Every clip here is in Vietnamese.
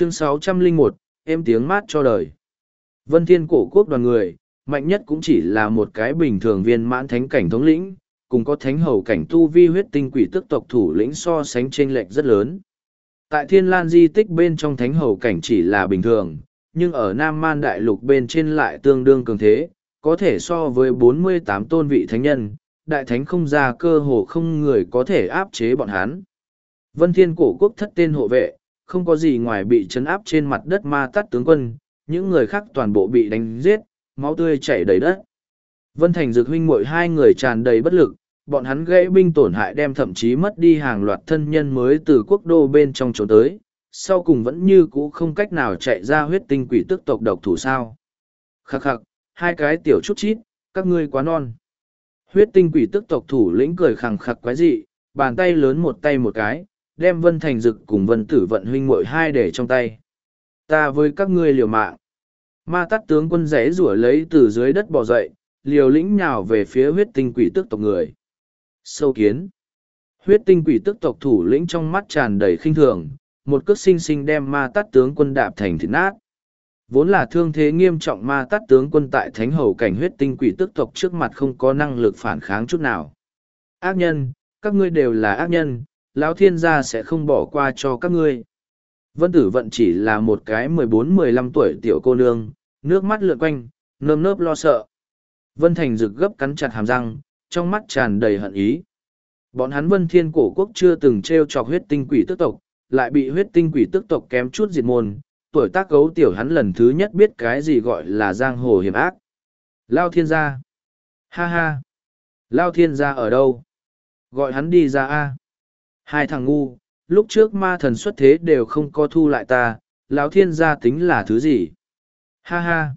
chương 601, em tiếng mát cho đời. Vân Thiên cổ quốc đoàn người, mạnh nhất cũng chỉ là một cái bình thường viên mãn thánh cảnh thống lĩnh, cùng có thánh hầu cảnh tu vi huyết tinh quỷ tức tộc thủ lĩnh so sánh chênh lệch rất lớn. Tại Thiên Lan di tích bên trong thánh hầu cảnh chỉ là bình thường, nhưng ở Nam Man Đại Lục bên trên lại tương đương cường thế, có thể so với 48 tôn vị thánh nhân, đại thánh không ra cơ hồ không người có thể áp chế bọn hắn. Vân Thiên cổ quốc thất tên hộ vệ, không có gì ngoài bị chấn áp trên mặt đất ma tắt tướng quân, những người khác toàn bộ bị đánh giết, máu tươi chảy đầy đất. Vân Thành Dược huynh muội hai người tràn đầy bất lực, bọn hắn gãy binh tổn hại đem thậm chí mất đi hàng loạt thân nhân mới từ quốc đô bên trong trốn tới, sau cùng vẫn như cũ không cách nào chạy ra huyết tinh quỷ tức tộc độc thủ sao. Khắc khắc, hai cái tiểu chút chít, các ngươi quá non. Huyết tinh quỷ tức tộc thủ lĩnh cười khẳng khặc quái dị, bàn tay lớn một tay một cái, đem Vân Thành Dực cùng Vân Tử Vận huynh muội hai để trong tay. Ta với các ngươi liều mạng. Ma tắt tướng quân rẽ rủa lấy từ dưới đất bò dậy, liều lĩnh nhào về phía huyết tinh quỷ tức tộc người. Sâu kiến. Huyết tinh quỷ tức tộc thủ lĩnh trong mắt tràn đầy khinh thường, một cước sinh sinh đem ma tắt tướng quân đạp thành thịt nát. Vốn là thương thế nghiêm trọng ma tắt tướng quân tại thánh hầu cảnh huyết tinh quỷ tức tộc trước mặt không có năng lực phản kháng chút nào. Ác nhân, các ngươi đều là ác nhân, lão thiên gia sẽ không bỏ qua cho các ngươi. Vân tử vận chỉ là một cái mười bốn mười lăm tuổi tiểu cô nương, nước mắt lượn quanh, nơm nớp lo sợ. Vân Thành rực gấp cắn chặt hàm răng, trong mắt tràn đầy hận ý. Bọn hắn vân thiên cổ quốc chưa từng treo chọc huyết tinh quỷ tức tộc, lại bị huyết tinh quỷ tức tộc kém chút diệt môn, tuổi tác gấu tiểu hắn lần thứ nhất biết cái gì gọi là giang hồ hiểm ác. Lao thiên gia. Ha ha. Lao thiên gia ở đâu? Gọi hắn đi ra a. Hai thằng ngu, lúc trước ma thần xuất thế đều không có thu lại ta, lão thiên gia tính là thứ gì? Ha ha!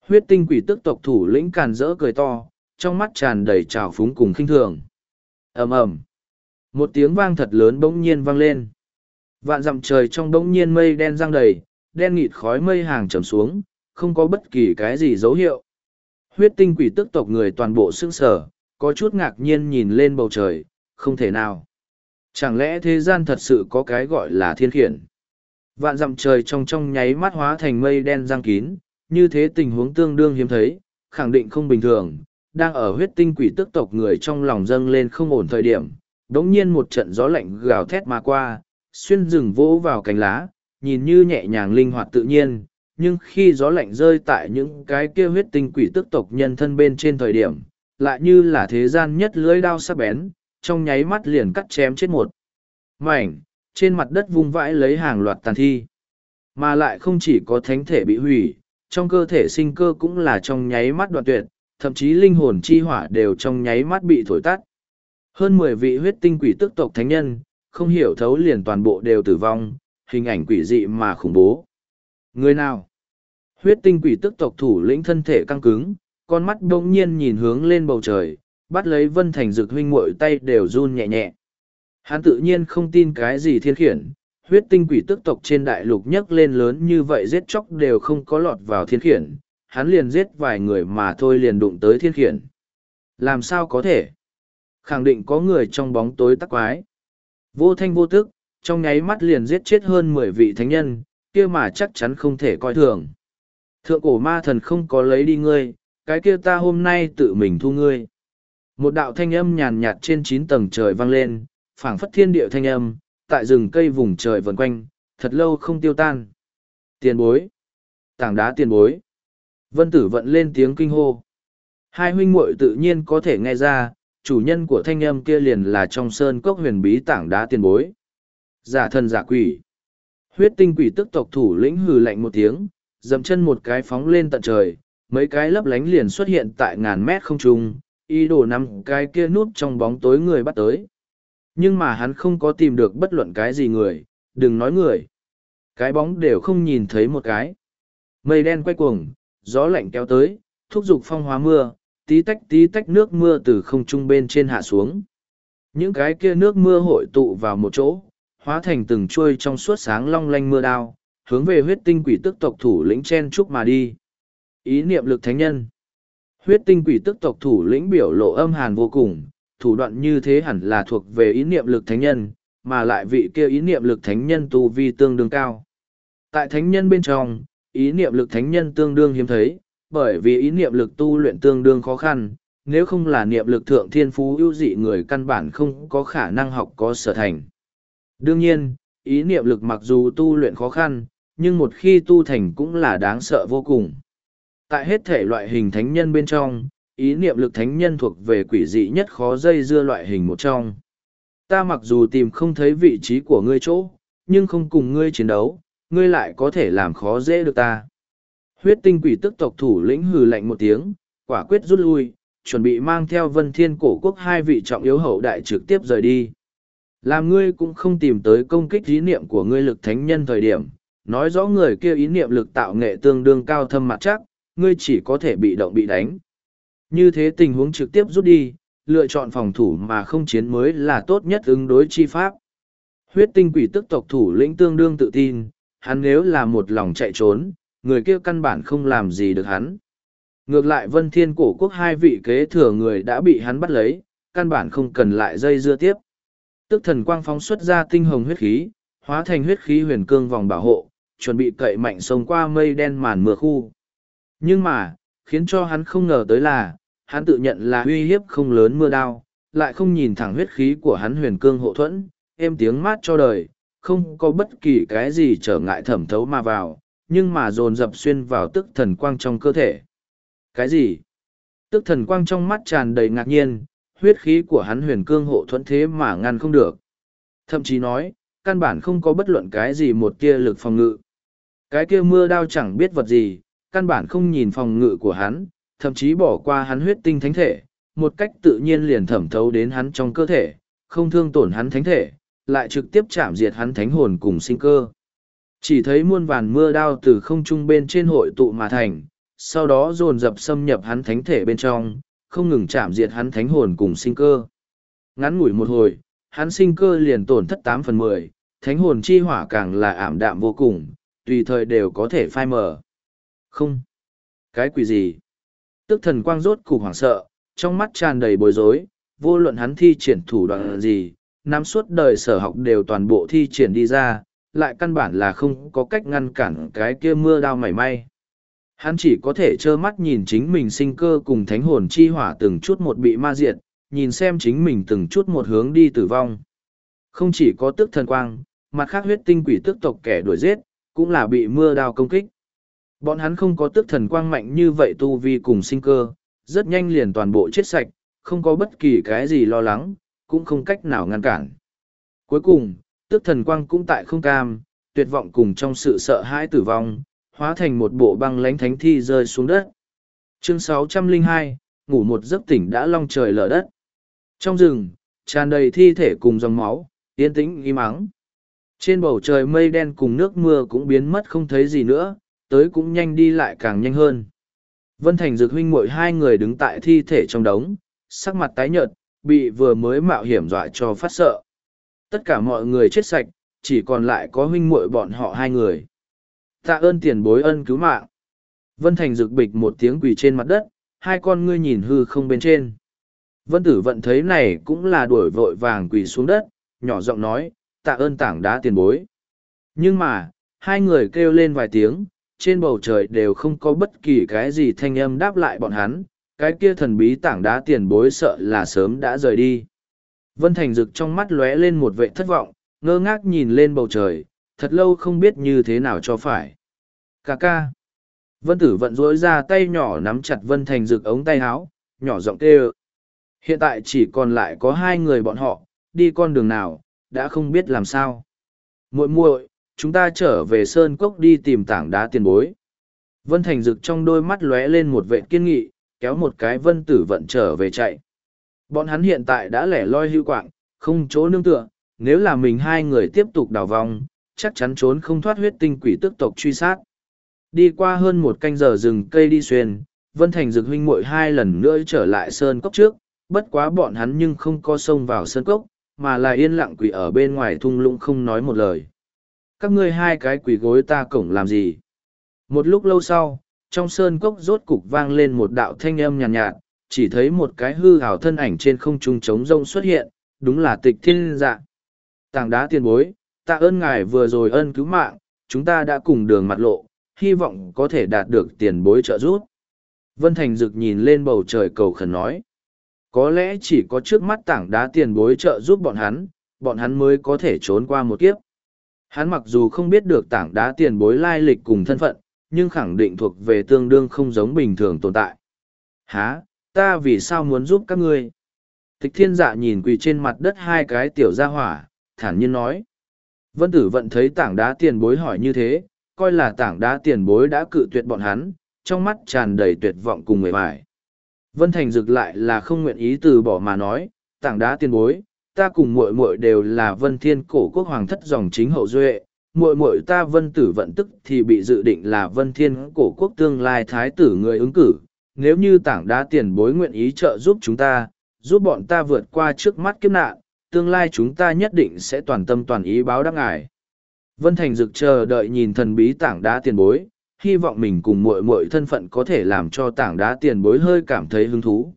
Huyết tinh quỷ tức tộc thủ lĩnh càn rỡ cười to, trong mắt tràn đầy trào phúng cùng khinh thường. ầm ầm Một tiếng vang thật lớn bỗng nhiên vang lên. Vạn dặm trời trong bỗng nhiên mây đen giăng đầy, đen nghịt khói mây hàng trầm xuống, không có bất kỳ cái gì dấu hiệu. Huyết tinh quỷ tức tộc người toàn bộ sững sở, có chút ngạc nhiên nhìn lên bầu trời, không thể nào. Chẳng lẽ thế gian thật sự có cái gọi là thiên khiển? Vạn dặm trời trong trong nháy mắt hóa thành mây đen giang kín, như thế tình huống tương đương hiếm thấy, khẳng định không bình thường, đang ở huyết tinh quỷ tức tộc người trong lòng dâng lên không ổn thời điểm. Đống nhiên một trận gió lạnh gào thét mà qua, xuyên rừng vỗ vào cánh lá, nhìn như nhẹ nhàng linh hoạt tự nhiên, nhưng khi gió lạnh rơi tại những cái kia huyết tinh quỷ tức tộc nhân thân bên trên thời điểm, lại như là thế gian nhất lưới đao sắc bén, trong nháy mắt liền cắt chém chết một. Mảnh, trên mặt đất vung vãi lấy hàng loạt tàn thi. Mà lại không chỉ có thánh thể bị hủy, trong cơ thể sinh cơ cũng là trong nháy mắt đoạn tuyệt, thậm chí linh hồn chi hỏa đều trong nháy mắt bị thổi tắt. Hơn mười vị huyết tinh quỷ tức tộc thánh nhân, không hiểu thấu liền toàn bộ đều tử vong, hình ảnh quỷ dị mà khủng bố. Người nào? Huyết tinh quỷ tức tộc thủ lĩnh thân thể căng cứng, con mắt đông nhiên nhìn hướng lên bầu trời, bắt lấy vân thành dực huynh muội tay đều run nhẹ nhẹ. Hắn tự nhiên không tin cái gì thiên khiển, huyết tinh quỷ tức tộc trên đại lục nhấc lên lớn như vậy giết chóc đều không có lọt vào thiên khiển, hắn liền giết vài người mà thôi liền đụng tới thiên khiển. Làm sao có thể? Khẳng định có người trong bóng tối tắc quái. Vô thanh vô tức, trong nháy mắt liền giết chết hơn mười vị thánh nhân, kia mà chắc chắn không thể coi thường. Thượng cổ ma thần không có lấy đi ngươi, cái kia ta hôm nay tự mình thu ngươi. Một đạo thanh âm nhàn nhạt trên chín tầng trời vang lên, phảng phất thiên địa thanh âm, tại rừng cây vùng trời vần quanh, thật lâu không tiêu tan. Tiền bối. Tảng đá tiền bối. Vân tử vận lên tiếng kinh hô. Hai huynh muội tự nhiên có thể nghe ra, chủ nhân của thanh âm kia liền là trong sơn cốc huyền bí tảng đá tiền bối. Giả thần giả quỷ. Huyết tinh quỷ tức tộc thủ lĩnh hừ lạnh một tiếng, dậm chân một cái phóng lên tận trời, mấy cái lấp lánh liền xuất hiện tại ngàn mét không trung, ý đồ nắm cái kia nút trong bóng tối người bắt tới. Nhưng mà hắn không có tìm được bất luận cái gì người, đừng nói người. Cái bóng đều không nhìn thấy một cái. Mây đen quay cuồng, gió lạnh kéo tới, thúc giục phong hóa mưa, tí tách tí tách nước mưa từ không trung bên trên hạ xuống. Những cái kia nước mưa hội tụ vào một chỗ, hóa thành từng chuôi trong suốt sáng long lanh mưa đao, hướng về huyết tinh quỷ tức tộc thủ lĩnh chen trúc mà đi. Ý niệm lực thánh nhân. Huyết tinh quỷ tức tộc thủ lĩnh biểu lộ âm hàn vô cùng, thủ đoạn như thế hẳn là thuộc về ý niệm lực thánh nhân, mà lại vị kia ý niệm lực thánh nhân tu vi tương đương cao. Tại thánh nhân bên trong, ý niệm lực thánh nhân tương đương hiếm thấy, bởi vì ý niệm lực tu luyện tương đương khó khăn, nếu không là niệm lực thượng thiên phú ưu dị người căn bản không có khả năng học có sở thành. Đương nhiên, ý niệm lực mặc dù tu luyện khó khăn, nhưng một khi tu thành cũng là đáng sợ vô cùng. Tại hết thể loại hình thánh nhân bên trong, ý niệm lực thánh nhân thuộc về quỷ dị nhất khó dây dưa loại hình một trong. Ta mặc dù tìm không thấy vị trí của ngươi chỗ, nhưng không cùng ngươi chiến đấu, ngươi lại có thể làm khó dễ được ta. Huyết tinh quỷ tức tộc thủ lĩnh hừ lạnh một tiếng, quả quyết rút lui, chuẩn bị mang theo vân thiên cổ quốc hai vị trọng yếu hậu đại trực tiếp rời đi. Làm ngươi cũng không tìm tới công kích ý niệm của ngươi lực thánh nhân thời điểm, nói rõ người kia ý niệm lực tạo nghệ tương đương cao thâm mặt chắc, ngươi chỉ có thể bị động bị đánh. Như thế tình huống trực tiếp rút đi, lựa chọn phòng thủ mà không chiến mới là tốt nhất ứng đối chi pháp. Huyết tinh quỷ tức tộc thủ lĩnh tương đương tự tin, hắn nếu là một lòng chạy trốn, người kia căn bản không làm gì được hắn. Ngược lại vân thiên cổ quốc hai vị kế thừa người đã bị hắn bắt lấy, căn bản không cần lại dây dưa tiếp. Tức thần quang phóng xuất ra tinh hồng huyết khí, hóa thành huyết khí huyền cương vòng bảo hộ, chuẩn bị cậy mạnh sông qua mây đen màn mưa khu. Nhưng mà, khiến cho hắn không ngờ tới là, hắn tự nhận là uy hiếp không lớn mưa đao, lại không nhìn thẳng huyết khí của hắn huyền cương hộ thuẫn, êm tiếng mát cho đời, không có bất kỳ cái gì trở ngại thẩm thấu mà vào, nhưng mà dồn dập xuyên vào tức thần quang trong cơ thể. Cái gì? Tức thần quang trong mắt tràn đầy ngạc nhiên, huyết khí của hắn huyền cương hộ thuẫn thế mà ngăn không được. Thậm chí nói, căn bản không có bất luận cái gì một tia lực phòng ngự. Cái kia mưa đao chẳng biết vật gì, căn bản không nhìn phòng ngự của hắn, thậm chí bỏ qua hắn huyết tinh thánh thể, một cách tự nhiên liền thẩm thấu đến hắn trong cơ thể, không thương tổn hắn thánh thể, lại trực tiếp chạm diệt hắn thánh hồn cùng sinh cơ. Chỉ thấy muôn vàn mưa đao từ không trung bên trên hội tụ mà thành, sau đó dồn dập xâm nhập hắn thánh thể bên trong, không ngừng chạm diệt hắn thánh hồn cùng sinh cơ. Ngắn ngủi một hồi, hắn sinh cơ liền tổn thất tám phần mười, thánh hồn chi hỏa càng là ảm đạm vô cùng, tùy thời đều có thể phai mờ. Không. Cái quỷ gì? Tức thần quang rốt cục hoảng sợ, trong mắt tràn đầy bối rối, vô luận hắn thi triển thủ đoạn gì, nắm suốt đời sở học đều toàn bộ thi triển đi ra, lại căn bản là không có cách ngăn cản cái kia mưa đao mảy may. Hắn chỉ có thể trơ mắt nhìn chính mình sinh cơ cùng thánh hồn chi hỏa từng chút một bị ma diệt, nhìn xem chính mình từng chút một hướng đi tử vong. Không chỉ có tức thần quang, mặt khác huyết tinh quỷ tức tộc kẻ đuổi giết, cũng là bị mưa đao công kích. Bọn hắn không có tức thần quang mạnh như vậy tu vi cùng sinh cơ, rất nhanh liền toàn bộ chết sạch, không có bất kỳ cái gì lo lắng, cũng không cách nào ngăn cản. Cuối cùng, tức thần quang cũng tại không cam, tuyệt vọng cùng trong sự sợ hãi tử vong, hóa thành một bộ băng lánh thánh thi rơi xuống đất. Chương 602, ngủ một giấc tỉnh đã long trời lở đất. Trong rừng, tràn đầy thi thể cùng dòng máu, yên tĩnh im mắng. Trên bầu trời mây đen cùng nước mưa cũng biến mất không thấy gì nữa, tới cũng nhanh đi lại càng nhanh hơn. Vân Thành Dược huynh muội hai người đứng tại thi thể trong đống, sắc mặt tái nhợt, bị vừa mới mạo hiểm dọa cho phát sợ. Tất cả mọi người chết sạch, chỉ còn lại có huynh muội bọn họ hai người. Tạ ơn tiền bối ân cứu mạng. Vân Thành Dược bịch một tiếng quỳ trên mặt đất, hai con ngươi nhìn hư không bên trên. Vân Tử Vận thấy này cũng là đuổi vội vàng quỳ xuống đất, nhỏ giọng nói, tạ ơn tảng đá tiền bối. Nhưng mà, hai người kêu lên vài tiếng, trên bầu trời đều không có bất kỳ cái gì thanh âm đáp lại bọn hắn, cái kia thần bí tảng đá tiền bối sợ là sớm đã rời đi. Vân Thành Dực trong mắt lóe lên một vệ thất vọng, ngơ ngác nhìn lên bầu trời, thật lâu không biết như thế nào cho phải. Cà ca. Vân Tử vận rỗi ra tay nhỏ nắm chặt Vân Thành Dực ống tay áo, nhỏ giọng kêu. Hiện tại chỉ còn lại có hai người bọn họ, đi con đường nào, đã không biết làm sao. muội muội chúng ta trở về sơn cốc đi tìm tảng đá tiền bối. Vân thành rực trong đôi mắt lóe lên một vệ kiên nghị, kéo một cái vân tử vận trở về chạy. Bọn hắn hiện tại đã lẻ loi hưu quạng, không chỗ nương tựa, nếu là mình hai người tiếp tục đào vòng chắc chắn trốn không thoát huyết tinh quỷ tức tộc truy sát. Đi qua hơn một canh giờ rừng cây đi xuyên, vân thành dực huynh muội hai lần nữa trở lại sơn cốc trước, bất quá bọn hắn nhưng không có xông vào sơn cốc, mà là yên lặng quỷ ở bên ngoài thung lũng không nói một lời các ngươi hai cái quỷ gối ta cổng làm gì một lúc lâu sau trong sơn cốc rốt cục vang lên một đạo thanh âm nhàn nhạt, nhạt chỉ thấy một cái hư hào thân ảnh trên không trung trống rông xuất hiện đúng là tịch thiên dạ tảng đá tiền bối tạ ơn ngài vừa rồi ân cứu mạng chúng ta đã cùng đường mặt lộ, hy vọng có thể đạt được tiền bối trợ giúp. Vân Thành Dực nhìn lên bầu trời cầu khẩn nói. Có lẽ chỉ có trước mắt tảng đá tiền bối trợ giúp bọn hắn, bọn hắn mới có thể trốn qua một kiếp. Hắn mặc dù không biết được tảng đá tiền bối lai lịch cùng thân phận, nhưng khẳng định thuộc về tương đương không giống bình thường tồn tại. Há, ta vì sao muốn giúp các ngươi? Tịch thiên dạ nhìn quỳ trên mặt đất hai cái tiểu gia hỏa, thản nhiên nói. Vân tử vận thấy tảng đá tiền bối hỏi như thế, coi là tảng đá tiền bối đã cự tuyệt bọn hắn, trong mắt tràn đầy tuyệt vọng cùng người bài. Vân Thành dực lại là không nguyện ý từ bỏ mà nói, tảng đá tiền bối, ta cùng muội muội đều là Vân Thiên cổ quốc hoàng thất dòng chính hậu duệ, muội muội ta Vân Tử vận tức thì bị dự định là Vân Thiên cổ quốc tương lai thái tử người ứng cử, nếu như tảng đá tiền bối nguyện ý trợ giúp chúng ta, giúp bọn ta vượt qua trước mắt kiếp nạn, tương lai chúng ta nhất định sẽ toàn tâm toàn ý báo đáp ngài. Vân Thành Dực chờ đợi nhìn thần bí tảng đá tiền bối, hy vọng mình cùng muội muội thân phận có thể làm cho tảng đá tiền bối hơi cảm thấy hứng thú.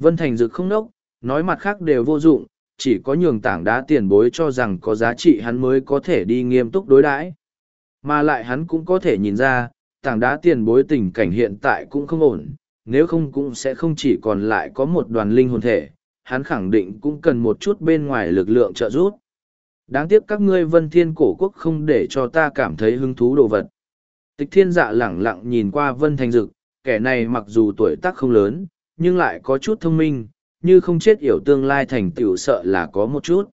Vân Thành Dực không nốc, nói mặt khác đều vô dụng, chỉ có nhường tảng đá tiền bối cho rằng có giá trị hắn mới có thể đi nghiêm túc đối đãi. Mà lại hắn cũng có thể nhìn ra, tảng đá tiền bối tình cảnh hiện tại cũng không ổn, nếu không cũng sẽ không chỉ còn lại có một đoàn linh hồn thể, hắn khẳng định cũng cần một chút bên ngoài lực lượng trợ giúp. Đáng tiếc các ngươi vân thiên cổ quốc không để cho ta cảm thấy hứng thú đồ vật. Tịch thiên dạ lẳng lặng nhìn qua vân thành dực, kẻ này mặc dù tuổi tác không lớn, nhưng lại có chút thông minh, như không chết yểu tương lai thành tựu sợ là có một chút.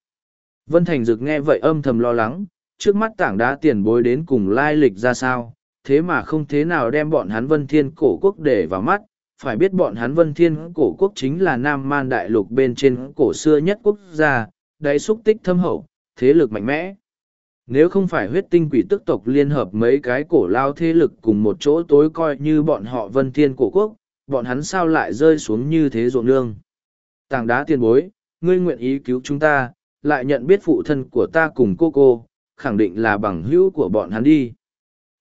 Vân thành dực nghe vậy âm thầm lo lắng, trước mắt tảng đá tiền bối đến cùng lai lịch ra sao, thế mà không thế nào đem bọn hắn vân thiên cổ quốc để vào mắt, phải biết bọn hắn vân thiên cổ quốc chính là nam man đại lục bên trên cổ xưa nhất quốc gia, đáy xúc tích thâm hậu, thế lực mạnh mẽ. Nếu không phải huyết tinh quỷ tức tộc liên hợp mấy cái cổ lao thế lực cùng một chỗ tối coi như bọn họ vân thiên cổ quốc, bọn hắn sao lại rơi xuống như thế ruộng nương. Tảng đá tiền bối, ngươi nguyện ý cứu chúng ta, lại nhận biết phụ thân của ta cùng cô cô, khẳng định là bằng hữu của bọn hắn đi.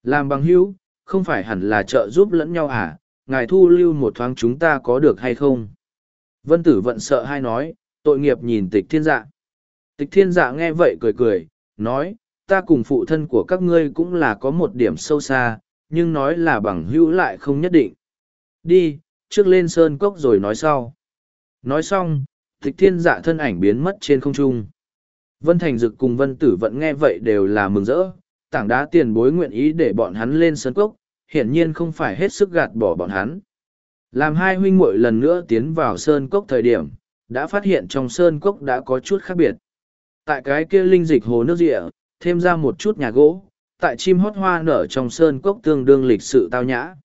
Làm bằng hữu, không phải hẳn là trợ giúp lẫn nhau à, ngài thu lưu một thoáng chúng ta có được hay không? Vân tử vận sợ hay nói, tội nghiệp nhìn tịch thiên dạ. Tịch thiên dạ nghe vậy cười cười, nói, ta cùng phụ thân của các ngươi cũng là có một điểm sâu xa, nhưng nói là bằng hữu lại không nhất định. Đi, trước lên sơn cốc rồi nói sau. Nói xong, tịch thiên dạ thân ảnh biến mất trên không trung. Vân Thành Dực cùng Vân Tử Vận nghe vậy đều là mừng rỡ, tảng đá tiền bối nguyện ý để bọn hắn lên sơn cốc, hiển nhiên không phải hết sức gạt bỏ bọn hắn. Làm hai huynh muội lần nữa tiến vào sơn cốc thời điểm, đã phát hiện trong sơn cốc đã có chút khác biệt. Tại cái kia linh dịch hồ nước rịa, thêm ra một chút nhà gỗ, tại chim hót hoa nở trong sơn cốc tương đương lịch sự tao nhã.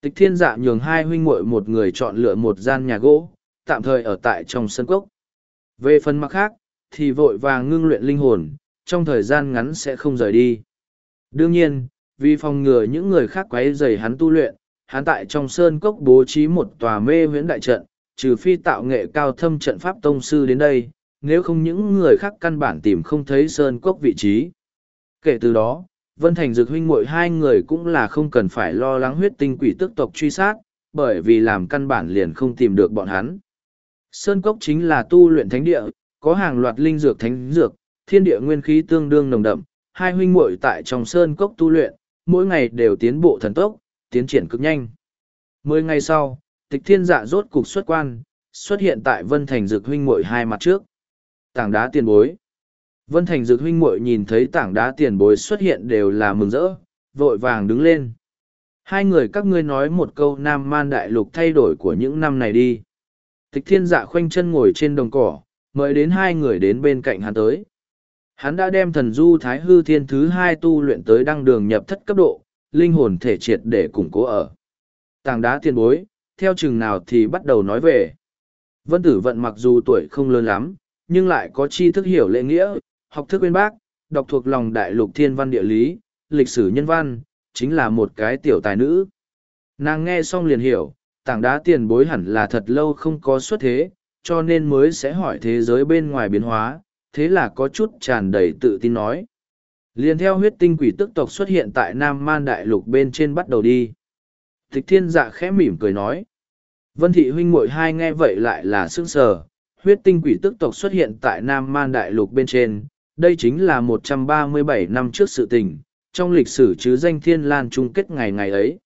Tịch thiên dạ nhường hai huynh muội một người chọn lựa một gian nhà gỗ, tạm thời ở tại trong sơn cốc. Về phần mặt khác, thì vội vàng ngưng luyện linh hồn, trong thời gian ngắn sẽ không rời đi. Đương nhiên, vì phòng ngừa những người khác quấy rầy hắn tu luyện, hắn tại trong sơn cốc bố trí một tòa mê huyễn đại trận, trừ phi tạo nghệ cao thâm trận pháp tông sư đến đây, nếu không những người khác căn bản tìm không thấy sơn cốc vị trí. Kể từ đó, Vân Thành Dược huynh muội hai người cũng là không cần phải lo lắng huyết tinh quỷ tức tộc truy sát, bởi vì làm căn bản liền không tìm được bọn hắn. Sơn cốc chính là tu luyện thánh địa, có hàng loạt linh dược thánh dược, thiên địa nguyên khí tương đương nồng đậm, hai huynh muội tại trong sơn cốc tu luyện, mỗi ngày đều tiến bộ thần tốc, tiến triển cực nhanh. Mười ngày sau, tịch thiên dạ rốt cục xuất quan, xuất hiện tại Vân Thành Dược huynh muội hai mặt trước. Tảng đá tiền bối. Vân Thành Dược huynh muội nhìn thấy tảng đá tiền bối xuất hiện đều là mừng rỡ, vội vàng đứng lên. Hai người các ngươi nói một câu Nam Man Đại Lục thay đổi của những năm này đi. Tịch thiên dạ khoanh chân ngồi trên đồng cỏ, mời đến hai người đến bên cạnh hắn tới. Hắn đã đem thần du thái hư thiên thứ hai tu luyện tới đăng đường nhập thất cấp độ, linh hồn thể triệt để củng cố ở. Tàng đá tiền bối, theo chừng nào thì bắt đầu nói về. Vân tử vận mặc dù tuổi không lớn lắm, nhưng lại có tri thức hiểu lễ nghĩa, học thức bên bác, đọc thuộc lòng đại lục thiên văn địa lý, lịch sử nhân văn, chính là một cái tiểu tài nữ. Nàng nghe xong liền hiểu, tảng đá tiền bối hẳn là thật lâu không có xuất thế, cho nên mới sẽ hỏi thế giới bên ngoài biến hóa, thế là có chút tràn đầy tự tin nói. Liền theo huyết tinh quỷ tức tộc xuất hiện tại Nam Man Đại Lục bên trên bắt đầu đi. Tịch thiên dạ khẽ mỉm cười nói. Vân thị huynh muội hai nghe vậy lại là sững sờ, huyết tinh quỷ tức tộc xuất hiện tại Nam Man Đại Lục bên trên, đây chính là một trăm ba mươi bảy năm trước sự tình, trong lịch sử chứ danh thiên lan chung kết ngày ngày ấy.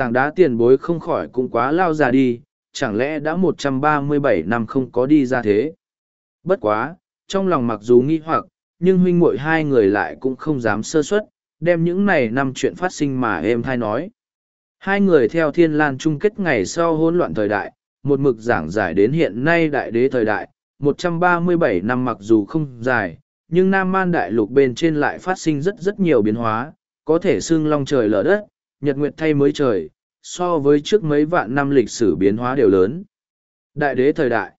Tảng đá tiền bối không khỏi cũng quá lao ra đi, chẳng lẽ đã một trăm ba mươi bảy năm không có đi ra thế. Bất quá, trong lòng mặc dù nghi hoặc, nhưng huynh muội hai người lại cũng không dám sơ suất, đem những này năm chuyện phát sinh mà em thai nói. Hai người theo thiên lan chung kết ngày sau hỗn loạn thời đại, một mực giảng giải đến hiện nay đại đế thời đại, 137 năm mặc dù không dài, nhưng Nam Man đại lục bên trên lại phát sinh rất rất nhiều biến hóa, có thể xưng long trời lở đất, nhật nguyệt thay mới trời, so với trước mấy vạn năm lịch sử biến hóa đều lớn. Đại đế thời đại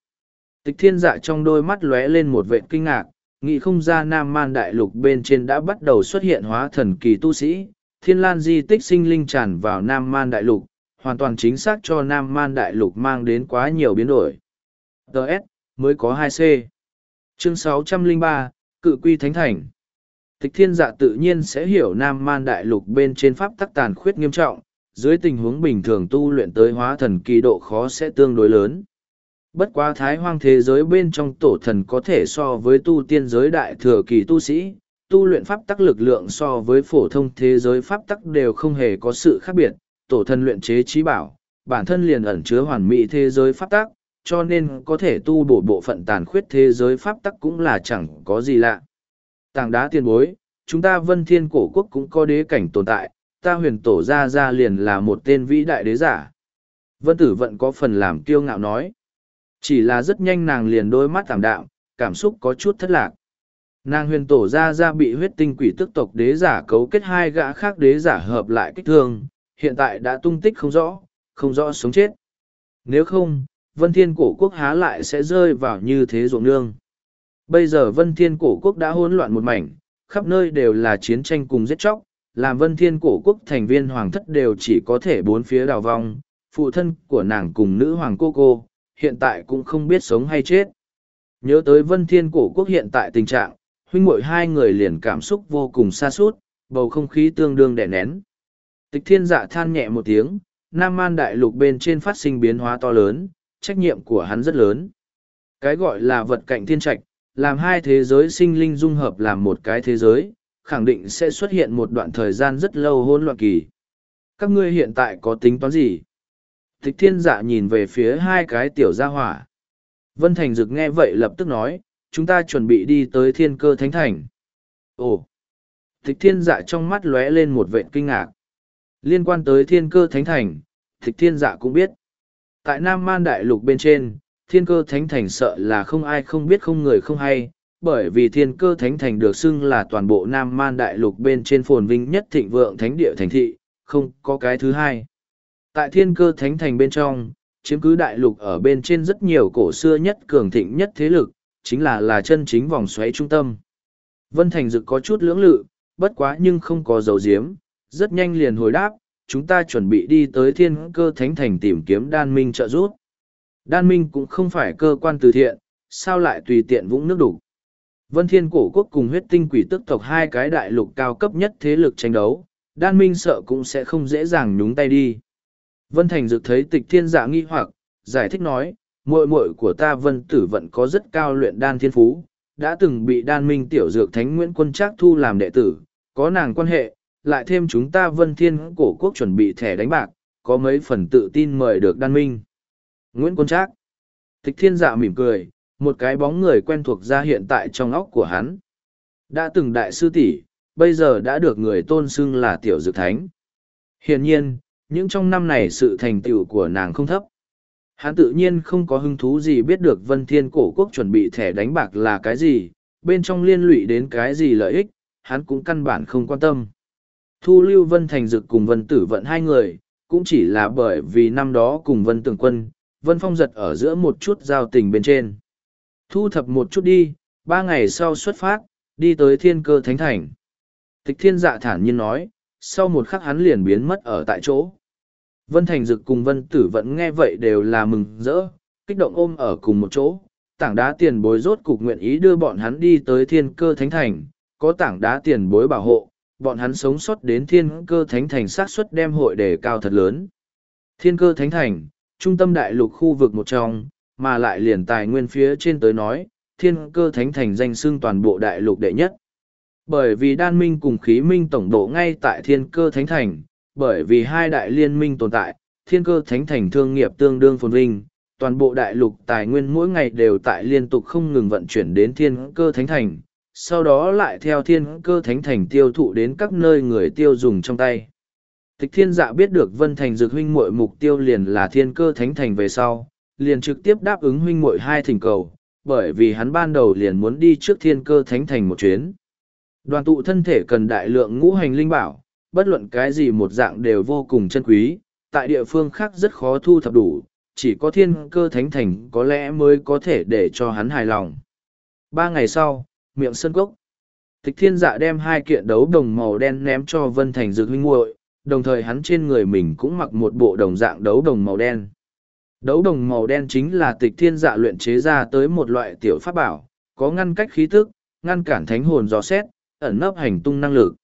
Tịch thiên dạ trong đôi mắt lóe lên một vệ kinh ngạc, nghĩ không ra Nam Man đại lục bên trên đã bắt đầu xuất hiện hóa thần kỳ tu sĩ, thiên lan di tích sinh linh tràn vào Nam Man đại lục, hoàn toàn chính xác cho Nam Man đại lục mang đến quá nhiều biến đổi. DS, mới có 2c Chương 603, Cự quy Thánh Thành Tịch thiên dạ tự nhiên sẽ hiểu Nam Man đại lục bên trên pháp tắc tàn khuyết nghiêm trọng, dưới tình huống bình thường tu luyện tới hóa thần kỳ độ khó sẽ tương đối lớn. Bất quá thái hoang thế giới bên trong tổ thần có thể so với tu tiên giới đại thừa kỳ tu sĩ, tu luyện pháp tắc lực lượng so với phổ thông thế giới pháp tắc đều không hề có sự khác biệt, tổ thần luyện chế trí bảo, bản thân liền ẩn chứa hoàn mỹ thế giới pháp tắc, cho nên có thể tu bổ bộ phận tàn khuyết thế giới pháp tắc cũng là chẳng có gì lạ. Tàng đá tiền bối, chúng ta vân thiên cổ quốc cũng có đế cảnh tồn tại, ta huyền tổ ra ra liền là một tên vĩ đại đế giả. Vân tử vẫn có phần làm kiêu ngạo nói. Chỉ là rất nhanh nàng liền đôi mắt tạm đạm, cảm xúc có chút thất lạc. Nàng huyền tổ ra ra bị huyết tinh quỷ tức tộc đế giả cấu kết hai gã khác đế giả hợp lại kích thương, hiện tại đã tung tích không rõ, không rõ sống chết. Nếu không, vân thiên cổ quốc há lại sẽ rơi vào như thế ruộng nương. Bây giờ vân thiên cổ quốc đã hỗn loạn một mảnh, khắp nơi đều là chiến tranh cùng giết chóc, làm vân thiên cổ quốc thành viên hoàng thất đều chỉ có thể bốn phía đào vong, phụ thân của nàng cùng nữ hoàng cô cô, hiện tại cũng không biết sống hay chết. Nhớ tới vân thiên cổ quốc hiện tại tình trạng, huynh muội hai người liền cảm xúc vô cùng xa suốt, bầu không khí tương đương đè nén. Tịch thiên dạ than nhẹ một tiếng, Nam Man đại lục bên trên phát sinh biến hóa to lớn, trách nhiệm của hắn rất lớn. Cái gọi là vật cạnh thiên trạch, làm hai thế giới sinh linh dung hợp làm một cái thế giới, khẳng định sẽ xuất hiện một đoạn thời gian rất lâu hỗn loạn kỳ. Các ngươi hiện tại có tính toán gì? Thích thiên dạ nhìn về phía hai cái tiểu gia hỏa. Vân Thành Dực nghe vậy lập tức nói, chúng ta chuẩn bị đi tới thiên cơ thánh thành. Ồ! Thích thiên dạ trong mắt lóe lên một vệ kinh ngạc. Liên quan tới thiên cơ thánh thành, Thích thiên dạ cũng biết. Tại Nam Man Đại Lục bên trên, thiên cơ thánh thành sợ là không ai không biết không người không hay, bởi vì thiên cơ thánh thành được xưng là toàn bộ Nam Man Đại Lục bên trên phồn vinh nhất thịnh vượng thánh địa thành thị, không có cái thứ hai. Tại thiên cơ thánh thành bên trong, chiếm cứ đại lục ở bên trên rất nhiều cổ xưa nhất cường thịnh nhất thế lực, chính là là chân chính vòng xoáy trung tâm. Vân Thành Dực có chút lưỡng lự, bất quá nhưng không có dấu diếm, rất nhanh liền hồi đáp, chúng ta chuẩn bị đi tới thiên cơ thánh thành tìm kiếm đan minh trợ giúp. Đan minh cũng không phải cơ quan từ thiện, sao lại tùy tiện vũng nước đủ. Vân Thiên Cổ Quốc cùng huyết tinh quỷ tức tộc hai cái đại lục cao cấp nhất thế lực tranh đấu, đan minh sợ cũng sẽ không dễ dàng nhúng tay đi. Vân Thành Dược thấy tịch thiên dạ nghi hoặc, giải thích nói, muội muội của ta Vân Tử Vận có rất cao luyện đan thiên phú, đã từng bị đan minh tiểu dược thánh Nguyễn Quân Trác thu làm đệ tử, có nàng quan hệ, lại thêm chúng ta Vân Thiên cổ quốc chuẩn bị thẻ đánh bạc, có mấy phần tự tin mời được đan minh. Nguyễn Quân Trác Thích thiên dạ mỉm cười, một cái bóng người quen thuộc ra hiện tại trong óc của hắn. Đã từng đại sư tỷ, bây giờ đã được người tôn xưng là tiểu dược thánh. Hiển nhiên, những trong năm này sự thành tựu của nàng không thấp. Hắn tự nhiên không có hứng thú gì biết được Vân Thiên cổ quốc chuẩn bị thẻ đánh bạc là cái gì, bên trong liên lụy đến cái gì lợi ích, hắn cũng căn bản không quan tâm. Thu Lưu Vân Thành Dực cùng Vân Tử Vận hai người, cũng chỉ là bởi vì năm đó cùng Vân Tường Quân, Vân Phong giật ở giữa một chút giao tình bên trên. Thu thập một chút đi, ba ngày sau xuất phát, đi tới thiên cơ thánh thành. Tịch thiên dạ thản nhiên nói, sau một khắc hắn liền biến mất ở tại chỗ. Vân Thành Dực cùng Vân Tử vẫn nghe vậy đều là mừng rỡ, kích động ôm ở cùng một chỗ. Tảng đá tiền bối rốt cục nguyện ý đưa bọn hắn đi tới thiên cơ thánh thành, có tảng đá tiền bối bảo hộ, bọn hắn sống sót đến thiên cơ thánh thành xác suất đem hội đề cao thật lớn. Thiên cơ thánh thành, trung tâm đại lục khu vực một trong, mà lại liền tài nguyên phía trên tới nói, thiên cơ thánh thành danh xưng toàn bộ đại lục đệ nhất. Bởi vì đan minh cùng khí minh tổng độ ngay tại thiên cơ thánh thành, bởi vì hai đại liên minh tồn tại, thiên cơ thánh thành thương nghiệp tương đương phồn vinh, toàn bộ đại lục tài nguyên mỗi ngày đều tại liên tục không ngừng vận chuyển đến thiên cơ thánh thành, sau đó lại theo thiên cơ thánh thành tiêu thụ đến các nơi người tiêu dùng trong tay. Tịch thiên dạ biết được Vân Thành dược huynh muội mục tiêu liền là thiên cơ thánh thành về sau, liền trực tiếp đáp ứng huynh muội hai thỉnh cầu, bởi vì hắn ban đầu liền muốn đi trước thiên cơ thánh thành một chuyến. Đoàn tụ thân thể cần đại lượng ngũ hành linh bảo, bất luận cái gì một dạng đều vô cùng chân quý, tại địa phương khác rất khó thu thập đủ, chỉ có thiên cơ thánh thành có lẽ mới có thể để cho hắn hài lòng. Ba ngày sau, miệng sân cốc. Tịch thiên dạ đem hai kiện đấu đồng màu đen ném cho Vân Thành dược huynh muội đồng thời hắn trên người mình cũng mặc một bộ đồng dạng đấu đồng màu đen. Đấu đồng màu đen chính là tịch thiên dạ luyện chế ra tới một loại tiểu pháp bảo, có ngăn cách khí tức, ngăn cản thánh hồn gió xét, ẩn nấp hành tung năng lực.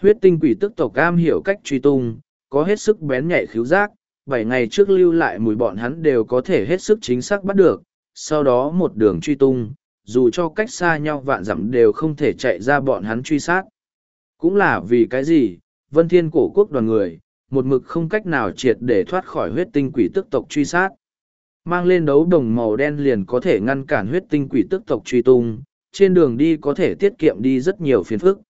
Huyết tinh quỷ tức tộc cam hiểu cách truy tung, có hết sức bén nhạy khiếu giác, bảy ngày trước lưu lại mùi bọn hắn đều có thể hết sức chính xác bắt được, sau đó một đường truy tung, dù cho cách xa nhau vạn dặm đều không thể chạy ra bọn hắn truy sát. Cũng là vì cái gì, vân thiên cổ quốc đoàn người, một mực không cách nào triệt để thoát khỏi huyết tinh quỷ tức tộc truy sát. Mang lên đấu đồng màu đen liền có thể ngăn cản huyết tinh quỷ tức tộc truy tung, trên đường đi có thể tiết kiệm đi rất nhiều phiền phức.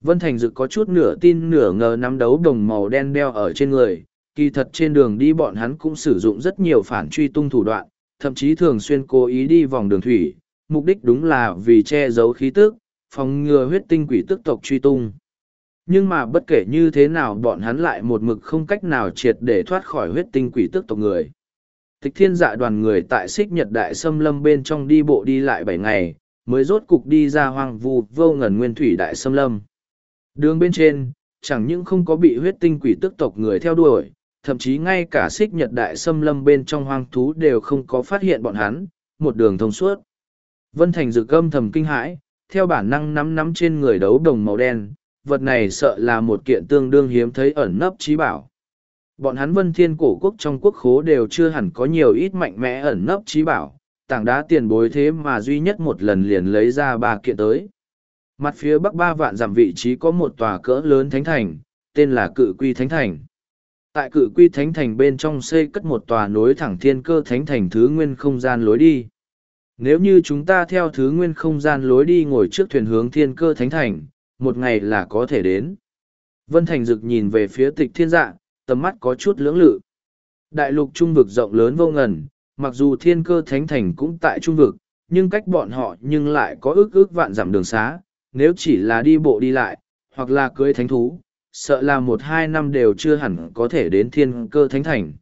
Vân Thành Dực có chút nửa tin nửa ngờ nắm đấu đồng màu đen đeo ở trên người, kỳ thật trên đường đi bọn hắn cũng sử dụng rất nhiều phản truy tung thủ đoạn, thậm chí thường xuyên cố ý đi vòng đường thủy, mục đích đúng là vì che giấu khí tức, phòng ngừa huyết tinh quỷ tức tộc truy tung. Nhưng mà bất kể như thế nào bọn hắn lại một mực không cách nào triệt để thoát khỏi huyết tinh quỷ tức tộc người. Tịch thiên dạ đoàn người tại xích nhật đại xâm lâm bên trong đi bộ đi lại bảy ngày, mới rốt cục đi ra hoang vu vô ngần nguyên thủy đại xâm lâm. Đường bên trên, chẳng những không có bị huyết tinh quỷ tức tộc người theo đuổi, thậm chí ngay cả xích nhật đại xâm lâm bên trong hoang thú đều không có phát hiện bọn hắn, một đường thông suốt. Vân Thành rực gâm thầm kinh hãi, theo bản năng nắm nắm trên người đấu đồng màu đen, vật này sợ là một kiện tương đương hiếm thấy ẩn nấp trí bảo. Bọn hắn vân thiên cổ quốc trong quốc khố đều chưa hẳn có nhiều ít mạnh mẽ ẩn nấp trí bảo, tảng đá tiền bối thế mà duy nhất một lần liền lấy ra ba kiện tới. Mặt phía bắc ba vạn giảm vị trí có một tòa cỡ lớn thánh thành, tên là cự quy thánh thành. Tại cự quy thánh thành bên trong xây cất một tòa nối thẳng thiên cơ thánh thành thứ nguyên không gian lối đi. Nếu như chúng ta theo thứ nguyên không gian lối đi ngồi trước thuyền hướng thiên cơ thánh thành, một ngày là có thể đến. Vân Thành Dực nhìn về phía tịch thiên dạ, tầm mắt có chút lưỡng lự. Đại lục trung vực rộng lớn vô ngần, mặc dù thiên cơ thánh thành cũng tại trung vực, nhưng cách bọn họ nhưng lại có ước ước vạn dặm đường xá, nếu chỉ là đi bộ đi lại, hoặc là cưới thánh thú, sợ là một hai năm đều chưa hẳn có thể đến thiên cơ thánh thành.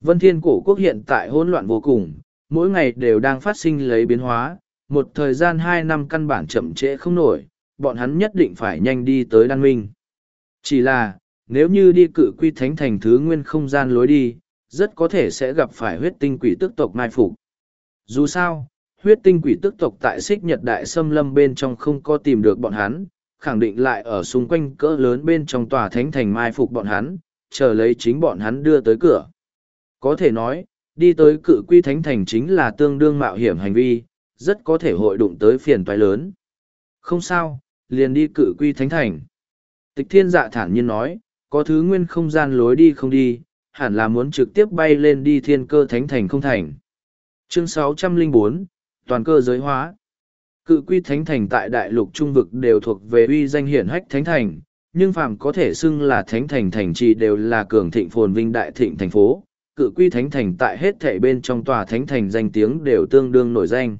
Vân thiên cổ quốc hiện tại hỗn loạn vô cùng, mỗi ngày đều đang phát sinh lấy biến hóa, một thời gian hai năm căn bản chậm trễ không nổi, bọn hắn nhất định phải nhanh đi tới đan minh. Chỉ là, nếu như đi cự quy thánh thành thứ nguyên không gian lối đi, rất có thể sẽ gặp phải huyết tinh quỷ tức tộc mai phục. Dù sao, huyết tinh quỷ tức tộc tại xích nhật đại xâm lâm bên trong không có tìm được bọn hắn, khẳng định lại ở xung quanh cỡ lớn bên trong tòa thánh thành mai phục bọn hắn, chờ lấy chính bọn hắn đưa tới cửa. Có thể nói, đi tới cự quy thánh thành chính là tương đương mạo hiểm hành vi, rất có thể hội đụng tới phiền toái lớn. Không sao, liền đi cự quy thánh thành. Tịch thiên dạ thản nhiên nói, có thứ nguyên không gian lối đi không đi, hẳn là muốn trực tiếp bay lên đi thiên cơ thánh thành không thành. Chương 604, Toàn cơ giới hóa Cự quy thánh thành tại đại lục trung vực đều thuộc về uy danh hiển hách thánh thành, nhưng phàm có thể xưng là thánh thành thành trì đều là cường thịnh phồn vinh đại thịnh thành phố. Cự quy thánh thành tại hết thảy bên trong tòa thánh thành danh tiếng đều tương đương nổi danh.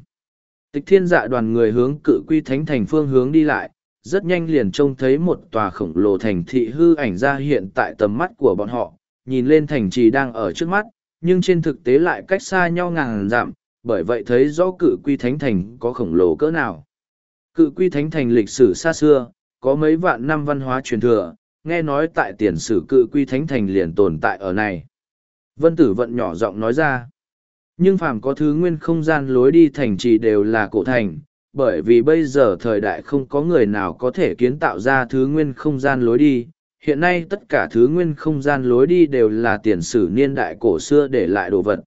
Tịch thiên dạ đoàn người hướng cự quy thánh thành phương hướng đi lại, rất nhanh liền trông thấy một tòa khổng lồ thành thị hư ảnh ra hiện tại tầm mắt của bọn họ, nhìn lên thành trì đang ở trước mắt, nhưng trên thực tế lại cách xa nhau ngàn dặm, bởi vậy thấy rõ cự quy thánh thành có khổng lồ cỡ nào. Cự quy thánh thành lịch sử xa xưa, có mấy vạn năm văn hóa truyền thừa, nghe nói tại tiền sử cự quy thánh thành liền tồn tại ở này. Vân tử vận nhỏ giọng nói ra. Nhưng phàm có thứ nguyên không gian lối đi thành trì đều là cổ thành, bởi vì bây giờ thời đại không có người nào có thể kiến tạo ra thứ nguyên không gian lối đi. Hiện nay tất cả thứ nguyên không gian lối đi đều là tiền sử niên đại cổ xưa để lại đồ vật.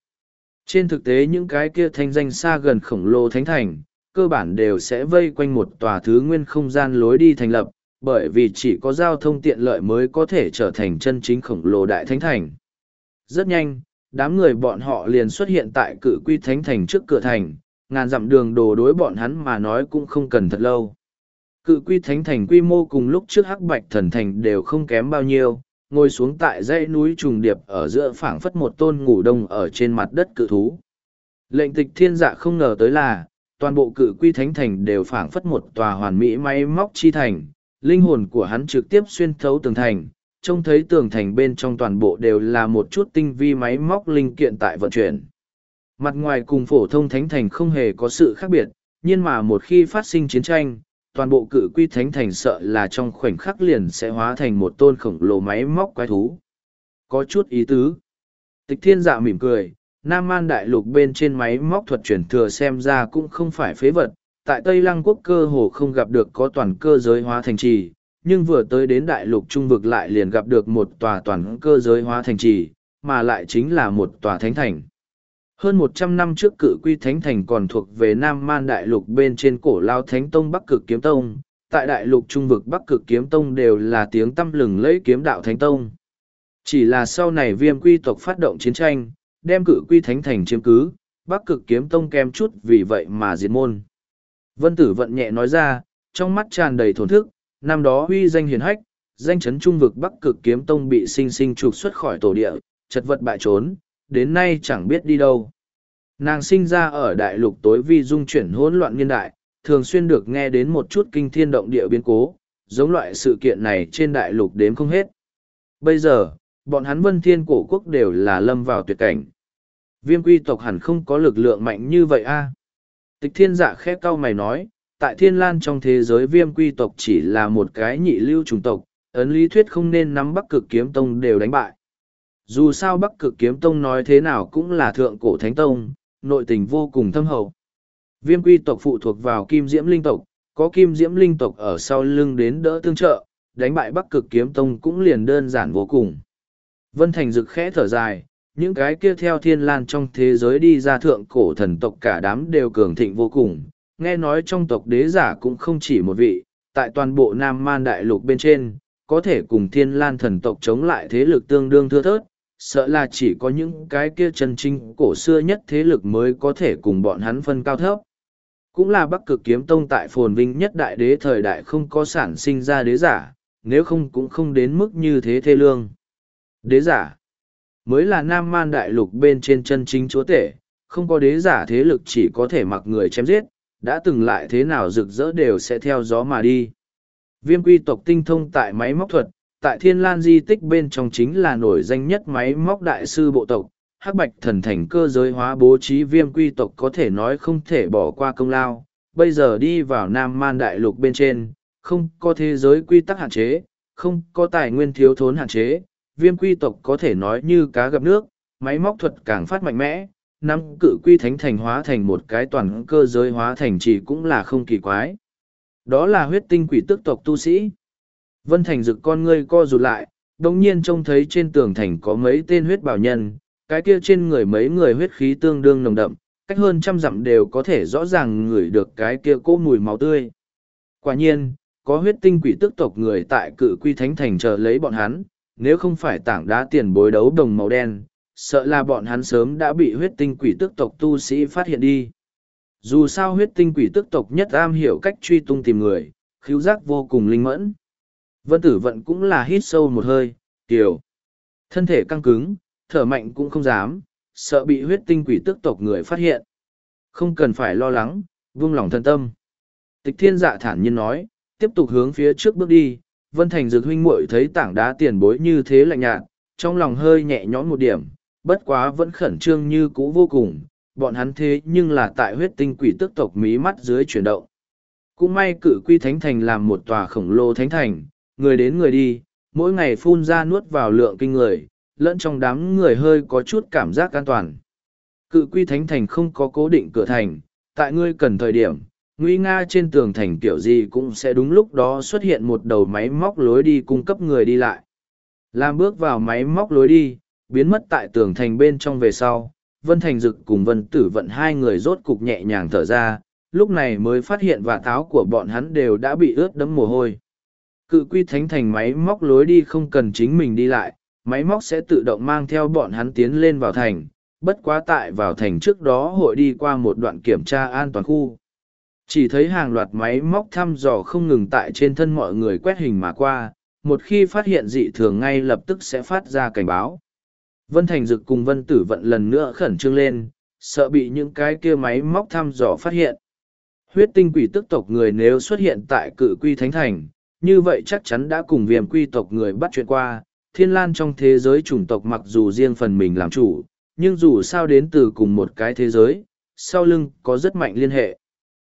Trên thực tế những cái kia thanh danh xa gần khổng lồ thánh thành, cơ bản đều sẽ vây quanh một tòa thứ nguyên không gian lối đi thành lập, bởi vì chỉ có giao thông tiện lợi mới có thể trở thành chân chính khổng lồ đại thánh thành. Rất nhanh, đám người bọn họ liền xuất hiện tại cự quy thánh thành trước cửa thành, ngàn dặm đường đồ đối bọn hắn mà nói cũng không cần thật lâu. Cự quy thánh thành quy mô cùng lúc trước hắc bạch thần thành đều không kém bao nhiêu, ngồi xuống tại dãy núi trùng điệp ở giữa phảng phất một tôn ngủ đông ở trên mặt đất cự thú. Lệnh tịch thiên dạ không ngờ tới là, toàn bộ cự quy thánh thành đều phảng phất một tòa hoàn mỹ máy móc chi thành, linh hồn của hắn trực tiếp xuyên thấu tường thành, trông thấy tường thành bên trong toàn bộ đều là một chút tinh vi máy móc linh kiện tại vận chuyển. Mặt ngoài cùng phổ thông thánh thành không hề có sự khác biệt, nhưng mà một khi phát sinh chiến tranh, toàn bộ cự quy thánh thành sợ là trong khoảnh khắc liền sẽ hóa thành một tôn khổng lồ máy móc quái thú. Có chút ý tứ. Tịch thiên dạ mỉm cười, Nam Man Đại Lục bên trên máy móc thuật chuyển thừa xem ra cũng không phải phế vật, tại Tây Lăng Quốc cơ hồ không gặp được có toàn cơ giới hóa thành trì, nhưng vừa tới đến Đại Lục Trung vực lại liền gặp được một tòa toàn cơ giới hóa thành trì, mà lại chính là một tòa thánh thành. Hơn một trăm năm trước cự quy thánh thành còn thuộc về Nam Man Đại Lục bên trên cổ lao Thánh Tông Bắc Cực Kiếm Tông, tại Đại Lục Trung vực Bắc Cực Kiếm Tông đều là tiếng tăm lừng lẫy kiếm đạo Thánh Tông. Chỉ là sau này viêm quy tộc phát động chiến tranh, đem cự quy thánh thành chiếm cứ, Bắc Cực Kiếm Tông kem chút vì vậy mà diệt môn. Vân Tử vận nhẹ nói ra, trong mắt tràn đầy thổn thức, năm đó huy danh hiền hách, danh chấn trung vực Bắc Cực Kiếm Tông bị sinh sinh trục xuất khỏi tổ địa, chật vật bại trốn, đến nay chẳng biết đi đâu. Nàng sinh ra ở đại lục tối vi dung chuyển hỗn loạn niên đại, thường xuyên được nghe đến một chút kinh thiên động địa biến cố, giống loại sự kiện này trên đại lục đếm không hết. Bây giờ, bọn hắn vân thiên cổ quốc đều là lâm vào tuyệt cảnh. Viêm quy tộc hẳn không có lực lượng mạnh như vậy a. Tịch thiên dạ khẽ cau mày nói, tại thiên lan trong thế giới viêm quy tộc chỉ là một cái nhị lưu chủng tộc, ấn lý thuyết không nên nắm bắc cực kiếm tông đều đánh bại. Dù sao bắc cực kiếm tông nói thế nào cũng là thượng cổ thánh tông, nội tình vô cùng thâm hậu. Viêm quy tộc phụ thuộc vào kim diễm linh tộc, có kim diễm linh tộc ở sau lưng đến đỡ tương trợ, đánh bại bắc cực kiếm tông cũng liền đơn giản vô cùng. Vân Thành rực khẽ thở dài, những cái kia theo thiên lan trong thế giới đi ra thượng cổ thần tộc cả đám đều cường thịnh vô cùng, nghe nói trong tộc đế giả cũng không chỉ một vị, tại toàn bộ Nam Man Đại Lục bên trên, có thể cùng thiên lan thần tộc chống lại thế lực tương đương thưa thớt, sợ là chỉ có những cái kia chân trinh cổ xưa nhất thế lực mới có thể cùng bọn hắn phân cao thấp. Cũng là bắc cực kiếm tông tại phồn vinh nhất đại đế thời đại không có sản sinh ra đế giả, nếu không cũng không đến mức như thế thê lương. Đế giả mới là nam man đại lục bên trên chân chính chúa tể, không có đế giả thế lực chỉ có thể mặc người chém giết, đã từng lại thế nào rực rỡ đều sẽ theo gió mà đi. Viêm quy tộc tinh thông tại máy móc thuật, tại thiên lan di tích bên trong chính là nổi danh nhất máy móc đại sư bộ tộc, hắc bạch thần thành cơ giới hóa bố trí viêm quy tộc có thể nói không thể bỏ qua công lao. Bây giờ đi vào nam man đại lục bên trên, không có thế giới quy tắc hạn chế, không có tài nguyên thiếu thốn hạn chế, viêm quy tộc có thể nói như cá gặp nước, máy móc thuật càng phát mạnh mẽ năm cự quy thánh thành hóa thành một cái toàn cơ giới hóa thành chỉ cũng là không kỳ quái. Đó là huyết tinh quỷ tức tộc tu sĩ. Vân Thành rực con ngươi co rụt lại, đồng nhiên trông thấy trên tường thành có mấy tên huyết bảo nhân, cái kia trên người mấy người huyết khí tương đương nồng đậm, cách hơn trăm dặm đều có thể rõ ràng ngửi được cái kia cỗ mùi máu tươi. Quả nhiên, có huyết tinh quỷ tức tộc người tại cự quy thánh thành chờ lấy bọn hắn, nếu không phải tảng đá tiền bối đấu đồng màu đen, sợ là bọn hắn sớm đã bị huyết tinh quỷ tức tộc tu sĩ phát hiện đi. Dù sao huyết tinh quỷ tức tộc nhất am hiểu cách truy tung tìm người, khiếu giác vô cùng linh mẫn. Vân tử vận cũng là hít sâu một hơi, tiểu. Thân thể căng cứng, thở mạnh cũng không dám, sợ bị huyết tinh quỷ tức tộc người phát hiện. Không cần phải lo lắng, vung lòng thân tâm. Tịch thiên dạ thản nhiên nói, tiếp tục hướng phía trước bước đi, Vân Thành Dược huynh muội thấy tảng đá tiền bối như thế lạnh nhạt, trong lòng hơi nhẹ nhõm một điểm, bất quá vẫn khẩn trương như cũ vô cùng, bọn hắn thế nhưng là tại huyết tinh quỷ tức tộc mí mắt dưới chuyển động. Cũng may cử quy thánh thành làm một tòa khổng lồ thánh thành, người đến người đi, mỗi ngày phun ra nuốt vào lượng kinh người, lẫn trong đám người hơi có chút cảm giác an toàn. Cự quy thánh thành không có cố định cửa thành, tại ngươi cần thời điểm, nguy nga trên tường thành kiểu gì cũng sẽ đúng lúc đó xuất hiện một đầu máy móc lối đi cung cấp người đi lại. Làm bước vào máy móc lối đi, biến mất tại tường thành bên trong về sau, Vân Thành Dực cùng Vân Tử Vận hai người rốt cục nhẹ nhàng thở ra, lúc này mới phát hiện và táo của bọn hắn đều đã bị ướt đẫm mồ hôi. Cự quy thánh thành máy móc lối đi không cần chính mình đi lại, máy móc sẽ tự động mang theo bọn hắn tiến lên vào thành, bất quá tại vào thành trước đó hội đi qua một đoạn kiểm tra an toàn khu. Chỉ thấy hàng loạt máy móc thăm dò không ngừng tại trên thân mọi người quét hình mà qua, một khi phát hiện dị thường ngay lập tức sẽ phát ra cảnh báo. Vân Thành Dực cùng Vân Tử Vận lần nữa khẩn trương lên, sợ bị những cái kia máy móc thăm dò phát hiện. Huyết tinh quỷ tức tộc người nếu xuất hiện tại cự quy thánh thành, như vậy chắc chắn đã cùng viêm quy tộc người bắt chuyện qua. Thiên lan trong thế giới chủng tộc mặc dù riêng phần mình làm chủ, nhưng dù sao đến từ cùng một cái thế giới, sau lưng có rất mạnh liên hệ.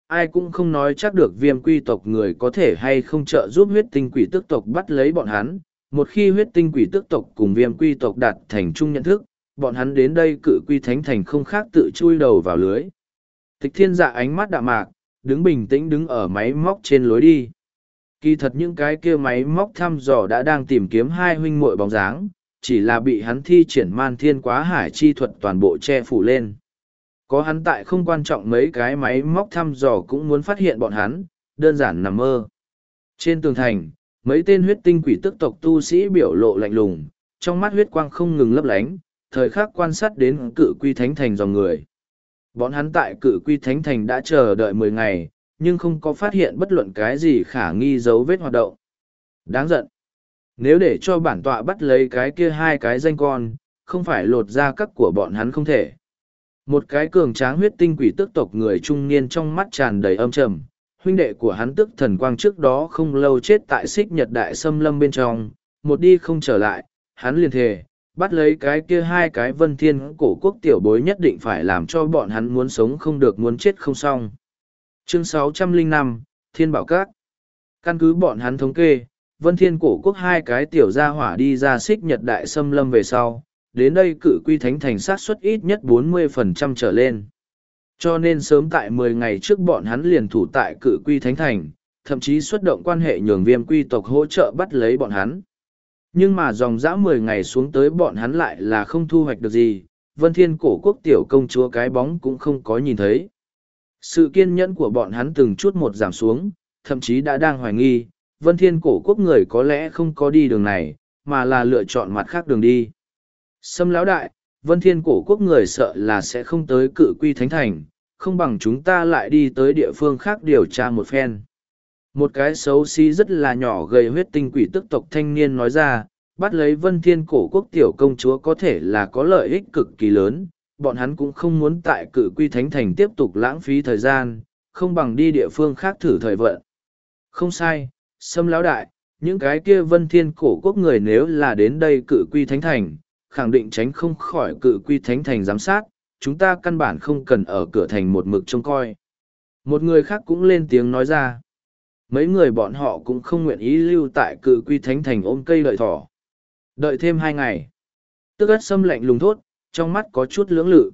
Ai cũng không nói chắc được viêm quy tộc người có thể hay không trợ giúp huyết tinh quỷ tức tộc bắt lấy bọn hắn. Một khi huyết tinh quỷ tức tộc cùng viêm quy tộc đạt thành chung nhận thức, bọn hắn đến đây cự quy thánh thành không khác tự chui đầu vào lưới. Tịch thiên dạ ánh mắt đạm mạc, đứng bình tĩnh đứng ở máy móc trên lối đi. Kỳ thật những cái kia máy móc thăm dò đã đang tìm kiếm hai huynh muội bóng dáng, chỉ là bị hắn thi triển man thiên quá hải chi thuật toàn bộ che phủ lên. Có hắn tại không quan trọng mấy cái máy móc thăm dò cũng muốn phát hiện bọn hắn, đơn giản nằm mơ. Trên tường thành, mấy tên huyết tinh quỷ tức tộc tu sĩ biểu lộ lạnh lùng, trong mắt huyết quang không ngừng lấp lánh, thời khắc quan sát đến cự quy thánh thành dòng người. Bọn hắn tại cự quy thánh thành đã chờ đợi mười ngày, nhưng không có phát hiện bất luận cái gì khả nghi dấu vết hoạt động. Đáng giận. Nếu để cho bản tọa bắt lấy cái kia hai cái danh con, không phải lột ra các của bọn hắn không thể. Một cái cường tráng huyết tinh quỷ tức tộc người trung niên trong mắt tràn đầy âm trầm, huynh đệ của hắn tức thần quang trước đó không lâu chết tại xích nhật đại xâm lâm bên trong, một đi không trở lại, hắn liền thề, bắt lấy cái kia hai cái vân thiên cổ quốc tiểu bối nhất định phải làm cho bọn hắn muốn sống không được muốn chết không xong. Chương 605, Thiên Bảo Các Căn cứ bọn hắn thống kê, vân thiên cổ quốc hai cái tiểu gia hỏa đi ra xích nhật đại xâm lâm về sau, đến đây cự quy thánh thành sát suất ít nhất 40% trở lên. Cho nên sớm tại 10 ngày trước bọn hắn liền thủ tại cự quy thánh thành, thậm chí xuất động quan hệ nhường viêm quy tộc hỗ trợ bắt lấy bọn hắn. Nhưng mà dòng dã 10 ngày xuống tới bọn hắn lại là không thu hoạch được gì, vân thiên cổ quốc tiểu công chúa cái bóng cũng không có nhìn thấy. Sự kiên nhẫn của bọn hắn từng chút một giảm xuống, thậm chí đã đang hoài nghi, vân thiên cổ quốc người có lẽ không có đi đường này, mà là lựa chọn mặt khác đường đi. Sâm lão đại, vân thiên cổ quốc người sợ là sẽ không tới cự quy thánh thành, không bằng chúng ta lại đi tới địa phương khác điều tra một phen. Một cái xấu xí rất là nhỏ gầy huyết tinh quỷ tức tộc thanh niên nói ra, bắt lấy vân thiên cổ quốc tiểu công chúa có thể là có lợi ích cực kỳ lớn, bọn hắn cũng không muốn tại cự quy thánh thành tiếp tục lãng phí thời gian, không bằng đi địa phương khác thử thời vận. Không sai, xâm lão đại, những cái kia vân thiên cổ quốc người nếu là đến đây cự quy thánh thành, khẳng định tránh không khỏi cự quy thánh thành giám sát, chúng ta căn bản không cần ở cửa thành một mực trông coi. Một người khác cũng lên tiếng nói ra. Mấy người bọn họ cũng không nguyện ý lưu tại cự quy thánh thành ôm cây đợi thỏ. Đợi thêm hai ngày. Tức ất xâm lạnh lùng thốt, trong mắt có chút lưỡng lự.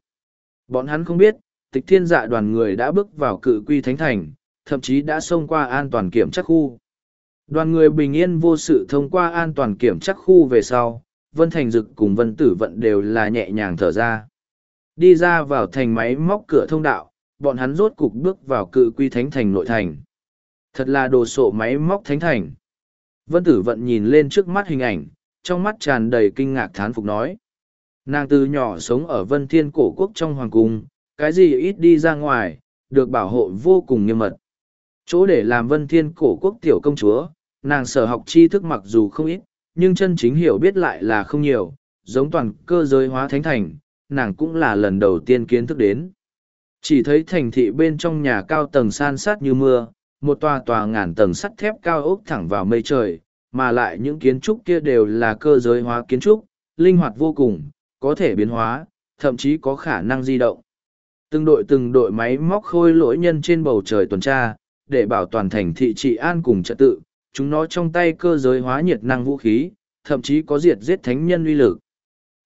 Bọn hắn không biết, tịch thiên dạ đoàn người đã bước vào cự quy thánh thành, thậm chí đã xông qua an toàn kiểm chắc khu. Đoàn người bình yên vô sự thông qua an toàn kiểm chắc khu về sau, Vân Thành Dực cùng Vân Tử Vận đều là nhẹ nhàng thở ra. Đi ra vào thành máy móc cửa thông đạo, bọn hắn rốt cục bước vào cự quy thánh thành nội thành. Thật là đồ sộ máy móc thánh thành. Vân Tử Vận nhìn lên trước mắt hình ảnh, trong mắt tràn đầy kinh ngạc thán phục nói. Nàng từ nhỏ sống ở Vân Thiên cổ quốc trong hoàng cung, cái gì ít đi ra ngoài, được bảo hộ vô cùng nghiêm mật. Chỗ để làm Vân Thiên cổ quốc tiểu công chúa, nàng sở học tri thức mặc dù không ít, nhưng chân chính hiểu biết lại là không nhiều, giống toàn cơ giới hóa thánh thành, nàng cũng là lần đầu tiên kiến thức đến. Chỉ thấy thành thị bên trong nhà cao tầng san sát như mưa, một tòa tòa ngàn tầng sắt thép cao ốc thẳng vào mây trời, mà lại những kiến trúc kia đều là cơ giới hóa kiến trúc, linh hoạt vô cùng, có thể biến hóa, thậm chí có khả năng di động. Từng đội từng đội máy móc khôi lỗi nhân trên bầu trời tuần tra, để bảo toàn thành thị trị an cùng trật tự, chúng nó trong tay cơ giới hóa nhiệt năng vũ khí, thậm chí có diệt giết thánh nhân uy lực.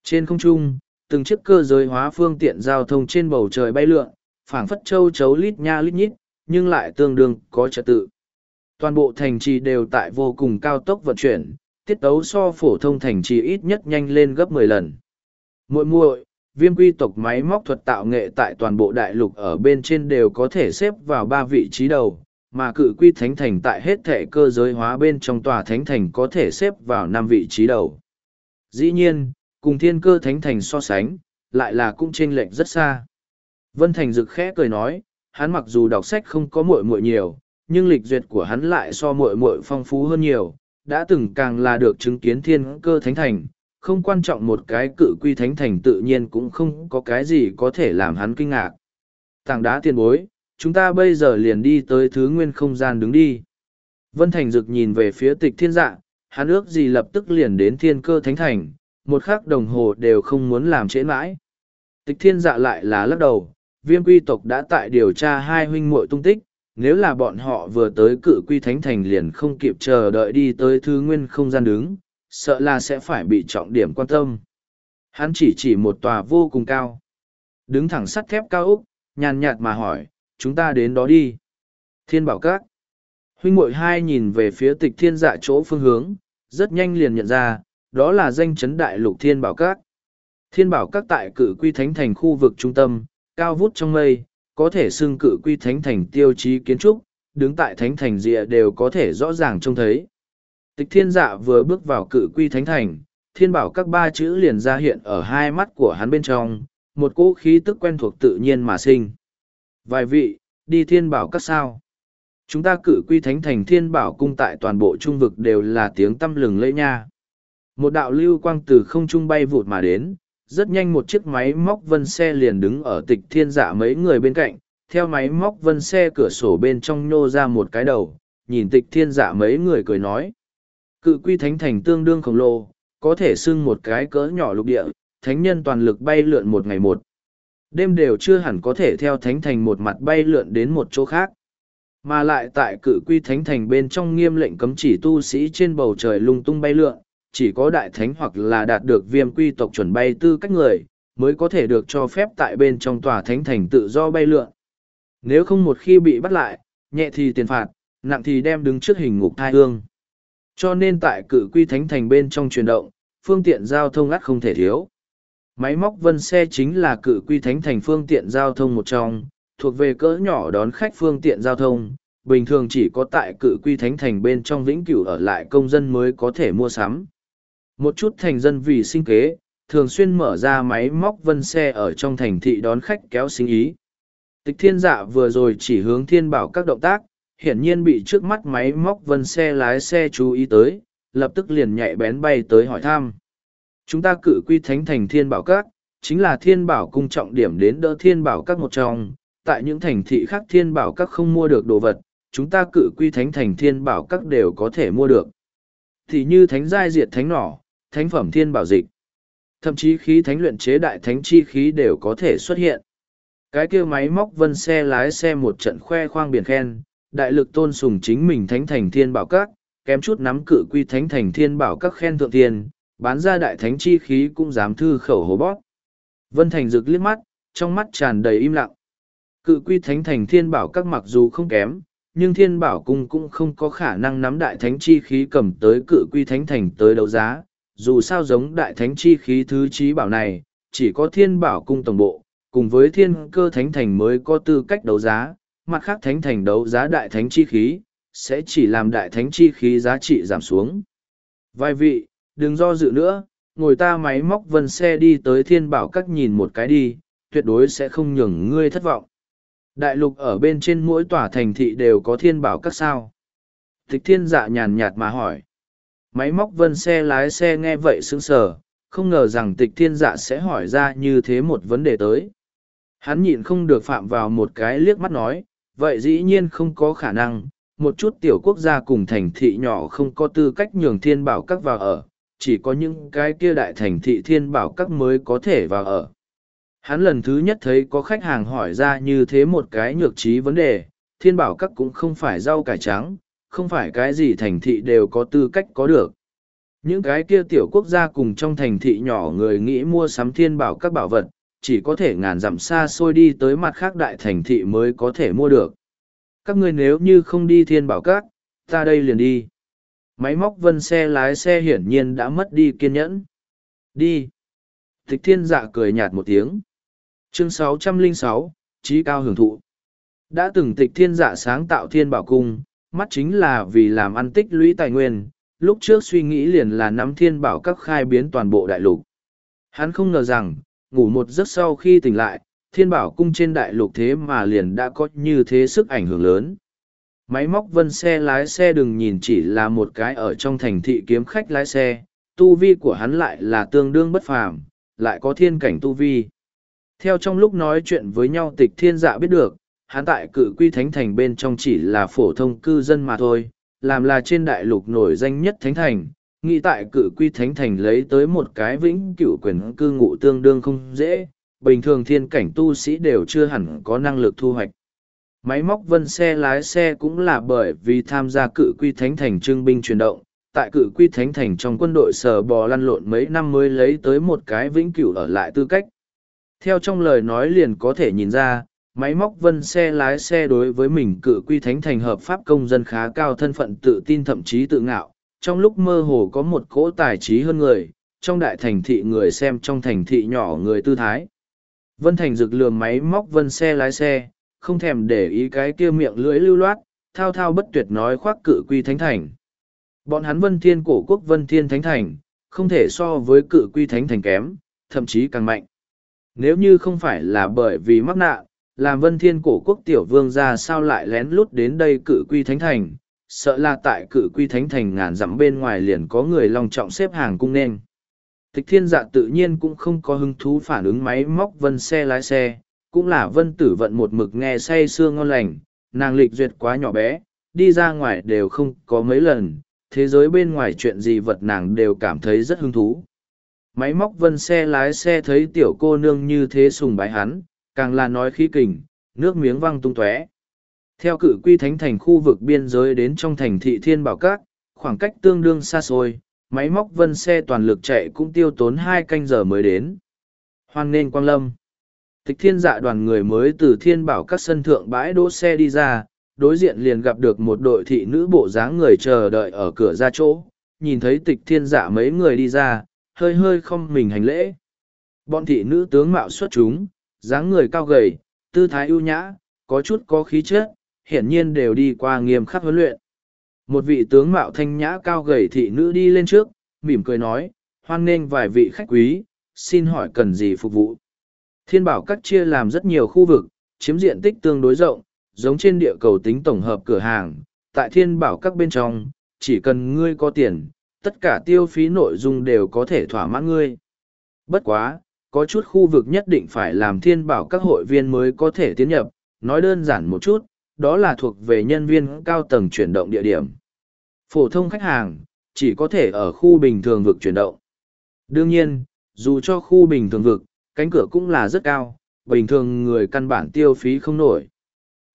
Trên không trung, từng chiếc cơ giới hóa phương tiện giao thông trên bầu trời bay lượn, phảng phất châu chấu lít nha lít nhít, nhưng lại tương đương có trật tự. Toàn bộ thành trì đều tại vô cùng cao tốc vận chuyển, tiết tấu so phổ thông thành trì ít nhất nhanh lên gấp mười lần. Muội muội, viêm quy tộc máy móc thuật tạo nghệ tại toàn bộ đại lục ở bên trên đều có thể xếp vào ba vị trí đầu, mà cự quy thánh thành tại hết thệ cơ giới hóa bên trong tòa thánh thành có thể xếp vào năm vị trí đầu. Dĩ nhiên, cùng thiên cơ thánh thành so sánh, lại là cũng chênh lệch rất xa. Vân Thành rực khẽ cười nói, hắn mặc dù đọc sách không có muội muội nhiều, nhưng lịch duyệt của hắn lại so muội muội phong phú hơn nhiều, đã từng càng là được chứng kiến thiên cơ thánh thành, không quan trọng một cái cự quy thánh thành tự nhiên cũng không có cái gì có thể làm hắn kinh ngạc. Tảng đá tiền bối, chúng ta bây giờ liền đi tới thứ nguyên không gian đứng đi. Vân Thành Dực nhìn về phía tịch thiên dạ, hắn ước gì lập tức liền đến thiên cơ thánh thành, một khắc đồng hồ đều không muốn làm trễ mãi. Tịch thiên dạ lại là lắc đầu, viêm quy tộc đã tại điều tra hai huynh muội tung tích, nếu là bọn họ vừa tới cự quy thánh thành liền không kịp chờ đợi đi tới thứ nguyên không gian đứng, sợ là sẽ phải bị trọng điểm quan tâm. Hắn chỉ chỉ một tòa vô cùng cao. Đứng thẳng sắt thép cao úc, nhàn nhạt mà hỏi, chúng ta đến đó đi. Thiên bảo các. Huynh muội hai nhìn về phía tịch thiên dạ chỗ phương hướng, rất nhanh liền nhận ra, đó là danh chấn đại lục thiên bảo các. Thiên bảo các tại cự quy thánh thành khu vực trung tâm, cao vút trong mây, có thể xưng cự quy thánh thành tiêu chí kiến trúc, đứng tại thánh thành rìa đều có thể rõ ràng trông thấy. Tịch thiên dạ vừa bước vào cự quy thánh thành, thiên bảo các ba chữ liền ra hiện ở hai mắt của hắn bên trong, một cỗ khí tức quen thuộc tự nhiên mà sinh. Vài vị, đi thiên bảo các sao? Chúng ta cử quy thánh thành thiên bảo cung tại toàn bộ trung vực đều là tiếng tâm lừng lẫy nha. Một đạo lưu quang từ không trung bay vụt mà đến, rất nhanh một chiếc máy móc vân xe liền đứng ở tịch thiên dạ mấy người bên cạnh, theo máy móc vân xe cửa sổ bên trong nhô ra một cái đầu, nhìn tịch thiên dạ mấy người cười nói. Cự quy thánh thành tương đương khổng lồ, có thể xưng một cái cỡ nhỏ lục địa, thánh nhân toàn lực bay lượn một ngày một. Đêm đều chưa hẳn có thể theo thánh thành một mặt bay lượn đến một chỗ khác. Mà lại tại cự quy thánh thành bên trong nghiêm lệnh cấm chỉ tu sĩ trên bầu trời lung tung bay lượn, chỉ có đại thánh hoặc là đạt được viêm quy tộc chuẩn bay tư cách người, mới có thể được cho phép tại bên trong tòa thánh thành tự do bay lượn. Nếu không một khi bị bắt lại, nhẹ thì tiền phạt, nặng thì đem đứng trước hình ngục thai hương. Cho nên tại cự quy thánh thành bên trong chuyển động, phương tiện giao thông ắt không thể thiếu. Máy móc vân xe chính là cự quy thánh thành phương tiện giao thông một trong, thuộc về cỡ nhỏ đón khách phương tiện giao thông, bình thường chỉ có tại cự quy thánh thành bên trong vĩnh cửu ở lại công dân mới có thể mua sắm. Một chút thành dân vì sinh kế, thường xuyên mở ra máy móc vân xe ở trong thành thị đón khách kéo sinh ý. Tịch thiên dạ vừa rồi chỉ hướng thiên bảo các động tác, hiển nhiên bị trước mắt máy móc vân xe lái xe chú ý tới, lập tức liền nhạy bén bay tới hỏi thăm. Chúng ta cử quy thánh thành thiên bảo các, chính là thiên bảo cung trọng điểm đến đỡ thiên bảo các một trong, tại những thành thị khác thiên bảo các không mua được đồ vật, chúng ta cử quy thánh thành thiên bảo các đều có thể mua được. Thì như thánh giai diệt thánh nỏ, thánh phẩm thiên bảo dịch, thậm chí khí thánh luyện chế đại thánh chi khí đều có thể xuất hiện. Cái kia máy móc vân xe lái xe một trận khoe khoang biển khen, đại lực tôn sùng chính mình thánh thành thiên bảo các, kém chút nắm cự quy thánh thành thiên bảo các khen thượng thiên, bán ra đại thánh chi khí cũng dám thư khẩu hố bót. Vân Thành rực liếc mắt, trong mắt tràn đầy im lặng. Cự quy thánh thành thiên bảo các mặc dù không kém, nhưng thiên bảo cung cũng không có khả năng nắm đại thánh chi khí cầm tới cự quy thánh thành tới đấu giá. Dù sao giống đại thánh chi khí thứ trí bảo này, chỉ có thiên bảo cung tổng bộ, cùng với thiên cơ thánh thành mới có tư cách đấu giá, mặt khác thánh thành đấu giá đại thánh chi khí, sẽ chỉ làm đại thánh chi khí giá trị giảm xuống. Vài vị, đừng do dự nữa, ngồi ta máy móc vân xe đi tới thiên bảo các nhìn một cái đi, tuyệt đối sẽ không nhường ngươi thất vọng. Đại lục ở bên trên mỗi tòa thành thị đều có thiên bảo các sao. Tịch thiên dạ nhàn nhạt mà hỏi. Máy móc vân xe lái xe nghe vậy sững sờ, không ngờ rằng tịch thiên dạ sẽ hỏi ra như thế một vấn đề tới. Hắn nhịn không được phạm vào một cái liếc mắt nói, vậy dĩ nhiên không có khả năng, một chút tiểu quốc gia cùng thành thị nhỏ không có tư cách nhường thiên bảo các vào ở, chỉ có những cái kia đại thành thị thiên bảo các mới có thể vào ở. Hắn lần thứ nhất thấy có khách hàng hỏi ra như thế một cái nhược trí vấn đề, thiên bảo các cũng không phải rau cải trắng, không phải cái gì thành thị đều có tư cách có được. Những cái kia tiểu quốc gia cùng trong thành thị nhỏ người nghĩ mua sắm thiên bảo các bảo vật, chỉ có thể ngàn dặm xa xôi đi tới mặt khác đại thành thị mới có thể mua được. Các ngươi nếu như không đi thiên bảo các, ta đây liền đi. Máy móc vân xe lái xe hiển nhiên đã mất đi kiên nhẫn. Đi. Tịch thiên dạ cười nhạt một tiếng. Chương 606, Trí cao hưởng thụ. Đã từng tịch thiên dạ sáng tạo thiên bảo cung, mắt chính là vì làm ăn tích lũy tài nguyên, lúc trước suy nghĩ liền là nắm thiên bảo các khai biến toàn bộ đại lục. Hắn không ngờ rằng, ngủ một giấc sau khi tỉnh lại, thiên bảo cung trên đại lục thế mà liền đã có như thế sức ảnh hưởng lớn. Máy móc vân xe lái xe đừng nhìn chỉ là một cái ở trong thành thị kiếm khách lái xe, tu vi của hắn lại là tương đương bất phàm, lại có thiên cảnh tu vi. Theo trong lúc nói chuyện với nhau tịch thiên dạ biết được, hắn tại cự quy thánh thành bên trong chỉ là phổ thông cư dân mà thôi, làm là trên đại lục nổi danh nhất thánh thành, nghĩ tại cự quy thánh thành lấy tới một cái vĩnh cửu quyền cư ngụ tương đương không dễ, bình thường thiên cảnh tu sĩ đều chưa hẳn có năng lực thu hoạch. Máy móc vân xe lái xe cũng là bởi vì tham gia cự quy thánh thành trưng binh chuyển động, tại cự quy thánh thành trong quân đội sờ bò lăn lộn mấy năm mới lấy tới một cái vĩnh cửu ở lại tư cách. Theo trong lời nói liền có thể nhìn ra, máy móc vân xe lái xe đối với mình cự quy thánh thành hợp pháp công dân khá cao thân phận tự tin thậm chí tự ngạo, trong lúc mơ hồ có một cỗ tài trí hơn người, trong đại thành thị người xem trong thành thị nhỏ người tư thái. Vân Thành rực lườm máy móc vân xe lái xe, không thèm để ý cái kia miệng lưỡi lưu loát, thao thao bất tuyệt nói khoác cự quy thánh thành. Bọn hắn vân thiên cổ quốc vân thiên thánh thành, không thể so với cự quy thánh thành kém, thậm chí càng mạnh. Nếu như không phải là bởi vì mắc nạn, làm vân thiên cổ quốc tiểu vương ra sao lại lén lút đến đây cự quy thánh thành, sợ là tại cự quy thánh thành ngàn dặm bên ngoài liền có người long trọng xếp hàng cung nên. Tịch thiên dạ tự nhiên cũng không có hứng thú phản ứng máy móc vân xe lái xe, cũng là vân tử vận một mực nghe say sưa ngon lành, nàng lịch duyệt quá nhỏ bé, đi ra ngoài đều không có mấy lần, thế giới bên ngoài chuyện gì vật nàng đều cảm thấy rất hứng thú. Máy móc vân xe lái xe thấy tiểu cô nương như thế sùng bái hắn, càng là nói khí kình, nước miếng văng tung tóe. Theo cự quy thánh thành khu vực biên giới đến trong thành thị Thiên Bảo Các, khoảng cách tương đương xa xôi, máy móc vân xe toàn lực chạy cũng tiêu tốn hai canh giờ mới đến. Hoan nên Quang Lâm. Tịch thiên dạ đoàn người mới từ Thiên Bảo Các sân thượng bãi đỗ xe đi ra, đối diện liền gặp được một đội thị nữ bộ dáng người chờ đợi ở cửa ra chỗ, nhìn thấy tịch thiên dạ mấy người đi ra, hơi hơi không mình hành lễ. Bọn thị nữ tướng mạo xuất chúng, dáng người cao gầy, tư thái ưu nhã, có chút có khí chất, hiển nhiên đều đi qua nghiêm khắc huấn luyện. Một vị tướng mạo thanh nhã cao gầy thị nữ đi lên trước, mỉm cười nói, hoan nghênh vài vị khách quý, xin hỏi cần gì phục vụ. Thiên bảo các chia làm rất nhiều khu vực, chiếm diện tích tương đối rộng, giống trên địa cầu tính tổng hợp cửa hàng, tại thiên bảo các bên trong, chỉ cần ngươi có tiền, tất cả tiêu phí nội dung đều có thể thỏa mãn ngươi. Bất quá, có chút khu vực nhất định phải làm thiên bảo các hội viên mới có thể tiến nhập, nói đơn giản một chút, đó là thuộc về nhân viên cao tầng chuyển động địa điểm. Phổ thông khách hàng, chỉ có thể ở khu bình thường vực chuyển động. Đương nhiên, dù cho khu bình thường vực, cánh cửa cũng là rất cao, bình thường người căn bản tiêu phí không nổi.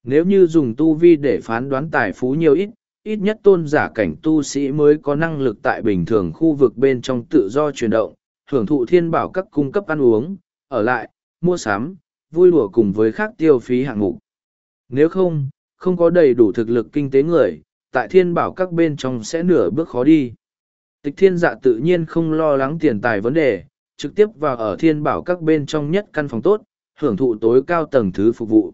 Nếu như dùng tu vi để phán đoán tài phú nhiều ít, ít nhất tôn giả cảnh tu sĩ mới có năng lực tại bình thường khu vực bên trong tự do chuyển động, hưởng thụ thiên bảo các cung cấp ăn uống, ở lại, mua sắm, vui lùa cùng với khác tiêu phí hạng mục. Nếu không, không có đầy đủ thực lực kinh tế người, tại thiên bảo các bên trong sẽ nửa bước khó đi. Tịch thiên dạ tự nhiên không lo lắng tiền tài vấn đề, trực tiếp vào ở thiên bảo các bên trong nhất căn phòng tốt, hưởng thụ tối cao tầng thứ phục vụ.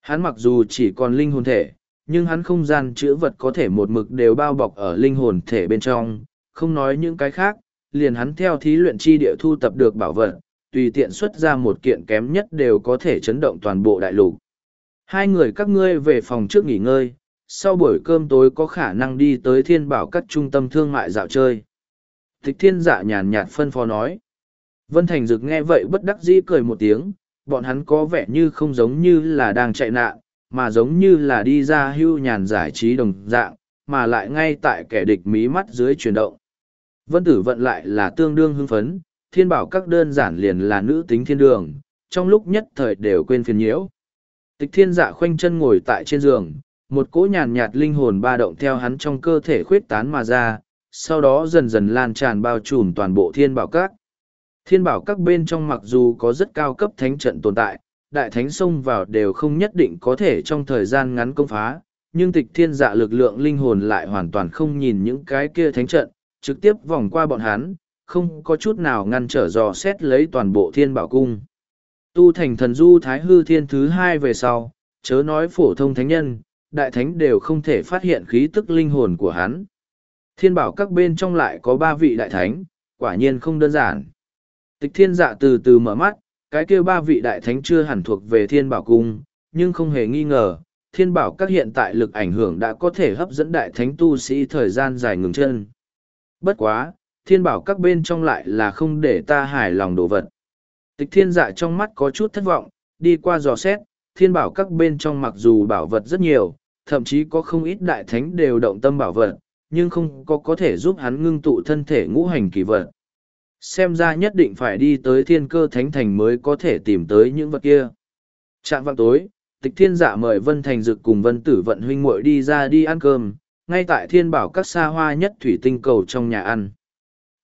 Hắn mặc dù chỉ còn linh hồn thể, nhưng hắn không gian chữa vật có thể một mực đều bao bọc ở linh hồn thể bên trong, không nói những cái khác, liền hắn theo thí luyện chi địa thu tập được bảo vật, tùy tiện xuất ra một kiện kém nhất đều có thể chấn động toàn bộ đại lục. Hai người các ngươi về phòng trước nghỉ ngơi, sau buổi cơm tối có khả năng đi tới thiên bảo các trung tâm thương mại dạo chơi. Thích thiên dạ nhàn nhạt phân phó nói. Vân Thành Dực nghe vậy bất đắc dĩ cười một tiếng, bọn hắn có vẻ như không giống như là đang chạy nạn, mà giống như là đi ra hưu nhàn giải trí đồng dạng, mà lại ngay tại kẻ địch mí mắt dưới chuyển động. Vân Tử vận lại là tương đương hưng phấn, thiên bảo các đơn giản liền là nữ tính thiên đường, trong lúc nhất thời đều quên phiền nhiễu. Tịch thiên dạ khoanh chân ngồi tại trên giường, một cỗ nhàn nhạt linh hồn ba động theo hắn trong cơ thể khuyết tán mà ra, sau đó dần dần lan tràn bao trùm toàn bộ thiên bảo các. Thiên bảo các bên trong mặc dù có rất cao cấp thánh trận tồn tại, đại thánh xông vào đều không nhất định có thể trong thời gian ngắn công phá, nhưng tịch thiên dạ lực lượng linh hồn lại hoàn toàn không nhìn những cái kia thánh trận, trực tiếp vòng qua bọn hắn, không có chút nào ngăn trở dò xét lấy toàn bộ thiên bảo cung. Tu thành thần du thái hư thiên thứ hai về sau, chớ nói phổ thông thánh nhân, đại thánh đều không thể phát hiện khí tức linh hồn của hắn. Thiên bảo các bên trong lại có ba vị đại thánh, quả nhiên không đơn giản. Tịch thiên dạ từ từ mở mắt, cái kia ba vị đại thánh chưa hẳn thuộc về thiên bảo cung, nhưng không hề nghi ngờ, thiên bảo các hiện tại lực ảnh hưởng đã có thể hấp dẫn đại thánh tu sĩ thời gian dài ngừng chân. Bất quá, thiên bảo các bên trong lại là không để ta hài lòng đồ vật. Tịch thiên dạ trong mắt có chút thất vọng, đi qua dò xét, thiên bảo các bên trong mặc dù bảo vật rất nhiều, thậm chí có không ít đại thánh đều động tâm bảo vật, nhưng không có có thể giúp hắn ngưng tụ thân thể ngũ hành kỳ vật. Xem ra nhất định phải đi tới thiên cơ thánh thành mới có thể tìm tới những vật kia. Trạng vạng tối, tịch thiên dạ mời Vân Thành Dực cùng Vân Tử Vận huynh muội đi ra đi ăn cơm, ngay tại thiên bảo các xa hoa nhất thủy tinh cầu trong nhà ăn.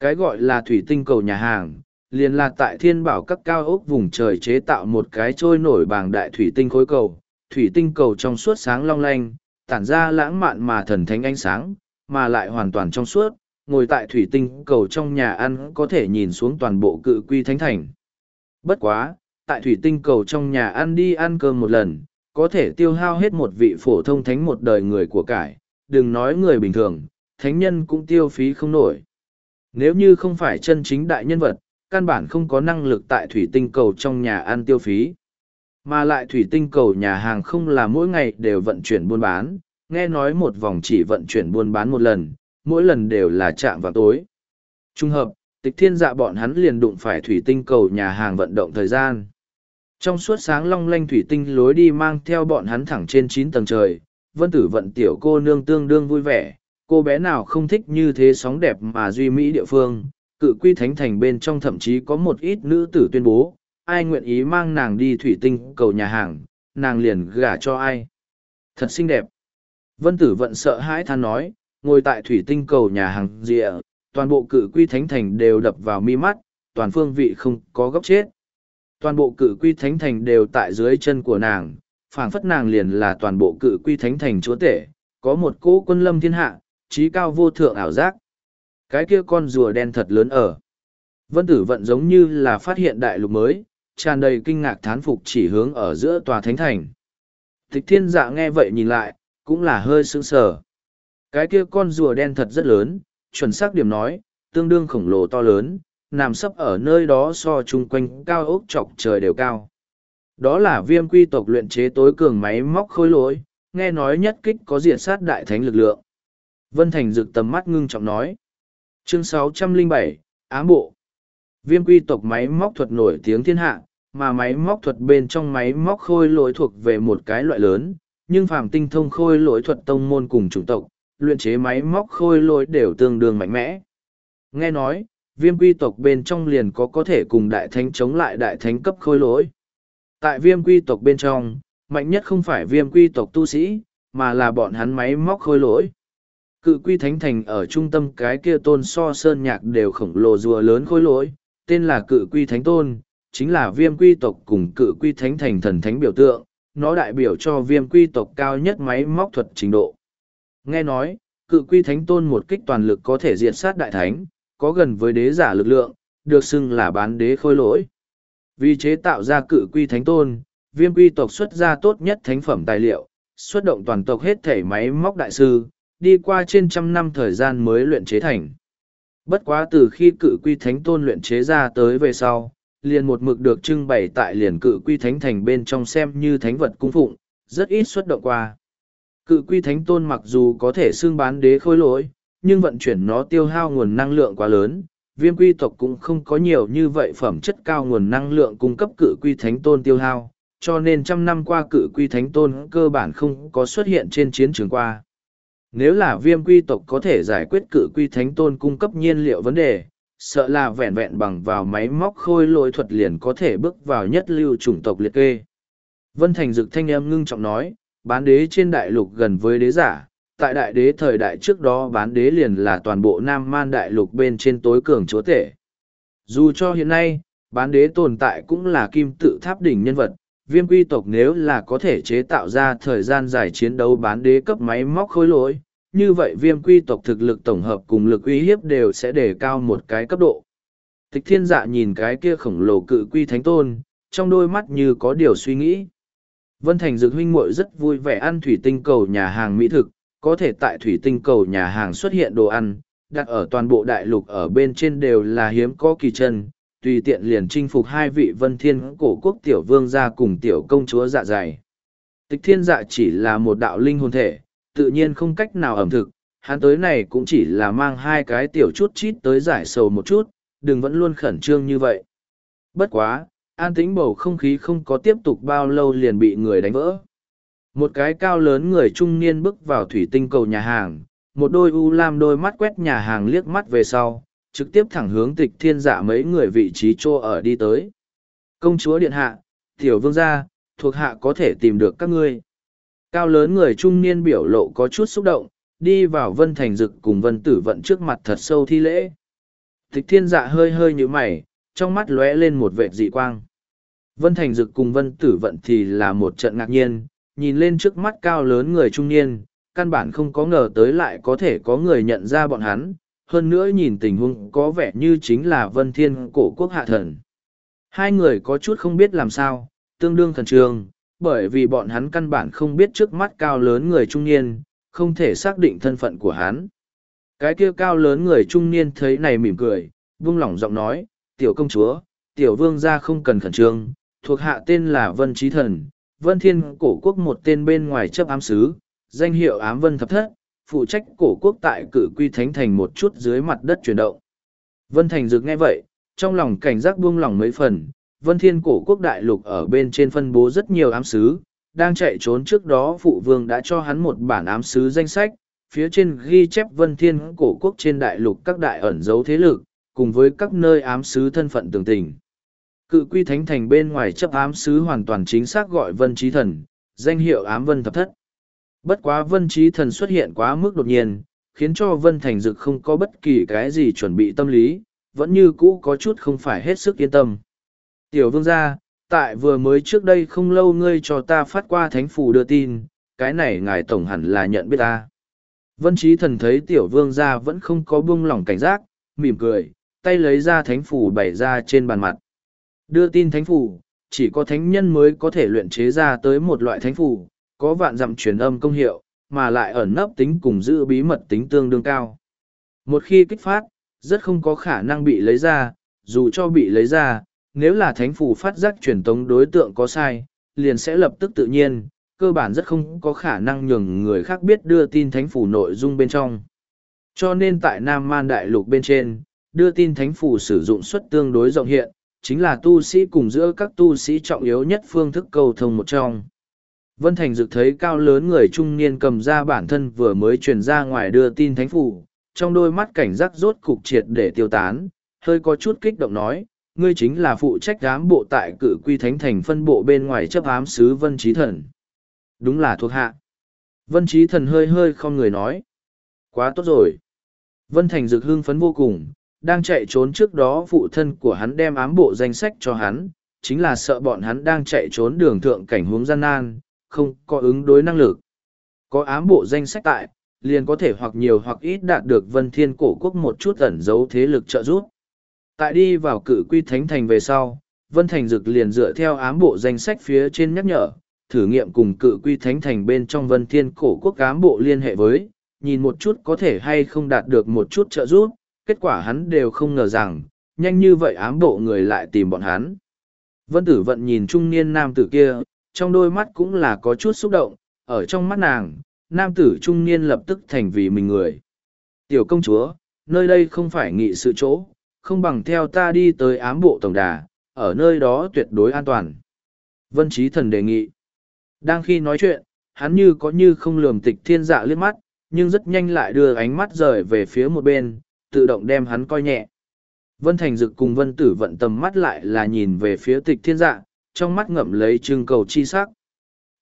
Cái gọi là thủy tinh cầu nhà hàng, liền là tại thiên bảo các cao ốc vùng trời chế tạo một cái trôi nổi bàng đại thủy tinh khối cầu, thủy tinh cầu trong suốt sáng long lanh, tản ra lãng mạn mà thần thánh ánh sáng, mà lại hoàn toàn trong suốt, ngồi tại thủy tinh cầu trong nhà ăn có thể nhìn xuống toàn bộ cự quy thánh thành. Bất quá, tại thủy tinh cầu trong nhà ăn đi ăn cơm một lần, có thể tiêu hao hết một vị phổ thông thánh một đời người của cải, đừng nói người bình thường, thánh nhân cũng tiêu phí không nổi. Nếu như không phải chân chính đại nhân vật, căn bản không có năng lực tại thủy tinh cầu trong nhà ăn tiêu phí. Mà lại thủy tinh cầu nhà hàng không là mỗi ngày đều vận chuyển buôn bán, nghe nói một vòng chỉ vận chuyển buôn bán một lần, mỗi lần đều là chạm vào tối. Trung hợp, tịch thiên dạ bọn hắn liền đụng phải thủy tinh cầu nhà hàng vận động thời gian. Trong suốt sáng long lanh thủy tinh lối đi mang theo bọn hắn thẳng trên chín tầng trời, vân tử vận tiểu cô nương tương đương vui vẻ, cô bé nào không thích như thế sóng đẹp mà duy mỹ địa phương, cự quy thánh thành bên trong thậm chí có một ít nữ tử tuyên bố, ai nguyện ý mang nàng đi thủy tinh cầu nhà hàng, nàng liền gả cho ai. Thật xinh đẹp. Vân tử vận sợ hãi than nói, ngồi tại thủy tinh cầu nhà hàng rịa, toàn bộ cự quy thánh thành đều đập vào mi mắt, toàn phương vị không có góc chết. Toàn bộ cự quy thánh thành đều tại dưới chân của nàng, phảng phất nàng liền là toàn bộ cự quy thánh thành chúa tể, có một cỗ quân lâm thiên hạ, trí cao vô thượng ảo giác. Cái kia con rùa đen thật lớn ở. Vân tử vận giống như là phát hiện đại lục mới, tràn đầy kinh ngạc thán phục chỉ hướng ở giữa tòa thánh thành. Tịch thiên dạ nghe vậy nhìn lại, cũng là hơi sững sờ. Cái kia con rùa đen thật rất lớn, chuẩn xác điểm nói, tương đương khổng lồ to lớn, nằm sấp ở nơi đó so chung quanh cao ốc chọc trời đều cao. Đó là viêm quy tộc luyện chế tối cường máy móc khôi lỗi, nghe nói nhất kích có diện sát đại thánh lực lượng. Vân Thành rực tầm mắt ngưng trọng nói. Chương 607, Ám Bộ Viêm quy tộc máy móc thuật nổi tiếng thiên hạ, mà máy móc thuật bên trong máy móc khôi lỗi thuộc về một cái loại lớn, nhưng phàm tinh thông khôi lỗi thuật tông môn cùng chủng tộc, luyện chế máy móc khôi lỗi đều tương đương mạnh mẽ. Nghe nói, viêm quy tộc bên trong liền có có thể cùng đại thánh chống lại đại thánh cấp khôi lỗi. Tại viêm quy tộc bên trong, mạnh nhất không phải viêm quy tộc tu sĩ, mà là bọn hắn máy móc khôi lỗi. Cự quy thánh thành ở trung tâm cái kia tôn so sơn nhạc đều khổng lồ rùa lớn khối lỗi, tên là cự quy thánh tôn, chính là viêm quy tộc cùng cự quy thánh thành thần thánh biểu tượng, nó đại biểu cho viêm quy tộc cao nhất máy móc thuật trình độ. Nghe nói, cự quy thánh tôn một kích toàn lực có thể diệt sát đại thánh, có gần với đế giả lực lượng, được xưng là bán đế khôi lỗi. Vì chế tạo ra cự quy thánh tôn, viêm quy tộc xuất ra tốt nhất thánh phẩm tài liệu, xuất động toàn tộc hết thể máy móc đại sư, đi qua trên trăm năm thời gian mới luyện chế thành. Bất quá từ khi cự quy thánh tôn luyện chế ra tới về sau, liền một mực được trưng bày tại liền cự quy thánh thành bên trong xem như thánh vật cung phụng, rất ít xuất động qua. Cự quy thánh tôn mặc dù có thể xương bán đế khôi lỗi, nhưng vận chuyển nó tiêu hao nguồn năng lượng quá lớn, viêm quy tộc cũng không có nhiều như vậy phẩm chất cao nguồn năng lượng cung cấp cự quy thánh tôn tiêu hao, cho nên trăm năm qua cự quy thánh tôn cơ bản không có xuất hiện trên chiến trường qua. Nếu là viêm quy tộc có thể giải quyết cự quy thánh tôn cung cấp nhiên liệu vấn đề, sợ là vẹn vẹn bằng vào máy móc khôi lỗi thuật liền có thể bước vào nhất lưu chủng tộc liệt kê. Vân Thành Dực thanh em ngưng trọng nói, bán đế trên đại lục gần với đế giả, tại đại đế thời đại trước đó bán đế liền là toàn bộ nam man đại lục bên trên tối cường chúa tể. Dù cho hiện nay, bán đế tồn tại cũng là kim tự tháp đỉnh nhân vật, viêm quy tộc nếu là có thể chế tạo ra thời gian dài chiến đấu bán đế cấp máy móc khối lỗi, như vậy viêm quy tộc thực lực tổng hợp cùng lực uy hiếp đều sẽ đề cao một cái cấp độ. Tịch thiên dạ nhìn cái kia khổng lồ cự quy thánh tôn, trong đôi mắt như có điều suy nghĩ. Vân Thành Dược huynh muội rất vui vẻ ăn thủy tinh cầu nhà hàng mỹ thực, có thể tại thủy tinh cầu nhà hàng xuất hiện đồ ăn, đặt ở toàn bộ đại lục ở bên trên đều là hiếm có kỳ chân, tùy tiện liền chinh phục hai vị vân thiên cổ quốc tiểu vương gia cùng tiểu công chúa dạ dày. Tịch thiên dạ chỉ là một đạo linh hồn thể, tự nhiên không cách nào ẩm thực, hắn tới này cũng chỉ là mang hai cái tiểu chút chít tới giải sầu một chút, đừng vẫn luôn khẩn trương như vậy. Bất quá, an tĩnh bầu không khí không có tiếp tục bao lâu liền bị người đánh vỡ. Một cái cao lớn người trung niên bước vào thủy tinh cầu nhà hàng, một đôi u lam đôi mắt quét nhà hàng liếc mắt về sau, trực tiếp thẳng hướng tịch thiên dạ mấy người vị trí chô ở đi tới. Công chúa điện hạ, tiểu vương gia, thuộc hạ có thể tìm được các ngươi. Cao lớn người trung niên biểu lộ có chút xúc động, đi vào vân thành dực cùng vân tử vận trước mặt thật sâu thi lễ. Tịch thiên dạ hơi hơi như mày, trong mắt lóe lên một vệt dị quang. Vân thành dực cùng vân tử vận thì là một trận ngạc nhiên, nhìn lên trước mắt cao lớn người trung niên, căn bản không có ngờ tới lại có thể có người nhận ra bọn hắn, hơn nữa nhìn tình huống có vẻ như chính là vân thiên cổ quốc hạ thần. Hai người có chút không biết làm sao, tương đương thần trường bởi vì bọn hắn căn bản không biết trước mắt cao lớn người trung niên, không thể xác định thân phận của hắn. Cái kia cao lớn người trung niên thấy này mỉm cười, buông lỏng giọng nói, tiểu công chúa, tiểu vương gia không cần khẩn trương, thuộc hạ tên là Vân Trí Thần, Vân Thiên cổ quốc một tên bên ngoài chấp ám sứ, danh hiệu ám vân thập thất, phụ trách cổ quốc tại cử quy thánh thành một chút dưới mặt đất chuyển động. Vân Thành dược nghe vậy, trong lòng cảnh giác buông lỏng mấy phần, Vân Thiên cổ quốc đại lục ở bên trên phân bố rất nhiều ám sứ, đang chạy trốn trước đó phụ vương đã cho hắn một bản ám sứ danh sách, phía trên ghi chép Vân Thiên cổ quốc trên đại lục các đại ẩn dấu thế lực, cùng với các nơi ám sứ thân phận tường tình. Cự quy thánh thành bên ngoài chấp ám sứ hoàn toàn chính xác gọi Vân Trí Thần, danh hiệu ám Vân Thập Thất. Bất quá Vân Trí Thần xuất hiện quá mức đột nhiên, khiến cho Vân Thành Dực không có bất kỳ cái gì chuẩn bị tâm lý, vẫn như cũ có chút không phải hết sức yên tâm. Tiểu vương gia, tại vừa mới trước đây không lâu ngươi cho ta phát qua thánh phủ đưa tin, cái này ngài tổng hẳn là nhận biết ta. Vân Trí Thần thấy tiểu vương gia vẫn không có buông lỏng cảnh giác, mỉm cười, tay lấy ra thánh phủ bày ra trên bàn mặt. Đưa tin thánh phủ, chỉ có thánh nhân mới có thể luyện chế ra tới một loại thánh phủ, có vạn dặm truyền âm công hiệu, mà lại ẩn nấp tính cùng giữ bí mật tính tương đương cao. Một khi kích phát, rất không có khả năng bị lấy ra, dù cho bị lấy ra, nếu là thánh phủ phát giác truyền tống đối tượng có sai, liền sẽ lập tức tự nhiên, cơ bản rất không có khả năng nhường người khác biết đưa tin thánh phủ nội dung bên trong. Cho nên tại Nam Man Đại Lục bên trên, đưa tin thánh phủ sử dụng suất tương đối rộng hiện, chính là tu sĩ cùng giữa các tu sĩ trọng yếu nhất phương thức cầu thông một trong. Vân Thành Dực thấy cao lớn người trung niên cầm ra bản thân vừa mới truyền ra ngoài đưa tin thánh phủ, trong đôi mắt cảnh giác rốt cục triệt để tiêu tán, hơi có chút kích động nói, ngươi chính là phụ trách ám bộ tại cử quy thánh thành phân bộ bên ngoài chấp ám sứ Vân Trí Thần. Đúng là thuộc hạ. Vân Trí Thần hơi hơi không người nói. Quá tốt rồi. Vân Thành Dực hưng phấn vô cùng, đang chạy trốn trước đó phụ thân của hắn đem ám bộ danh sách cho hắn, chính là sợ bọn hắn đang chạy trốn đường thượng cảnh hướng gian nan, không có ứng đối năng lực. Có ám bộ danh sách tại, liền có thể hoặc nhiều hoặc ít đạt được vân thiên cổ quốc một chút ẩn dấu thế lực trợ giúp. Tại đi vào cử quy thánh thành về sau, vân thành dực liền dựa theo ám bộ danh sách phía trên nhắc nhở, thử nghiệm cùng cự quy thánh thành bên trong vân thiên cổ quốc ám bộ liên hệ với, nhìn một chút có thể hay không đạt được một chút trợ giúp, kết quả hắn đều không ngờ rằng, nhanh như vậy ám bộ người lại tìm bọn hắn. Vân tử vận nhìn trung niên nam tử kia, trong đôi mắt cũng là có chút xúc động, ở trong mắt nàng, nam tử trung niên lập tức thành vì mình người. Tiểu công chúa, nơi đây không phải nghị sự chỗ, không bằng theo ta đi tới ám bộ tổng đà, ở nơi đó tuyệt đối an toàn. Vân Trí Thần đề nghị. Đang khi nói chuyện, hắn như có như không lườm tịch thiên dạ liếc mắt, nhưng rất nhanh lại đưa ánh mắt rời về phía một bên, tự động đem hắn coi nhẹ. Vân Thành Dực cùng Vân Tử vận tầm mắt lại là nhìn về phía tịch thiên dạ, trong mắt ngậm lấy trưng cầu chi sắc.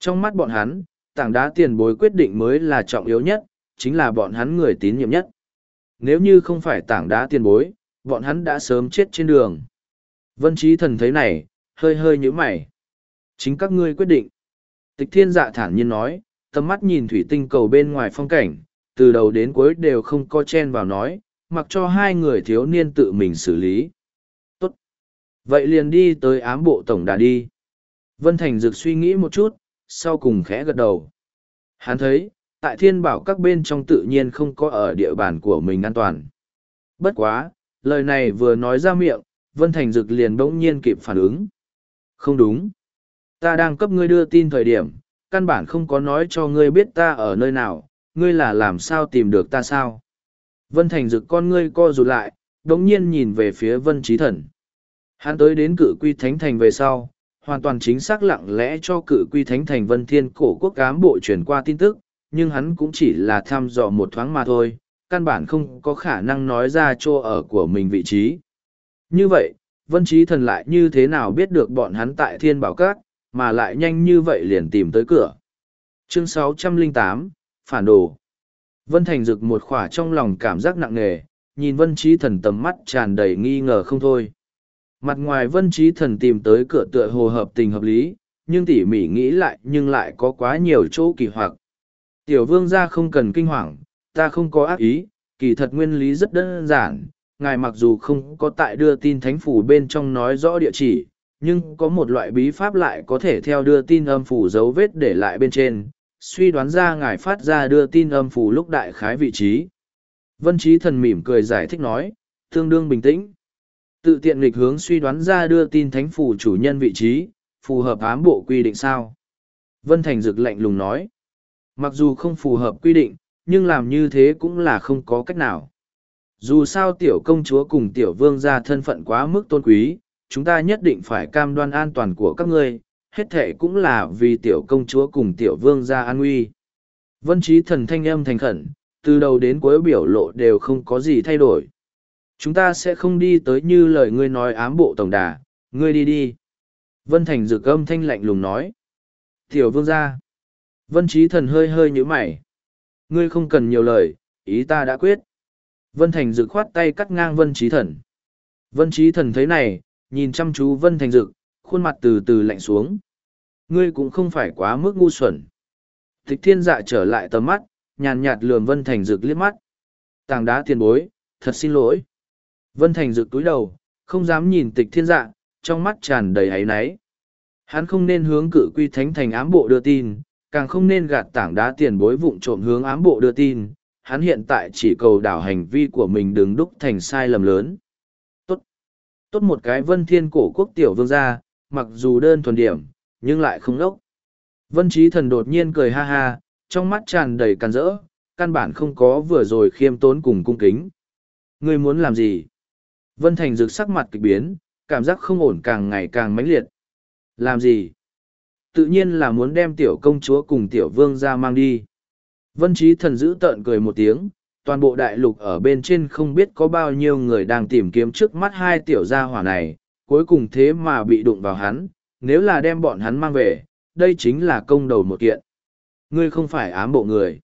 Trong mắt bọn hắn, tảng đá tiền bối quyết định mới là trọng yếu nhất, chính là bọn hắn người tín nhiệm nhất. Nếu như không phải tảng đá tiền bối, bọn hắn đã sớm chết trên đường. Vân Trí Thần thấy này, hơi hơi nhíu mày. Chính các ngươi quyết định. Tịch thiên dạ thản nhiên nói, tầm mắt nhìn thủy tinh cầu bên ngoài phong cảnh, từ đầu đến cuối đều không co chen vào nói, mặc cho hai người thiếu niên tự mình xử lý. Vậy liền đi tới ám bộ tổng đà đi. Vân Thành Dực suy nghĩ một chút, sau cùng khẽ gật đầu. Hắn thấy, tại thiên bảo các bên trong tự nhiên không có ở địa bàn của mình an toàn. Bất quá, lời này vừa nói ra miệng, Vân Thành Dực liền bỗng nhiên kịp phản ứng. Không đúng. Ta đang cấp ngươi đưa tin thời điểm, căn bản không có nói cho ngươi biết ta ở nơi nào, ngươi là làm sao tìm được ta sao. Vân Thành Dực con ngươi co rụt lại, đống nhiên nhìn về phía Vân Trí Thần. Hắn tới đến cự quy thánh thành về sau, hoàn toàn chính xác lặng lẽ cho cự quy thánh thành Vân Thiên cổ quốc cám bộ truyền qua tin tức, nhưng hắn cũng chỉ là thăm dò một thoáng mà thôi, căn bản không có khả năng nói ra chỗ ở của mình vị trí. Như vậy, Vân Trí Thần lại như thế nào biết được bọn hắn tại Thiên Bảo Các, mà lại nhanh như vậy liền tìm tới cửa. Chương 608, Phản đồ Vân Thành rực một khỏa trong lòng cảm giác nặng nề, nhìn Vân Trí Thần tầm mắt tràn đầy nghi ngờ không thôi. Mặt ngoài Vân Trí Thần tìm tới cửa tựa hồ hợp tình hợp lý, nhưng tỉ mỉ nghĩ lại nhưng lại có quá nhiều chỗ kỳ hoặc. Tiểu vương gia không cần kinh hoàng, ta không có ác ý, kỳ thật nguyên lý rất đơn giản. Ngài mặc dù không có tại đưa tin thánh phủ bên trong nói rõ địa chỉ, nhưng có một loại bí pháp lại có thể theo đưa tin âm phủ dấu vết để lại bên trên, suy đoán ra ngài phát ra đưa tin âm phủ lúc đại khái vị trí. Vân Trí Thần mỉm cười giải thích nói, tương đương bình tĩnh. Tự tiện lịch hướng suy đoán ra đưa tin thánh phủ chủ nhân vị trí, phù hợp ám bộ quy định sao? Vân Thành Dực lạnh lùng nói, mặc dù không phù hợp quy định, nhưng làm như thế cũng là không có cách nào. Dù sao tiểu công chúa cùng tiểu vương ra thân phận quá mức tôn quý, chúng ta nhất định phải cam đoan an toàn của các ngươi, hết thệ cũng là vì tiểu công chúa cùng tiểu vương ra an nguy. Vân trí thần thanh âm thành khẩn, từ đầu đến cuối biểu lộ đều không có gì thay đổi. Chúng ta sẽ không đi tới như lời ngươi nói ám bộ tổng đà, ngươi đi đi. Vân Thành rực âm thanh lạnh lùng nói. Tiểu vương gia. Vân trí thần hơi hơi nhữ mày. Ngươi không cần nhiều lời, ý ta đã quyết. Vân Thành rực khoát tay cắt ngang Vân trí thần. Vân trí thần thấy này, nhìn chăm chú Vân Thành rực, khuôn mặt từ từ lạnh xuống. Ngươi cũng không phải quá mức ngu xuẩn. Tịch thiên dạ trở lại tầm mắt, nhàn nhạt lườm Vân Thành Dực liếc mắt. Tàng đá tiền bối, thật xin lỗi. Vân Thành dự túi đầu, không dám nhìn tịch thiên dạ, trong mắt tràn đầy áy náy. Hắn không nên hướng cử quy thánh thành ám bộ đưa tin, càng không nên gạt tảng đá tiền bối vụng trộm hướng ám bộ đưa tin. Hắn hiện tại chỉ cầu đảo hành vi của mình đừng đúc thành sai lầm lớn. Tốt. Tốt một cái vân thiên cổ quốc tiểu vương gia, mặc dù đơn thuần điểm, nhưng lại không ốc. Vân Trí Thần đột nhiên cười ha ha, trong mắt tràn đầy càn rỡ, căn bản không có vừa rồi khiêm tốn cùng cung kính. Ngươi muốn làm gì? Vân Thành rực sắc mặt kịch biến, cảm giác không ổn càng ngày càng mãnh liệt. Làm gì? Tự nhiên là muốn đem tiểu công chúa cùng tiểu vương ra mang đi. Vân Trí Thần giữ tợn cười một tiếng, toàn bộ đại lục ở bên trên không biết có bao nhiêu người đang tìm kiếm trước mắt hai tiểu gia hỏa này, cuối cùng thế mà bị đụng vào hắn, nếu là đem bọn hắn mang về, đây chính là công đầu một kiện. Ngươi không phải ám bộ người.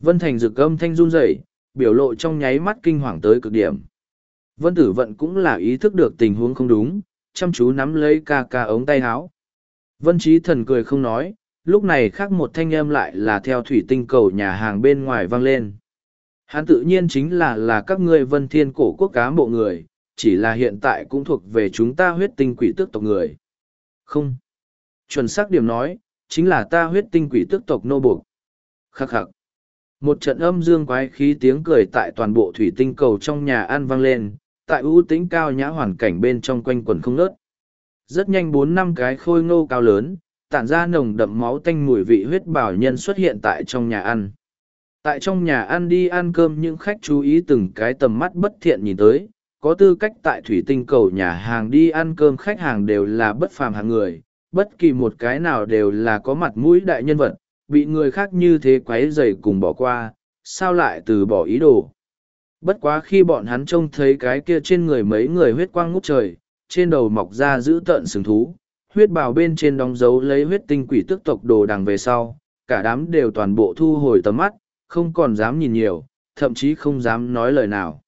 Vân Thành rực âm thanh run rẩy, biểu lộ trong nháy mắt kinh hoàng tới cực điểm. Vân Tử Vận cũng là ý thức được tình huống không đúng, chăm chú nắm lấy ca ca ống tay áo. Vân Trí Thần cười không nói, lúc này khác một thanh âm lại là theo thủy tinh cầu nhà hàng bên ngoài vang lên. Hắn tự nhiên chính là là các ngươi vân thiên cổ quốc cá bộ người, chỉ là hiện tại cũng thuộc về chúng ta huyết tinh quỷ tước tộc người. Không. Chuẩn xác điểm nói, chính là ta huyết tinh quỷ tước tộc nô buộc. Khắc khắc. Một trận âm dương quái khí tiếng cười tại toàn bộ thủy tinh cầu trong nhà ăn vang lên, tại ưu tính cao nhã hoàn cảnh bên trong quanh quần không nớt. Rất nhanh bốn năm cái khôi ngô cao lớn, tản ra nồng đậm máu tanh mùi vị huyết bảo nhân xuất hiện tại trong nhà ăn. Tại trong nhà ăn đi ăn cơm những khách chú ý từng cái tầm mắt bất thiện nhìn tới, có tư cách tại thủy tinh cầu nhà hàng đi ăn cơm khách hàng đều là bất phàm hàng người, bất kỳ một cái nào đều là có mặt mũi đại nhân vật, bị người khác như thế quấy rầy cùng bỏ qua, sao lại từ bỏ ý đồ. Bất quá khi bọn hắn trông thấy cái kia trên người mấy người huyết quang ngút trời, trên đầu mọc ra giữ tợn sừng thú, huyết bào bên trên đóng dấu lấy huyết tinh quỷ tức tộc đồ đằng về sau, cả đám đều toàn bộ thu hồi tầm mắt, không còn dám nhìn nhiều, thậm chí không dám nói lời nào.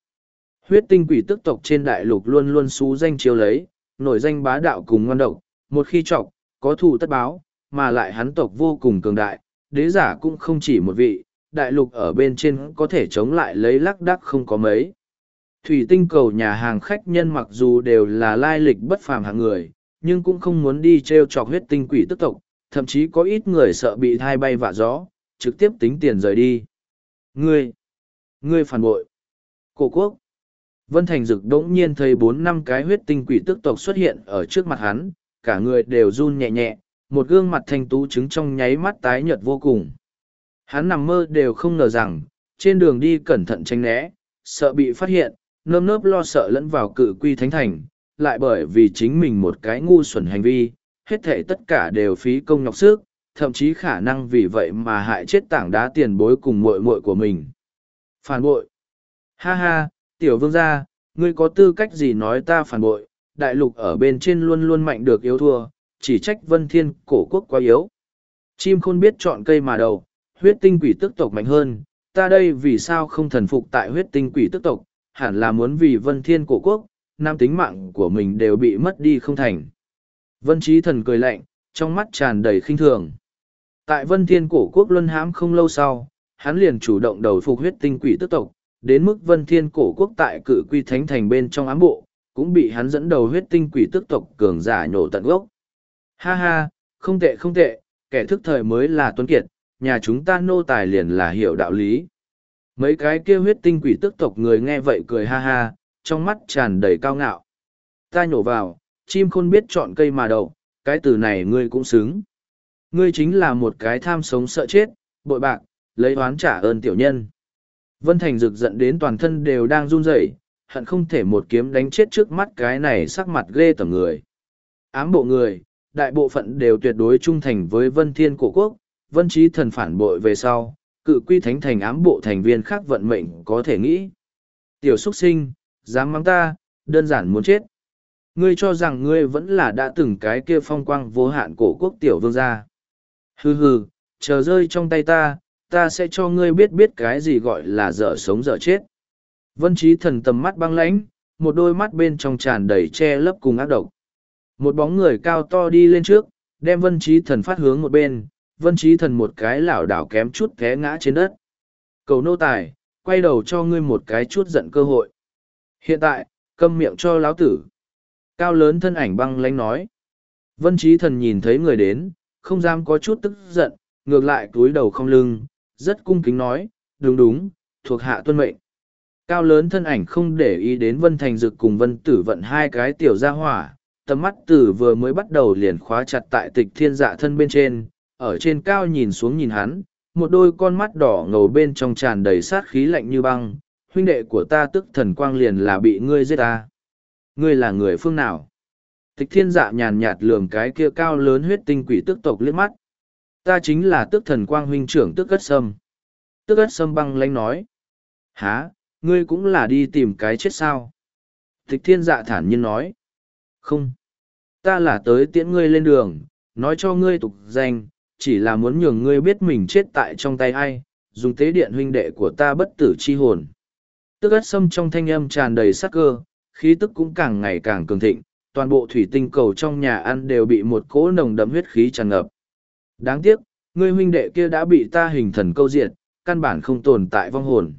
Huyết tinh quỷ tức tộc trên đại lục luôn luôn xú danh chiêu lấy, nổi danh bá đạo cùng ngon độc, một khi trọc, có thù tất báo, mà lại hắn tộc vô cùng cường đại, đế giả cũng không chỉ một vị, đại lục ở bên trên có thể chống lại lấy lắc đắc không có mấy. Thủy tinh cầu nhà hàng khách nhân mặc dù đều là lai lịch bất phàm hạng người, nhưng cũng không muốn đi treo chọc huyết tinh quỷ tức tộc, thậm chí có ít người sợ bị thai bay vạ gió, trực tiếp tính tiền rời đi. Ngươi! Ngươi phản bội! Cổ quốc! Vân Thành Dực đỗng nhiên thấy bốn năm cái huyết tinh quỷ tức tộc xuất hiện ở trước mặt hắn, cả người đều run nhẹ nhẹ, một gương mặt thanh tú trứng trong nháy mắt tái nhợt vô cùng. Hắn nằm mơ đều không ngờ rằng, trên đường đi cẩn thận tránh né, sợ bị phát hiện, nơm nớp lo sợ lẫn vào cự quy thánh thành, lại bởi vì chính mình một cái ngu xuẩn hành vi, hết thể tất cả đều phí công nhọc sức, thậm chí khả năng vì vậy mà hại chết tảng đá tiền bối cùng muội muội của mình. Phản bội. Ha ha, tiểu vương gia, ngươi có tư cách gì nói ta phản bội, đại lục ở bên trên luôn luôn mạnh được yếu thua, chỉ trách vân thiên cổ quốc quá yếu. Chim khôn biết chọn cây mà đầu, huyết tinh quỷ tức tộc mạnh hơn, ta đây vì sao không thần phục tại huyết tinh quỷ tức tộc, hẳn là muốn vì vân thiên cổ quốc, nam tính mạng của mình đều bị mất đi không thành. Vân trí thần cười lạnh, trong mắt tràn đầy khinh thường. Tại vân thiên cổ quốc luân hãm không lâu sau, hắn liền chủ động đầu phục huyết tinh quỷ tức tộc, đến mức vân thiên cổ quốc tại cự quy thánh thành bên trong ám bộ, cũng bị hắn dẫn đầu huyết tinh quỷ tức tộc cường giả nhổ tận gốc. Ha ha, không tệ không tệ, kẻ thức thời mới là tuấn kiệt, nhà chúng ta nô tài liền là hiểu đạo lý. Mấy cái kia huyết tinh quỷ tức tộc người nghe vậy cười ha ha, trong mắt tràn đầy cao ngạo. Ta nhổ vào, chim khôn biết chọn cây mà đậu, cái từ này ngươi cũng xứng. Ngươi chính là một cái tham sống sợ chết, bội bạc, lấy oán trả ơn tiểu nhân. Vân Thành rực giận đến toàn thân đều đang run rẩy, hận không thể một kiếm đánh chết trước mắt cái này sắc mặt ghê tởm người. Ám bộ người, đại bộ phận đều tuyệt đối trung thành với Vân Thiên Cổ Quốc, Vân Trí Thần phản bội về sau, cự quy thánh thành ám bộ thành viên khác vận mệnh có thể nghĩ. Tiểu xuất sinh, dám mắng ta, đơn giản muốn chết. Ngươi cho rằng ngươi vẫn là đã từng cái kia phong quang vô hạn cổ quốc tiểu vương gia. Hừ hừ, chờ rơi trong tay ta, ta sẽ cho ngươi biết biết cái gì gọi là dở sống dở chết. Vân trí thần tầm mắt băng lãnh, một đôi mắt bên trong tràn đầy che lấp cùng ác độc. Một bóng người cao to đi lên trước, đem vân trí thần phát hướng một bên, vân trí thần một cái lảo đảo kém chút té ngã trên đất. Cầu nô tài, quay đầu cho ngươi một cái chút giận cơ hội. Hiện tại, câm miệng cho lão tử. Cao lớn thân ảnh băng lánh nói. Vân trí thần nhìn thấy người đến, không dám có chút tức giận, ngược lại túi đầu không lưng, rất cung kính nói, đúng đúng, thuộc hạ tuân mệnh. Cao lớn thân ảnh không để ý đến Vân Thành Dực cùng Vân Tử vận hai cái tiểu gia hỏa, tầm mắt tử vừa mới bắt đầu liền khóa chặt tại tịch thiên dạ thân bên trên, ở trên cao nhìn xuống nhìn hắn, một đôi con mắt đỏ ngầu bên trong tràn đầy sát khí lạnh như băng, huynh đệ của ta tức thần quang liền là bị ngươi giết ta. Ngươi là người phương nào? Tịch thiên dạ nhàn nhạt lườm cái kia cao lớn huyết tinh quỷ tức tộc liếc mắt. Ta chính là tức thần quang huynh trưởng tức cất sâm. Tức cất sâm băng lanh nói. Há, ngươi cũng là đi tìm cái chết sao? Tịch thiên dạ thản nhiên nói. Không. Ta là tới tiễn ngươi lên đường, nói cho ngươi tục danh, chỉ là muốn nhường ngươi biết mình chết tại trong tay ai, dùng tế điện huynh đệ của ta bất tử chi hồn. Tức ất sâm trong thanh âm tràn đầy sắc cơ, khí tức cũng càng ngày càng cường thịnh, toàn bộ thủy tinh cầu trong nhà ăn đều bị một cỗ nồng đậm huyết khí tràn ngập. Đáng tiếc, ngươi huynh đệ kia đã bị ta hình thần câu diệt, căn bản không tồn tại vong hồn.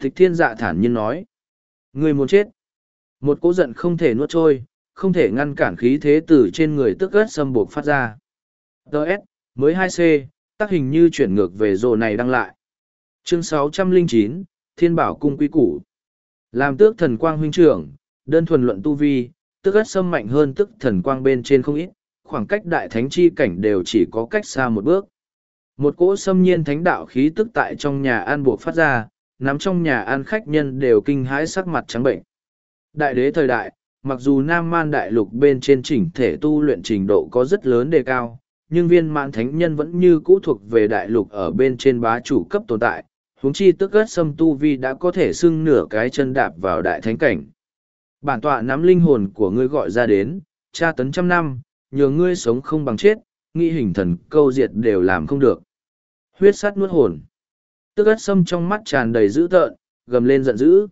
Tịch thiên dạ thản nhiên nói. Ngươi muốn chết. Một cỗ giận không thể nuốt trôi, không thể ngăn cản khí thế từ trên người tức ất sâm buộc phát ra. Đợt, mới 2C, tác hình như chuyển ngược về rồ này đăng lại. Chương 609, Thiên Bảo Cung Quý Củ. Làm tước thần quang huynh trưởng, đơn thuần luận tu vi, tức ất sâm mạnh hơn tức thần quang bên trên không ít, khoảng cách đại thánh chi cảnh đều chỉ có cách xa một bước. Một cỗ xâm nhiên thánh đạo khí tức tại trong nhà an buộc phát ra, nắm trong nhà an khách nhân đều kinh hãi sắc mặt trắng bệnh. Đại đế thời đại, mặc dù Nam Man Đại Lục bên trên chỉnh thể tu luyện trình độ có rất lớn đề cao, nhưng viên mãn thánh nhân vẫn như cũ thuộc về đại lục ở bên trên bá chủ cấp tồn tại, huống chi tức ớt sâm tu vi đã có thể xưng nửa cái chân đạp vào đại thánh cảnh. Bản tọa nắm linh hồn của ngươi gọi ra đến, tra tấn trăm năm, nhờ ngươi sống không bằng chết, nghĩ hình thần câu diệt đều làm không được. Huyết sắt nuốt hồn. Tức ớt sâm trong mắt tràn đầy dữ tợn, gầm lên giận dữ.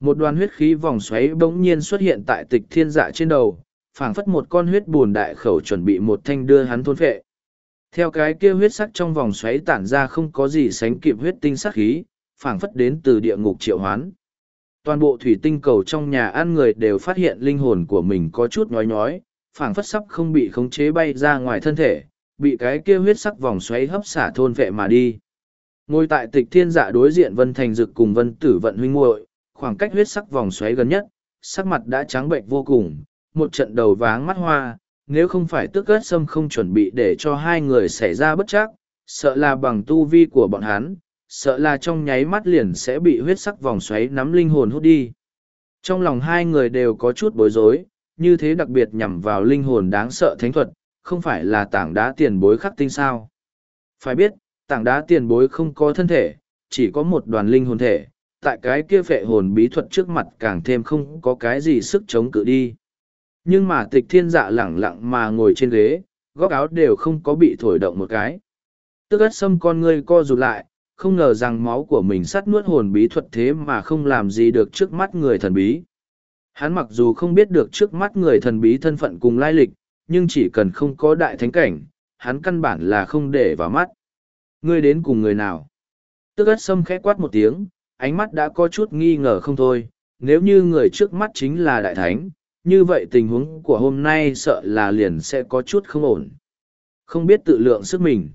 Một đoàn huyết khí vòng xoáy bỗng nhiên xuất hiện tại tịch thiên dạ trên đầu, phảng phất một con huyết bùn đại khẩu chuẩn bị một thanh đưa hắn thôn phệ. Theo cái kia huyết sắc trong vòng xoáy tản ra không có gì sánh kịp huyết tinh sắc khí, phảng phất đến từ địa ngục triệu hoán. toàn bộ thủy tinh cầu trong nhà ăn người đều phát hiện linh hồn của mình có chút nhói nhói, phảng phất sắp không bị khống chế bay ra ngoài thân thể, bị cái kia huyết sắc vòng xoáy hấp xả thôn vệ mà đi. Ngồi tại tịch thiên dạ đối diện Vân Thành Dực cùng Vân Tử Vận huynh muội, khoảng cách huyết sắc vòng xoáy gần nhất, sắc mặt đã trắng bệnh vô cùng, một trận đầu váng mắt hoa, nếu không phải tức ớt sâm không chuẩn bị để cho hai người xảy ra bất chắc, sợ là bằng tu vi của bọn hắn, sợ là trong nháy mắt liền sẽ bị huyết sắc vòng xoáy nắm linh hồn hút đi. Trong lòng hai người đều có chút bối rối, như thế đặc biệt nhằm vào linh hồn đáng sợ thánh thuật, không phải là tảng đá tiền bối khắc tinh sao. Phải biết, tảng đá tiền bối không có thân thể, chỉ có một đoàn linh hồn thể, tại cái kia phệ hồn bí thuật trước mặt càng thêm không có cái gì sức chống cự đi. Nhưng mà tịch thiên dạ lẳng lặng mà ngồi trên ghế, góc áo đều không có bị thổi động một cái. Tức ất xâm con ngươi co rụt lại, không ngờ rằng máu của mình sắt nuốt hồn bí thuật thế mà không làm gì được trước mắt người thần bí. Hắn mặc dù không biết được trước mắt người thần bí thân phận cùng lai lịch, nhưng chỉ cần không có đại thánh cảnh, hắn căn bản là không để vào mắt. Ngươi đến cùng người nào? Tức ất sâm khẽ quát một tiếng, ánh mắt đã có chút nghi ngờ không thôi. Nếu như người trước mắt chính là đại thánh, như vậy tình huống của hôm nay sợ là liền sẽ có chút không ổn. Không biết tự lượng sức mình.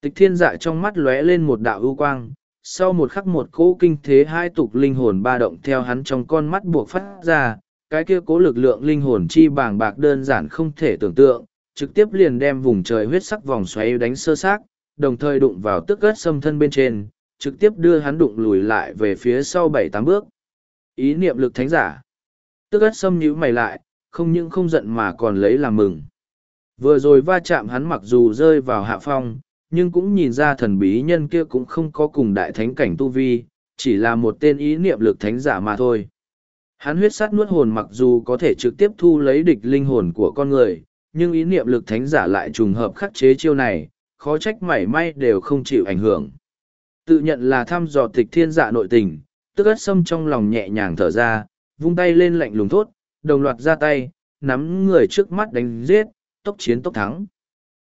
Tịch thiên dạ trong mắt lóe lên một đạo ưu quang, sau một khắc một cỗ kinh thế hai tục linh hồn ba động theo hắn trong con mắt buộc phát ra, cái kia cố lực lượng linh hồn chi bàng bạc đơn giản không thể tưởng tượng, trực tiếp liền đem vùng trời huyết sắc vòng xoáy đánh sơ xác, đồng thời đụng vào tức cất xâm thân bên trên, trực tiếp đưa hắn đụng lùi lại về phía sau bảy tám bước. Ý niệm lực thánh giả. Tức ất xâm nhíu mày lại, không những không giận mà còn lấy làm mừng. Vừa rồi va chạm hắn mặc dù rơi vào hạ phong, nhưng cũng nhìn ra thần bí nhân kia cũng không có cùng đại thánh cảnh tu vi, chỉ là một tên ý niệm lực thánh giả mà thôi. Hắn huyết sát nuốt hồn mặc dù có thể trực tiếp thu lấy địch linh hồn của con người, nhưng ý niệm lực thánh giả lại trùng hợp khắc chế chiêu này, khó trách mảy may đều không chịu ảnh hưởng. Tự nhận là thăm dò tịch thiên dạ nội tình, tức ất sâm trong lòng nhẹ nhàng thở ra, vung tay lên lạnh lùng thốt, đồng loạt ra tay, nắm người trước mắt đánh giết, tốc chiến tốc thắng.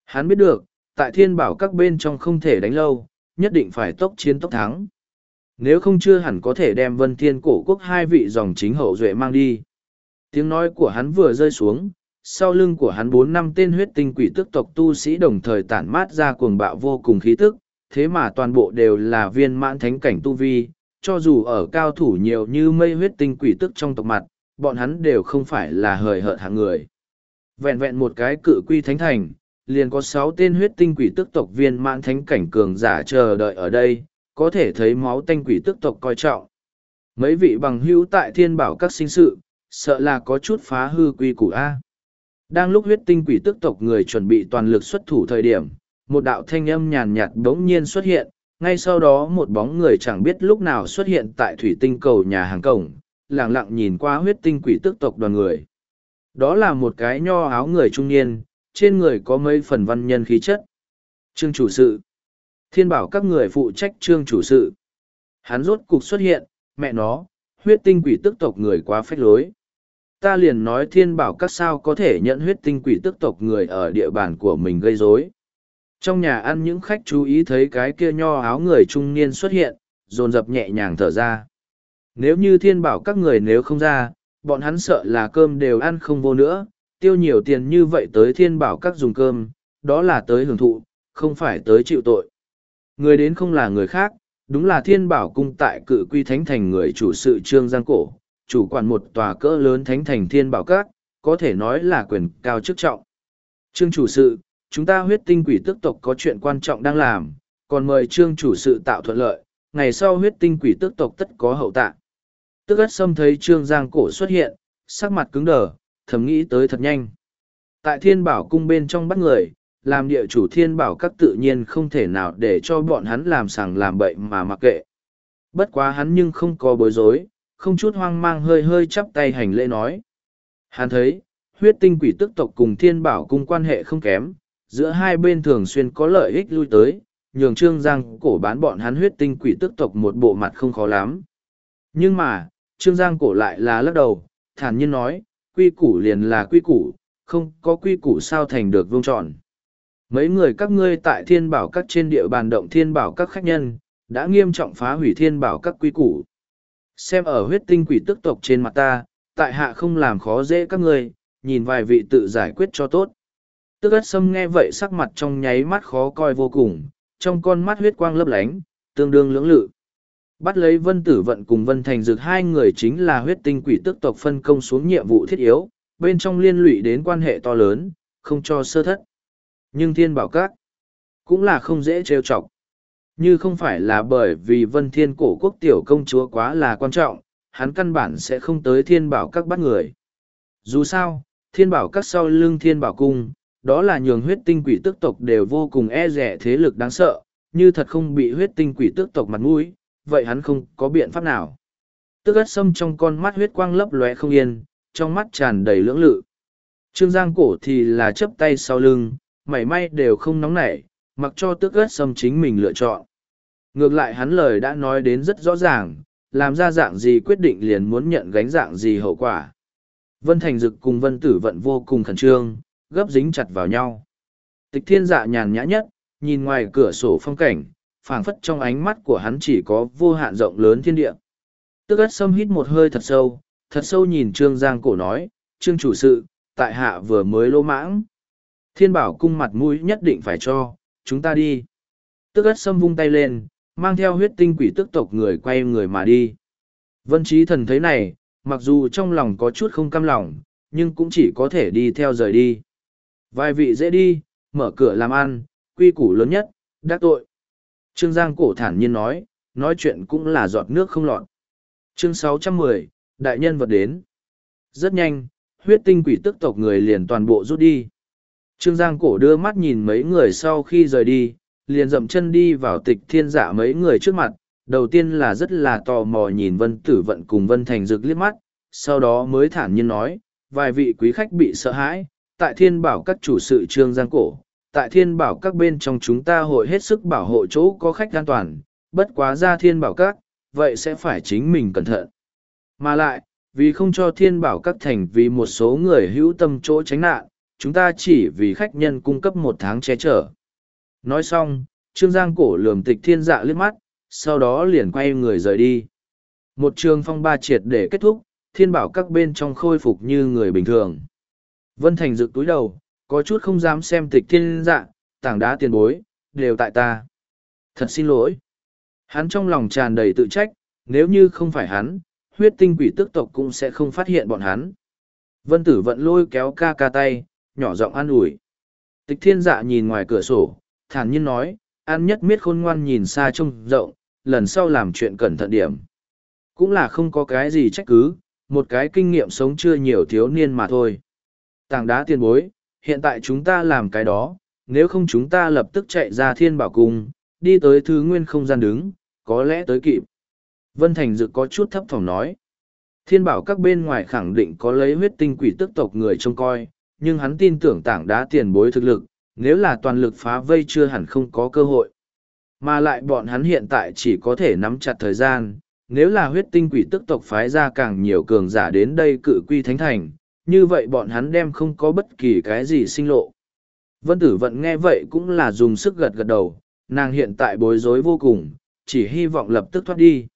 Hắn biết được, tại thiên bảo các bên trong không thể đánh lâu, nhất định phải tốc chiến tốc thắng. Nếu không chưa hẳn có thể đem vân thiên cổ quốc hai vị dòng chính hậu duệ mang đi. Tiếng nói của hắn vừa rơi xuống, sau lưng của hắn bốn năm tên huyết tinh quỷ tức tộc tu sĩ đồng thời tản mát ra cuồng bạo vô cùng khí tức, thế mà toàn bộ đều là viên mãn thánh cảnh tu vi, cho dù ở cao thủ nhiều như mây huyết tinh quỷ tức trong tộc mặt, bọn hắn đều không phải là hời hợt hạng người. Vẹn vẹn một cái cự quy thánh thành, liền có sáu tên huyết tinh quỷ tức tộc viên mãn thánh cảnh cường giả chờ đợi ở đây, có thể thấy máu tanh quỷ tức tộc coi trọng. Mấy vị bằng hữu tại thiên bảo các sinh sự, sợ là có chút phá hư quy củ A. Đang lúc huyết tinh quỷ tức tộc người chuẩn bị toàn lực xuất thủ thời điểm, một đạo thanh âm nhàn nhạt bỗng nhiên xuất hiện, ngay sau đó một bóng người chẳng biết lúc nào xuất hiện tại thủy tinh cầu nhà hàng cổng, lẳng lặng nhìn qua huyết tinh quỷ tức tộc đoàn người. Đó là một cái nho áo người trung niên, trên người có mấy phần văn nhân khí chất. Trương chủ sự. Thiên bảo các người phụ trách trương chủ sự. Hắn rốt cục xuất hiện, mẹ nó, huyết tinh quỷ tức tộc người quá phách lối. Ta liền nói thiên bảo các sao có thể nhận huyết tinh quỷ tức tộc người ở địa bàn của mình gây rối. Trong nhà ăn những khách chú ý thấy cái kia nho áo người trung niên xuất hiện, dồn dập nhẹ nhàng thở ra. Nếu như thiên bảo các người nếu không ra, bọn hắn sợ là cơm đều ăn không vô nữa, tiêu nhiều tiền như vậy tới thiên bảo các dùng cơm, đó là tới hưởng thụ, không phải tới chịu tội. Người đến không là người khác, đúng là thiên bảo cung tại cự quy thánh thành người chủ sự trương giang cổ, chủ quản một tòa cỡ lớn thánh thành thiên bảo các, có thể nói là quyền cao chức trọng. Trương chủ sự, chúng ta huyết tinh quỷ tức tộc có chuyện quan trọng đang làm, còn mời trương chủ sự tạo thuận lợi, ngày sau huyết tinh quỷ tức tộc tất có hậu tạ. Tức ất xâm thấy trương giang cổ xuất hiện, sắc mặt cứng đờ, thầm nghĩ tới thật nhanh. Tại thiên bảo cung bên trong bắt người, làm địa chủ thiên bảo các tự nhiên không thể nào để cho bọn hắn làm sàng làm bậy mà mặc kệ. Bất quá hắn nhưng không có bối rối, không chút hoang mang hơi hơi chắp tay hành lễ nói. Hắn thấy, huyết tinh quỷ tức tộc cùng thiên bảo cung quan hệ không kém, giữa hai bên thường xuyên có lợi ích lui tới, nhường trương giang cổ bán bọn hắn huyết tinh quỷ tức tộc một bộ mặt không khó lắm. Nhưng mà, trương giang cổ lại là lắc đầu, thản nhiên nói, quy củ liền là quy củ, không có quy củ sao thành được vương tròn. Mấy người các ngươi tại thiên bảo các trên địa bàn động thiên bảo các khách nhân, đã nghiêm trọng phá hủy thiên bảo các quy củ. Xem ở huyết tinh quỷ tức tộc trên mặt ta, tại hạ không làm khó dễ các ngươi, nhìn vài vị tự giải quyết cho tốt. Tức ất sâm nghe vậy sắc mặt trong nháy mắt khó coi vô cùng, trong con mắt huyết quang lấp lánh, tương đương lưỡng lự. Bắt lấy vân tử vận cùng vân thành dược hai người chính là huyết tinh quỷ tức tộc phân công xuống nhiệm vụ thiết yếu, bên trong liên lụy đến quan hệ to lớn, không cho sơ thất. Nhưng thiên bảo các cũng là không dễ trêu chọc. Như không phải là bởi vì vân thiên cổ quốc tiểu công chúa quá là quan trọng, hắn căn bản sẽ không tới thiên bảo các bắt người. Dù sao, thiên bảo các sau lưng thiên bảo cung, đó là nhường huyết tinh quỷ tức tộc đều vô cùng e rẻ thế lực đáng sợ, như thật không bị huyết tinh quỷ tức tộc mặt mũi, vậy hắn không có biện pháp nào. Tức ất sâm trong con mắt huyết quang lấp lóe không yên, trong mắt tràn đầy lưỡng lự. Trương Giang cổ thì là chấp tay sau lưng, mảy may đều không nóng nảy, mặc cho tức ất sâm chính mình lựa chọn. Ngược lại hắn lời đã nói đến rất rõ ràng, làm ra dạng gì quyết định liền muốn nhận gánh dạng gì hậu quả. Vân Thành Dực cùng Vân Tử Vận vô cùng khẩn trương, gấp dính chặt vào nhau. Tịch thiên dạ nhàn nhã nhất, nhìn ngoài cửa sổ phong cảnh, phảng phất trong ánh mắt của hắn chỉ có vô hạn rộng lớn thiên địa. Tức ất sâm hít một hơi thật sâu, thật sâu nhìn Trương Giang cổ nói, Trương chủ sự, tại hạ vừa mới lô mãng. Thiên bảo cung mặt mũi nhất định phải cho, chúng ta đi. Tức ất sâm vung tay lên, mang theo huyết tinh quỷ tức tộc người quay người mà đi. Vân trí thần thấy này, mặc dù trong lòng có chút không cam lòng, nhưng cũng chỉ có thể đi theo rời đi. Vài vị dễ đi, mở cửa làm ăn, quy củ lớn nhất, đắc tội. Trương Giang cổ thản nhiên nói, nói chuyện cũng là giọt nước không lọt. Chương 610, đại nhân vật đến. Rất nhanh, huyết tinh quỷ tức tộc người liền toàn bộ rút đi. Trương Giang cổ đưa mắt nhìn mấy người sau khi rời đi, liền dậm chân đi vào tịch thiên giả mấy người trước mặt. Đầu tiên là rất là tò mò nhìn Vân Tử Vận cùng Vân Thành Dực liếc mắt, sau đó mới thản nhiên nói, vài vị quý khách bị sợ hãi, tại thiên bảo các chủ sự Trương Giang cổ, tại thiên bảo các bên trong chúng ta hội hết sức bảo hộ chỗ có khách an toàn, bất quá ra thiên bảo các, vậy sẽ phải chính mình cẩn thận. Mà lại, vì không cho thiên bảo các thành vì một số người hữu tâm chỗ tránh nạn, chúng ta chỉ vì khách nhân cung cấp một tháng che chở. Nói xong, Trương Giang cổ lườm tịch thiên dạ liếc mắt, sau đó liền quay người rời đi. Một trường phong ba triệt để kết thúc, thiên bảo các bên trong khôi phục như người bình thường. Vân Thành dự túi đầu, có chút không dám xem tịch thiên dạ, tảng đá tiền bối, đều tại ta. Thật xin lỗi. Hắn trong lòng tràn đầy tự trách, nếu như không phải hắn, huyết tinh quỷ tức tộc cũng sẽ không phát hiện bọn hắn. Vân tử vận lôi kéo ca ca tay, nhỏ giọng an ủi. Tịch thiên dạ nhìn ngoài cửa sổ, thản nhiên nói, an nhất miết khôn ngoan nhìn xa trông rộng, lần sau làm chuyện cẩn thận điểm. Cũng là không có cái gì trách cứ, một cái kinh nghiệm sống chưa nhiều thiếu niên mà thôi. Tảng đá tiền bối, hiện tại chúng ta làm cái đó, nếu không chúng ta lập tức chạy ra thiên bảo cung, đi tới thứ nguyên không gian đứng, có lẽ tới kịp. Vân Thành Dự có chút thấp thỏm nói. Thiên bảo các bên ngoài khẳng định có lấy huyết tinh quỷ tức tộc người trông coi, nhưng hắn tin tưởng tảng đá tiền bối thực lực, nếu là toàn lực phá vây chưa hẳn không có cơ hội. Mà lại bọn hắn hiện tại chỉ có thể nắm chặt thời gian, nếu là huyết tinh quỷ tức tộc phái ra càng nhiều cường giả đến đây cự quy thánh thành, như vậy bọn hắn đem không có bất kỳ cái gì sinh lộ. Vân tử vận nghe vậy cũng là dùng sức gật gật đầu, nàng hiện tại bối rối vô cùng, chỉ hy vọng lập tức thoát đi.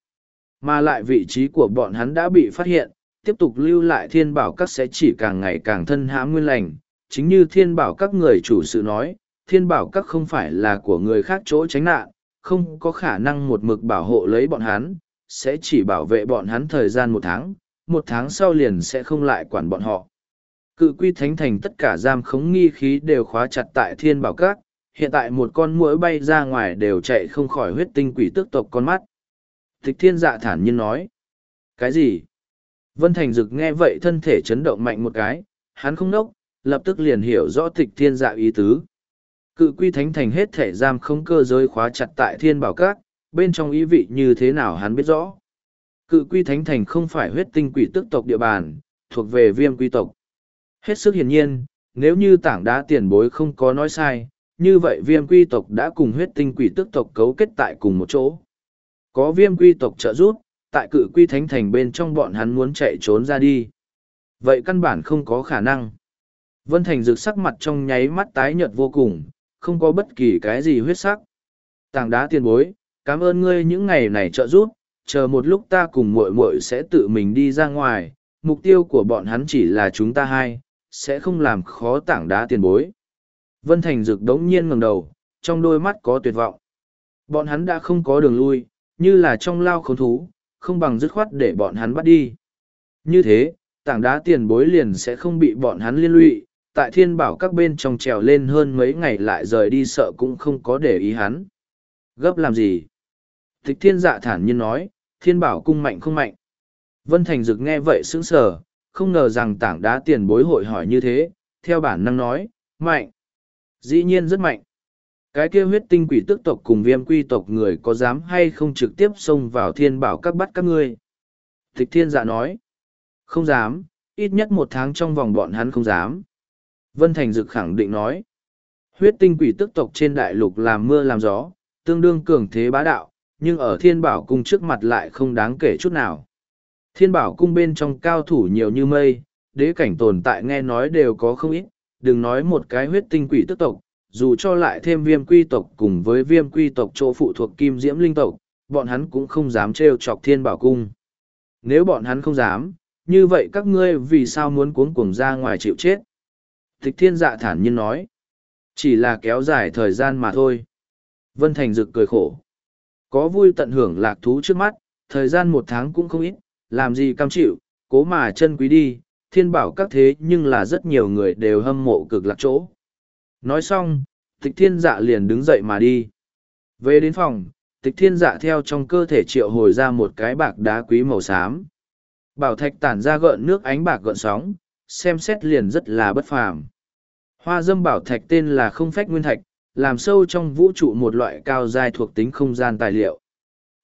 Mà lại vị trí của bọn hắn đã bị phát hiện, tiếp tục lưu lại thiên bảo các sẽ chỉ càng ngày càng thân hãm nguyên lành. Chính như thiên bảo các người chủ sự nói, thiên bảo các không phải là của người khác chỗ tránh nạn, không có khả năng một mực bảo hộ lấy bọn hắn, sẽ chỉ bảo vệ bọn hắn thời gian một tháng, một tháng sau liền sẽ không lại quản bọn họ. Cự quy thánh thành tất cả giam khống nghi khí đều khóa chặt tại thiên bảo các, hiện tại một con muỗi bay ra ngoài đều chạy không khỏi huyết tinh quỷ tước tộc con mắt. Tịch thiên dạ thản nhiên nói. Cái gì? Vân Thành Dực nghe vậy thân thể chấn động mạnh một cái, hắn không nốc, lập tức liền hiểu rõ tịch thiên dạ ý tứ. Cự quy thánh thành hết thể giam không cơ giới khóa chặt tại thiên bảo các, bên trong ý vị như thế nào hắn biết rõ. Cự quy thánh thành không phải huyết tinh quỷ tức tộc địa bàn, thuộc về viêm quy tộc. Hết sức hiển nhiên, nếu như tảng đá tiền bối không có nói sai, như vậy viêm quy tộc đã cùng huyết tinh quỷ tức tộc cấu kết tại cùng một chỗ. Có viêm quy tộc trợ giúp, tại cự quy thánh thành bên trong bọn hắn muốn chạy trốn ra đi. Vậy căn bản không có khả năng. Vân Thành rực sắc mặt trong nháy mắt tái nhợt vô cùng, không có bất kỳ cái gì huyết sắc. Tảng đá tiền bối, cảm ơn ngươi những ngày này trợ giúp, chờ một lúc ta cùng muội muội sẽ tự mình đi ra ngoài, mục tiêu của bọn hắn chỉ là chúng ta hai, sẽ không làm khó tảng đá tiền bối. Vân Thành Dực đống nhiên ngẩng đầu, trong đôi mắt có tuyệt vọng. Bọn hắn đã không có đường lui, như là trong lao khốn thú, không bằng dứt khoát để bọn hắn bắt đi. Như thế, tảng đá tiền bối liền sẽ không bị bọn hắn liên lụy, tại thiên bảo các bên trong trèo lên hơn mấy ngày lại rời đi sợ cũng không có để ý hắn. Gấp làm gì? Tịch thiên dạ thản nhiên nói, thiên bảo cung mạnh không mạnh. Vân Thành Dực nghe vậy sững sờ, không ngờ rằng tảng đá tiền bối hội hỏi như thế, theo bản năng nói, mạnh. Dĩ nhiên rất mạnh. Cái kia huyết tinh quỷ tức tộc cùng viêm quy tộc người có dám hay không trực tiếp xông vào thiên bảo các bắt các ngươi? Tịch thiên dạ nói, không dám, ít nhất một tháng trong vòng bọn hắn không dám. Vân Thành Dực khẳng định nói, huyết tinh quỷ tức tộc trên đại lục làm mưa làm gió, tương đương cường thế bá đạo, nhưng ở thiên bảo cung trước mặt lại không đáng kể chút nào. Thiên bảo cung bên trong cao thủ nhiều như mây, đế cảnh tồn tại nghe nói đều có không ít, đừng nói một cái huyết tinh quỷ tức tộc, dù cho lại thêm viêm quy tộc cùng với viêm quy tộc chỗ phụ thuộc kim diễm linh tộc, bọn hắn cũng không dám trêu chọc thiên bảo cung. Nếu bọn hắn không dám, như vậy các ngươi vì sao muốn cuống cuồng ra ngoài chịu chết? Tịch thiên dạ thản nhiên nói, chỉ là kéo dài thời gian mà thôi. Vân Thành rực cười khổ. Có vui tận hưởng lạc thú trước mắt, thời gian một tháng cũng không ít, làm gì cam chịu, cố mà chân quý đi, thiên bảo các thế nhưng là rất nhiều người đều hâm mộ cực lạc chỗ. Nói xong, tịch thiên dạ liền đứng dậy mà đi. Về đến phòng, tịch thiên dạ theo trong cơ thể triệu hồi ra một cái bạc đá quý màu xám. Bảo thạch tản ra gợn nước ánh bạc gợn sóng, xem xét liền rất là bất phàm. Hoa dâm bảo thạch tên là không phách nguyên thạch, làm sâu trong vũ trụ một loại cao dài thuộc tính không gian tài liệu.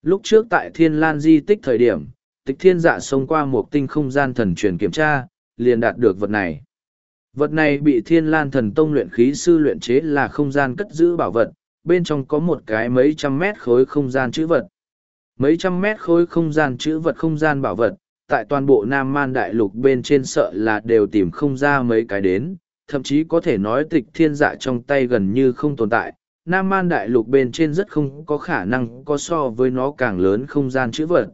Lúc trước tại Thiên Lan di tích thời điểm, tịch thiên dạ xông qua một tinh không gian thần truyền kiểm tra, liền đạt được vật này. Vật này bị Thiên Lan thần tông luyện khí sư luyện chế là không gian cất giữ bảo vật, bên trong có một cái mấy trăm mét khối không gian chữ vật. Mấy trăm mét khối không gian chữ vật không gian bảo vật, tại toàn bộ Nam Man Đại Lục bên trên sợ là đều tìm không ra mấy cái đến, thậm chí có thể nói tịch thiên dạ trong tay gần như không tồn tại. Nam Man Đại Lục bên trên rất không có khả năng có so với nó càng lớn không gian chữ vật.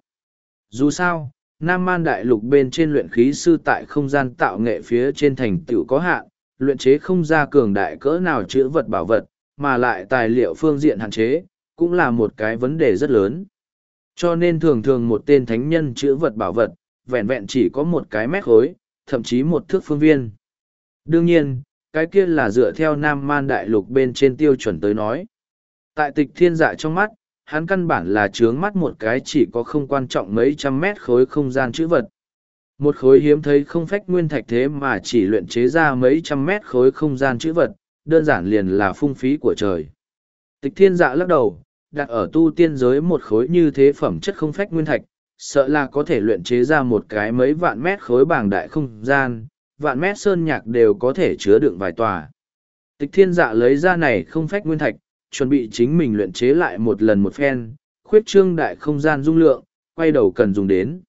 Dù sao, Nam Man Đại Lục bên trên luyện khí sư tại không gian tạo nghệ phía trên thành tựu có hạn, luyện chế không ra cường đại cỡ nào chữ vật bảo vật, mà lại tài liệu phương diện hạn chế, cũng là một cái vấn đề rất lớn. Cho nên thường thường một tên thánh nhân chữ vật bảo vật, vẹn vẹn chỉ có một cái mét khối, thậm chí một thước phương viên. Đương nhiên, cái kia là dựa theo Nam Man Đại Lục bên trên tiêu chuẩn tới nói. Tại tịch thiên dạ trong mắt, hắn căn bản là trướng mắt một cái chỉ có không quan trọng mấy trăm mét khối không gian chữ vật. Một khối hiếm thấy không phách nguyên thạch thế mà chỉ luyện chế ra mấy trăm mét khối không gian chữ vật, đơn giản liền là phung phí của trời. Tịch thiên dạ lắc đầu, đặt ở tu tiên giới một khối như thế phẩm chất không phách nguyên thạch, sợ là có thể luyện chế ra một cái mấy vạn mét khối bảng đại không gian, vạn mét sơn nhạc đều có thể chứa đựng vài tòa. Tịch thiên dạ lấy ra này không phách nguyên thạch, chuẩn bị chính mình luyện chế lại một lần một phen, khuyết trương đại không gian dung lượng, quay đầu cần dùng đến.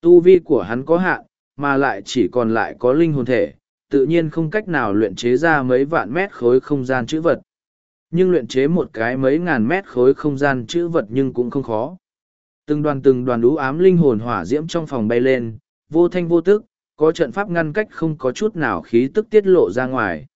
Tu vi của hắn có hạn, mà lại chỉ còn lại có linh hồn thể, tự nhiên không cách nào luyện chế ra mấy vạn mét khối không gian chữ vật. Nhưng luyện chế một cái mấy ngàn mét khối không gian chữ vật nhưng cũng không khó. Từng đoàn từng đoàn lũ ám linh hồn hỏa diễm trong phòng bay lên, vô thanh vô tức, có trận pháp ngăn cách không có chút nào khí tức tiết lộ ra ngoài.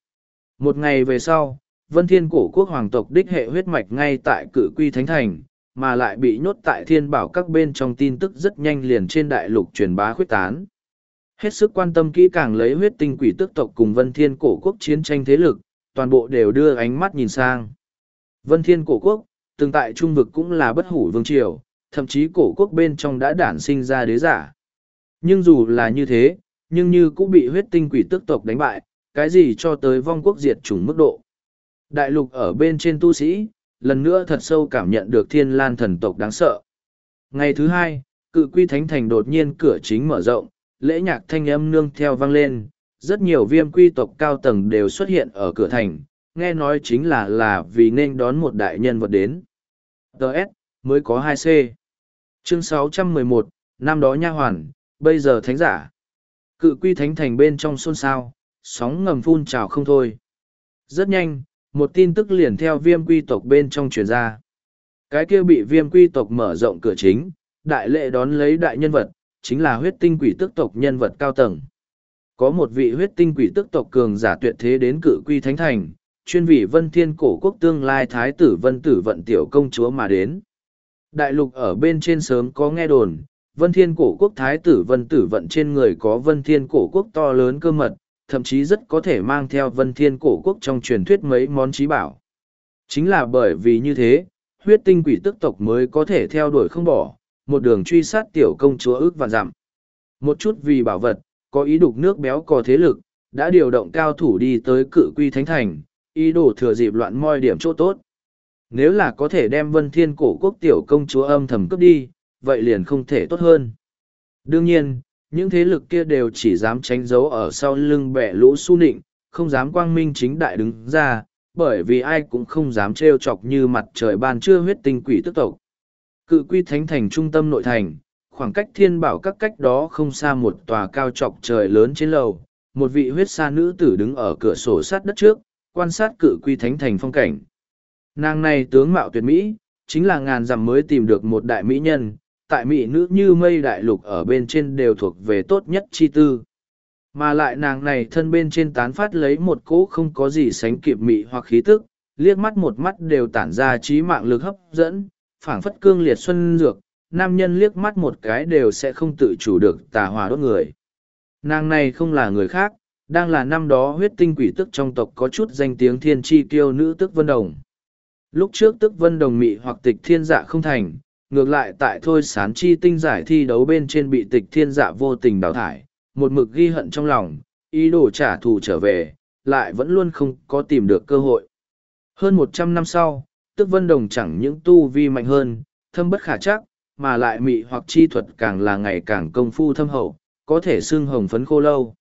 Một ngày về sau, vân thiên cổ quốc hoàng tộc đích hệ huyết mạch ngay tại cự quy thánh thành, mà lại bị nhốt tại thiên bảo các bên trong tin tức rất nhanh liền trên đại lục truyền bá khuyết tán. Hết sức quan tâm kỹ càng lấy huyết tinh quỷ tức tộc cùng vân thiên cổ quốc chiến tranh thế lực, toàn bộ đều đưa ánh mắt nhìn sang. Vân thiên cổ quốc, từng tại trung vực cũng là bất hủ vương triều, thậm chí cổ quốc bên trong đã đản sinh ra đế giả. Nhưng dù là như thế, nhưng như cũng bị huyết tinh quỷ tức tộc đánh bại, cái gì cho tới vong quốc diệt chủng mức độ. Đại lục ở bên trên tu sĩ, lần nữa thật sâu cảm nhận được thiên lan thần tộc đáng sợ. Ngày thứ hai, cự quy thánh thành đột nhiên cửa chính mở rộng, lễ nhạc thanh âm nương theo vang lên, rất nhiều viêm quy tộc cao tầng đều xuất hiện ở cửa thành, nghe nói chính là là vì nên đón một đại nhân vật đến. Đợt, mới có hai c Chương 611, năm đó nha hoàn, bây giờ thánh giả. Cự quy thánh thành bên trong xôn xao, sóng ngầm phun trào không thôi. Rất nhanh, một tin tức liền theo viêm quy tộc bên trong truyền ra. Cái kia bị viêm quy tộc mở rộng cửa chính, đại lệ đón lấy đại nhân vật, chính là huyết tinh quỷ tức tộc nhân vật cao tầng. Có một vị huyết tinh quỷ tức tộc cường giả tuyệt thế đến cự quy thánh thành, chuyên vị vân thiên cổ quốc tương lai thái tử vân tử vận tiểu công chúa mà đến. Đại lục ở bên trên sớm có nghe đồn, vân thiên cổ quốc thái tử vân tử vận trên người có vân thiên cổ quốc to lớn cơ mật, thậm chí rất có thể mang theo vân thiên cổ quốc trong truyền thuyết mấy món trí bảo. Chính là bởi vì như thế, huyết tinh quỷ tức tộc mới có thể theo đuổi không bỏ, một đường truy sát tiểu công chúa ước và giảm. Một chút vì bảo vật, có ý đục nước béo có thế lực, đã điều động cao thủ đi tới cự quy thánh thành, ý đồ thừa dịp loạn moi điểm chỗ tốt. Nếu là có thể đem vân thiên cổ quốc tiểu công chúa âm thầm cướp đi, vậy liền không thể tốt hơn. Đương nhiên, những thế lực kia đều chỉ dám tránh giấu ở sau lưng bẻ lũ su nịnh, không dám quang minh chính đại đứng ra, bởi vì ai cũng không dám trêu chọc như mặt trời ban trưa huyết tinh quỷ tức tộc. Cự quy thánh thành trung tâm nội thành, khoảng cách thiên bảo các cách đó không xa một tòa cao trọc trời lớn trên lầu, một vị huyết sa nữ tử đứng ở cửa sổ sát đất trước, quan sát cự quy thánh thành phong cảnh. Nàng này tướng mạo tuyệt mỹ, chính là ngàn dặm mới tìm được một đại mỹ nhân, tại mỹ nữ như mây đại lục ở bên trên đều thuộc về tốt nhất chi tư. Mà lại nàng này thân bên trên tán phát lấy một cỗ không có gì sánh kịp mị hoặc khí tức, liếc mắt một mắt đều tản ra trí mạng lực hấp dẫn, phảng phất cương liệt xuân dược, nam nhân liếc mắt một cái đều sẽ không tự chủ được tà hòa đốt người. Nàng này không là người khác, đang là năm đó huyết tinh quỷ tức trong tộc có chút danh tiếng thiên tri kiêu nữ tức vân đồng. Lúc trước tức vân đồng mị hoặc tịch thiên dạ không thành, ngược lại tại thôi sán chi tinh giải thi đấu bên trên bị tịch thiên dạ vô tình đào thải, một mực ghi hận trong lòng, ý đồ trả thù trở về, lại vẫn luôn không có tìm được cơ hội. Hơn một trăm năm sau, tức vân đồng chẳng những tu vi mạnh hơn, thâm bất khả chắc, mà lại mị hoặc chi thuật càng là ngày càng công phu thâm hậu, có thể xưng hồng phấn khô lâu.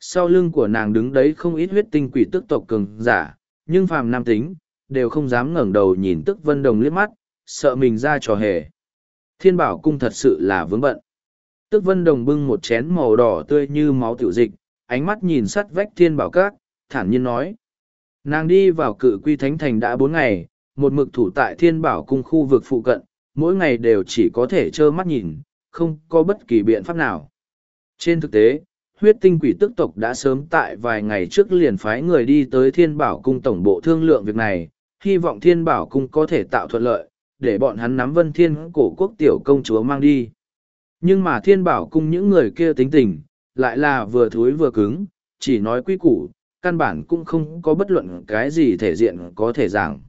Sau lưng của nàng đứng đấy không ít huyết tinh quỷ tức tộc cường giả, nhưng phàm nam tính, đều không dám ngẩng đầu nhìn tức vân đồng liếc mắt, sợ mình ra trò hề. Thiên bảo cung thật sự là vướng bận. Tức vân đồng bưng một chén màu đỏ tươi như máu tiểu dịch, ánh mắt nhìn sắt vách thiên bảo các, thản nhiên nói. Nàng đi vào cự quy thánh thành đã bốn ngày, một mực thủ tại thiên bảo cung khu vực phụ cận, mỗi ngày đều chỉ có thể trơ mắt nhìn, không có bất kỳ biện pháp nào. Trên thực tế, huyết tinh quỷ tức tộc đã sớm tại vài ngày trước liền phái người đi tới thiên bảo cung tổng bộ thương lượng việc này, hy vọng thiên bảo cung có thể tạo thuận lợi, để bọn hắn nắm vân thiên cổ quốc tiểu công chúa mang đi. Nhưng mà thiên bảo cung những người kia tính tình, lại là vừa thối vừa cứng, chỉ nói quy củ, căn bản cũng không có bất luận cái gì thể diện có thể giảng.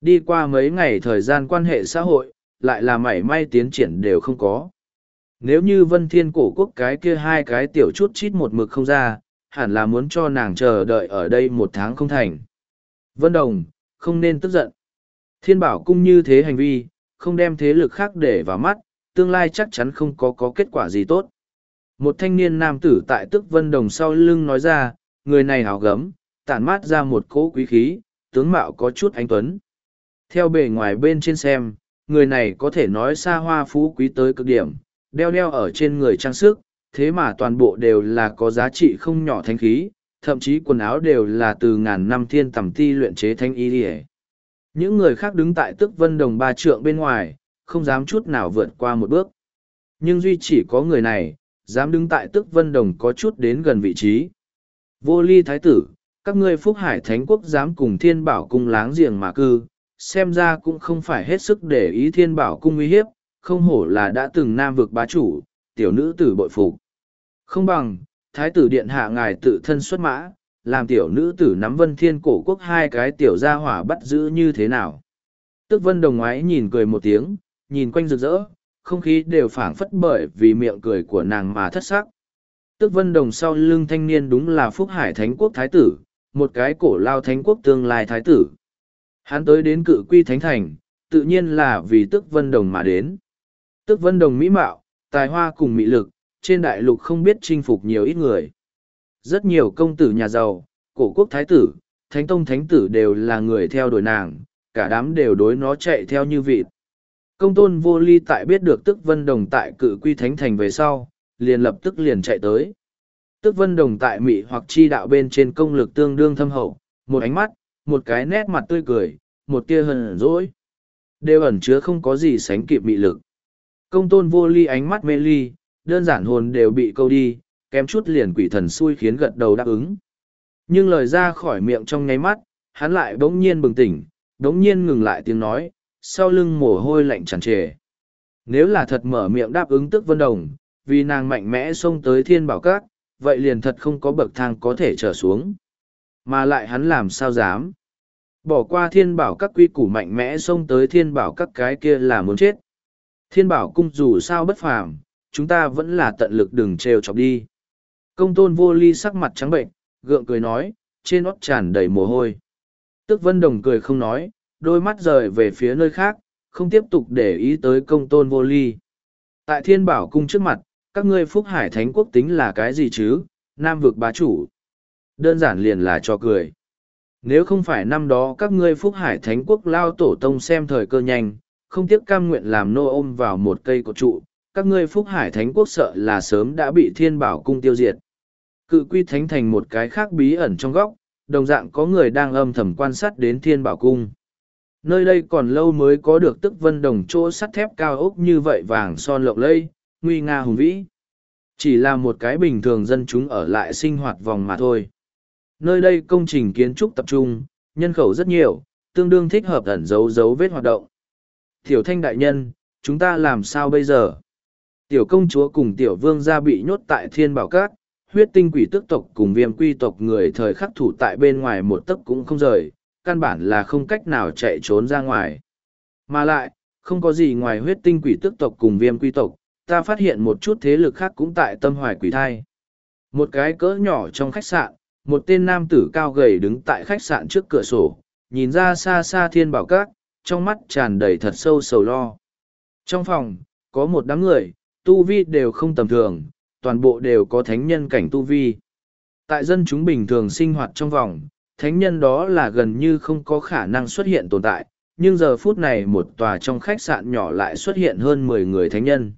Đi qua mấy ngày thời gian quan hệ xã hội, lại là mảy may tiến triển đều không có. Nếu như vân thiên cổ quốc cái kia hai cái tiểu chút chít một mực không ra, hẳn là muốn cho nàng chờ đợi ở đây một tháng không thành. Vân Đồng, không nên tức giận. Thiên bảo cung như thế hành vi, không đem thế lực khác để vào mắt, tương lai chắc chắn không có có kết quả gì tốt. Một thanh niên nam tử tại tức vân đồng sau lưng nói ra, người này hào gấm, tản mát ra một cỗ quý khí, tướng mạo có chút anh tuấn. Theo bề ngoài bên trên xem, người này có thể nói xa hoa phú quý tới cực điểm, đeo đeo ở trên người trang sức, thế mà toàn bộ đều là có giá trị không nhỏ thanh khí, thậm chí quần áo đều là từ ngàn năm thiên tầm ti luyện chế thanh y đi những người khác đứng tại tức vân đồng ba trượng bên ngoài, không dám chút nào vượt qua một bước. Nhưng duy chỉ có người này, dám đứng tại tức vân đồng có chút đến gần vị trí. Vô ly thái tử, các ngươi phúc hải thánh quốc dám cùng thiên bảo cung láng giềng mà cư, xem ra cũng không phải hết sức để ý thiên bảo cung uy hiếp, không hổ là đã từng nam vực bá chủ, tiểu nữ tử bội phục. Không bằng, thái tử điện hạ ngài tự thân xuất mã, làm tiểu nữ tử nắm vân thiên cổ quốc hai cái tiểu gia hỏa bắt giữ như thế nào. Tức vân đồng ngoái nhìn cười một tiếng, nhìn quanh rực rỡ, không khí đều phảng phất bởi vì miệng cười của nàng mà thất sắc. Tức vân đồng sau lưng thanh niên đúng là Phúc Hải Thánh Quốc Thái Tử, một cái cổ lao Thánh Quốc tương lai Thái Tử. Hắn tới đến cự quy Thánh Thành, tự nhiên là vì tức vân đồng mà đến. Tức vân đồng mỹ mạo, tài hoa cùng mỹ lực, trên đại lục không biết chinh phục nhiều ít người. Rất nhiều công tử nhà giàu, cổ quốc thái tử, thánh tông thánh tử đều là người theo đuổi nàng, cả đám đều đối nó chạy theo như vịt. Công tôn vô ly tại biết được tức vân đồng tại cự quy thánh thành về sau, liền lập tức liền chạy tới. Tức vân đồng tại mị hoặc chi đạo bên trên công lực tương đương thâm hậu, một ánh mắt, một cái nét mặt tươi cười, một tia hờn dỗi. Đều ẩn chứa không có gì sánh kịp mị lực. Công tôn vô ly ánh mắt mê ly, đơn giản hồn đều bị câu đi, kém chút liền quỷ thần xui khiến gật đầu đáp ứng. Nhưng lời ra khỏi miệng trong nháy mắt, hắn lại bỗng nhiên bừng tỉnh, bỗng nhiên ngừng lại tiếng nói, sau lưng mồ hôi lạnh tràn trề. Nếu là thật mở miệng đáp ứng tức vân đồng, vì nàng mạnh mẽ xông tới thiên bảo cát, vậy liền thật không có bậc thang có thể trở xuống. Mà lại hắn làm sao dám. Bỏ qua thiên bảo các quy củ mạnh mẽ xông tới thiên bảo các cái kia là muốn chết. Thiên bảo cung dù sao bất phàm, chúng ta vẫn là tận lực đừng trêu chọc đi. Công tôn vô ly sắc mặt trắng bệnh, gượng cười nói, trên óc tràn đầy mồ hôi. Tức vân đồng cười không nói, đôi mắt rời về phía nơi khác, không tiếp tục để ý tới công tôn vô ly. Tại thiên bảo cung trước mặt, các ngươi phúc hải thánh quốc tính là cái gì chứ, nam vực bá chủ. Đơn giản liền là cho cười. Nếu không phải năm đó các ngươi phúc hải thánh quốc lao tổ tông xem thời cơ nhanh, không tiếc cam nguyện làm nô ôm vào một cây cột trụ, các ngươi phúc hải thánh quốc sợ là sớm đã bị thiên bảo cung tiêu diệt. Cự quy thánh thành một cái khác bí ẩn trong góc, đồng dạng có người đang âm thầm quan sát đến thiên bảo cung. Nơi đây còn lâu mới có được tức vân đồng chỗ sắt thép cao ốc như vậy vàng son lộng lây, nguy nga hùng vĩ. Chỉ là một cái bình thường dân chúng ở lại sinh hoạt vòng mà thôi. Nơi đây công trình kiến trúc tập trung, nhân khẩu rất nhiều, tương đương thích hợp ẩn dấu dấu vết hoạt động. Tiểu thanh đại nhân, chúng ta làm sao bây giờ? Tiểu công chúa cùng tiểu vương gia bị nhốt tại thiên bảo cát, huyết tinh quỷ tước tộc cùng viêm quy tộc người thời khắc thủ tại bên ngoài một tấc cũng không rời, căn bản là không cách nào chạy trốn ra ngoài. Mà lại, không có gì ngoài huyết tinh quỷ tước tộc cùng viêm quy tộc, ta phát hiện một chút thế lực khác cũng tại tâm hoài quỷ thai. Một cái cỡ nhỏ trong khách sạn, một tên nam tử cao gầy đứng tại khách sạn trước cửa sổ, nhìn ra xa xa thiên bảo cát, trong mắt tràn đầy thật sâu sầu lo. Trong phòng, có một đám người, tu vi đều không tầm thường, toàn bộ đều có thánh nhân cảnh tu vi. Tại dân chúng bình thường sinh hoạt trong vòng, thánh nhân đó là gần như không có khả năng xuất hiện tồn tại, nhưng giờ phút này một tòa trong khách sạn nhỏ lại xuất hiện hơn mười người thánh nhân.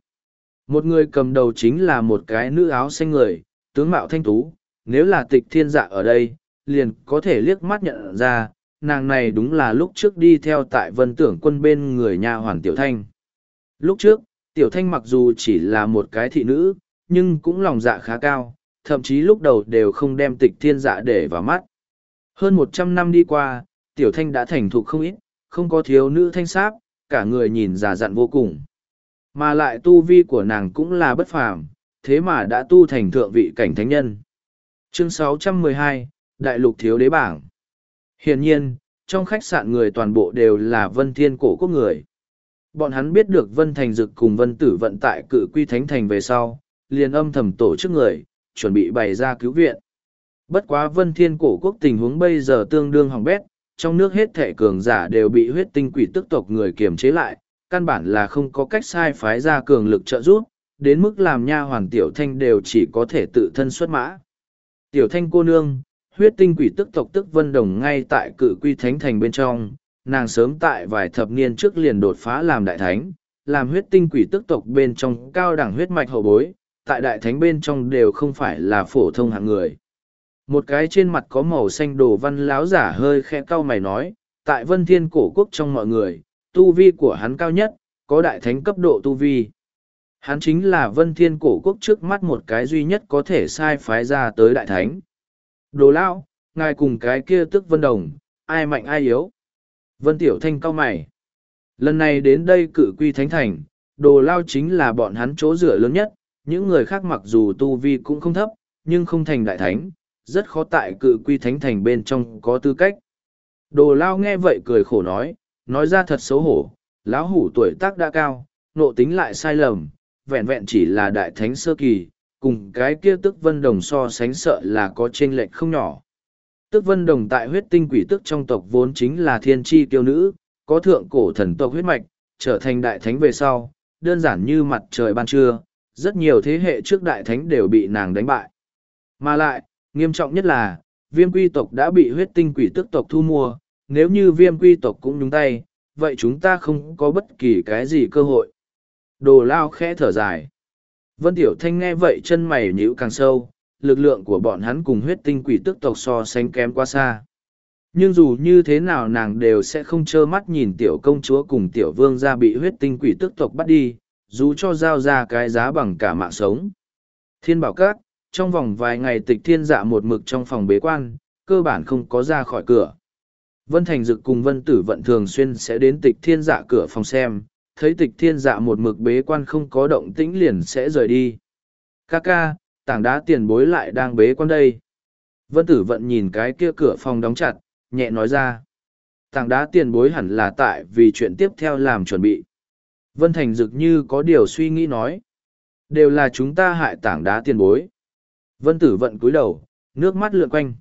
Một người cầm đầu chính là một cái nữ áo xanh người, tướng mạo thanh tú, nếu là tịch thiên dạ ở đây, liền có thể liếc mắt nhận ra, nàng này đúng là lúc trước đi theo tại vân tưởng quân bên người nhà hoàn tiểu thanh. Lúc trước, tiểu thanh mặc dù chỉ là một cái thị nữ, nhưng cũng lòng dạ khá cao, thậm chí lúc đầu đều không đem tịch thiên dạ để vào mắt. Hơn một trăm năm đi qua, tiểu thanh đã thành thục không ít, không có thiếu nữ thanh sáp, cả người nhìn già dặn vô cùng. Mà lại tu vi của nàng cũng là bất phàm, thế mà đã tu thành thượng vị cảnh thánh nhân. Chương 612, Đại lục thiếu đế bảng. Hiển nhiên, trong khách sạn người toàn bộ đều là vân thiên cổ quốc người. Bọn hắn biết được vân thành dực cùng vân tử vận tại cự quy thánh thành về sau, liền âm thầm tổ chức người, chuẩn bị bày ra cứu viện. Bất quá vân thiên cổ quốc tình huống bây giờ tương đương hỏng bét, trong nước hết thể cường giả đều bị huyết tinh quỷ tức tộc người kiềm chế lại, căn bản là không có cách sai phái ra cường lực trợ giúp, đến mức làm nha hoàn tiểu thanh đều chỉ có thể tự thân xuất mã. Tiểu thanh cô nương, huyết tinh quỷ tức tộc tức vân đồng ngay tại cự quy thánh thành bên trong, nàng sớm tại vài thập niên trước liền đột phá làm đại thánh, làm huyết tinh quỷ tức tộc bên trong cao đẳng huyết mạch hậu bối, tại đại thánh bên trong đều không phải là phổ thông hạng người. Một cái trên mặt có màu xanh đồ văn láo giả hơi khẽ cau mày nói, tại vân thiên cổ quốc trong mọi người, tu vi của hắn cao nhất, có đại thánh cấp độ tu vi. Hắn chính là vân thiên cổ quốc trước mắt một cái duy nhất có thể sai phái ra tới đại thánh. Đồ lao, ngài cùng cái kia tức vân đồng, ai mạnh ai yếu. Vân tiểu thanh cao mày. Lần này đến đây cử quy thánh thành, đồ lao chính là bọn hắn chỗ dựa lớn nhất, những người khác mặc dù tu vi cũng không thấp, nhưng không thành đại thánh, rất khó tại cự quy thánh thành bên trong có tư cách. Đồ lao nghe vậy cười khổ nói, nói ra thật xấu hổ, lão hủ tuổi tác đã cao, nộ tính lại sai lầm, vẹn vẹn chỉ là đại thánh sơ kỳ, cùng cái kia tức vân đồng so sánh sợ là có chênh lệch không nhỏ. Tức vân đồng tại huyết tinh quỷ tức trong tộc vốn chính là thiên tri kiêu nữ, có thượng cổ thần tộc huyết mạch, trở thành đại thánh về sau, đơn giản như mặt trời ban trưa, rất nhiều thế hệ trước đại thánh đều bị nàng đánh bại. Mà lại, nghiêm trọng nhất là, viêm quy tộc đã bị huyết tinh quỷ tức tộc thu mua, nếu như viêm quy tộc cũng nhúng tay, vậy chúng ta không có bất kỳ cái gì cơ hội. Đồ lao khẽ thở dài. Vân Tiểu Thanh nghe vậy chân mày nhíu càng sâu, lực lượng của bọn hắn cùng huyết tinh quỷ tức tộc so sánh kém quá xa. Nhưng dù như thế nào nàng đều sẽ không trơ mắt nhìn tiểu công chúa cùng tiểu vương ra bị huyết tinh quỷ tức tộc bắt đi, dù cho giao ra cái giá bằng cả mạng sống. Thiên bảo các, trong vòng vài ngày tịch thiên dạ một mực trong phòng bế quan, cơ bản không có ra khỏi cửa. Vân Thành Dực cùng Vân Tử Vận thường xuyên sẽ đến tịch thiên dạ cửa phòng xem, thấy tịch thiên dạ một mực bế quan không có động tĩnh liền sẽ rời đi. Ca ca, tảng đá tiền bối lại đang bế quan đây. Vân Tử Vận nhìn cái kia cửa phòng đóng chặt, nhẹ nói ra. Tảng đá tiền bối hẳn là tại vì chuyện tiếp theo làm chuẩn bị. Vân Thành Dực như có điều suy nghĩ nói. Đều là chúng ta hại tảng đá tiền bối. Vân Tử Vận cúi đầu, nước mắt lượn quanh.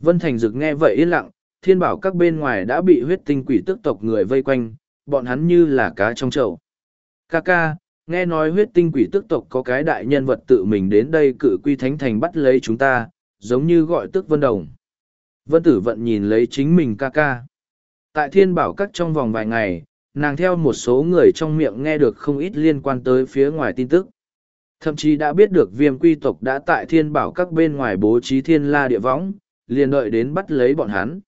Vân Thành Dực nghe vậy yên lặng, thiên bảo các bên ngoài đã bị huyết tinh quỷ tức tộc người vây quanh, bọn hắn như là cá trong chậu. Ca ca, nghe nói huyết tinh quỷ tức tộc có cái đại nhân vật tự mình đến đây cự quy thánh thành bắt lấy chúng ta, giống như gọi tức vân đồng. Vân tử vận nhìn lấy chính mình ca ca. Tại thiên bảo các trong vòng vài ngày, nàng theo một số người trong miệng nghe được không ít liên quan tới phía ngoài tin tức. Thậm chí đã biết được viêm quy tộc đã tại thiên bảo các bên ngoài bố trí thiên la địa võng, liền đợi đến bắt lấy bọn hắn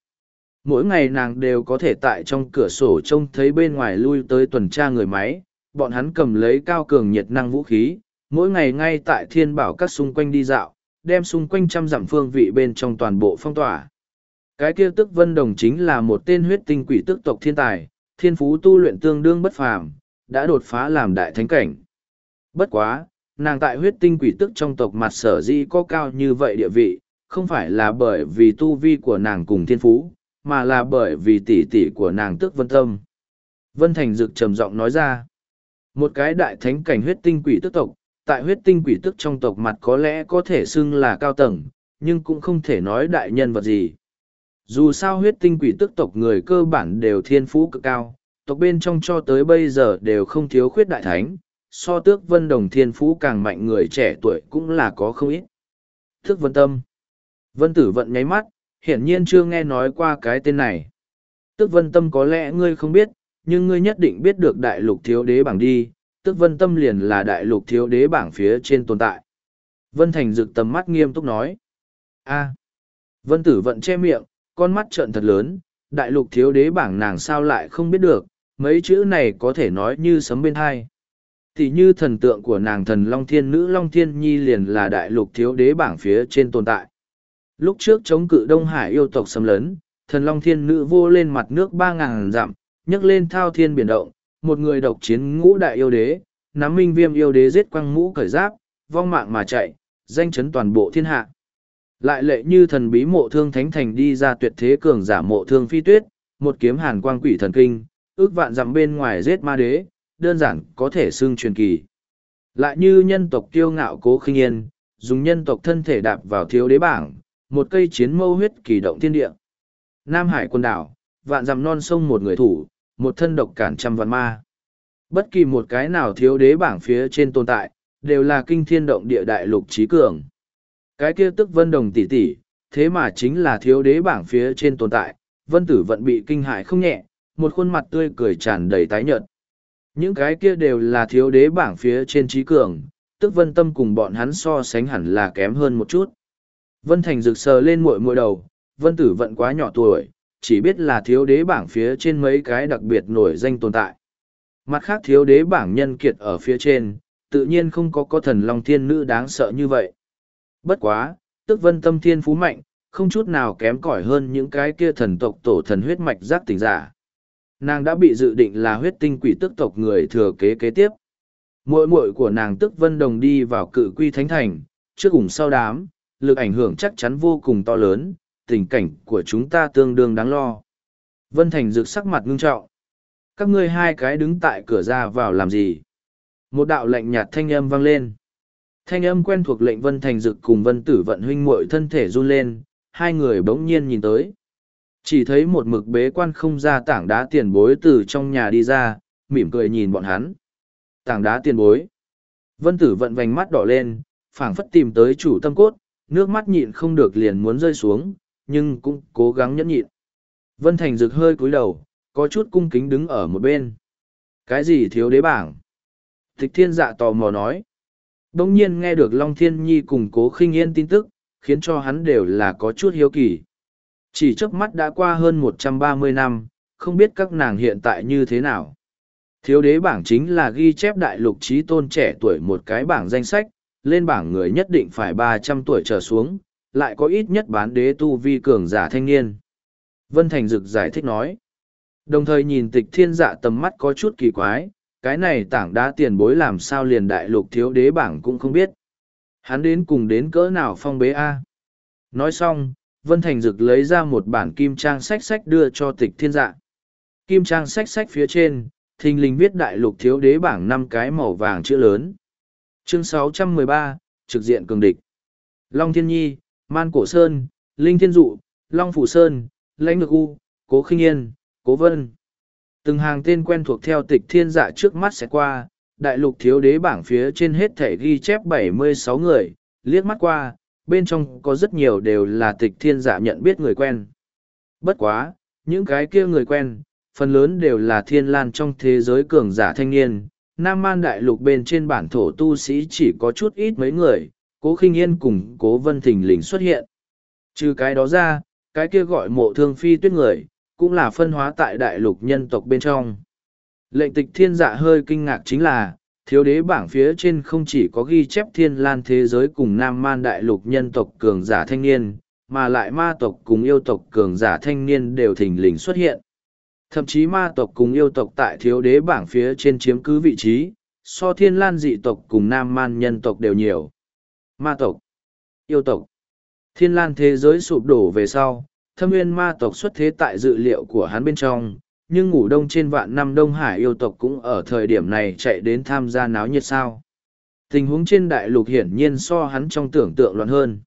mỗi ngày nàng đều có thể tại trong cửa sổ trông thấy bên ngoài lui tới tuần tra người máy bọn hắn cầm lấy cao cường nhiệt năng vũ khí mỗi ngày ngay tại thiên bảo các xung quanh đi dạo đem xung quanh trăm dặm phương vị bên trong toàn bộ phong tỏa. Cái kia tức vân đồng chính là một tên huyết tinh quỷ tức tộc thiên tài thiên phú tu luyện tương đương bất phàm đã đột phá làm đại thánh cảnh. Bất quá nàng tại huyết tinh quỷ tức trong tộc mặt sở di có cao như vậy địa vị không phải là bởi vì tu vi của nàng cùng thiên phú mà là bởi vì tỷ tỷ của nàng tước vân tâm. Vân Thành Dực trầm giọng nói ra, một cái đại thánh cảnh huyết tinh quỷ tức tộc, tại huyết tinh quỷ tức trong tộc mặt có lẽ có thể xưng là cao tầng, nhưng cũng không thể nói đại nhân vật gì. Dù sao huyết tinh quỷ tức tộc người cơ bản đều thiên phú cực cao, tộc bên trong cho tới bây giờ đều không thiếu khuyết đại thánh, so tước vân đồng thiên phú càng mạnh người trẻ tuổi cũng là có không ít. Tước vân tâm. Vân tử vận nháy mắt, hiển nhiên chưa nghe nói qua cái tên này. tước vân tâm có lẽ ngươi không biết, nhưng ngươi nhất định biết được đại lục thiếu đế bảng đi, tức vân tâm liền là đại lục thiếu đế bảng phía trên tồn tại. Vân Thành rực tầm mắt nghiêm túc nói. a Vân tử vận che miệng, con mắt trợn thật lớn, đại lục thiếu đế bảng nàng sao lại không biết được, mấy chữ này có thể nói như sấm bên hai. Thì như thần tượng của nàng thần Long Thiên Nữ Long Thiên Nhi liền là đại lục thiếu đế bảng phía trên tồn tại. Lúc trước chống cự Đông Hải yêu tộc xâm lấn, thần Long Thiên Nữ vô lên mặt nước ba ngàn dặm, nhấc lên thao thiên biển động, một người độc chiến ngũ đại yêu đế, nắm minh viêm yêu đế giết quăng mũ cởi giáp, vong mạng mà chạy, danh chấn toàn bộ thiên hạ. Lại lệ như thần bí mộ thương thánh thành đi ra tuyệt thế cường giả mộ thương phi tuyết, một kiếm hàn quang quỷ thần kinh, ước vạn dặm bên ngoài giết ma đế, đơn giản có thể xưng truyền kỳ. Lại như nhân tộc tiêu ngạo cố khinh yên, dùng nhân tộc thân thể đạp vào thiếu đế bảng, một cây chiến mâu huyết kỳ động thiên địa. Nam Hải quần đảo, vạn dặm non sông một người thủ, một thân độc cản trăm vạn ma. Bất kỳ một cái nào thiếu đế bảng phía trên tồn tại, đều là kinh thiên động địa đại lục trí cường. Cái kia tức vân đồng tỷ tỷ, thế mà chính là thiếu đế bảng phía trên tồn tại, vân tử vận bị kinh hại không nhẹ, một khuôn mặt tươi cười tràn đầy tái nhợt. Những cái kia đều là thiếu đế bảng phía trên trí cường, tức vân tâm cùng bọn hắn so sánh hẳn là kém hơn một chút. Vân Thành rực sờ lên muội muội đầu, Vân Tử Vận quá nhỏ tuổi, chỉ biết là thiếu đế bảng phía trên mấy cái đặc biệt nổi danh tồn tại. Mặt khác thiếu đế bảng nhân kiệt ở phía trên, tự nhiên không có có thần long thiên nữ đáng sợ như vậy. Bất quá, tức vân tâm thiên phú mạnh, không chút nào kém cỏi hơn những cái kia thần tộc tổ thần huyết mạch giác tỉnh giả. Nàng đã bị dự định là huyết tinh quỷ tức tộc người thừa kế kế tiếp. Muội muội của nàng tức vân đồng đi vào cự quy thánh thành, trước cùng sau đám, lực ảnh hưởng chắc chắn vô cùng to lớn, tình cảnh của chúng ta tương đương đáng lo. Vân Thành rực sắc mặt ngưng trọng. Các ngươi hai cái đứng tại cửa ra vào làm gì? Một đạo lệnh nhạt thanh âm vang lên. Thanh âm quen thuộc lệnh Vân Thành rực cùng Vân Tử vận huynh muội thân thể run lên, hai người bỗng nhiên nhìn tới. Chỉ thấy một mực bế quan không ra tảng đá tiền bối từ trong nhà đi ra, mỉm cười nhìn bọn hắn. Tảng đá tiền bối. Vân Tử vận vành mắt đỏ lên, phảng phất tìm tới chủ tâm cốt, nước mắt nhịn không được liền muốn rơi xuống, nhưng cũng cố gắng nhẫn nhịn. Vân Thành rực hơi cúi đầu, có chút cung kính đứng ở một bên. Cái gì thiếu đế bảng? Tịch thiên dạ tò mò nói. Đông nhiên nghe được Long Thiên Nhi cùng cố khinh yên tin tức, khiến cho hắn đều là có chút hiếu kỳ. Chỉ trước mắt đã qua hơn một trăm ba mươi năm, không biết các nàng hiện tại như thế nào. Thiếu đế bảng chính là ghi chép đại lục trí tôn trẻ tuổi một cái bảng danh sách, lên bảng người nhất định phải ba trăm tuổi trở xuống, lại có ít nhất bán đế tu vi cường giả thanh niên. Vân Thành Dực giải thích nói. Đồng thời nhìn tịch thiên dạ tầm mắt có chút kỳ quái, cái này tảng đá tiền bối làm sao liền đại lục thiếu đế bảng cũng không biết. Hắn đến cùng đến cỡ nào phong bế A. Nói xong, Vân Thành Dực lấy ra một bản kim trang sách sách đưa cho tịch thiên dạ. Kim trang sách sách phía trên, thình lình viết đại lục thiếu đế bảng năm cái màu vàng chữ lớn. Chương 613, trực diện cường địch. Long Thiên Nhi, Man Cổ Sơn, Linh Thiên Dụ, Long Phủ Sơn, Lãnh Ngực U, Cố Khinh Yên, Cố Vân. Từng hàng tên quen thuộc theo tịch thiên dạ trước mắt sẽ qua, đại lục thiếu đế bảng phía trên hết thể ghi chép 76 người, liếc mắt qua, bên trong có rất nhiều đều là tịch thiên dạ nhận biết người quen. Bất quá, những cái kia người quen, phần lớn đều là thiên lan trong thế giới cường giả thanh niên. Nam Man đại lục bên trên bản thổ tu sĩ chỉ có chút ít mấy người, cố khinh yên cùng cố vân thình lình xuất hiện. Trừ cái đó ra, cái kia gọi mộ thương phi tuyết người, cũng là phân hóa tại đại lục nhân tộc bên trong. Lệnh tịch thiên dạ hơi kinh ngạc chính là, thiếu đế bảng phía trên không chỉ có ghi chép thiên lan thế giới cùng nam man đại lục nhân tộc cường giả thanh niên, mà lại ma tộc cùng yêu tộc cường giả thanh niên đều thình lình xuất hiện. Thậm chí ma tộc cùng yêu tộc tại thiếu đế bảng phía trên chiếm cứ vị trí, so thiên lan dị tộc cùng nam man nhân tộc đều nhiều. Ma tộc, yêu tộc, thiên lan thế giới sụp đổ về sau, thâm nguyên ma tộc xuất thế tại dự liệu của hắn bên trong, nhưng ngủ đông trên vạn năm Đông Hải yêu tộc cũng ở thời điểm này chạy đến tham gia náo nhiệt sao. Tình huống trên đại lục hiển nhiên so hắn trong tưởng tượng loạn hơn.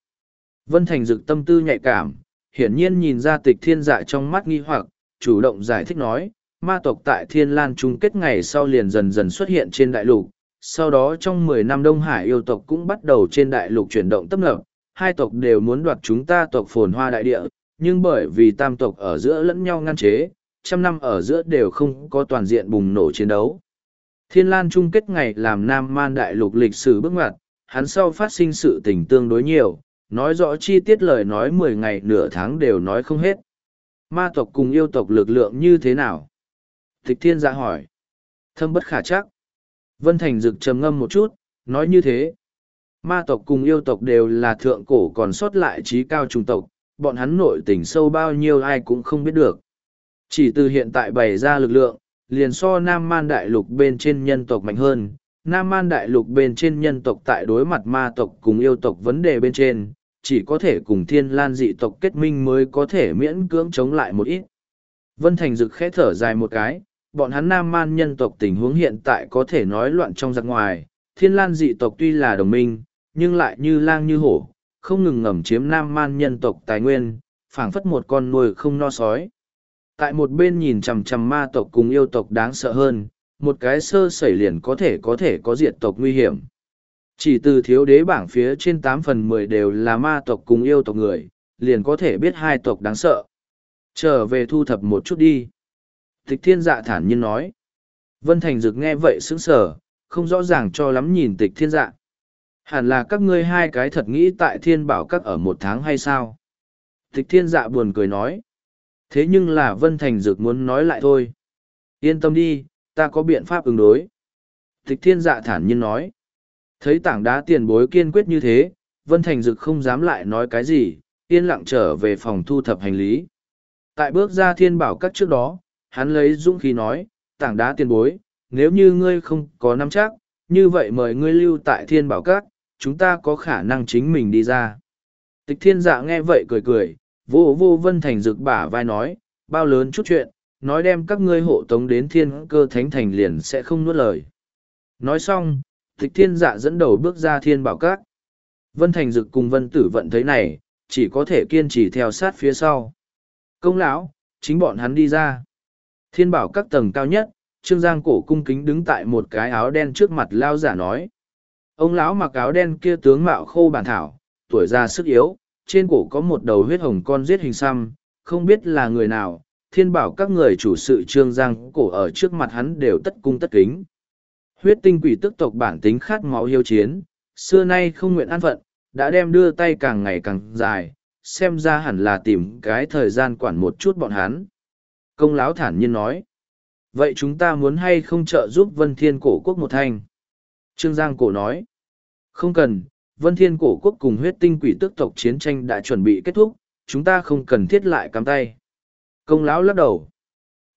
Vân Thành dực tâm tư nhạy cảm, hiển nhiên nhìn ra tịch thiên dạ trong mắt nghi hoặc, chủ động giải thích nói, ma tộc tại thiên lan chung kết ngày sau liền dần dần xuất hiện trên đại lục. Sau đó trong mười năm Đông Hải yêu tộc cũng bắt đầu trên đại lục chuyển động tấp nập, hai tộc đều muốn đoạt chúng ta tộc phồn hoa đại địa, nhưng bởi vì tam tộc ở giữa lẫn nhau ngăn chế, trăm năm ở giữa đều không có toàn diện bùng nổ chiến đấu. Thiên Lan chung kết ngày làm Nam Man Đại Lục lịch sử bước ngoặt, hắn sau phát sinh sự tình tương đối nhiều, nói rõ chi tiết lời nói mười ngày nửa tháng đều nói không hết. Ma tộc cùng yêu tộc lực lượng như thế nào? Tịch Thiên dạ hỏi. Thâm bất khả chắc. Vân Thành Dực trầm ngâm một chút, nói như thế. Ma tộc cùng yêu tộc đều là thượng cổ còn sót lại trí cao trùng tộc, bọn hắn nội tình sâu bao nhiêu ai cũng không biết được. Chỉ từ hiện tại bày ra lực lượng, liền so Nam Man Đại Lục bên trên nhân tộc mạnh hơn. Nam Man Đại Lục bên trên nhân tộc tại đối mặt ma tộc cùng yêu tộc vấn đề bên trên, chỉ có thể cùng thiên lan dị tộc kết minh mới có thể miễn cưỡng chống lại một ít. Vân Thành Dực khẽ thở dài một cái, bọn hắn Nam Man nhân tộc tình huống hiện tại có thể nói loạn trong giặc ngoài, thiên lan dị tộc tuy là đồng minh, nhưng lại như lang như hổ, không ngừng ngầm chiếm Nam Man nhân tộc tài nguyên, phảng phất một con nuôi không no sói. Tại một bên nhìn chằm chằm ma tộc cùng yêu tộc đáng sợ hơn một cái sơ sẩy liền có thể có thể có diệt tộc nguy hiểm. Chỉ từ thiếu đế bảng phía trên tám phần mười đều là ma tộc cùng yêu tộc người liền có thể biết hai tộc đáng sợ. Trở về thu thập một chút đi tịch thiên dạ thản nhiên nói vân thành dực nghe vậy sững sờ không rõ ràng cho lắm nhìn tịch thiên dạ hẳn là các ngươi hai cái thật nghĩ tại thiên bảo các ở một tháng hay sao tịch thiên dạ buồn cười nói Thế nhưng là Vân Thành Dực muốn nói lại thôi. Yên tâm đi, ta có biện pháp ứng đối. Tịch thiên dạ thản nhiên nói. Thấy tảng đá tiền bối kiên quyết như thế, Vân Thành Dực không dám lại nói cái gì, yên lặng trở về phòng thu thập hành lý. Tại bước ra thiên bảo các trước đó, hắn lấy dũng khí nói, tảng đá tiền bối, nếu như ngươi không có nắm chắc, như vậy mời ngươi lưu tại thiên bảo các, chúng ta có khả năng chính mình đi ra. Tịch thiên dạ nghe vậy cười cười, Vô vô vân thành rực bả vai nói, bao lớn chút chuyện, nói đem các ngươi hộ tống đến thiên cơ thánh thành liền sẽ không nuốt lời. Nói xong, tịch thiên dạ dẫn đầu bước ra thiên bảo các. Vân thành rực cùng vân tử vận thấy này, chỉ có thể kiên trì theo sát phía sau. Công lão, chính bọn hắn đi ra. Thiên bảo các tầng cao nhất, trương giang cổ cung kính đứng tại một cái áo đen trước mặt lao giả nói. Ông lão mặc áo đen kia tướng mạo khô bản thảo, tuổi già sức yếu, trên cổ có một đầu huyết hồng con giết hình xăm, không biết là người nào, thiên bảo các người chủ sự trương giang cổ ở trước mặt hắn đều tất cung tất kính. Huyết tinh quỷ tức tộc bản tính khát máu hiếu chiến, xưa nay không nguyện an phận, đã đem đưa tay càng ngày càng dài, xem ra hẳn là tìm cái thời gian quản một chút bọn hắn. Công lão thản nhiên nói, vậy chúng ta muốn hay không trợ giúp Vân Thiên Cổ Quốc một thành? Trương Giang Cổ nói, không cần, Vân Thiên Cổ Quốc cùng huyết tinh quỷ tức tộc chiến tranh đã chuẩn bị kết thúc, chúng ta không cần thiết lại cắm tay. Công lão lắc đầu.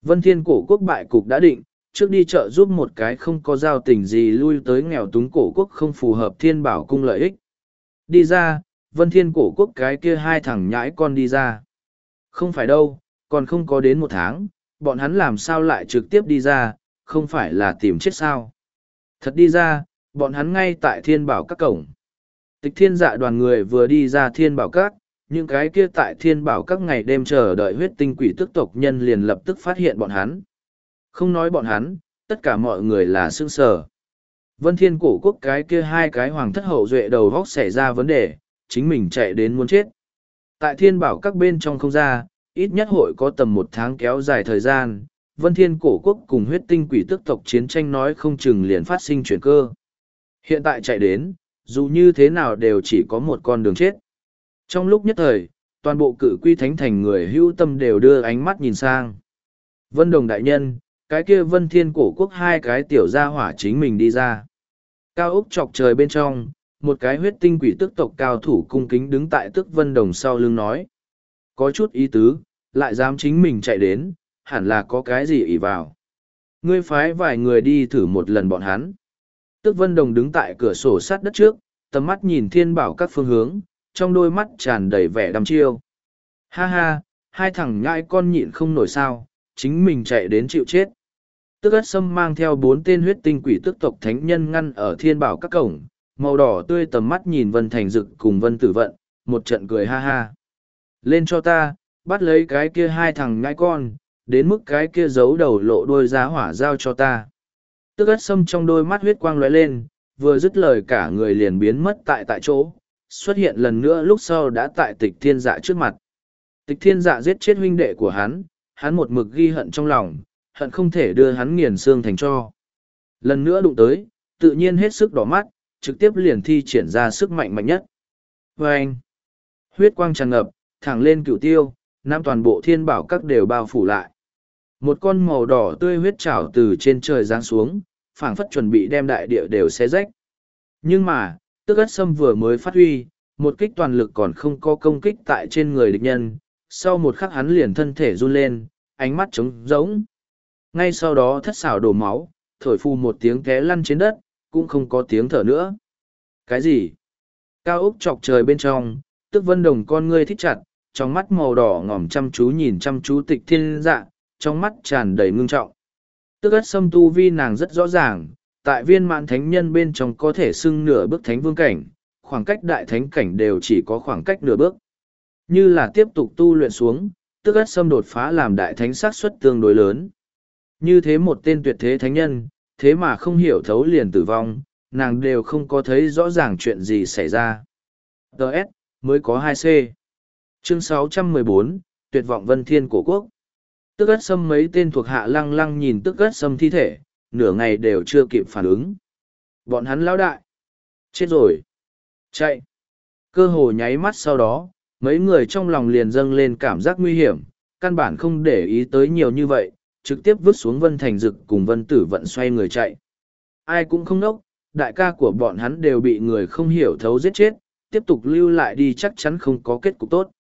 Vân Thiên Cổ Quốc bại cục đã định, trước đi trợ giúp một cái không có giao tình gì lui tới nghèo túng cổ quốc không phù hợp thiên bảo cung lợi ích. Đi ra, Vân Thiên Cổ Quốc cái kia hai thằng nhãi con đi ra. Không phải đâu, còn không có đến một tháng, bọn hắn làm sao lại trực tiếp đi ra, không phải là tìm chết sao. Thật đi ra, bọn hắn ngay tại thiên bảo các cổng. Tịch thiên dạ đoàn người vừa đi ra thiên bảo các, những cái kia tại thiên bảo các ngày đêm chờ đợi huyết tinh quỷ tức tộc nhân liền lập tức phát hiện bọn hắn. Không nói bọn hắn, tất cả mọi người là sương sở. Vân thiên cổ quốc cái kia hai cái hoàng thất hậu duệ đầu góc xảy ra vấn đề, chính mình chạy đến muốn chết. Tại thiên bảo các bên trong không ra, ít nhất hội có tầm một tháng kéo dài thời gian, vân thiên cổ quốc cùng huyết tinh quỷ tức tộc chiến tranh nói không chừng liền phát sinh chuyển cơ. Hiện tại chạy đến, dù như thế nào đều chỉ có một con đường chết. Trong lúc nhất thời, toàn bộ cử quy thánh thành người hữu tâm đều đưa ánh mắt nhìn sang. Vân Đồng Đại Nhân, cái kia Vân Thiên Cổ Quốc hai cái tiểu gia hỏa chính mình đi ra. Cao Úc chọc trời bên trong, một cái huyết tinh quỷ tức tộc cao thủ cung kính đứng tại tức Vân Đồng sau lưng nói. Có chút ý tứ, lại dám chính mình chạy đến, hẳn là có cái gì ỷ vào. Ngươi phái vài người đi thử một lần bọn hắn. Tức Vân Đồng đứng tại cửa sổ sát đất trước, tầm mắt nhìn thiên bảo các phương hướng, trong đôi mắt tràn đầy vẻ đăm chiêu. Ha ha, hai thằng nhãi con nhịn không nổi sao, chính mình chạy đến chịu chết. Tức ất sâm mang theo bốn tên huyết tinh quỷ tức tộc thánh nhân ngăn ở thiên bảo các cổng, màu đỏ tươi tầm mắt nhìn Vân Thành Dực cùng Vân Tử Vận, một trận cười ha ha. Lên cho ta, bắt lấy cái kia hai thằng nhãi con, đến mức cái kia giấu đầu lộ đôi giá hỏa giao cho ta. Tức ất sâm trong đôi mắt huyết quang lóe lên, vừa dứt lời cả người liền biến mất tại tại chỗ, xuất hiện lần nữa lúc sau đã tại tịch thiên dạ trước mặt. Tịch thiên dạ giết chết huynh đệ của hắn, hắn một mực ghi hận trong lòng, hận không thể đưa hắn nghiền xương thành cho. Lần nữa đụng tới, tự nhiên hết sức đỏ mắt, trực tiếp liền thi triển ra sức mạnh mạnh nhất. Và anh, huyết quang tràn ngập, thẳng lên cửu tiêu, nam toàn bộ thiên bảo các đều bao phủ lại. Một con màu đỏ tươi huyết trảo từ trên trời giáng xuống, phảng phất chuẩn bị đem đại địa đều xé rách. Nhưng mà, tức ất sâm vừa mới phát huy, một kích toàn lực còn không có công kích tại trên người địch nhân, sau một khắc hắn liền thân thể run lên, ánh mắt trống rỗng. Ngay sau đó thất xảo đổ máu, thổi phu một tiếng té lăn trên đất, cũng không có tiếng thở nữa. Cái gì? Cao Úc chọc trời bên trong, tức vân đồng con ngươi thích chặt, trong mắt màu đỏ ngòm chăm chú nhìn chăm chú tịch thiên dạ, trong mắt tràn đầy ngưng trọng. Tức ất sâm tu vi nàng rất rõ ràng, tại viên mãn thánh nhân bên trong có thể xưng nửa bước thánh vương cảnh, khoảng cách đại thánh cảnh đều chỉ có khoảng cách nửa bước. Như là tiếp tục tu luyện xuống, tức ất sâm đột phá làm đại thánh xác suất tương đối lớn. Như thế một tên tuyệt thế thánh nhân, thế mà không hiểu thấu liền tử vong, nàng đều không có thấy rõ ràng chuyện gì xảy ra. Đợt, mới có hai c Chương 614, Tuyệt vọng Vân Thiên Cổ Quốc. Tức ất sâm mấy tên thuộc hạ lăng lăng nhìn tức ất sâm thi thể, nửa ngày đều chưa kịp phản ứng. Bọn hắn lão đại. Chết rồi. Chạy. Cơ hồ nháy mắt sau đó, mấy người trong lòng liền dâng lên cảm giác nguy hiểm, căn bản không để ý tới nhiều như vậy, trực tiếp vứt xuống Vân Thành Dực cùng Vân Tử Vận xoay người chạy. Ai cũng không nốc, đại ca của bọn hắn đều bị người không hiểu thấu giết chết, tiếp tục lưu lại đi chắc chắn không có kết cục tốt.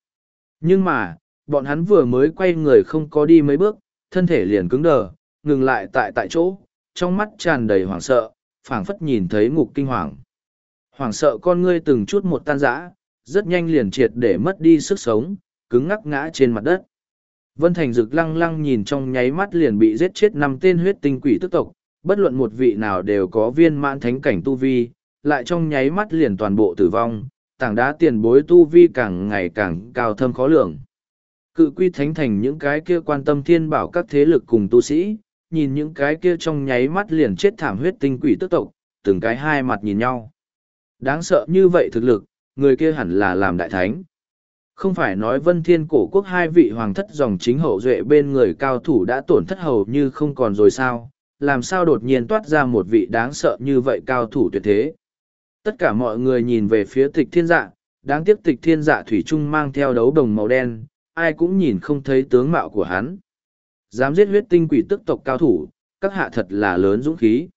Nhưng mà, bọn hắn vừa mới quay người không có đi mấy bước, thân thể liền cứng đờ, ngừng lại tại tại chỗ, trong mắt tràn đầy hoảng sợ, phảng phất nhìn thấy ngục kinh hoàng. Hoảng sợ con ngươi từng chút một tan rã, rất nhanh liền triệt để mất đi sức sống, cứng ngắc ngã trên mặt đất. Vân Thành Dực lăng lăng nhìn trong nháy mắt liền bị giết chết năm tên huyết tinh quỷ tức tộc, bất luận một vị nào đều có viên mãn thánh cảnh tu vi, lại trong nháy mắt liền toàn bộ tử vong, tảng đá tiền bối tu vi càng ngày càng cao thâm khó lường. Cự quy thánh thành những cái kia quan tâm thiên bảo các thế lực cùng tu sĩ, nhìn những cái kia trong nháy mắt liền chết thảm huyết tinh quỷ tức tộc, từng cái hai mặt nhìn nhau. Đáng sợ như vậy thực lực, người kia hẳn là làm đại thánh. Không phải nói vân thiên cổ quốc hai vị hoàng thất dòng chính hậu duệ bên người cao thủ đã tổn thất hầu như không còn rồi sao, làm sao đột nhiên toát ra một vị đáng sợ như vậy cao thủ tuyệt thế. Tất cả mọi người nhìn về phía tịch thiên dạ, đáng tiếc tịch thiên dạ thủy trung mang theo đấu đồng màu đen, ai cũng nhìn không thấy tướng mạo của hắn. Dám giết huyết tinh quỷ tức tộc cao thủ, các hạ thật là lớn dũng khí.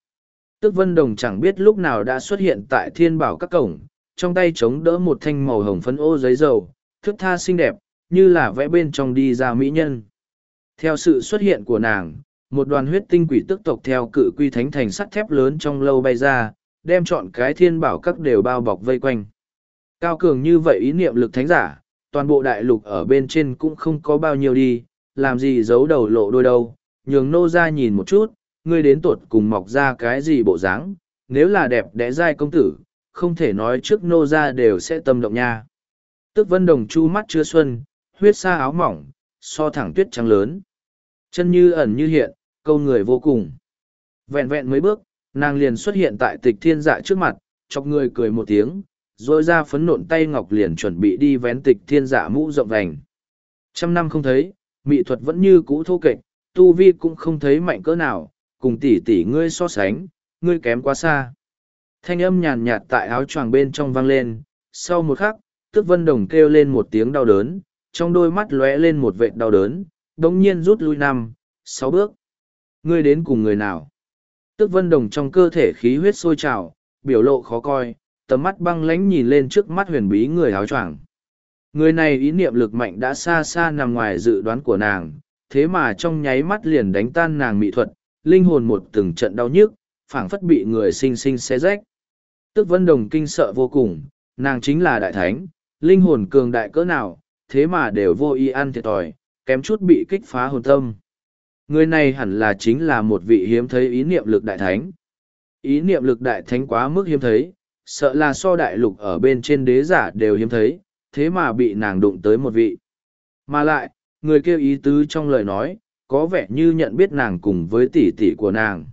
Tức Vân Đồng chẳng biết lúc nào đã xuất hiện tại thiên bảo các cổng, trong tay chống đỡ một thanh màu hồng phấn ô giấy dầu, thước tha xinh đẹp, như là vẽ bên trong đi ra mỹ nhân. Theo sự xuất hiện của nàng, một đoàn huyết tinh quỷ tức tộc theo cự quy thánh thành sắt thép lớn trong lâu bay ra, đem chọn cái thiên bảo các đều bao bọc vây quanh. Cao cường như vậy ý niệm lực thánh giả, toàn bộ đại lục ở bên trên cũng không có bao nhiêu đi, làm gì giấu đầu lộ đôi đâu, nhường nô ra nhìn một chút, ngươi đến tuột cùng mọc ra cái gì bộ dáng, nếu là đẹp đẽ dai công tử, không thể nói trước nô ra đều sẽ tâm động nha. Tức vân đồng chu mắt chưa xuân, huyết sa áo mỏng, so thẳng tuyết trắng lớn. Chân như ẩn như hiện, câu người vô cùng. Vẹn vẹn mấy bước, nàng liền xuất hiện tại tịch thiên dạ trước mặt, chọc người cười một tiếng, rồi ra phấn nộn tay ngọc liền chuẩn bị đi vén tịch thiên dạ mũ rộng vành. Trăm năm không thấy, mỹ thuật vẫn như cũ thô kệch, tu vi cũng không thấy mạnh cỡ nào, cùng tỷ tỷ ngươi so sánh, ngươi kém quá xa. Thanh âm nhàn nhạt tại áo choàng bên trong vang lên, sau một khắc, tức vân đồng kêu lên một tiếng đau đớn, trong đôi mắt lóe lên một vệt đau đớn, đống nhiên rút lui năm, sáu bước. Ngươi đến cùng người nào? Tức vân đồng trong cơ thể khí huyết sôi trào, biểu lộ khó coi, tầm mắt băng lánh nhìn lên trước mắt huyền bí người áo choàng. Người này ý niệm lực mạnh đã xa xa nằm ngoài dự đoán của nàng, thế mà trong nháy mắt liền đánh tan nàng mỹ thuật, linh hồn một từng trận đau nhức, phảng phất bị người sinh sinh xé rách. Tức vân đồng kinh sợ vô cùng, nàng chính là đại thánh, linh hồn cường đại cỡ nào, thế mà đều vô y ăn thiệt thòi, kém chút bị kích phá hồn tâm. Người này hẳn là chính là một vị hiếm thấy ý niệm lực đại thánh. Ý niệm lực đại thánh quá mức hiếm thấy, sợ là so đại lục ở bên trên đế giả đều hiếm thấy, thế mà bị nàng đụng tới một vị. Mà lại, người kêu ý tứ trong lời nói, có vẻ như nhận biết nàng cùng với tỷ tỷ của nàng.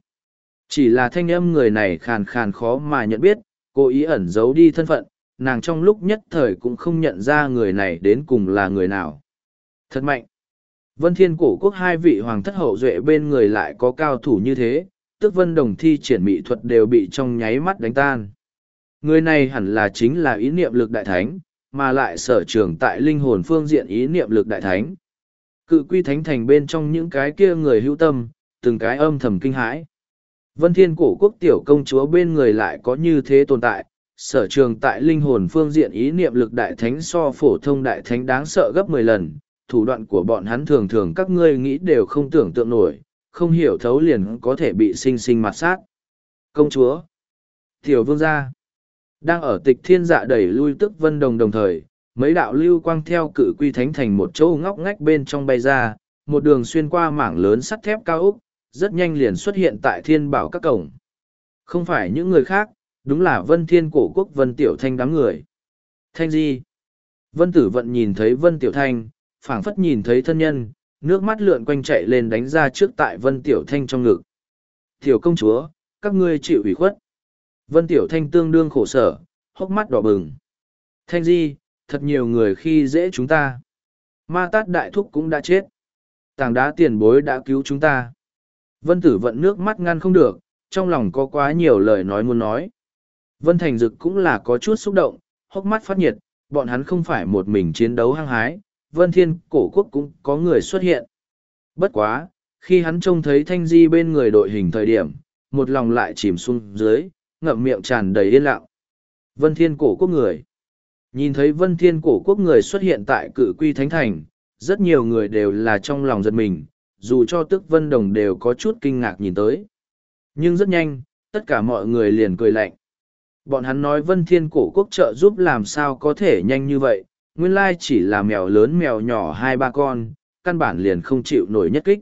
Chỉ là thanh âm người này khàn khàn khó mà nhận biết, cố ý ẩn giấu đi thân phận, nàng trong lúc nhất thời cũng không nhận ra người này đến cùng là người nào. Thật mạnh! Vân Thiên Cổ Quốc hai vị hoàng thất hậu duệ bên người lại có cao thủ như thế, tức vân đồng thi triển mỹ thuật đều bị trong nháy mắt đánh tan. Người này hẳn là chính là ý niệm lực đại thánh, mà lại sở trường tại linh hồn phương diện ý niệm lực đại thánh. Cự quy thánh thành bên trong những cái kia người hữu tâm, từng cái âm thầm kinh hãi. Vân Thiên Cổ Quốc tiểu công chúa bên người lại có như thế tồn tại, sở trường tại linh hồn phương diện ý niệm lực đại thánh so phổ thông đại thánh đáng sợ gấp mười lần, thủ đoạn của bọn hắn thường thường các ngươi nghĩ đều không tưởng tượng nổi, không hiểu thấu liền có thể bị sinh sinh mặt sát. Công chúa, tiểu vương gia, đang ở tịch thiên dạ đẩy lui tức vân đồng đồng thời, mấy đạo lưu quang theo cự quy thánh thành một chỗ ngóc ngách bên trong bay ra, một đường xuyên qua mảng lớn sắt thép cao úc, rất nhanh liền xuất hiện tại thiên bảo các cổng. Không phải những người khác, đúng là vân thiên cổ quốc vân tiểu thanh đám người. Thanh di Vân tử vận nhìn thấy vân tiểu thanh, phảng phất nhìn thấy thân nhân, nước mắt lượn quanh chạy lên đánh ra trước tại vân tiểu thanh trong ngực. Tiểu công chúa, các ngươi chịu ủy khuất. Vân tiểu thanh tương đương khổ sở, hốc mắt đỏ bừng. Thanh di, thật nhiều người khi dễ chúng ta. Ma tát đại thúc cũng đã chết. Tàng đá tiền bối đã cứu chúng ta. Vân tử vận nước mắt ngăn không được, trong lòng có quá nhiều lời nói muốn nói. Vân Thành Dực cũng là có chút xúc động, hốc mắt phát nhiệt, bọn hắn không phải một mình chiến đấu hăng hái, Vân Thiên cổ quốc cũng có người xuất hiện. Bất quá, khi hắn trông thấy Thanh Di bên người đội hình thời điểm, một lòng lại chìm xuống dưới, ngậm miệng tràn đầy yên lặng. Vân Thiên cổ quốc người. Nhìn thấy Vân Thiên cổ quốc người xuất hiện tại cự quy thánh thành, rất nhiều người đều là trong lòng giật mình, dù cho tức Vân Đồng đều có chút kinh ngạc nhìn tới. Nhưng rất nhanh, tất cả mọi người liền cười lạnh. Bọn hắn nói Vân Thiên cổ quốc trợ giúp làm sao có thể nhanh như vậy, nguyên lai chỉ là mèo lớn mèo nhỏ hai ba con, căn bản liền không chịu nổi nhất kích.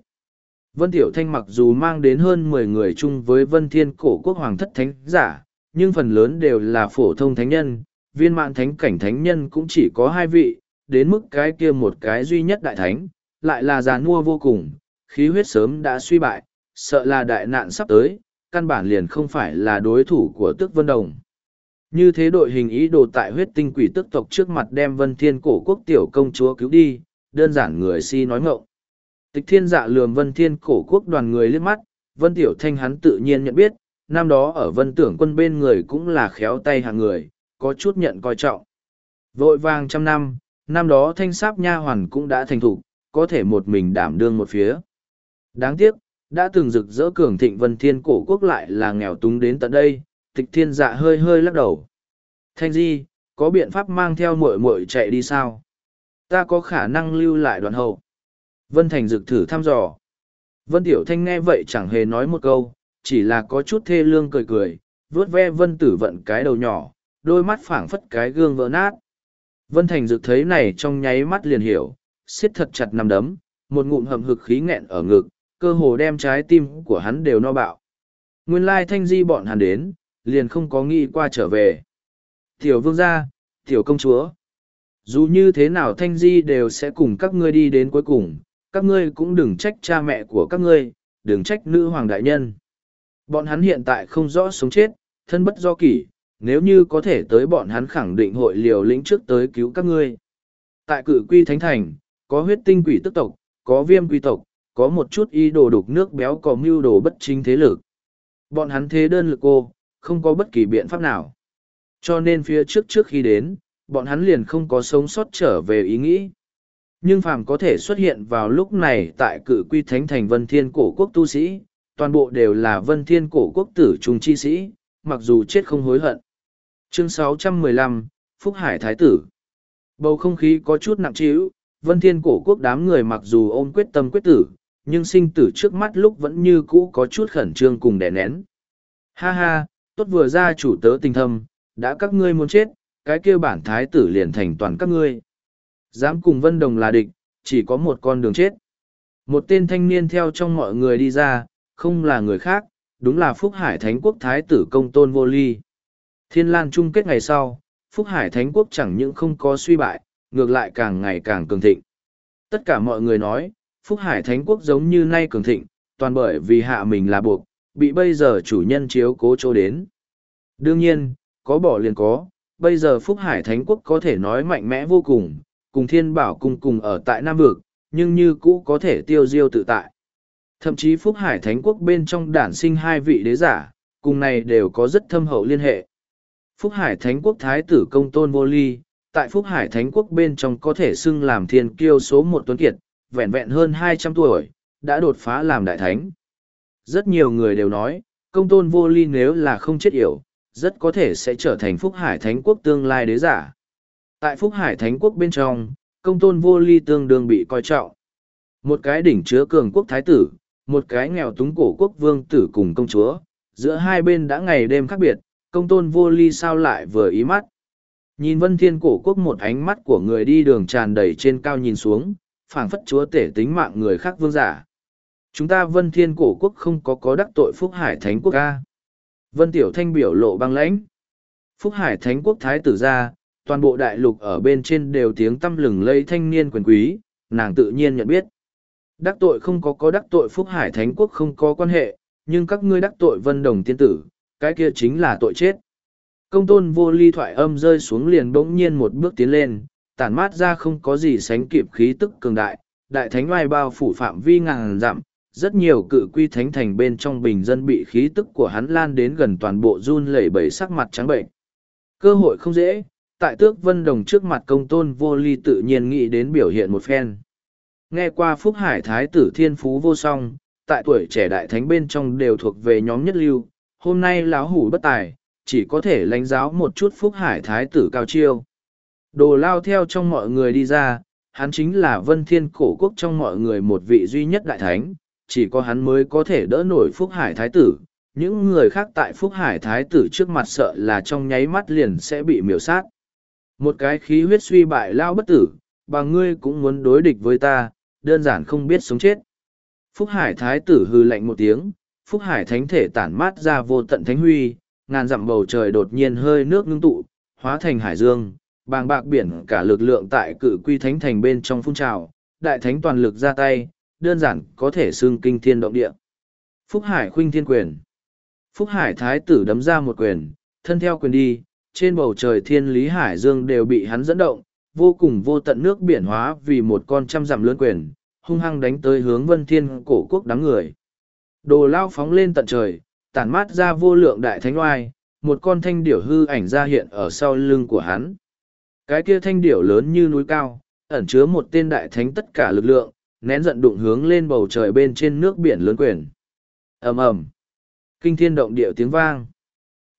Vân Tiểu Thanh mặc dù mang đến hơn mười người chung với Vân Thiên cổ quốc hoàng thất thánh giả, nhưng phần lớn đều là phổ thông thánh nhân, viên mạng thánh cảnh thánh nhân cũng chỉ có hai vị, đến mức cái kia một cái duy nhất đại thánh, lại là già nua vô cùng, khí huyết sớm đã suy bại, sợ là đại nạn sắp tới, căn bản liền không phải là đối thủ của Tước Vân Đồng. Như thế đội hình ý đồ tại huyết tinh quỷ tức tộc trước mặt đem vân thiên cổ quốc tiểu công chúa cứu đi, đơn giản người si nói ngộng. Tịch thiên dạ lườm vân thiên cổ quốc đoàn người liếc mắt, vân tiểu thanh hắn tự nhiên nhận biết, năm đó ở vân tưởng quân bên người cũng là khéo tay hàng người, có chút nhận coi trọng. Vội vàng trăm năm, năm đó thanh sáp nha hoàn cũng đã thành thục, có thể một mình đảm đương một phía. Đáng tiếc, đã từng rực rỡ cường thịnh vân thiên cổ quốc lại là nghèo túng đến tận đây, tịch thiên dạ hơi hơi lắc đầu. Thanh di, có biện pháp mang theo muội muội chạy đi sao? Ta có khả năng lưu lại đoàn hậu. Vân Thành rực thử thăm dò. Vân Tiểu Thanh nghe vậy chẳng hề nói một câu, chỉ là có chút thê lương cười cười, vuốt ve Vân Tử vận cái đầu nhỏ, đôi mắt phảng phất cái gương vỡ nát. Vân Thành rực thấy này trong nháy mắt liền hiểu, siết thật chặt nằm đấm, một ngụm hầm hực khí nghẹn ở ngực, cơ hồ đem trái tim của hắn đều no bạo. Nguyên lai thanh di bọn hắn đến, liền không có nghĩ qua trở về. Tiểu vương gia, tiểu công chúa. Dù như thế nào thanh di đều sẽ cùng các ngươi đi đến cuối cùng, các ngươi cũng đừng trách cha mẹ của các ngươi, đừng trách nữ hoàng đại nhân. Bọn hắn hiện tại không rõ sống chết, thân bất do kỷ, nếu như có thể tới bọn hắn khẳng định hội liều lĩnh trước tới cứu các ngươi. Tại cử quy thánh thành, có huyết tinh quỷ tức tộc, có viêm quy tộc, có một chút ý đồ đục nước béo có mưu đồ bất chính thế lực. Bọn hắn thế đơn lực cô, không có bất kỳ biện pháp nào. Cho nên phía trước trước khi đến, bọn hắn liền không có sống sót trở về ý nghĩ. Nhưng phàm có thể xuất hiện vào lúc này tại cự quy thánh thành vân thiên cổ quốc tu sĩ, toàn bộ đều là vân thiên cổ quốc tử trung chi sĩ, mặc dù chết không hối hận. Chương 615, Phúc Hải Thái Tử Bầu không khí có chút nặng trĩu, vân thiên cổ quốc đám người mặc dù ôm quyết tâm quyết tử, nhưng sinh tử trước mắt lúc vẫn như cũ có chút khẩn trương cùng đè nén. Ha ha, tốt vừa ra chủ tớ tình thâm, đã các ngươi muốn chết, cái kia bản thái tử liền thành toàn các ngươi. Dám cùng Vân Đồng là địch, chỉ có một con đường chết. Một tên thanh niên theo trong mọi người đi ra, không là người khác, đúng là Phúc Hải Thánh Quốc Thái tử Công Tôn Vô Ly. Thiên Lan chung kết ngày sau, Phúc Hải Thánh Quốc chẳng những không có suy bại, ngược lại càng ngày càng cường thịnh. Tất cả mọi người nói, Phúc Hải Thánh Quốc giống như nay cường thịnh, toàn bởi vì hạ mình là buộc, bị bây giờ chủ nhân chiếu cố chỗ đến. Đương nhiên, có bỏ liền có, bây giờ Phúc Hải Thánh Quốc có thể nói mạnh mẽ vô cùng, cùng Thiên Bảo cùng cùng ở tại Nam Vực, nhưng như cũ có thể tiêu diêu tự tại. Thậm chí Phúc Hải Thánh Quốc bên trong đản sinh hai vị đế giả, cùng này đều có rất thâm hậu liên hệ. Phúc Hải Thánh Quốc Thái tử Công Tôn Vô Ly, tại Phúc Hải Thánh Quốc bên trong có thể xưng làm thiên kiêu số một tuấn kiệt, vẹn vẹn hơn hai trăm tuổi, đã đột phá làm đại thánh. Rất nhiều người đều nói, công tôn vô ly nếu là không chết yểu, rất có thể sẽ trở thành Phúc Hải Thánh Quốc tương lai đế giả. Tại Phúc Hải Thánh Quốc bên trong, công tôn vô ly tương đương bị coi trọng. Một cái đỉnh chứa cường quốc thái tử, một cái nghèo túng cổ quốc vương tử cùng công chúa, giữa hai bên đã ngày đêm khác biệt, công tôn vô ly sao lại vừa ý mắt. Nhìn vân thiên cổ quốc một ánh mắt của người đi đường tràn đầy trên cao nhìn xuống, phảng phất chúa tể tính mạng người khác vương giả. Chúng ta vân thiên cổ quốc không có có đắc tội Phúc Hải Thánh Quốc ca. Vân Tiểu Thanh biểu lộ băng lãnh. Phúc Hải Thánh Quốc Thái tử ra, toàn bộ đại lục ở bên trên đều tiếng tâm lừng lây thanh niên quyền quý, nàng tự nhiên nhận biết. Đắc tội không có có đắc tội Phúc Hải Thánh Quốc không có quan hệ, nhưng các ngươi đắc tội Vân Đồng Tiên Tử, cái kia chính là tội chết. Công tôn vô ly thoại âm rơi xuống liền bỗng nhiên một bước tiến lên, tản mát ra không có gì sánh kịp khí tức cường đại, đại thánh oai bao phủ phạm vi ngàn dặm, rất nhiều cự quy thánh thành bên trong bình dân bị khí tức của hắn lan đến gần toàn bộ run lẩy bẩy sắc mặt trắng bệnh. Cơ hội không dễ, tại tước vân đồng trước mặt công tôn vô ly tự nhiên nghĩ đến biểu hiện một phen. Nghe qua Phúc Hải Thái tử Thiên Phú vô song, tại tuổi trẻ đại thánh bên trong đều thuộc về nhóm nhất lưu, hôm nay lão hủ bất tài, chỉ có thể lãnh giáo một chút Phúc Hải Thái tử cao chiêu. Đồ lao theo trong mọi người đi ra, hắn chính là vân thiên cổ quốc trong mọi người một vị duy nhất đại thánh, chỉ có hắn mới có thể đỡ nổi Phúc Hải Thái tử. Những người khác tại Phúc Hải Thái tử trước mặt sợ là trong nháy mắt liền sẽ bị miểu sát. Một cái khí huyết suy bại lao bất tử, bằng ngươi cũng muốn đối địch với ta, đơn giản không biết sống chết. Phúc Hải Thái tử hư lạnh một tiếng, Phúc Hải Thánh thể tản mát ra vô tận thánh huy, ngàn dặm bầu trời đột nhiên hơi nước ngưng tụ, hóa thành hải dương, bàng bạc biển cả lực lượng tại cự quy thánh thành bên trong phun trào, đại thánh toàn lực ra tay, đơn giản có thể xưng kinh thiên động địa. Phúc Hải khuynh thiên quyền. Phúc Hải thái tử đấm ra một quyền, thân theo quyền đi, trên bầu trời thiên lý hải dương đều bị hắn dẫn động, vô cùng vô tận nước biển hóa vì một con trăm dặm lớn quyền, hung hăng đánh tới hướng vân thiên cổ quốc đám người. Đồ lao phóng lên tận trời, tản mát ra vô lượng đại thánh oai, một con thanh điểu hư ảnh ra hiện ở sau lưng của hắn. Cái kia thanh điểu lớn như núi cao, ẩn chứa một tên đại thánh tất cả lực lượng, nén giận đụng hướng lên bầu trời bên trên nước biển lớn quyển ầm ầm Kinh thiên động địa tiếng vang.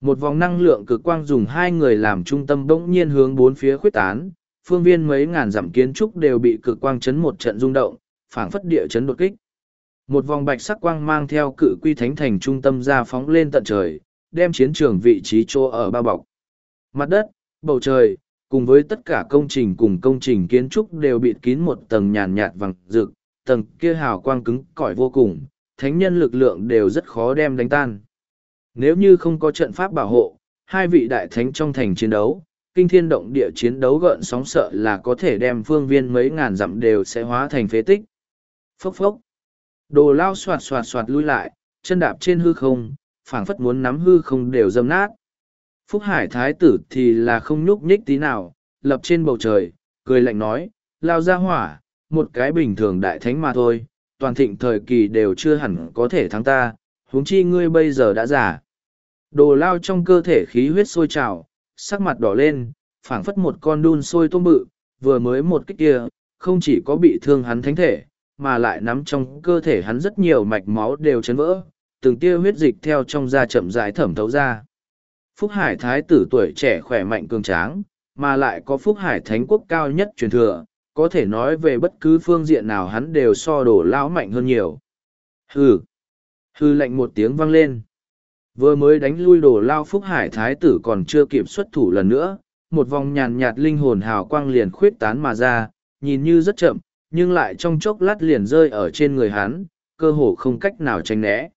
Một vòng năng lượng cực quang dùng hai người làm trung tâm bỗng nhiên hướng bốn phía khuyết tán, phương viên mấy ngàn dặm kiến trúc đều bị cực quang chấn một trận rung động, phảng phất địa chấn đột kích. Một vòng bạch sắc quang mang theo cự quy thánh thành trung tâm ra phóng lên tận trời, đem chiến trường vị trí chỗ ở bao bọc. Mặt đất, bầu trời, cùng với tất cả công trình cùng công trình kiến trúc đều bịt kín một tầng nhàn nhạt vàng rực, tầng kia hào quang cứng cỏi vô cùng, thánh nhân lực lượng đều rất khó đem đánh tan. Nếu như không có trận pháp bảo hộ, hai vị đại thánh trong thành chiến đấu, kinh thiên động địa chiến đấu gợn sóng sợ là có thể đem phương viên mấy ngàn dặm đều sẽ hóa thành phế tích. Phốc phốc. Đồ lao soạt soạt soạt lui lại, chân đạp trên hư không, phảng phất muốn nắm hư không đều dâm nát. Phúc Hải Thái tử thì là không nhúc nhích tí nào, lập trên bầu trời, cười lạnh nói, lao ra hỏa, một cái bình thường đại thánh mà thôi, toàn thịnh thời kỳ đều chưa hẳn có thể thắng ta, huống chi ngươi bây giờ đã giả. Đồ lao trong cơ thể khí huyết sôi trào, sắc mặt đỏ lên, phảng phất một con đun sôi tôm bự, vừa mới một kích kia, không chỉ có bị thương hắn thánh thể, mà lại nắm trong cơ thể hắn rất nhiều mạch máu đều chấn vỡ, từng tia huyết dịch theo trong da chậm rãi thẩm thấu ra. Phúc Hải Thái tử tuổi trẻ khỏe mạnh cường tráng, mà lại có Phúc Hải Thánh quốc cao nhất truyền thừa, có thể nói về bất cứ phương diện nào hắn đều so đổ lão mạnh hơn nhiều. Hừ! Hừ lạnh một tiếng vang lên. Vừa mới đánh lui đổ lao Phúc Hải Thái tử còn chưa kịp xuất thủ lần nữa, một vòng nhàn nhạt linh hồn hào quang liền khuyết tán mà ra, nhìn như rất chậm, nhưng lại trong chốc lát liền rơi ở trên người hắn, cơ hồ không cách nào tránh né.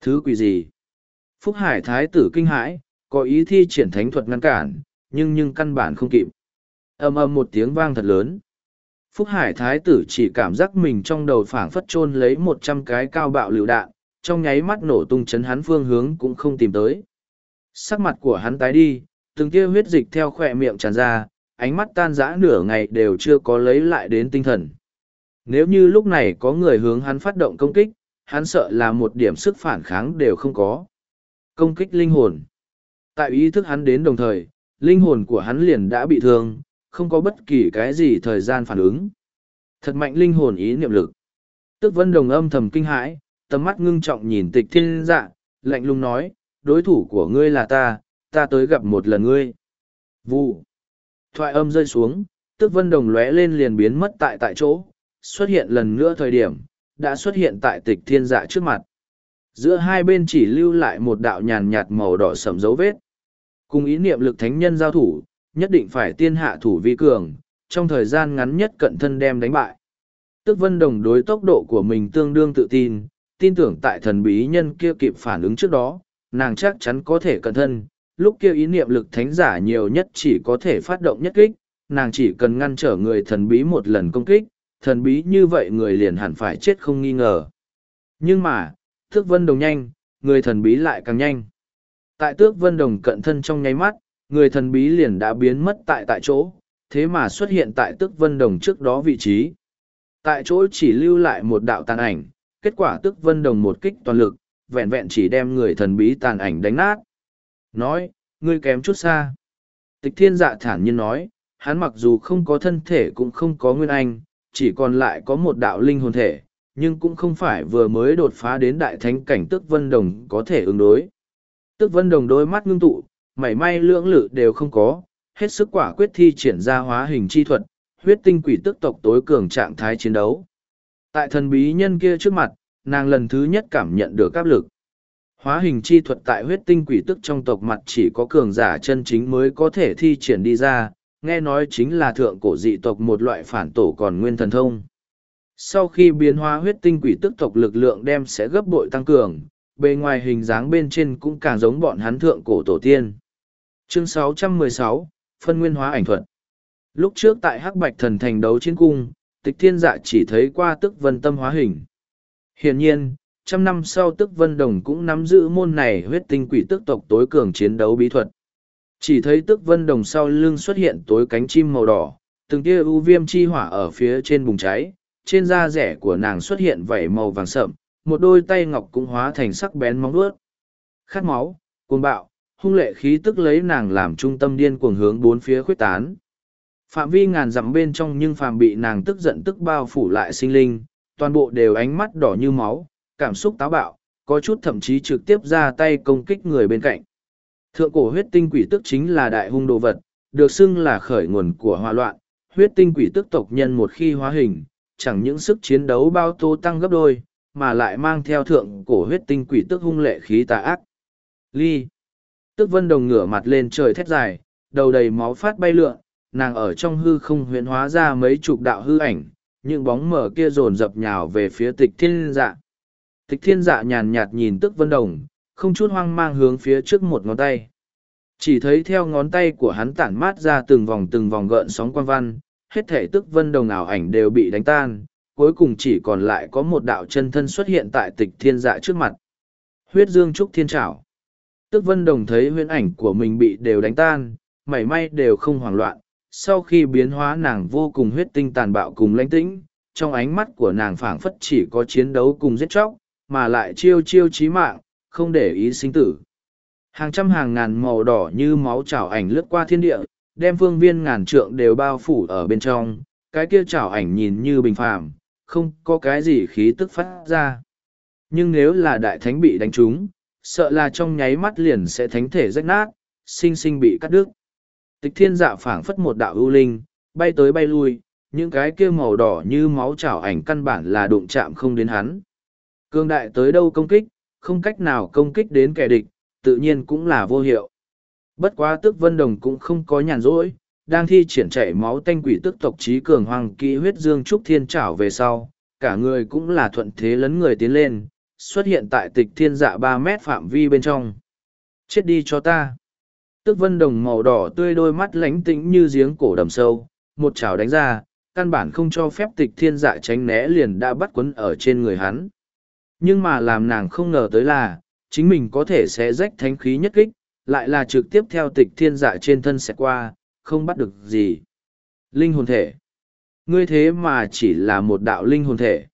Thứ quỷ gì? Phúc Hải Thái tử kinh hãi, có ý thi triển thánh thuật ngăn cản, nhưng nhưng căn bản không kịp. ầm ầm một tiếng vang thật lớn. Phúc Hải Thái tử chỉ cảm giác mình trong đầu phảng phất chôn lấy một trăm cái cao bạo lựu đạn, trong nháy mắt nổ tung chấn hắn phương hướng cũng không tìm tới. Sắc mặt của hắn tái đi, từng tia huyết dịch theo khỏe miệng tràn ra, ánh mắt tan rã nửa ngày đều chưa có lấy lại đến tinh thần. Nếu như lúc này có người hướng hắn phát động công kích, hắn sợ là một điểm sức phản kháng đều không có. Công kích linh hồn. Tại ý thức hắn đến đồng thời, linh hồn của hắn liền đã bị thương, không có bất kỳ cái gì thời gian phản ứng. Thật mạnh linh hồn ý niệm lực. Tức vân đồng âm thầm kinh hãi, tầm mắt ngưng trọng nhìn tịch thiên dạ, lạnh lùng nói, đối thủ của ngươi là ta, ta tới gặp một lần ngươi. Vụ. Thoại âm rơi xuống, tức vân đồng lóe lên liền biến mất tại tại chỗ, xuất hiện lần nữa thời điểm, đã xuất hiện tại tịch thiên dạ trước mặt. Giữa hai bên chỉ lưu lại một đạo nhàn nhạt màu đỏ sầm dấu vết. Cùng ý niệm lực thánh nhân giao thủ, nhất định phải tiên hạ thủ vi cường, trong thời gian ngắn nhất cận thân đem đánh bại. Tức vân đồng đối tốc độ của mình tương đương tự tin, tin tưởng tại thần bí nhân kia kịp phản ứng trước đó, nàng chắc chắn có thể cận thân, lúc kia ý niệm lực thánh giả nhiều nhất chỉ có thể phát động nhất kích, nàng chỉ cần ngăn trở người thần bí một lần công kích, thần bí như vậy người liền hẳn phải chết không nghi ngờ. Nhưng mà, Tước Vân Đồng nhanh, người thần bí lại càng nhanh. Tại Tước Vân Đồng cận thân trong nháy mắt, người thần bí liền đã biến mất tại tại chỗ, thế mà xuất hiện tại Tước Vân Đồng trước đó vị trí. Tại chỗ chỉ lưu lại một đạo tàn ảnh, kết quả Tước Vân Đồng một kích toàn lực, vẹn vẹn chỉ đem người thần bí tàn ảnh đánh nát. Nói, ngươi kém chút xa. Tịch thiên dạ thản nhiên nói, hắn mặc dù không có thân thể cũng không có nguyên anh, chỉ còn lại có một đạo linh hồn thể, nhưng cũng không phải vừa mới đột phá đến đại thánh cảnh tức vân đồng có thể ứng đối. Tức vân đồng đôi mắt ngưng tụ, mảy may lưỡng lự đều không có, hết sức quả quyết thi triển ra hóa hình chi thuật, huyết tinh quỷ tức tộc tối cường trạng thái chiến đấu. Tại thần bí nhân kia trước mặt, nàng lần thứ nhất cảm nhận được áp lực. Hóa hình chi thuật tại huyết tinh quỷ tức trong tộc mặt chỉ có cường giả chân chính mới có thể thi triển đi ra, nghe nói chính là thượng cổ dị tộc một loại phản tổ còn nguyên thần thông. Sau khi biến hóa huyết tinh quỷ tức tộc lực lượng đem sẽ gấp bội tăng cường, bề ngoài hình dáng bên trên cũng càng giống bọn hắn thượng cổ tổ tiên. Chương 616, Phân nguyên hóa ảnh thuật Lúc trước tại Hắc Bạch Thần Thành đấu chiến cung, tịch thiên dạ chỉ thấy qua tức vân tâm hóa hình. Hiển nhiên, trăm năm sau tức vân đồng cũng nắm giữ môn này huyết tinh quỷ tức tộc tối cường chiến đấu bí thuật. Chỉ thấy tức vân đồng sau lưng xuất hiện tối cánh chim màu đỏ, từng tia u viêm chi hỏa ở phía trên bùng cháy, trên da rẻ của nàng xuất hiện vảy màu vàng sậm, một đôi tay ngọc cũng hóa thành sắc bén móng vuốt. Khát máu, cuồng bạo, hung lệ khí tức lấy nàng làm trung tâm điên cuồng hướng bốn phía khuếch tán. Phạm vi ngàn dặm bên trong nhưng phàm bị nàng tức giận tức bao phủ lại sinh linh, toàn bộ đều ánh mắt đỏ như máu, cảm xúc táo bạo, có chút thậm chí trực tiếp ra tay công kích người bên cạnh. Thượng cổ huyết tinh quỷ tức chính là đại hung đồ vật, được xưng là khởi nguồn của hòa loạn, huyết tinh quỷ tức tộc nhân một khi hóa hình, chẳng những sức chiến đấu bao tô tăng gấp đôi, mà lại mang theo thượng cổ huyết tinh quỷ tức hung lệ khí tà ác. Ly. Tức vân đồng ngửa mặt lên trời thét dài, đầu đầy máu phát bay lượn, nàng ở trong hư không huyễn hóa ra mấy chục đạo hư ảnh, những bóng mở kia dồn dập nhào về phía tịch thiên dạ. Tịch thiên dạ nhàn nhạt nhìn tức vân đồng, không chút hoang mang hướng phía trước một ngón tay. Chỉ thấy theo ngón tay của hắn tản mát ra từng vòng từng vòng gợn sóng quan văn, hết thể tức vân đồng ảo ảnh đều bị đánh tan, cuối cùng chỉ còn lại có một đạo chân thân xuất hiện tại tịch thiên dạ trước mặt. Huyết dương trúc thiên trảo. Tức vân đồng thấy huyễn ảnh của mình bị đều đánh tan, mảy may đều không hoảng loạn. Sau khi biến hóa nàng vô cùng huyết tinh tàn bạo cùng lãnh tĩnh, trong ánh mắt của nàng phảng phất chỉ có chiến đấu cùng giết chóc, mà lại chiêu chiêu chí mạng, không để ý sinh tử. Hàng trăm hàng ngàn màu đỏ như máu trảo ảnh lướt qua thiên địa, đem phương viên ngàn trượng đều bao phủ ở bên trong, cái kia chảo ảnh nhìn như bình phàm, không có cái gì khí tức phát ra. Nhưng nếu là đại thánh bị đánh trúng, sợ là trong nháy mắt liền sẽ thánh thể rách nát, sinh sinh bị cắt đứt. Tịch thiên dạ phảng phất một đạo ưu linh, bay tới bay lui, những cái kia màu đỏ như máu chảo ảnh căn bản là đụng chạm không đến hắn. Cương đại tới đâu công kích, không cách nào công kích đến kẻ địch, tự nhiên cũng là vô hiệu. Bất quá tức vân đồng cũng không có nhàn rỗi, đang thi triển chảy máu tanh quỷ tức tộc trí cường hoàng kỹ huyết dương trúc thiên trảo về sau, cả người cũng là thuận thế lấn người tiến lên, xuất hiện tại tịch thiên dạ ba mét phạm vi bên trong. Chết đi cho ta. Tức vân đồng màu đỏ tươi đôi mắt lánh tĩnh như giếng cổ đầm sâu, một chảo đánh ra, căn bản không cho phép tịch thiên dạ tránh né liền đã bắt quấn ở trên người hắn. Nhưng mà làm nàng không ngờ tới là, chính mình có thể sẽ rách thánh khí nhất kích, lại là trực tiếp theo tịch thiên dạ trên thân sẽ qua, không bắt được gì. Linh hồn thể. Ngươi thế mà chỉ là một đạo linh hồn thể.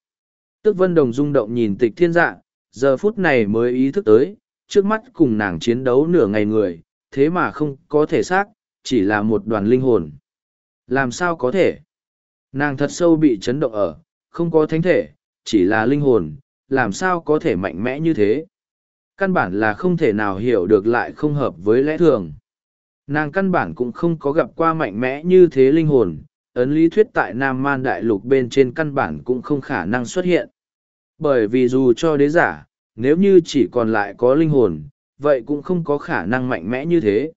Tức vân đồng rung động nhìn tịch thiên dạ, giờ phút này mới ý thức tới, trước mắt cùng nàng chiến đấu nửa ngày người, thế mà không có thể xác, chỉ là một đoàn linh hồn. Làm sao có thể? Nàng thật sâu bị chấn động ở, không có thánh thể, chỉ là linh hồn, làm sao có thể mạnh mẽ như thế? Căn bản là không thể nào hiểu được lại không hợp với lẽ thường. Nàng căn bản cũng không có gặp qua mạnh mẽ như thế linh hồn, ấn lý thuyết tại Nam Man Đại Lục bên trên căn bản cũng không khả năng xuất hiện. Bởi vì dù cho đế giả, nếu như chỉ còn lại có linh hồn, vậy cũng không có khả năng mạnh mẽ như thế.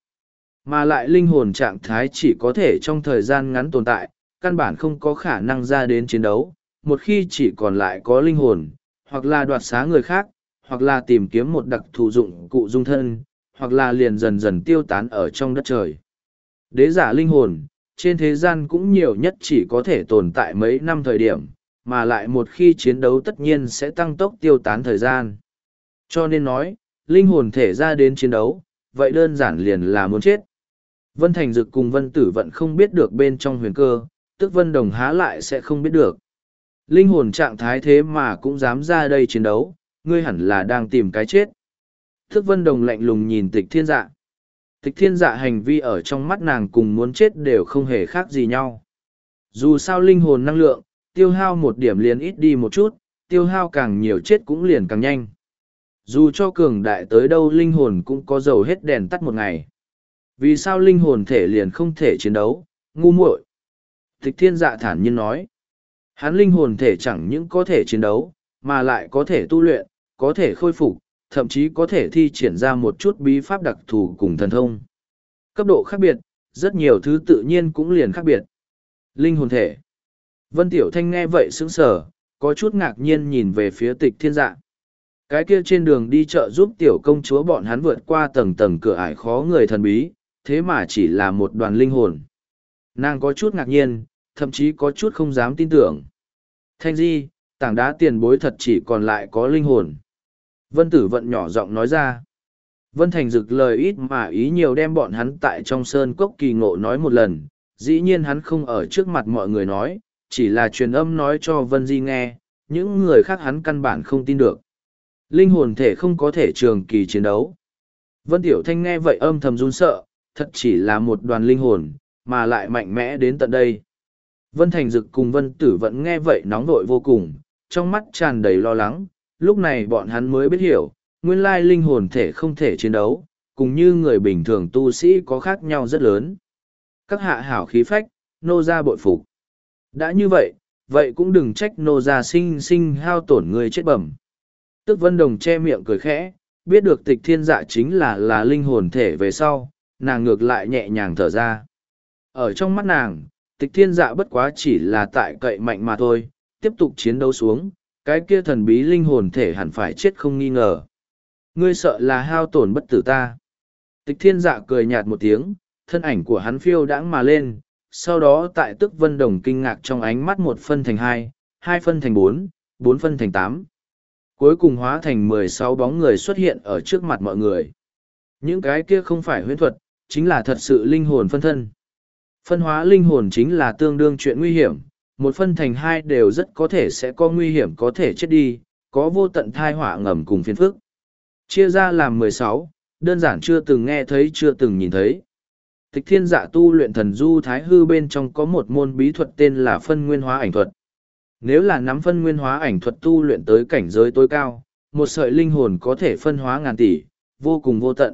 Mà lại linh hồn trạng thái chỉ có thể trong thời gian ngắn tồn tại, căn bản không có khả năng ra đến chiến đấu. Một khi chỉ còn lại có linh hồn, hoặc là đoạt xá người khác, hoặc là tìm kiếm một đặc thù dụng cụ dung thân, hoặc là liền dần dần tiêu tán ở trong đất trời. Đế giả linh hồn, trên thế gian cũng nhiều nhất chỉ có thể tồn tại mấy năm thời điểm, mà lại một khi chiến đấu tất nhiên sẽ tăng tốc tiêu tán thời gian. Cho nên nói, linh hồn thể ra đến chiến đấu, vậy đơn giản liền là muốn chết. Vân Thành Dực cùng Vân Tử vẫn không biết được bên trong huyền cơ, tức Vân Đồng há lại sẽ không biết được. Linh hồn trạng thái thế mà cũng dám ra đây chiến đấu, ngươi hẳn là đang tìm cái chết. Thức Vân Đồng lạnh lùng nhìn tịch thiên dạ. Tịch thiên dạ hành vi ở trong mắt nàng cùng muốn chết đều không hề khác gì nhau. Dù sao linh hồn năng lượng, tiêu hao một điểm liền ít đi một chút, tiêu hao càng nhiều chết cũng liền càng nhanh. Dù cho cường đại tới đâu linh hồn cũng có dầu hết đèn tắt một ngày. Vì sao linh hồn thể liền không thể chiến đấu, ngu muội Tịch thiên dạ thản nhiên nói. Hắn linh hồn thể chẳng những có thể chiến đấu, mà lại có thể tu luyện, có thể khôi phục, thậm chí có thể thi triển ra một chút bí pháp đặc thù cùng thần thông. Cấp độ khác biệt, rất nhiều thứ tự nhiên cũng liền khác biệt. Linh hồn thể. Vân Tiểu Thanh nghe vậy sững sờ, có chút ngạc nhiên nhìn về phía tịch thiên dạ. Cái kia trên đường đi chợ giúp tiểu công chúa bọn hắn vượt qua tầng tầng cửa ải khó người thần bí, thế mà chỉ là một đoàn linh hồn. Nàng có chút ngạc nhiên, thậm chí có chút không dám tin tưởng. Thanh di, tảng đá tiền bối thật chỉ còn lại có linh hồn. Vân tử vận nhỏ giọng nói ra. Vân Thành dực lời ít mà ý nhiều đem bọn hắn tại trong sơn cốc kỳ ngộ nói một lần, dĩ nhiên hắn không ở trước mặt mọi người nói, chỉ là truyền âm nói cho Vân Di nghe, những người khác hắn căn bản không tin được. Linh hồn thể không có thể trường kỳ chiến đấu. Vân Tiểu Thanh nghe vậy âm thầm run sợ, thật chỉ là một đoàn linh hồn, mà lại mạnh mẽ đến tận đây. Vân Thành Dực cùng Vân Tử vẫn nghe vậy nóng vội vô cùng, trong mắt tràn đầy lo lắng, lúc này bọn hắn mới biết hiểu, nguyên lai linh hồn thể không thể chiến đấu, cùng như người bình thường tu sĩ có khác nhau rất lớn. Các hạ hảo khí phách, nô ra bội phục. Đã như vậy, vậy cũng đừng trách nô ra sinh sinh hao tổn người chết bẩm. Tức vân đồng che miệng cười khẽ, biết được tịch thiên dạ chính là là linh hồn thể về sau, nàng ngược lại nhẹ nhàng thở ra. Ở trong mắt nàng, tịch thiên dạ bất quá chỉ là tại cậy mạnh mà thôi, tiếp tục chiến đấu xuống, cái kia thần bí linh hồn thể hẳn phải chết không nghi ngờ. Ngươi sợ là hao tổn bất tử ta. Tịch thiên dạ cười nhạt một tiếng, thân ảnh của hắn phiêu đãng mà lên, sau đó tại tức vân đồng kinh ngạc trong ánh mắt một phân thành hai, hai phân thành bốn, bốn phân thành tám. Cuối cùng hóa thành mười sáu bóng người xuất hiện ở trước mặt mọi người. Những cái kia không phải huyễn thuật, chính là thật sự linh hồn phân thân. Phân hóa linh hồn chính là tương đương chuyện nguy hiểm, một phân thành hai đều rất có thể sẽ có nguy hiểm có thể chết đi, có vô tận thai họa ngầm cùng phiền phức. Chia ra làm mười sáu, đơn giản chưa từng nghe thấy chưa từng nhìn thấy. Tịch thiên dạ tu luyện thần du thái hư bên trong có một môn bí thuật tên là phân nguyên hóa ảnh thuật. Nếu là nắm phân nguyên hóa ảnh thuật tu luyện tới cảnh giới tối cao, một sợi linh hồn có thể phân hóa ngàn tỷ, vô cùng vô tận.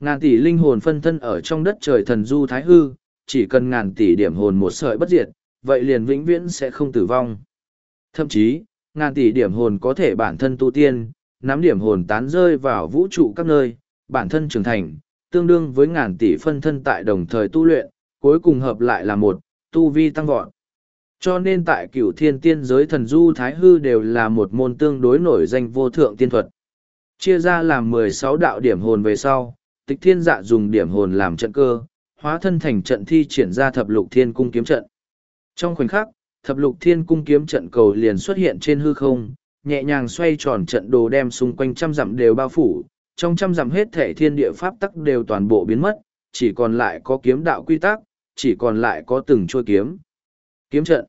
Ngàn tỷ linh hồn phân thân ở trong đất trời thần du thái hư, chỉ cần ngàn tỷ điểm hồn một sợi bất diệt, vậy liền vĩnh viễn sẽ không tử vong. Thậm chí, ngàn tỷ điểm hồn có thể bản thân tu tiên, nắm điểm hồn tán rơi vào vũ trụ các nơi, bản thân trưởng thành, tương đương với ngàn tỷ phân thân tại đồng thời tu luyện, cuối cùng hợp lại là một, tu vi tăng vọt. Cho nên tại cửu thiên tiên giới thần du thái hư đều là một môn tương đối nổi danh vô thượng tiên thuật. Chia ra làm mười sáu đạo điểm hồn về sau, tịch thiên dạ dùng điểm hồn làm trận cơ, hóa thân thành trận thi triển ra thập lục thiên cung kiếm trận. Trong khoảnh khắc, thập lục thiên cung kiếm trận cầu liền xuất hiện trên hư không, nhẹ nhàng xoay tròn trận đồ đem xung quanh trăm dặm đều bao phủ, trong trăm dặm hết thể thiên địa pháp tắc đều toàn bộ biến mất, chỉ còn lại có kiếm đạo quy tắc, chỉ còn lại có từng chuôi kiếm. Kiếm trận.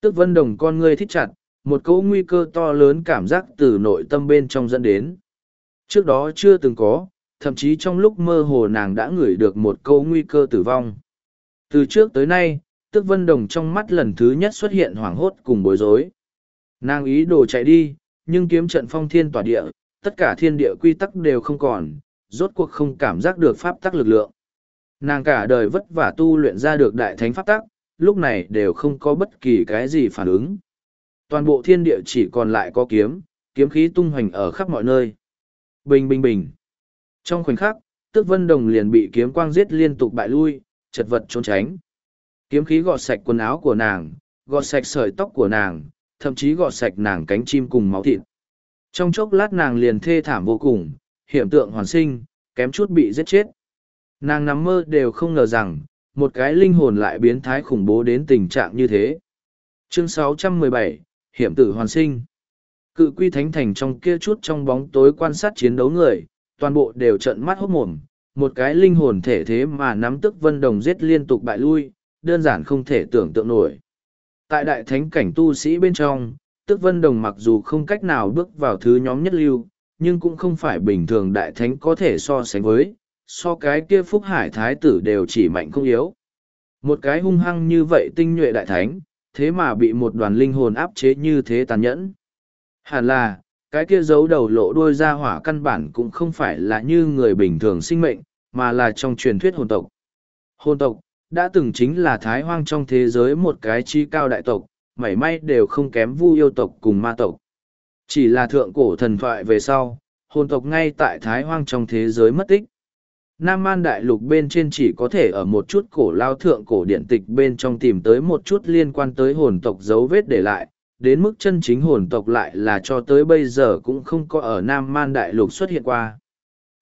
Tức vân đồng con ngươi thích chặt, một cỗ nguy cơ to lớn cảm giác từ nội tâm bên trong dẫn đến. Trước đó chưa từng có, thậm chí trong lúc mơ hồ nàng đã ngửi được một câu nguy cơ tử vong. Từ trước tới nay, tức vân đồng trong mắt lần thứ nhất xuất hiện hoảng hốt cùng bối rối. Nàng ý đồ chạy đi, nhưng kiếm trận phong thiên tỏa địa, tất cả thiên địa quy tắc đều không còn, rốt cuộc không cảm giác được pháp tắc lực lượng. Nàng cả đời vất vả tu luyện ra được đại thánh pháp tắc, lúc này đều không có bất kỳ cái gì phản ứng. Toàn bộ thiên địa chỉ còn lại có kiếm, kiếm khí tung hoành ở khắp mọi nơi. Bình bình bình. Trong khoảnh khắc, Tước vân đồng liền bị kiếm quang giết liên tục bại lui, chật vật trốn tránh. Kiếm khí gọt sạch quần áo của nàng, gọt sạch sợi tóc của nàng, thậm chí gọt sạch nàng cánh chim cùng máu thịt. Trong chốc lát nàng liền thê thảm vô cùng, hiểm tượng hoàn sinh, kém chút bị giết chết. Nàng nằm mơ đều không ngờ rằng, một cái linh hồn lại biến thái khủng bố đến tình trạng như thế. Chương 617, Hiểm tử hoàn sinh. Cự quy thánh thành trong kia chút trong bóng tối quan sát chiến đấu người, toàn bộ đều trận mắt hốt mồm, một cái linh hồn thể thế mà nắm tức vân đồng giết liên tục bại lui, đơn giản không thể tưởng tượng nổi. Tại đại thánh cảnh tu sĩ bên trong, tức vân đồng mặc dù không cách nào bước vào thứ nhóm nhất lưu, nhưng cũng không phải bình thường đại thánh có thể so sánh với, so cái kia phúc hải thái tử đều chỉ mạnh không yếu. Một cái hung hăng như vậy tinh nhuệ đại thánh, thế mà bị một đoàn linh hồn áp chế như thế tàn nhẫn. Hẳn là, cái kia giấu đầu lộ đuôi ra hỏa căn bản cũng không phải là như người bình thường sinh mệnh, mà là trong truyền thuyết hồn tộc. Hồn tộc, đã từng chính là thái hoang trong thế giới một cái chi cao đại tộc, mảy may đều không kém vu yêu tộc cùng ma tộc. Chỉ là thượng cổ thần thoại về sau, hồn tộc ngay tại thái hoang trong thế giới mất tích. Nam Man Đại Lục bên trên chỉ có thể ở một chút cổ lao thượng cổ điện tịch bên trong tìm tới một chút liên quan tới hồn tộc dấu vết để lại, đến mức chân chính hồn tộc lại là cho tới bây giờ cũng không có ở Nam Man Đại Lục xuất hiện qua.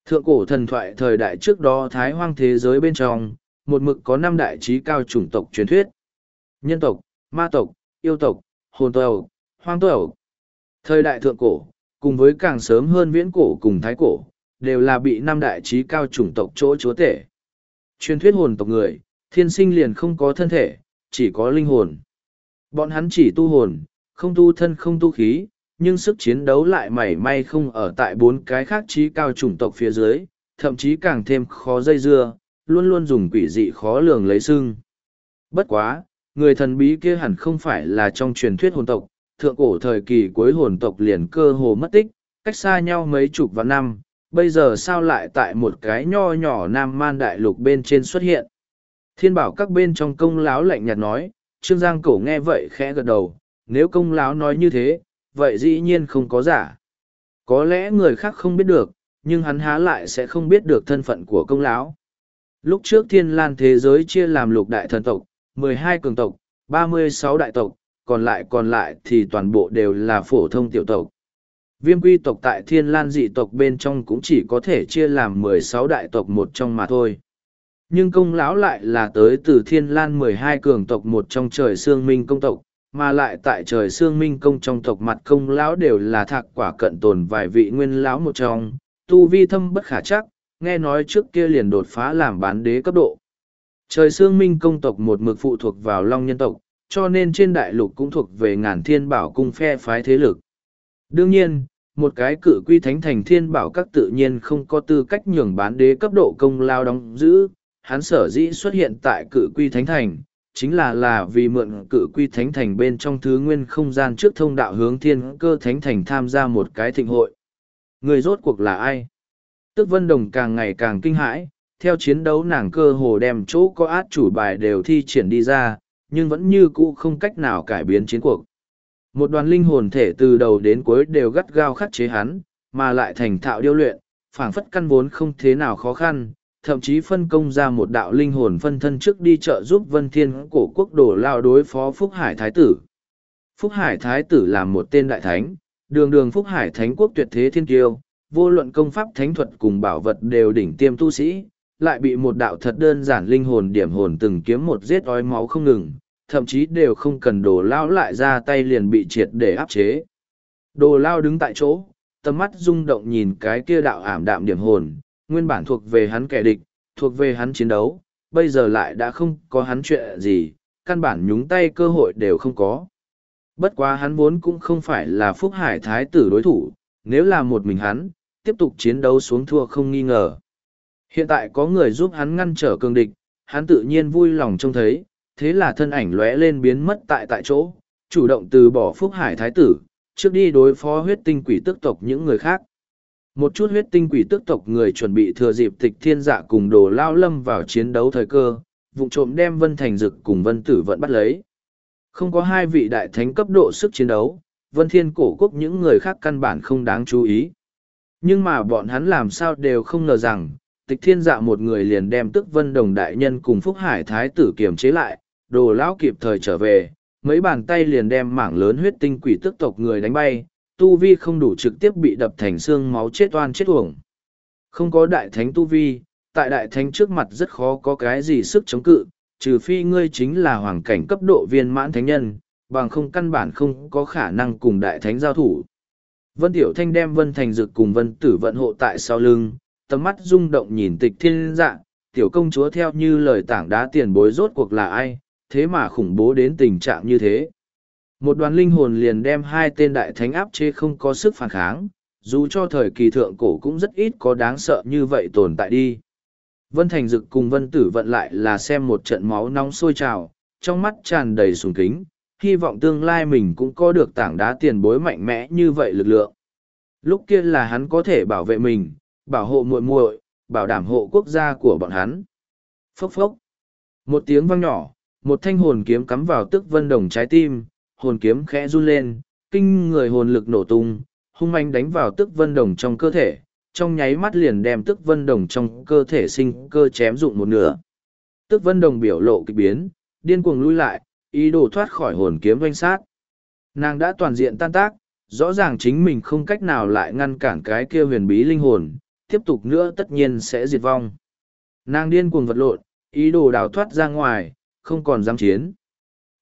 Thượng cổ thần thoại thời đại trước đó thái hoang thế giới bên trong, một mực có năm đại trí cao chủng tộc truyền thuyết. Nhân tộc, ma tộc, yêu tộc, hồn tộc, hoang tộc. Thời đại thượng cổ, cùng với càng sớm hơn viễn cổ cùng thái cổ, đều là bị năm đại trí cao chủng tộc chỗ chúa tể. Truyền thuyết hồn tộc người, thiên sinh liền không có thân thể, chỉ có linh hồn. Bọn hắn chỉ tu hồn, không tu thân không tu khí, nhưng sức chiến đấu lại mảy may không ở tại bốn cái khác trí cao chủng tộc phía dưới, thậm chí càng thêm khó dây dưa, luôn luôn dùng quỷ dị khó lường lấy xưng. Bất quá, người thần bí kia hẳn không phải là trong truyền thuyết hồn tộc, thượng cổ thời kỳ cuối hồn tộc liền cơ hồ mất tích, cách xa nhau mấy chục vạn năm, bây giờ sao lại tại một cái nho nhỏ nam man đại lục bên trên xuất hiện. Thiên bảo các bên trong công láo lạnh nhạt nói, Trương Giang cổ nghe vậy khẽ gật đầu, nếu công láo nói như thế, vậy dĩ nhiên không có giả. Có lẽ người khác không biết được, nhưng hắn há lại sẽ không biết được thân phận của công lão. Lúc trước thiên lan thế giới chia làm lục đại thần tộc, mười hai cường tộc, ba mươi sáu đại tộc, còn lại còn lại thì toàn bộ đều là phổ thông tiểu tộc. Viêm quy tộc tại thiên lan dị tộc bên trong cũng chỉ có thể chia làm mười sáu đại tộc một trong mà thôi. Nhưng công lão lại là tới từ thiên lan mười hai cường tộc một trong trời xương minh công tộc, mà lại tại trời xương minh công trong tộc mặt công lão đều là thạc quả cận tồn vài vị nguyên lão một trong, tu vi thâm bất khả chắc, nghe nói trước kia liền đột phá làm bán đế cấp độ. Trời xương minh công tộc một mực phụ thuộc vào long nhân tộc, cho nên trên đại lục cũng thuộc về ngàn thiên bảo cung phe phái thế lực. Đương nhiên, một cái cự quy thánh thành thiên bảo các tự nhiên không có tư cách nhường bán đế cấp độ công lao đóng giữ, hắn sở dĩ xuất hiện tại cự quy thánh thành, chính là là vì mượn cự quy thánh thành bên trong thứ nguyên không gian trước thông đạo hướng thiên cơ thánh thành tham gia một cái thịnh hội. Người rốt cuộc là ai? Tức Vân Đồng càng ngày càng kinh hãi, theo chiến đấu nàng cơ hồ đem chỗ có át chủ bài đều thi triển đi ra, nhưng vẫn như cũ không cách nào cải biến chiến cuộc. Một đoàn linh hồn thể từ đầu đến cuối đều gắt gao khắc chế hắn, mà lại thành thạo điêu luyện, phảng phất căn vốn không thế nào khó khăn, thậm chí phân công ra một đạo linh hồn phân thân trước đi trợ giúp Vân Thiên cổ quốc đổ lao đối phó Phúc Hải Thái Tử. Phúc Hải Thái Tử là một tên đại thánh, đường đường Phúc Hải Thánh quốc tuyệt thế thiên kiêu, vô luận công pháp thánh thuật cùng bảo vật đều đỉnh tiêm tu sĩ, lại bị một đạo thật đơn giản linh hồn điểm hồn từng kiếm một giết ói máu không ngừng, thậm chí đều không cần đồ lao lại ra tay liền bị triệt để áp chế. Đồ lao đứng tại chỗ, tầm mắt rung động nhìn cái kia đạo ảm đạm điểm hồn, nguyên bản thuộc về hắn kẻ địch, thuộc về hắn chiến đấu, bây giờ lại đã không có hắn chuyện gì, căn bản nhúng tay cơ hội đều không có. Bất quá hắn vốn cũng không phải là Phúc Hải Thái tử đối thủ, nếu là một mình hắn, tiếp tục chiến đấu xuống thua không nghi ngờ. Hiện tại có người giúp hắn ngăn trở cường địch, hắn tự nhiên vui lòng trông thấy, thế là thân ảnh lóe lên biến mất tại tại chỗ, chủ động từ bỏ Phúc Hải Thái tử, trước đi đối phó huyết tinh quỷ tức tộc những người khác. Một chút huyết tinh quỷ tức tộc người chuẩn bị thừa dịp tịch thiên dạ cùng đồ lao lâm vào chiến đấu thời cơ, vụ trộm đem Vân Thành Dực cùng Vân Tử vẫn bắt lấy. Không có hai vị đại thánh cấp độ sức chiến đấu, Vân Thiên cổ quốc những người khác căn bản không đáng chú ý. Nhưng mà bọn hắn làm sao đều không ngờ rằng, tịch thiên dạ một người liền đem tức vân đồng đại nhân cùng Phúc Hải Thái tử kiềm chế lại, đồ lão kịp thời trở về, mấy bàn tay liền đem mảng lớn huyết tinh quỷ tức tộc người đánh bay, tu vi không đủ trực tiếp bị đập thành xương máu chết oan chết uổng. Không có đại thánh tu vi, tại đại thánh trước mặt rất khó có cái gì sức chống cự, trừ phi ngươi chính là hoàng cảnh cấp độ viên mãn thánh nhân, bằng không căn bản không có khả năng cùng đại thánh giao thủ. Vân Tiểu Thanh đem Vân Thành Dực cùng Vân Tử vận hộ tại sau lưng, tầm mắt rung động nhìn tịch thiên dạ, tiểu công chúa theo như lời tảng đá tiền bối rốt cuộc là ai, thế mà khủng bố đến tình trạng như thế. Một đoàn linh hồn liền đem hai tên đại thánh áp chế không có sức phản kháng, dù cho thời kỳ thượng cổ cũng rất ít có đáng sợ như vậy tồn tại đi. Vân Thành Dực cùng Vân Tử vận lại là xem một trận máu nóng sôi trào, trong mắt tràn đầy sùng kính, hy vọng tương lai mình cũng có được tảng đá tiền bối mạnh mẽ như vậy lực lượng. Lúc kia là hắn có thể bảo vệ mình, bảo hộ muội muội, bảo đảm hộ quốc gia của bọn hắn. Phốc phốc. Một tiếng vang nhỏ, một thanh hồn kiếm cắm vào tức vân đồng trái tim, hồn kiếm khẽ run lên, kinh người hồn lực nổ tung, hung manh đánh vào tức vân đồng trong cơ thể, trong nháy mắt liền đem tức vân đồng trong cơ thể sinh cơ chém dụng một nửa. Tức vân đồng biểu lộ kịch biến, điên cuồng lui lại, ý đồ thoát khỏi hồn kiếm doanh sát. Nàng đã toàn diện tan tác, rõ ràng chính mình không cách nào lại ngăn cản cái kia huyền bí linh hồn, tiếp tục nữa tất nhiên sẽ diệt vong. Nàng điên cuồng vật lộn, ý đồ đào thoát ra ngoài, không còn dám chiến.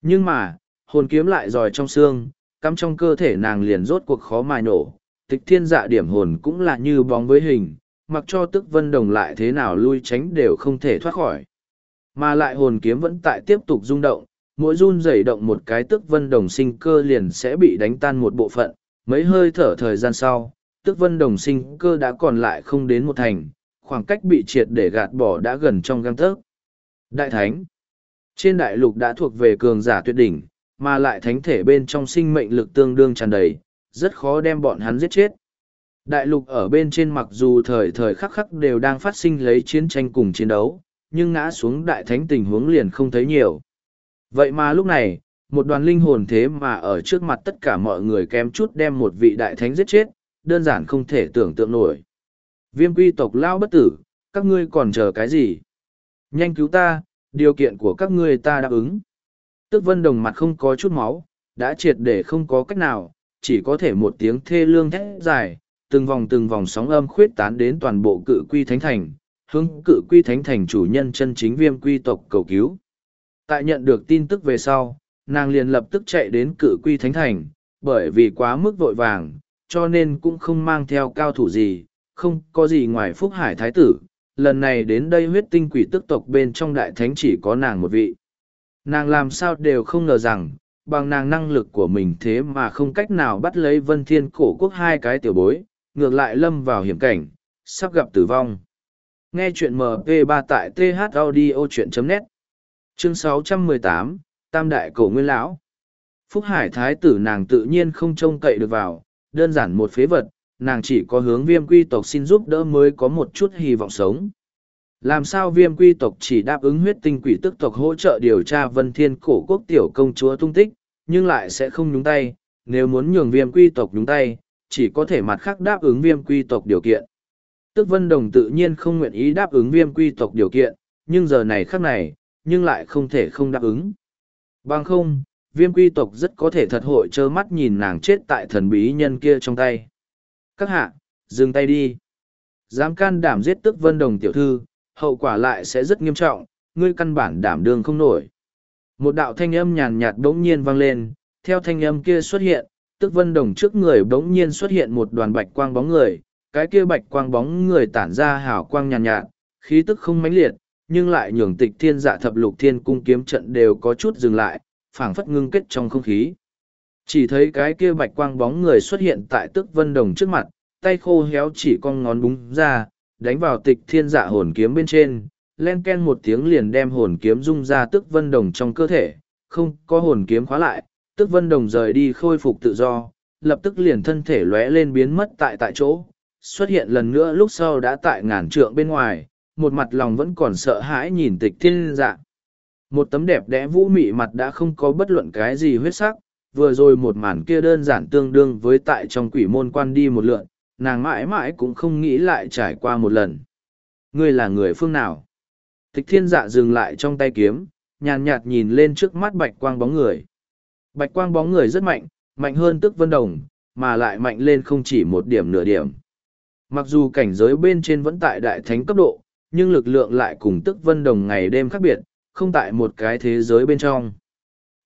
Nhưng mà, hồn kiếm lại dòi trong xương, cắm trong cơ thể nàng liền rốt cuộc khó mài nổ. Tịch thiên dạ điểm hồn cũng là như bóng với hình, mặc cho tức vân đồng lại thế nào lui tránh đều không thể thoát khỏi. Mà lại hồn kiếm vẫn tại tiếp tục rung động, mỗi run rẩy động một cái tức vân đồng sinh cơ liền sẽ bị đánh tan một bộ phận, mấy hơi thở thời gian sau, tức vân đồng sinh cơ đã còn lại không đến một thành, khoảng cách bị triệt để gạt bỏ đã gần trong găng tớc. Đại Thánh Trên đại lục đã thuộc về cường giả tuyệt đỉnh, mà lại thánh thể bên trong sinh mệnh lực tương đương tràn đầy, rất khó đem bọn hắn giết chết. Đại lục ở bên trên mặc dù thời thời khắc khắc đều đang phát sinh lấy chiến tranh cùng chiến đấu, nhưng ngã xuống đại thánh tình huống liền không thấy nhiều. Vậy mà lúc này, một đoàn linh hồn thế mà ở trước mặt tất cả mọi người kém chút đem một vị đại thánh giết chết, đơn giản không thể tưởng tượng nổi. Viêm quy tộc lao bất tử, các ngươi còn chờ cái gì? Nhanh cứu ta, điều kiện của các ngươi ta đáp ứng. Tức vân đồng mặt không có chút máu, đã triệt để không có cách nào, chỉ có thể một tiếng thê lương thét dài, từng vòng từng vòng sóng âm khuyết tán đến toàn bộ cự quy thánh thành, hướng cự quy thánh thành chủ nhân chân chính viêm quy tộc cầu cứu. Tại nhận được tin tức về sau, nàng liền lập tức chạy đến cự quy thánh thành, bởi vì quá mức vội vàng, cho nên cũng không mang theo cao thủ gì, không có gì ngoài phúc hải thái tử. Lần này đến đây huyết tinh quỷ tức tộc bên trong đại thánh chỉ có nàng một vị. Nàng làm sao đều không ngờ rằng, bằng nàng năng lực của mình thế mà không cách nào bắt lấy vân thiên cổ quốc hai cái tiểu bối, ngược lại lâm vào hiểm cảnh, sắp gặp tử vong. Nghe chuyện MP3 tại th audio chuyện net Chương 618, Tam Đại Cổ Nguyên Lão Phúc Hải Thái tử nàng tự nhiên không trông cậy được vào, đơn giản một phế vật, nàng chỉ có hướng viêm quy tộc xin giúp đỡ mới có một chút hy vọng sống. Làm sao viêm quy tộc chỉ đáp ứng huyết tinh quỷ tức tộc hỗ trợ điều tra vân thiên cổ quốc tiểu công chúa tung tích, nhưng lại sẽ không nhúng tay, nếu muốn nhường viêm quy tộc nhúng tay, chỉ có thể mặt khác đáp ứng viêm quy tộc điều kiện. Tức vân đồng tự nhiên không nguyện ý đáp ứng viêm quy tộc điều kiện, nhưng giờ này khác này, nhưng lại không thể không đáp ứng. Bằng không, viêm quy tộc rất có thể thật hội trơ mắt nhìn nàng chết tại thần bí nhân kia trong tay. Các hạ, dừng tay đi. Dám can đảm giết tức vân đồng tiểu thư, hậu quả lại sẽ rất nghiêm trọng, ngươi căn bản đảm đương không nổi. Một đạo thanh âm nhàn nhạt đống nhiên vang lên, theo thanh âm kia xuất hiện, tức vân đồng trước người đống nhiên xuất hiện một đoàn bạch quang bóng người, cái kia bạch quang bóng người tản ra hào quang nhàn nhạt, khí tức không mãnh liệt, nhưng lại nhường tịch thiên dạ thập lục thiên cung kiếm trận đều có chút dừng lại, phảng phất ngưng kết trong không khí. Chỉ thấy cái kia bạch quang bóng người xuất hiện tại tức vân đồng trước mặt, tay khô héo chỉ con ngón búng ra, đánh vào tịch thiên dạ hồn kiếm bên trên, len ken một tiếng liền đem hồn kiếm rung ra tức vân đồng trong cơ thể, không có hồn kiếm khóa lại, tức vân đồng rời đi khôi phục tự do, lập tức liền thân thể lóe lên biến mất tại tại chỗ, xuất hiện lần nữa lúc sau đã tại ngàn trượng bên ngoài, một mặt lòng vẫn còn sợ hãi nhìn tịch thiên dạ. Một tấm đẹp đẽ vũ mị mặt đã không có bất luận cái gì huyết sắc, vừa rồi một màn kia đơn giản tương đương với tại trong quỷ môn quan đi một lượn, nàng mãi mãi cũng không nghĩ lại trải qua một lần. Ngươi là người phương nào? Tịch thiên dạ dừng lại trong tay kiếm, nhàn nhạt nhìn lên trước mắt bạch quang bóng người. Bạch quang bóng người rất mạnh, mạnh hơn tức vân đồng, mà lại mạnh lên không chỉ một điểm nửa điểm. Mặc dù cảnh giới bên trên vẫn tại đại thánh cấp độ, nhưng lực lượng lại cùng tức vân đồng ngày đêm khác biệt, không tại một cái thế giới bên trong.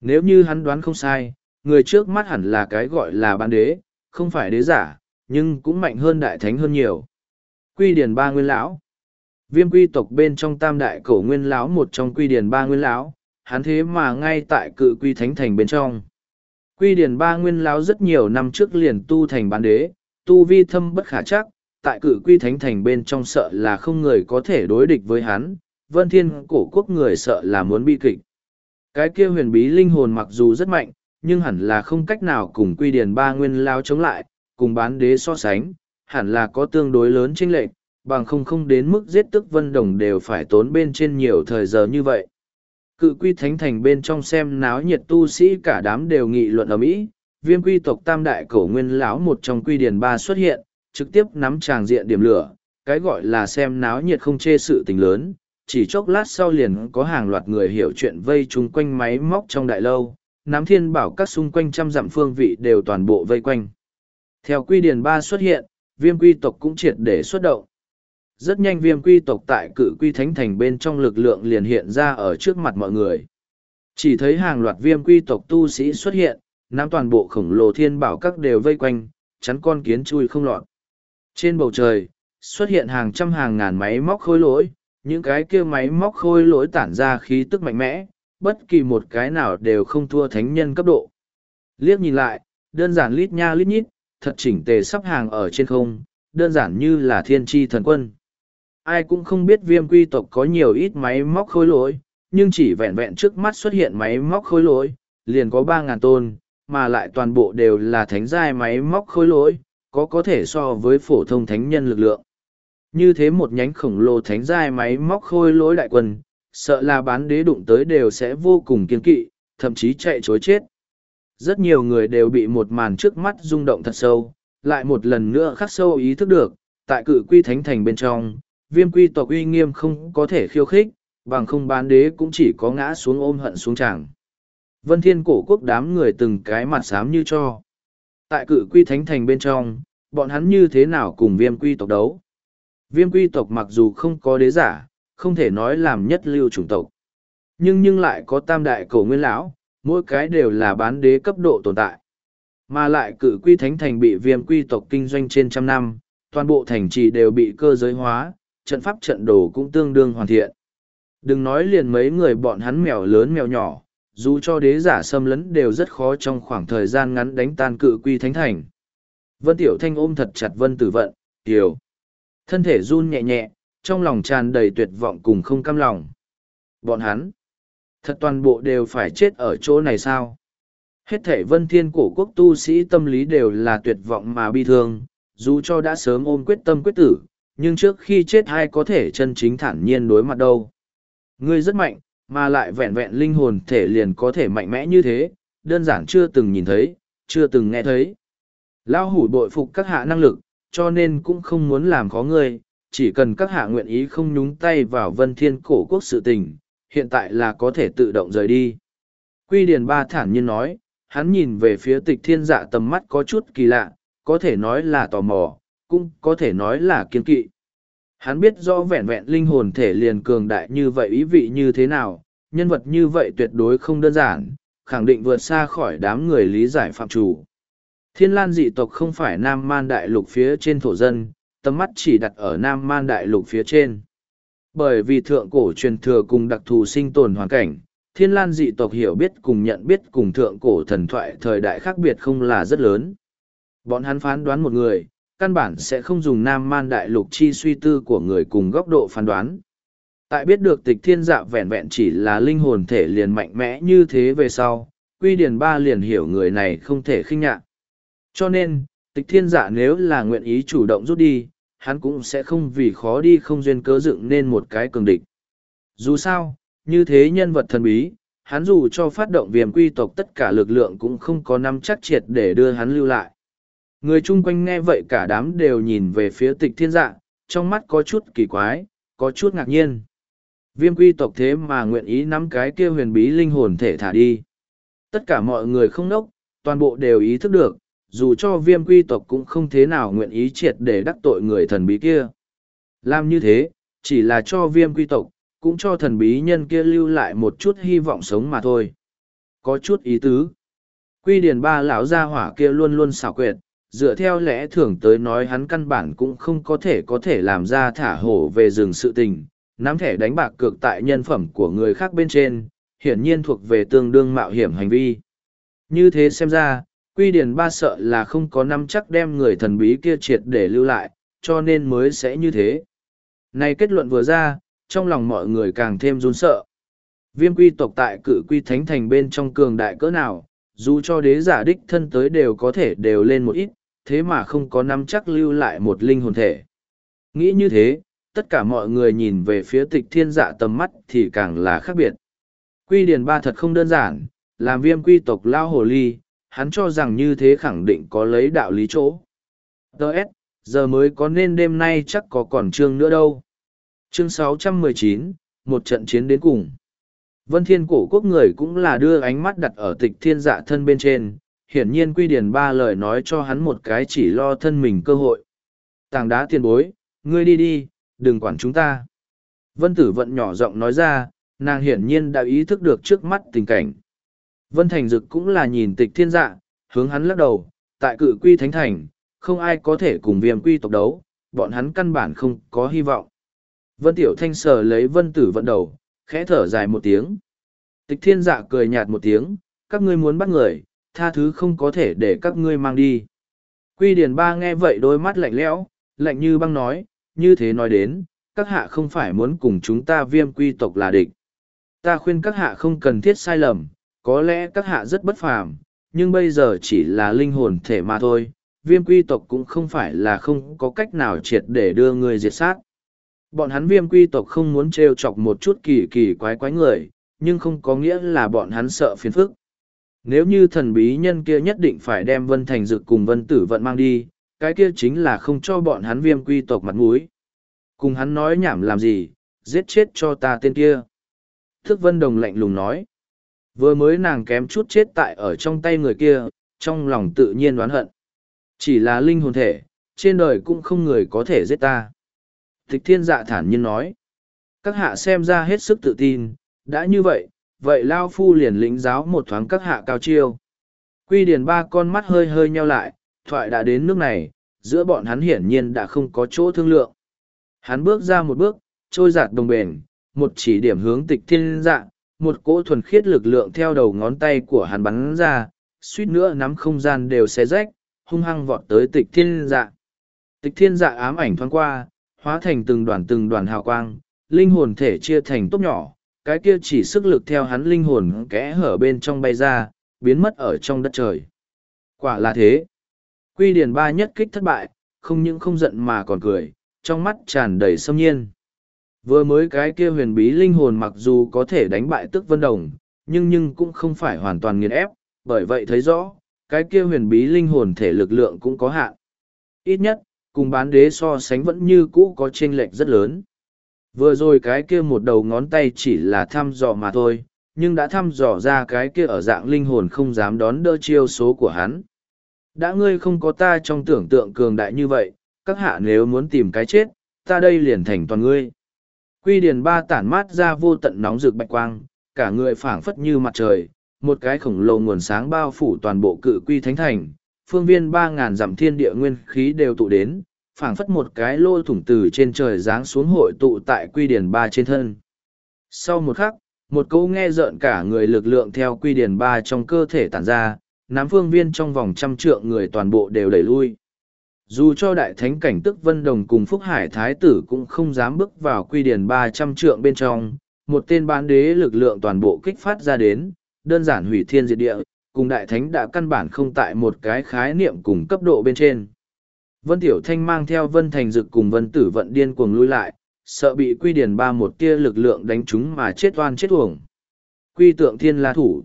Nếu như hắn đoán không sai, người trước mắt hẳn là cái gọi là bán đế, không phải đế giả, nhưng cũng mạnh hơn đại thánh hơn nhiều. Quy điển ba nguyên lão Viêm quy tộc bên trong tam đại cổ nguyên lão một trong quy điển ba nguyên lão, hắn thế mà ngay tại cự quy thánh thành bên trong. Quy điển ba nguyên lão rất nhiều năm trước liền tu thành bán đế, tu vi thâm bất khả chắc, tại cử quy thánh thành bên trong sợ là không người có thể đối địch với hắn, vân thiên cổ quốc người sợ là muốn bi kịch. Cái kia huyền bí linh hồn mặc dù rất mạnh, nhưng hẳn là không cách nào cùng quy điển ba nguyên lao chống lại, cùng bán đế so sánh, hẳn là có tương đối lớn chênh lệch, bằng không không đến mức giết tức vân đồng đều phải tốn bên trên nhiều thời giờ như vậy. Cự quy thánh thành bên trong xem náo nhiệt tu sĩ cả đám đều nghị luận ở Mỹ, viêm quy tộc tam đại cổ nguyên lão một trong quy điển ba xuất hiện, trực tiếp nắm tràng diện điểm lửa, cái gọi là xem náo nhiệt không chê sự tình lớn, chỉ chốc lát sau liền có hàng loạt người hiểu chuyện vây chung quanh máy móc trong đại lâu, nắm thiên bảo các xung quanh trăm dặm phương vị đều toàn bộ vây quanh. Theo quy điển ba xuất hiện, viêm quy tộc cũng triệt để xuất động. Rất nhanh viêm quy tộc tại cự quy thánh thành bên trong lực lượng liền hiện ra ở trước mặt mọi người. Chỉ thấy hàng loạt viêm quy tộc tu sĩ xuất hiện, nắm toàn bộ khổng lồ thiên bảo các đều vây quanh, chắn con kiến chui không lọt. Trên bầu trời, xuất hiện hàng trăm hàng ngàn máy móc khôi lỗi, những cái kia máy móc khôi lỗi tản ra khí tức mạnh mẽ, bất kỳ một cái nào đều không thua thánh nhân cấp độ. Liếc nhìn lại, đơn giản lít nha lít nhít, thật chỉnh tề sắp hàng ở trên không, đơn giản như là thiên tri thần quân. Ai cũng không biết viêm quy tộc có nhiều ít máy móc khôi lỗi, nhưng chỉ vẹn vẹn trước mắt xuất hiện máy móc khôi lỗi, liền có ba ngàn tôn, mà lại toàn bộ đều là thánh giai máy móc khối lỗi, có có thể so với phổ thông thánh nhân lực lượng. Như thế một nhánh khổng lồ thánh giai máy móc khôi lỗi đại quân, sợ là bán đế đụng tới đều sẽ vô cùng kiên kỵ, thậm chí chạy chối chết. Rất nhiều người đều bị một màn trước mắt rung động thật sâu, lại một lần nữa khắc sâu ý thức được, tại cự quy thánh thành bên trong, viêm quy tộc uy nghiêm không có thể khiêu khích, bằng không bán đế cũng chỉ có ngã xuống ôm hận xuống chẳng. Vân thiên cổ quốc đám người từng cái mặt xám như cho. Tại cự quy thánh thành bên trong, bọn hắn như thế nào cùng viêm quy tộc đấu? Viêm quy tộc mặc dù không có đế giả, không thể nói làm nhất lưu chủng tộc. Nhưng nhưng lại có tam đại cổ nguyên lão, mỗi cái đều là bán đế cấp độ tồn tại. Mà lại cự quy thánh thành bị viêm quy tộc kinh doanh trên trăm năm, toàn bộ thành trì đều bị cơ giới hóa, trận pháp trận đồ cũng tương đương hoàn thiện. Đừng nói liền mấy người bọn hắn mèo lớn mèo nhỏ, dù cho đế giả xâm lấn đều rất khó trong khoảng thời gian ngắn đánh tan cự quy thánh thành. Vân Tiểu Thanh ôm thật chặt Vân Tử Vận, Tiểu. Thân thể run nhẹ nhẹ, trong lòng tràn đầy tuyệt vọng cùng không cam lòng. Bọn hắn, thật toàn bộ đều phải chết ở chỗ này sao? Hết thể vân thiên cổ quốc tu sĩ tâm lý đều là tuyệt vọng mà bi thương, dù cho đã sớm ôm quyết tâm quyết tử, nhưng trước khi chết ai có thể chân chính thản nhiên đối mặt đâu. Ngươi rất mạnh, mà lại vẹn vẹn linh hồn thể liền có thể mạnh mẽ như thế, đơn giản chưa từng nhìn thấy, chưa từng nghe thấy. Lao hủ bội phục các hạ năng lực, cho nên cũng không muốn làm khó ngươi, chỉ cần các hạ nguyện ý không nhúng tay vào vân thiên cổ quốc sự tình, hiện tại là có thể tự động rời đi. Quy Điền Ba thản nhiên nói, hắn nhìn về phía tịch thiên dạ tầm mắt có chút kỳ lạ, có thể nói là tò mò, cũng có thể nói là kiên kỵ. Hắn biết rõ vẹn vẹn linh hồn thể liền cường đại như vậy ý vị như thế nào, nhân vật như vậy tuyệt đối không đơn giản, khẳng định vượt xa khỏi đám người lý giải phạm chủ. Thiên lan dị tộc không phải Nam Man Đại Lục phía trên thổ dân, tầm mắt chỉ đặt ở Nam Man Đại Lục phía trên. Bởi vì thượng cổ truyền thừa cùng đặc thù sinh tồn hoàn cảnh, thiên lan dị tộc hiểu biết cùng nhận biết cùng thượng cổ thần thoại thời đại khác biệt không là rất lớn. Bọn hắn phán đoán một người, căn bản sẽ không dùng Nam Man Đại Lục chi suy tư của người cùng góc độ phán đoán. Tại biết được tịch thiên dạ vẹn vẹn chỉ là linh hồn thể liền mạnh mẽ như thế về sau, Quy Điền Ba liền hiểu người này không thể khinh nhạ. Cho nên, tịch thiên dạ nếu là nguyện ý chủ động rút đi, hắn cũng sẽ không vì khó đi không duyên cớ dựng nên một cái cường địch. Dù sao, như thế nhân vật thần bí, hắn dù cho phát động viêm quy tộc tất cả lực lượng cũng không có năm chắc triệt để đưa hắn lưu lại. Người chung quanh nghe vậy cả đám đều nhìn về phía tịch thiên dạ, trong mắt có chút kỳ quái, có chút ngạc nhiên. Viêm quy tộc thế mà nguyện ý nắm cái kia huyền bí linh hồn thể thả đi. Tất cả mọi người không nốc, toàn bộ đều ý thức được, dù cho viêm quy tộc cũng không thế nào nguyện ý triệt để đắc tội người thần bí kia. Làm như thế, chỉ là cho viêm quy tộc, cũng cho thần bí nhân kia lưu lại một chút hy vọng sống mà thôi. Có chút ý tứ. Quy điển ba lão gia hỏa kia luôn luôn xảo quyệt, dựa theo lẽ thường tới nói hắn căn bản cũng không có thể có thể làm ra thả hổ về rừng sự tình, nắm thẻ đánh bạc cược tại nhân phẩm của người khác bên trên, hiển nhiên thuộc về tương đương mạo hiểm hành vi. Như thế xem ra, Quy Điền ba sợ là không có năm chắc đem người thần bí kia triệt để lưu lại, cho nên mới sẽ như thế. Này kết luận vừa ra, trong lòng mọi người càng thêm run sợ. Viêm quy tộc tại cự quy thánh thành bên trong cường đại cỡ nào, dù cho đế giả đích thân tới đều có thể đều lên một ít, thế mà không có năm chắc lưu lại một linh hồn thể. Nghĩ như thế, tất cả mọi người nhìn về phía tịch thiên dạ tầm mắt thì càng là khác biệt. Quy điền ba thật không đơn giản, làm viêm quy tộc lao hồ ly, hắn cho rằng như thế khẳng định có lấy đạo lý chỗ. Đợt, giờ mới có nên đêm nay chắc có còn chương nữa đâu. Chương 619, một trận chiến đến cùng. Vân Thiên cổ quốc người cũng là đưa ánh mắt đặt ở tịch thiên dạ thân bên trên, hiển nhiên quy điển ba lời nói cho hắn một cái chỉ lo thân mình cơ hội. Tàng đá tiền bối, ngươi đi đi, đừng quản chúng ta. Vân tử vận nhỏ giọng nói ra, nàng hiển nhiên đã ý thức được trước mắt tình cảnh. Vân Thành Dực cũng là nhìn tịch thiên dạ, hướng hắn lắc đầu, tại cự quy thánh thành, không ai có thể cùng viêm quy tộc đấu, bọn hắn căn bản không có hy vọng. Vân Tiểu Thanh sờ lấy vân tử vận đầu, khẽ thở dài một tiếng. Tịch thiên dạ cười nhạt một tiếng, các ngươi muốn bắt người, tha thứ không có thể để các ngươi mang đi. Quy Điền Ba nghe vậy đôi mắt lạnh lẽo, lạnh như băng nói, như thế nói đến, các hạ không phải muốn cùng chúng ta viêm quy tộc là địch. Ta khuyên các hạ không cần thiết sai lầm, có lẽ các hạ rất bất phàm, nhưng bây giờ chỉ là linh hồn thể mà thôi, viêm quy tộc cũng không phải là không có cách nào triệt để đưa người diệt sát. Bọn hắn viêm quy tộc không muốn trêu chọc một chút kỳ kỳ quái quái người, nhưng không có nghĩa là bọn hắn sợ phiền phức. Nếu như thần bí nhân kia nhất định phải đem Vân Thành Dực cùng Vân Tử Vận mang đi, cái kia chính là không cho bọn hắn viêm quy tộc mặt mũi. Cùng hắn nói nhảm làm gì, giết chết cho ta tên kia. Thức Vân Đồng lạnh lùng nói. Vừa mới nàng kém chút chết tại ở trong tay người kia, trong lòng tự nhiên đoán hận. Chỉ là linh hồn thể, trên đời cũng không người có thể giết ta. Tịch thiên dạ thản nhiên nói. Các hạ xem ra hết sức tự tin, đã như vậy, vậy Lao Phu liền lĩnh giáo một thoáng các hạ cao chiêu. Quy điền ba con mắt hơi hơi nheo lại, thoại đã đến nước này, giữa bọn hắn hiển nhiên đã không có chỗ thương lượng. Hắn bước ra một bước, trôi giạt đồng bền, một chỉ điểm hướng tịch thiên dạ, một cỗ thuần khiết lực lượng theo đầu ngón tay của hắn bắn ra, suýt nữa nắm không gian đều xé rách, hung hăng vọt tới tịch thiên dạ. Tịch thiên dạ ám ảnh thoáng qua, hóa thành từng đoàn từng đoàn hào quang, linh hồn thể chia thành tốt nhỏ, cái kia chỉ sức lực theo hắn linh hồn kẽ hở bên trong bay ra, biến mất ở trong đất trời. Quả là thế. Quy điển ba nhất kích thất bại, không những không giận mà còn cười, trong mắt tràn đầy sâm nhiên. Vừa mới cái kia huyền bí linh hồn mặc dù có thể đánh bại tức vân đồng, nhưng nhưng cũng không phải hoàn toàn nghiền ép, bởi vậy thấy rõ, cái kia huyền bí linh hồn thể lực lượng cũng có hạn. Ít nhất, cùng bán đế so sánh vẫn như cũ có chênh lệch rất lớn. Vừa rồi cái kia một đầu ngón tay chỉ là thăm dò mà thôi, nhưng đã thăm dò ra cái kia ở dạng linh hồn không dám đón đỡ chiêu số của hắn. Đã ngươi không có ta trong tưởng tượng cường đại như vậy, các hạ nếu muốn tìm cái chết, ta đây liền thành toàn ngươi. Quy điền ba tản mát ra vô tận nóng rực bạch quang, cả người phảng phất như mặt trời, một cái khổng lồ nguồn sáng bao phủ toàn bộ cự quy thánh thành, phương viên ba ngàn dặm thiên địa nguyên khí đều tụ đến, phảng phất một cái lô thủng từ trên trời giáng xuống hội tụ tại quy điển ba trên thân. Sau một khắc, một câu nghe rợn cả người lực lượng theo quy điển ba trong cơ thể tản ra, nắm phương viên trong vòng trăm trượng người toàn bộ đều đẩy lui. Dù cho đại thánh cảnh tức Vân Đồng cùng Phúc Hải Thái tử cũng không dám bước vào quy điển ba trăm trượng bên trong, một tên bán đế lực lượng toàn bộ kích phát ra đến, đơn giản hủy thiên diệt địa, cùng đại thánh đã căn bản không tại một cái khái niệm cùng cấp độ bên trên. Vân Tiểu Thanh mang theo Vân Thành Dực cùng Vân Tử Vận điên cuồng lui lại, sợ bị Quy Điển ba một tia lực lượng đánh chúng mà chết oan chết uổng. Quy tượng thiên la thủ.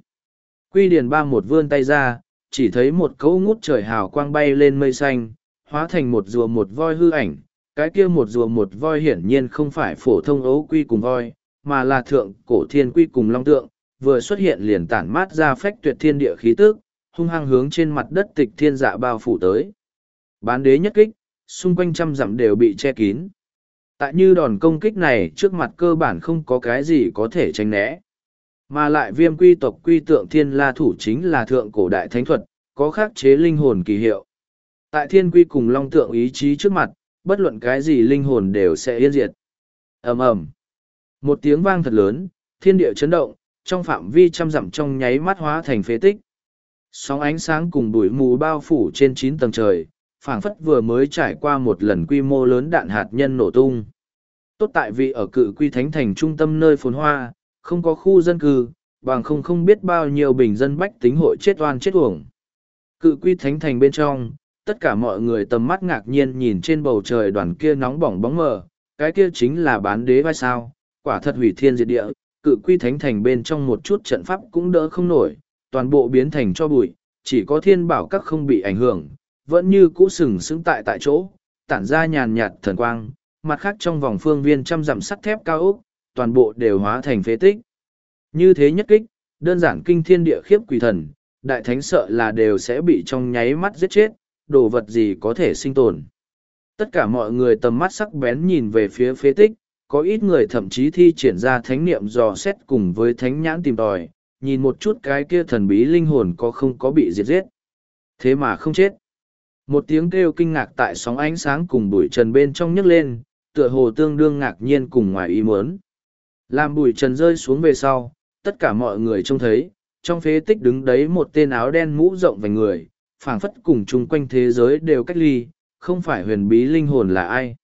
Quy Điển ba một vươn tay ra, chỉ thấy một cấu ngút trời hào quang bay lên mây xanh, hóa thành một rùa một voi hư ảnh. Cái kia một rùa một voi hiển nhiên không phải phổ thông ấu quy cùng voi, mà là thượng cổ thiên quy cùng long tượng, vừa xuất hiện liền tản mát ra phách tuyệt thiên địa khí tức, hung hăng hướng trên mặt đất tịch thiên dạ bao phủ tới. Bán đế nhất kích, xung quanh trăm dặm đều bị che kín. Tại như đòn công kích này trước mặt cơ bản không có cái gì có thể tránh né. Mà lại viêm quy tộc quy tượng thiên la thủ chính là thượng cổ đại thánh thuật, có khắc chế linh hồn kỳ hiệu. Tại thiên quy cùng long tượng ý chí trước mặt, bất luận cái gì linh hồn đều sẽ yên diệt. ầm ầm Một tiếng vang thật lớn, thiên địa chấn động, trong phạm vi trăm dặm trong nháy mắt hóa thành phế tích. Sóng ánh sáng cùng bụi mù bao phủ trên chín tầng trời, phảng phất vừa mới trải qua một lần quy mô lớn đạn hạt nhân nổ tung. Tốt tại vì ở cự quy thánh thành trung tâm nơi phồn hoa, không có khu dân cư, bằng không không biết bao nhiêu bình dân bách tính hội chết oan chết uổng. Cự quy thánh thành bên trong, tất cả mọi người tầm mắt ngạc nhiên nhìn trên bầu trời đoàn kia nóng bỏng bóng mờ, cái kia chính là bán đế vai sao, quả thật hủy thiên diệt địa, cự quy thánh thành bên trong một chút trận pháp cũng đỡ không nổi, toàn bộ biến thành cho bụi, chỉ có thiên bảo các không bị ảnh hưởng, vẫn như cũ sừng sững tại tại chỗ, tản ra nhàn nhạt thần quang, mặt khác trong vòng phương viên trăm dặm sắt thép cao ốc, toàn bộ đều hóa thành phế tích. Như thế nhất kích, đơn giản kinh thiên địa khiếp quỷ thần, đại thánh sợ là đều sẽ bị trong nháy mắt giết chết, đồ vật gì có thể sinh tồn. Tất cả mọi người tầm mắt sắc bén nhìn về phía phế tích, có ít người thậm chí thi triển ra thánh niệm dò xét cùng với thánh nhãn tìm tòi, nhìn một chút cái kia thần bí linh hồn có không có bị diệt giết. Thế mà không chết. Một tiếng kêu kinh ngạc tại sóng ánh sáng cùng bụi trần bên trong nhấc lên, tựa hồ tương đương ngạc nhiên cùng ngoài ý muốn. Làm bụi trần rơi xuống về sau, tất cả mọi người trông thấy, trong phế tích đứng đấy một tên áo đen mũ rộng vành người, phảng phất cùng chung quanh thế giới đều cách ly, không phải huyền bí linh hồn là ai.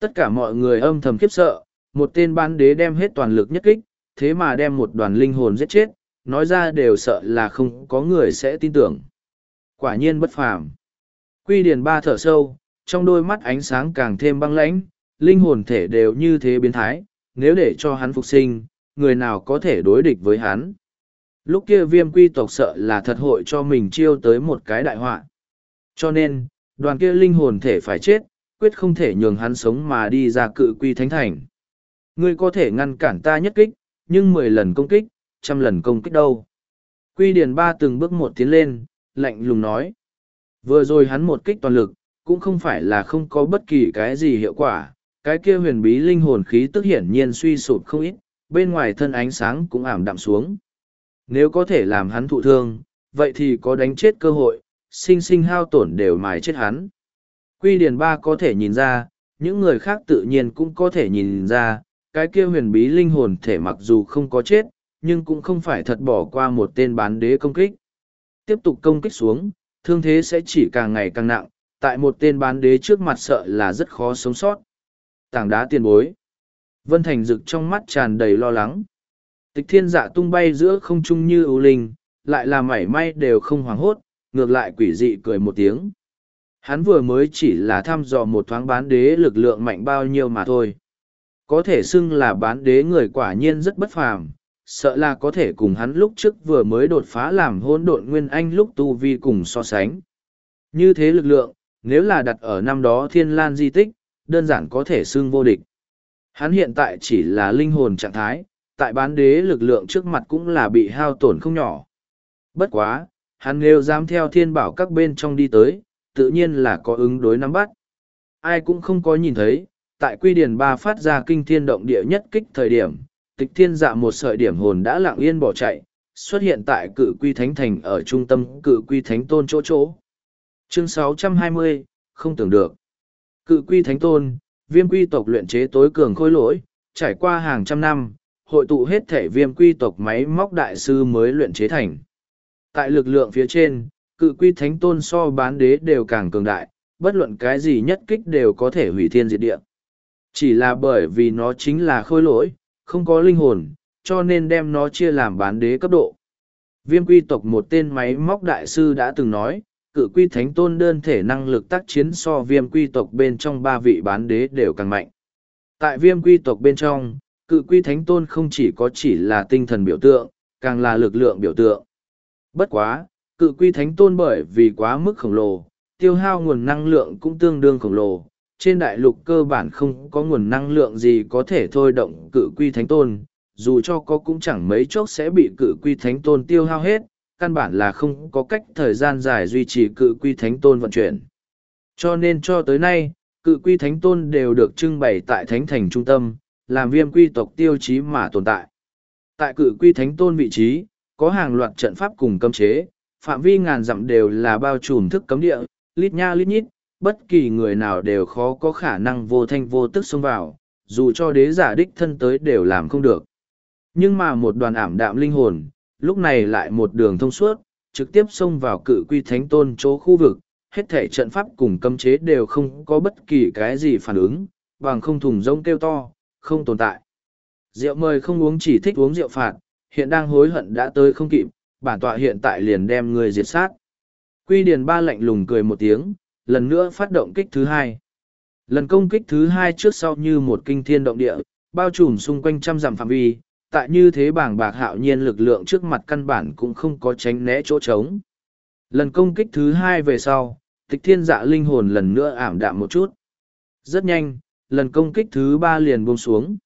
Tất cả mọi người âm thầm khiếp sợ, một tên bán đế đem hết toàn lực nhất kích, thế mà đem một đoàn linh hồn giết chết, nói ra đều sợ là không có người sẽ tin tưởng. Quả nhiên bất phàm. Quy điền ba thở sâu, trong đôi mắt ánh sáng càng thêm băng lãnh, linh hồn thể đều như thế biến thái, nếu để cho hắn phục sinh, người nào có thể đối địch với hắn. Lúc kia viêm quy tộc sợ là thật hội cho mình chiêu tới một cái đại họa. Cho nên, đoàn kia linh hồn thể phải chết, quyết không thể nhường hắn sống mà đi ra cự quy thánh thành. Ngươi có thể ngăn cản ta nhất kích, nhưng mười lần công kích, trăm lần công kích đâu. Quy điền ba từng bước một tiến lên, lạnh lùng nói. Vừa rồi hắn một kích toàn lực, cũng không phải là không có bất kỳ cái gì hiệu quả, cái kia huyền bí linh hồn khí tức hiển nhiên suy sụp không ít, bên ngoài thân ánh sáng cũng ảm đạm xuống. Nếu có thể làm hắn thụ thương, vậy thì có đánh chết cơ hội, sinh sinh hao tổn đều mài chết hắn. Quy Điền Ba có thể nhìn ra, những người khác tự nhiên cũng có thể nhìn ra, cái kia huyền bí linh hồn thể mặc dù không có chết, nhưng cũng không phải thật bỏ qua một tên bán đế công kích. Tiếp tục công kích xuống, thương thế sẽ chỉ càng ngày càng nặng, tại một tên bán đế trước mặt sợ là rất khó sống sót. Tảng đá tiền bối. Vân Thành rực trong mắt tràn đầy lo lắng. Tịch thiên dạ tung bay giữa không trung như ưu linh, lại là mảy may đều không hoảng hốt, ngược lại quỷ dị cười một tiếng. Hắn vừa mới chỉ là thăm dò một thoáng bán đế lực lượng mạnh bao nhiêu mà thôi. Có thể xưng là bán đế người quả nhiên rất bất phàm, sợ là có thể cùng hắn lúc trước vừa mới đột phá làm hôn độn nguyên anh lúc tu vi cùng so sánh. Như thế lực lượng, nếu là đặt ở năm đó thiên lan di tích, đơn giản có thể xưng vô địch. Hắn hiện tại chỉ là linh hồn trạng thái, tại bán đế lực lượng trước mặt cũng là bị hao tổn không nhỏ. Bất quá, hắn nếu dám theo thiên bảo các bên trong đi tới, tự nhiên là có ứng đối nắm bắt. Ai cũng không có nhìn thấy, tại quy điển ba phát ra kinh thiên động địa nhất kích thời điểm, tịch thiên dạ một sợi điểm hồn đã lặng yên bỏ chạy, xuất hiện tại cự quy thánh thành ở trung tâm cự quy thánh tôn chỗ chỗ. Chương 620, không tưởng được. Cự quy thánh tôn, viêm quy tộc luyện chế tối cường khôi lỗi, trải qua hàng trăm năm, hội tụ hết thể viêm quy tộc máy móc đại sư mới luyện chế thành. Tại lực lượng phía trên, cự quy thánh tôn so bán đế đều càng cường đại, bất luận cái gì nhất kích đều có thể hủy thiên diệt địa. Chỉ là bởi vì nó chính là khôi lỗi, không có linh hồn, cho nên đem nó chia làm bán đế cấp độ. Viêm quy tộc một tên máy móc đại sư đã từng nói, cự quy thánh tôn đơn thể năng lực tác chiến so viêm quy tộc bên trong ba vị bán đế đều càng mạnh. Tại viêm quy tộc bên trong, cự quy thánh tôn không chỉ có chỉ là tinh thần biểu tượng, càng là lực lượng biểu tượng. Bất quá, cự quy thánh tôn bởi vì quá mức khổng lồ, tiêu hao nguồn năng lượng cũng tương đương khổng lồ. Trên đại lục cơ bản không có nguồn năng lượng gì có thể thôi động cự quy thánh tôn, dù cho có cũng chẳng mấy chốc sẽ bị cự quy thánh tôn tiêu hao hết, căn bản là không có cách thời gian dài duy trì cự quy thánh tôn vận chuyển. Cho nên cho tới nay, cự quy thánh tôn đều được trưng bày tại thánh thành trung tâm, làm viêm quy tộc tiêu chí mà tồn tại. Tại cự quy thánh tôn vị trí, có hàng loạt trận pháp cùng cấm chế, phạm vi ngàn dặm đều là bao trùm thức cấm địa, lít nha lít nhít, bất kỳ người nào đều khó có khả năng vô thanh vô tức xông vào, dù cho đế giả đích thân tới đều làm không được. Nhưng mà một đoàn ảm đạm linh hồn, lúc này lại một đường thông suốt, trực tiếp xông vào cự quy thánh tôn chỗ khu vực, hết thể trận pháp cùng cấm chế đều không có bất kỳ cái gì phản ứng, bằng không thùng rông kêu to, không tồn tại. Rượu mời không uống chỉ thích uống rượu phạt, hiện đang hối hận đã tới không kịp, bản tọa hiện tại liền đem người diệt sát. Quy Điền Ba lạnh lùng cười một tiếng, lần nữa phát động kích thứ hai. Lần công kích thứ hai trước sau như một kinh thiên động địa, bao trùm xung quanh trăm dặm phạm vi, tại như thế bảng bạc hạo nhiên lực lượng trước mặt căn bản cũng không có tránh né chỗ trống. Lần công kích thứ hai về sau, tịch thiên dạ linh hồn lần nữa ảm đạm một chút. Rất nhanh, lần công kích thứ ba liền buông xuống.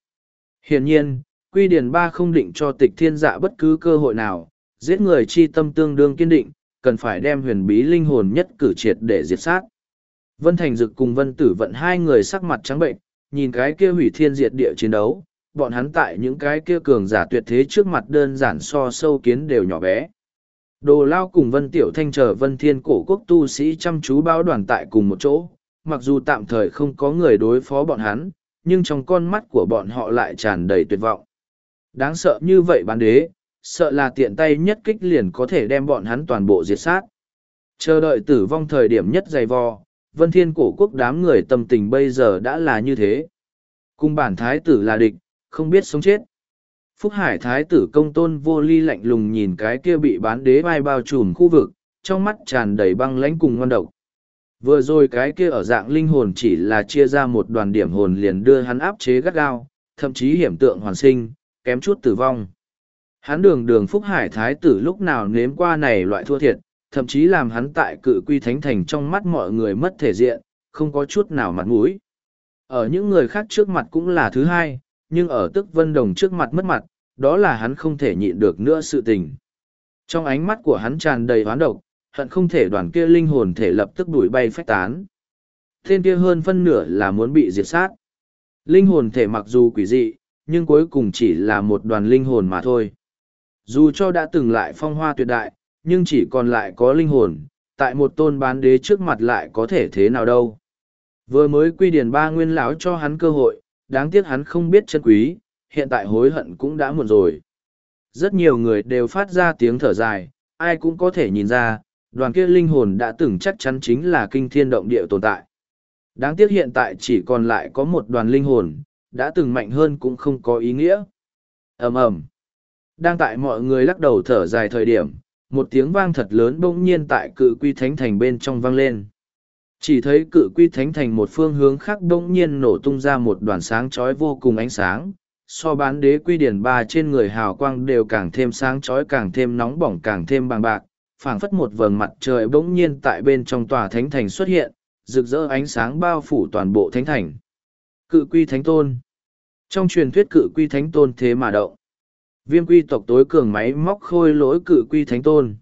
Hiển nhiên, Quy Điển Ba không định cho tịch thiên dạ bất cứ cơ hội nào, giết người chi tâm tương đương kiên định, cần phải đem huyền bí linh hồn nhất cử triệt để diệt sát. Vân Thành Dực cùng Vân Tử vận hai người sắc mặt trắng bệnh, nhìn cái kia hủy thiên diệt địa chiến đấu, bọn hắn tại những cái kia cường giả tuyệt thế trước mặt đơn giản so sâu kiến đều nhỏ bé. Đồ lao cùng Vân Tiểu Thanh chờ Vân Thiên cổ quốc tu sĩ chăm chú bao đoàn tại cùng một chỗ, mặc dù tạm thời không có người đối phó bọn hắn, nhưng trong con mắt của bọn họ lại tràn đầy tuyệt vọng. Đáng sợ như vậy bán đế, sợ là tiện tay nhất kích liền có thể đem bọn hắn toàn bộ diệt sát. Chờ đợi tử vong thời điểm nhất dày vò, Vân Thiên cổ quốc đám người tâm tình bây giờ đã là như thế. Cùng bản thái tử là địch, không biết sống chết. Phúc Hải Thái tử công tôn vô ly lạnh lùng nhìn cái kia bị bán đế vai bao trùm khu vực, trong mắt tràn đầy băng lãnh cùng ngon độc. Vừa rồi cái kia ở dạng linh hồn chỉ là chia ra một đoàn điểm hồn liền đưa hắn áp chế gắt gao, thậm chí hiểm tượng hoàn sinh, kém chút tử vong. Hắn đường đường Phúc Hải Thái tử lúc nào nếm qua này loại thua thiệt, thậm chí làm hắn tại cự quy thánh thành trong mắt mọi người mất thể diện, không có chút nào mặt mũi. Ở những người khác trước mặt cũng là thứ hai, nhưng ở tức vân đồng trước mặt mất mặt, đó là hắn không thể nhịn được nữa sự tình. Trong ánh mắt của hắn tràn đầy hoán độc, hận không thể đoàn kia linh hồn thể lập tức đuổi bay phách tán. Tên kia hơn phân nửa là muốn bị diệt sát. Linh hồn thể mặc dù quỷ dị, nhưng cuối cùng chỉ là một đoàn linh hồn mà thôi. Dù cho đã từng lại phong hoa tuyệt đại, nhưng chỉ còn lại có linh hồn, tại một tôn bán đế trước mặt lại có thể thế nào đâu. Vừa mới quy điển ba nguyên lão cho hắn cơ hội, đáng tiếc hắn không biết chân quý, hiện tại hối hận cũng đã muộn rồi. Rất nhiều người đều phát ra tiếng thở dài, ai cũng có thể nhìn ra, đoàn kia linh hồn đã từng chắc chắn chính là kinh thiên động địa tồn tại. Đáng tiếc hiện tại chỉ còn lại có một đoàn linh hồn, đã từng mạnh hơn cũng không có ý nghĩa. ầm ầm đang tại mọi người lắc đầu thở dài thời điểm, một tiếng vang thật lớn bỗng nhiên tại cự quy thánh thành bên trong vang lên. Chỉ thấy cự quy thánh thành một phương hướng khác bỗng nhiên nổ tung ra một đoàn sáng chói vô cùng ánh sáng, so bán đế quy điển ba trên người hào quang đều càng thêm sáng chói càng thêm nóng bỏng càng thêm bằng bạc, phảng phất một vầng mặt trời bỗng nhiên tại bên trong tòa thánh thành xuất hiện, rực rỡ ánh sáng bao phủ toàn bộ thánh thành. Cự quy thánh tôn Trong truyền thuyết cự quy thánh tôn thế mà động. Viêm quy tộc tối cường máy móc khôi lỗi cự quy thánh tôn.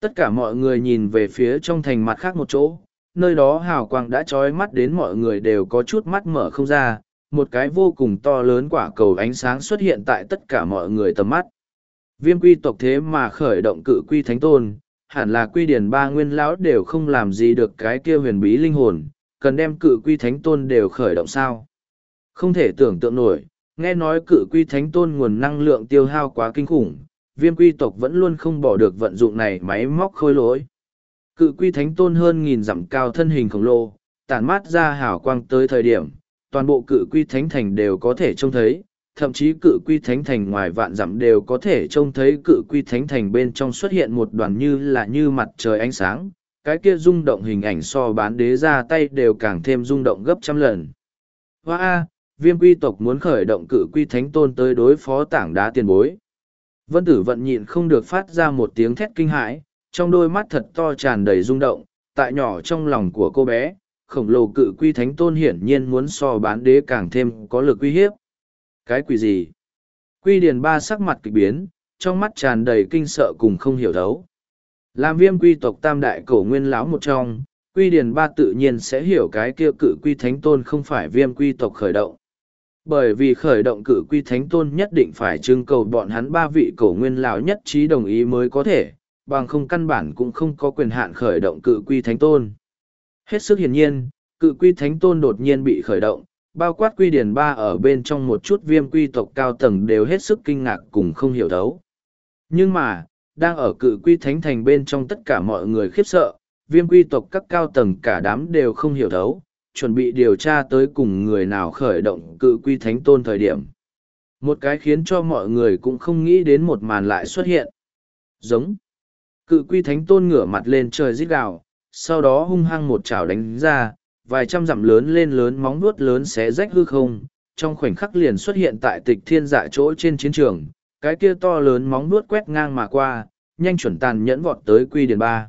Tất cả mọi người nhìn về phía trong thành mặt khác một chỗ, nơi đó hào quang đã trói mắt đến mọi người đều có chút mắt mở không ra, một cái vô cùng to lớn quả cầu ánh sáng xuất hiện tại tất cả mọi người tầm mắt. Viêm quy tộc thế mà khởi động cự quy thánh tôn, hẳn là quy điển ba nguyên lão đều không làm gì được cái kia huyền bí linh hồn, cần đem cự quy thánh tôn đều khởi động sao. Không thể tưởng tượng nổi, nghe nói cự quy thánh tôn nguồn năng lượng tiêu hao quá kinh khủng, viêm quy tộc vẫn luôn không bỏ được vận dụng này máy móc khôi lỗi. Cự quy thánh tôn hơn nghìn dặm cao thân hình khổng lồ, tản mát ra hào quang tới thời điểm, toàn bộ cự quy thánh thành đều có thể trông thấy, thậm chí cự quy thánh thành ngoài vạn dặm đều có thể trông thấy cự quy thánh thành bên trong xuất hiện một đoàn như là như mặt trời ánh sáng, cái kia rung động hình ảnh so bán đế ra tay đều càng thêm rung động gấp trăm lần. Hoa A, viêm quy tộc muốn khởi động cự quy thánh tôn tới đối phó tảng đá tiền bối. Vân tử vận nhịn không được phát ra một tiếng thét kinh hãi, trong đôi mắt thật to tràn đầy rung động, tại nhỏ trong lòng của cô bé, khổng lồ cự quy thánh tôn hiển nhiên muốn so bán đế càng thêm có lực uy hiếp. Cái quỷ gì? Quy điền ba sắc mặt kịch biến, trong mắt tràn đầy kinh sợ cùng không hiểu thấu. Làm viêm quy tộc tam đại cổ nguyên lão một trong, quy điền ba tự nhiên sẽ hiểu cái kia cự quy thánh tôn không phải viêm quy tộc khởi động. Bởi vì khởi động cự quy thánh tôn nhất định phải trưng cầu bọn hắn ba vị cổ nguyên lão nhất trí đồng ý mới có thể, bằng không căn bản cũng không có quyền hạn khởi động cự quy thánh tôn. Hết sức hiển nhiên, cự quy thánh tôn đột nhiên bị khởi động, bao quát quy điển ba ở bên trong một chút viêm quy tộc cao tầng đều hết sức kinh ngạc cùng không hiểu thấu. Nhưng mà, đang ở cự quy thánh thành bên trong tất cả mọi người khiếp sợ, viêm quy tộc các cao tầng cả đám đều không hiểu thấu, chuẩn bị điều tra tới cùng người nào khởi động cự quy thánh tôn thời điểm. Một cái khiến cho mọi người cũng không nghĩ đến một màn lại xuất hiện. Giống. Cự quy thánh tôn ngửa mặt lên trời rít gào, sau đó hung hăng một chảo đánh ra, vài trăm dặm lớn lên lớn móng vuốt lớn xé rách hư không, trong khoảnh khắc liền xuất hiện tại tịch thiên dạ chỗ trên chiến trường, cái kia to lớn móng vuốt quét ngang mà qua, nhanh chuẩn tàn nhẫn vọt tới Quy Điền Ba.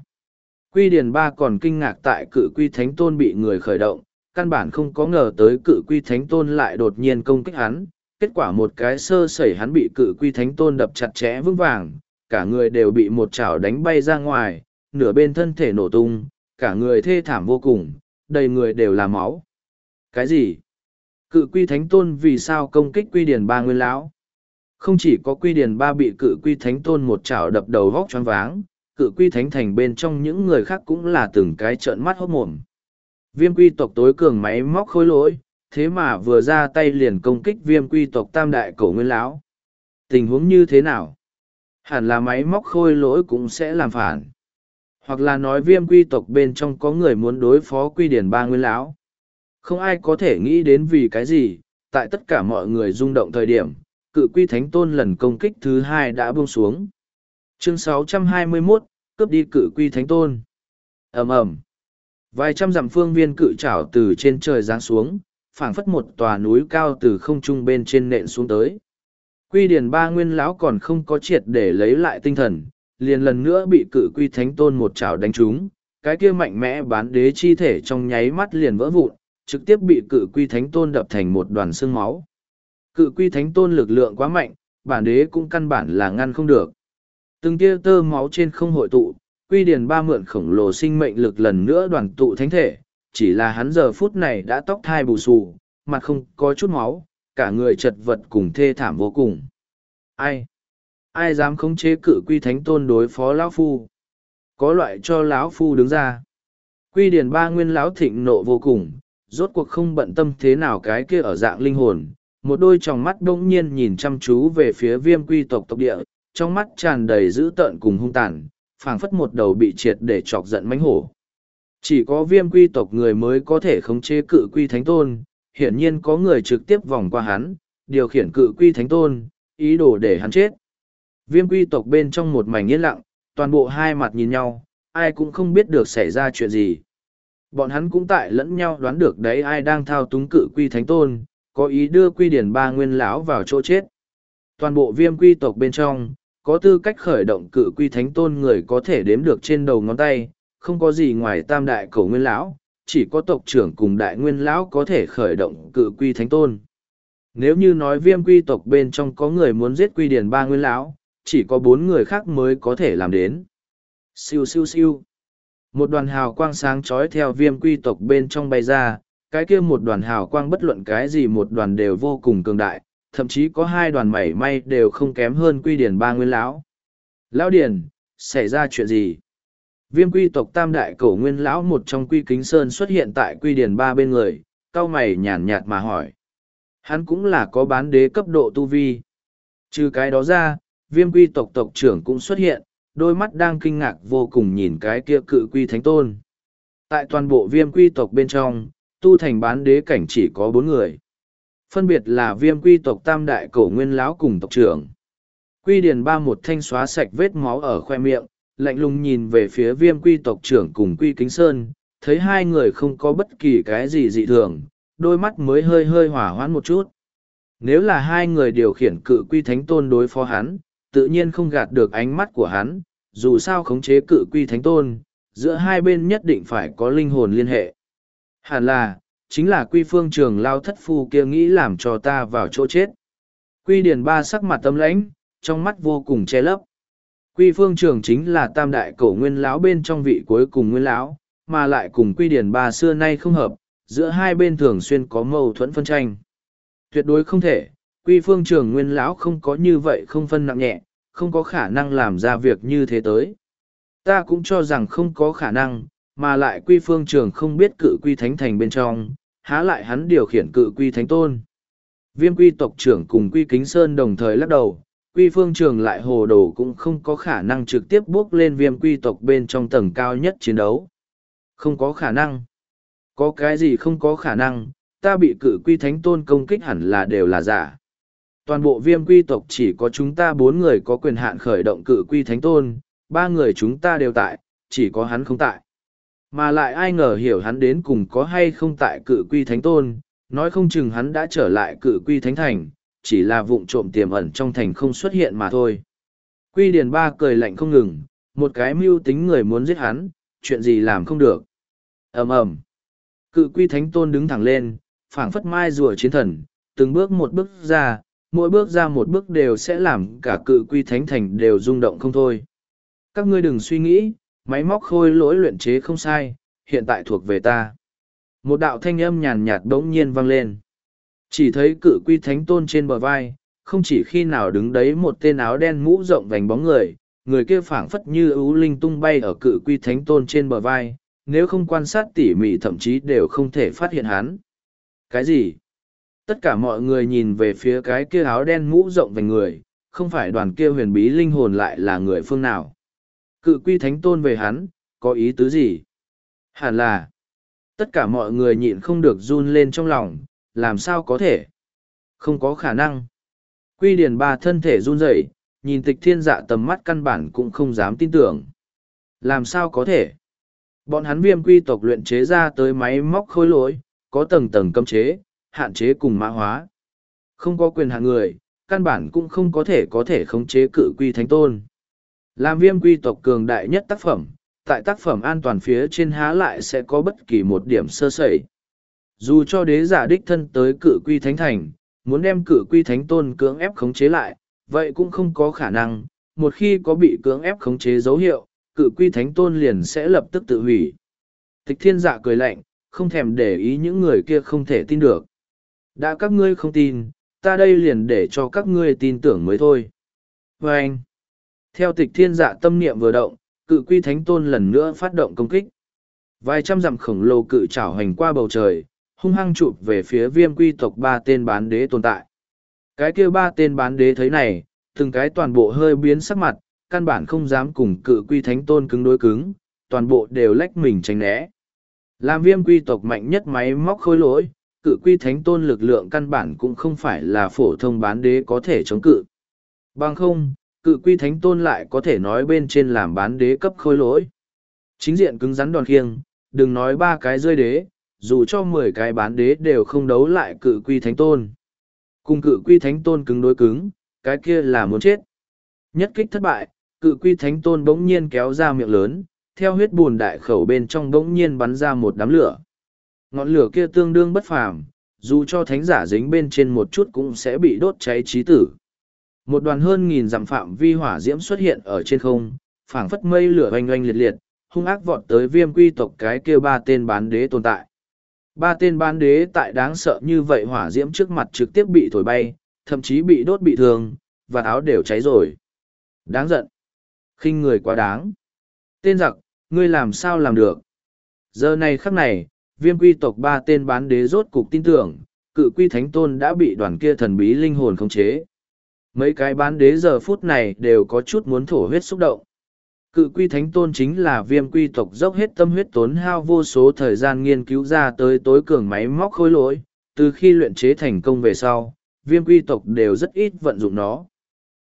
Quy Điền Ba còn kinh ngạc tại cự Quy Thánh Tôn bị người khởi động, căn bản không có ngờ tới cự Quy Thánh Tôn lại đột nhiên công kích hắn, kết quả một cái sơ sẩy hắn bị cự Quy Thánh Tôn đập chặt chẽ vững vàng, cả người đều bị một chảo đánh bay ra ngoài, nửa bên thân thể nổ tung, cả người thê thảm vô cùng, đầy người đều là máu. Cái gì? Cự quy thánh tôn vì sao công kích quy điển ba nguyên lão? Không chỉ có quy điển ba bị cự quy thánh tôn một chảo đập đầu vóc choáng váng, cự quy thánh thành bên trong những người khác cũng là từng cái trợn mắt hốt mồm. Viêm quy tộc tối cường máy móc khối lỗi, thế mà vừa ra tay liền công kích viêm quy tộc tam đại cổ nguyên lão. Tình huống như thế nào? Hẳn là máy móc khôi lỗi cũng sẽ làm phản hoặc là nói viêm quy tộc bên trong có người muốn đối phó quy điển ba nguyên lão không ai có thể nghĩ đến vì cái gì tại tất cả mọi người rung động thời điểm cự quy thánh tôn lần công kích thứ hai đã buông xuống. Chương 621, cướp đi cự quy thánh tôn. ầm ầm Vài trăm dặm phương viên cự trảo từ trên trời giáng xuống, phảng phất một tòa núi cao từ không trung bên trên nện xuống tới. Quy điển ba nguyên lão còn không có triệt để lấy lại tinh thần, liền lần nữa bị cự quy thánh tôn một chảo đánh trúng, cái kia mạnh mẽ bán đế chi thể trong nháy mắt liền vỡ vụn, trực tiếp bị cự quy thánh tôn đập thành một đoàn xương máu. Cự quy thánh tôn lực lượng quá mạnh, bản đế cũng căn bản là ngăn không được. Từng tia tơ máu trên không hội tụ, quy điển ba mượn khổng lồ sinh mệnh lực lần nữa đoàn tụ thánh thể, chỉ là hắn giờ phút này đã tóc thai bù xù, mặt không có chút máu, cả người chật vật cùng thê thảm vô cùng. Ai? Ai dám khống chế cự quy thánh tôn đối phó lão phu? Có loại cho lão phu đứng ra. Quy điển ba nguyên lão thịnh nộ vô cùng, rốt cuộc không bận tâm thế nào cái kia ở dạng linh hồn. Một đôi tròng mắt đông nhiên nhìn chăm chú về phía viêm quy tộc tộc địa, trong mắt tràn đầy dữ tợn cùng hung tàn, phảng phất một đầu bị triệt để chọc giận mánh hổ. Chỉ có viêm quy tộc người mới có thể khống chế cự quy thánh tôn, hiển nhiên có người trực tiếp vòng qua hắn, điều khiển cự quy thánh tôn, ý đồ để hắn chết. Viêm quy tộc bên trong một mảnh yên lặng, toàn bộ hai mặt nhìn nhau, ai cũng không biết được xảy ra chuyện gì. Bọn hắn cũng tại lẫn nhau đoán được đấy ai đang thao túng cự quy thánh tôn, có ý đưa quy điển ba nguyên lão vào chỗ chết. Toàn bộ viêm quy tộc bên trong, có tư cách khởi động cự quy thánh tôn người có thể đếm được trên đầu ngón tay, không có gì ngoài tam đại cầu nguyên lão, chỉ có tộc trưởng cùng đại nguyên lão có thể khởi động cự quy thánh tôn. Nếu như nói viêm quy tộc bên trong có người muốn giết quy điển ba nguyên lão, chỉ có bốn người khác mới có thể làm đến. Siêu siêu siêu. Một đoàn hào quang sáng chói theo viêm quy tộc bên trong bay ra, cái kia một đoàn hào quang bất luận cái gì một đoàn đều vô cùng cường đại, thậm chí có hai đoàn mảy may đều không kém hơn quy điển ba nguyên lão. Lão điển, xảy ra chuyện gì? Viêm quy tộc tam đại cổ nguyên lão một trong quy kính sơn xuất hiện tại quy điển ba bên người, cao mày nhàn nhạt mà hỏi. Hắn cũng là có bán đế cấp độ tu vi. Trừ cái đó ra, viêm quy tộc tộc trưởng cũng xuất hiện, đôi mắt đang kinh ngạc vô cùng nhìn cái kia cự quy thánh tôn. Tại toàn bộ viêm quy tộc bên trong, tu thành bán đế cảnh chỉ có bốn người. Phân biệt là viêm quy tộc tam đại cổ nguyên lão cùng tộc trưởng. Quy điền ba một thanh xóa sạch vết máu ở khoe miệng, lạnh lùng nhìn về phía viêm quy tộc trưởng cùng quy kính sơn, thấy hai người không có bất kỳ cái gì dị thường, đôi mắt mới hơi hơi hỏa hoãn một chút. Nếu là hai người điều khiển cự quy thánh tôn đối phó hắn, tự nhiên không gạt được ánh mắt của hắn, dù sao khống chế cự quy thánh tôn, giữa hai bên nhất định phải có linh hồn liên hệ. Hẳn là, chính là quy phương trường lao thất phu kia nghĩ làm cho ta vào chỗ chết. Quy điền ba sắc mặt tâm lãnh, trong mắt vô cùng che lấp. Quy phương trường chính là tam đại cổ nguyên lão bên trong vị cuối cùng nguyên lão, mà lại cùng quy điển ba xưa nay không hợp, giữa hai bên thường xuyên có mâu thuẫn phân tranh. Tuyệt đối không thể, quy phương trường nguyên lão không có như vậy không phân nặng nhẹ, không có khả năng làm ra việc như thế tới. Ta cũng cho rằng không có khả năng, mà lại quy phương trường không biết cự quy thánh thành bên trong, há lại hắn điều khiển cự quy thánh tôn. Viêm quy tộc trưởng cùng quy kính sơn đồng thời lắc đầu, quy phương trường lại hồ đồ cũng không có khả năng trực tiếp bước lên viêm quy tộc bên trong tầng cao nhất chiến đấu. Không có khả năng. Có cái gì không có khả năng, ta bị cự quy thánh tôn công kích hẳn là đều là giả. Toàn bộ viêm quy tộc chỉ có chúng ta bốn người có quyền hạn khởi động cự quy thánh tôn, ba người chúng ta đều tại, chỉ có hắn không tại. Mà lại ai ngờ hiểu hắn đến cùng có hay không tại cự quy thánh tôn, nói không chừng hắn đã trở lại cự quy thánh thành, chỉ là vụng trộm tiềm ẩn trong thành không xuất hiện mà thôi. Quy Điền Ba cười lạnh không ngừng, một cái mưu tính người muốn giết hắn, chuyện gì làm không được. ầm ầm Cự quy thánh tôn đứng thẳng lên, phảng phất mai rùa chiến thần, từng bước một bước ra, mỗi bước ra một bước đều sẽ làm cả cự quy thánh thành đều rung động không thôi. Các ngươi đừng suy nghĩ, máy móc khôi lỗi luyện chế không sai, hiện tại thuộc về ta. Một đạo thanh âm nhàn nhạt bỗng nhiên vang lên. Chỉ thấy cự quy thánh tôn trên bờ vai, không chỉ khi nào đứng đấy một tên áo đen mũ rộng vành bóng người, người kia phảng phất như ưu linh tung bay ở cự quy thánh tôn trên bờ vai, nếu không quan sát tỉ mỉ thậm chí đều không thể phát hiện hắn. Cái gì? Tất cả mọi người nhìn về phía cái kia áo đen mũ rộng vành người, không phải đoàn kia huyền bí linh hồn lại là người phương nào. Cự quy thánh tôn về hắn, có ý tứ gì? Hẳn là, tất cả mọi người nhịn không được run lên trong lòng, làm sao có thể? Không có khả năng. Quy điền ba thân thể run rẩy, nhìn tịch thiên dạ tầm mắt căn bản cũng không dám tin tưởng. Làm sao có thể? Bọn hắn viêm quy tộc luyện chế ra tới máy móc khối lỗi, có tầng tầng cấm chế, hạn chế cùng mã hóa. Không có quyền hạn người, căn bản cũng không có thể có thể khống chế cự quy thánh tôn. Làm viêm quy tộc cường đại nhất tác phẩm, tại tác phẩm an toàn phía trên há lại sẽ có bất kỳ một điểm sơ sẩy. Dù cho đế giả đích thân tới cự quy thánh thành, muốn đem cự quy thánh tôn cưỡng ép khống chế lại, vậy cũng không có khả năng, một khi có bị cưỡng ép khống chế dấu hiệu, cự quy thánh tôn liền sẽ lập tức tự hủy. Tịch thiên dạ cười lạnh, không thèm để ý những người kia không thể tin được. Đã các ngươi không tin, ta đây liền để cho các ngươi tin tưởng mới thôi. Và anh, theo tịch thiên dạ tâm niệm vừa động, cự quy thánh tôn lần nữa phát động công kích. Vài trăm dặm khổng lồ cự trảo hành qua bầu trời, hung hăng chụp về phía viêm quy tộc ba tên bán đế tồn tại. Cái kia ba tên bán đế thấy này, từng cái toàn bộ hơi biến sắc mặt, căn bản không dám cùng cự quy thánh tôn cứng đối cứng, toàn bộ đều lách mình tránh né. Làm viêm quy tộc mạnh nhất máy móc khôi lỗi, cự quy thánh tôn lực lượng căn bản cũng không phải là phổ thông bán đế có thể chống cự. Bằng không, cự quy thánh tôn lại có thể nói bên trên làm bán đế cấp khôi lỗi. Chính diện cứng rắn đòn khiêng, đừng nói ba cái rơi đế, dù cho mười cái bán đế đều không đấu lại cự quy thánh tôn. Cùng cự quy thánh tôn cứng đối cứng, cái kia là muốn chết. Nhất kích thất bại, cự quy thánh tôn bỗng nhiên kéo ra miệng lớn, theo huyết bùn đại khẩu bên trong bỗng nhiên bắn ra một đám lửa. Ngọn lửa kia tương đương bất phàm, dù cho thánh giả dính bên trên một chút cũng sẽ bị đốt cháy trí tử. Một đoàn hơn nghìn dặm phạm vi hỏa diễm xuất hiện ở trên không, phảng phất mây lửa oanh oanh liệt liệt, hung ác vọt tới viêm quy tộc cái kia ba tên bán đế tồn tại. Ba tên bán đế tại đáng sợ như vậy hỏa diễm trước mặt trực tiếp bị thổi bay, thậm chí bị đốt bị thương, và áo đều cháy rồi. Đáng giận. khinh người quá đáng. Tên giặc, ngươi làm sao làm được? Giờ này khắc này, viêm quy tộc ba tên bán đế rốt cục tin tưởng, cự quy thánh tôn đã bị đoàn kia thần bí linh hồn khống chế. Mấy cái bán đế giờ phút này đều có chút muốn thổ huyết xúc động. Cự quy thánh tôn chính là viêm quy tộc dốc hết tâm huyết tốn hao vô số thời gian nghiên cứu ra tới tối cường máy móc khối lỗi, từ khi luyện chế thành công về sau, viêm quy tộc đều rất ít vận dụng nó.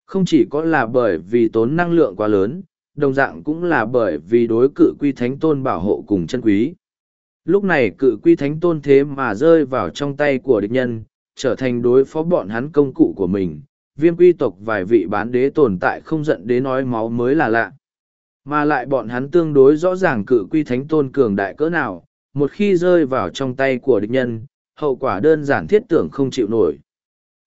Không chỉ có là bởi vì tốn năng lượng quá lớn, đồng dạng cũng là bởi vì đối cự quy thánh tôn bảo hộ cùng chân quý. Lúc này cự quy thánh tôn thế mà rơi vào trong tay của địch nhân, trở thành đối phó bọn hắn công cụ của mình, viêm quy tộc vài vị bán đế tồn tại không giận đến nói máu mới là lạ. Mà lại bọn hắn tương đối rõ ràng cự quy thánh tôn cường đại cỡ nào, một khi rơi vào trong tay của địch nhân, hậu quả đơn giản thiết tưởng không chịu nổi.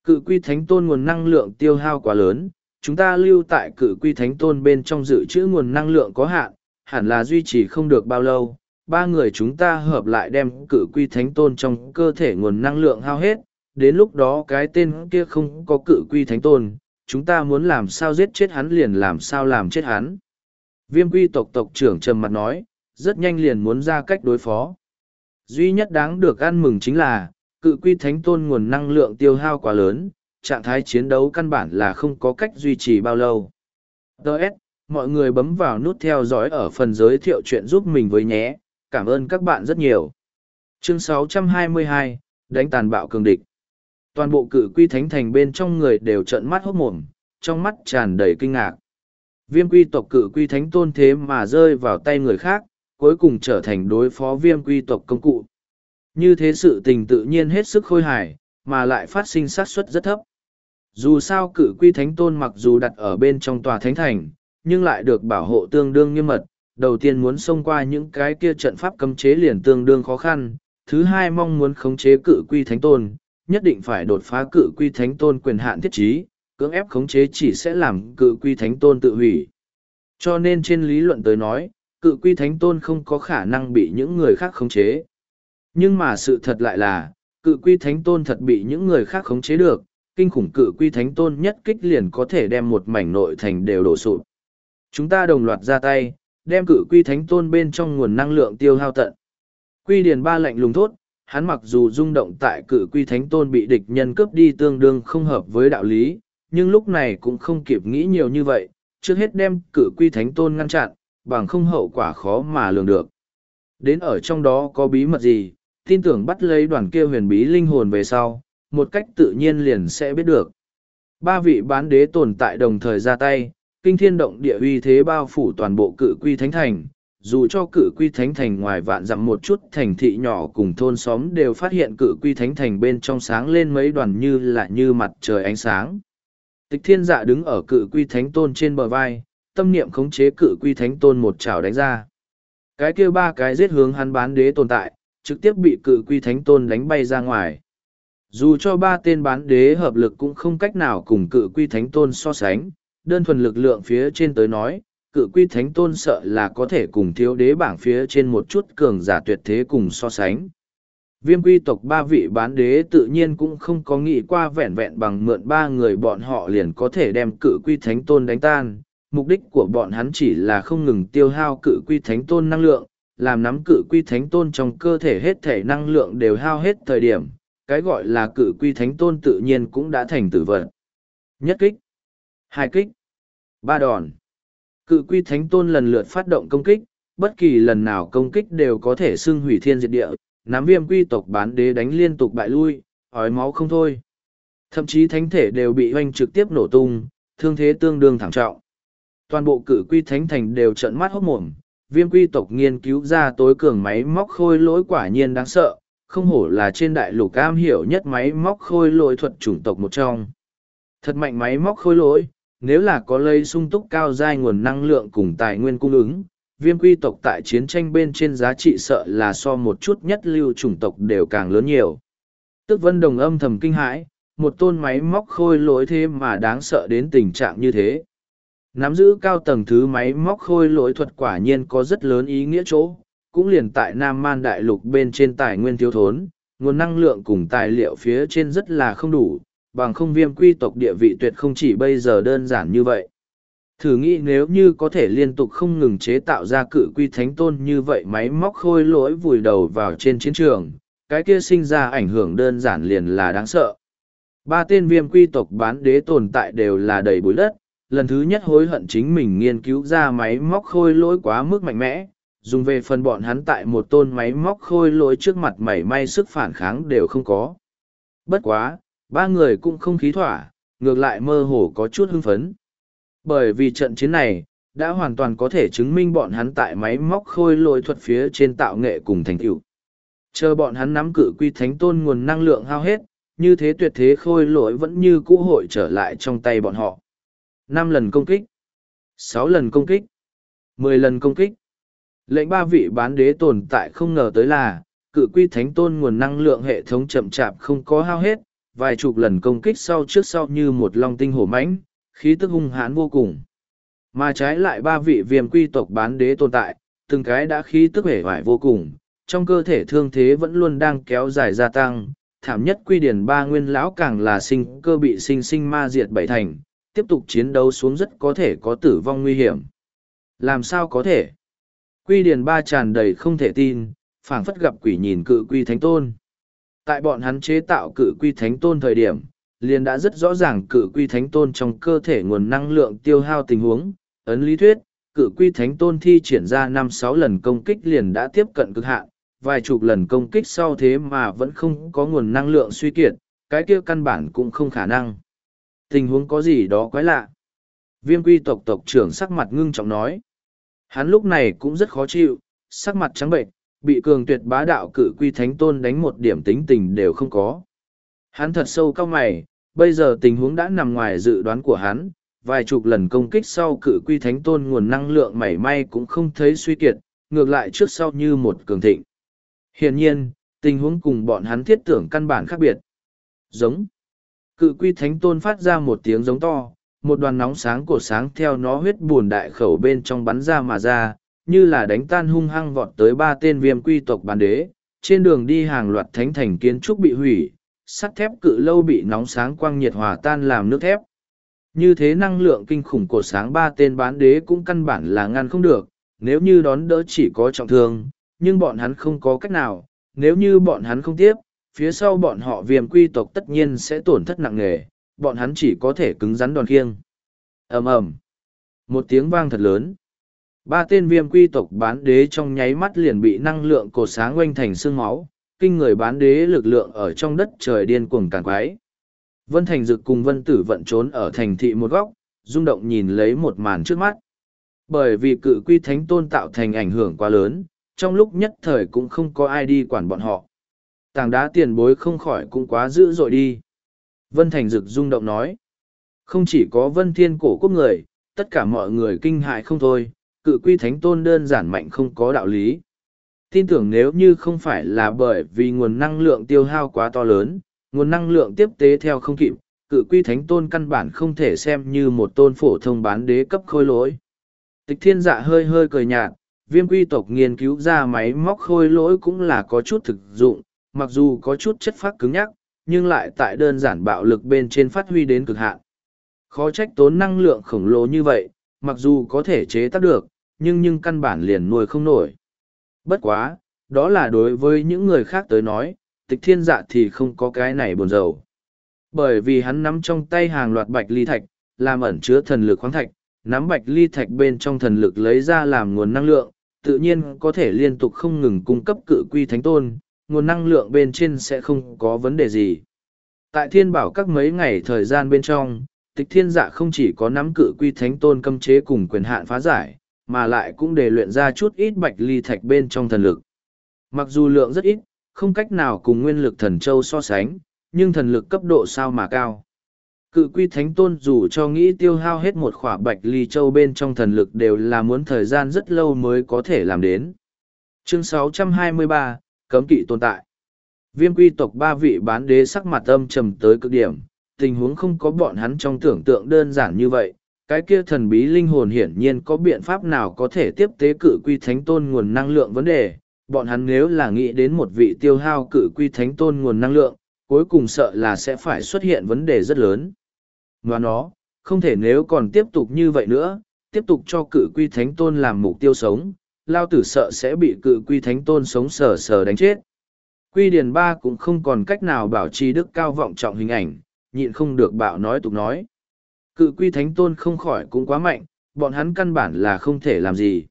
Cự quy thánh tôn nguồn năng lượng tiêu hao quá lớn, chúng ta lưu tại cự quy thánh tôn bên trong dự trữ nguồn năng lượng có hạn, hẳn là duy trì không được bao lâu. Ba người chúng ta hợp lại đem cự quy thánh tôn trong cơ thể nguồn năng lượng hao hết, đến lúc đó cái tên kia không có cự quy thánh tôn, chúng ta muốn làm sao giết chết hắn liền làm sao làm chết hắn. Viêm quy tộc tộc trưởng trầm mặt nói, rất nhanh liền muốn ra cách đối phó. Duy nhất đáng được ăn mừng chính là, cự quy thánh tôn nguồn năng lượng tiêu hao quá lớn, trạng thái chiến đấu căn bản là không có cách duy trì bao lâu. Đợt, mọi người bấm vào nút theo dõi ở phần giới thiệu chuyện giúp mình với nhé, cảm ơn các bạn rất nhiều. Chương 622, đánh tàn bạo cường địch. Toàn bộ cự quy thánh thành bên trong người đều trợn mắt hốt mồm, trong mắt tràn đầy kinh ngạc. Viêm quy tộc cự quy thánh tôn thế mà rơi vào tay người khác, cuối cùng trở thành đối phó viêm quy tộc công cụ. Như thế sự tình tự nhiên hết sức khôi hài, mà lại phát sinh xác suất rất thấp. Dù sao cự quy thánh tôn mặc dù đặt ở bên trong tòa thánh thành, nhưng lại được bảo hộ tương đương nghiêm mật, đầu tiên muốn xông qua những cái kia trận pháp cấm chế liền tương đương khó khăn, thứ hai mong muốn khống chế cự quy thánh tôn, nhất định phải đột phá cự quy thánh tôn quyền hạn thiết trí, cưỡng ép khống chế chỉ sẽ làm cự quy thánh tôn tự hủy. Cho nên trên lý luận tới nói, cự quy thánh tôn không có khả năng bị những người khác khống chế. Nhưng mà sự thật lại là, cự quy thánh tôn thật bị những người khác khống chế được, kinh khủng cự quy thánh tôn nhất kích liền có thể đem một mảnh nội thành đều đổ sụp. Chúng ta đồng loạt ra tay, đem cự quy thánh tôn bên trong nguồn năng lượng tiêu hao tận. Quy điền ba lạnh lùng thốt, hắn mặc dù rung động tại cự quy thánh tôn bị địch nhân cướp đi tương đương không hợp với đạo lý, nhưng lúc này cũng không kịp nghĩ nhiều như vậy, trước hết đem cự quy thánh tôn ngăn chặn, bằng không hậu quả khó mà lường được. Đến ở trong đó có bí mật gì, tin tưởng bắt lấy đoàn kia huyền bí linh hồn về sau, một cách tự nhiên liền sẽ biết được. Ba vị bán đế tồn tại đồng thời ra tay, kinh thiên động địa uy thế bao phủ toàn bộ cự quy thánh thành. Dù cho cự quy thánh thành ngoài vạn dặm một chút thành thị nhỏ cùng thôn xóm đều phát hiện cự quy thánh thành bên trong sáng lên mấy đoàn như là như mặt trời ánh sáng. Tịch thiên dạ đứng ở cự quy thánh tôn trên bờ vai, tâm niệm khống chế cự quy thánh tôn một chảo đánh ra. Cái kia ba cái giết hướng hắn bán đế tồn tại, trực tiếp bị cự quy thánh tôn đánh bay ra ngoài. Dù cho ba tên bán đế hợp lực cũng không cách nào cùng cự quy thánh tôn so sánh, đơn thuần lực lượng phía trên tới nói, cự quy thánh tôn sợ là có thể cùng thiếu đế bảng phía trên một chút cường giả tuyệt thế cùng so sánh. Viêm quy tộc ba vị bán đế tự nhiên cũng không có nghĩ qua vẹn vẹn bằng mượn ba người bọn họ liền có thể đem cự quy thánh tôn đánh tan. Mục đích của bọn hắn chỉ là không ngừng tiêu hao cự quy thánh tôn năng lượng, làm nắm cự quy thánh tôn trong cơ thể hết thể năng lượng đều hao hết thời điểm, cái gọi là cự quy thánh tôn tự nhiên cũng đã thành tử vật. Nhất kích, hai kích, ba đòn. Cự quy thánh tôn lần lượt phát động công kích, bất kỳ lần nào công kích đều có thể xưng hủy thiên diệt địa, nắm viêm quy tộc bán đế đánh liên tục bại lui, ói máu không thôi. Thậm chí thánh thể đều bị hoanh trực tiếp nổ tung, thương thế tương đương thảm trọng. Toàn bộ cự quy thánh thành đều trợn mắt hốt mồm, viêm quy tộc nghiên cứu ra tối cường máy móc khôi lỗi quả nhiên đáng sợ, không hổ là trên đại lục am hiểu nhất máy móc khôi lỗi thuật chủng tộc một trong. Thật mạnh máy móc khôi lỗi, nếu là có lây sung túc cao giai nguồn năng lượng cùng tài nguyên cung ứng, viêm quy tộc tại chiến tranh bên trên giá trị sợ là so một chút nhất lưu chủng tộc đều càng lớn nhiều. Tức vân đồng âm thầm kinh hãi, một tôn máy móc khôi lỗi thế mà đáng sợ đến tình trạng như thế. Nắm giữ cao tầng thứ máy móc khôi lỗi thuật quả nhiên có rất lớn ý nghĩa chỗ, cũng liền tại Nam Man Đại Lục bên trên tài nguyên thiếu thốn, nguồn năng lượng cùng tài liệu phía trên rất là không đủ, bằng không viêm quy tộc địa vị tuyệt không chỉ bây giờ đơn giản như vậy. Thử nghĩ nếu như có thể liên tục không ngừng chế tạo ra cự quy thánh tôn như vậy máy móc khôi lỗi vùi đầu vào trên chiến trường, cái kia sinh ra ảnh hưởng đơn giản liền là đáng sợ. Ba tên viêm quy tộc bán đế tồn tại đều là đầy bụi đất, lần thứ nhất hối hận chính mình nghiên cứu ra máy móc khôi lỗi quá mức mạnh mẽ, dùng về phần bọn hắn tại một tôn máy móc khôi lỗi trước mặt mảy may sức phản kháng đều không có. Bất quá, ba người cũng không khí thỏa, ngược lại mơ hồ có chút hưng phấn. Bởi vì trận chiến này, đã hoàn toàn có thể chứng minh bọn hắn tại máy móc khôi lỗi thuật phía trên tạo nghệ cùng thành tựu. Chờ bọn hắn nắm cự quy thánh tôn nguồn năng lượng hao hết, như thế tuyệt thế khôi lỗi vẫn như cũ hội trở lại trong tay bọn họ. năm lần công kích, sáu lần công kích, mười lần công kích. Lệnh ba vị bán đế tồn tại không ngờ tới là, cự quy thánh tôn nguồn năng lượng hệ thống chậm chạp không có hao hết, vài chục lần công kích sau trước sau như một long tinh hổ mãnh, khí tức hung hãn vô cùng. Mà trái lại ba vị viêm quy tộc bán đế tồn tại, từng cái đã khí tức hể hoài vô cùng, trong cơ thể thương thế vẫn luôn đang kéo dài gia tăng, thảm nhất quy điển ba nguyên lão càng là sinh cơ bị sinh sinh ma diệt bảy thành, tiếp tục chiến đấu xuống rất có thể có tử vong nguy hiểm. Làm sao có thể? Quy điển ba tràn đầy không thể tin, phảng phất gặp quỷ nhìn cự quy thánh tôn. Tại bọn hắn chế tạo cự quy thánh tôn thời điểm, liền đã rất rõ ràng cự quy thánh tôn trong cơ thể nguồn năng lượng tiêu hao tình huống. Ấn lý thuyết, cự quy thánh tôn thi triển ra năm sáu lần công kích liền đã tiếp cận cực hạn, vài chục lần công kích sau thế mà vẫn không có nguồn năng lượng suy kiệt, cái kia căn bản cũng không khả năng. Tình huống có gì đó quái lạ. Viêm quy tộc tộc trưởng sắc mặt ngưng trọng nói. Hắn lúc này cũng rất khó chịu, sắc mặt trắng bệnh, bị cường tuyệt bá đạo cự quy thánh tôn đánh một điểm tính tình đều không có. Hắn thật sâu cao mày, bây giờ tình huống đã nằm ngoài dự đoán của hắn, vài chục lần công kích sau cự quy thánh tôn nguồn năng lượng mảy may cũng không thấy suy kiệt, ngược lại trước sau như một cường thịnh. Hiển nhiên, tình huống cùng bọn hắn thiết tưởng căn bản khác biệt. Giống. Cự quy thánh tôn phát ra một tiếng giống to, một đoàn nóng sáng cổ sáng theo nó huyết buồn đại khẩu bên trong bắn ra mà ra, như là đánh tan hung hăng vọt tới ba tên viêm quy tộc bán đế. Trên đường đi hàng loạt thánh thành kiến trúc bị hủy, sắt thép cự lâu bị nóng sáng quang nhiệt hòa tan làm nước thép. Như thế năng lượng kinh khủng của sáng ba tên bán đế cũng căn bản là ngăn không được, nếu như đón đỡ chỉ có trọng thương, nhưng bọn hắn không có cách nào, nếu như bọn hắn không tiếp, phía sau bọn họ viêm quy tộc tất nhiên sẽ tổn thất nặng nề, bọn hắn chỉ có thể cứng rắn đòn khiêng. ầm ầm Một tiếng vang thật lớn. Ba tên viêm quy tộc bán đế trong nháy mắt liền bị năng lượng cột sáng oanh thành xương máu, kinh người bán đế lực lượng ở trong đất trời điên cuồng càng quái. Vân Thành Dực cùng Vân Tử vận trốn ở thành thị một góc, rung động nhìn lấy một màn trước mắt. Bởi vì cự quy thánh tôn tạo thành ảnh hưởng quá lớn, trong lúc nhất thời cũng không có ai đi quản bọn họ. Tảng đá tiền bối không khỏi cũng quá dữ dội đi. Vân Thành Dực rung động nói. Không chỉ có Vân Thiên cổ quốc người, tất cả mọi người kinh hại không thôi, cự quy thánh tôn đơn giản mạnh không có đạo lý. Tin tưởng nếu như không phải là bởi vì nguồn năng lượng tiêu hao quá to lớn, nguồn năng lượng tiếp tế theo không kịp, cự quy thánh tôn căn bản không thể xem như một tôn phổ thông bán đế cấp khôi lỗi. Tịch thiên dạ hơi hơi cười nhạt, viêm quy tộc nghiên cứu ra máy móc khôi lỗi cũng là có chút thực dụng, mặc dù có chút chất phát cứng nhắc, nhưng lại tại đơn giản bạo lực bên trên phát huy đến cực hạn. Khó trách tốn năng lượng khổng lồ như vậy, mặc dù có thể chế tác được, nhưng nhưng căn bản liền nuôi không nổi. Bất quá, đó là đối với những người khác tới nói, tịch thiên dạ thì không có cái này buồn rầu. Bởi vì hắn nắm trong tay hàng loạt bạch ly thạch, làm ẩn chứa thần lực khoáng thạch, nắm bạch ly thạch bên trong thần lực lấy ra làm nguồn năng lượng, tự nhiên có thể liên tục không ngừng cung cấp cự quy thánh tôn, nguồn năng lượng bên trên sẽ không có vấn đề gì. Tại thiên bảo các mấy ngày thời gian bên trong, tịch thiên dạ không chỉ có nắm cự quy thánh tôn cấm chế cùng quyền hạn phá giải, mà lại cũng để luyện ra chút ít bạch ly thạch bên trong thần lực. Mặc dù lượng rất ít, không cách nào cùng nguyên lực thần châu so sánh, nhưng thần lực cấp độ sao mà cao. Cự quy thánh tôn dù cho nghĩ tiêu hao hết một khỏa bạch ly châu bên trong thần lực đều là muốn thời gian rất lâu mới có thể làm đến. Chương 623, Cấm kỵ tồn tại. Viêm quy tộc ba vị bán đế sắc mặt âm trầm tới cực điểm, tình huống không có bọn hắn trong tưởng tượng đơn giản như vậy. Cái kia thần bí linh hồn hiển nhiên có biện pháp nào có thể tiếp tế cự quy thánh tôn nguồn năng lượng vấn đề. Bọn hắn nếu là nghĩ đến một vị tiêu hao cự quy thánh tôn nguồn năng lượng, cuối cùng sợ là sẽ phải xuất hiện vấn đề rất lớn. Và nó, không thể nếu còn tiếp tục như vậy nữa, tiếp tục cho cự quy thánh tôn làm mục tiêu sống, lao tử sợ sẽ bị cự quy thánh tôn sống sờ sờ đánh chết. Quy điền ba cũng không còn cách nào bảo trì đức cao vọng trọng hình ảnh, nhịn không được bạo nói tục nói. Cự quy thánh tôn không khỏi cũng quá mạnh, bọn hắn căn bản là không thể làm gì.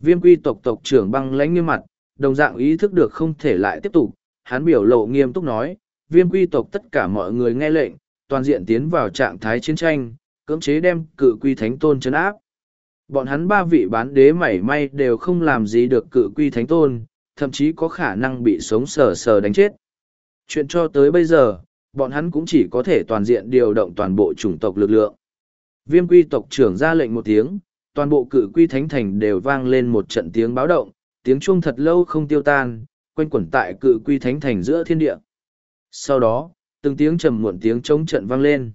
Viêm quy tộc tộc trưởng băng lãnh nghiêm mặt, đồng dạng ý thức được không thể lại tiếp tục, hắn biểu lộ nghiêm túc nói, viêm quy tộc tất cả mọi người nghe lệnh, toàn diện tiến vào trạng thái chiến tranh, cưỡng chế đem cự quy thánh tôn chấn áp. Bọn hắn ba vị bán đế mảy may đều không làm gì được cự quy thánh tôn, thậm chí có khả năng bị sống sờ sờ đánh chết. Chuyện cho tới bây giờ, bọn hắn cũng chỉ có thể toàn diện điều động toàn bộ chủng tộc lực lượng. Viêm quy tộc trưởng ra lệnh một tiếng, toàn bộ cự quy thánh thành đều vang lên một trận tiếng báo động, tiếng chuông thật lâu không tiêu tan, quanh quẩn tại cự quy thánh thành giữa thiên địa. Sau đó, từng tiếng trầm muộn tiếng chống trận vang lên.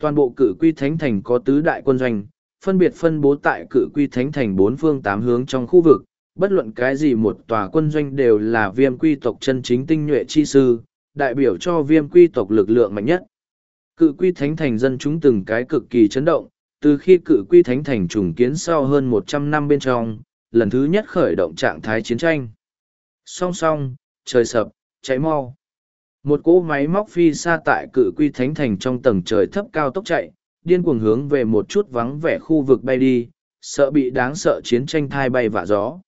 Toàn bộ cự quy thánh thành có tứ đại quân doanh, phân biệt phân bố tại cự quy thánh thành bốn phương tám hướng trong khu vực, bất luận cái gì một tòa quân doanh đều là viêm quy tộc chân chính tinh nhuệ chi sư, đại biểu cho viêm quy tộc lực lượng mạnh nhất. Cự quy thánh thành dân chúng từng cái cực kỳ chấn động, từ khi cự quy thánh thành trùng kiến sau hơn một trăm năm bên trong, lần thứ nhất khởi động trạng thái chiến tranh. Song song, trời sập, cháy mau. Một cỗ máy móc phi xa tại cự quy thánh thành trong tầng trời thấp cao tốc chạy, điên cuồng hướng về một chút vắng vẻ khu vực bay đi, sợ bị đáng sợ chiến tranh thai bay vạ gió.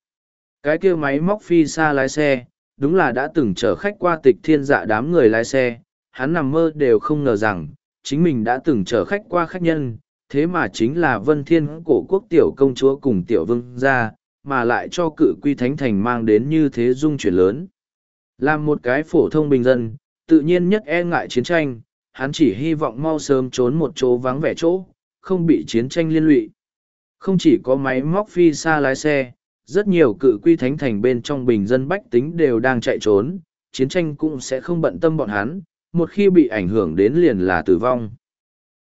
Cái kia máy móc phi xa lái xe, đúng là đã từng chở khách qua tịch thiên dạ đám người lái xe, hắn nằm mơ đều không ngờ rằng, chính mình đã từng chở khách qua khách nhân, thế mà chính là vân thiên cổ quốc tiểu công chúa cùng tiểu vương gia, mà lại cho cự quy thánh thành mang đến như thế dung chuyển lớn. Làm một cái phổ thông bình dân, tự nhiên nhất e ngại chiến tranh, hắn chỉ hy vọng mau sớm trốn một chỗ vắng vẻ chỗ, không bị chiến tranh liên lụy. Không chỉ có máy móc phi xa lái xe, rất nhiều cự quy thánh thành bên trong bình dân bách tính đều đang chạy trốn, chiến tranh cũng sẽ không bận tâm bọn hắn, một khi bị ảnh hưởng đến liền là tử vong.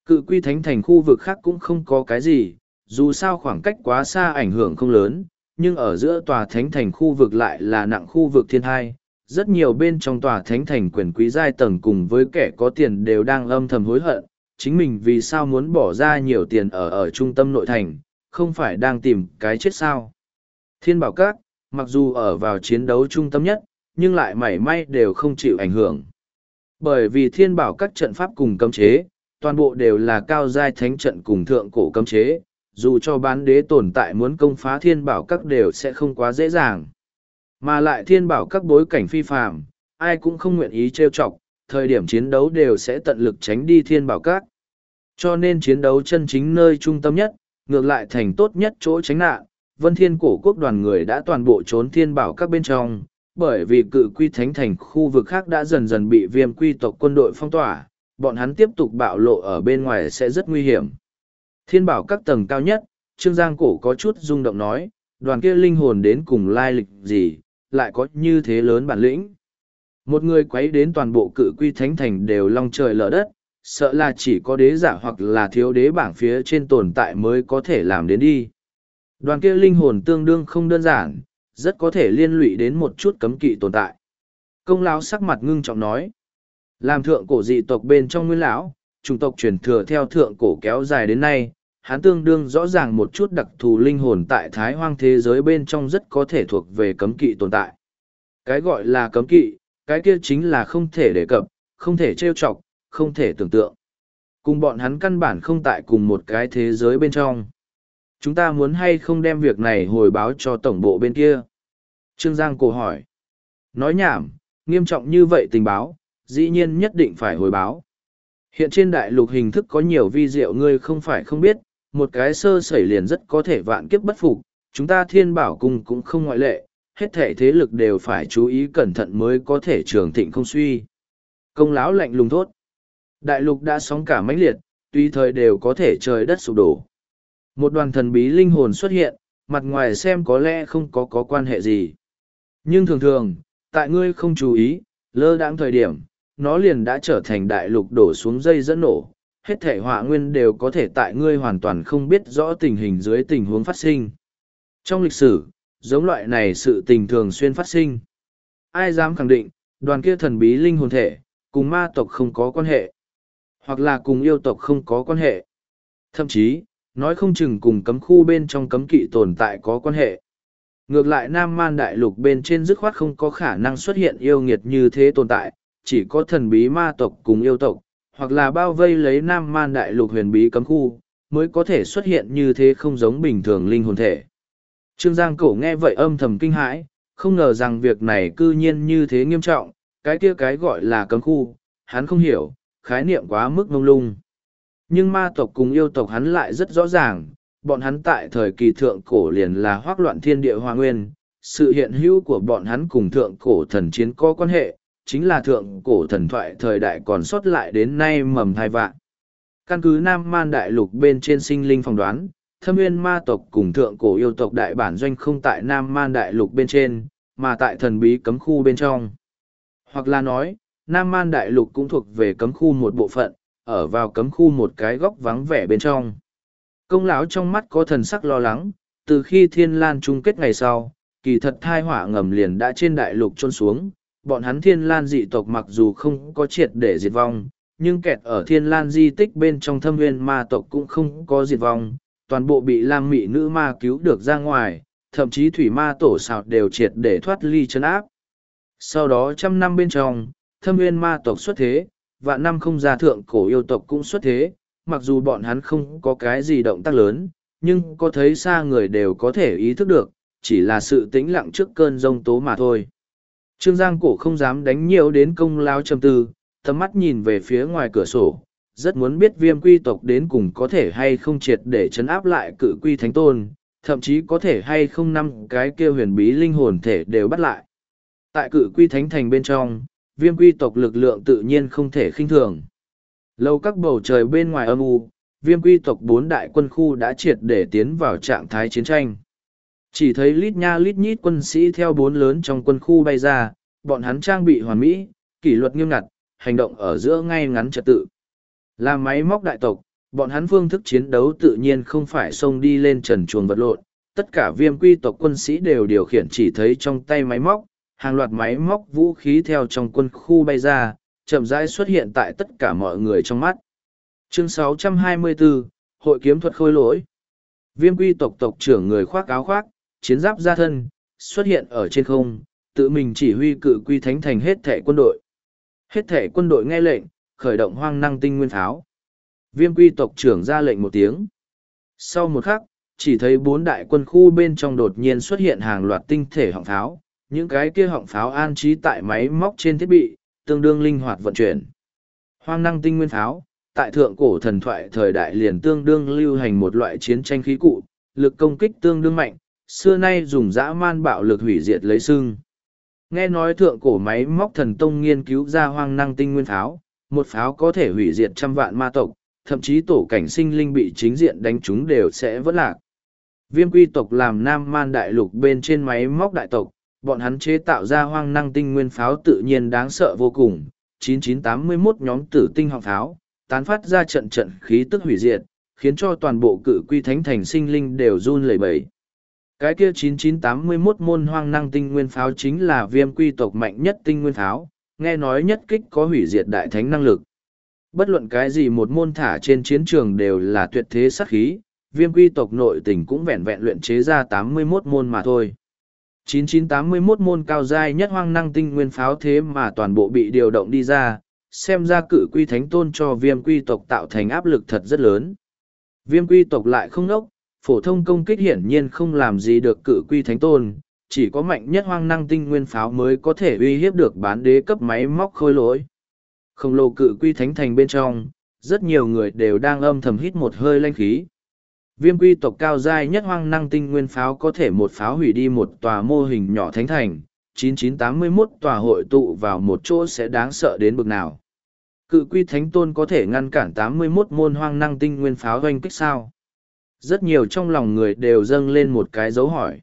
Cự quy thánh thành khu vực khác cũng không có cái gì, dù sao khoảng cách quá xa ảnh hưởng không lớn, nhưng ở giữa tòa thánh thành khu vực lại là nặng khu vực thiên thai. Rất nhiều bên trong tòa thánh thành quyền quý giai tầng cùng với kẻ có tiền đều đang âm thầm hối hận, chính mình vì sao muốn bỏ ra nhiều tiền ở ở trung tâm nội thành, không phải đang tìm cái chết sao. Thiên bảo các, mặc dù ở vào chiến đấu trung tâm nhất, nhưng lại mảy may đều không chịu ảnh hưởng. Bởi vì thiên bảo các trận pháp cùng cấm chế, toàn bộ đều là cao giai thánh trận cùng thượng cổ cấm chế, dù cho bán đế tồn tại muốn công phá thiên bảo các đều sẽ không quá dễ dàng. Mà lại thiên bảo các bối cảnh phi phạm, ai cũng không nguyện ý trêu chọc, thời điểm chiến đấu đều sẽ tận lực tránh đi thiên bảo các. Cho nên chiến đấu chân chính nơi trung tâm nhất, ngược lại thành tốt nhất chỗ tránh nạn, vân thiên cổ quốc đoàn người đã toàn bộ trốn thiên bảo các bên trong, bởi vì cự quy thánh thành khu vực khác đã dần dần bị viêm quy tộc quân đội phong tỏa, bọn hắn tiếp tục bạo lộ ở bên ngoài sẽ rất nguy hiểm. Thiên bảo các tầng cao nhất, Trương Giang Cổ có chút rung động nói, đoàn kia linh hồn đến cùng lai lịch gì, lại có như thế lớn bản lĩnh. Một người quấy đến toàn bộ cự quy thánh thành đều long trời lở đất, sợ là chỉ có đế giả hoặc là thiếu đế bảng phía trên tồn tại mới có thể làm đến đi. Đoàn kia linh hồn tương đương không đơn giản, rất có thể liên lụy đến một chút cấm kỵ tồn tại. Công lão sắc mặt ngưng trọng nói, làm thượng cổ dị tộc bên trong nguyên lão, chủng tộc truyền thừa theo thượng cổ kéo dài đến nay, hắn tương đương rõ ràng một chút đặc thù linh hồn tại thái hoang thế giới bên trong rất có thể thuộc về cấm kỵ tồn tại. Cái gọi là cấm kỵ, cái kia chính là không thể đề cập, không thể trêu chọc, không thể tưởng tượng. Cùng bọn hắn căn bản không tại cùng một cái thế giới bên trong. Chúng ta muốn hay không đem việc này hồi báo cho tổng bộ bên kia? Trương Giang cổ hỏi. Nói nhảm, nghiêm trọng như vậy tình báo, dĩ nhiên nhất định phải hồi báo. Hiện trên đại lục hình thức có nhiều vi diệu ngươi không phải không biết, một cái sơ sẩy liền rất có thể vạn kiếp bất phục, chúng ta thiên bảo cung cũng không ngoại lệ, hết thể thế lực đều phải chú ý cẩn thận mới có thể trường thịnh không suy. Công lão lạnh lùng thốt. Đại lục đã sóng cả mãnh liệt, tuy thời đều có thể trời đất sụp đổ. Một đoàn thần bí linh hồn xuất hiện, mặt ngoài xem có lẽ không có có quan hệ gì. Nhưng thường thường, tại ngươi không chú ý, lơ đãng thời điểm, nó liền đã trở thành đại lục đổ xuống dây dẫn nổ. Hết thể họa nguyên đều có thể tại ngươi hoàn toàn không biết rõ tình hình dưới tình huống phát sinh. Trong lịch sử, giống loại này sự tình thường xuyên phát sinh. Ai dám khẳng định, đoàn kia thần bí linh hồn thể, cùng ma tộc không có quan hệ, hoặc là cùng yêu tộc không có quan hệ. Thậm chí, nói không chừng cùng cấm khu bên trong cấm kỵ tồn tại có quan hệ. Ngược lại Nam Man Đại Lục bên trên dứt khoát không có khả năng xuất hiện yêu nghiệt như thế tồn tại, chỉ có thần bí ma tộc cùng yêu tộc, hoặc là bao vây lấy Nam Man Đại Lục huyền bí cấm khu, mới có thể xuất hiện như thế không giống bình thường linh hồn thể. Trương Giang Cổ nghe vậy âm thầm kinh hãi, không ngờ rằng việc này cư nhiên như thế nghiêm trọng, cái kia cái gọi là cấm khu, hắn không hiểu, khái niệm quá mức mông lung. Nhưng ma tộc cùng yêu tộc hắn lại rất rõ ràng, bọn hắn tại thời kỳ thượng cổ liền là hoác loạn thiên địa hoa nguyên, sự hiện hữu của bọn hắn cùng thượng cổ thần chiến có quan hệ, chính là thượng cổ thần thoại thời đại còn sót lại đến nay mầm thai vạn. Căn cứ Nam Man Đại Lục bên trên sinh linh phỏng đoán, thâm nguyên ma tộc cùng thượng cổ yêu tộc đại bản doanh không tại Nam Man Đại Lục bên trên, mà tại thần bí cấm khu bên trong. Hoặc là nói, Nam Man Đại Lục cũng thuộc về cấm khu một bộ phận, ở vào cấm khu một cái góc vắng vẻ bên trong. Công lão trong mắt có thần sắc lo lắng, từ khi thiên lan chung kết ngày sau, kỳ thật thai hỏa ngầm liền đã trên đại lục trôn xuống, bọn hắn thiên lan dị tộc mặc dù không có triệt để diệt vong, nhưng kẹt ở thiên lan di tích bên trong thâm nguyên ma tộc cũng không có diệt vong, toàn bộ bị lam mị nữ ma cứu được ra ngoài, thậm chí thủy ma tổ sạo đều triệt để thoát ly chân áp. Sau đó trăm năm bên trong, thâm nguyên ma tộc xuất thế, và năm không gia thượng cổ yêu tộc cũng xuất thế, mặc dù bọn hắn không có cái gì động tác lớn, nhưng có thấy xa người đều có thể ý thức được, chỉ là sự tĩnh lặng trước cơn rông tố mà thôi. Trương Giang cổ không dám đánh nhiều đến công lao trầm tư, tầm mắt nhìn về phía ngoài cửa sổ, rất muốn biết viêm quy tộc đến cùng có thể hay không triệt để chấn áp lại cự quy thánh tôn, thậm chí có thể hay không năm cái kêu huyền bí linh hồn thể đều bắt lại. Tại cự quy thánh thành bên trong, viêm quy tộc lực lượng tự nhiên không thể khinh thường. Lâu các bầu trời bên ngoài âm u, viêm quy tộc bốn đại quân khu đã triệt để tiến vào trạng thái chiến tranh. Chỉ thấy lít nha lít nhít quân sĩ theo bốn lớn trong quân khu bay ra, bọn hắn trang bị hoàn mỹ, kỷ luật nghiêm ngặt, hành động ở giữa ngay ngắn trật tự. Là máy móc đại tộc, bọn hắn phương thức chiến đấu tự nhiên không phải xông đi lên trần chuồng vật lộn. Tất cả viêm quy tộc quân sĩ đều điều khiển chỉ thấy trong tay máy móc, hàng loạt máy móc vũ khí theo trong quân khu bay ra, chậm rãi xuất hiện tại tất cả mọi người trong mắt. Chương 624, Hội kiếm thuật khôi lỗi. Viêm quy tộc tộc trưởng người khoác áo khoác, chiến giáp ra thân, xuất hiện ở trên không, tự mình chỉ huy cự quy thánh thành hết thể quân đội. Hết thể quân đội nghe lệnh, khởi động hoang năng tinh nguyên pháo. Viêm quy tộc trưởng ra lệnh một tiếng. Sau một khắc, chỉ thấy bốn đại quân khu bên trong đột nhiên xuất hiện hàng loạt tinh thể họng pháo. Những cái kia họng pháo an trí tại máy móc trên thiết bị, tương đương linh hoạt vận chuyển. Hoang năng tinh nguyên pháo, tại thượng cổ thần thoại thời đại liền tương đương lưu hành một loại chiến tranh khí cụ, lực công kích tương đương mạnh, xưa nay dùng dã man bạo lực hủy diệt lấy xương. Nghe nói thượng cổ máy móc thần tông nghiên cứu ra hoang năng tinh nguyên pháo, một pháo có thể hủy diệt trăm vạn ma tộc, thậm chí tổ cảnh sinh linh bị chính diện đánh chúng đều sẽ vỡ lạc. Viêm quy tộc làm nam man đại lục bên trên máy móc đại tộc, bọn hắn chế tạo ra hoang năng tinh nguyên pháo tự nhiên đáng sợ vô cùng. 9981 nhóm tử tinh học pháo, tán phát ra trận trận khí tức hủy diệt, khiến cho toàn bộ cự quy thánh thành sinh linh đều run lẩy bẩy. Cái kia 9981 môn hoang năng tinh nguyên pháo chính là viêm quy tộc mạnh nhất tinh nguyên pháo, nghe nói nhất kích có hủy diệt đại thánh năng lực. Bất luận cái gì một môn thả trên chiến trường đều là tuyệt thế sát khí, viêm quy tộc nội tình cũng vẹn vẹn luyện chế ra 81 môn mà thôi. 9981 môn cao giai nhất hoang năng tinh nguyên pháo thế mà toàn bộ bị điều động đi ra, xem ra cử quy thánh tôn cho viêm quy tộc tạo thành áp lực thật rất lớn. Viêm quy tộc lại không nốc, phổ thông công kích hiển nhiên không làm gì được cử quy thánh tôn, chỉ có mạnh nhất hoang năng tinh nguyên pháo mới có thể uy hiếp được bán đế cấp máy móc khôi lỗi. Không lồ cự quy thánh thành bên trong, rất nhiều người đều đang âm thầm hít một hơi lanh khí. Viêm quy tộc cao giai nhất hoang năng tinh nguyên pháo có thể một pháo hủy đi một tòa mô hình nhỏ thánh thành, 9981 tòa hội tụ vào một chỗ sẽ đáng sợ đến bực nào. Cự quy thánh tôn có thể ngăn cản 81 môn hoang năng tinh nguyên pháo doanh kích sao. Rất nhiều trong lòng người đều dâng lên một cái dấu hỏi.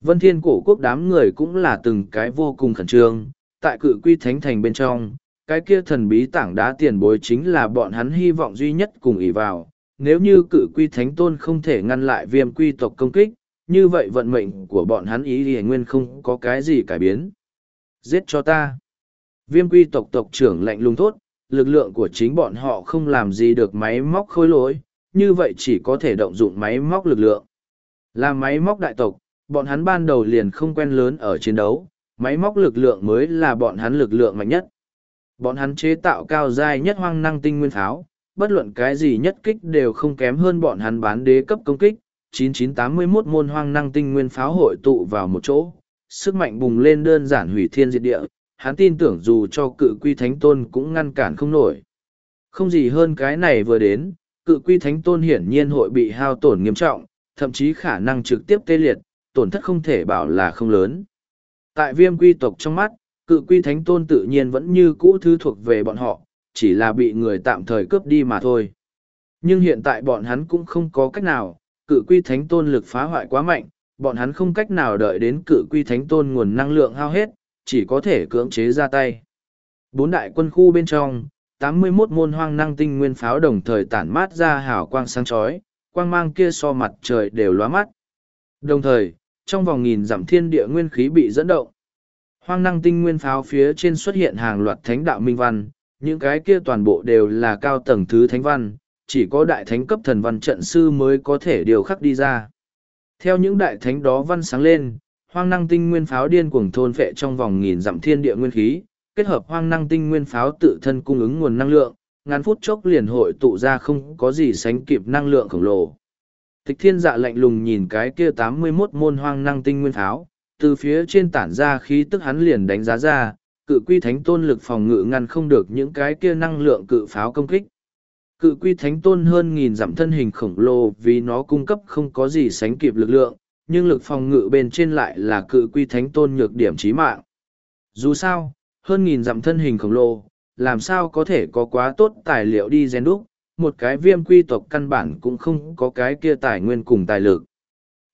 Vân thiên cổ quốc đám người cũng là từng cái vô cùng khẩn trương, tại cự quy thánh thành bên trong, cái kia thần bí tảng đá tiền bối chính là bọn hắn hy vọng duy nhất cùng ỉ vào. Nếu như cự quy thánh tôn không thể ngăn lại viêm quy tộc công kích, như vậy vận mệnh của bọn hắn ý thì nguyên không có cái gì cải biến. Giết cho ta. Viêm quy tộc tộc trưởng lạnh lùng thốt, lực lượng của chính bọn họ không làm gì được máy móc khôi lỗi, như vậy chỉ có thể động dụng máy móc lực lượng. Là máy móc đại tộc, bọn hắn ban đầu liền không quen lớn ở chiến đấu, máy móc lực lượng mới là bọn hắn lực lượng mạnh nhất. Bọn hắn chế tạo cao giai nhất hoang năng tinh nguyên pháo, bất luận cái gì nhất kích đều không kém hơn bọn hắn bán đế cấp công kích, 9981 môn hoang năng tinh nguyên pháo hội tụ vào một chỗ, sức mạnh bùng lên đơn giản hủy thiên diệt địa, hắn tin tưởng dù cho cự quy thánh tôn cũng ngăn cản không nổi. Không gì hơn cái này vừa đến, cự quy thánh tôn hiển nhiên hội bị hao tổn nghiêm trọng, thậm chí khả năng trực tiếp tê liệt, tổn thất không thể bảo là không lớn. Tại viêm quy tộc trong mắt, cự quy thánh tôn tự nhiên vẫn như cũ thứ thuộc về bọn họ, chỉ là bị người tạm thời cướp đi mà thôi. Nhưng hiện tại bọn hắn cũng không có cách nào, cự quy thánh tôn lực phá hoại quá mạnh, bọn hắn không cách nào đợi đến cự quy thánh tôn nguồn năng lượng hao hết, chỉ có thể cưỡng chế ra tay. Bốn đại quân khu bên trong, 81 môn hoang năng tinh nguyên pháo đồng thời tản mát ra hào quang sáng chói, quang mang kia so mặt trời đều lóa mắt. Đồng thời, trong vòng nghìn dặm thiên địa nguyên khí bị dẫn động. Hoang năng tinh nguyên pháo phía trên xuất hiện hàng loạt thánh đạo minh văn, những cái kia toàn bộ đều là cao tầng thứ thánh văn, chỉ có đại thánh cấp thần văn trận sư mới có thể điều khắc đi ra. Theo những đại thánh đó văn sáng lên, hoang năng tinh nguyên pháo điên cuồng thôn phệ trong vòng nghìn dặm thiên địa nguyên khí, kết hợp hoang năng tinh nguyên pháo tự thân cung ứng nguồn năng lượng, ngắn phút chốc liền hội tụ ra không có gì sánh kịp năng lượng khổng lồ. Tịch thiên dạ lạnh lùng nhìn cái kia tám mươi 81 môn hoang năng tinh nguyên pháo, từ phía trên tản ra khí tức hắn liền đánh giá ra, cự quy thánh tôn lực phòng ngự ngăn không được những cái kia năng lượng cự pháo công kích. Cự quy thánh tôn hơn nghìn dặm thân hình khổng lồ vì nó cung cấp không có gì sánh kịp lực lượng, nhưng lực phòng ngự bên trên lại là cự quy thánh tôn nhược điểm chí mạng. Dù sao, hơn nghìn dặm thân hình khổng lồ, làm sao có thể có quá tốt tài liệu đi gen đúc, một cái viêm quy tộc căn bản cũng không có cái kia tài nguyên cùng tài lực.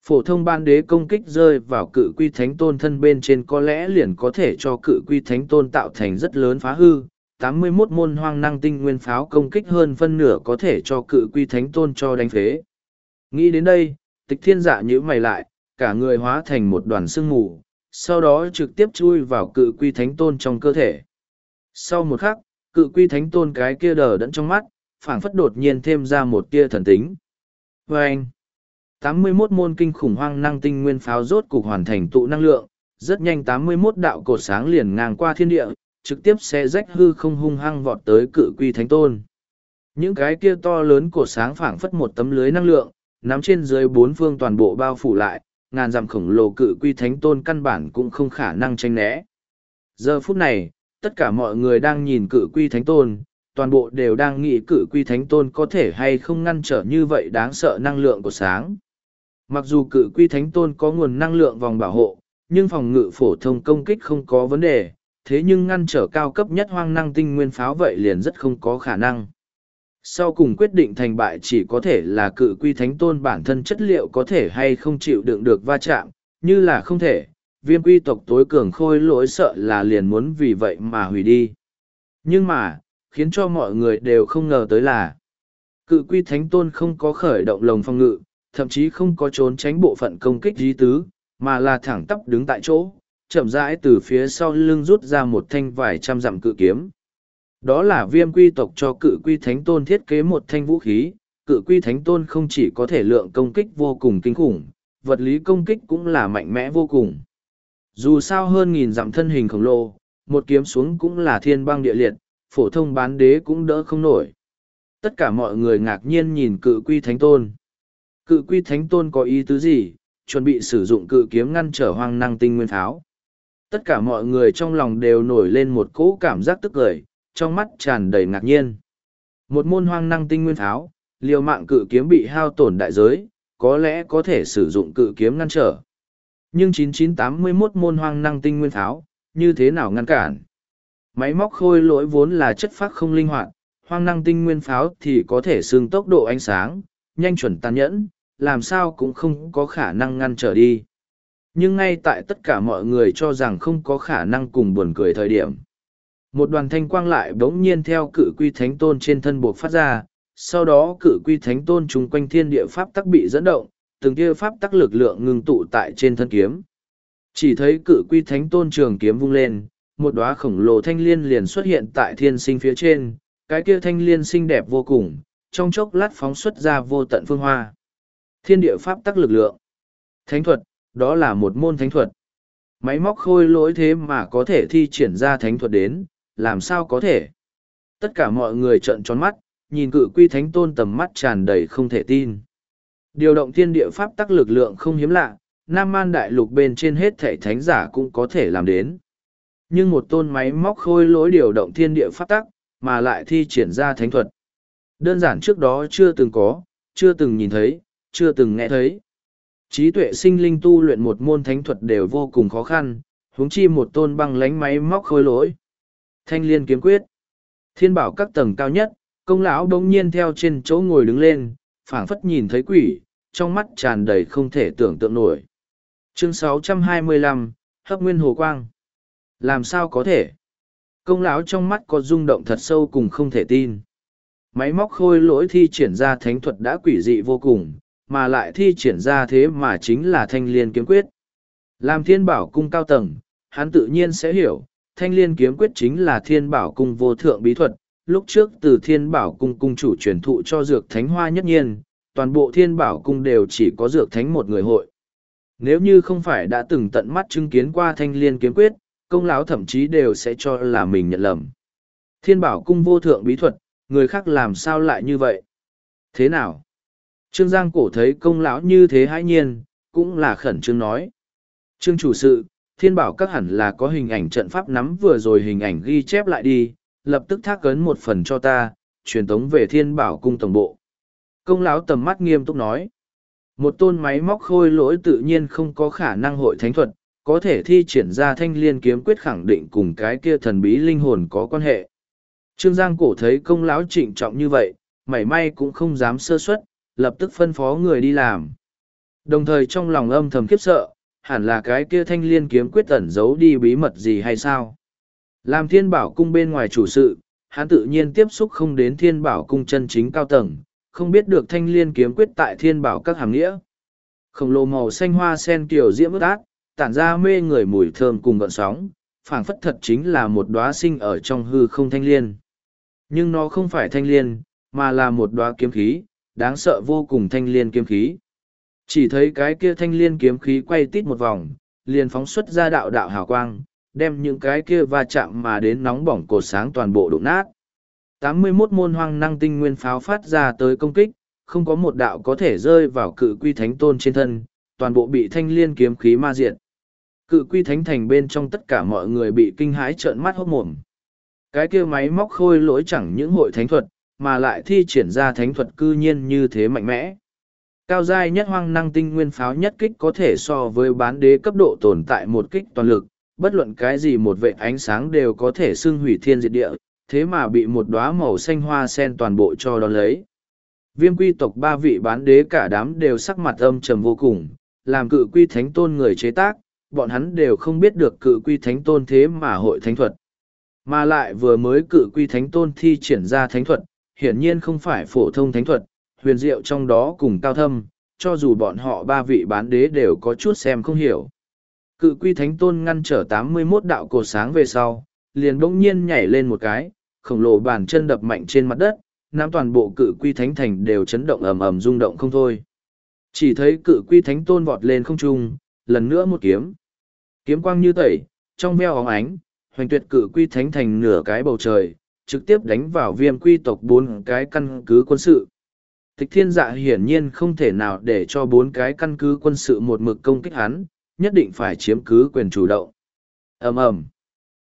Phổ thông ban đế công kích rơi vào cự quy thánh tôn thân bên trên có lẽ liền có thể cho cự quy thánh tôn tạo thành rất lớn phá hư. 81 môn hoang năng tinh nguyên pháo công kích hơn phân nửa có thể cho cự quy thánh tôn cho đánh phế. Nghĩ đến đây, tịch thiên dạ nhữ mày lại, cả người hóa thành một đoàn sương mù, sau đó trực tiếp chui vào cự quy thánh tôn trong cơ thể. Sau một khắc, cự quy thánh tôn cái kia đờ đẫn trong mắt, phảng phất đột nhiên thêm ra một tia thần tính. vê anh, 81 môn kinh khủng hoang năng tinh nguyên pháo rốt cục hoàn thành tụ năng lượng, rất nhanh 81 đạo cột sáng liền ngang qua thiên địa, trực tiếp xe rách hư không hung hăng vọt tới cự quy thánh tôn. Những cái kia to lớn cột sáng phảng phất một tấm lưới năng lượng, nắm trên dưới bốn phương toàn bộ bao phủ lại, ngàn dặm khổng lồ cự quy thánh tôn căn bản cũng không khả năng tranh né. Giờ phút này, Tất cả mọi người đang nhìn cự quy thánh tôn, toàn bộ đều đang nghĩ cự quy thánh tôn có thể hay không ngăn trở như vậy đáng sợ năng lượng của sáng. Mặc dù cự quy thánh tôn có nguồn năng lượng vòng bảo hộ, nhưng phòng ngự phổ thông công kích không có vấn đề, thế nhưng ngăn trở cao cấp nhất hoang năng tinh nguyên pháo vậy liền rất không có khả năng. Sau cùng quyết định thành bại chỉ có thể là cự quy thánh tôn bản thân chất liệu có thể hay không chịu đựng được va chạm, như là không thể, viêm quy tộc tối cường khôi lỗi sợ là liền muốn vì vậy mà hủy đi. Nhưng mà, khiến cho mọi người đều không ngờ tới là cự quy thánh tôn không có khởi động lồng phòng ngự, thậm chí không có trốn tránh bộ phận công kích dí tứ, mà là thẳng tắp đứng tại chỗ, chậm rãi từ phía sau lưng rút ra một thanh vài trăm dặm cự kiếm. Đó là viêm quy tộc cho cự quy thánh tôn thiết kế một thanh vũ khí, cự quy thánh tôn không chỉ có thể lượng công kích vô cùng kinh khủng, vật lý công kích cũng là mạnh mẽ vô cùng. Dù sao hơn nghìn dặm thân hình khổng lồ, một kiếm xuống cũng là thiên băng địa liệt, phổ thông bán đế cũng đỡ không nổi. Tất cả mọi người ngạc nhiên nhìn cự quy thánh tôn. Cự quy thánh tôn có ý tứ gì, chuẩn bị sử dụng cự kiếm ngăn trở hoang năng tinh nguyên pháo. Tất cả mọi người trong lòng đều nổi lên một cỗ cảm giác tức cười, trong mắt tràn đầy ngạc nhiên. Một môn hoang năng tinh nguyên pháo, liều mạng cự kiếm bị hao tổn đại giới, có lẽ có thể sử dụng cự kiếm ngăn trở. Nhưng 9981 môn hoang năng tinh nguyên pháo, như thế nào ngăn cản? Máy móc khôi lỗi vốn là chất phát không linh hoạt, hoang năng tinh nguyên pháo thì có thể xương tốc độ ánh sáng, nhanh chuẩn tàn nhẫn, làm sao cũng không có khả năng ngăn trở đi. Nhưng ngay tại tất cả mọi người cho rằng không có khả năng cùng buồn cười thời điểm. Một đoàn thanh quang lại bỗng nhiên theo cự quy thánh tôn trên thân buộc phát ra, sau đó cự quy thánh tôn chung quanh thiên địa pháp tắc bị dẫn động, từng kia pháp tắc lực lượng ngưng tụ tại trên thân kiếm. Chỉ thấy cự quy thánh tôn trường kiếm vung lên, một đóa khổng lồ thanh liên liền xuất hiện tại thiên sinh phía trên, cái kia thanh liên xinh đẹp vô cùng, trong chốc lát phóng xuất ra vô tận phương hoa. Thiên địa pháp tắc lực lượng. Thánh thuật, đó là một môn thánh thuật. Máy móc khôi lỗi thế mà có thể thi triển ra thánh thuật đến, làm sao có thể? Tất cả mọi người trợn tròn mắt, nhìn cự quy thánh tôn tầm mắt tràn đầy không thể tin. Điều động thiên địa pháp tắc lực lượng không hiếm lạ, Nam Man Đại Lục bên trên hết thể thánh giả cũng có thể làm đến. Nhưng một tôn máy móc khôi lỗi điều động thiên địa pháp tắc, mà lại thi triển ra thánh thuật. Đơn giản trước đó chưa từng có, chưa từng nhìn thấy, chưa từng nghe thấy. Trí tuệ sinh linh tu luyện một môn thánh thuật đều vô cùng khó khăn, huống chi một tôn băng lánh máy móc khôi lỗi. Thanh liên kiếm quyết. Thiên bảo các tầng cao nhất, công lão đống nhiên theo trên chỗ ngồi đứng lên, phảng phất nhìn thấy quỷ, trong mắt tràn đầy không thể tưởng tượng nổi. Chương 625, Hấp Nguyên Hồ Quang. Làm sao có thể? Công lão trong mắt có rung động thật sâu cùng không thể tin. Máy móc khôi lỗi thi triển ra thánh thuật đã quỷ dị vô cùng, mà lại thi triển ra thế mà chính là thanh liên kiếm quyết. Làm thiên bảo cung cao tầng, hắn tự nhiên sẽ hiểu, thanh liên kiếm quyết chính là thiên bảo cung vô thượng bí thuật. Lúc trước từ thiên bảo cung cung chủ truyền thụ cho dược thánh hoa nhất nhiên, toàn bộ thiên bảo cung đều chỉ có dược thánh một người hội. Nếu như không phải đã từng tận mắt chứng kiến qua thanh liên kiếm quyết, công lão thậm chí đều sẽ cho là mình nhận lầm. Thiên bảo cung vô thượng bí thuật, người khác làm sao lại như vậy? Thế nào? Trương Giang cổ thấy công lão như thế hãi nhiên, cũng là khẩn trương nói. Trương chủ sự, thiên bảo các hẳn là có hình ảnh trận pháp nắm vừa rồi hình ảnh ghi chép lại đi, lập tức thác cấn một phần cho ta, truyền tống về thiên bảo cung tổng bộ. Công lão tầm mắt nghiêm túc nói. Một tôn máy móc khôi lỗi tự nhiên không có khả năng hội thánh thuật, có thể thi triển ra thanh liên kiếm quyết khẳng định cùng cái kia thần bí linh hồn có quan hệ. Trương Giang cổ thấy công lão trịnh trọng như vậy, mảy may cũng không dám sơ suất, lập tức phân phó người đi làm. Đồng thời trong lòng âm thầm khiếp sợ, hẳn là cái kia thanh liên kiếm quyết tẩn giấu đi bí mật gì hay sao? Làm thiên bảo cung bên ngoài chủ sự, hắn tự nhiên tiếp xúc không đến thiên bảo cung chân chính cao tầng, không biết được thanh liên kiếm quyết tại thiên bảo các hàm nghĩa. Khổng lồ màu xanh hoa sen kiểu diễm ướt át, tản ra mê người mùi thơm cùng gợn sóng, phảng phất thật chính là một đóa sinh ở trong hư không thanh liên. Nhưng nó không phải thanh liên, mà là một đóa kiếm khí, đáng sợ vô cùng thanh liên kiếm khí. Chỉ thấy cái kia thanh liên kiếm khí quay tít một vòng, liền phóng xuất ra đạo đạo hào quang, đem những cái kia va chạm mà đến nóng bỏng cột sáng toàn bộ đụng nát. 81 môn hoang năng tinh nguyên pháo phát ra tới công kích, không có một đạo có thể rơi vào cự quy thánh tôn trên thân, toàn bộ bị thanh liên kiếm khí ma diện. Cự quy thánh thành bên trong tất cả mọi người bị kinh hãi trợn mắt hốt mồm, cái kia máy móc khôi lỗi chẳng những hội thánh thuật, mà lại thi triển ra thánh thuật cư nhiên như thế mạnh mẽ. Cao giai nhất hoang năng tinh nguyên pháo nhất kích có thể so với bán đế cấp độ tồn tại một kích toàn lực, bất luận cái gì một vệ ánh sáng đều có thể xưng hủy thiên diệt địa, thế mà bị một đóa màu xanh hoa sen toàn bộ cho đón lấy. Viêm quy tộc ba vị bán đế cả đám đều sắc mặt âm trầm vô cùng, làm cự quy thánh tôn người chế tác, bọn hắn đều không biết được cự quy thánh tôn thế mà hội thánh thuật. Mà lại vừa mới cự quy thánh tôn thi triển ra thánh thuật, hiển nhiên không phải phổ thông thánh thuật, huyền diệu trong đó cùng cao thâm, cho dù bọn họ ba vị bán đế đều có chút xem không hiểu. Cự quy thánh tôn ngăn trở tám mươi 81 đạo cổ sáng về sau, liền bỗng nhiên nhảy lên một cái, khổng lồ bàn chân đập mạnh trên mặt đất, nam toàn bộ cự quy thánh thành đều chấn động ầm ầm rung động không thôi. Chỉ thấy cự quy thánh tôn vọt lên không trung, lần nữa một kiếm. Kiếm quang như tẩy, trong veo óng ánh, hoành tuyệt cự quy thánh thành nửa cái bầu trời, trực tiếp đánh vào viêm quy tộc bốn cái căn cứ quân sự. Tịch thiên dạ hiển nhiên không thể nào để cho bốn cái căn cứ quân sự một mực công kích hắn, nhất định phải chiếm cứ quyền chủ động. ầm ầm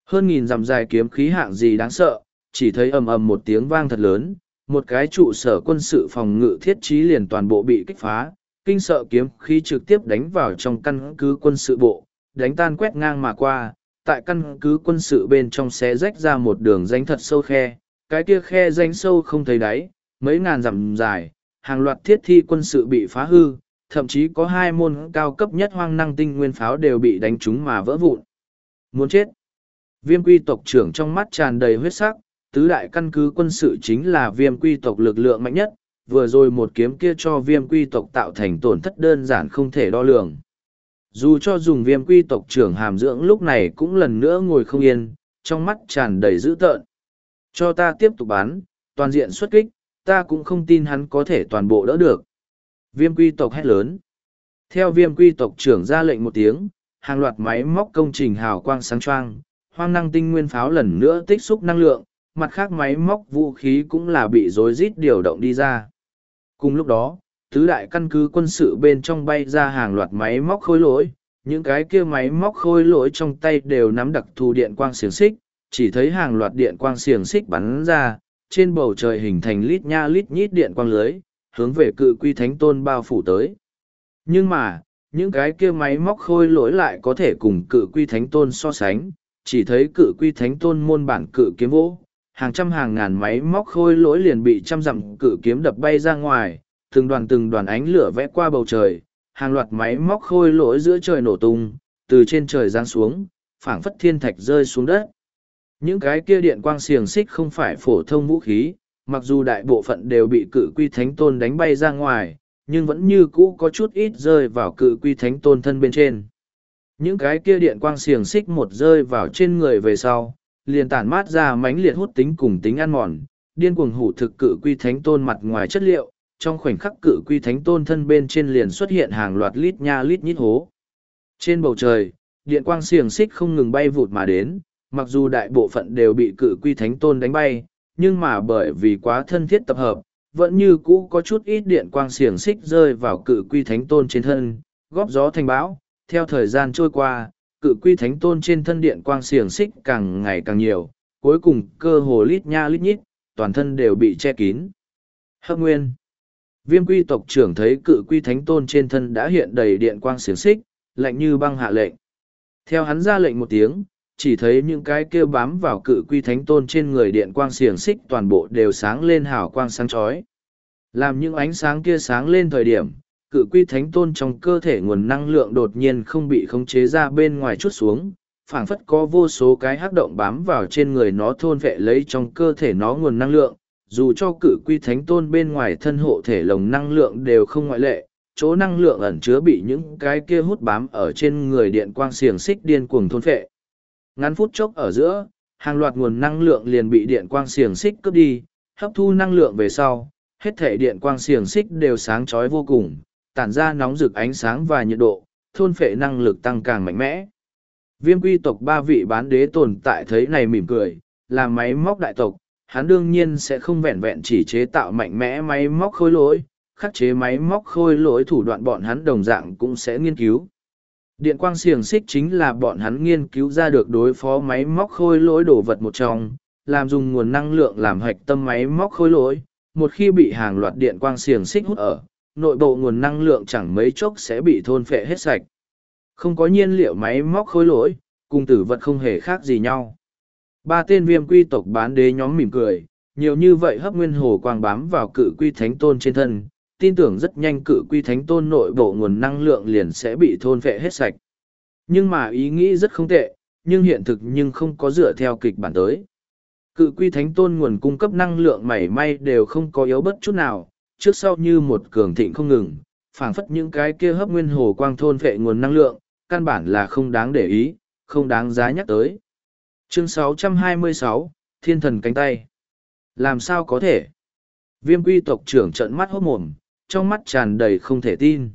Hơn nghìn dặm dài kiếm khí hạng gì đáng sợ, chỉ thấy ầm ầm một tiếng vang thật lớn, một cái trụ sở quân sự phòng ngự thiết trí liền toàn bộ bị kích phá, kinh sợ kiếm khí trực tiếp đánh vào trong căn cứ quân sự bộ, đánh tan quét ngang mà qua, tại căn cứ quân sự bên trong xé rách ra một đường danh thật sâu khe, cái kia khe danh sâu không thấy đáy, mấy ngàn dặm dài, hàng loạt thiết thi quân sự bị phá hư, thậm chí có hai môn cao cấp nhất hoang năng tinh nguyên pháo đều bị đánh trúng mà vỡ vụn. Muốn chết. Viêm quy tộc trưởng trong mắt tràn đầy huyết sắc, tứ đại căn cứ quân sự chính là viêm quy tộc lực lượng mạnh nhất, vừa rồi một kiếm kia cho viêm quy tộc tạo thành tổn thất đơn giản không thể đo lường. Dù cho dùng viêm quy tộc trưởng hàm dưỡng lúc này cũng lần nữa ngồi không yên, trong mắt tràn đầy dữ tợn. Cho ta tiếp tục bán, toàn diện xuất kích, ta cũng không tin hắn có thể toàn bộ đỡ được. Viêm quy tộc hét lớn. Theo viêm quy tộc trưởng ra lệnh một tiếng, hàng loạt máy móc công trình hào quang sáng choang, hoang năng tinh nguyên pháo lần nữa tích xúc năng lượng, mặt khác máy móc vũ khí cũng là bị rối rít điều động đi ra. Cùng lúc đó, tứ đại căn cứ quân sự bên trong bay ra hàng loạt máy móc khôi lỗi, những cái kia máy móc khôi lỗi trong tay đều nắm đặc thù điện quang xiềng xích, chỉ thấy hàng loạt điện quang xiềng xích bắn ra, trên bầu trời hình thành lít nha lít nhít điện quang lưới, hướng về cự quy thánh tôn bao phủ tới. Nhưng mà, những cái kia máy móc khôi lỗi lại có thể cùng cự quy thánh tôn so sánh, chỉ thấy cự quy thánh tôn môn bản cự kiếm vỗ, hàng trăm hàng ngàn máy móc khôi lỗi liền bị trăm dặm cự kiếm đập bay ra ngoài, từng đoàn từng đoàn ánh lửa vẽ qua bầu trời, hàng loạt máy móc khôi lỗi giữa trời nổ tung, từ trên trời giáng xuống, phảng phất thiên thạch rơi xuống đất. Những cái kia điện quang xiềng xích không phải phổ thông vũ khí, mặc dù đại bộ phận đều bị cự quy thánh tôn đánh bay ra ngoài, nhưng vẫn như cũ có chút ít rơi vào cự quy thánh tôn thân bên trên. Những cái kia điện quang xiềng xích một rơi vào trên người về sau, liền tản mát ra mánh liệt hút tính cùng tính ăn mòn, điên cuồng hủ thực cự quy thánh tôn mặt ngoài chất liệu, trong khoảnh khắc cự quy thánh tôn thân bên trên liền xuất hiện hàng loạt lít nha lít nhít hố. Trên bầu trời, điện quang xiềng xích không ngừng bay vụt mà đến, mặc dù đại bộ phận đều bị cự quy thánh tôn đánh bay, nhưng mà bởi vì quá thân thiết tập hợp, vẫn như cũ có chút ít điện quang xiềng xích rơi vào cự quy thánh tôn trên thân, góp gió thành bão. Theo thời gian trôi qua, cự quy thánh tôn trên thân điện quang xiềng xích càng ngày càng nhiều, cuối cùng cơ hồ lít nha lít nhít, toàn thân đều bị che kín. Hấp nguyên Viêm quy tộc trưởng thấy cự quy thánh tôn trên thân đã hiện đầy điện quang xiềng xích, lạnh như băng hạ lệnh. Theo hắn ra lệnh một tiếng, chỉ thấy những cái kia bám vào cự quy thánh tôn trên người điện quang xiềng xích toàn bộ đều sáng lên hào quang sáng chói làm những ánh sáng kia sáng lên thời điểm cự quy thánh tôn trong cơ thể nguồn năng lượng đột nhiên không bị khống chế ra bên ngoài chút xuống phảng phất có vô số cái hắc động bám vào trên người nó thôn vệ lấy trong cơ thể nó nguồn năng lượng dù cho cử quy thánh tôn bên ngoài thân hộ thể lồng năng lượng đều không ngoại lệ chỗ năng lượng ẩn chứa bị những cái kia hút bám ở trên người điện quang xiềng xích điên cuồng thôn phệ Ngắn phút chốc ở giữa, hàng loạt nguồn năng lượng liền bị điện quang xiềng xích cướp đi, hấp thu năng lượng về sau, hết thể điện quang xiềng xích đều sáng chói vô cùng, tản ra nóng rực ánh sáng và nhiệt độ, thôn phệ năng lực tăng càng mạnh mẽ. Viêm quy tộc ba vị bán đế tồn tại thấy này mỉm cười, là máy móc đại tộc, hắn đương nhiên sẽ không vẹn vẹn chỉ chế tạo mạnh mẽ máy móc khôi lỗi, khắc chế máy móc khôi lỗi thủ đoạn bọn hắn đồng dạng cũng sẽ nghiên cứu. Điện quang xiềng xích chính là bọn hắn nghiên cứu ra được đối phó máy móc khôi lỗi đồ vật một trong, làm dùng nguồn năng lượng làm hạch tâm máy móc khôi lỗi, một khi bị hàng loạt điện quang xiềng xích hút ở, nội bộ nguồn năng lượng chẳng mấy chốc sẽ bị thôn phệ hết sạch. Không có nhiên liệu máy móc khôi lỗi, cùng tử vật không hề khác gì nhau. Ba tên viêm quy tộc bán đế nhóm mỉm cười, nhiều như vậy hấp nguyên hồ quang bám vào cự quy thánh tôn trên thân, tin tưởng rất nhanh cự quy thánh tôn nội bộ nguồn năng lượng liền sẽ bị thôn vệ hết sạch. Nhưng mà ý nghĩ rất không tệ, nhưng hiện thực nhưng không có dựa theo kịch bản tới. Cự quy thánh tôn nguồn cung cấp năng lượng mảy may đều không có yếu bất chút nào, trước sau như một cường thịnh không ngừng, phảng phất những cái kia hấp nguyên hồ quang thôn vệ nguồn năng lượng, căn bản là không đáng để ý, không đáng giá nhắc tới. Chương 626, Thiên thần cánh tay. Làm sao có thể? Viêm quy tộc trưởng trận mắt hốt mồm, trong mắt tràn đầy không thể tin.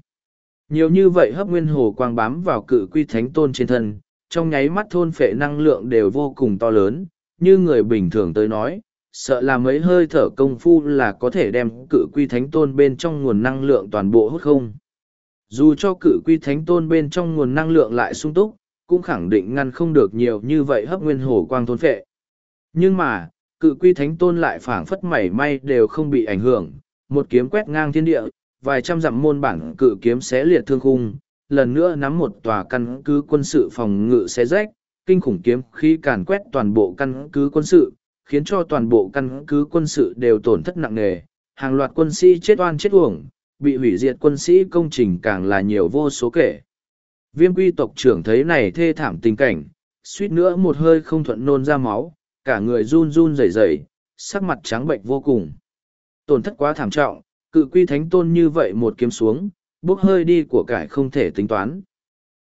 Nhiều như vậy hấp nguyên hồ quang bám vào cự quy thánh tôn trên thân, trong nháy mắt thôn phệ năng lượng đều vô cùng to lớn, như người bình thường tới nói, sợ là mấy hơi thở công phu là có thể đem cự quy thánh tôn bên trong nguồn năng lượng toàn bộ hút không. Dù cho cự quy thánh tôn bên trong nguồn năng lượng lại sung túc, cũng khẳng định ngăn không được nhiều như vậy hấp nguyên hồ quang thôn phệ. Nhưng mà, cự quy thánh tôn lại phảng phất mảy may đều không bị ảnh hưởng, một kiếm quét ngang thiên địa, vài trăm dặm môn bản cự kiếm xé liệt thương khung, lần nữa nắm một tòa căn cứ quân sự phòng ngự xé rách, kinh khủng kiếm khí càn quét toàn bộ căn cứ quân sự, khiến cho toàn bộ căn cứ quân sự đều tổn thất nặng nề, hàng loạt quân sĩ chết oan chết uổng, bị hủy diệt quân sĩ công trình càng là nhiều vô số kể. Viêm quy tộc trưởng thấy này thê thảm tình cảnh, suýt nữa một hơi không thuận nôn ra máu, cả người run run rẩy rẩy, sắc mặt trắng bệnh vô cùng. Tổn thất quá thảm trọng, cự quy thánh tôn như vậy một kiếm xuống, bốc hơi đi của cải không thể tính toán.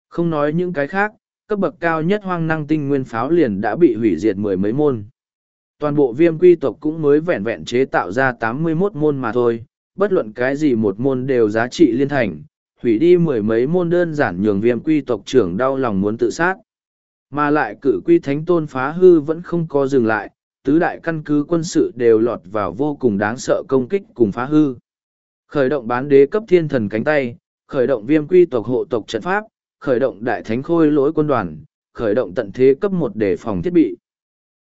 Không nói những cái khác, cấp bậc cao nhất hoang năng tinh nguyên pháo liền đã bị hủy diệt mười mấy môn. Toàn bộ viêm quy tộc cũng mới vẹn vẹn chế tạo ra tám mươi 81 môn mà thôi, bất luận cái gì một môn đều giá trị liên thành, hủy đi mười mấy môn đơn giản nhường viêm quy tộc trưởng đau lòng muốn tự sát. Mà lại cử quy thánh tôn phá hư vẫn không có dừng lại, tứ đại căn cứ quân sự đều lọt vào vô cùng đáng sợ công kích cùng phá hư. Khởi động bán đế cấp thiên thần cánh tay, khởi động viêm quy tộc hộ tộc trận pháp, khởi động đại thánh khôi lỗi quân đoàn, khởi động tận thế cấp một để phòng thiết bị.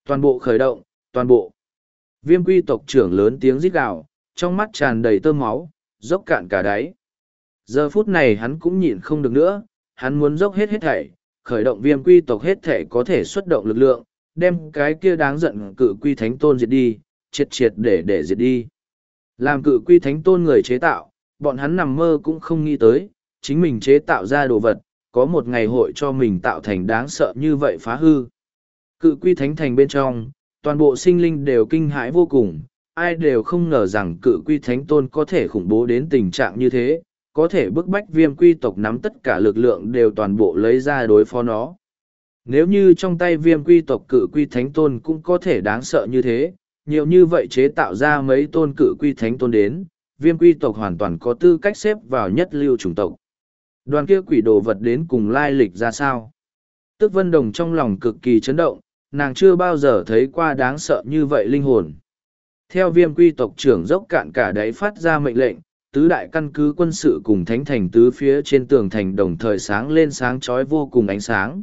Toàn bộ khởi động, toàn bộ. Viêm quy tộc trưởng lớn tiếng rít gào, trong mắt tràn đầy tơ máu, dốc cạn cả đáy. Giờ phút này hắn cũng nhịn không được nữa, hắn muốn dốc hết hết thảy, khởi động viêm quy tộc hết thảy có thể xuất động lực lượng, đem cái kia đáng giận cự quy thánh tôn diệt đi, triệt triệt để để diệt đi. Làm cự quy thánh tôn người chế tạo, bọn hắn nằm mơ cũng không nghĩ tới, chính mình chế tạo ra đồ vật, có một ngày hội cho mình tạo thành đáng sợ như vậy phá hư. Cự quy thánh thành bên trong, toàn bộ sinh linh đều kinh hãi vô cùng, ai đều không ngờ rằng cự quy thánh tôn có thể khủng bố đến tình trạng như thế, có thể bức bách viêm quy tộc nắm tất cả lực lượng đều toàn bộ lấy ra đối phó nó. Nếu như trong tay viêm quy tộc cự quy thánh tôn cũng có thể đáng sợ như thế, nhiều như vậy chế tạo ra mấy tôn cự quy thánh tôn đến, viêm quy tộc hoàn toàn có tư cách xếp vào nhất lưu chủng tộc. Đoàn kia quỷ đồ vật đến cùng lai lịch ra sao? Tức Vân Đồng trong lòng cực kỳ chấn động, nàng chưa bao giờ thấy qua đáng sợ như vậy linh hồn. Theo viêm quy tộc trưởng dốc cạn cả đáy phát ra mệnh lệnh, tứ đại căn cứ quân sự cùng thánh thành tứ phía trên tường thành đồng thời sáng lên sáng chói vô cùng ánh sáng.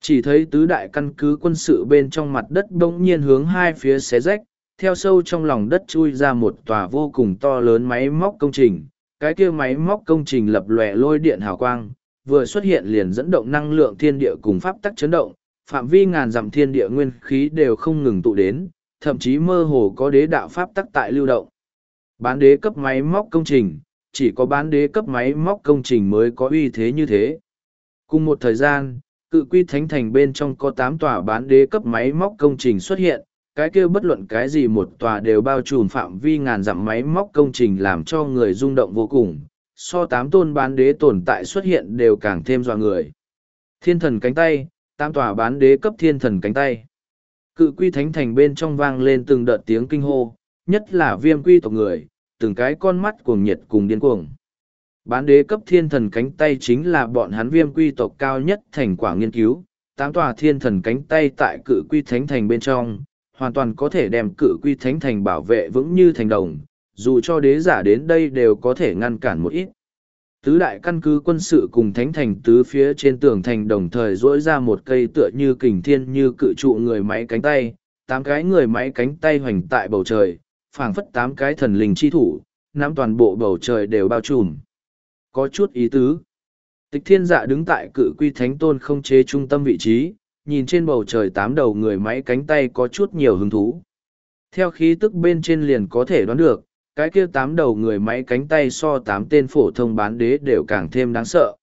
Chỉ thấy tứ đại căn cứ quân sự bên trong mặt đất bỗng nhiên hướng hai phía xé rách, theo sâu trong lòng đất chui ra một tòa vô cùng to lớn máy móc công trình. Cái kia máy móc công trình lập lòe lôi điện hào quang, vừa xuất hiện liền dẫn động năng lượng thiên địa cùng pháp tắc chấn động, phạm vi ngàn dặm thiên địa nguyên khí đều không ngừng tụ đến, thậm chí mơ hồ có đế đạo pháp tắc tại lưu động. Bán đế cấp máy móc công trình, chỉ có bán đế cấp máy móc công trình mới có uy thế như thế. Cùng một thời gian, cự quy thánh thành bên trong có tám tòa bán đế cấp máy móc công trình xuất hiện, cái kia bất luận cái gì một tòa đều bao trùm phạm vi ngàn dặm máy móc công trình làm cho người rung động vô cùng, so tám tôn bán đế tồn tại xuất hiện đều càng thêm dọa người. Thiên thần cánh tay, tám tòa bán đế cấp thiên thần cánh tay. Cự quy thánh thành bên trong vang lên từng đợt tiếng kinh hô, nhất là viêm quy tộc người, từng cái con mắt cuồng nhiệt cùng điên cuồng. Bán đế cấp thiên thần cánh tay chính là bọn hắn viêm quy tộc cao nhất thành quả nghiên cứu, tám tòa thiên thần cánh tay tại cự quy thánh thành bên trong, hoàn toàn có thể đem cự quy thánh thành bảo vệ vững như thành đồng, dù cho đế giả đến đây đều có thể ngăn cản một ít. Tứ đại căn cứ quân sự cùng thánh thành tứ phía trên tường thành đồng thời dỗi ra một cây tựa như kình thiên như cự trụ người máy cánh tay, tám cái người máy cánh tay hoành tại bầu trời, phảng phất tám cái thần linh chi thủ, nắm toàn bộ bầu trời đều bao trùm. Có chút ý tứ. Tịch thiên dạ đứng tại cự quy thánh tôn không chế trung tâm vị trí, nhìn trên bầu trời tám đầu người máy cánh tay có chút nhiều hứng thú. Theo khí tức bên trên liền có thể đoán được, cái kia tám đầu người máy cánh tay so tám tên phổ thông bán đế đều càng thêm đáng sợ.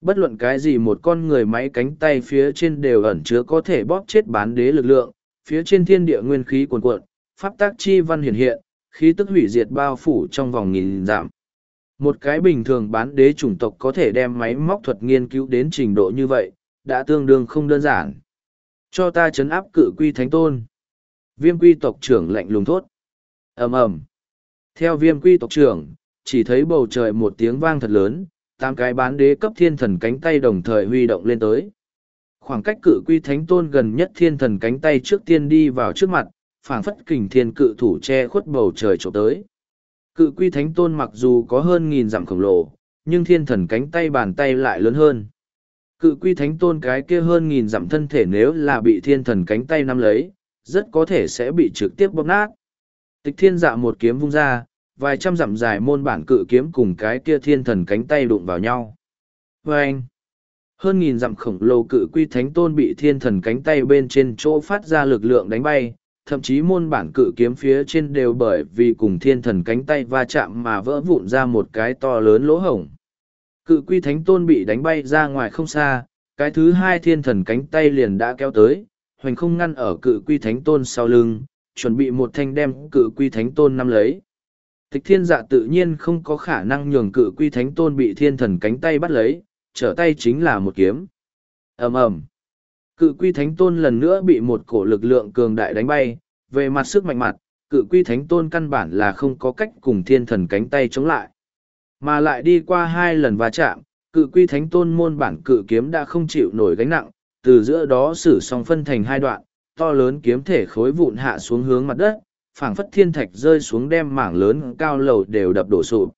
Bất luận cái gì một con người máy cánh tay phía trên đều ẩn chứa có thể bóp chết bán đế lực lượng, phía trên thiên địa nguyên khí cuồn cuộn, pháp tác chi văn hiện hiện, khí tức hủy diệt bao phủ trong vòng nghìn giảm. Một cái bình thường bán đế chủng tộc có thể đem máy móc thuật nghiên cứu đến trình độ như vậy, đã tương đương không đơn giản. Cho ta chấn áp cự quy thánh tôn. Viêm quy tộc trưởng lạnh lùng thốt. ầm ầm Theo viêm quy tộc trưởng, chỉ thấy bầu trời một tiếng vang thật lớn, tám cái bán đế cấp thiên thần cánh tay đồng thời huy động lên tới. Khoảng cách cự quy thánh tôn gần nhất thiên thần cánh tay trước tiên đi vào trước mặt, phảng phất kình thiên cự thủ che khuất bầu trời trộm tới. Cự quy thánh tôn mặc dù có hơn nghìn dặm khổng lồ, nhưng thiên thần cánh tay bàn tay lại lớn hơn. Cự quy thánh tôn cái kia hơn nghìn dặm thân thể nếu là bị thiên thần cánh tay nắm lấy, rất có thể sẽ bị trực tiếp bóp nát. Tịch thiên dạ một kiếm vung ra, vài trăm dặm dài môn bản cự kiếm cùng cái kia thiên thần cánh tay đụng vào nhau. Và anh, hơn nghìn dặm khổng lồ cự quy thánh tôn bị thiên thần cánh tay bên trên chỗ phát ra lực lượng đánh bay, thậm chí môn bản cự kiếm phía trên đều bởi vì cùng thiên thần cánh tay va chạm mà vỡ vụn ra một cái to lớn lỗ hổng. Cự quy thánh tôn bị đánh bay ra ngoài không xa, cái thứ hai thiên thần cánh tay liền đã kéo tới, hoành không ngăn ở cự quy thánh tôn sau lưng, chuẩn bị một thanh đem cự quy thánh tôn nắm lấy. Tịch thiên dạ tự nhiên không có khả năng nhường cự quy thánh tôn bị thiên thần cánh tay bắt lấy, trở tay chính là một kiếm. ầm ầm Cự quy thánh tôn lần nữa bị một cổ lực lượng cường đại đánh bay, về mặt sức mạnh mặt, cự quy thánh tôn căn bản là không có cách cùng thiên thần cánh tay chống lại. Mà lại đi qua hai lần va chạm, cự quy thánh tôn môn bản cự kiếm đã không chịu nổi gánh nặng, từ giữa đó sử song phân thành hai đoạn, to lớn kiếm thể khối vụn hạ xuống hướng mặt đất, phảng phất thiên thạch rơi xuống đem mảng lớn cao lầu đều đập đổ sụp.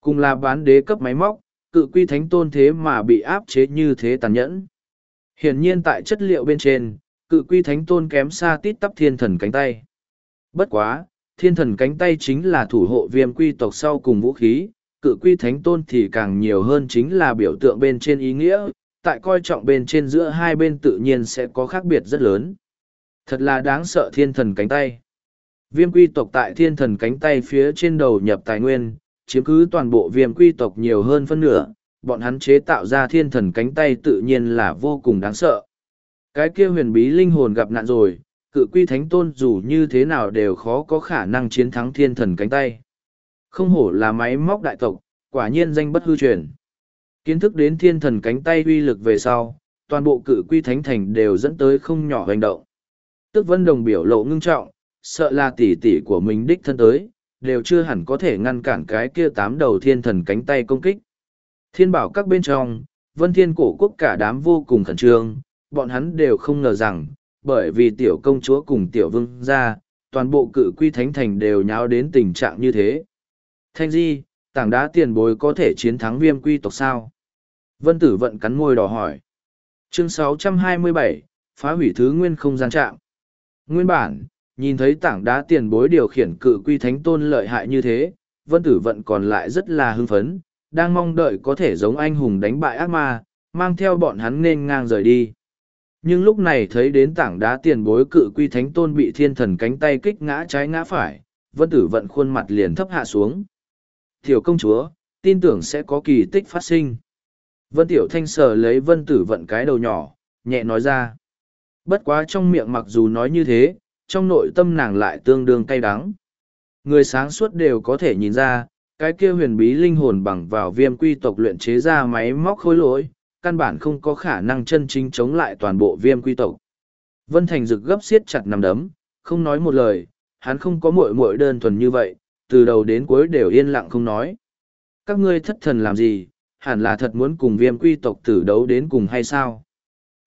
Cùng là bán đế cấp máy móc, cự quy thánh tôn thế mà bị áp chế như thế tàn nhẫn. Hiển nhiên tại chất liệu bên trên, cự quy thánh tôn kém xa tít tắp thiên thần cánh tay. Bất quá, thiên thần cánh tay chính là thủ hộ viêm quy tộc sau cùng vũ khí, cự quy thánh tôn thì càng nhiều hơn chính là biểu tượng bên trên ý nghĩa, tại coi trọng bên trên giữa hai bên tự nhiên sẽ có khác biệt rất lớn. Thật là đáng sợ thiên thần cánh tay. Viêm quy tộc tại thiên thần cánh tay phía trên đầu nhập tài nguyên, chiếm cứ toàn bộ viêm quy tộc nhiều hơn phân nửa, bọn hắn chế tạo ra thiên thần cánh tay tự nhiên là vô cùng đáng sợ. Cái kia huyền bí linh hồn gặp nạn rồi, cự quy thánh tôn dù như thế nào đều khó có khả năng chiến thắng thiên thần cánh tay. Không hổ là máy móc đại tộc, quả nhiên danh bất hư truyền. Kiến thức đến thiên thần cánh tay uy lực về sau, toàn bộ cự quy thánh thành đều dẫn tới không nhỏ hành động. Tức vân đồng biểu lộ ngưng trọng, sợ là tỷ tỷ của mình đích thân tới, đều chưa hẳn có thể ngăn cản cái kia tám đầu thiên thần cánh tay công kích. Thiên bảo các bên trong, vân thiên cổ quốc cả đám vô cùng khẩn trương, bọn hắn đều không ngờ rằng, bởi vì tiểu công chúa cùng tiểu vương gia, toàn bộ cự quy thánh thành đều nháo đến tình trạng như thế. Thanh di, tảng đá tiền bối có thể chiến thắng viêm quy tộc sao? Vân tử vận cắn môi đỏ hỏi. Chương 627, phá hủy thứ nguyên không gian trạng. Nguyên bản, nhìn thấy tảng đá tiền bối điều khiển cự quy thánh tôn lợi hại như thế, vân tử vận còn lại rất là hưng phấn, đang mong đợi có thể giống anh hùng đánh bại ác ma, mang theo bọn hắn nên ngang rời đi. Nhưng lúc này thấy đến tảng đá tiền bối cự quy thánh tôn bị thiên thần cánh tay kích ngã trái ngã phải, vân tử vận khuôn mặt liền thấp hạ xuống. Tiểu công chúa, tin tưởng sẽ có kỳ tích phát sinh. Vân Tiểu Thanh sờ lấy vân tử vận cái đầu nhỏ, nhẹ nói ra. Bất quá trong miệng mặc dù nói như thế, trong nội tâm nàng lại tương đương cay đắng. Người sáng suốt đều có thể nhìn ra, cái kia huyền bí linh hồn bằng vào viêm quy tộc luyện chế ra máy móc khối lỗi, căn bản không có khả năng chân chính chống lại toàn bộ viêm quy tộc. Vân Thành rực gấp siết chặt nằm đấm, không nói một lời, hắn không có muội muội đơn thuần như vậy, từ đầu đến cuối đều yên lặng không nói. Các ngươi thất thần làm gì, hẳn là thật muốn cùng viêm quy tộc tử đấu đến cùng hay sao?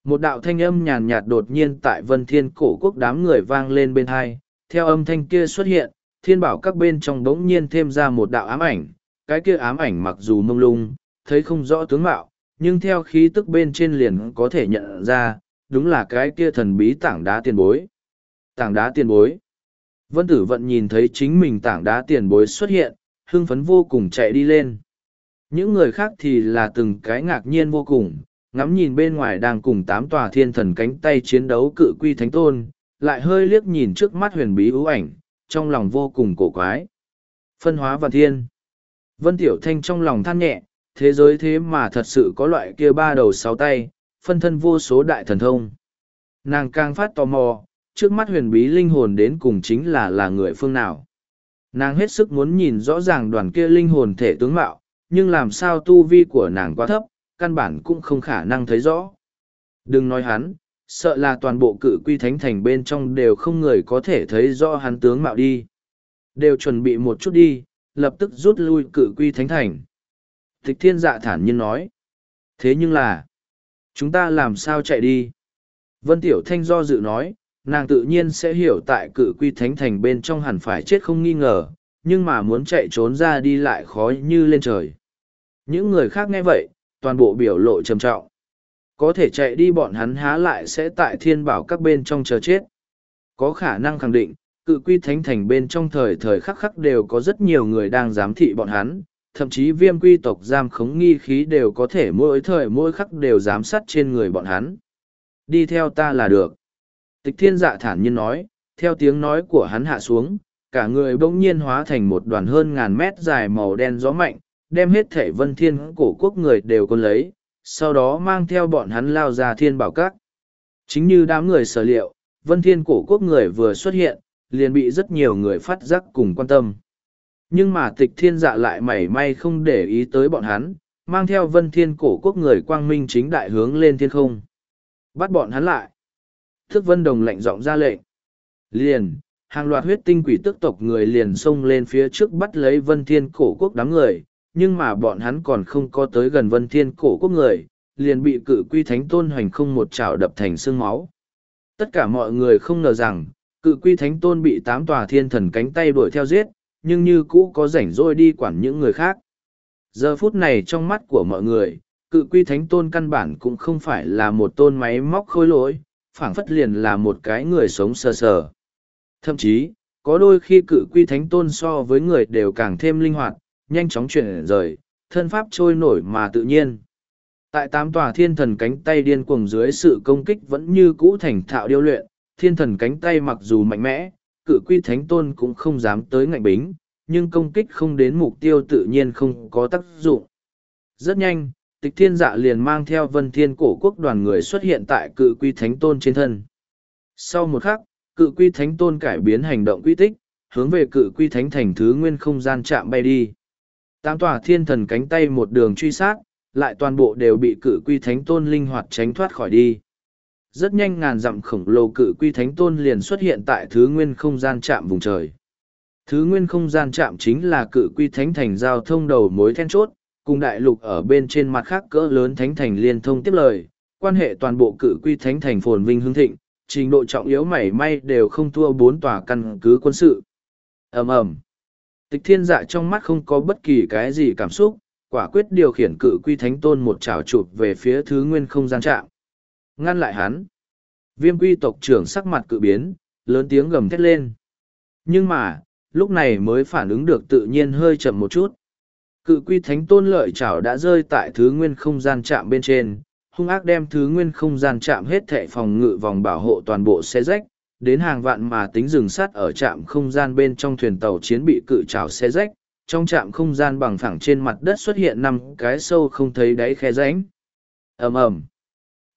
Một đạo thanh âm nhàn nhạt đột nhiên tại vân thiên cổ quốc đám người vang lên bên hai, theo âm thanh kia xuất hiện, thiên bảo các bên trong đống nhiên thêm ra một đạo ám ảnh, cái kia ám ảnh mặc dù mông lung, thấy không rõ tướng mạo, nhưng theo khí tức bên trên liền có thể nhận ra, đúng là cái kia thần bí tảng đá tiền bối. tảng đá tiền bối. Vân tử vận nhìn thấy chính mình tảng đá tiền bối xuất hiện, hưng phấn vô cùng chạy đi lên. Những người khác thì là từng cái ngạc nhiên vô cùng, ngắm nhìn bên ngoài đang cùng tám tòa thiên thần cánh tay chiến đấu cự quy thánh tôn, lại hơi liếc nhìn trước mắt huyền bí ưu ảnh, trong lòng vô cùng cổ quái. Phân hóa và thiên. Vân Tiểu Thanh trong lòng than nhẹ, thế giới thế mà thật sự có loại kia ba đầu sáu tay, phân thân vô số đại thần thông. Nàng càng phát tò mò, trước mắt huyền bí linh hồn đến cùng chính là là người phương nào. Nàng hết sức muốn nhìn rõ ràng đoàn kia linh hồn thể tướng mạo, nhưng làm sao tu vi của nàng quá thấp, căn bản cũng không khả năng thấy rõ. Đừng nói hắn, sợ là toàn bộ cự quy thánh thành bên trong đều không người có thể thấy rõ hắn tướng mạo đi. Đều chuẩn bị một chút đi, lập tức rút lui cự quy thánh thành. Tịch thiên dạ thản nhiên nói. Thế nhưng là, chúng ta làm sao chạy đi? Vân Tiểu Thanh do dự nói, nàng tự nhiên sẽ hiểu tại cự quy thánh thành bên trong hẳn phải chết không nghi ngờ, nhưng mà muốn chạy trốn ra đi lại khó như lên trời. Những người khác nghe vậy, toàn bộ biểu lộ trầm trọng. Có thể chạy đi bọn hắn há lại sẽ tại thiên bảo các bên trong chờ chết. Có khả năng khẳng định, cự quy thánh thành bên trong thời thời khắc khắc đều có rất nhiều người đang giám thị bọn hắn, thậm chí viêm quy tộc giam khống nghi khí đều có thể mỗi thời mỗi khắc đều giám sát trên người bọn hắn. Đi theo ta là được. Tịch thiên dạ thản nhiên nói, theo tiếng nói của hắn hạ xuống, cả người bỗng nhiên hóa thành một đoàn hơn ngàn mét dài màu đen gió mạnh, đem hết thể vân thiên cổ quốc người đều quân lấy, sau đó mang theo bọn hắn lao ra thiên bảo các. Chính như đám người sở liệu, vân thiên cổ quốc người vừa xuất hiện, liền bị rất nhiều người phát giác cùng quan tâm. Nhưng mà tịch thiên dạ lại mảy may không để ý tới bọn hắn, mang theo vân thiên cổ quốc người quang minh chính đại hướng lên thiên không. Bắt bọn hắn lại. Thức vân đồng lệnh giọng ra lệnh. Liền, hàng loạt huyết tinh quỷ tức tộc người liền xông lên phía trước bắt lấy vân thiên cổ quốc đám người, nhưng mà bọn hắn còn không có tới gần vân thiên cổ quốc người, liền bị cự quy thánh tôn hoành không một chảo đập thành xương máu. Tất cả mọi người không ngờ rằng, cự quy thánh tôn bị tám tòa thiên thần cánh tay đuổi theo giết, nhưng như cũ có rảnh rỗi đi quản những người khác. Giờ phút này trong mắt của mọi người, cự quy thánh tôn căn bản cũng không phải là một tôn máy móc khôi lỗi, phảng phất liền là một cái người sống sờ sờ. Thậm chí, có đôi khi cự quy thánh tôn so với người đều càng thêm linh hoạt, nhanh chóng chuyển rời, thân pháp trôi nổi mà tự nhiên. Tại tám tòa thiên thần cánh tay điên cuồng dưới sự công kích vẫn như cũ thành thạo điêu luyện, thiên thần cánh tay mặc dù mạnh mẽ, cự quy thánh tôn cũng không dám tới ngạnh bính, nhưng công kích không đến mục tiêu tự nhiên không có tác dụng. Rất nhanh, tịch thiên dạ liền mang theo vân thiên cổ quốc đoàn người xuất hiện tại cự quy thánh tôn trên thân. Sau một khắc, cự quy thánh tôn cải biến hành động quy tích, hướng về cự quy thánh thành thứ nguyên không gian chạm bay đi. Tám tòa thiên thần cánh tay một đường truy sát, lại toàn bộ đều bị cự quy thánh tôn linh hoạt tránh thoát khỏi đi. Rất nhanh ngàn dặm khổng lồ cự quy thánh tôn liền xuất hiện tại thứ nguyên không gian chạm vùng trời. Thứ nguyên không gian chạm chính là cự quy thánh thành giao thông đầu mối then chốt, cùng đại lục ở bên trên mặt khác cỡ lớn thánh thành liên thông tiếp lời, quan hệ toàn bộ cự quy thánh thành phồn vinh hưng thịnh, trình độ trọng yếu mảy may đều không thua bốn tòa căn cứ quân sự. ầm ầm Tịch thiên dạ trong mắt không có bất kỳ cái gì cảm xúc, quả quyết điều khiển cự quy thánh tôn một chảo chụp về phía thứ nguyên không gian trạm. Ngăn lại hắn. Viêm quy tộc trưởng sắc mặt cự biến, lớn tiếng gầm thét lên. Nhưng mà, lúc này mới phản ứng được tự nhiên hơi chậm một chút. Cự quy thánh tôn lợi chảo đã rơi tại thứ nguyên không gian Trạm bên trên, hung ác đem thứ nguyên không gian chạm hết thệ phòng ngự vòng bảo hộ toàn bộ xe rách, đến hàng vạn mà tính rừng sắt ở trạm không gian bên trong thuyền tàu chiến bị cự trào xe rách, trong trạm không gian bằng phẳng trên mặt đất xuất hiện năm cái sâu không thấy đáy khe ránh. ầm ầm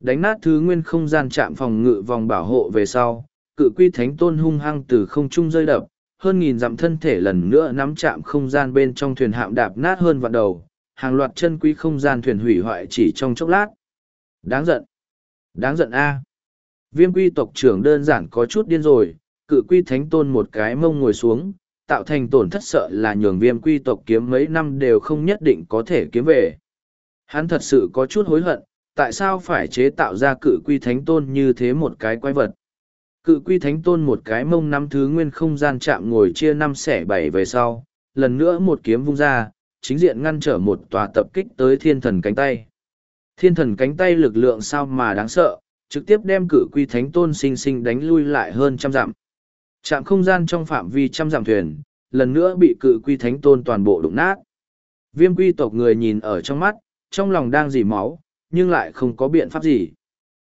Đánh nát thứ nguyên không gian chạm phòng ngự vòng bảo hộ về sau, cự quy thánh tôn hung hăng từ không trung rơi đập, hơn nghìn dặm thân thể lần nữa nắm chạm không gian bên trong thuyền hạm đạp nát hơn vạn đầu, hàng loạt chân quý không gian thuyền hủy hoại chỉ trong chốc lát. Đáng giận! Đáng giận a Viêm quy tộc trưởng đơn giản có chút điên rồi, cự quy thánh tôn một cái mông ngồi xuống, tạo thành tổn thất sợ là nhường viêm quy tộc kiếm mấy năm đều không nhất định có thể kiếm về. Hắn thật sự có chút hối hận, tại sao phải chế tạo ra cự quy thánh tôn như thế một cái quái vật. Cự quy thánh tôn một cái mông năm thứ nguyên không gian chạm ngồi chia năm xẻ bảy về sau, lần nữa một kiếm vung ra, chính diện ngăn trở một tòa tập kích tới thiên thần cánh tay. Thiên thần cánh tay lực lượng sao mà đáng sợ, trực tiếp đem cử quy thánh tôn sinh sinh đánh lui lại hơn trăm dặm. Trạm không gian trong phạm vi trăm dặm thuyền, lần nữa bị cự quy thánh tôn toàn bộ đụng nát. Viêm quy tộc người nhìn ở trong mắt, trong lòng đang dì máu, nhưng lại không có biện pháp gì.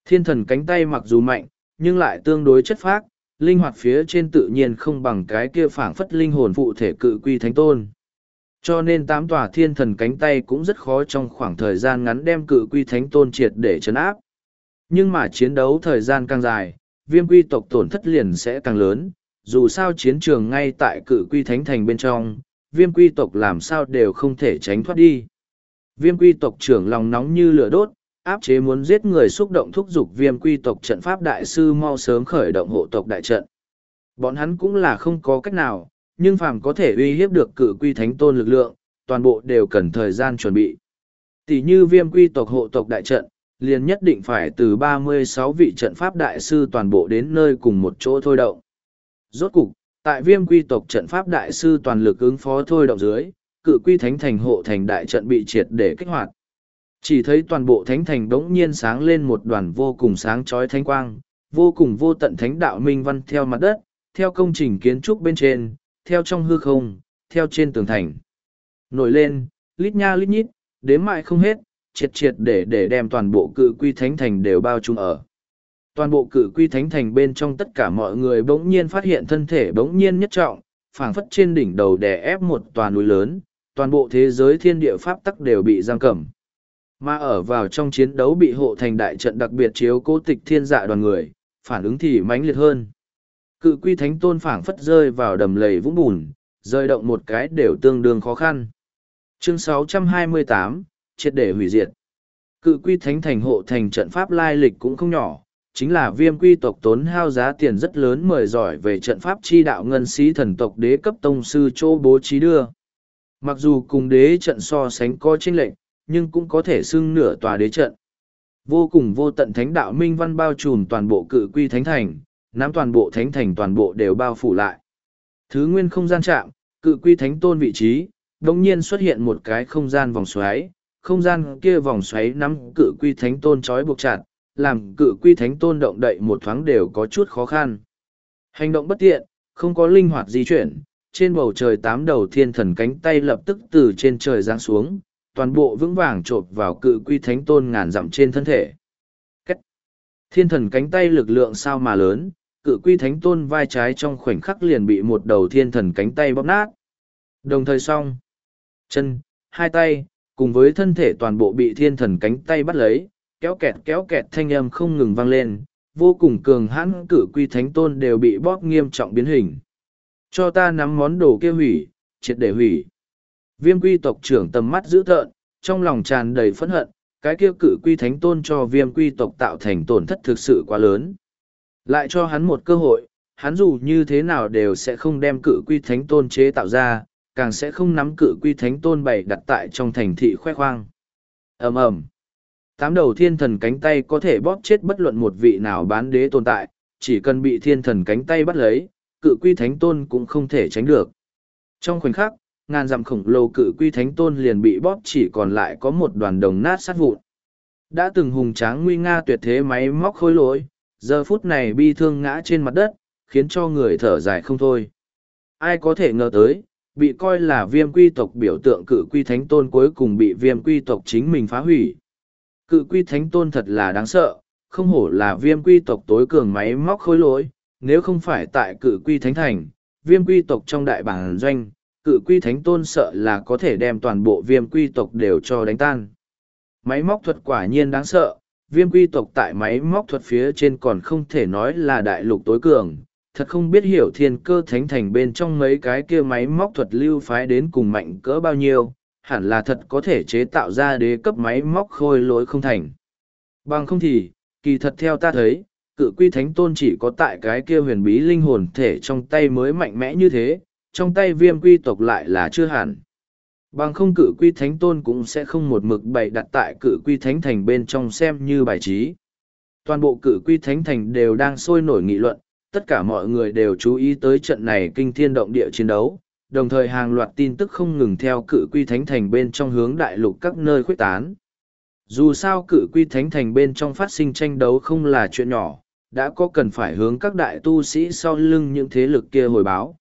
Thiên thần cánh tay mặc dù mạnh, nhưng lại tương đối chất phác, linh hoạt phía trên tự nhiên không bằng cái kia phảng phất linh hồn phụ thể cự quy thánh tôn. Cho nên tám tòa thiên thần cánh tay cũng rất khó trong khoảng thời gian ngắn đem cự quy thánh tôn triệt để chấn áp. Nhưng mà chiến đấu thời gian càng dài, viêm quy tộc tổn thất liền sẽ càng lớn, dù sao chiến trường ngay tại cự quy thánh thành bên trong, viêm quy tộc làm sao đều không thể tránh thoát đi. Viêm quy tộc trưởng lòng nóng như lửa đốt, áp chế muốn giết người xúc động thúc giục viêm quy tộc trận pháp đại sư mau sớm khởi động hộ tộc đại trận. Bọn hắn cũng là không có cách nào, nhưng phàm có thể uy hiếp được cự quy thánh tôn lực lượng, toàn bộ đều cần thời gian chuẩn bị. Tỷ như viêm quy tộc hộ tộc đại trận, liền nhất định phải từ 36 vị trận pháp đại sư toàn bộ đến nơi cùng một chỗ thôi động. Rốt cục, tại viêm quy tộc trận pháp đại sư toàn lực ứng phó thôi động dưới, cự quy thánh thành hộ thành đại trận bị triệt để kích hoạt. Chỉ thấy toàn bộ thánh thành đống nhiên sáng lên một đoàn vô cùng sáng chói thánh quang, vô cùng vô tận thánh đạo minh văn theo mặt đất, theo công trình kiến trúc bên trên, theo trong hư không, theo trên tường thành. Nổi lên, lít nha lít nhít, đếm mãi không hết, triệt triệt để để đem toàn bộ cự quy thánh thành đều bao trùm ở. Toàn bộ cự quy thánh thành bên trong tất cả mọi người bỗng nhiên phát hiện thân thể bỗng nhiên nhất trọng, phảng phất trên đỉnh đầu đè ép một tòa núi lớn, toàn bộ thế giới thiên địa pháp tắc đều bị giam cầm. Mà ở vào trong chiến đấu bị hộ thành đại trận đặc biệt chiếu cố tịch thiên dạ đoàn người, phản ứng thì mãnh liệt hơn. Cự quy thánh tôn phảng phất rơi vào đầm lầy vũng bùn, rơi động một cái đều tương đương khó khăn. Chương 628, triệt để hủy diệt. Cự quy thánh thành hộ thành trận pháp lai lịch cũng không nhỏ, chính là viêm quy tộc tốn hao giá tiền rất lớn mời giỏi về trận pháp chi đạo ngân sĩ thần tộc đế cấp tông sư chỗ bố trí đưa. Mặc dù cùng đế trận so sánh có chênh lệnh, nhưng cũng có thể xưng nửa tòa đế trận. Vô cùng vô tận thánh đạo minh văn bao trùm toàn bộ cự quy thánh thành, nắm toàn bộ thánh thành toàn bộ đều bao phủ lại. Thứ nguyên không gian chạm, cự quy thánh tôn vị trí, đồng nhiên xuất hiện một cái không gian vòng xoáy, không gian kia vòng xoáy nắm cự quy thánh tôn trói buộc chặt, làm cự quy thánh tôn động đậy một thoáng đều có chút khó khăn. Hành động bất tiện, không có linh hoạt di chuyển, trên bầu trời tám đầu thiên thần cánh tay lập tức từ trên trời giáng xuống, toàn bộ vững vàng chộp vào cự quy thánh tôn ngàn dặm trên thân thể. Cách. Thiên thần cánh tay lực lượng sao mà lớn, cự quy thánh tôn vai trái trong khoảnh khắc liền bị một đầu thiên thần cánh tay bóp nát. Đồng thời song, chân, hai tay, cùng với thân thể toàn bộ bị thiên thần cánh tay bắt lấy, kéo kẹt kéo kẹt thanh âm không ngừng vang lên, vô cùng cường hãn cử quy thánh tôn đều bị bóp nghiêm trọng biến hình. Cho ta nắm món đồ kia hủy, triệt để hủy. Viêm quy tộc trưởng tầm mắt dữ thợn, trong lòng tràn đầy phẫn hận, cái kia cử quy thánh tôn cho viêm quy tộc tạo thành tổn thất thực sự quá lớn. Lại cho hắn một cơ hội, hắn dù như thế nào đều sẽ không đem cử quy thánh tôn chế tạo ra, càng sẽ không nắm cự quy thánh tôn bày đặt tại trong thành thị khoe khoang. ầm ầm tám đầu thiên thần cánh tay có thể bóp chết bất luận một vị nào bán đế tồn tại, chỉ cần bị thiên thần cánh tay bắt lấy, cự quy thánh tôn cũng không thể tránh được. Trong khoảnh khắc, ngàn dặm khổng lồ cự quy thánh tôn liền bị bóp chỉ còn lại có một đoàn đồng nát sát vụn. Đã từng hùng tráng nguy nga tuyệt thế máy móc khối lỗi, giờ phút này bi thương ngã trên mặt đất, khiến cho người thở dài không thôi. Ai có thể ngờ tới, bị coi là viêm quy tộc biểu tượng cự quy thánh tôn cuối cùng bị viêm quy tộc chính mình phá hủy. Cự quy thánh tôn thật là đáng sợ, không hổ là viêm quy tộc tối cường máy móc khối lỗi, nếu không phải tại cự quy thánh thành, viêm quy tộc trong đại bản doanh, cự quy thánh tôn sợ là có thể đem toàn bộ viêm quy tộc đều cho đánh tan. Máy móc thuật quả nhiên đáng sợ, viêm quy tộc tại máy móc thuật phía trên còn không thể nói là đại lục tối cường, thật không biết hiểu thiên cơ thánh thành bên trong mấy cái kia máy móc thuật lưu phái đến cùng mạnh cỡ bao nhiêu, hẳn là thật có thể chế tạo ra đế cấp máy móc khôi lỗi không thành. Bằng không thì, kỳ thật theo ta thấy, cự quy thánh tôn chỉ có tại cái kia huyền bí linh hồn thể trong tay mới mạnh mẽ như thế, trong tay viêm quy tộc lại là chưa hẳn. Bằng không cự quy thánh tôn cũng sẽ không một mực bày đặt tại cự quy thánh thành bên trong xem như bài trí. Toàn bộ cự quy thánh thành đều đang sôi nổi nghị luận, tất cả mọi người đều chú ý tới trận này kinh thiên động địa chiến đấu, đồng thời hàng loạt tin tức không ngừng theo cự quy thánh thành bên trong hướng đại lục các nơi khuếch tán. Dù sao cự quy thánh thành bên trong phát sinh tranh đấu không là chuyện nhỏ, đã có cần phải hướng các đại tu sĩ sau lưng những thế lực kia hồi báo.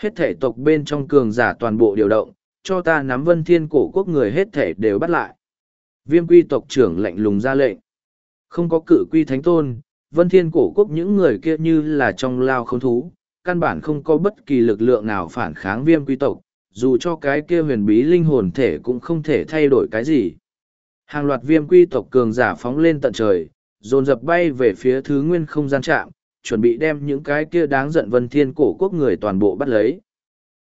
Hết thể tộc bên trong cường giả toàn bộ điều động, cho ta nắm vân thiên cổ quốc người hết thể đều bắt lại. Viêm quy tộc trưởng lạnh lùng ra lệnh. Không có cự quy thánh tôn, vân thiên cổ quốc những người kia như là trong lao không thú, căn bản không có bất kỳ lực lượng nào phản kháng viêm quy tộc, dù cho cái kia huyền bí linh hồn thể cũng không thể thay đổi cái gì. Hàng loạt viêm quy tộc cường giả phóng lên tận trời, dồn dập bay về phía thứ nguyên không gian trạm, chuẩn bị đem những cái kia đáng giận vân thiên cổ quốc người toàn bộ bắt lấy.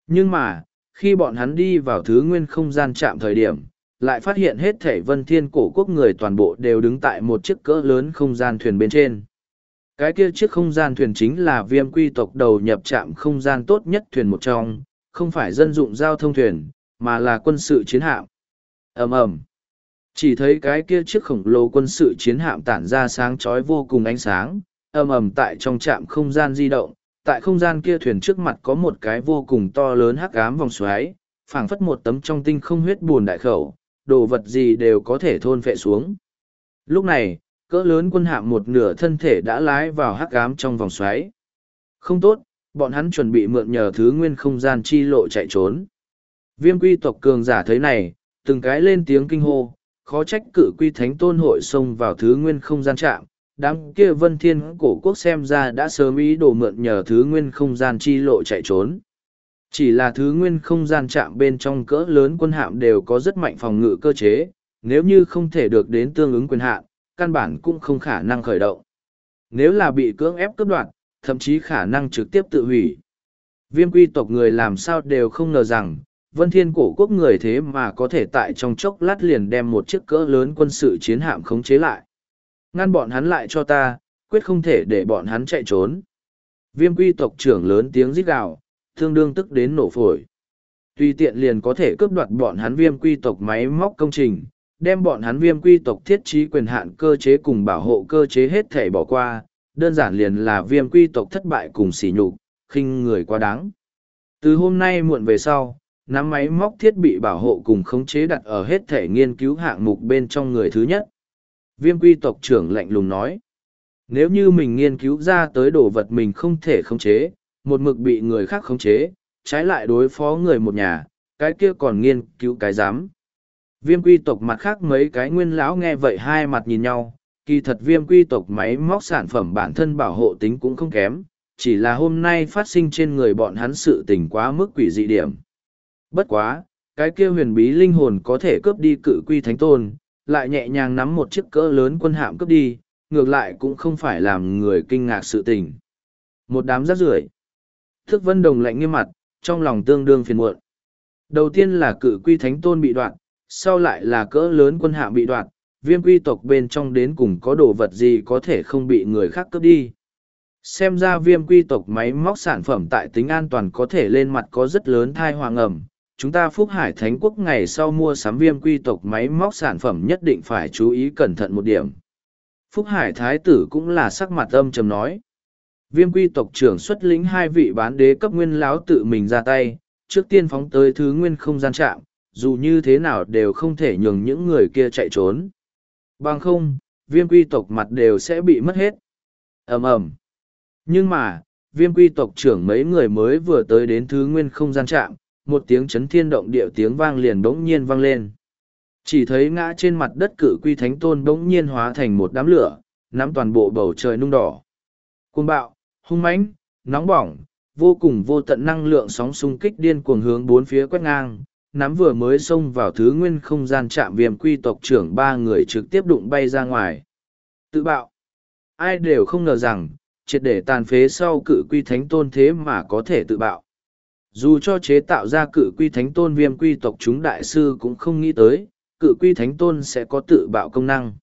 Nhưng mà, khi bọn hắn đi vào thứ nguyên không gian trạm thời điểm, lại phát hiện hết thể vân thiên cổ quốc người toàn bộ đều đứng tại một chiếc cỡ lớn không gian thuyền bên trên. Cái kia chiếc không gian thuyền chính là viêm quy tộc đầu nhập trạm không gian tốt nhất thuyền một trong, không phải dân dụng giao thông thuyền, mà là quân sự chiến hạm. ầm ầm Chỉ thấy cái kia chiếc khổng lồ quân sự chiến hạm tản ra sáng chói vô cùng ánh sáng, ầm ầm tại trong trạm không gian di động, tại không gian kia thuyền trước mặt có một cái vô cùng to lớn hắc ám vòng xoáy, phảng phất một tấm trong tinh không huyết buồn đại khẩu, đồ vật gì đều có thể thôn phệ xuống. Lúc này, cỡ lớn quân hạm một nửa thân thể đã lái vào hắc ám trong vòng xoáy. Không tốt, bọn hắn chuẩn bị mượn nhờ thứ nguyên không gian chi lộ chạy trốn. Viêm quy tộc cường giả thấy này, từng cái lên tiếng kinh hô, khó trách cử quy thánh tôn hội xông vào thứ nguyên không gian chạm. Đám kia vân thiên cổ quốc xem ra đã sớm ý đồ mượn nhờ thứ nguyên không gian chi lộ chạy trốn. Chỉ là thứ nguyên không gian chạm bên trong cỡ lớn quân hạm đều có rất mạnh phòng ngự cơ chế, nếu như không thể được đến tương ứng quyền hạn, căn bản cũng không khả năng khởi động. Nếu là bị cưỡng ép cướp đoạt, thậm chí khả năng trực tiếp tự hủy. Viêm quy tộc người làm sao đều không ngờ rằng, vân thiên cổ quốc người thế mà có thể tại trong chốc lát liền đem một chiếc cỡ lớn quân sự chiến hạm khống chế lại. Ngăn bọn hắn lại cho ta, quyết không thể để bọn hắn chạy trốn. Viêm quy tộc trưởng lớn tiếng rít gào, tương đương tức đến nổ phổi. Tùy tiện liền có thể cướp đoạt bọn hắn viêm quy tộc máy móc công trình, đem bọn hắn viêm quy tộc thiết trí quyền hạn cơ chế cùng bảo hộ cơ chế hết thể bỏ qua, đơn giản liền là viêm quy tộc thất bại cùng sỉ nhục, khinh người quá đáng. Từ hôm nay muộn về sau, nắm máy móc thiết bị bảo hộ cùng khống chế đặt ở hết thể nghiên cứu hạng mục bên trong người thứ nhất. Viêm quy tộc trưởng lạnh lùng nói, nếu như mình nghiên cứu ra tới đồ vật mình không thể khống chế, một mực bị người khác khống chế, trái lại đối phó người một nhà, cái kia còn nghiên cứu cái dám. Viêm quy tộc mặt khác mấy cái nguyên lão nghe vậy hai mặt nhìn nhau, kỳ thật viêm quy tộc máy móc sản phẩm bản thân bảo hộ tính cũng không kém, chỉ là hôm nay phát sinh trên người bọn hắn sự tình quá mức quỷ dị điểm. Bất quá, cái kia huyền bí linh hồn có thể cướp đi cự quy thánh tôn, lại nhẹ nhàng nắm một chiếc cỡ lớn quân hạm cướp đi, ngược lại cũng không phải làm người kinh ngạc sự tình. Một đám rác rưởi Thức vân đồng lạnh nghiêm mặt, trong lòng tương đương phiền muộn. Đầu tiên là cự quy thánh tôn bị đoạn, sau lại là cỡ lớn quân hạ bị đoạn, viêm quy tộc bên trong đến cùng có đồ vật gì có thể không bị người khác cướp đi. Xem ra viêm quy tộc máy móc sản phẩm tại tính an toàn có thể lên mặt có rất lớn thai hoàng ẩm. Chúng ta Phúc Hải Thánh Quốc ngày sau mua sắm viêm quy tộc máy móc sản phẩm nhất định phải chú ý cẩn thận một điểm. Phúc Hải Thái tử cũng là sắc mặt âm trầm nói viêm quy tộc trưởng xuất lĩnh hai vị bán đế cấp nguyên láo tự mình ra tay trước tiên phóng tới thứ nguyên không gian chạm dù như thế nào đều không thể nhường những người kia chạy trốn. Bằng không viêm quy tộc mặt đều sẽ bị mất hết. Ầm ầm. Nhưng mà viêm quy tộc trưởng mấy người mới vừa tới đến thứ nguyên không gian chạm một tiếng chấn thiên động địa tiếng vang liền bỗng nhiên vang lên. Chỉ thấy ngã trên mặt đất cự quy thánh tôn bỗng nhiên hóa thành một đám lửa nắm toàn bộ bầu trời nung đỏ. Côn bạo hung mãnh, nóng bỏng, vô cùng vô tận năng lượng sóng xung kích điên cuồng hướng bốn phía quét ngang, nắm vừa mới xông vào thứ nguyên không gian chạm viêm quy tộc trưởng ba người trực tiếp đụng bay ra ngoài. Tự bạo. Ai đều không ngờ rằng, triệt để tàn phế sau cự quy thánh tôn thế mà có thể tự bạo. Dù cho chế tạo ra cự quy thánh tôn viêm quy tộc chúng đại sư cũng không nghĩ tới, cự quy thánh tôn sẽ có tự bạo công năng.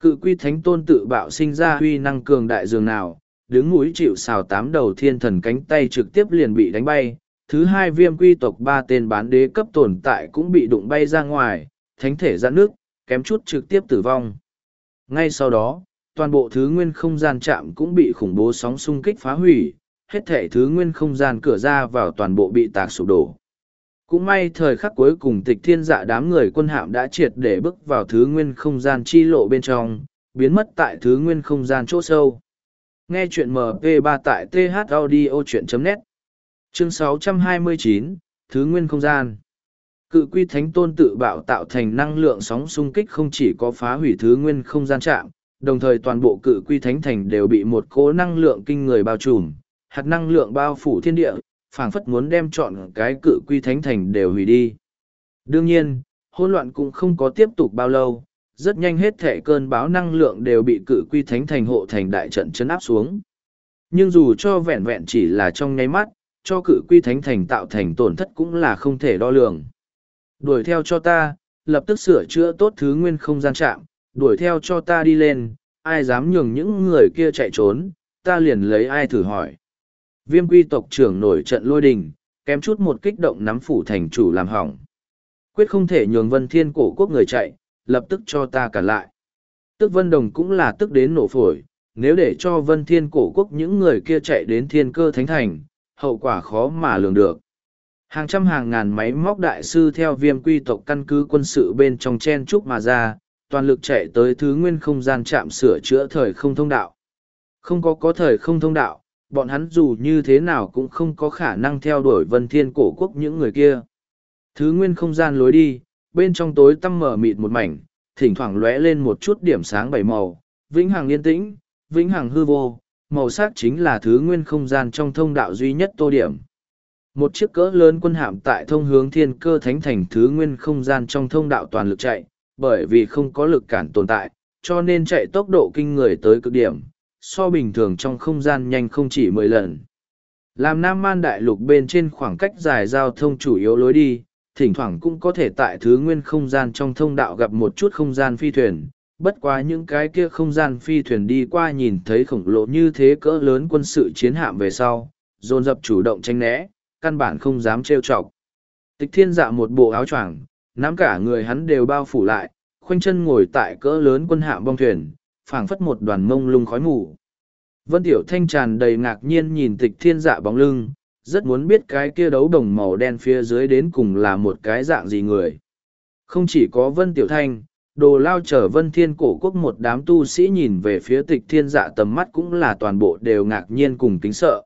Cự quy thánh tôn tự bạo sinh ra huy năng cường đại dường nào, đứng mũi chịu xào tám đầu thiên thần cánh tay trực tiếp liền bị đánh bay. Thứ hai viêm quy tộc ba tên bán đế cấp tồn tại cũng bị đụng bay ra ngoài, thánh thể ra nước, kém chút trực tiếp tử vong. Ngay sau đó, toàn bộ thứ nguyên không gian chạm cũng bị khủng bố sóng xung kích phá hủy, hết thể thứ nguyên không gian cửa ra vào toàn bộ bị tạc sụp đổ. Cũng may thời khắc cuối cùng tịch thiên dạ đám người quân hạm đã triệt để bước vào thứ nguyên không gian chi lộ bên trong, biến mất tại thứ nguyên không gian chỗ sâu. Nghe chuyện MP3 tại thaudio.net Chương 629, Thứ Nguyên Không Gian Cự quy thánh tôn tự bạo tạo thành năng lượng sóng xung kích không chỉ có phá hủy thứ nguyên không gian chạm, đồng thời toàn bộ cự quy thánh thành đều bị một cố năng lượng kinh người bao trùm, hạt năng lượng bao phủ thiên địa, phảng phất muốn đem chọn cái cự quy thánh thành đều hủy đi. Đương nhiên, hỗn loạn cũng không có tiếp tục bao lâu, rất nhanh hết thẻ cơn báo năng lượng đều bị cự quy thánh thành hộ thành đại trận chấn áp xuống. Nhưng dù cho vẹn vẹn chỉ là trong nháy mắt, cho cự quy thánh thành tạo thành tổn thất cũng là không thể đo lường. Đuổi theo cho ta, lập tức sửa chữa tốt thứ nguyên không gian chạm, đuổi theo cho ta đi lên, ai dám nhường những người kia chạy trốn, ta liền lấy ai thử hỏi. Viêm quy tộc trưởng nổi trận lôi đình, kém chút một kích động nắm phủ thành chủ làm hỏng. Quyết không thể nhường vân thiên cổ quốc người chạy, lập tức cho ta cản lại. Tức vân đồng cũng là tức đến nổ phổi, nếu để cho vân thiên cổ quốc những người kia chạy đến thiên cơ thánh thành, hậu quả khó mà lường được. Hàng trăm hàng ngàn máy móc đại sư theo viêm quy tộc căn cứ quân sự bên trong chen trúc mà ra, toàn lực chạy tới thứ nguyên không gian chạm sửa chữa thời không thông đạo. Không có có thời không thông đạo, bọn hắn dù như thế nào cũng không có khả năng theo đuổi vân thiên cổ quốc những người kia. Thứ nguyên không gian lối đi, bên trong tối tăm mở mịt một mảnh, thỉnh thoảng lóe lên một chút điểm sáng bảy màu, vĩnh hằng yên tĩnh, vĩnh hằng hư vô, màu sắc chính là thứ nguyên không gian trong thông đạo duy nhất tô điểm. Một chiếc cỡ lớn quân hạm tại thông hướng thiên cơ thánh thành thứ nguyên không gian trong thông đạo toàn lực chạy, bởi vì không có lực cản tồn tại, cho nên chạy tốc độ kinh người tới cực điểm, so bình thường trong không gian nhanh không chỉ mười lần. Làm Nam Man Đại Lục bên trên khoảng cách dài giao thông chủ yếu lối đi, thỉnh thoảng cũng có thể tại thứ nguyên không gian trong thông đạo gặp một chút không gian phi thuyền. Bất quá những cái kia không gian phi thuyền đi qua nhìn thấy khổng lồ như thế cỡ lớn quân sự chiến hạm về sau, dồn dập chủ động tranh né, căn bản không dám trêu chọc. Tịch thiên dạ một bộ áo choàng, nắm cả người hắn đều bao phủ lại, khoanh chân ngồi tại cỡ lớn quân hạm bong thuyền, phảng phất một đoàn mông lung khói mù. Vân Tiểu Thanh tràn đầy ngạc nhiên nhìn tịch thiên dạ bóng lưng, rất muốn biết cái kia đấu đồng màu đen phía dưới đến cùng là một cái dạng gì người. Không chỉ có Vân Tiểu Thanh, đồ lao trở Vân Thiên cổ quốc một đám tu sĩ nhìn về phía tịch thiên dạ tầm mắt cũng là toàn bộ đều ngạc nhiên cùng kính sợ.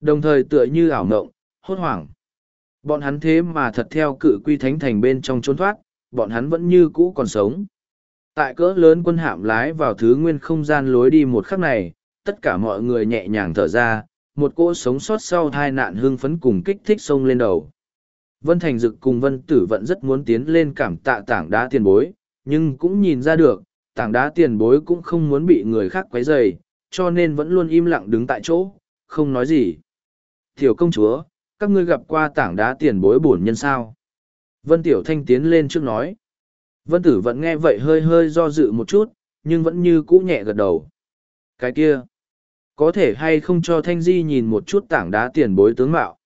Đồng thời tựa như ảo ngộng, hốt hoảng. Bọn hắn thế mà thật theo cự quy thánh thành bên trong trốn thoát, bọn hắn vẫn như cũ còn sống. Tại cỡ lớn quân hạm lái vào thứ nguyên không gian lối đi một khắc này, tất cả mọi người nhẹ nhàng thở ra, một cỗ sống sót sau hai nạn hưng phấn cùng kích thích sông lên đầu. Vân Thành Dực cùng Vân Tử vẫn rất muốn tiến lên cảm tạ tảng đá tiền bối, nhưng cũng nhìn ra được, tảng đá tiền bối cũng không muốn bị người khác quấy rầy, cho nên vẫn luôn im lặng đứng tại chỗ, không nói gì. Tiểu công chúa, các ngươi gặp qua tảng đá tiền bối bổn nhân sao? Vân Tiểu Thanh tiến lên trước nói. Vân Tử vẫn nghe vậy hơi hơi do dự một chút, nhưng vẫn như cũ nhẹ gật đầu. Cái kia, có thể hay không cho Thanh Di nhìn một chút tảng đá tiền bối tướng mạo.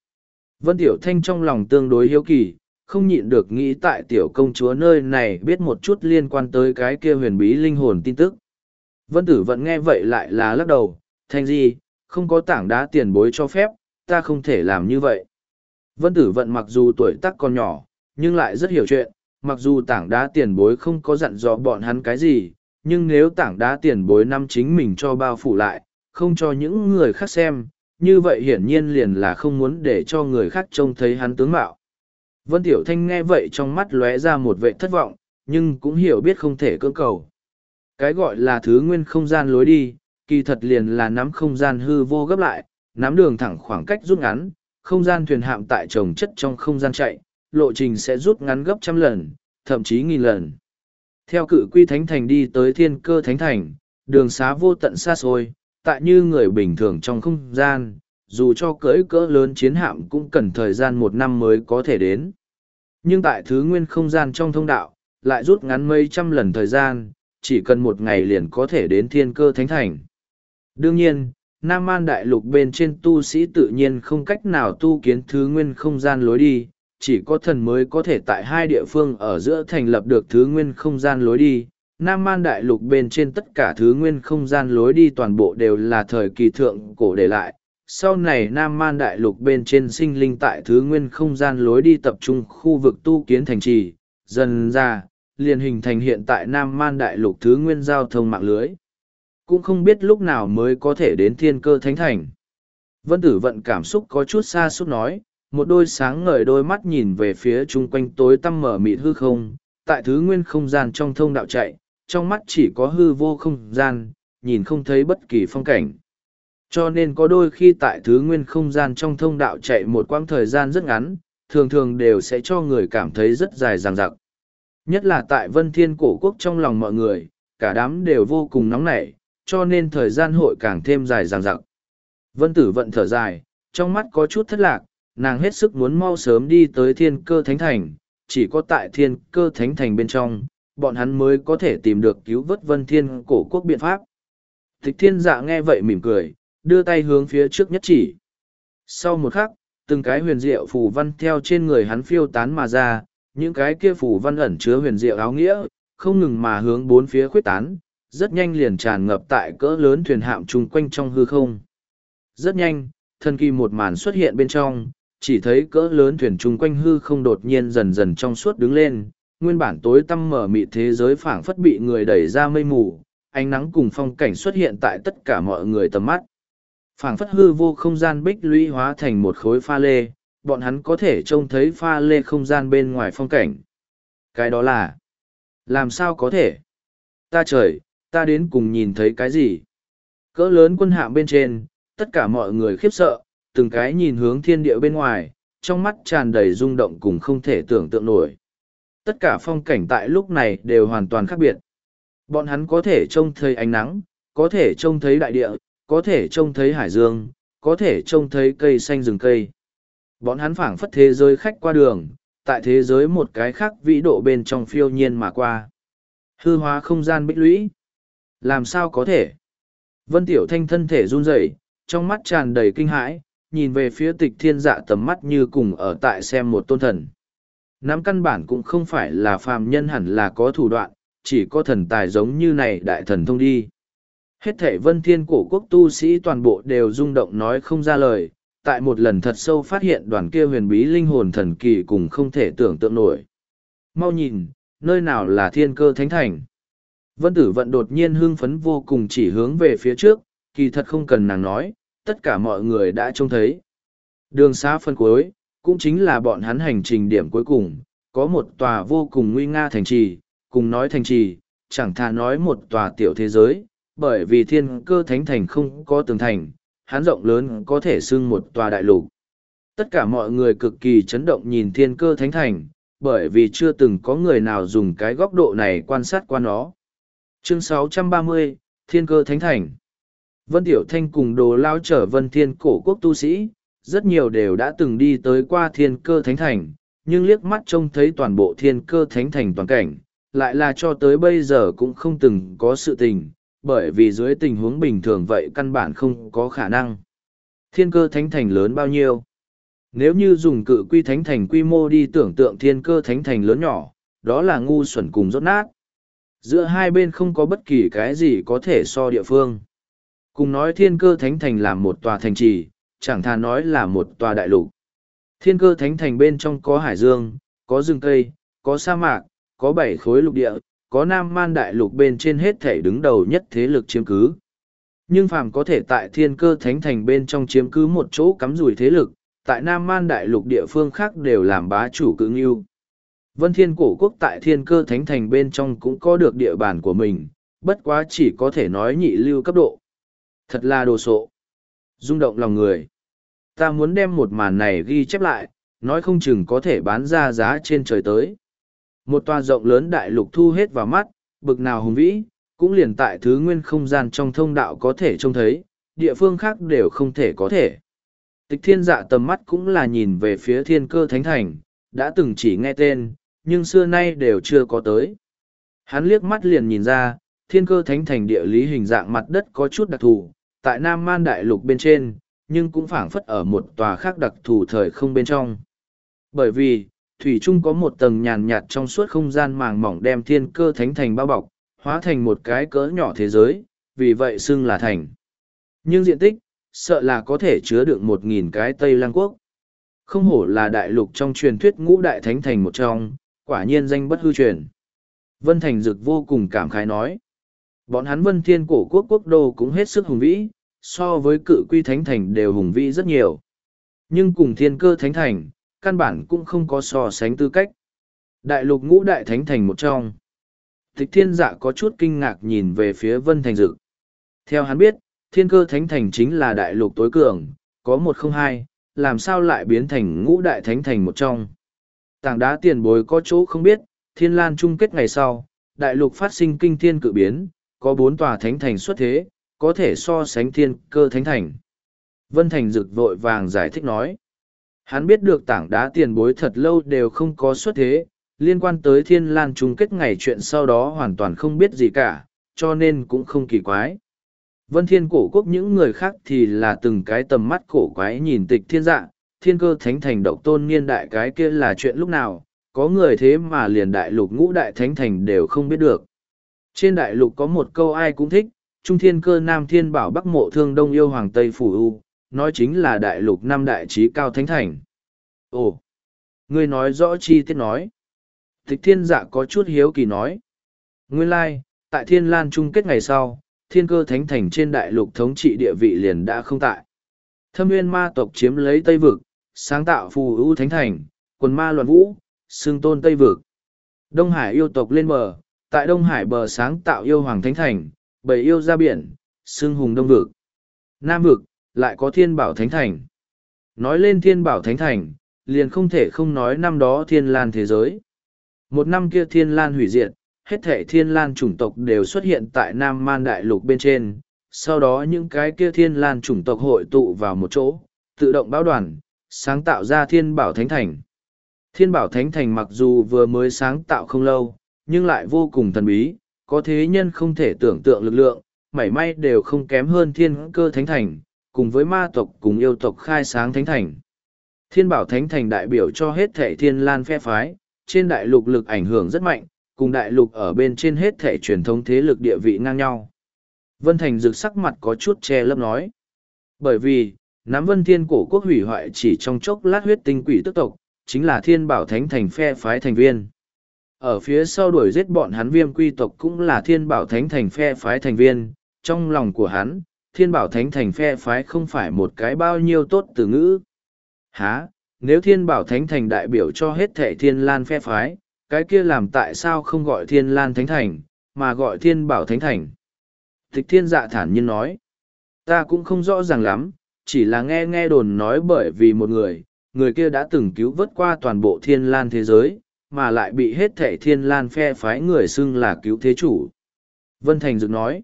Vân Tiểu Thanh trong lòng tương đối hiếu kỳ, không nhịn được nghĩ tại tiểu công chúa nơi này biết một chút liên quan tới cái kia huyền bí linh hồn tin tức. Vân Tử vẫn nghe vậy lại là lắc đầu, Thanh Di, không có tảng đá tiền bối cho phép, ta không thể làm như vậy. Vân Tử Vận mặc dù tuổi tác còn nhỏ, nhưng lại rất hiểu chuyện, mặc dù tảng đá tiền bối không có dặn dò bọn hắn cái gì, nhưng nếu tảng đá tiền bối năm chính mình cho bao phủ lại, không cho những người khác xem, như vậy hiển nhiên liền là không muốn để cho người khác trông thấy hắn tướng mạo. Vân Tiểu Thanh nghe vậy trong mắt lóe ra một vệ thất vọng, nhưng cũng hiểu biết không thể cưỡng cầu. Cái gọi là thứ nguyên không gian lối đi, kỳ thật liền là nắm không gian hư vô gấp lại, nắm đường thẳng khoảng cách rút ngắn, không gian thuyền hạm tại trồng chất trong không gian chạy, lộ trình sẽ rút ngắn gấp trăm lần, thậm chí nghìn lần. Theo cự quy thánh thành đi tới thiên cơ thánh thành, đường xá vô tận xa xôi, tại như người bình thường trong không gian, dù cho cưỡi cỡ lớn chiến hạm cũng cần thời gian một năm mới có thể đến. Nhưng tại thứ nguyên không gian trong thông đạo, lại rút ngắn mấy trăm lần thời gian, chỉ cần một ngày liền có thể đến thiên cơ thánh thành. Đương nhiên, Nam Man Đại Lục bên trên tu sĩ tự nhiên không cách nào tu kiến thứ nguyên không gian lối đi, chỉ có thần mới có thể tại hai địa phương ở giữa thành lập được thứ nguyên không gian lối đi. Nam Man Đại Lục bên trên tất cả thứ nguyên không gian lối đi toàn bộ đều là thời kỳ thượng cổ để lại. Sau này Nam Man Đại Lục bên trên sinh linh tại thứ nguyên không gian lối đi tập trung khu vực tu kiến thành trì, dần ra, liền hình thành hiện tại Nam Man Đại Lục thứ nguyên giao thông mạng lưới. cũng không biết lúc nào mới có thể đến thiên cơ thánh thành. Vân tử vận cảm xúc có chút xa suốt nói, một đôi sáng ngời đôi mắt nhìn về phía chung quanh tối tăm mở mịt hư không, tại thứ nguyên không gian trong thông đạo chạy, trong mắt chỉ có hư vô không gian, nhìn không thấy bất kỳ phong cảnh. Cho nên có đôi khi tại thứ nguyên không gian trong thông đạo chạy một quãng thời gian rất ngắn, thường thường đều sẽ cho người cảm thấy rất dài dằng dặc. Nhất là tại vân thiên cổ quốc trong lòng mọi người, cả đám đều vô cùng nóng nảy, cho nên thời gian hội càng thêm dài dằng dặc. Vân tử vận thở dài, trong mắt có chút thất lạc, nàng hết sức muốn mau sớm đi tới thiên cơ thánh thành, chỉ có tại thiên cơ thánh thành bên trong, bọn hắn mới có thể tìm được cứu vớt vân thiên cổ quốc biện pháp. Tịch thiên dạ nghe vậy mỉm cười, đưa tay hướng phía trước nhất chỉ. Sau một khắc, từng cái huyền diệu phù văn theo trên người hắn phiêu tán mà ra, những cái kia phù văn ẩn chứa huyền diệu áo nghĩa, không ngừng mà hướng bốn phía khuyết tán, rất nhanh liền tràn ngập tại cỡ lớn thuyền hạm chung quanh trong hư không. Rất nhanh, thần kỳ một màn xuất hiện bên trong, chỉ thấy cỡ lớn thuyền chung quanh hư không đột nhiên dần dần trong suốt đứng lên, nguyên bản tối tăm mở mịt thế giới phảng phất bị người đẩy ra mây mù, ánh nắng cùng phong cảnh xuất hiện tại tất cả mọi người tầm mắt phảng phất hư vô không gian bích lũy hóa thành một khối pha lê, bọn hắn có thể trông thấy pha lê không gian bên ngoài phong cảnh. Cái đó là... Làm sao có thể? Ta trời, ta đến cùng nhìn thấy cái gì? Cỡ lớn quân hạm bên trên, tất cả mọi người khiếp sợ, từng cái nhìn hướng thiên địa bên ngoài, trong mắt tràn đầy rung động cùng không thể tưởng tượng nổi. Tất cả phong cảnh tại lúc này đều hoàn toàn khác biệt. Bọn hắn có thể trông thấy ánh nắng, có thể trông thấy đại địa, có thể trông thấy hải dương, có thể trông thấy cây xanh rừng cây. Bọn hắn phảng phất thế giới khách qua đường, tại thế giới một cái khác vĩ độ bên trong phiêu nhiên mà qua. Hư hóa không gian bích lũy. Làm sao có thể? Vân Tiểu Thanh thân thể run rẩy, trong mắt tràn đầy kinh hãi, nhìn về phía tịch thiên dạ tầm mắt như cùng ở tại xem một tôn thần. Nắm căn bản cũng không phải là phàm nhân hẳn là có thủ đoạn, chỉ có thần tài giống như này đại thần thông đi. Hết thể vân thiên cổ quốc tu sĩ toàn bộ đều rung động nói không ra lời, tại một lần thật sâu phát hiện đoàn kia huyền bí linh hồn thần kỳ cùng không thể tưởng tượng nổi. Mau nhìn, nơi nào là thiên cơ thánh thành. Vân tử vận đột nhiên hưng phấn vô cùng chỉ hướng về phía trước, kỳ thật không cần nàng nói, tất cả mọi người đã trông thấy. Đường xá phân cuối, cũng chính là bọn hắn hành trình điểm cuối cùng, có một tòa vô cùng nguy nga thành trì, cùng nói thành trì, chẳng thà nói một tòa tiểu thế giới, bởi vì thiên cơ thánh thành không có tường thành, hắn rộng lớn có thể xưng một tòa đại lục. Tất cả mọi người cực kỳ chấn động nhìn thiên cơ thánh thành, bởi vì chưa từng có người nào dùng cái góc độ này quan sát qua nó. Chương 630, Thiên cơ thánh thành Vân Tiểu Thanh cùng đồ lao trở vân thiên cổ quốc tu sĩ, rất nhiều đều đã từng đi tới qua thiên cơ thánh thành, nhưng liếc mắt trông thấy toàn bộ thiên cơ thánh thành toàn cảnh, lại là cho tới bây giờ cũng không từng có sự tình, bởi vì dưới tình huống bình thường vậy căn bản không có khả năng. Thiên cơ thánh thành lớn bao nhiêu? Nếu như dùng cự quy thánh thành quy mô đi tưởng tượng thiên cơ thánh thành lớn nhỏ, đó là ngu xuẩn cùng rốt nát. Giữa hai bên không có bất kỳ cái gì có thể so địa phương. Cùng nói thiên cơ thánh thành là một tòa thành trì, chẳng thà nói là một tòa đại lục. Thiên cơ thánh thành bên trong có hải dương, có rừng cây, có sa mạc, có bảy khối lục địa, có nam man đại lục bên trên hết thể đứng đầu nhất thế lực chiếm cứ. Nhưng phàm có thể tại thiên cơ thánh thành bên trong chiếm cứ một chỗ cắm rủi thế lực, tại nam man đại lục địa phương khác đều làm bá chủ cự ưu. Vân thiên cổ quốc tại thiên cơ thánh thành bên trong cũng có được địa bàn của mình, bất quá chỉ có thể nói nhị lưu cấp độ. Thật là đồ sộ. rung động lòng người. Ta muốn đem một màn này ghi chép lại, nói không chừng có thể bán ra giá trên trời tới. Một tòa rộng lớn đại lục thu hết vào mắt, bực nào hùng vĩ, cũng liền tại thứ nguyên không gian trong thông đạo có thể trông thấy, địa phương khác đều không thể có thể. Tịch thiên dạ tầm mắt cũng là nhìn về phía thiên cơ thánh thành, đã từng chỉ nghe tên, nhưng xưa nay đều chưa có tới. Hắn liếc mắt liền nhìn ra, thiên cơ thánh thành địa lý hình dạng mặt đất có chút đặc thù, tại Nam Man Đại Lục bên trên, nhưng cũng phảng phất ở một tòa khác đặc thù thời không bên trong. Bởi vì, Thủy Chung có một tầng nhàn nhạt trong suốt không gian màng mỏng đem thiên cơ thánh thành bao bọc, hóa thành một cái cỡ nhỏ thế giới, vì vậy xưng là thành. Nhưng diện tích, sợ là có thể chứa được một nghìn cái Tây Lang Quốc. Không hổ là đại lục trong truyền thuyết ngũ đại thánh thành một trong, quả nhiên danh bất hư truyền. Vân Thành Dực vô cùng cảm khái nói. Bọn hắn vân thiên cổ quốc quốc đô cũng hết sức hùng vĩ, so với cự quy thánh thành đều hùng vĩ rất nhiều. Nhưng cùng thiên cơ thánh thành, căn bản cũng không có so sánh tư cách. Đại lục ngũ đại thánh thành một trong. Tịch thiên dạ có chút kinh ngạc nhìn về phía vân thành dực. Theo hắn biết, thiên cơ thánh thành chính là đại lục tối cường, có một không hai, làm sao lại biến thành ngũ đại thánh thành một trong. Tảng đá tiền bối có chỗ không biết, thiên lan chung kết ngày sau, đại lục phát sinh kinh thiên cự biến, có bốn tòa thánh thành xuất thế, có thể so sánh thiên cơ thánh thành. Vân Thành Dực vội vàng giải thích nói. Hắn biết được tảng đá tiền bối thật lâu đều không có xuất thế, liên quan tới thiên lan chung kết ngày chuyện sau đó hoàn toàn không biết gì cả, cho nên cũng không kỳ quái. Vân thiên cổ quốc những người khác thì là từng cái tầm mắt cổ quái nhìn tịch thiên dạ, thiên cơ thánh thành độc tôn niên đại cái kia là chuyện lúc nào, có người thế mà liền đại lục ngũ đại thánh thành đều không biết được. Trên đại lục có một câu ai cũng thích, Trung thiên cơ Nam thiên bảo Bắc mộ thương Đông yêu Hoàng Tây Phủ U, nói chính là đại lục năm đại trí cao thánh thành. Ồ, ngươi nói rõ chi tiết nói. Tịch thiên dạ có chút hiếu kỳ nói. Nguyên lai, like, tại thiên lan chung kết ngày sau, thiên cơ thánh thành trên đại lục thống trị địa vị liền đã không tại. Thâm nguyên ma tộc chiếm lấy Tây Vực, sáng tạo phù ưu thánh thành, quần ma loạn vũ, xương tôn Tây Vực. Đông Hải yêu tộc lên bờ, tại Đông Hải bờ sáng tạo yêu hoàng thánh thành, bầy yêu ra biển, xương hùng Đông Vực. Nam Vực, lại có thiên bảo thánh thành. Nói lên thiên bảo thánh thành, liền không thể không nói năm đó thiên lan thế giới. Một năm kia thiên lan hủy diệt, hết thể thiên lan chủng tộc đều xuất hiện tại Nam Man Đại Lục bên trên, sau đó những cái kia thiên lan chủng tộc hội tụ vào một chỗ, tự động báo đoàn, sáng tạo ra thiên bảo thánh thành. Thiên bảo thánh thành mặc dù vừa mới sáng tạo không lâu, nhưng lại vô cùng thần bí, có thế nhân không thể tưởng tượng lực lượng, mảy may đều không kém hơn thiên cơ thánh thành, cùng với ma tộc cùng yêu tộc khai sáng thánh thành. Thiên bảo thánh thành đại biểu cho hết thể thiên lan phe phái, trên đại lục lực ảnh hưởng rất mạnh, cùng đại lục ở bên trên hết thể truyền thống thế lực địa vị ngang nhau. Vân Thành rực sắc mặt có chút che lấp nói. Bởi vì, nắm vân thiên cổ quốc hủy hoại chỉ trong chốc lát huyết tinh quỷ tức tộc, chính là thiên bảo thánh thành phe phái thành viên. Ở phía sau đuổi giết bọn hắn viêm quy tộc cũng là thiên bảo thánh thành phe phái thành viên, trong lòng của hắn, thiên bảo thánh thành phe phái không phải một cái bao nhiêu tốt từ ngữ. Há, nếu thiên bảo thánh thành đại biểu cho hết thệ thiên lan phe phái, cái kia làm tại sao không gọi thiên lan thánh thành, mà gọi thiên bảo thánh thành. Tịch thiên dạ thản nhiên nói, ta cũng không rõ ràng lắm, chỉ là nghe nghe đồn nói bởi vì một người, người kia đã từng cứu vớt qua toàn bộ thiên lan thế giới, mà lại bị hết thệ thiên lan phe phái người xưng là cứu thế chủ. Vân Thành Dực nói,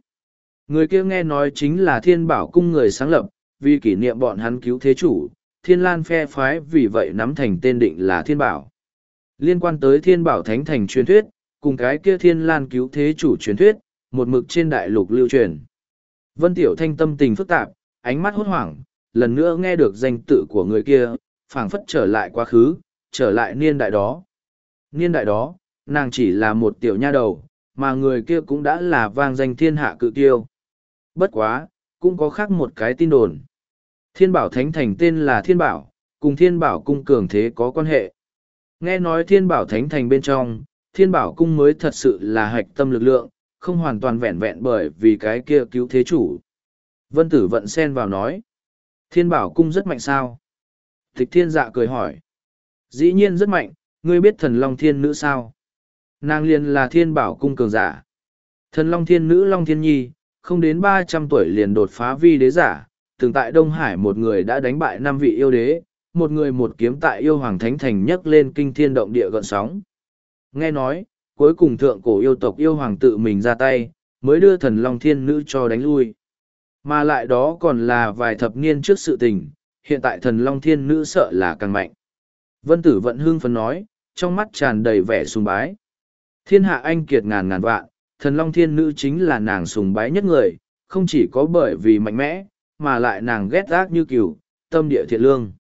người kia nghe nói chính là thiên bảo cung người sáng lập, vì kỷ niệm bọn hắn cứu thế chủ, thiên lan phe phái vì vậy nắm thành tên định là thiên bảo. Liên quan tới thiên bảo thánh thành truyền thuyết, cùng cái kia thiên lan cứu thế chủ truyền thuyết, một mực trên đại lục lưu truyền. Vân Tiểu Thanh tâm tình phức tạp, ánh mắt hốt hoảng, lần nữa nghe được danh tự của người kia, phảng phất trở lại quá khứ, trở lại niên đại đó. Niên đại đó, nàng chỉ là một tiểu nha đầu, mà người kia cũng đã là vang danh thiên hạ cự tiêu. Bất quá, cũng có khác một cái tin đồn. Thiên bảo thánh thành tên là thiên bảo, cùng thiên bảo cung cường thế có quan hệ. Nghe nói thiên bảo thánh thành bên trong, thiên bảo cung mới thật sự là hạch tâm lực lượng, không hoàn toàn vẹn vẹn bởi vì cái kia cứu thế chủ. Vân tử vận xen vào nói. Thiên bảo cung rất mạnh sao? Tịch thiên dạ cười hỏi. Dĩ nhiên rất mạnh, ngươi biết thần long thiên nữ sao? Nàng liền là thiên bảo cung cường giả. Thần long thiên nữ long thiên nhi, không đến ba trăm tuổi liền đột phá vi đế giả, từng tại Đông Hải một người đã đánh bại năm vị yêu đế, một người một kiếm tại yêu hoàng thánh thành nhấc lên kinh thiên động địa gợn sóng. Nghe nói, cuối cùng thượng cổ yêu tộc yêu hoàng tự mình ra tay, mới đưa thần long thiên nữ cho đánh lui. Mà lại đó còn là vài thập niên trước sự tình, hiện tại thần long thiên nữ sợ là càng mạnh. Vân tử vận hương phấn nói, trong mắt tràn đầy vẻ sùng bái. Thiên hạ anh kiệt ngàn ngàn vạn, thần long thiên nữ chính là nàng sùng bái nhất người, không chỉ có bởi vì mạnh mẽ, mà lại nàng ghét ác như cừu, tâm địa thiện lương.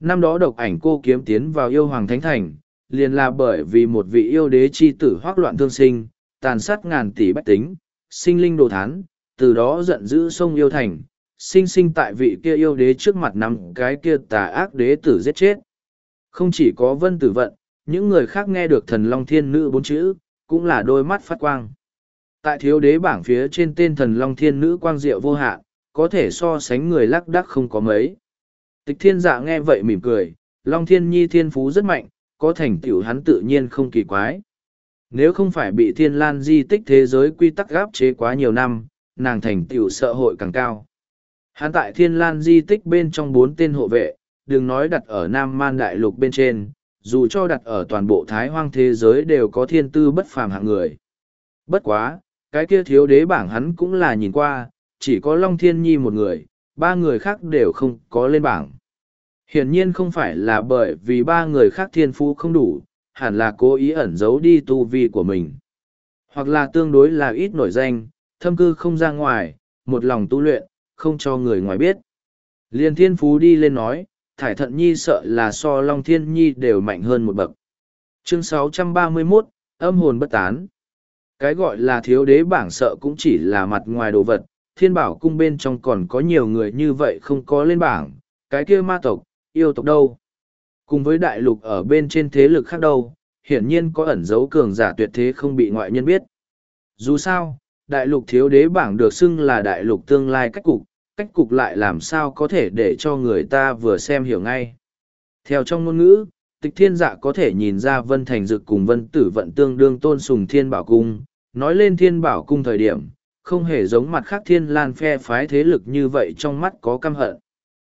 Năm đó độc ảnh cô kiếm tiến vào yêu hoàng thánh thành, liền là bởi vì một vị yêu đế chi tử hoác loạn thương sinh, tàn sát ngàn tỷ bách tính, sinh linh đồ thán, từ đó giận dữ sông yêu thành, sinh sinh tại vị kia yêu đế trước mặt nằm cái kia tà ác đế tử giết chết. Không chỉ có vân tử vận, những người khác nghe được thần long thiên nữ bốn chữ, cũng là đôi mắt phát quang. Tại thiếu đế bảng phía trên tên thần Long Thiên Nữ Quang Diệu vô hạn, có thể so sánh người lắc đắc không có mấy. Tịch thiên dạ nghe vậy mỉm cười, Long Thiên Nhi thiên phú rất mạnh, có thành tựu hắn tự nhiên không kỳ quái. Nếu không phải bị thiên lan di tích thế giới quy tắc gáp chế quá nhiều năm, nàng thành tựu sợ hội càng cao. Hắn tại thiên lan di tích bên trong bốn tên hộ vệ, đừng nói đặt ở Nam Man Đại Lục bên trên, dù cho đặt ở toàn bộ Thái Hoang thế giới đều có thiên tư bất phàm hạng người. Bất quá, cái kia thiếu đế bảng hắn cũng là nhìn qua, chỉ có Long Thiên Nhi một người, ba người khác đều không có lên bảng. Hiển nhiên không phải là bởi vì ba người khác thiên phú không đủ, hẳn là cố ý ẩn giấu đi tu vi của mình. Hoặc là tương đối là ít nổi danh, thâm cư không ra ngoài, một lòng tu luyện, không cho người ngoài biết. Liên thiên phú đi lên nói, thải thận nhi sợ là so long thiên nhi đều mạnh hơn một bậc. Chương 631, âm hồn bất tán. Cái gọi là thiếu đế bảng sợ cũng chỉ là mặt ngoài đồ vật, thiên bảo cung bên trong còn có nhiều người như vậy không có lên bảng, cái kia ma tộc, yêu tộc đâu. Cùng với đại lục ở bên trên thế lực khác đâu, hiển nhiên có ẩn dấu cường giả tuyệt thế không bị ngoại nhân biết. Dù sao, đại lục thiếu đế bảng được xưng là đại lục tương lai cách cục, cách cục lại làm sao có thể để cho người ta vừa xem hiểu ngay. Theo trong ngôn ngữ, tịch thiên dạ có thể nhìn ra vân thành dực cùng vân tử vận tương đương tôn sùng thiên bảo cung, nói lên thiên bảo cung thời điểm, không hề giống mặt khác thiên lan phe phái thế lực như vậy trong mắt có căm hận.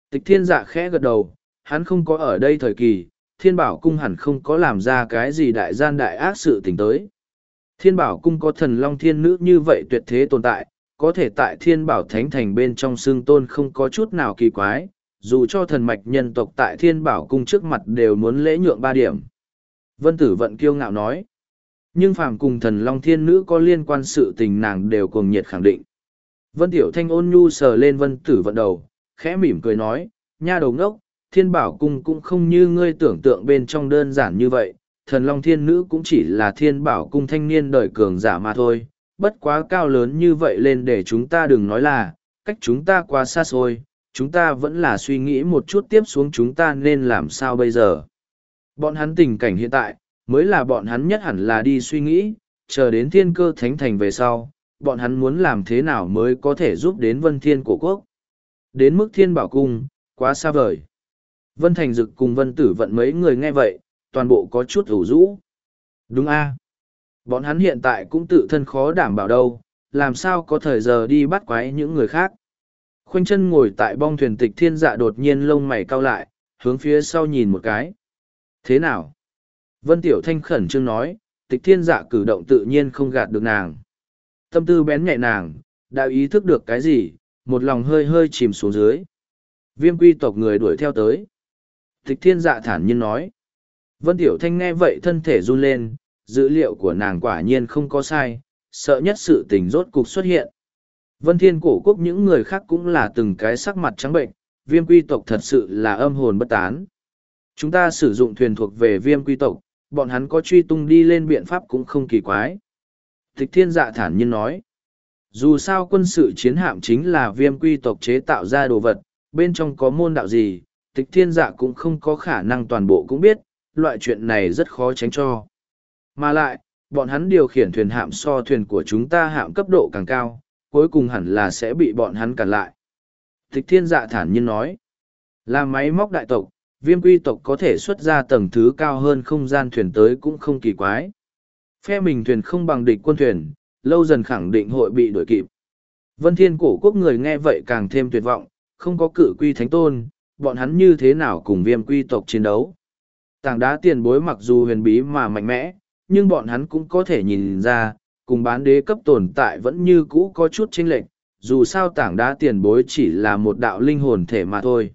Tịch thiên dạ khẽ gật đầu, hắn không có ở đây thời kỳ, thiên bảo cung hẳn không có làm ra cái gì đại gian đại ác sự tình tới. Thiên bảo cung có thần long thiên nữ như vậy tuyệt thế tồn tại, có thể tại thiên bảo thánh thành bên trong xương tôn không có chút nào kỳ quái, dù cho thần mạch nhân tộc tại thiên bảo cung trước mặt đều muốn lễ nhượng ba điểm. Vân tử vận kiêu ngạo nói, nhưng phàm cùng thần long thiên nữ có liên quan sự tình nàng đều cùng nhiệt khẳng định. Vân tiểu thanh ôn nhu sờ lên vân tử vận đầu, khẽ mỉm cười nói, nha đầu ngốc, thiên bảo cung cũng không như ngươi tưởng tượng bên trong đơn giản như vậy, thần long thiên nữ cũng chỉ là thiên bảo cung thanh niên đời cường giả mà thôi, bất quá cao lớn như vậy lên để chúng ta đừng nói là, cách chúng ta quá xa xôi, chúng ta vẫn là suy nghĩ một chút tiếp xuống chúng ta nên làm sao bây giờ. Bọn hắn tình cảnh hiện tại, mới là bọn hắn nhất hẳn là đi suy nghĩ, chờ đến thiên cơ thánh thành về sau, bọn hắn muốn làm thế nào mới có thể giúp đến vân thiên cổ quốc. Đến mức thiên bảo cung, quá xa vời. Vân Thành Dực cùng Vân Tử vận mấy người nghe vậy, toàn bộ có chút ủ rũ. Đúng a Bọn hắn hiện tại cũng tự thân khó đảm bảo đâu, làm sao có thời giờ đi bắt quái những người khác. Khoanh chân ngồi tại bong thuyền tịch thiên dạ đột nhiên lông mày cau lại, hướng phía sau nhìn một cái. Thế nào? Vân Tiểu Thanh khẩn trương nói, tịch thiên dạ cử động tự nhiên không gạt được nàng. Tâm tư bén nhạy nàng, đã ý thức được cái gì, một lòng hơi hơi chìm xuống dưới. Viêm quy tộc người đuổi theo tới. Tịch thiên dạ thản nhiên nói. Vân Tiểu Thanh nghe vậy thân thể run lên, dữ liệu của nàng quả nhiên không có sai, sợ nhất sự tình rốt cục xuất hiện. Vân Thiên cổ quốc những người khác cũng là từng cái sắc mặt trắng bệnh, viêm quy tộc thật sự là âm hồn bất tán. Chúng ta sử dụng thuyền thuộc về viêm quy tộc, bọn hắn có truy tung đi lên biện pháp cũng không kỳ quái. Tịch thiên dạ thản nhiên nói, dù sao quân sự chiến hạm chính là viêm quy tộc chế tạo ra đồ vật, bên trong có môn đạo gì, tịch thiên dạ cũng không có khả năng toàn bộ cũng biết, loại chuyện này rất khó tránh cho. Mà lại, bọn hắn điều khiển thuyền hạm so thuyền của chúng ta hạm cấp độ càng cao, cuối cùng hẳn là sẽ bị bọn hắn cản lại. Thích thiên dạ thản nhiên nói, là máy móc đại tộc, viêm quy tộc có thể xuất ra tầng thứ cao hơn không gian thuyền tới cũng không kỳ quái. Phe mình thuyền không bằng địch quân thuyền, lâu dần khẳng định hội bị đuổi kịp. Vân thiên cổ quốc người nghe vậy càng thêm tuyệt vọng, không có cử quy thánh tôn, bọn hắn như thế nào cùng viêm quy tộc chiến đấu. Tảng đá tiền bối mặc dù huyền bí mà mạnh mẽ, nhưng bọn hắn cũng có thể nhìn ra, cùng bán đế cấp tồn tại vẫn như cũ có chút chênh lệch, dù sao tảng đá tiền bối chỉ là một đạo linh hồn thể mà thôi.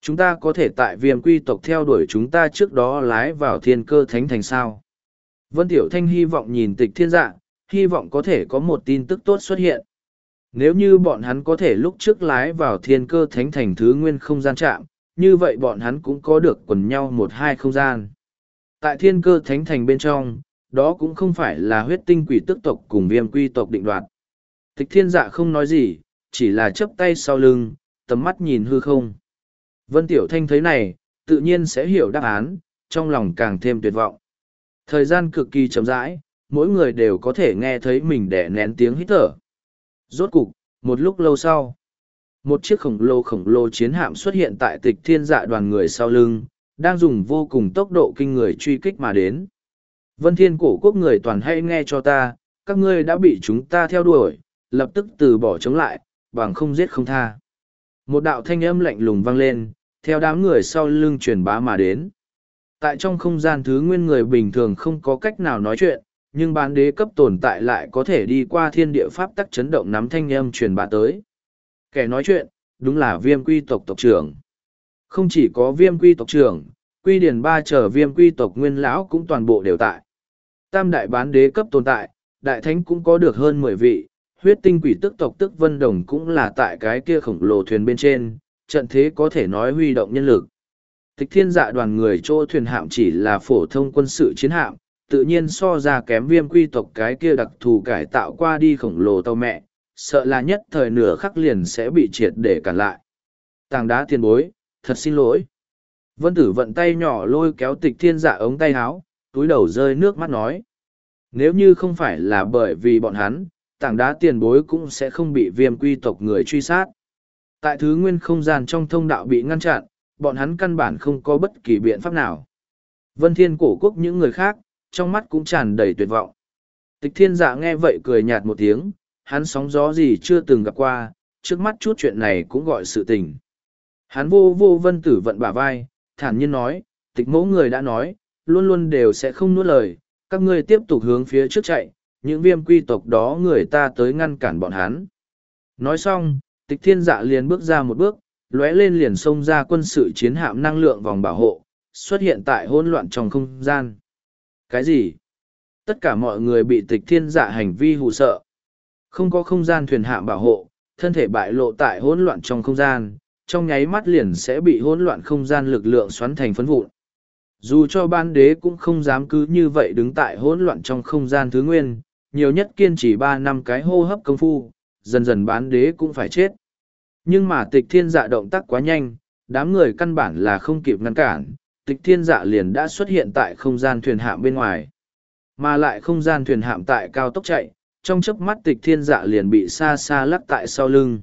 Chúng ta có thể tại viêm quy tộc theo đuổi chúng ta trước đó lái vào thiên cơ thánh thành sao. Vân Tiểu Thanh hy vọng nhìn tịch thiên dạ, hy vọng có thể có một tin tức tốt xuất hiện. Nếu như bọn hắn có thể lúc trước lái vào thiên cơ thánh thành thứ nguyên không gian chạm, như vậy bọn hắn cũng có được quần nhau một hai không gian. Tại thiên cơ thánh thành bên trong, đó cũng không phải là huyết tinh quỷ tức tộc cùng viêm quy tộc định đoạt. Tịch thiên dạ không nói gì, chỉ là chấp tay sau lưng, tầm mắt nhìn hư không. Vân Tiểu Thanh thấy này, tự nhiên sẽ hiểu đáp án, trong lòng càng thêm tuyệt vọng. Thời gian cực kỳ chậm rãi, mỗi người đều có thể nghe thấy mình đẻ nén tiếng hít thở. Rốt cục, một lúc lâu sau, một chiếc khổng lồ khổng lồ chiến hạm xuất hiện tại tịch thiên dạ đoàn người sau lưng, đang dùng vô cùng tốc độ kinh người truy kích mà đến. Vân thiên cổ quốc người toàn hay nghe cho ta, các ngươi đã bị chúng ta theo đuổi, lập tức từ bỏ chống lại, bằng không giết không tha. Một đạo thanh âm lạnh lùng vang lên, theo đám người sau lưng truyền bá mà đến. Tại trong không gian thứ nguyên người bình thường không có cách nào nói chuyện, nhưng bán đế cấp tồn tại lại có thể đi qua thiên địa pháp tắc chấn động nắm thanh âm truyền bá tới. Kẻ nói chuyện, đúng là viêm quy tộc tộc trưởng. Không chỉ có viêm quy tộc trưởng, quy điển ba trở viêm quy tộc nguyên lão cũng toàn bộ đều tại. Tam đại bán đế cấp tồn tại, đại thánh cũng có được hơn mười vị, huyết tinh quỷ tức tộc tức vân đồng cũng là tại cái kia khổng lồ thuyền bên trên, trận thế có thể nói huy động nhân lực. Tịch thiên dạ đoàn người chỗ thuyền hạm chỉ là phổ thông quân sự chiến hạm, tự nhiên so ra kém viêm quy tộc cái kia đặc thù cải tạo qua đi khổng lồ tàu mẹ, sợ là nhất thời nửa khắc liền sẽ bị triệt để cản lại. Tàng đá tiền bối, thật xin lỗi. Vân tử vận tay nhỏ lôi kéo tịch thiên dạ ống tay háo, túi đầu rơi nước mắt nói. Nếu như không phải là bởi vì bọn hắn, tảng đá tiền bối cũng sẽ không bị viêm quy tộc người truy sát. Tại thứ nguyên không gian trong thông đạo bị ngăn chặn, bọn hắn căn bản không có bất kỳ biện pháp nào. Vân thiên cổ quốc những người khác, trong mắt cũng tràn đầy tuyệt vọng. Tịch thiên dạ nghe vậy cười nhạt một tiếng, hắn sóng gió gì chưa từng gặp qua, trước mắt chút chuyện này cũng gọi sự tình. Hắn vô vô vân tử vận bả vai, thản nhiên nói, tịch mẫu người đã nói, luôn luôn đều sẽ không nuốt lời, các ngươi tiếp tục hướng phía trước chạy, những viêm quy tộc đó người ta tới ngăn cản bọn hắn. Nói xong, tịch thiên dạ liền bước ra một bước, lóe lên liền xông ra quân sự chiến hạm năng lượng vòng bảo hộ, xuất hiện tại hỗn loạn trong không gian. Cái gì? Tất cả mọi người bị tịch thiên dạ hành vi hù sợ. Không có không gian thuyền hạm bảo hộ, thân thể bại lộ tại hỗn loạn trong không gian, trong nháy mắt liền sẽ bị hỗn loạn không gian lực lượng xoắn thành phấn vụn. Dù cho ban đế cũng không dám cứ như vậy đứng tại hỗn loạn trong không gian thứ nguyên, nhiều nhất kiên trì ba năm cái hô hấp công phu, dần dần bán đế cũng phải chết. Nhưng mà tịch thiên dạ động tác quá nhanh, đám người căn bản là không kịp ngăn cản, tịch thiên dạ liền đã xuất hiện tại không gian thuyền hạm bên ngoài. Mà lại không gian thuyền hạm tại cao tốc chạy, trong chớp mắt tịch thiên dạ liền bị xa xa lắc tại sau lưng.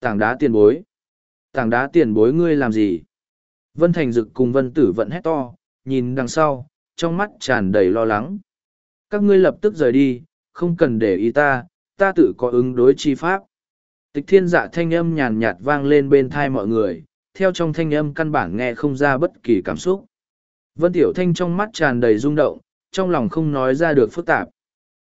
Tảng đá tiền bối. Tảng đá tiền bối ngươi làm gì? Vân Thành Dực cùng Vân Tử vận hét to, nhìn đằng sau, trong mắt tràn đầy lo lắng. Các ngươi lập tức rời đi, không cần để ý ta, ta tự có ứng đối chi pháp. Tịch thiên dạ thanh âm nhàn nhạt vang lên bên thai mọi người, theo trong thanh âm căn bản nghe không ra bất kỳ cảm xúc. Vân Tiểu Thanh trong mắt tràn đầy rung động, trong lòng không nói ra được phức tạp.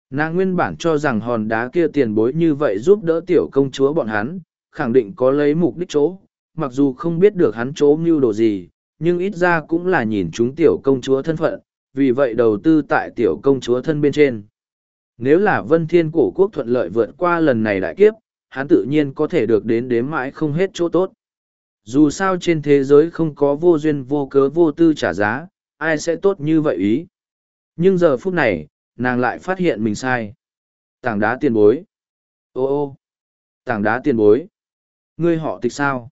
Nàng nguyên bản cho rằng hòn đá kia tiền bối như vậy giúp đỡ tiểu công chúa bọn hắn, khẳng định có lấy mục đích chỗ, mặc dù không biết được hắn chỗ mưu đồ gì, nhưng ít ra cũng là nhìn chúng tiểu công chúa thân phận, vì vậy đầu tư tại tiểu công chúa thân bên trên. Nếu là vân thiên cổ quốc thuận lợi vượt qua lần này đại kiếp, hắn tự nhiên có thể được đến đếm mãi không hết chỗ tốt. Dù sao trên thế giới không có vô duyên vô cớ vô tư trả giá, ai sẽ tốt như vậy ý. Nhưng giờ phút này, nàng lại phát hiện mình sai. Tảng đá tiền bối. Ô ô, tảng đá tiền bối. Ngươi họ tịch sao?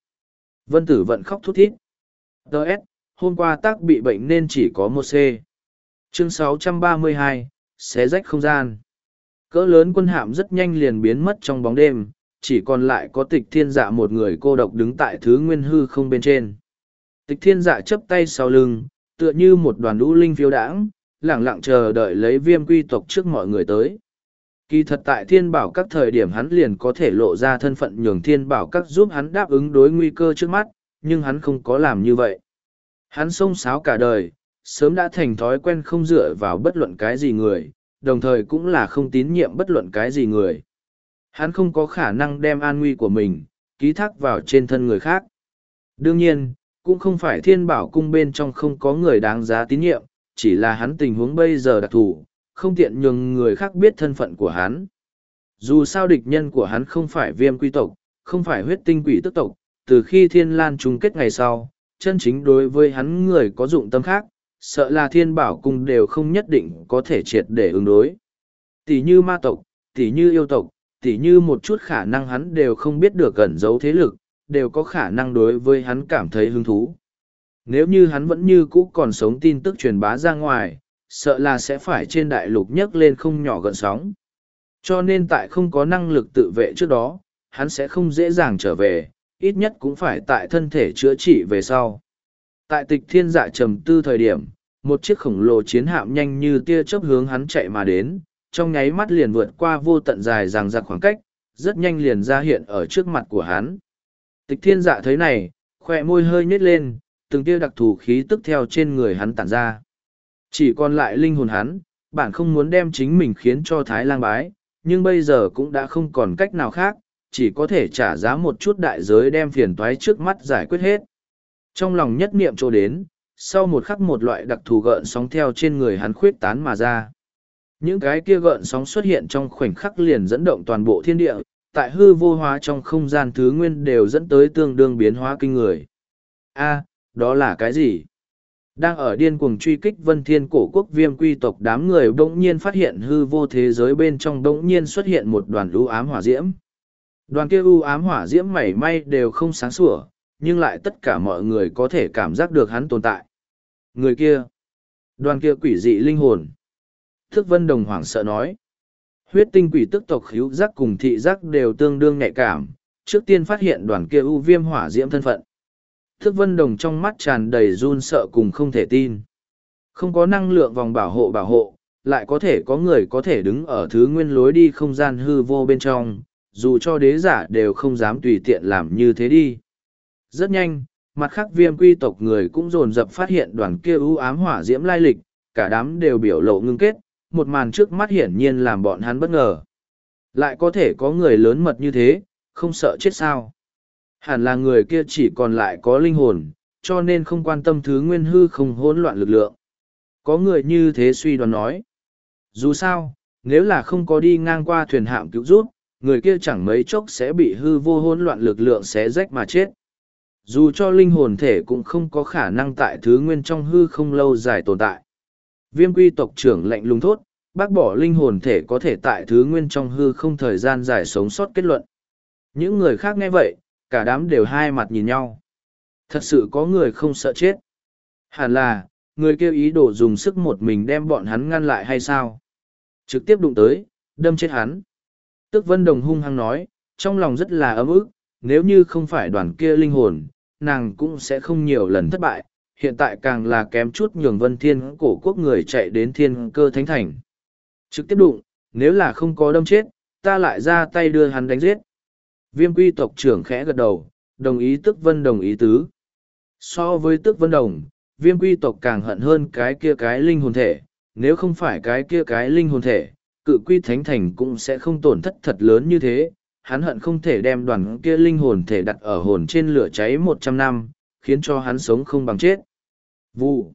Vân tử vận khóc thút thít. Đợt, hôm qua tác bị bệnh nên chỉ có một C. Chương 632, xé rách không gian. Cỡ lớn quân hạm rất nhanh liền biến mất trong bóng đêm, chỉ còn lại có tịch thiên dạ một người cô độc đứng tại thứ nguyên hư không bên trên. Tịch thiên dạ chấp tay sau lưng, tựa như một đoàn lũ linh phiêu đãng, lẳng lặng chờ đợi lấy viêm quy tộc trước mọi người tới. Kỳ thật tại thiên bảo các thời điểm hắn liền có thể lộ ra thân phận nhường thiên bảo các giúp hắn đáp ứng đối nguy cơ trước mắt, nhưng hắn không có làm như vậy. Hắn xông xáo cả đời, sớm đã thành thói quen không dựa vào bất luận cái gì người, đồng thời cũng là không tín nhiệm bất luận cái gì người. Hắn không có khả năng đem an nguy của mình, ký thác vào trên thân người khác. Đương nhiên, cũng không phải thiên bảo cung bên trong không có người đáng giá tín nhiệm, chỉ là hắn tình huống bây giờ đặc thù, không tiện nhường người khác biết thân phận của hắn. Dù sao địch nhân của hắn không phải viêm quy tộc, không phải huyết tinh quỷ tức tộc, từ khi thiên lan chung kết ngày sau, chân chính đối với hắn người có dụng tâm khác, sợ là thiên bảo cung đều không nhất định có thể triệt để ứng đối. Tỷ như ma tộc, tỷ như yêu tộc, tỷ như một chút khả năng hắn đều không biết được gần giấu thế lực, đều có khả năng đối với hắn cảm thấy hứng thú. Nếu như hắn vẫn như cũ còn sống tin tức truyền bá ra ngoài, sợ là sẽ phải trên đại lục nhấc lên không nhỏ gợn sóng. Cho nên tại không có năng lực tự vệ trước đó, hắn sẽ không dễ dàng trở về, ít nhất cũng phải tại thân thể chữa trị về sau. Tại tịch thiên dạ trầm tư thời điểm, một chiếc khổng lồ chiến hạm nhanh như tia chớp hướng hắn chạy mà đến, trong nháy mắt liền vượt qua vô tận dài ràng ra khoảng cách, rất nhanh liền ra hiện ở trước mặt của hắn. Tịch thiên dạ thấy này, khỏe môi hơi nhếch lên, từng tia đặc thù khí tức theo trên người hắn tản ra. Chỉ còn lại linh hồn hắn, bạn không muốn đem chính mình khiến cho Thái lang bái, nhưng bây giờ cũng đã không còn cách nào khác, chỉ có thể trả giá một chút đại giới đem phiền toái trước mắt giải quyết hết. Trong lòng nhất niệm trô đến, sau một khắc một loại đặc thù gợn sóng theo trên người hắn khuyết tán mà ra. Những cái kia gợn sóng xuất hiện trong khoảnh khắc liền dẫn động toàn bộ thiên địa, tại hư vô hóa trong không gian thứ nguyên đều dẫn tới tương đương biến hóa kinh người. A, đó là cái gì? Đang ở điên cuồng truy kích vân thiên cổ quốc viêm quy tộc đám người bỗng nhiên phát hiện hư vô thế giới bên trong bỗng nhiên xuất hiện một đoàn ưu ám hỏa diễm. Đoàn kia ưu ám hỏa diễm mảy may đều không sáng sủa, nhưng lại tất cả mọi người có thể cảm giác được hắn tồn tại. Người kia, đoàn kia quỷ dị linh hồn. Thức vân đồng hoảng sợ nói. Huyết tinh quỷ tức tộc hữu giác cùng thị giác đều tương đương nhạy cảm, trước tiên phát hiện đoàn kia ưu viêm hỏa diễm thân phận. Thức vân đồng trong mắt tràn đầy run sợ cùng không thể tin. Không có năng lượng vòng bảo hộ bảo hộ, lại có thể có người có thể đứng ở thứ nguyên lối đi không gian hư vô bên trong, dù cho đế giả đều không dám tùy tiện làm như thế đi. Rất nhanh, mặt khác viêm quy tộc người cũng dồn dập phát hiện đoàn kia ưu ám hỏa diễm lai lịch, cả đám đều biểu lộ ngưng kết, một màn trước mắt hiển nhiên làm bọn hắn bất ngờ. Lại có thể có người lớn mật như thế, không sợ chết sao. Hẳn là người kia chỉ còn lại có linh hồn, cho nên không quan tâm thứ nguyên hư không hỗn loạn lực lượng. Có người như thế suy đoán nói. Dù sao, nếu là không có đi ngang qua thuyền hạm cứu rút, người kia chẳng mấy chốc sẽ bị hư vô hỗn loạn lực lượng xé rách mà chết. Dù cho linh hồn thể cũng không có khả năng tại thứ nguyên trong hư không lâu dài tồn tại. Viêm quy tộc trưởng lạnh lùng thốt, bác bỏ linh hồn thể có thể tại thứ nguyên trong hư không thời gian dài sống sót kết luận. Những người khác nghe vậy, cả đám đều hai mặt nhìn nhau. Thật sự có người không sợ chết. Hẳn là, người kêu ý đồ dùng sức một mình đem bọn hắn ngăn lại hay sao? Trực tiếp đụng tới, đâm chết hắn. Tức Vân Đồng hung hăng nói, trong lòng rất là ấm ức, nếu như không phải đoàn kia linh hồn, nàng cũng sẽ không nhiều lần thất bại, hiện tại càng là kém chút nhường vân thiên cổ quốc người chạy đến thiên cơ thánh thành. Trực tiếp đụng, nếu là không có đâm chết, ta lại ra tay đưa hắn đánh giết. Viêm quy tộc trưởng khẽ gật đầu, đồng ý tức vân đồng ý tứ. So với tức vân đồng, viêm quy tộc càng hận hơn cái kia cái linh hồn thể, nếu không phải cái kia cái linh hồn thể, cự quy thánh thành cũng sẽ không tổn thất thật lớn như thế. Hắn hận không thể đem đoàn kia linh hồn thể đặt ở hồn trên lửa cháy một trăm năm, khiến cho hắn sống không bằng chết. Vụ.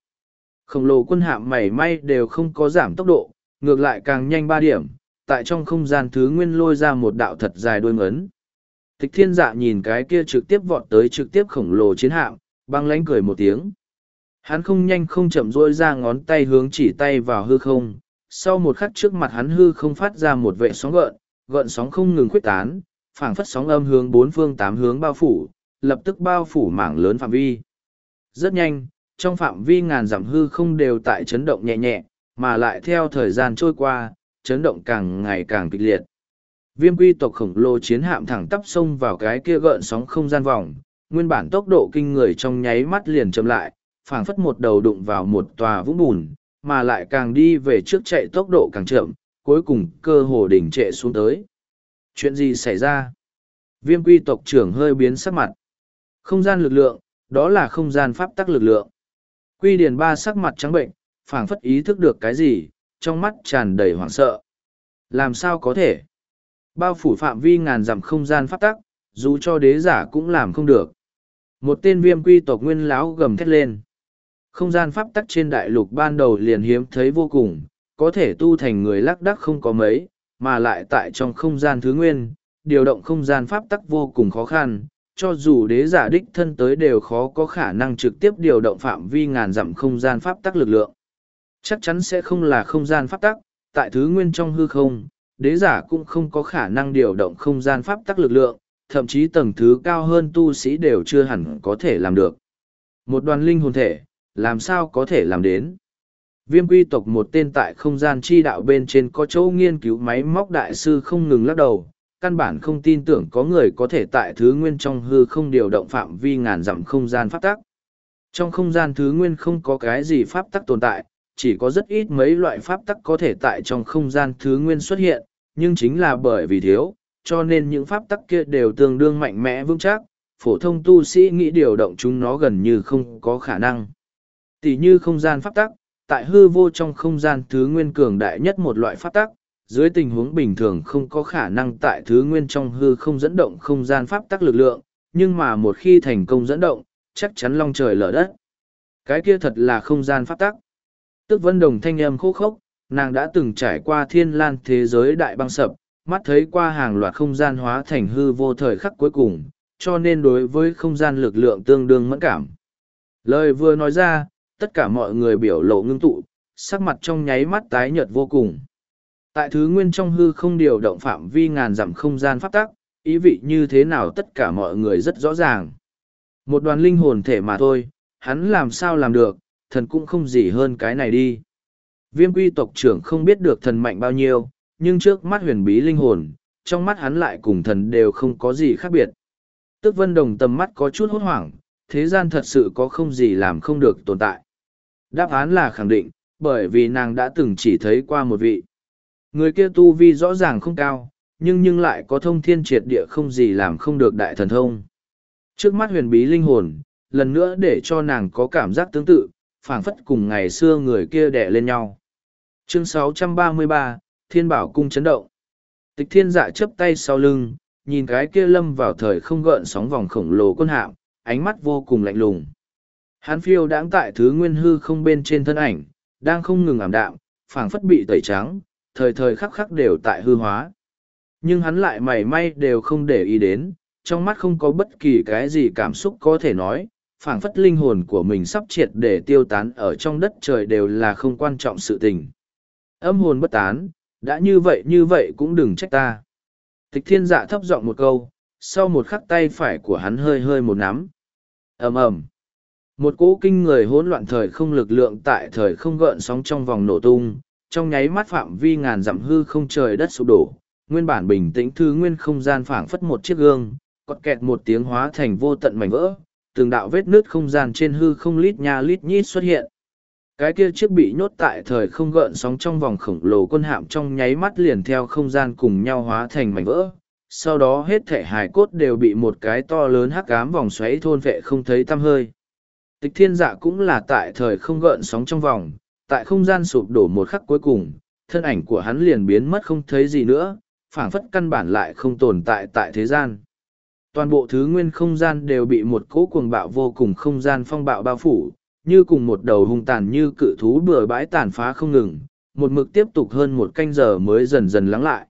Khổng lồ quân hạm mảy may đều không có giảm tốc độ, ngược lại càng nhanh ba điểm, tại trong không gian thứ nguyên lôi ra một đạo thật dài đôi ngấn. Tịch thiên dạ nhìn cái kia trực tiếp vọt tới trực tiếp khổng lồ chiến hạm, băng lánh cười một tiếng. Hắn không nhanh không chậm rôi ra ngón tay hướng chỉ tay vào hư không, sau một khắc trước mặt hắn hư không phát ra một vệ sóng gợn, gợn sóng không ngừng khuếch tán, phảng phất sóng âm hướng bốn phương tám hướng bao phủ, lập tức bao phủ mảng lớn phạm vi. Rất nhanh, trong phạm vi ngàn dặm hư không đều tại chấn động nhẹ nhẹ, mà lại theo thời gian trôi qua, chấn động càng ngày càng kịch liệt. Viêm quy tộc khổng lồ chiến hạm thẳng tắp xông vào cái kia gợn sóng không gian vòng, nguyên bản tốc độ kinh người trong nháy mắt liền chậm lại, phảng phất một đầu đụng vào một tòa vũng bùn, mà lại càng đi về trước chạy tốc độ càng chậm, cuối cùng cơ hồ đỉnh trệ xuống tới. Chuyện gì xảy ra? Viêm quy tộc trưởng hơi biến sắc mặt. Không gian lực lượng, đó là không gian pháp tắc lực lượng. Quy điền ba sắc mặt trắng bệnh, phảng phất ý thức được cái gì, trong mắt tràn đầy hoảng sợ. Làm sao có thể? Bao phủ phạm vi ngàn dặm không gian pháp tắc, dù cho đế giả cũng làm không được. Một tên viêm quy tộc nguyên lão gầm thét lên. Không gian pháp tắc trên đại lục ban đầu liền hiếm thấy vô cùng, có thể tu thành người lắc đắc không có mấy, mà lại tại trong không gian thứ nguyên, điều động không gian pháp tắc vô cùng khó khăn, cho dù đế giả đích thân tới đều khó có khả năng trực tiếp điều động phạm vi ngàn dặm không gian pháp tắc lực lượng. Chắc chắn sẽ không là không gian pháp tắc, tại thứ nguyên trong hư không, đế giả cũng không có khả năng điều động không gian pháp tắc lực lượng, thậm chí tầng thứ cao hơn tu sĩ đều chưa hẳn có thể làm được. Một đoàn linh hồn thể, làm sao có thể làm đến? Viêm quy tộc một tên tại không gian chi đạo bên trên có chỗ nghiên cứu máy móc đại sư không ngừng lắc đầu, căn bản không tin tưởng có người có thể tại thứ nguyên trong hư không điều động phạm vi ngàn dặm không gian pháp tắc. Trong không gian thứ nguyên không có cái gì pháp tắc tồn tại, chỉ có rất ít mấy loại pháp tắc có thể tại trong không gian thứ nguyên xuất hiện, nhưng chính là bởi vì thiếu, cho nên những pháp tắc kia đều tương đương mạnh mẽ vững chắc, phổ thông tu sĩ nghĩ điều động chúng nó gần như không có khả năng. Tỷ như không gian pháp tắc, tại hư vô trong không gian thứ nguyên cường đại nhất một loại pháp tắc, dưới tình huống bình thường không có khả năng tại thứ nguyên trong hư không dẫn động không gian pháp tắc lực lượng, nhưng mà một khi thành công dẫn động, chắc chắn long trời lở đất. Cái kia thật là không gian pháp tắc. Tức vân đồng thanh âm khô khốc, nàng đã từng trải qua thiên lan thế giới đại băng sập, mắt thấy qua hàng loạt không gian hóa thành hư vô thời khắc cuối cùng, cho nên đối với không gian lực lượng tương đương mẫn cảm. Lời vừa nói ra, tất cả mọi người biểu lộ ngưng tụ, sắc mặt trong nháy mắt tái nhợt vô cùng. Tại thứ nguyên trong hư không điều động phạm vi ngàn dặm không gian pháp tắc, ý vị như thế nào tất cả mọi người rất rõ ràng. Một đoàn linh hồn thể mà thôi, hắn làm sao làm được, thần cũng không gì hơn cái này đi. Viêm quy tộc trưởng không biết được thần mạnh bao nhiêu, nhưng trước mắt huyền bí linh hồn, trong mắt hắn lại cùng thần đều không có gì khác biệt. Tức vân đồng tầm mắt có chút hốt hoảng, thế gian thật sự có không gì làm không được tồn tại. Đáp án là khẳng định, bởi vì nàng đã từng chỉ thấy qua một vị. Người kia tu vi rõ ràng không cao, nhưng nhưng lại có thông thiên triệt địa không gì làm không được đại thần thông. Trước mắt huyền bí linh hồn, lần nữa để cho nàng có cảm giác tương tự, phảng phất cùng ngày xưa người kia đẻ lên nhau. Chương 633, Thiên Bảo Cung chấn động. Tịch thiên dạ chấp tay sau lưng, nhìn cái kia lâm vào thời không gợn sóng vòng khổng lồ quân hạm, ánh mắt vô cùng lạnh lùng. Hán phiêu đáng tại thứ nguyên hư không bên trên thân ảnh, đang không ngừng ảm đạm, phảng phất bị tẩy trắng, thời thời khắc khắc đều tại hư hóa. Nhưng hắn lại mảy may đều không để ý đến, trong mắt không có bất kỳ cái gì cảm xúc có thể nói, phảng phất linh hồn của mình sắp triệt để tiêu tán ở trong đất trời đều là không quan trọng sự tình. Âm hồn bất tán, đã như vậy như vậy cũng đừng trách ta. Tịch thiên dạ thấp giọng một câu, sau một khắc tay phải của hắn hơi hơi một nắm. ầm ầm Một cỗ kinh người hỗn loạn thời không lực lượng tại thời không gợn sóng trong vòng nổ tung, trong nháy mắt phạm vi ngàn dặm hư không trời đất sụp đổ, nguyên bản bình tĩnh thư nguyên không gian phảng phất một chiếc gương, cọt kẹt một tiếng hóa thành vô tận mảnh vỡ, từng đạo vết nứt không gian trên hư không lít nha lít nhít xuất hiện. Cái kia chiếc bị nhốt tại thời không gợn sóng trong vòng khổng lồ quân hạm trong nháy mắt liền theo không gian cùng nhau hóa thành mảnh vỡ. Sau đó hết thể hài cốt đều bị một cái to lớn hắc ám vòng xoáy thôn vệ không thấy tăm hơi. Tịch thiên dạ cũng là tại thời không gợn sóng trong vòng, tại không gian sụp đổ một khắc cuối cùng, thân ảnh của hắn liền biến mất không thấy gì nữa, phảng phất căn bản lại không tồn tại tại thế gian. Toàn bộ thứ nguyên không gian đều bị một cỗ cuồng bạo vô cùng không gian phong bạo bao phủ, như cùng một đầu hung tàn như cự thú bừa bãi tàn phá không ngừng, một mực tiếp tục hơn một canh giờ mới dần dần lắng lại.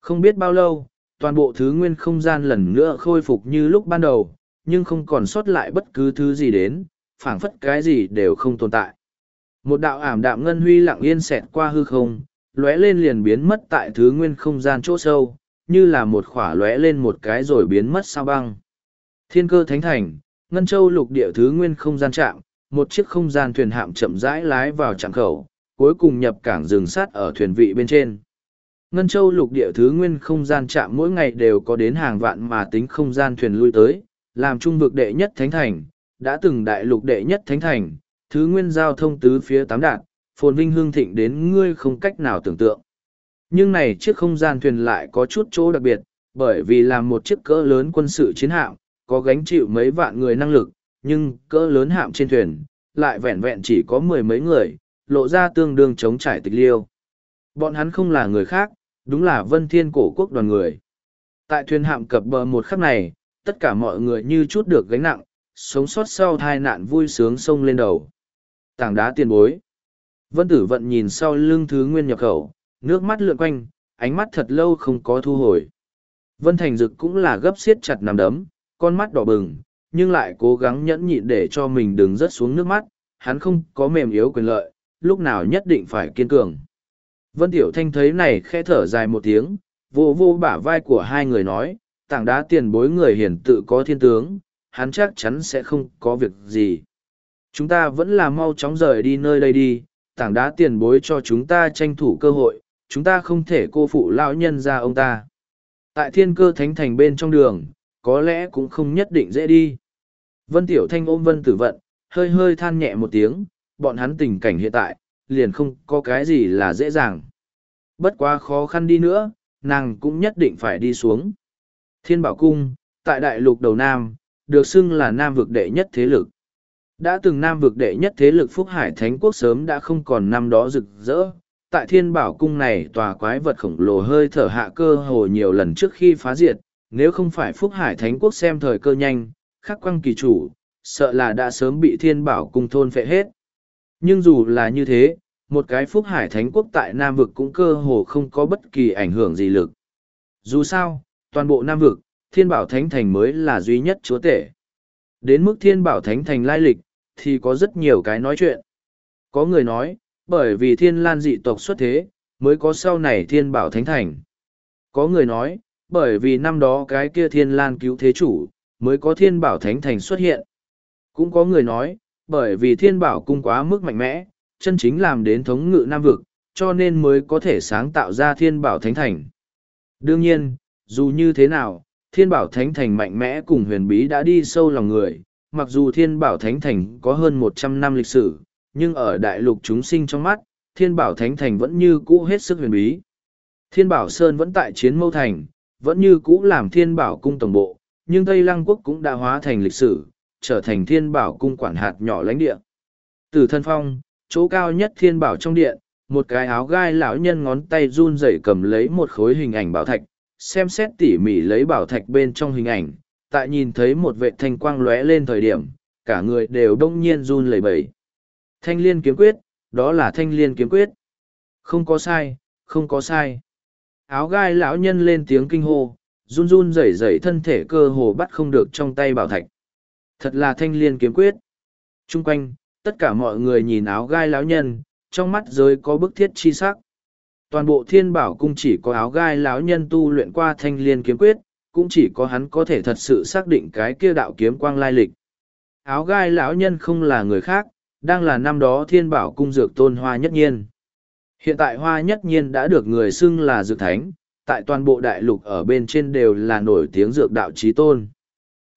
Không biết bao lâu, toàn bộ thứ nguyên không gian lần nữa khôi phục như lúc ban đầu, nhưng không còn sót lại bất cứ thứ gì đến, phảng phất cái gì đều không tồn tại. Một đạo ảm đạm ngân huy lặng yên xẹt qua hư không, lóe lên liền biến mất tại thứ nguyên không gian chỗ sâu, như là một khỏa lóe lên một cái rồi biến mất sao băng. Thiên cơ thánh thành, ngân châu lục địa thứ nguyên không gian Trạm, một chiếc không gian thuyền hạm chậm rãi lái vào trạm khẩu, cuối cùng nhập cảng rừng sắt ở thuyền vị bên trên. Ngân châu lục địa thứ nguyên không gian Trạm mỗi ngày đều có đến hàng vạn mà tính không gian thuyền lui tới, làm trung vực đệ nhất thánh thành, đã từng đại lục đệ nhất thánh thành, thứ nguyên giao thông tứ phía tám đạn, phồn vinh hương thịnh đến ngươi không cách nào tưởng tượng. Nhưng này chiếc không gian thuyền lại có chút chỗ đặc biệt, bởi vì là một chiếc cỡ lớn quân sự chiến hạm, có gánh chịu mấy vạn người năng lực, nhưng cỡ lớn hạm trên thuyền, lại vẹn vẹn chỉ có mười mấy người, lộ ra tương đương chống trải tịch liêu. Bọn hắn không là người khác, đúng là vân thiên cổ quốc đoàn người. Tại thuyền hạm cập bờ một khắc này, tất cả mọi người như chút được gánh nặng, sống sót sau tai nạn vui sướng sông lên đầu. Tảng đá tiền bối. Vân tử vận nhìn sau lưng thứ nguyên nhập khẩu, nước mắt lượn quanh, ánh mắt thật lâu không có thu hồi. Vân Thành Dực cũng là gấp siết chặt nằm đấm, con mắt đỏ bừng, nhưng lại cố gắng nhẫn nhịn để cho mình đừng rớt xuống nước mắt, hắn không có mềm yếu quyền lợi, lúc nào nhất định phải kiên cường. Vân Tiểu Thanh thấy này khẽ thở dài một tiếng, vô vô bả vai của hai người nói, tảng đá tiền bối người hiển tự có thiên tướng, hắn chắc chắn sẽ không có việc gì. Chúng ta vẫn là mau chóng rời đi nơi đây đi, tảng đá tiền bối cho chúng ta tranh thủ cơ hội, chúng ta không thể cô phụ lão nhân ra ông ta. Tại thiên cơ thánh thành bên trong đường, có lẽ cũng không nhất định dễ đi. Vân Tiểu Thanh ôm Vân Tử Vận, hơi hơi than nhẹ một tiếng, bọn hắn tình cảnh hiện tại, liền không có cái gì là dễ dàng. Bất quá khó khăn đi nữa, nàng cũng nhất định phải đi xuống. Thiên Bảo Cung, tại đại lục đầu Nam, được xưng là Nam vực đệ nhất thế lực. Đã từng Nam vực đệ nhất thế lực Phúc Hải Thánh Quốc sớm đã không còn năm đó rực rỡ. Tại Thiên Bảo Cung này tòa quái vật khổng lồ hơi thở hạ cơ hồ nhiều lần trước khi phá diệt, nếu không phải Phúc Hải Thánh Quốc xem thời cơ nhanh, khắc quăng kỳ chủ, sợ là đã sớm bị Thiên Bảo Cung thôn phệ hết. Nhưng dù là như thế, một cái Phúc Hải Thánh Quốc tại Nam vực cũng cơ hồ không có bất kỳ ảnh hưởng gì lực. Dù sao, toàn bộ Nam vực, Thiên Bảo Thánh Thành mới là duy nhất chúa tể. Đến mức Thiên Bảo Thánh Thành lai lịch, thì có rất nhiều cái nói chuyện. Có người nói, bởi vì Thiên Lan dị tộc xuất thế, mới có sau này Thiên Bảo Thánh Thành. Có người nói, bởi vì năm đó cái kia Thiên Lan cứu thế chủ, mới có Thiên Bảo Thánh Thành xuất hiện. Cũng có người nói, bởi vì Thiên Bảo cung quá mức mạnh mẽ, chân chính làm đến thống ngự Nam Vực, cho nên mới có thể sáng tạo ra Thiên Bảo Thánh Thành. Đương nhiên, dù như thế nào, thiên bảo thánh thành mạnh mẽ cùng huyền bí đã đi sâu lòng người mặc dù thiên bảo thánh thành có hơn một trăm năm lịch sử nhưng ở đại lục chúng sinh trong mắt thiên bảo thánh thành vẫn như cũ hết sức huyền bí thiên bảo sơn vẫn tại chiến mâu thành vẫn như cũ làm thiên bảo cung tổng bộ nhưng tây lăng quốc cũng đã hóa thành lịch sử trở thành thiên bảo cung quản hạt nhỏ lãnh địa từ thân phong chỗ cao nhất thiên bảo trong điện một cái áo gai lão nhân ngón tay run rẩy cầm lấy một khối hình ảnh bảo thạch xem xét tỉ mỉ lấy bảo thạch bên trong hình ảnh, tại nhìn thấy một vệ thanh quang lóe lên thời điểm, cả người đều đông nhiên run lẩy bẩy. Thanh liên kiếm quyết, đó là thanh liên kiếm quyết. Không có sai, không có sai. Áo gai lão nhân lên tiếng kinh hô, run run rẩy rẩy thân thể cơ hồ bắt không được trong tay bảo thạch. Thật là thanh liên kiếm quyết. Trung quanh, tất cả mọi người nhìn áo gai lão nhân, trong mắt giới có bức thiết chi sắc toàn bộ thiên bảo cung chỉ có áo gai lão nhân tu luyện qua thanh liên kiếm quyết cũng chỉ có hắn có thể thật sự xác định cái kia đạo kiếm quang lai lịch áo gai lão nhân không là người khác đang là năm đó thiên bảo cung dược tôn hoa nhất nhiên hiện tại hoa nhất nhiên đã được người xưng là dược thánh tại toàn bộ đại lục ở bên trên đều là nổi tiếng dược đạo trí tôn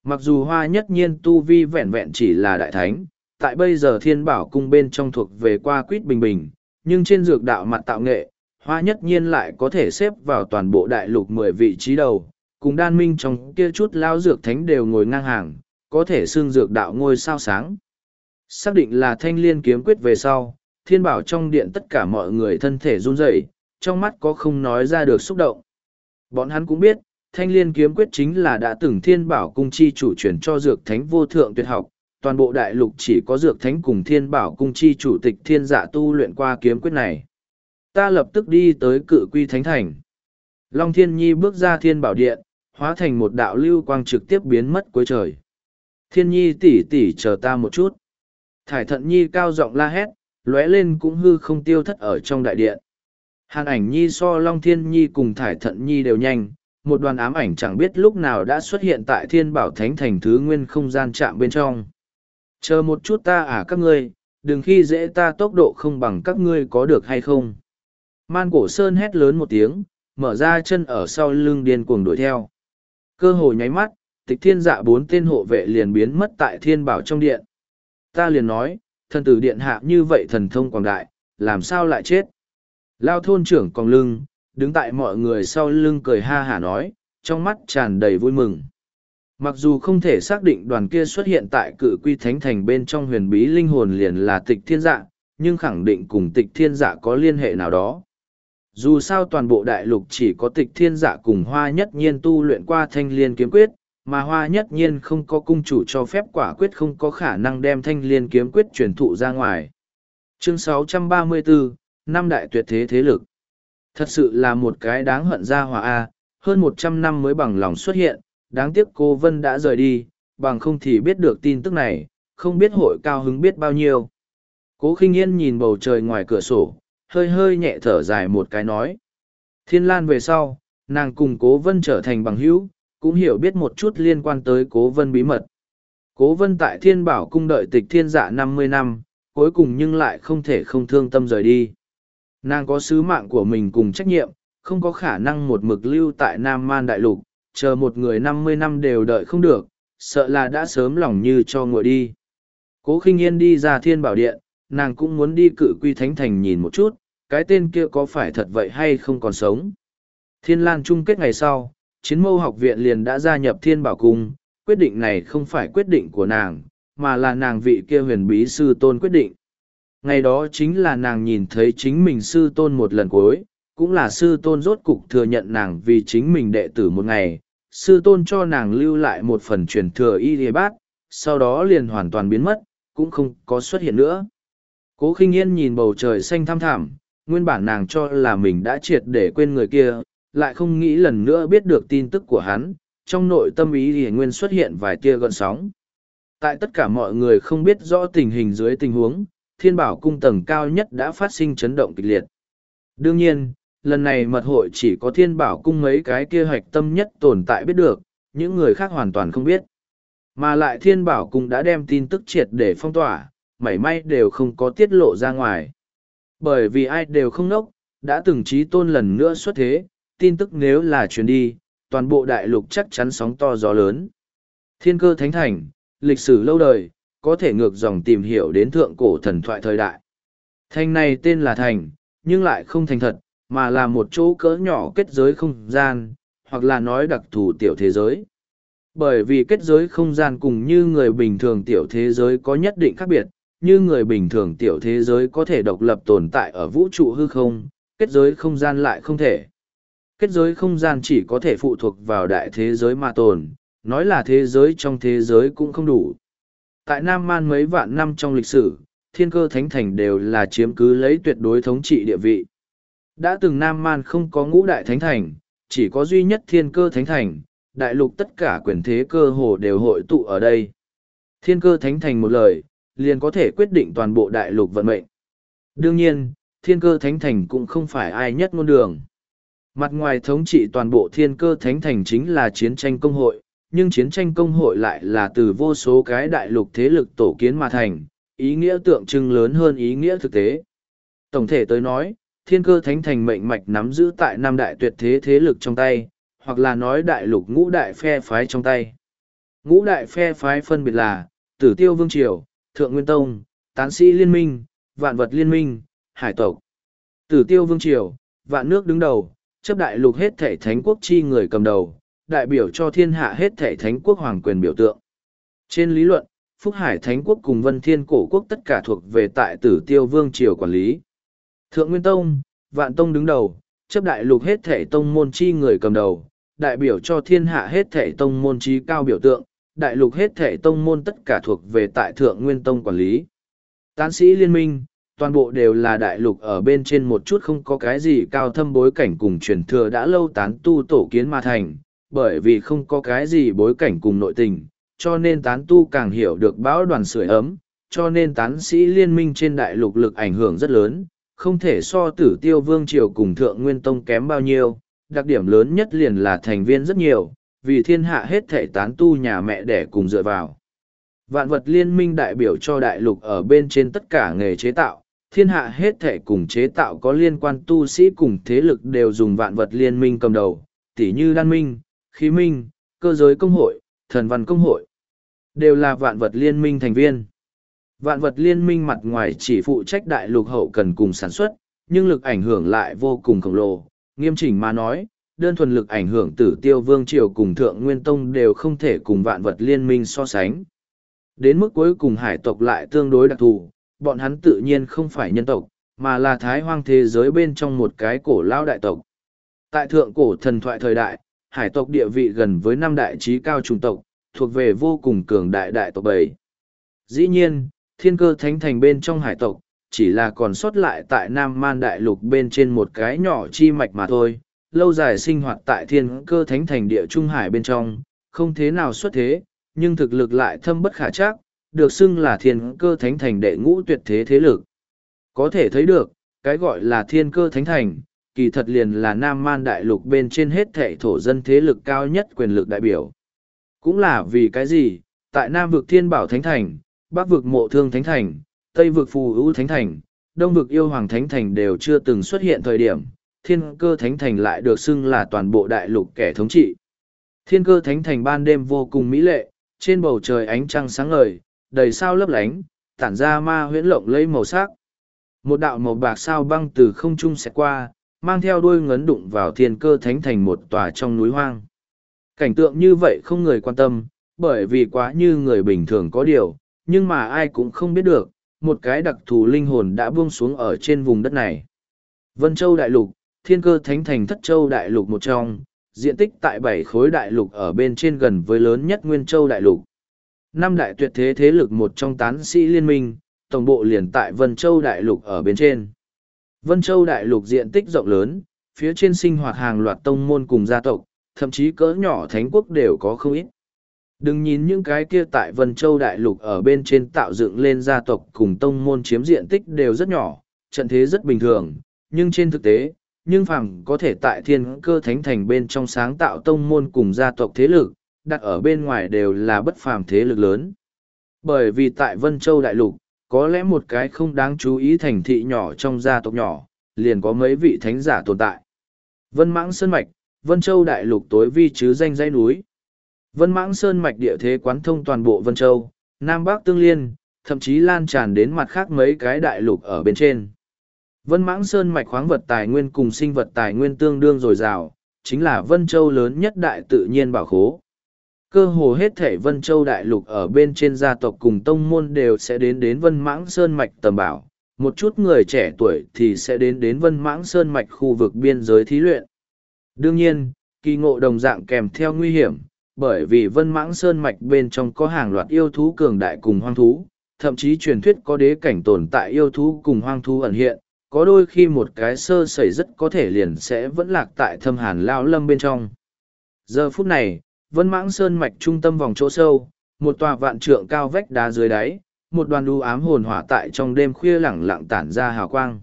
mặc dù hoa nhất nhiên tu vi vẹn vẹn chỉ là đại thánh tại bây giờ thiên bảo cung bên trong thuộc về qua quýt bình bình nhưng trên dược đạo mặt tạo nghệ hoa nhất nhiên lại có thể xếp vào toàn bộ đại lục mười vị trí đầu, cùng đan minh trong kia chút lao dược thánh đều ngồi ngang hàng, có thể xưng dược đạo ngôi sao sáng. Xác định là thanh liên kiếm quyết về sau, thiên bảo trong điện tất cả mọi người thân thể run rẩy, trong mắt có không nói ra được xúc động. Bọn hắn cũng biết, thanh liên kiếm quyết chính là đã từng thiên bảo cung chi chủ chuyển cho dược thánh vô thượng tuyệt học, toàn bộ đại lục chỉ có dược thánh cùng thiên bảo cung chi chủ tịch thiên dạ tu luyện qua kiếm quyết này ta lập tức đi tới cự quy thánh thành. Long Thiên Nhi bước ra thiên bảo điện, hóa thành một đạo lưu quang trực tiếp biến mất cuối trời. Thiên Nhi tỷ tỷ chờ ta một chút. Thải thận Nhi cao giọng la hét, lóe lên cũng hư không tiêu thất ở trong đại điện. Hàn ảnh Nhi so Long Thiên Nhi cùng Thải thận Nhi đều nhanh, một đoàn ám ảnh chẳng biết lúc nào đã xuất hiện tại thiên bảo thánh thành thứ nguyên không gian chạm bên trong. Chờ một chút ta à các ngươi, đừng khi dễ ta tốc độ không bằng các ngươi có được hay không. Man cổ sơn hét lớn một tiếng, mở ra chân ở sau lưng điên cuồng đuổi theo. Cơ hồ nháy mắt, tịch thiên dạ bốn tên hộ vệ liền biến mất tại thiên bảo trong điện. Ta liền nói, thần tử điện hạ như vậy thần thông quảng đại, làm sao lại chết? Lao thôn trưởng còn lưng, đứng tại mọi người sau lưng cười ha hả nói, trong mắt tràn đầy vui mừng. Mặc dù không thể xác định đoàn kia xuất hiện tại cự quy thánh thành bên trong huyền bí linh hồn liền là tịch thiên dạ, nhưng khẳng định cùng tịch thiên dạ có liên hệ nào đó dù sao toàn bộ đại lục chỉ có tịch thiên dạ cùng hoa nhất nhiên tu luyện qua thanh liên kiếm quyết mà hoa nhất nhiên không có cung chủ cho phép quả quyết không có khả năng đem thanh liên kiếm quyết truyền thụ ra ngoài. Chương 634, năm đại tuyệt thế thế lực. Thật sự là một cái đáng hận ra hòa a hơn một trăm năm mới bằng lòng xuất hiện đáng tiếc cô vân đã rời đi bằng không thì biết được tin tức này không biết hội cao hứng biết bao nhiêu. Cố khinh yên nhìn bầu trời ngoài cửa sổ hơi hơi nhẹ thở dài một cái nói. Thiên Lan về sau, nàng cùng Cố Vân trở thành bằng hữu, cũng hiểu biết một chút liên quan tới Cố Vân bí mật. Cố Vân tại Thiên Bảo cung đợi tịch thiên dạ năm mươi năm, cuối cùng nhưng lại không thể không thương tâm rời đi. Nàng có sứ mạng của mình cùng trách nhiệm, không có khả năng một mực lưu tại Nam Man Đại Lục, chờ một người năm mươi năm đều đợi không được, sợ là đã sớm lòng như cho ngồi đi. Cố khinh yên đi ra thiên bảo điện, nàng cũng muốn đi cự quy thánh thành nhìn một chút, cái tên kia có phải thật vậy hay không còn sống. Thiên Lan chung kết ngày sau, chiến mâu học viện liền đã gia nhập thiên bảo cung, quyết định này không phải quyết định của nàng, mà là nàng vị kia huyền bí sư tôn quyết định. Ngày đó chính là nàng nhìn thấy chính mình sư tôn một lần cuối, cũng là sư tôn rốt cục thừa nhận nàng vì chính mình đệ tử một ngày, sư tôn cho nàng lưu lại một phần truyền thừa y lê bát, sau đó liền hoàn toàn biến mất, cũng không có xuất hiện nữa. Cố khinh yên nhìn bầu trời xanh thăm thẳm, nguyên bản nàng cho là mình đã triệt để quên người kia, lại không nghĩ lần nữa biết được tin tức của hắn, trong nội tâm ý thì nguyên xuất hiện vài tia gợn sóng. Tại tất cả mọi người không biết rõ tình hình dưới tình huống, thiên bảo cung tầng cao nhất đã phát sinh chấn động kịch liệt. Đương nhiên, lần này mật hội chỉ có thiên bảo cung mấy cái kia hoạch tâm nhất tồn tại biết được, những người khác hoàn toàn không biết. Mà lại thiên bảo cung đã đem tin tức triệt để phong tỏa, mảy may đều không có tiết lộ ra ngoài. Bởi vì ai đều không nốc, đã từng trí tôn lần nữa xuất thế, tin tức nếu là truyền đi, toàn bộ đại lục chắc chắn sóng to gió lớn. Thiên cơ thánh thành, lịch sử lâu đời, có thể ngược dòng tìm hiểu đến thượng cổ thần thoại thời đại. Thành này tên là thành, nhưng lại không thành thật, mà là một chỗ cỡ nhỏ kết giới không gian, hoặc là nói đặc thù tiểu thế giới. Bởi vì kết giới không gian cùng như người bình thường tiểu thế giới có nhất định khác biệt, như người bình thường tiểu thế giới có thể độc lập tồn tại ở vũ trụ hư không, kết giới không gian lại không thể. Kết giới không gian chỉ có thể phụ thuộc vào đại thế giới mà tồn, nói là thế giới trong thế giới cũng không đủ. Tại Nam Man mấy vạn năm trong lịch sử, thiên cơ thánh thành đều là chiếm cứ lấy tuyệt đối thống trị địa vị. Đã từng Nam Man không có ngũ đại thánh thành, chỉ có duy nhất thiên cơ thánh thành, đại lục tất cả quyền thế cơ hồ đều hội tụ ở đây. Thiên cơ thánh thành một lời, liền có thể quyết định toàn bộ đại lục vận mệnh. Đương nhiên, thiên cơ thánh thành cũng không phải ai nhất ngôn đường. Mặt ngoài thống trị toàn bộ thiên cơ thánh thành chính là chiến tranh công hội, nhưng chiến tranh công hội lại là từ vô số cái đại lục thế lực tổ kiến mà thành, ý nghĩa tượng trưng lớn hơn ý nghĩa thực tế. Tổng thể tới nói, thiên cơ thánh thành mệnh mạch nắm giữ tại năm đại tuyệt thế thế lực trong tay, hoặc là nói đại lục ngũ đại phe phái trong tay. Ngũ đại phe phái phân biệt là, Tử Tiêu Vương Triều, Thượng Nguyên Tông, Tán Sĩ Liên Minh, Vạn Vật Liên Minh, Hải Tộc. Tử Tiêu Vương Triều, Vạn Nước đứng đầu, chấp đại lục hết thể thánh quốc chi người cầm đầu, đại biểu cho thiên hạ hết thể thánh quốc hoàng quyền biểu tượng. Trên lý luận, Phúc Hải Thánh Quốc cùng Vân Thiên Cổ Quốc tất cả thuộc về tại tử tiêu vương triều quản lý. Thượng Nguyên Tông, Vạn Tông đứng đầu, chấp đại lục hết thể tông môn chi người cầm đầu, đại biểu cho thiên hạ hết thể tông môn chi cao biểu tượng, đại lục hết thể tông môn tất cả thuộc về tại Thượng Nguyên Tông quản lý. Tán sĩ liên minh, toàn bộ đều là đại lục ở bên trên một chút không có cái gì cao thâm bối cảnh cùng truyền thừa đã lâu tán tu tổ kiến ma thành, bởi vì không có cái gì bối cảnh cùng nội tình, cho nên tán tu càng hiểu được bão đoàn sưởi ấm, cho nên tán sĩ liên minh trên đại lục lực ảnh hưởng rất lớn, không thể so tử tiêu vương triều cùng thượng nguyên tông kém bao nhiêu, đặc điểm lớn nhất liền là thành viên rất nhiều, vì thiên hạ hết thể tán tu nhà mẹ đẻ cùng dựa vào. Vạn vật liên minh đại biểu cho đại lục ở bên trên tất cả nghề chế tạo, thiên hạ hết thể cùng chế tạo có liên quan tu sĩ cùng thế lực đều dùng vạn vật liên minh cầm đầu, tỉ như đan minh, khí minh, cơ giới công hội, thần văn công hội, đều là vạn vật liên minh thành viên. Vạn vật liên minh mặt ngoài chỉ phụ trách đại lục hậu cần cùng sản xuất, nhưng lực ảnh hưởng lại vô cùng khổng lồ. Nghiêm chỉnh mà nói, đơn thuần lực ảnh hưởng tử tiêu vương triều cùng thượng nguyên tông đều không thể cùng vạn vật liên minh so sánh. Đến mức cuối cùng hải tộc lại tương đối đặc thù, bọn hắn tự nhiên không phải nhân tộc, mà là thái hoang thế giới bên trong một cái cổ lao đại tộc. Tại thượng cổ thần thoại thời đại, hải tộc địa vị gần với năm đại trí cao trùng tộc, thuộc về vô cùng cường đại đại tộc bảy. Dĩ nhiên, thiên cơ thánh thành bên trong hải tộc, chỉ là còn sót lại tại Nam Man Đại Lục bên trên một cái nhỏ chi mạch mà thôi, lâu dài sinh hoạt tại thiên cơ thánh thành địa trung hải bên trong, không thế nào xuất thế, nhưng thực lực lại thâm bất khả chắc, được xưng là thiên cơ thánh thành đệ ngũ tuyệt thế thế lực. Có thể thấy được, cái gọi là thiên cơ thánh thành, kỳ thật liền là Nam Man Đại Lục bên trên hết thệ thổ dân thế lực cao nhất quyền lực đại biểu. Cũng là vì cái gì, tại Nam vực Thiên Bảo Thánh Thành, Bắc vực Mộ Thương Thánh Thành, Tây vực phù ưu thánh thành, đông vực yêu hoàng thánh thành đều chưa từng xuất hiện thời điểm, thiên cơ thánh thành lại được xưng là toàn bộ đại lục kẻ thống trị. Thiên cơ thánh thành ban đêm vô cùng mỹ lệ, trên bầu trời ánh trăng sáng ngời, đầy sao lấp lánh, tản ra ma huyễn lộng lấy màu sắc. Một đạo màu bạc sao băng từ không trung sẽ qua, mang theo đuôi ngấn đụng vào thiên cơ thánh thành một tòa trong núi hoang. Cảnh tượng như vậy không người quan tâm, bởi vì quá như người bình thường có điều, nhưng mà ai cũng không biết được, một cái đặc thù linh hồn đã buông xuống ở trên vùng đất này. Vân Châu Đại Lục, thiên cơ thánh thành thất châu đại lục một trong, diện tích tại bảy khối đại lục ở bên trên gần với lớn nhất Nguyên Châu Đại Lục. Năm đại tuyệt thế thế lực một trong tán sĩ liên minh, tổng bộ liền tại Vân Châu Đại Lục ở bên trên. Vân Châu Đại Lục diện tích rộng lớn, phía trên sinh hoạt hàng loạt tông môn cùng gia tộc, thậm chí cỡ nhỏ thánh quốc đều có không ít. Đừng nhìn những cái kia tại Vân Châu Đại Lục ở bên trên tạo dựng lên gia tộc cùng tông môn chiếm diện tích đều rất nhỏ, trận thế rất bình thường, nhưng trên thực tế, nhưng phẳng có thể tại thiên cơ thánh thành bên trong sáng tạo tông môn cùng gia tộc thế lực, đặt ở bên ngoài đều là bất phàm thế lực lớn. Bởi vì tại Vân Châu Đại Lục, có lẽ một cái không đáng chú ý thành thị nhỏ trong gia tộc nhỏ, liền có mấy vị thánh giả tồn tại. Vân Mãng Sơn Mạch, Vân Châu Đại Lục tối vi chứ danh dãy núi. Vân Mãng Sơn Mạch địa thế quán thông toàn bộ Vân Châu, Nam Bắc tương liên, thậm chí lan tràn đến mặt khác mấy cái đại lục ở bên trên. Vân Mãng Sơn Mạch khoáng vật tài nguyên cùng sinh vật tài nguyên tương đương dồi dào, chính là Vân Châu lớn nhất đại tự nhiên bảo khố. Cơ hồ hết thể Vân Châu đại lục ở bên trên gia tộc cùng tông môn đều sẽ đến đến Vân Mãng Sơn Mạch tầm bảo, một chút người trẻ tuổi thì sẽ đến đến Vân Mãng Sơn Mạch khu vực biên giới thí luyện. Đương nhiên, kỳ ngộ đồng dạng kèm theo nguy hiểm, bởi vì Vân Mãng Sơn Mạch bên trong có hàng loạt yêu thú cường đại cùng hoang thú, thậm chí truyền thuyết có đế cảnh tồn tại yêu thú cùng hoang thú ẩn hiện, có đôi khi một cái sơ sẩy rất có thể liền sẽ vẫn lạc tại thâm hàn lao lâm bên trong. Giờ phút này, Vân Mãng Sơn Mạch trung tâm vòng chỗ sâu, một tòa vạn trượng cao vách đá dưới đáy, một đoàn đu ám hồn hỏa tại trong đêm khuya lẳng lặng tản ra hào quang.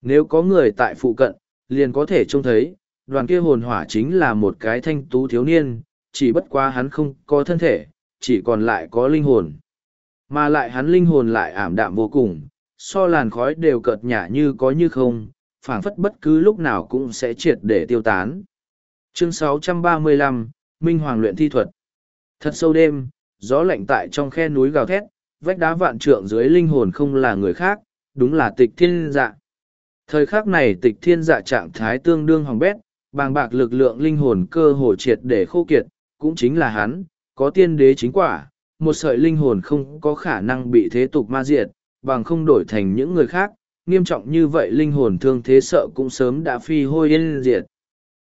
Nếu có người tại phụ cận, liền có thể trông thấy, đoàn kia hồn hỏa chính là một cái thanh tú thiếu niên, chỉ bất quá hắn không có thân thể, chỉ còn lại có linh hồn. Mà lại hắn linh hồn lại ảm đạm vô cùng, so làn khói đều cợt nhả như có như không, phảng phất bất cứ lúc nào cũng sẽ triệt để tiêu tán. Chương 635, Minh Hoàng luyện thi thuật. Thật sâu đêm, gió lạnh tại trong khe núi gào thét, vách đá vạn trượng dưới linh hồn không là người khác, đúng là tịch thiên dạ. Thời khắc này tịch thiên dạ trạng thái tương đương hỏng bét, bàng bạc lực lượng linh hồn cơ hồ triệt để khô kiệt, cũng chính là hắn, có tiên đế chính quả, một sợi linh hồn không có khả năng bị thế tục ma diệt, bằng không đổi thành những người khác, nghiêm trọng như vậy linh hồn thương thế sợ cũng sớm đã phi hôi yên diệt.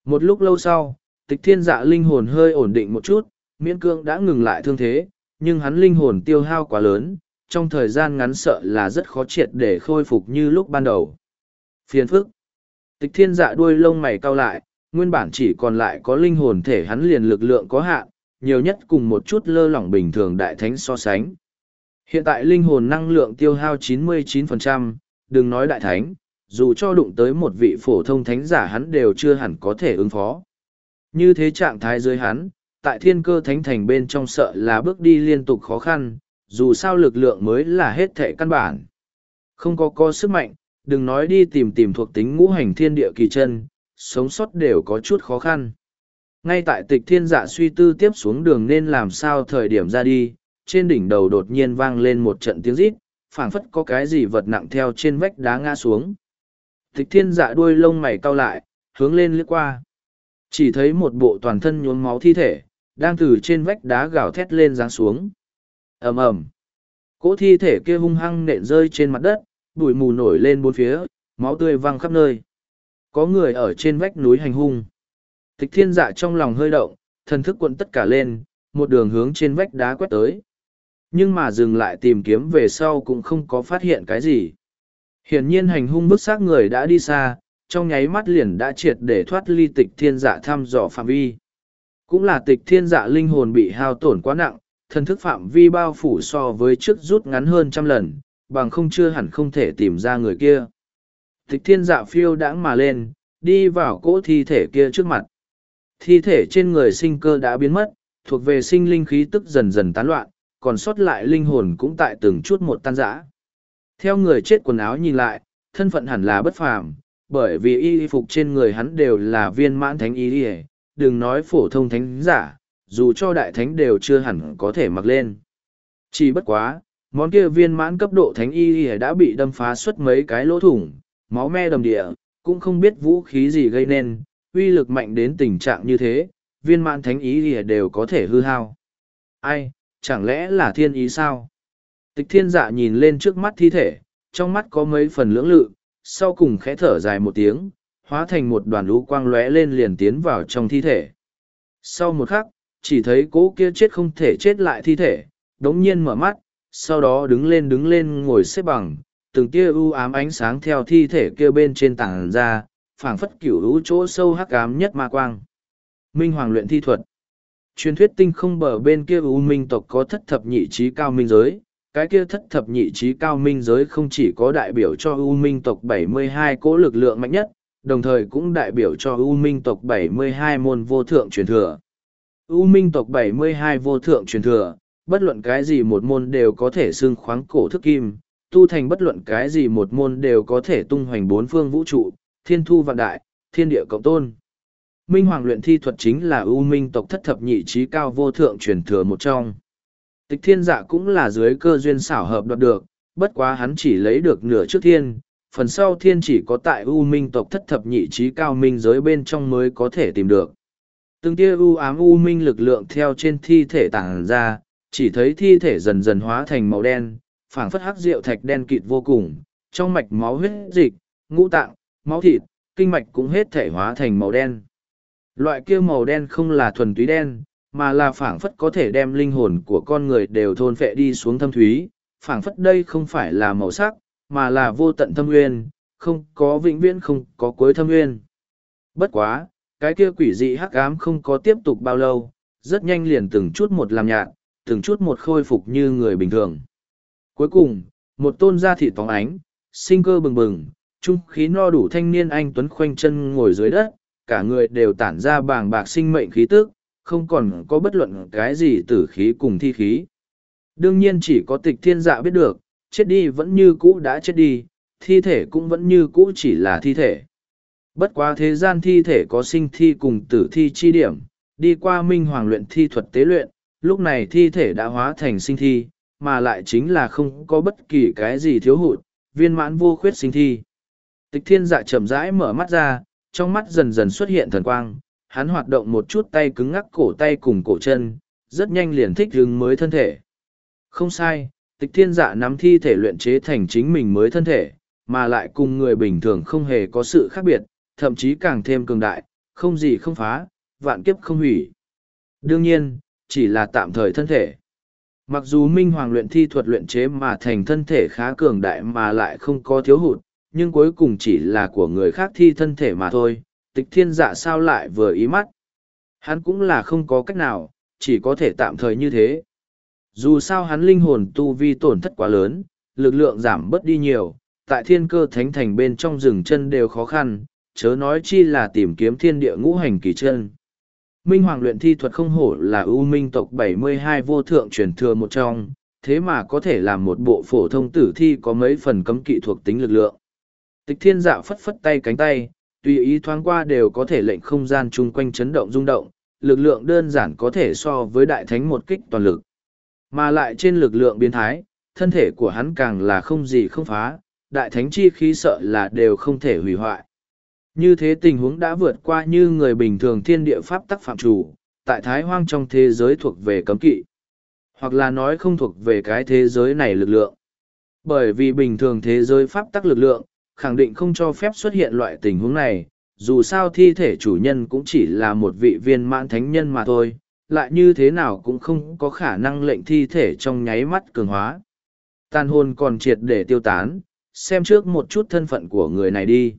Một lúc lâu sau, tịch thiên dạ linh hồn hơi ổn định một chút, miễn cương đã ngừng lại thương thế, nhưng hắn linh hồn tiêu hao quá lớn, trong thời gian ngắn sợ là rất khó triệt để khôi phục như lúc ban đầu. Phiền phức. Tịch thiên dạ đuôi lông mày cau lại, nguyên bản chỉ còn lại có linh hồn thể hắn liền lực lượng có hạn, nhiều nhất cùng một chút lơ lỏng bình thường đại thánh so sánh. Hiện tại linh hồn năng lượng tiêu hao 99%, đừng nói đại thánh, dù cho đụng tới một vị phổ thông thánh giả hắn đều chưa hẳn có thể ứng phó. Như thế trạng thái dưới hắn, tại thiên cơ thánh thành bên trong sợ là bước đi liên tục khó khăn, dù sao lực lượng mới là hết thể căn bản. Không có có sức mạnh, đừng nói đi tìm tìm thuộc tính ngũ hành thiên địa kỳ chân, sống sót đều có chút khó khăn. Ngay tại tịch thiên dạ suy tư tiếp xuống đường nên làm sao thời điểm ra đi, trên đỉnh đầu đột nhiên vang lên một trận tiếng rít, phảng phất có cái gì vật nặng theo trên vách đá ngã xuống. Tịch thiên dạ đuôi lông mày cau lại, hướng lên lướt qua. Chỉ thấy một bộ toàn thân nhuốm máu thi thể, đang từ trên vách đá gào thét lên giáng xuống. ầm ầm Cỗ thi thể kia hung hăng nện rơi trên mặt đất, bụi mù nổi lên bốn phía, máu tươi văng khắp nơi. Có người ở trên vách núi hành hung. Tịch thiên dạ trong lòng hơi động, thần thức cuộn tất cả lên, một đường hướng trên vách đá quét tới. Nhưng mà dừng lại tìm kiếm về sau cũng không có phát hiện cái gì. Hiển nhiên hành hung bức xác người đã đi xa, trong nháy mắt liền đã triệt để thoát ly tịch thiên dạ thăm dò phạm vi. Cũng là tịch thiên dạ linh hồn bị hao tổn quá nặng, thần thức phạm vi bao phủ so với trước rút ngắn hơn trăm lần, bằng không chưa hẳn không thể tìm ra người kia. Tịch thiên dạ phiêu đãng mà lên, đi vào cỗ thi thể kia trước mặt. Thi thể trên người sinh cơ đã biến mất, thuộc về sinh linh khí tức dần dần tán loạn, còn sót lại linh hồn cũng tại từng chút một tan rã. Theo người chết quần áo nhìn lại, thân phận hẳn là bất phàm, bởi vì y phục trên người hắn đều là viên mãn thánh y đừng nói phổ thông thánh giả, dù cho đại thánh đều chưa hẳn có thể mặc lên. Chỉ bất quá, món kia viên mãn cấp độ thánh y đã bị đâm phá suốt mấy cái lỗ thủng, máu me đầm địa, cũng không biết vũ khí gì gây nên, uy lực mạnh đến tình trạng như thế, viên mãn thánh ý đều có thể hư hao. Ai, chẳng lẽ là thiên ý sao? Tịch thiên dạ nhìn lên trước mắt thi thể, trong mắt có mấy phần lưỡng lự, sau cùng khẽ thở dài một tiếng, hóa thành một đoàn lũ quang lóe lên liền tiến vào trong thi thể. Sau một khắc, chỉ thấy cố kia chết không thể chết lại thi thể, đống nhiên mở mắt, sau đó đứng lên đứng lên ngồi xếp bằng, từng tia u ám ánh sáng theo thi thể kia bên trên tảng ra, phảng phất cửu lũ chỗ sâu hắc ám nhất ma quang. Minh Hoàng luyện thi thuật Truyền thuyết tinh không bờ bên kia u minh tộc có thất thập nhị trí cao minh giới, cái kia thất thập nhị trí cao minh giới không chỉ có đại biểu cho U minh tộc 72 cỗ lực lượng mạnh nhất, đồng thời cũng đại biểu cho U minh tộc 72 môn vô thượng truyền thừa. U minh tộc 72 vô thượng truyền thừa, bất luận cái gì một môn đều có thể xương khoáng cổ thức kim, tu thành bất luận cái gì một môn đều có thể tung hoành bốn phương vũ trụ, thiên thu vạn đại, thiên địa cộng tôn. Minh Hoàng luyện thi thuật chính là U minh tộc thất thập nhị trí cao vô thượng truyền thừa một trong. Tịch thiên dạ cũng là dưới cơ duyên xảo hợp đoạt được, bất quá hắn chỉ lấy được nửa trước thiên, phần sau thiên chỉ có tại U minh tộc thất thập nhị trí cao minh giới bên trong mới có thể tìm được. Từng tia U ám U minh lực lượng theo trên thi thể tàng ra, chỉ thấy thi thể dần dần hóa thành màu đen, phảng phất hắc rượu thạch đen kịt vô cùng, trong mạch máu huyết dịch, ngũ tạng, máu thịt, kinh mạch cũng hết thể hóa thành màu đen. Loại kia màu đen không là thuần túy đen, mà là phảng phất có thể đem linh hồn của con người đều thôn phệ đi xuống thâm thúy, phảng phất đây không phải là màu sắc, mà là vô tận thâm nguyên, không có vĩnh viễn không có cuối thâm nguyên. Bất quá, cái kia quỷ dị hắc ám không có tiếp tục bao lâu, rất nhanh liền từng chút một làm nhạt, từng chút một khôi phục như người bình thường. Cuối cùng, một tôn da thịt phóng ánh, sinh cơ bừng bừng, trung khí no đủ thanh niên anh tuấn khoanh chân ngồi dưới đất, cả người đều tản ra bàng bạc sinh mệnh khí tức, không còn có bất luận cái gì tử khí cùng thi khí. Đương nhiên chỉ có tịch thiên dạ biết được, chết đi vẫn như cũ đã chết đi, thi thể cũng vẫn như cũ chỉ là thi thể. Bất quá thế gian thi thể có sinh thi cùng tử thi chi điểm, đi qua minh hoàng luyện thi thuật tế luyện, lúc này thi thể đã hóa thành sinh thi, mà lại chính là không có bất kỳ cái gì thiếu hụt, viên mãn vô khuyết sinh thi. Tịch thiên dạ chậm rãi mở mắt ra, trong mắt dần dần xuất hiện thần quang, hắn hoạt động một chút tay cứng ngắc cổ tay cùng cổ chân, rất nhanh liền thích hứng mới thân thể. Không sai, tịch thiên dạ nắm thi thể luyện chế thành chính mình mới thân thể, mà lại cùng người bình thường không hề có sự khác biệt, thậm chí càng thêm cường đại, không gì không phá, vạn kiếp không hủy. Đương nhiên, chỉ là tạm thời thân thể. Mặc dù Minh Hoàng luyện thi thuật luyện chế mà thành thân thể khá cường đại mà lại không có thiếu hụt, nhưng cuối cùng chỉ là của người khác thi thân thể mà thôi, tịch thiên dạ sao lại vừa ý mắt. Hắn cũng là không có cách nào, chỉ có thể tạm thời như thế. Dù sao hắn linh hồn tu vi tổn thất quá lớn, lực lượng giảm bớt đi nhiều, tại thiên cơ thánh thành bên trong rừng chân đều khó khăn, chớ nói chi là tìm kiếm thiên địa ngũ hành kỳ chân. Minh Hoàng luyện thi thuật không hổ là ưu minh tộc 72 vô thượng truyền thừa một trong, thế mà có thể làm một bộ phổ thông tử thi có mấy phần cấm kỵ thuộc tính lực lượng. Tịch thiên dạ phất phất tay cánh tay, tùy ý thoáng qua đều có thể lệnh không gian chung quanh chấn động rung động, lực lượng đơn giản có thể so với đại thánh một kích toàn lực. Mà lại trên lực lượng biến thái, thân thể của hắn càng là không gì không phá, đại thánh chi khí sợ là đều không thể hủy hoại. Như thế tình huống đã vượt qua như người bình thường thiên địa pháp tắc phạm chủ, tại thái hoang trong thế giới thuộc về cấm kỵ. Hoặc là nói không thuộc về cái thế giới này lực lượng. Bởi vì bình thường thế giới pháp tắc lực lượng, khẳng định không cho phép xuất hiện loại tình huống này, dù sao thi thể chủ nhân cũng chỉ là một vị viên mãn thánh nhân mà thôi, lại như thế nào cũng không có khả năng lệnh thi thể trong nháy mắt cường hóa. Tàn hồn còn triệt để tiêu tán, xem trước một chút thân phận của người này đi.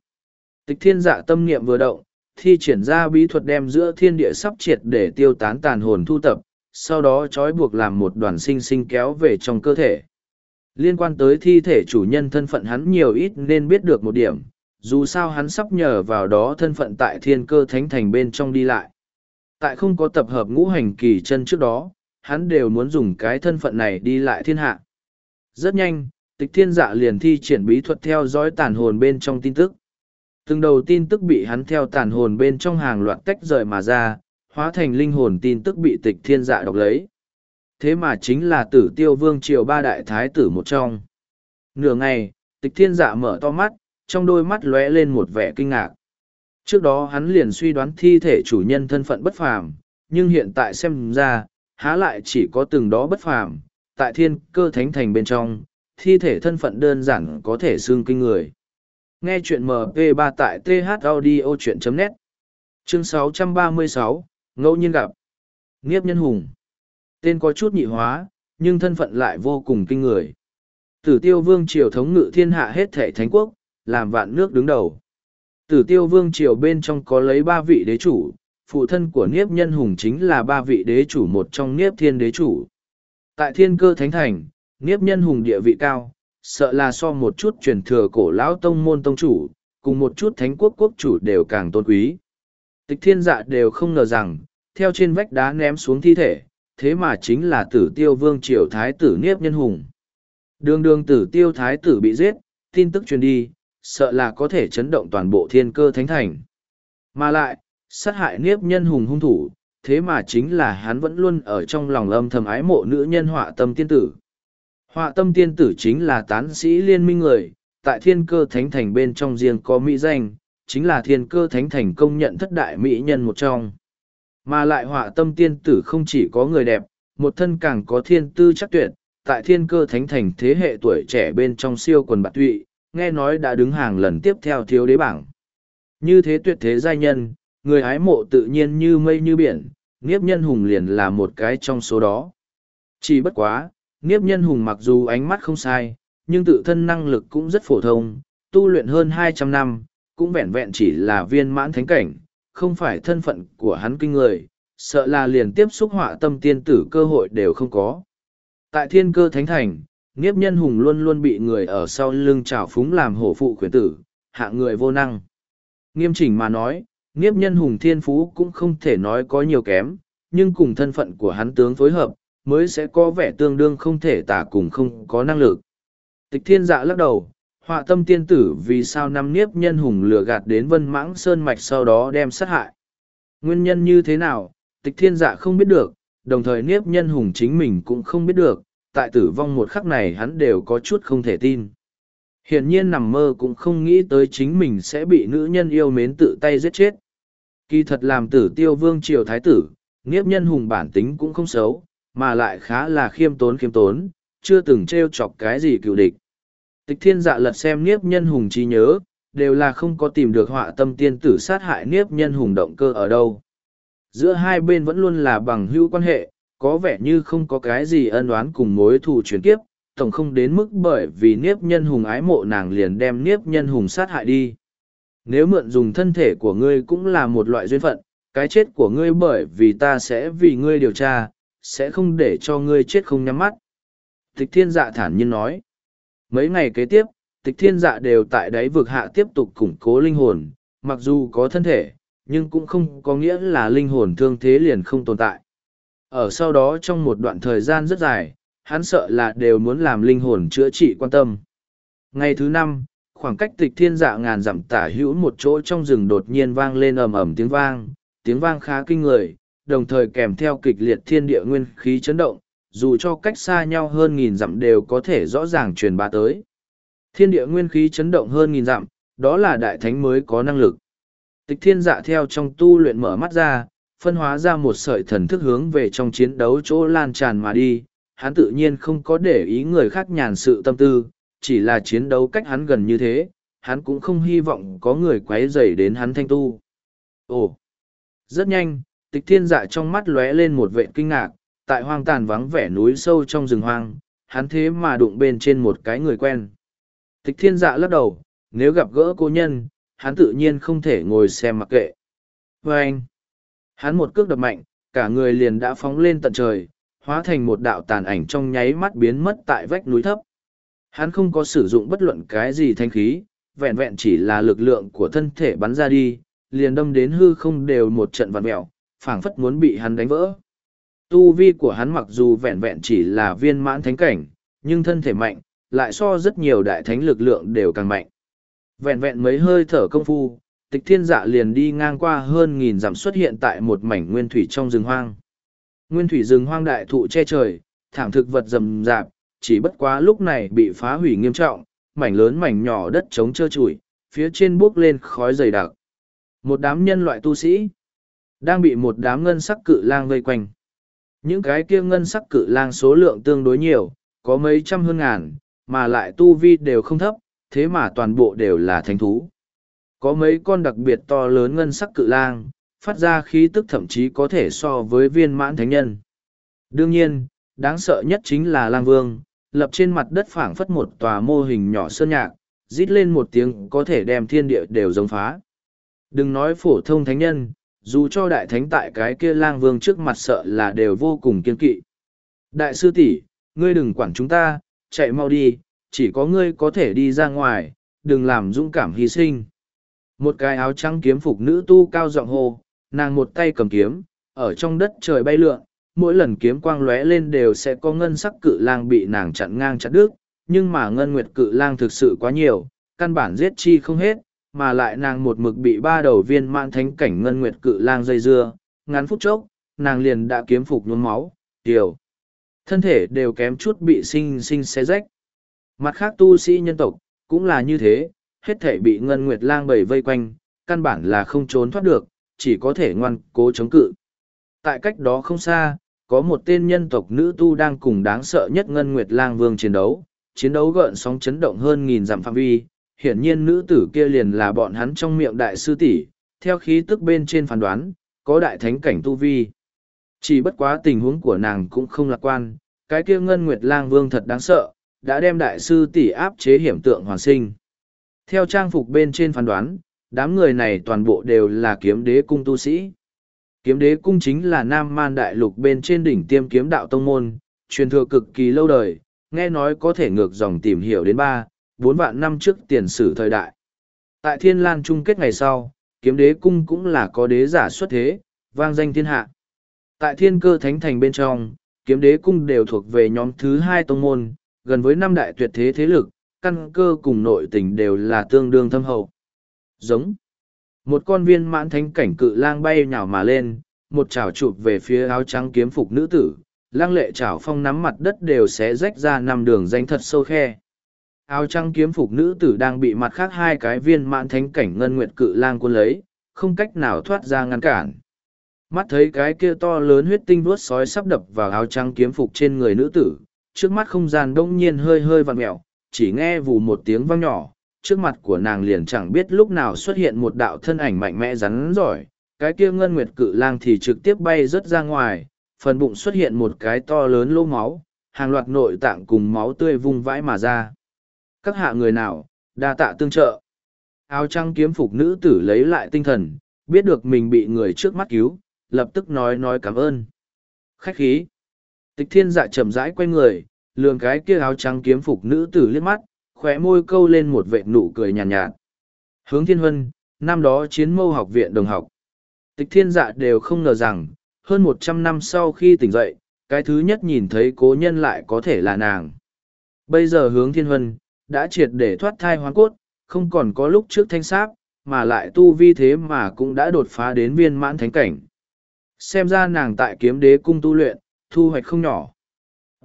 Tịch thiên dạ tâm niệm vừa động, thi triển ra bí thuật đem giữa thiên địa sắp triệt để tiêu tán tàn hồn thu tập, sau đó trói buộc làm một đoàn sinh sinh kéo về trong cơ thể. Liên quan tới thi thể chủ nhân thân phận hắn nhiều ít nên biết được một điểm, dù sao hắn sắp nhờ vào đó thân phận tại thiên cơ thánh thành bên trong đi lại. Tại không có tập hợp ngũ hành kỳ chân trước đó, hắn đều muốn dùng cái thân phận này đi lại thiên hạ. Rất nhanh, Tịch thiên dạ liền thi triển bí thuật theo dõi tàn hồn bên trong tin tức. Từng đầu tin tức bị hắn theo tàn hồn bên trong hàng loạt tách rời mà ra, hóa thành linh hồn tin tức bị tịch thiên dạ đọc lấy. Thế mà chính là tử tiêu vương triều ba đại thái tử một trong. Nửa ngày, tịch thiên dạ mở to mắt, trong đôi mắt lóe lên một vẻ kinh ngạc. Trước đó hắn liền suy đoán thi thể chủ nhân thân phận bất phàm, nhưng hiện tại xem ra, há lại chỉ có từng đó bất phàm, tại thiên cơ thánh thành bên trong, thi thể thân phận đơn giản có thể xương kinh người. Nghe chuyện MP3 tại thaudio.net Chương 636, Ngẫu nhiên gặp Nghiếp nhân hùng Tên có chút nhị hóa, nhưng thân phận lại vô cùng kinh người. Tử tiêu vương triều thống ngự thiên hạ hết thể thánh quốc, làm vạn nước đứng đầu. Tử tiêu vương triều bên trong có lấy ba vị đế chủ, phụ thân của Niếp Nhân Hùng chính là ba vị đế chủ một trong Niếp Thiên đế chủ. Tại thiên cơ thánh thành, Niếp Nhân Hùng địa vị cao, sợ là so một chút truyền thừa cổ lão tông môn tông chủ, cùng một chút thánh quốc quốc chủ đều càng tôn quý. Tịch thiên dạ đều không ngờ rằng, theo trên vách đá ném xuống thi thể, thế mà chính là tử tiêu vương triều thái tử Niếp Nhân Hùng. Đường đường tử tiêu thái tử bị giết, tin tức truyền đi, sợ là có thể chấn động toàn bộ thiên cơ thánh thành. Mà lại, sát hại Niếp Nhân Hùng hung thủ, thế mà chính là hắn vẫn luôn ở trong lòng âm thầm ái mộ nữ nhân họa tâm tiên tử. Họa tâm tiên tử chính là tán sĩ liên minh người, tại thiên cơ thánh thành bên trong riêng có mỹ danh, chính là thiên cơ thánh thành công nhận thất đại mỹ nhân một trong. Mà lại họa tâm tiên tử không chỉ có người đẹp, một thân càng có thiên tư chắc tuyệt, tại thiên cơ thánh thành thế hệ tuổi trẻ bên trong siêu quần bạc tụy, nghe nói đã đứng hàng lần tiếp theo thiếu đế bảng. Như thế tuyệt thế giai nhân, người hái mộ tự nhiên như mây như biển, nghiếp nhân hùng liền là một cái trong số đó. Chỉ bất quá, nghiếp nhân hùng mặc dù ánh mắt không sai, nhưng tự thân năng lực cũng rất phổ thông, tu luyện hơn hai trăm năm, cũng vẹn vẹn chỉ là viên mãn thánh cảnh, không phải thân phận của hắn kinh người, sợ là liền tiếp xúc họa tâm tiên tử cơ hội đều không có. Tại thiên cơ thánh thành, nghiếp nhân hùng luôn luôn bị người ở sau lưng trào phúng làm hổ phụ khuyến tử, hạ người vô năng. Nghiêm chỉnh mà nói, nghiếp nhân hùng thiên phú cũng không thể nói có nhiều kém, nhưng cùng thân phận của hắn tướng phối hợp, mới sẽ có vẻ tương đương không thể tả cùng không có năng lực. Tịch thiên dạ lắc đầu, họa tâm tiên tử vì sao năm niếp nhân hùng lừa gạt đến vân mãng sơn mạch sau đó đem sát hại. Nguyên nhân như thế nào, tịch thiên dạ không biết được, đồng thời niếp nhân hùng chính mình cũng không biết được, tại tử vong một khắc này hắn đều có chút không thể tin. Hiển nhiên nằm mơ cũng không nghĩ tới chính mình sẽ bị nữ nhân yêu mến tự tay giết chết. Kỳ thật làm tử tiêu vương triều thái tử, niếp nhân hùng bản tính cũng không xấu, mà lại khá là khiêm tốn khiêm tốn, chưa từng trêu chọc cái gì cựu địch. Tịch thiên dạ lật xem Niếp nhân hùng trí nhớ, đều là không có tìm được họa tâm tiên tử sát hại Niếp nhân hùng động cơ ở đâu. Giữa hai bên vẫn luôn là bằng hữu quan hệ, có vẻ như không có cái gì ân oán cùng mối thù chuyển kiếp, tổng không đến mức bởi vì niếp nhân hùng ái mộ nàng liền đem niếp nhân hùng sát hại đi. Nếu mượn dùng thân thể của ngươi cũng là một loại duyên phận, cái chết của ngươi bởi vì ta sẽ vì ngươi điều tra, sẽ không để cho ngươi chết không nhắm mắt. Tịch thiên dạ thản nhiên nói. Mấy ngày kế tiếp, tịch thiên dạ đều tại đáy vực hạ tiếp tục củng cố linh hồn, mặc dù có thân thể, nhưng cũng không có nghĩa là linh hồn thương thế liền không tồn tại. Ở sau đó trong một đoạn thời gian rất dài, hắn sợ là đều muốn làm linh hồn chữa trị quan tâm. Ngày thứ năm, khoảng cách tịch thiên dạ ngàn dặm tả hữu một chỗ trong rừng đột nhiên vang lên ầm ầm tiếng vang, tiếng vang khá kinh người, đồng thời kèm theo kịch liệt thiên địa nguyên khí chấn động, dù cho cách xa nhau hơn nghìn dặm đều có thể rõ ràng truyền bá tới. Thiên địa nguyên khí chấn động hơn nghìn dặm, đó là đại thánh mới có năng lực. Tịch thiên dạ theo trong tu luyện mở mắt ra, phân hóa ra một sợi thần thức hướng về trong chiến đấu chỗ lan tràn mà đi, hắn tự nhiên không có để ý người khác nhàn sự tâm tư, chỉ là chiến đấu cách hắn gần như thế, hắn cũng không hy vọng có người quấy rầy đến hắn thanh tu. Ồ! Rất nhanh, tịch thiên dạ trong mắt lóe lên một vệ kinh ngạc, tại hoang tàn vắng vẻ núi sâu trong rừng hoang, hắn thế mà đụng bên trên một cái người quen. Tịch thiên dạ lắc đầu, nếu gặp gỡ cô nhân, hắn tự nhiên không thể ngồi xem mặc kệ. Và anh, hắn một cước đập mạnh, cả người liền đã phóng lên tận trời, hóa thành một đạo tàn ảnh trong nháy mắt biến mất tại vách núi thấp. Hắn không có sử dụng bất luận cái gì thanh khí, vẹn vẹn chỉ là lực lượng của thân thể bắn ra đi, liền đâm đến hư không đều một trận vặn mẹo, phảng phất muốn bị hắn đánh vỡ. Tu vi của hắn mặc dù vẹn vẹn chỉ là viên mãn thánh cảnh, nhưng thân thể mạnh, lại so rất nhiều đại thánh lực lượng đều càng mạnh. Vẹn vẹn mấy hơi thở công phu, tịch thiên dạ liền đi ngang qua hơn nghìn dặm xuất hiện tại một mảnh nguyên thủy trong rừng hoang. Nguyên thủy rừng hoang đại thụ che trời, thảm thực vật rầm rạp, chỉ bất quá lúc này bị phá hủy nghiêm trọng, mảnh lớn mảnh nhỏ đất trống trơ trụi, phía trên buốc lên khói dày đặc. Một đám nhân loại tu sĩ đang bị một đám ngân sắc cự lang vây quanh. Những cái kia ngân sắc cự lang số lượng tương đối nhiều, có mấy trăm hơn ngàn, mà lại tu vi đều không thấp, thế mà toàn bộ đều là thánh thú. Có mấy con đặc biệt to lớn ngân sắc cự lang, phát ra khí tức thậm chí có thể so với viên mãn thánh nhân. Đương nhiên, đáng sợ nhất chính là lang vương, lập trên mặt đất phảng phất một tòa mô hình nhỏ sơn nhạc, rít lên một tiếng có thể đem thiên địa đều giống phá. Đừng nói phổ thông thánh nhân, dù cho đại thánh tại cái kia lang vương trước mặt sợ là đều vô cùng kiên kỵ. Đại sư tỷ, ngươi đừng quản chúng ta, chạy mau đi, chỉ có ngươi có thể đi ra ngoài, đừng làm dũng cảm hy sinh. Một cái áo trắng kiếm phục nữ tu cao giọng hô, nàng một tay cầm kiếm, ở trong đất trời bay lượn, mỗi lần kiếm quang lóe lên đều sẽ có ngân sắc cự lang bị nàng chặn ngang chặn đứt, nhưng mà ngân nguyệt cự lang thực sự quá nhiều, căn bản giết chi không hết, mà lại nàng một mực bị ba đầu viên mãn thánh cảnh ngân nguyệt cự lang dây dưa, ngắn phút chốc, nàng liền đã kiếm phục nhuốm máu, điều. Thân thể đều kém chút bị sinh sinh xé rách. Mặt khác tu sĩ nhân tộc, cũng là như thế, hết thể bị ngân nguyệt lang bầy vây quanh, căn bản là không trốn thoát được, chỉ có thể ngoan cố chống cự. Tại cách đó không xa, có một tên nhân tộc nữ tu đang cùng đáng sợ nhất ngân nguyệt lang vương chiến đấu, chiến đấu gợn sóng chấn động hơn nghìn dặm phạm vi, hiển nhiên nữ tử kia liền là bọn hắn trong miệng đại sư tỷ, theo khí tức bên trên phán đoán, có đại thánh cảnh tu vi. Chỉ bất quá tình huống của nàng cũng không lạc quan, cái kia ngân nguyệt lang vương thật đáng sợ, đã đem đại sư tỷ áp chế hiểm tượng hoàn sinh. Theo trang phục bên trên phán đoán, đám người này toàn bộ đều là kiếm đế cung tu sĩ. Kiếm đế cung chính là nam man đại lục bên trên đỉnh tiêm kiếm đạo tông môn, truyền thừa cực kỳ lâu đời, nghe nói có thể ngược dòng tìm hiểu đến ba, bốn vạn năm trước tiền sử thời đại. Tại thiên lan chung kết ngày sau, kiếm đế cung cũng là có đế giả xuất thế, vang danh thiên hạ. Tại thiên cơ thánh thành bên trong, kiếm đế cung đều thuộc về nhóm thứ hai tông môn, gần với năm đại tuyệt thế thế lực, căn cơ cùng nội tình đều là tương đương thâm hậu. Giống. Một con viên mãn thánh cảnh cự lang bay nhào mà lên, một chảo chụp về phía áo trắng kiếm phục nữ tử, lang lệ chảo phong nắm mặt đất đều sẽ rách ra năm đường danh thật sâu khe. Áo trăng kiếm phục nữ tử đang bị mặt khác hai cái viên mãn thánh cảnh ngân nguyệt cự lang quân lấy, không cách nào thoát ra ngăn cản. Mắt thấy cái kia to lớn huyết tinh vuốt sói sắp đập vào áo trăng kiếm phục trên người nữ tử, trước mắt không gian đông nhiên hơi hơi vặn mẹo, chỉ nghe vù một tiếng vang nhỏ, trước mặt của nàng liền chẳng biết lúc nào xuất hiện một đạo thân ảnh mạnh mẽ rắn giỏi, cái kia ngân nguyệt cự lang thì trực tiếp bay rớt ra ngoài, phần bụng xuất hiện một cái to lớn lỗ máu, hàng loạt nội tạng cùng máu tươi vung vãi mà ra. Các hạ người nào, đa tạ tương trợ. Áo trăng kiếm phục nữ tử lấy lại tinh thần, biết được mình bị người trước mắt cứu, lập tức nói nói cảm ơn. Khách khí. Tịch thiên dạ chậm rãi quay người, lường cái kia áo trắng kiếm phục nữ tử liếc mắt, khóe môi câu lên một vệ nụ cười nhàn nhạt, nhạt. Hướng thiên huân, năm đó chiến mâu học viện đồng học. Tịch thiên dạ đều không ngờ rằng, hơn một trăm năm sau khi tỉnh dậy, cái thứ nhất nhìn thấy cố nhân lại có thể là nàng. Bây giờ hướng thiên huân, đã triệt để thoát thai hoán cốt, không còn có lúc trước thanh sáp, mà lại tu vi thế mà cũng đã đột phá đến viên mãn thánh cảnh. Xem ra nàng tại kiếm đế cung tu luyện, thu hoạch không nhỏ.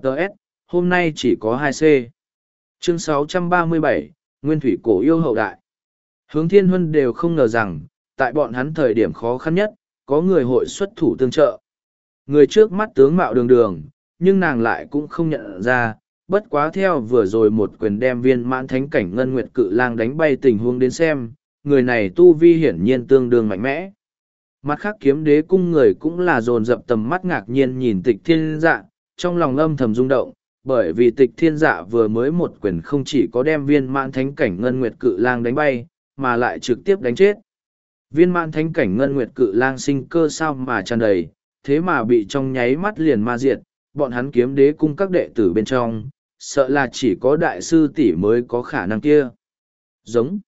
Đợt, hôm nay chỉ có 2c. Chương 637, Nguyên Thủy Cổ Yêu Hậu Đại. Hướng Thiên Huân đều không ngờ rằng, tại bọn hắn thời điểm khó khăn nhất, có người hội xuất thủ tương trợ. Người trước mắt tướng mạo đường đường, nhưng nàng lại cũng không nhận ra, bất quá theo vừa rồi một quyền đem viên mãn thánh cảnh ngân nguyệt cự lang đánh bay tình huống đến xem, người này tu vi hiển nhiên tương đương mạnh mẽ. Mặt khác kiếm đế cung người cũng là dồn dập tầm mắt ngạc nhiên nhìn tịch thiên dạ, trong lòng âm thầm rung động, bởi vì tịch thiên dạ vừa mới một quyền không chỉ có đem viên mãn thánh cảnh ngân nguyệt cự lang đánh bay, mà lại trực tiếp đánh chết. Viên mãn thánh cảnh ngân nguyệt cự lang sinh cơ sao mà tràn đầy, thế mà bị trong nháy mắt liền ma diệt, bọn hắn kiếm đế cung các đệ tử bên trong, sợ là chỉ có đại sư tỷ mới có khả năng kia. Giống.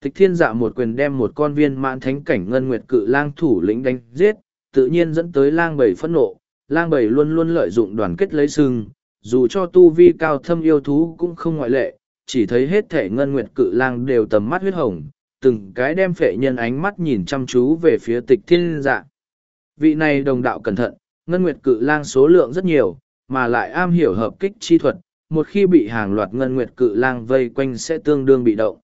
Tịch thiên dạ một quyền đem một con viên mãn thánh cảnh ngân nguyệt cự lang thủ lĩnh đánh giết, tự nhiên dẫn tới lang bầy phẫn nộ, lang bầy luôn luôn lợi dụng đoàn kết lấy sừng, dù cho tu vi cao thâm yêu thú cũng không ngoại lệ, chỉ thấy hết thể ngân nguyệt cự lang đều tầm mắt huyết hồng, từng cái đem phệ nhân ánh mắt nhìn chăm chú về phía tịch thiên dạ. Vị này đồng đạo cẩn thận, ngân nguyệt cự lang số lượng rất nhiều, mà lại am hiểu hợp kích chi thuật, một khi bị hàng loạt ngân nguyệt cự lang vây quanh sẽ tương đương bị động.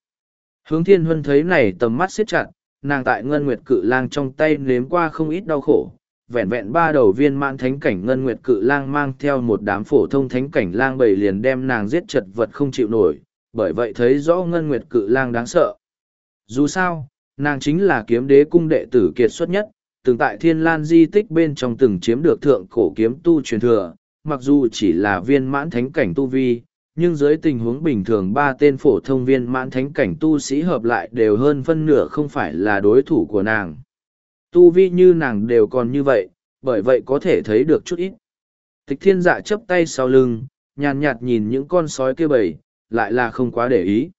Hướng thiên huân thấy này tầm mắt siết chặt, nàng tại ngân nguyệt cự lang trong tay nếm qua không ít đau khổ. Vẹn vẹn ba đầu viên mãn thánh cảnh ngân nguyệt cự lang mang theo một đám phổ thông thánh cảnh lang bầy liền đem nàng giết chật vật không chịu nổi, bởi vậy thấy rõ ngân nguyệt cự lang đáng sợ. Dù sao, nàng chính là kiếm đế cung đệ tử kiệt xuất nhất, từng tại thiên lan di tích bên trong từng chiếm được thượng cổ kiếm tu truyền thừa, mặc dù chỉ là viên mãn thánh cảnh tu vi, nhưng dưới tình huống bình thường ba tên phổ thông viên mãn thánh cảnh tu sĩ hợp lại đều hơn phân nửa không phải là đối thủ của nàng. Tu vi như nàng đều còn như vậy, bởi vậy có thể thấy được chút ít. Tịch thiên dạ chấp tay sau lưng, nhàn nhạt nhìn những con sói kia bầy, lại là không quá để ý.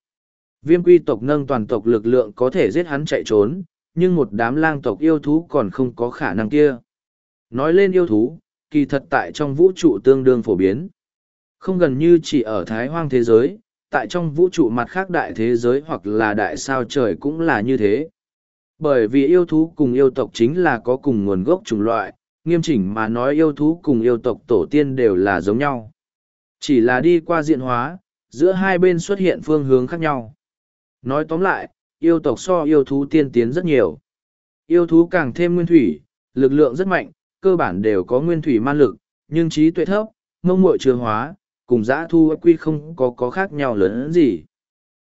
Viêm quy tộc nâng toàn tộc lực lượng có thể giết hắn chạy trốn, nhưng một đám lang tộc yêu thú còn không có khả năng kia. Nói lên yêu thú, kỳ thật tại trong vũ trụ tương đương phổ biến. Không gần như chỉ ở thái hoang thế giới, tại trong vũ trụ mặt khác đại thế giới hoặc là đại sao trời cũng là như thế. Bởi vì yêu thú cùng yêu tộc chính là có cùng nguồn gốc chủng loại, nghiêm chỉnh mà nói yêu thú cùng yêu tộc tổ tiên đều là giống nhau. Chỉ là đi qua diện hóa, giữa hai bên xuất hiện phương hướng khác nhau. Nói tóm lại, yêu tộc so yêu thú tiên tiến rất nhiều. Yêu thú càng thêm nguyên thủy, lực lượng rất mạnh, cơ bản đều có nguyên thủy man lực, nhưng trí tuệ thấp, mông muội chưa hóa, cùng dã thu quy không có có khác nhau lớn gì.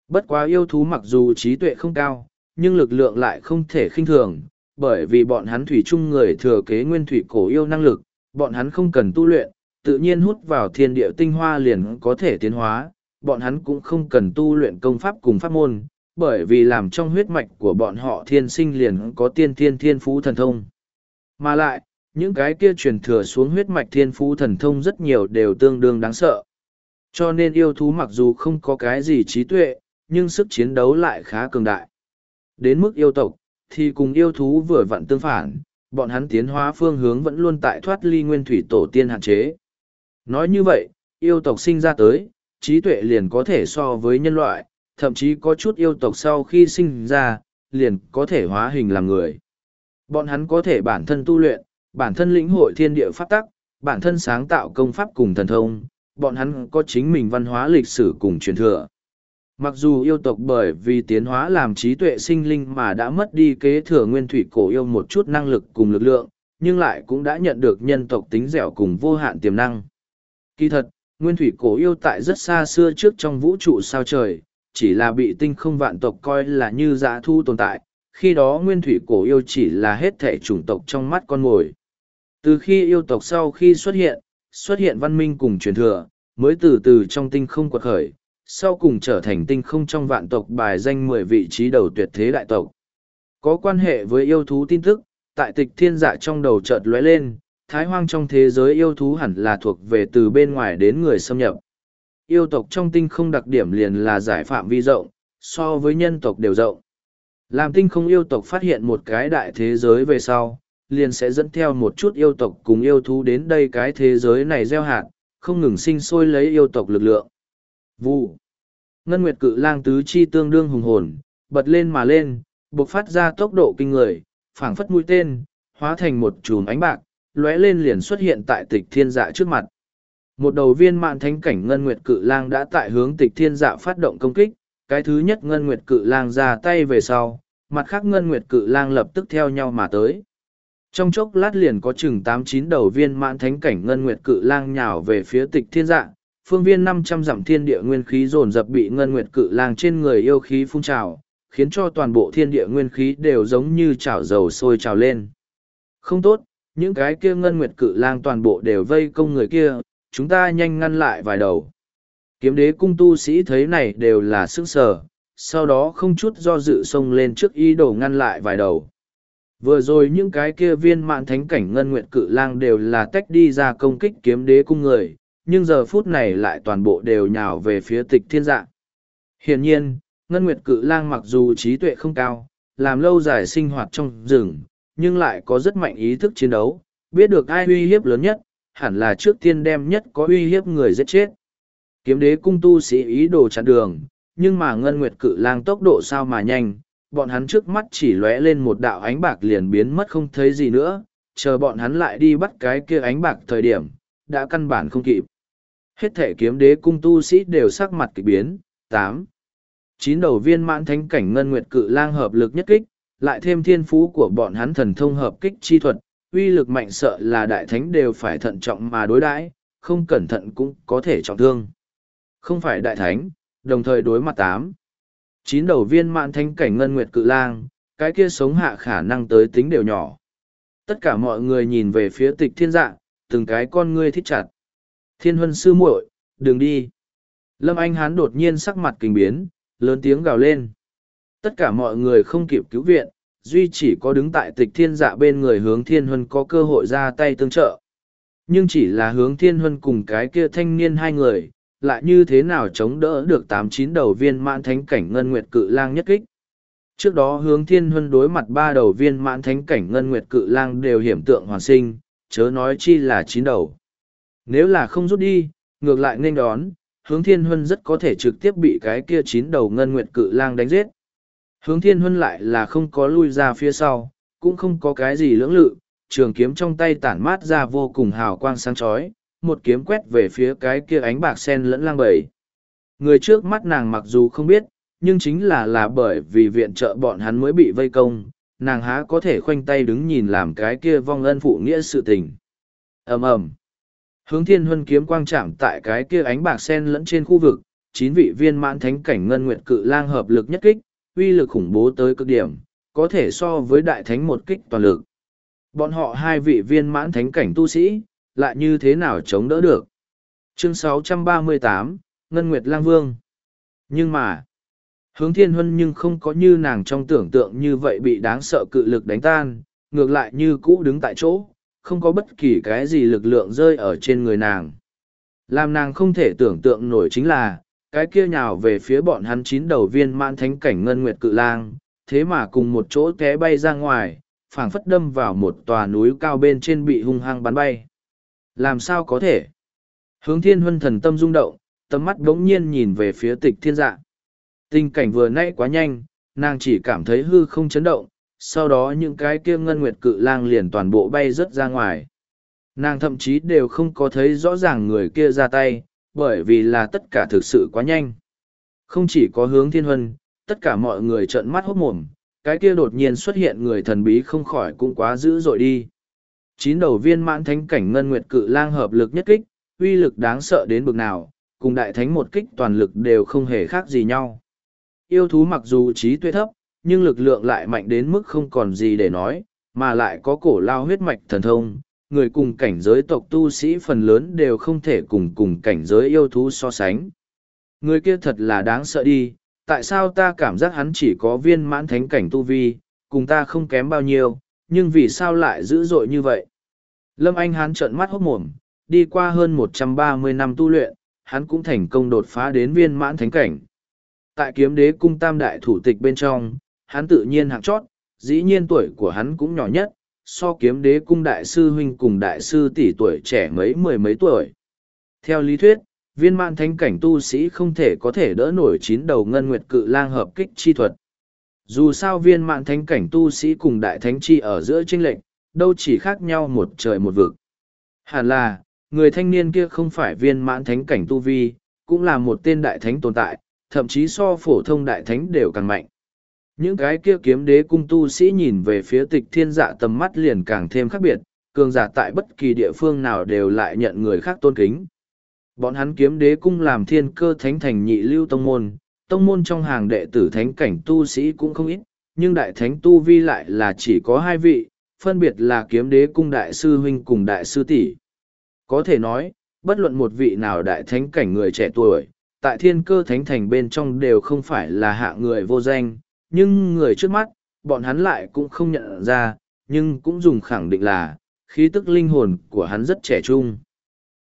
Bất quá yêu thú mặc dù trí tuệ không cao, nhưng lực lượng lại không thể khinh thường, bởi vì bọn hắn thủy chung người thừa kế nguyên thủy cổ yêu năng lực, bọn hắn không cần tu luyện, tự nhiên hút vào thiên địa tinh hoa liền có thể tiến hóa, bọn hắn cũng không cần tu luyện công pháp cùng pháp môn, bởi vì làm trong huyết mạch của bọn họ thiên sinh liền có tiên thiên thiên phú thần thông. Mà lại, những cái kia truyền thừa xuống huyết mạch thiên phú thần thông rất nhiều đều tương đương đáng sợ. Cho nên yêu thú mặc dù không có cái gì trí tuệ, nhưng sức chiến đấu lại khá cường đại. Đến mức yêu tộc, thì cùng yêu thú vừa vặn tương phản, bọn hắn tiến hóa phương hướng vẫn luôn tại thoát ly nguyên thủy tổ tiên hạn chế. Nói như vậy, yêu tộc sinh ra tới, trí tuệ liền có thể so với nhân loại, thậm chí có chút yêu tộc sau khi sinh ra, liền có thể hóa hình làm người. Bọn hắn có thể bản thân tu luyện, bản thân lĩnh hội thiên địa pháp tắc, bản thân sáng tạo công pháp cùng thần thông, bọn hắn có chính mình văn hóa lịch sử cùng truyền thừa. Mặc dù yêu tộc bởi vì tiến hóa làm trí tuệ sinh linh mà đã mất đi kế thừa nguyên thủy cổ yêu một chút năng lực cùng lực lượng, nhưng lại cũng đã nhận được nhân tộc tính dẻo cùng vô hạn tiềm năng. Kỳ thật, nguyên thủy cổ yêu tại rất xa xưa trước trong vũ trụ sao trời, chỉ là bị tinh không vạn tộc coi là như dã thu tồn tại, khi đó nguyên thủy cổ yêu chỉ là hết thể chủng tộc trong mắt con mồi. Từ khi yêu tộc sau khi xuất hiện, xuất hiện văn minh cùng truyền thừa, mới từ từ trong tinh không quật khởi, sau cùng trở thành tinh không trong vạn tộc bài danh mười vị trí đầu tuyệt thế đại tộc. Có quan hệ với yêu thú tin tức, tại tịch thiên dạ trong đầu chợt lóe lên, thái hoang trong thế giới yêu thú hẳn là thuộc về từ bên ngoài đến người xâm nhập. Yêu tộc trong tinh không đặc điểm liền là giải phạm vi rộng, so với nhân tộc đều rộng. Làm tinh không yêu tộc phát hiện một cái đại thế giới về sau, liền sẽ dẫn theo một chút yêu tộc cùng yêu thú đến đây cái thế giới này gieo hạt, không ngừng sinh sôi lấy yêu tộc lực lượng. Vụ. Ngân Nguyệt cự lang tứ chi tương đương hùng hồn, bật lên mà lên, bộc phát ra tốc độ kinh người, phảng phất mũi tên, hóa thành một chùm ánh bạc, lóe lên liền xuất hiện tại tịch thiên dạ trước mặt. Một đầu viên mạn thánh cảnh Ngân Nguyệt cự lang đã tại hướng tịch thiên dạ phát động công kích, cái thứ nhất Ngân Nguyệt cự lang ra tay về sau, mặt khác Ngân Nguyệt cự lang lập tức theo nhau mà tới. Trong chốc lát liền có chừng tám chín đầu viên mãn thánh cảnh ngân nguyệt cự lang nhào về phía tịch thiên dạ, phương viên năm trăm dặm thiên địa nguyên khí dồn dập bị ngân nguyệt cự lang trên người yêu khí phun trào, khiến cho toàn bộ thiên địa nguyên khí đều giống như chảo dầu sôi trào lên. Không tốt, những cái kia ngân nguyệt cự lang toàn bộ đều vây công người kia, chúng ta nhanh ngăn lại vài đầu. Kiếm đế cung tu sĩ thấy này đều là sức sở, sau đó không chút do dự xông lên trước ý đồ ngăn lại vài đầu. Vừa rồi những cái kia viên mạn thánh cảnh ngân nguyện cự lang đều là tách đi ra công kích kiếm đế cung người, nhưng giờ phút này lại toàn bộ đều nhào về phía tịch thiên dạ. Hiển nhiên, ngân nguyệt cự lang mặc dù trí tuệ không cao, làm lâu dài sinh hoạt trong rừng, nhưng lại có rất mạnh ý thức chiến đấu, biết được ai uy hiếp lớn nhất, hẳn là trước tiên đem nhất có uy hiếp người giết chết. Kiếm đế cung tu sĩ ý đồ chặn đường, nhưng mà ngân nguyệt cự lang tốc độ sao mà nhanh, bọn hắn trước mắt chỉ lóe lên một đạo ánh bạc liền biến mất không thấy gì nữa, chờ bọn hắn lại đi bắt cái kia ánh bạc thời điểm, đã căn bản không kịp. Hết thể kiếm đế cung tu sĩ đều sắc mặt kịch biến, tám Chín đầu viên mãn thánh cảnh ngân nguyệt cự lang hợp lực nhất kích, lại thêm thiên phú của bọn hắn thần thông hợp kích chi thuật, uy lực mạnh sợ là đại thánh đều phải thận trọng mà đối đãi, không cẩn thận cũng có thể trọng thương. Không phải đại thánh, đồng thời đối mặt tám. Chín đầu viên mãn thánh cảnh ngân nguyệt cự lang, cái kia sống hạ khả năng tới tính đều nhỏ. Tất cả mọi người nhìn về phía tịch thiên dạ, từng cái con ngươi thích chặt. Thiên huân sư muội, đừng đi. Lâm Anh Hán đột nhiên sắc mặt kinh biến, lớn tiếng gào lên. Tất cả mọi người không kịp cứu viện, duy chỉ có đứng tại tịch thiên dạ bên người hướng thiên huân có cơ hội ra tay tương trợ. Nhưng chỉ là hướng thiên huân cùng cái kia thanh niên hai người, lại như thế nào chống đỡ được tám chín đầu viên mãn thánh cảnh ngân nguyệt cự lang nhất kích. Trước đó hướng thiên huân đối mặt ba đầu viên mãn thánh cảnh ngân nguyệt cự lang đều hiểm tượng hoàn sinh, chớ nói chi là chín đầu. Nếu là không rút đi, ngược lại nên đón, hướng thiên huân rất có thể trực tiếp bị cái kia chín đầu ngân nguyệt cự lang đánh giết. Hướng thiên huân lại là không có lui ra phía sau, cũng không có cái gì lưỡng lự, trường kiếm trong tay tản mát ra vô cùng hào quang sáng chói một kiếm quét về phía cái kia ánh bạc sen lẫn lang bầy. Người trước mắt nàng mặc dù không biết, nhưng chính là là bởi vì viện trợ bọn hắn mới bị vây công, nàng há có thể khoanh tay đứng nhìn làm cái kia vong ân phụ nghĩa sự tình. ầm ầm Hướng thiên huân kiếm quang chạm tại cái kia ánh bạc sen lẫn trên khu vực, chín vị viên mãn thánh cảnh ngân nguyện cự lang hợp lực nhất kích, uy lực khủng bố tới cực điểm, có thể so với đại thánh một kích toàn lực. Bọn họ hai vị viên mãn thánh cảnh tu sĩ, lại như thế nào chống đỡ được. Chương 638, Ngân Nguyệt Lang Vương. Nhưng mà, hướng thiên huân nhưng không có như nàng trong tưởng tượng như vậy bị đáng sợ cự lực đánh tan, ngược lại như cũ đứng tại chỗ, không có bất kỳ cái gì lực lượng rơi ở trên người nàng. Làm nàng không thể tưởng tượng nổi chính là, cái kia nhào về phía bọn hắn chín đầu viên mãn thánh cảnh ngân nguyệt cự lang, thế mà cùng một chỗ té bay ra ngoài, phảng phất đâm vào một tòa núi cao bên trên bị hung hăng bắn bay. Làm sao có thể? Hướng thiên huân thần tâm rung động, tầm mắt đống nhiên nhìn về phía tịch thiên dạ. Tình cảnh vừa nãy quá nhanh, nàng chỉ cảm thấy hư không chấn động, sau đó những cái kia ngân nguyệt cự lang liền toàn bộ bay rớt ra ngoài. Nàng thậm chí đều không có thấy rõ ràng người kia ra tay, bởi vì là tất cả thực sự quá nhanh. Không chỉ có hướng thiên huân, tất cả mọi người trợn mắt hốt mồm, cái kia đột nhiên xuất hiện người thần bí không khỏi cũng quá dữ dội đi. Chín đầu viên mãn thánh cảnh ngân nguyệt cự lang hợp lực nhất kích, uy lực đáng sợ đến bực nào, cùng đại thánh một kích toàn lực đều không hề khác gì nhau. Yêu thú mặc dù trí tuệ thấp, nhưng lực lượng lại mạnh đến mức không còn gì để nói, mà lại có cổ lao huyết mạch thần thông, người cùng cảnh giới tộc tu sĩ phần lớn đều không thể cùng cùng cảnh giới yêu thú so sánh. Người kia thật là đáng sợ đi, tại sao ta cảm giác hắn chỉ có viên mãn thánh cảnh tu vi, cùng ta không kém bao nhiêu, nhưng vì sao lại dữ dội như vậy? Lâm Anh hắn trợn mắt hốt mồm, đi qua hơn một trăm ba mươi năm tu luyện, hắn cũng thành công đột phá đến viên mãn thánh cảnh. Tại kiếm đế cung tam đại thủ tịch bên trong, hắn tự nhiên hạng chót, dĩ nhiên tuổi của hắn cũng nhỏ nhất, so kiếm đế cung đại sư huynh cùng đại sư tỷ tuổi trẻ mấy mười mấy tuổi. Theo lý thuyết, viên mãn thánh cảnh tu sĩ không thể có thể đỡ nổi chín đầu ngân nguyệt cự lang hợp kích chi thuật. Dù sao viên mãn thánh cảnh tu sĩ cùng đại thánh chi ở giữa tranh lệnh, đâu chỉ khác nhau một trời một vực. Hẳn là, người thanh niên kia không phải viên mãn thánh cảnh tu vi, cũng là một tên đại thánh tồn tại, thậm chí so phổ thông đại thánh đều càng mạnh. Những cái kia kiếm đế cung tu sĩ nhìn về phía tịch thiên dạ tầm mắt liền càng thêm khác biệt, cường giả tại bất kỳ địa phương nào đều lại nhận người khác tôn kính. Bọn hắn kiếm đế cung làm thiên cơ thánh thành nhị lưu tông môn, tông môn trong hàng đệ tử thánh cảnh tu sĩ cũng không ít, nhưng đại thánh tu vi lại là chỉ có hai vị, phân biệt là kiếm đế cung đại sư huynh cùng đại sư tỷ. Có thể nói, bất luận một vị nào đại thánh cảnh người trẻ tuổi, tại thiên cơ thánh thành bên trong đều không phải là hạ người vô danh, nhưng người trước mắt, bọn hắn lại cũng không nhận ra, nhưng cũng dùng khẳng định là, khí tức linh hồn của hắn rất trẻ trung.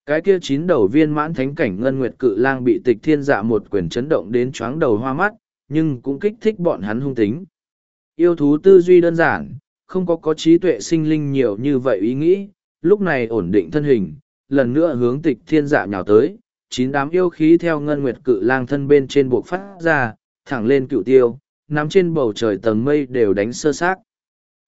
Cái kia chín đầu viên mãn thánh cảnh ngân nguyệt cự lang bị tịch thiên dạ một quyền chấn động đến chóng đầu hoa mắt, nhưng cũng kích thích bọn hắn hung tính. Yêu thú tư duy đơn giản, không có có trí tuệ sinh linh nhiều như vậy ý nghĩ, lúc này ổn định thân hình, lần nữa hướng tịch thiên dạ nhào tới, chín đám yêu khí theo ngân nguyệt cự lang thân bên trên buộc phát ra, thẳng lên cựu tiêu, nắm trên bầu trời tầng mây đều đánh sơ xác.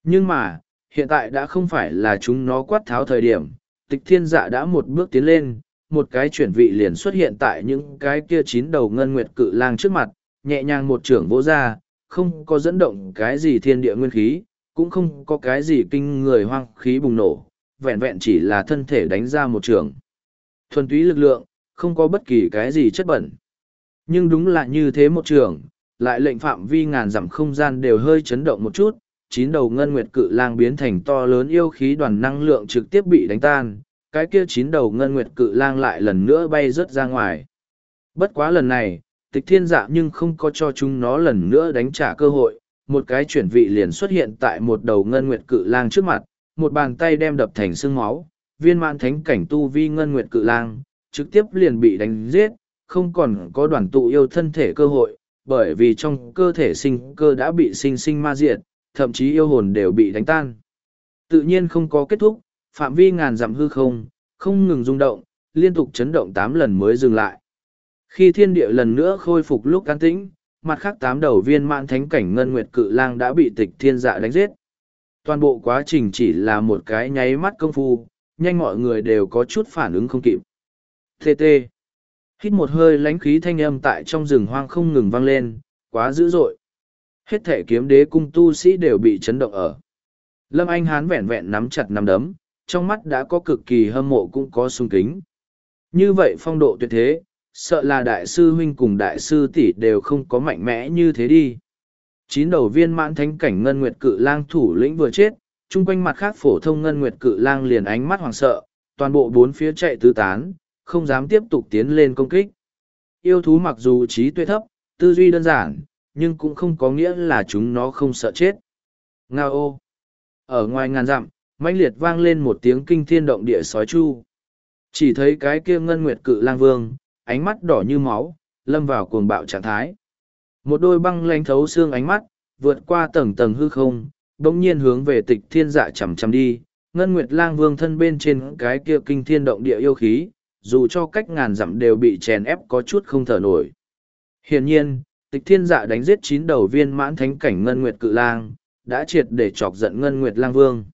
Nhưng mà, hiện tại đã không phải là chúng nó quát tháo thời điểm, tịch thiên dạ đã một bước tiến lên, một cái chuyển vị liền xuất hiện tại những cái kia chín đầu ngân nguyệt cự lang trước mặt, nhẹ nhàng một trưởng vỗ ra, không có dẫn động cái gì thiên địa nguyên khí, cũng không có cái gì kinh người hoang khí bùng nổ, vẹn vẹn chỉ là thân thể đánh ra một trường. Thuần túy lực lượng, không có bất kỳ cái gì chất bẩn. Nhưng đúng là như thế một trường, lại lệnh phạm vi ngàn dặm không gian đều hơi chấn động một chút, chín đầu ngân nguyệt cự lang biến thành to lớn yêu khí đoàn năng lượng trực tiếp bị đánh tan, cái kia chín đầu ngân nguyệt cự lang lại lần nữa bay rớt ra ngoài. Bất quá lần này, tịch thiên dạ nhưng không có cho chúng nó lần nữa đánh trả cơ hội, một cái chuyển vị liền xuất hiện tại một đầu ngân nguyệt cự lang trước mặt, một bàn tay đem đập thành xương máu, viên mãn thánh cảnh tu vi ngân nguyệt cự lang, trực tiếp liền bị đánh giết, không còn có đoàn tụ yêu thân thể cơ hội, bởi vì trong cơ thể sinh cơ đã bị sinh sinh ma diệt, thậm chí yêu hồn đều bị đánh tan. Tự nhiên không có kết thúc, phạm vi ngàn dặm hư không, không ngừng rung động, liên tục chấn động tám lần mới dừng lại. Khi thiên địa lần nữa khôi phục lúc an tĩnh, mặt khác tám đầu viên mãn thánh cảnh ngân nguyệt cự lang đã bị tịch thiên dạ đánh giết. Toàn bộ quá trình chỉ là một cái nháy mắt công phu, nhanh mọi người đều có chút phản ứng không kịp. TT. Hít một hơi lánh khí thanh âm tại trong rừng hoang không ngừng vang lên, quá dữ dội. Hết thể kiếm đế cung tu sĩ đều bị chấn động ở. Lâm Anh Hán vẹn vẹn nắm chặt nắm đấm, trong mắt đã có cực kỳ hâm mộ cũng có sung kính. Như vậy phong độ tuyệt thế, sợ là đại sư huynh cùng đại sư tỷ đều không có mạnh mẽ như thế đi. Chín đầu viên mãn thánh cảnh ngân nguyệt cự lang thủ lĩnh vừa chết, chung quanh mặt khác phổ thông ngân nguyệt cự lang liền ánh mắt hoảng sợ, toàn bộ bốn phía chạy tứ tán, không dám tiếp tục tiến lên công kích. Yêu thú mặc dù trí tuệ thấp, tư duy đơn giản, nhưng cũng không có nghĩa là chúng nó không sợ chết. Ngao ô! Ở ngoài ngàn dặm, mãnh liệt vang lên một tiếng kinh thiên động địa sói chu. Chỉ thấy cái kia ngân nguyệt cự lang vương, ánh mắt đỏ như máu, lâm vào cuồng bạo trạng thái. Một đôi băng lanh thấu xương ánh mắt, vượt qua tầng tầng hư không, bỗng nhiên hướng về tịch thiên dạ chầm chầm đi. Ngân Nguyệt Lang Vương thân bên trên cái kia kinh thiên động địa yêu khí, dù cho cách ngàn dặm đều bị chèn ép có chút không thở nổi. Hiển nhiên, tịch thiên dạ đánh giết chín đầu viên mãn thánh cảnh Ngân Nguyệt Cự Lang, đã triệt để chọc giận Ngân Nguyệt Lang Vương.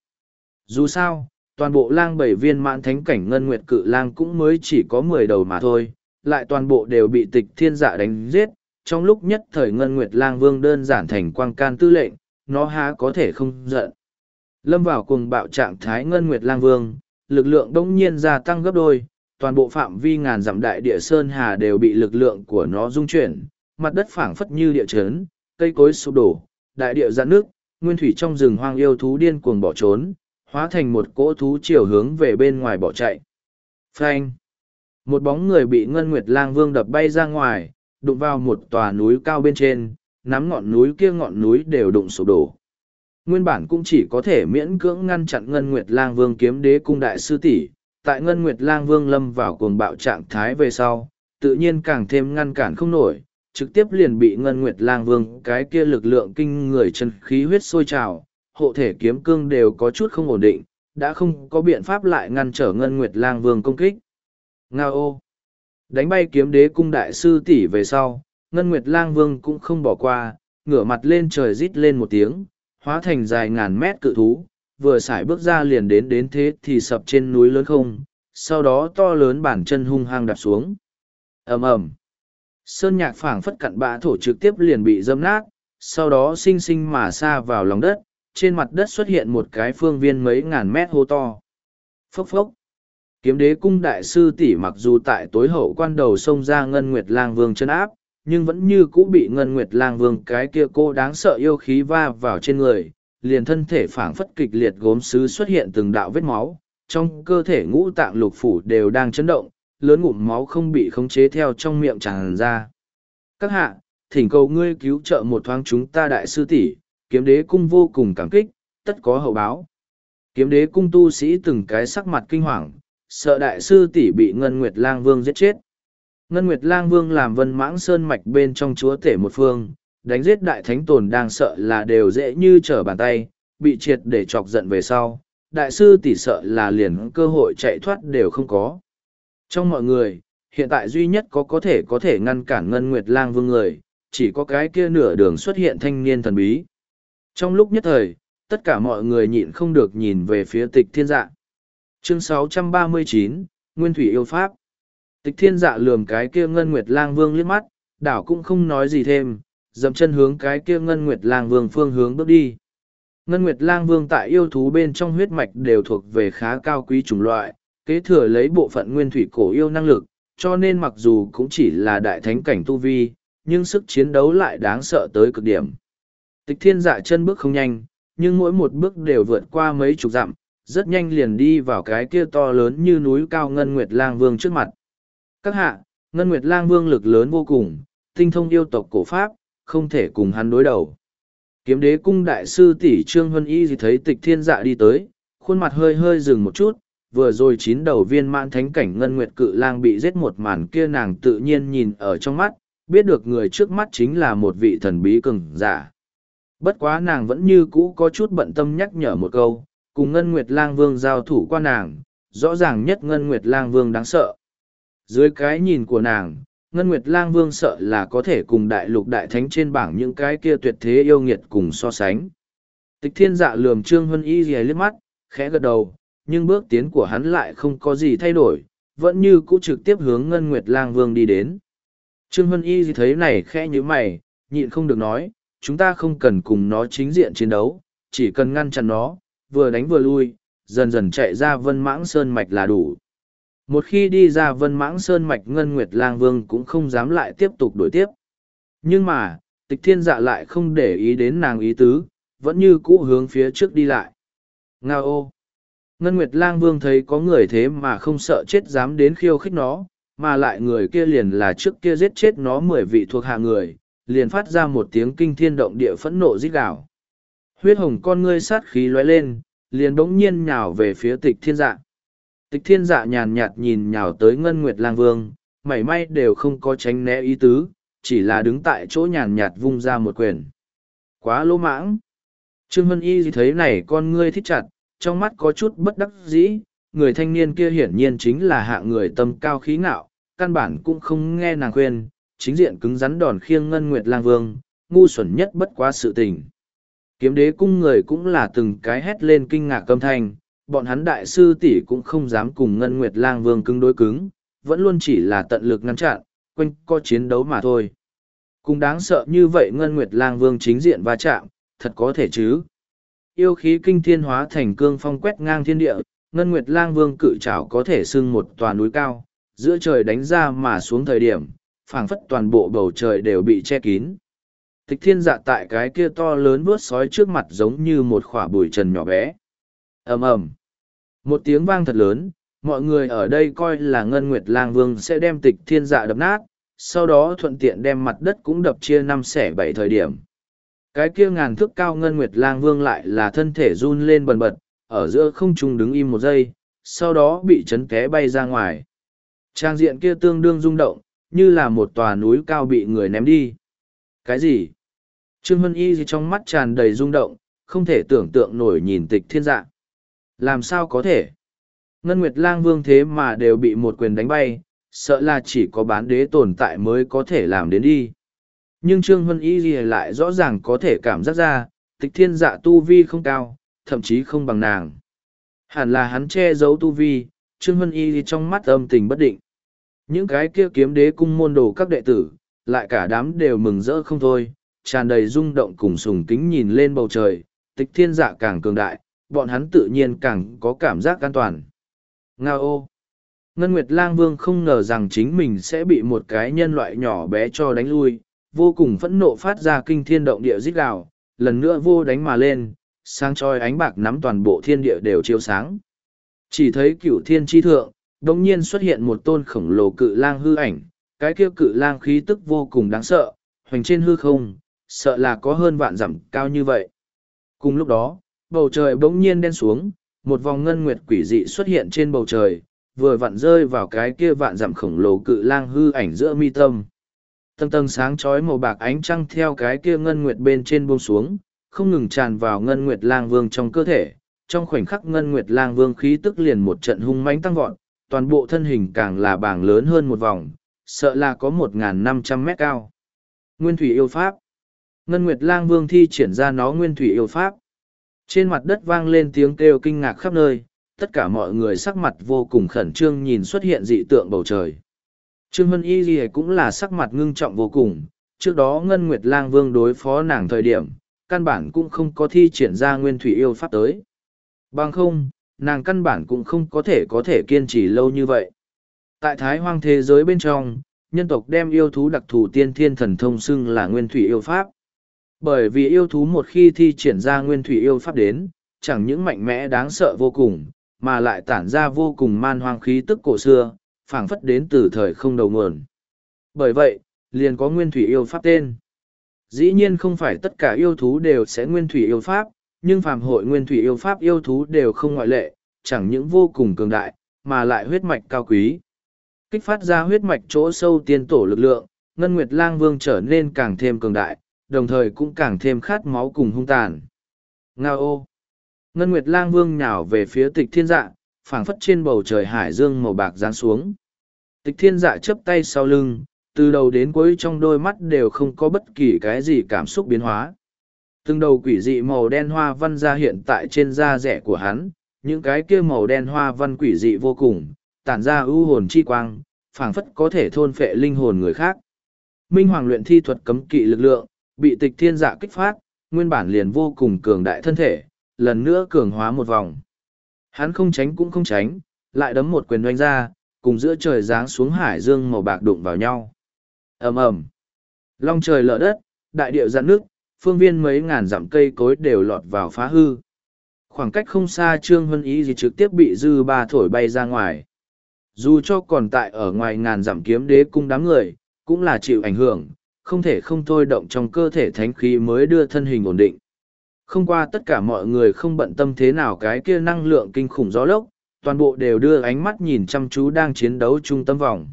Dù sao, toàn bộ lang bảy viên mãn thánh cảnh Ngân Nguyệt Cự Lang cũng mới chỉ có mười đầu mà thôi, lại toàn bộ đều bị tịch thiên dạ đánh giết, trong lúc nhất thời Ngân Nguyệt Lang Vương đơn giản thành quang can tư lệnh, nó há có thể không giận. Lâm vào cùng bạo trạng thái Ngân Nguyệt Lang Vương, lực lượng đông nhiên gia tăng gấp đôi, toàn bộ phạm vi ngàn dặm đại địa Sơn Hà đều bị lực lượng của nó dung chuyển, mặt đất phảng phất như địa chấn, cây cối sụp đổ, đại địa giãn nước, nguyên thủy trong rừng hoang yêu thú điên cuồng bỏ trốn, hóa thành một cỗ thú chiều hướng về bên ngoài bỏ chạy. Phanh! Một bóng người bị Ngân Nguyệt Lang Vương đập bay ra ngoài, đụng vào một tòa núi cao bên trên, nắm ngọn núi kia ngọn núi đều đụng sụp đổ. Nguyên bản cũng chỉ có thể miễn cưỡng ngăn chặn Ngân Nguyệt Lang Vương kiếm đế cung đại sư tỷ, tại Ngân Nguyệt Lang Vương lâm vào cuồng bạo trạng thái về sau, tự nhiên càng thêm ngăn cản không nổi, trực tiếp liền bị Ngân Nguyệt Lang Vương cái kia lực lượng kinh người chân khí huyết sôi trào, hộ thể kiếm cương đều có chút không ổn định, đã không có biện pháp lại ngăn trở Ngân Nguyệt Lang Vương công kích. Ngao ô! Đánh bay kiếm đế cung đại sư tỷ về sau, Ngân Nguyệt Lang Vương cũng không bỏ qua, ngửa mặt lên trời rít lên một tiếng, hóa thành dài ngàn mét cự thú, vừa xài bước ra liền đến đến thế thì sập trên núi lớn không, sau đó to lớn bản chân hung hăng đạp xuống. ầm ầm Sơn nhạc phảng phất cặn bã thổ trực tiếp liền bị dâm nát, sau đó xinh xinh mà xa vào lòng đất, trên mặt đất xuất hiện một cái phương viên mấy ngàn mét hô to. Phốc phốc. Kiếm đế cung đại sư tỷ mặc dù tại tối hậu quan đầu xông ra Ngân Nguyệt Lang Vương chân áp, nhưng vẫn như cũ bị Ngân Nguyệt Lang Vương cái kia cô đáng sợ yêu khí va vào trên người, liền thân thể phảng phất kịch liệt gốm sứ xuất hiện từng đạo vết máu, trong cơ thể ngũ tạng lục phủ đều đang chấn động, lớn ngụm máu không bị khống chế theo trong miệng tràn ra. Các hạ, thỉnh cầu ngươi cứu trợ một thoáng chúng ta đại sư tỷ, kiếm đế cung vô cùng cảm kích, tất có hậu báo. Kiếm đế cung tu sĩ từng cái sắc mặt kinh hoàng, sợ đại sư tỷ bị Ngân Nguyệt Lang Vương giết chết. Ngân Nguyệt Lang Vương làm vân mãng sơn mạch bên trong chúa tể một phương, đánh giết đại thánh tồn đang sợ là đều dễ như trở bàn tay, bị triệt để chọc giận về sau, đại sư tỷ sợ là liền cơ hội chạy thoát đều không có. Trong mọi người, hiện tại duy nhất có có thể có thể ngăn cản Ngân Nguyệt Lang Vương người, chỉ có cái kia nửa đường xuất hiện thanh niên thần bí. Trong lúc nhất thời, tất cả mọi người nhịn không được nhìn về phía tịch thiên dạ. Chương 639, Nguyên Thủy Yêu Pháp Tịch thiên dạ lườm cái kia Ngân Nguyệt Lang Vương liếc mắt, đảo cũng không nói gì thêm, dậm chân hướng cái kia Ngân Nguyệt Lang Vương phương hướng bước đi. Ngân Nguyệt Lang Vương tại yêu thú bên trong huyết mạch đều thuộc về khá cao quý chủng loại, kế thừa lấy bộ phận nguyên thủy cổ yêu năng lực, cho nên mặc dù cũng chỉ là đại thánh cảnh tu vi, nhưng sức chiến đấu lại đáng sợ tới cực điểm. Tịch thiên dạ chân bước không nhanh, nhưng mỗi một bước đều vượt qua mấy chục dặm, rất nhanh liền đi vào cái kia to lớn như núi cao Ngân Nguyệt Lang Vương trước mặt. Các hạ, Ngân Nguyệt Lang Vương lực lớn vô cùng, tinh thông yêu tộc cổ pháp, không thể cùng hắn đối đầu. Kiếm đế cung đại sư tỷ Trương Huân Y thì thấy tịch thiên dạ đi tới, khuôn mặt hơi hơi dừng một chút, vừa rồi chín đầu viên mãn thánh cảnh ngân nguyệt cự lang bị giết một màn kia nàng tự nhiên nhìn ở trong mắt, biết được người trước mắt chính là một vị thần bí cường giả. Bất quá nàng vẫn như cũ có chút bận tâm nhắc nhở một câu, cùng ngân nguyệt lang vương giao thủ qua nàng, rõ ràng nhất ngân nguyệt lang vương đáng sợ. Dưới cái nhìn của nàng, Ngân Nguyệt Lang Vương sợ là có thể cùng đại lục đại thánh trên bảng những cái kia tuyệt thế yêu nghiệt cùng so sánh. Tịch thiên dạ lườm Trương Huân Y gì liếc mắt, khẽ gật đầu, nhưng bước tiến của hắn lại không có gì thay đổi, vẫn như cũ trực tiếp hướng Ngân Nguyệt Lang Vương đi đến. Trương Huân Y gì thấy này khẽ như mày, nhịn không được nói, chúng ta không cần cùng nó chính diện chiến đấu, chỉ cần ngăn chặn nó, vừa đánh vừa lui, dần dần chạy ra vân mãng sơn mạch là đủ. Một khi đi ra vân mãng sơn mạch ngân nguyệt lang vương cũng không dám lại tiếp tục đổi tiếp. Nhưng mà, tịch thiên dạ lại không để ý đến nàng ý tứ, vẫn như cũ hướng phía trước đi lại. Nga ô! Ngân Nguyệt Lang Vương thấy có người thế mà không sợ chết dám đến khiêu khích nó, mà lại người kia liền là trước kia giết chết nó mười vị thuộc hạ người, liền phát ra một tiếng kinh thiên động địa phẫn nộ rít gào. Huyết hồng con ngươi sát khí lóe lên, liền bỗng nhiên nhào về phía tịch thiên dạ. Tịch thiên dạ nhàn nhạt nhìn nhào tới ngân nguyệt lang vương, mảy may đều không có tránh né ý tứ, chỉ là đứng tại chỗ nhàn nhạt vung ra một quyền. Quá lỗ mãng. Trương Hân Y thấy này con ngươi thích chặt, trong mắt có chút bất đắc dĩ, người thanh niên kia hiển nhiên chính là hạ người tâm cao khí ngạo, căn bản cũng không nghe nàng khuyên, chính diện cứng rắn đòn khiêng ngân nguyệt lang vương, ngu xuẩn nhất bất quá sự tình. Kiếm đế cung người cũng là từng cái hét lên kinh ngạc âm thanh, bọn hắn đại sư tỷ cũng không dám cùng Ngân Nguyệt Lang Vương cứng đối cứng, vẫn luôn chỉ là tận lực ngăn chặn, quanh co chiến đấu mà thôi. Cũng đáng sợ như vậy Ngân Nguyệt Lang Vương chính diện va chạm, thật có thể chứ. Yêu khí kinh thiên hóa thành cương phong quét ngang thiên địa, Ngân Nguyệt Lang Vương cự trảo có thể sưng một tòa núi cao, giữa trời đánh ra mà xuống thời điểm, phảng phất toàn bộ bầu trời đều bị che kín. Tịch thiên dạ tại cái kia to lớn vuốt sói trước mặt giống như một khoả bụi trần nhỏ bé. ầm ầm một tiếng vang thật lớn, mọi người ở đây coi là Ngân Nguyệt Lang Vương sẽ đem tịch thiên dạ đập nát, sau đó thuận tiện đem mặt đất cũng đập chia năm xẻ bảy thời điểm. Cái kia ngàn thước cao Ngân Nguyệt Lang Vương lại là thân thể run lên bần bật, ở giữa không trung đứng im một giây, sau đó bị chấn té bay ra ngoài. Trang diện kia tương đương rung động, như là một tòa núi cao bị người ném đi. Cái gì? Trương Hân Y trong mắt tràn đầy rung động, không thể tưởng tượng nổi nhìn tịch thiên dạ. Làm sao có thể? Ngân Nguyệt Lang Vương thế mà đều bị một quyền đánh bay, sợ là chỉ có bán đế tồn tại mới có thể làm đến đi. Nhưng Trương Hân Y gì lại rõ ràng có thể cảm giác ra, tịch thiên dạ tu vi không cao, thậm chí không bằng nàng. Hẳn là hắn che giấu tu vi, Trương Hân Y trong mắt âm tình bất định. Những cái kia kiếm đế cung môn đồ các đệ tử, lại cả đám đều mừng rỡ không thôi, tràn đầy rung động cùng sùng kính nhìn lên bầu trời, tịch thiên dạ càng cường đại, bọn hắn tự nhiên càng có cảm giác an toàn. Nga ô! Ngân Nguyệt Lang Vương không ngờ rằng chính mình sẽ bị một cái nhân loại nhỏ bé cho đánh lui, vô cùng phẫn nộ phát ra kinh thiên động địa rít gào, lần nữa vô đánh mà lên, sáng choi ánh bạc nắm toàn bộ thiên địa đều chiếu sáng. Chỉ thấy cửu thiên tri thượng, đồng nhiên xuất hiện một tôn khổng lồ cự lang hư ảnh, cái kia cự lang khí tức vô cùng đáng sợ, hoành trên hư không, sợ là có hơn vạn dặm cao như vậy. Cùng lúc đó, bầu trời bỗng nhiên đen xuống, một vòng ngân nguyệt quỷ dị xuất hiện trên bầu trời, vừa vặn rơi vào cái kia vạn dặm khổng lồ cự lang hư ảnh giữa mi tâm. Tầng tầng sáng chói màu bạc ánh trăng theo cái kia ngân nguyệt bên trên buông xuống, không ngừng tràn vào ngân nguyệt lang vương trong cơ thể, trong khoảnh khắc ngân nguyệt lang vương khí tức liền một trận hung mãnh tăng vọt, toàn bộ thân hình càng là bảng lớn hơn một vòng, sợ là có một năm trăm mét cao. Nguyên thủy yêu pháp Ngân Nguyệt Lang Vương thi triển ra nó nguyên thủy yêu pháp. Trên mặt đất vang lên tiếng kêu kinh ngạc khắp nơi, tất cả mọi người sắc mặt vô cùng khẩn trương nhìn xuất hiện dị tượng bầu trời. Trương Hân Y Ghi cũng là sắc mặt ngưng trọng vô cùng, trước đó Ngân Nguyệt Lang Vương đối phó nàng thời điểm, căn bản cũng không có thi triển ra nguyên thủy yêu pháp tới. Bằng không, nàng căn bản cũng không có thể có thể kiên trì lâu như vậy. Tại thái hoang thế giới bên trong, nhân tộc đem yêu thú đặc thù tiên thiên thần thông xưng là nguyên thủy yêu pháp. Bởi vì yêu thú một khi thi triển ra nguyên thủy yêu pháp đến, chẳng những mạnh mẽ đáng sợ vô cùng, mà lại tản ra vô cùng man hoang khí tức cổ xưa, phảng phất đến từ thời không đầu nguồn. Bởi vậy, liền có nguyên thủy yêu pháp tên. Dĩ nhiên không phải tất cả yêu thú đều sẽ nguyên thủy yêu pháp, nhưng phàm hội nguyên thủy yêu pháp yêu thú đều không ngoại lệ, chẳng những vô cùng cường đại, mà lại huyết mạch cao quý. Kích phát ra huyết mạch chỗ sâu tiên tổ lực lượng, Ngân Nguyệt Lang Vương trở nên càng thêm cường đại, đồng thời cũng càng thêm khát máu cùng hung tàn. Ngao ô! Ngân Nguyệt Lang Vương nhào về phía tịch thiên dạ, phảng phất trên bầu trời hải dương màu bạc giáng xuống. Tịch thiên dạ chấp tay sau lưng, từ đầu đến cuối trong đôi mắt đều không có bất kỳ cái gì cảm xúc biến hóa. Từng đầu quỷ dị màu đen hoa văn ra hiện tại trên da rẻ của hắn, những cái kia màu đen hoa văn quỷ dị vô cùng, tản ra ưu hồn chi quang, phảng phất có thể thôn phệ linh hồn người khác. Minh Hoàng luyện thi thuật cấm kỵ lực lượng, bị tịch thiên dạ kích phát, nguyên bản liền vô cùng cường đại thân thể, lần nữa cường hóa một vòng. Hắn không tránh cũng không tránh, lại đấm một quyền doanh ra, cùng giữa trời giáng xuống hải dương màu bạc đụng vào nhau. ầm ầm, Long trời lở đất, đại địa dạn nước, phương viên mấy ngàn dặm cây cối đều lọt vào phá hư. Khoảng cách không xa Trương Hân Ý gì trực tiếp bị dư ba thổi bay ra ngoài. Dù cho còn tại ở ngoài ngàn dặm kiếm đế cung đám người, cũng là chịu ảnh hưởng, không thể không thôi động trong cơ thể thánh khí mới đưa thân hình ổn định. Không qua tất cả mọi người không bận tâm thế nào cái kia năng lượng kinh khủng gió lốc, toàn bộ đều đưa ánh mắt nhìn chăm chú đang chiến đấu trung tâm vòng.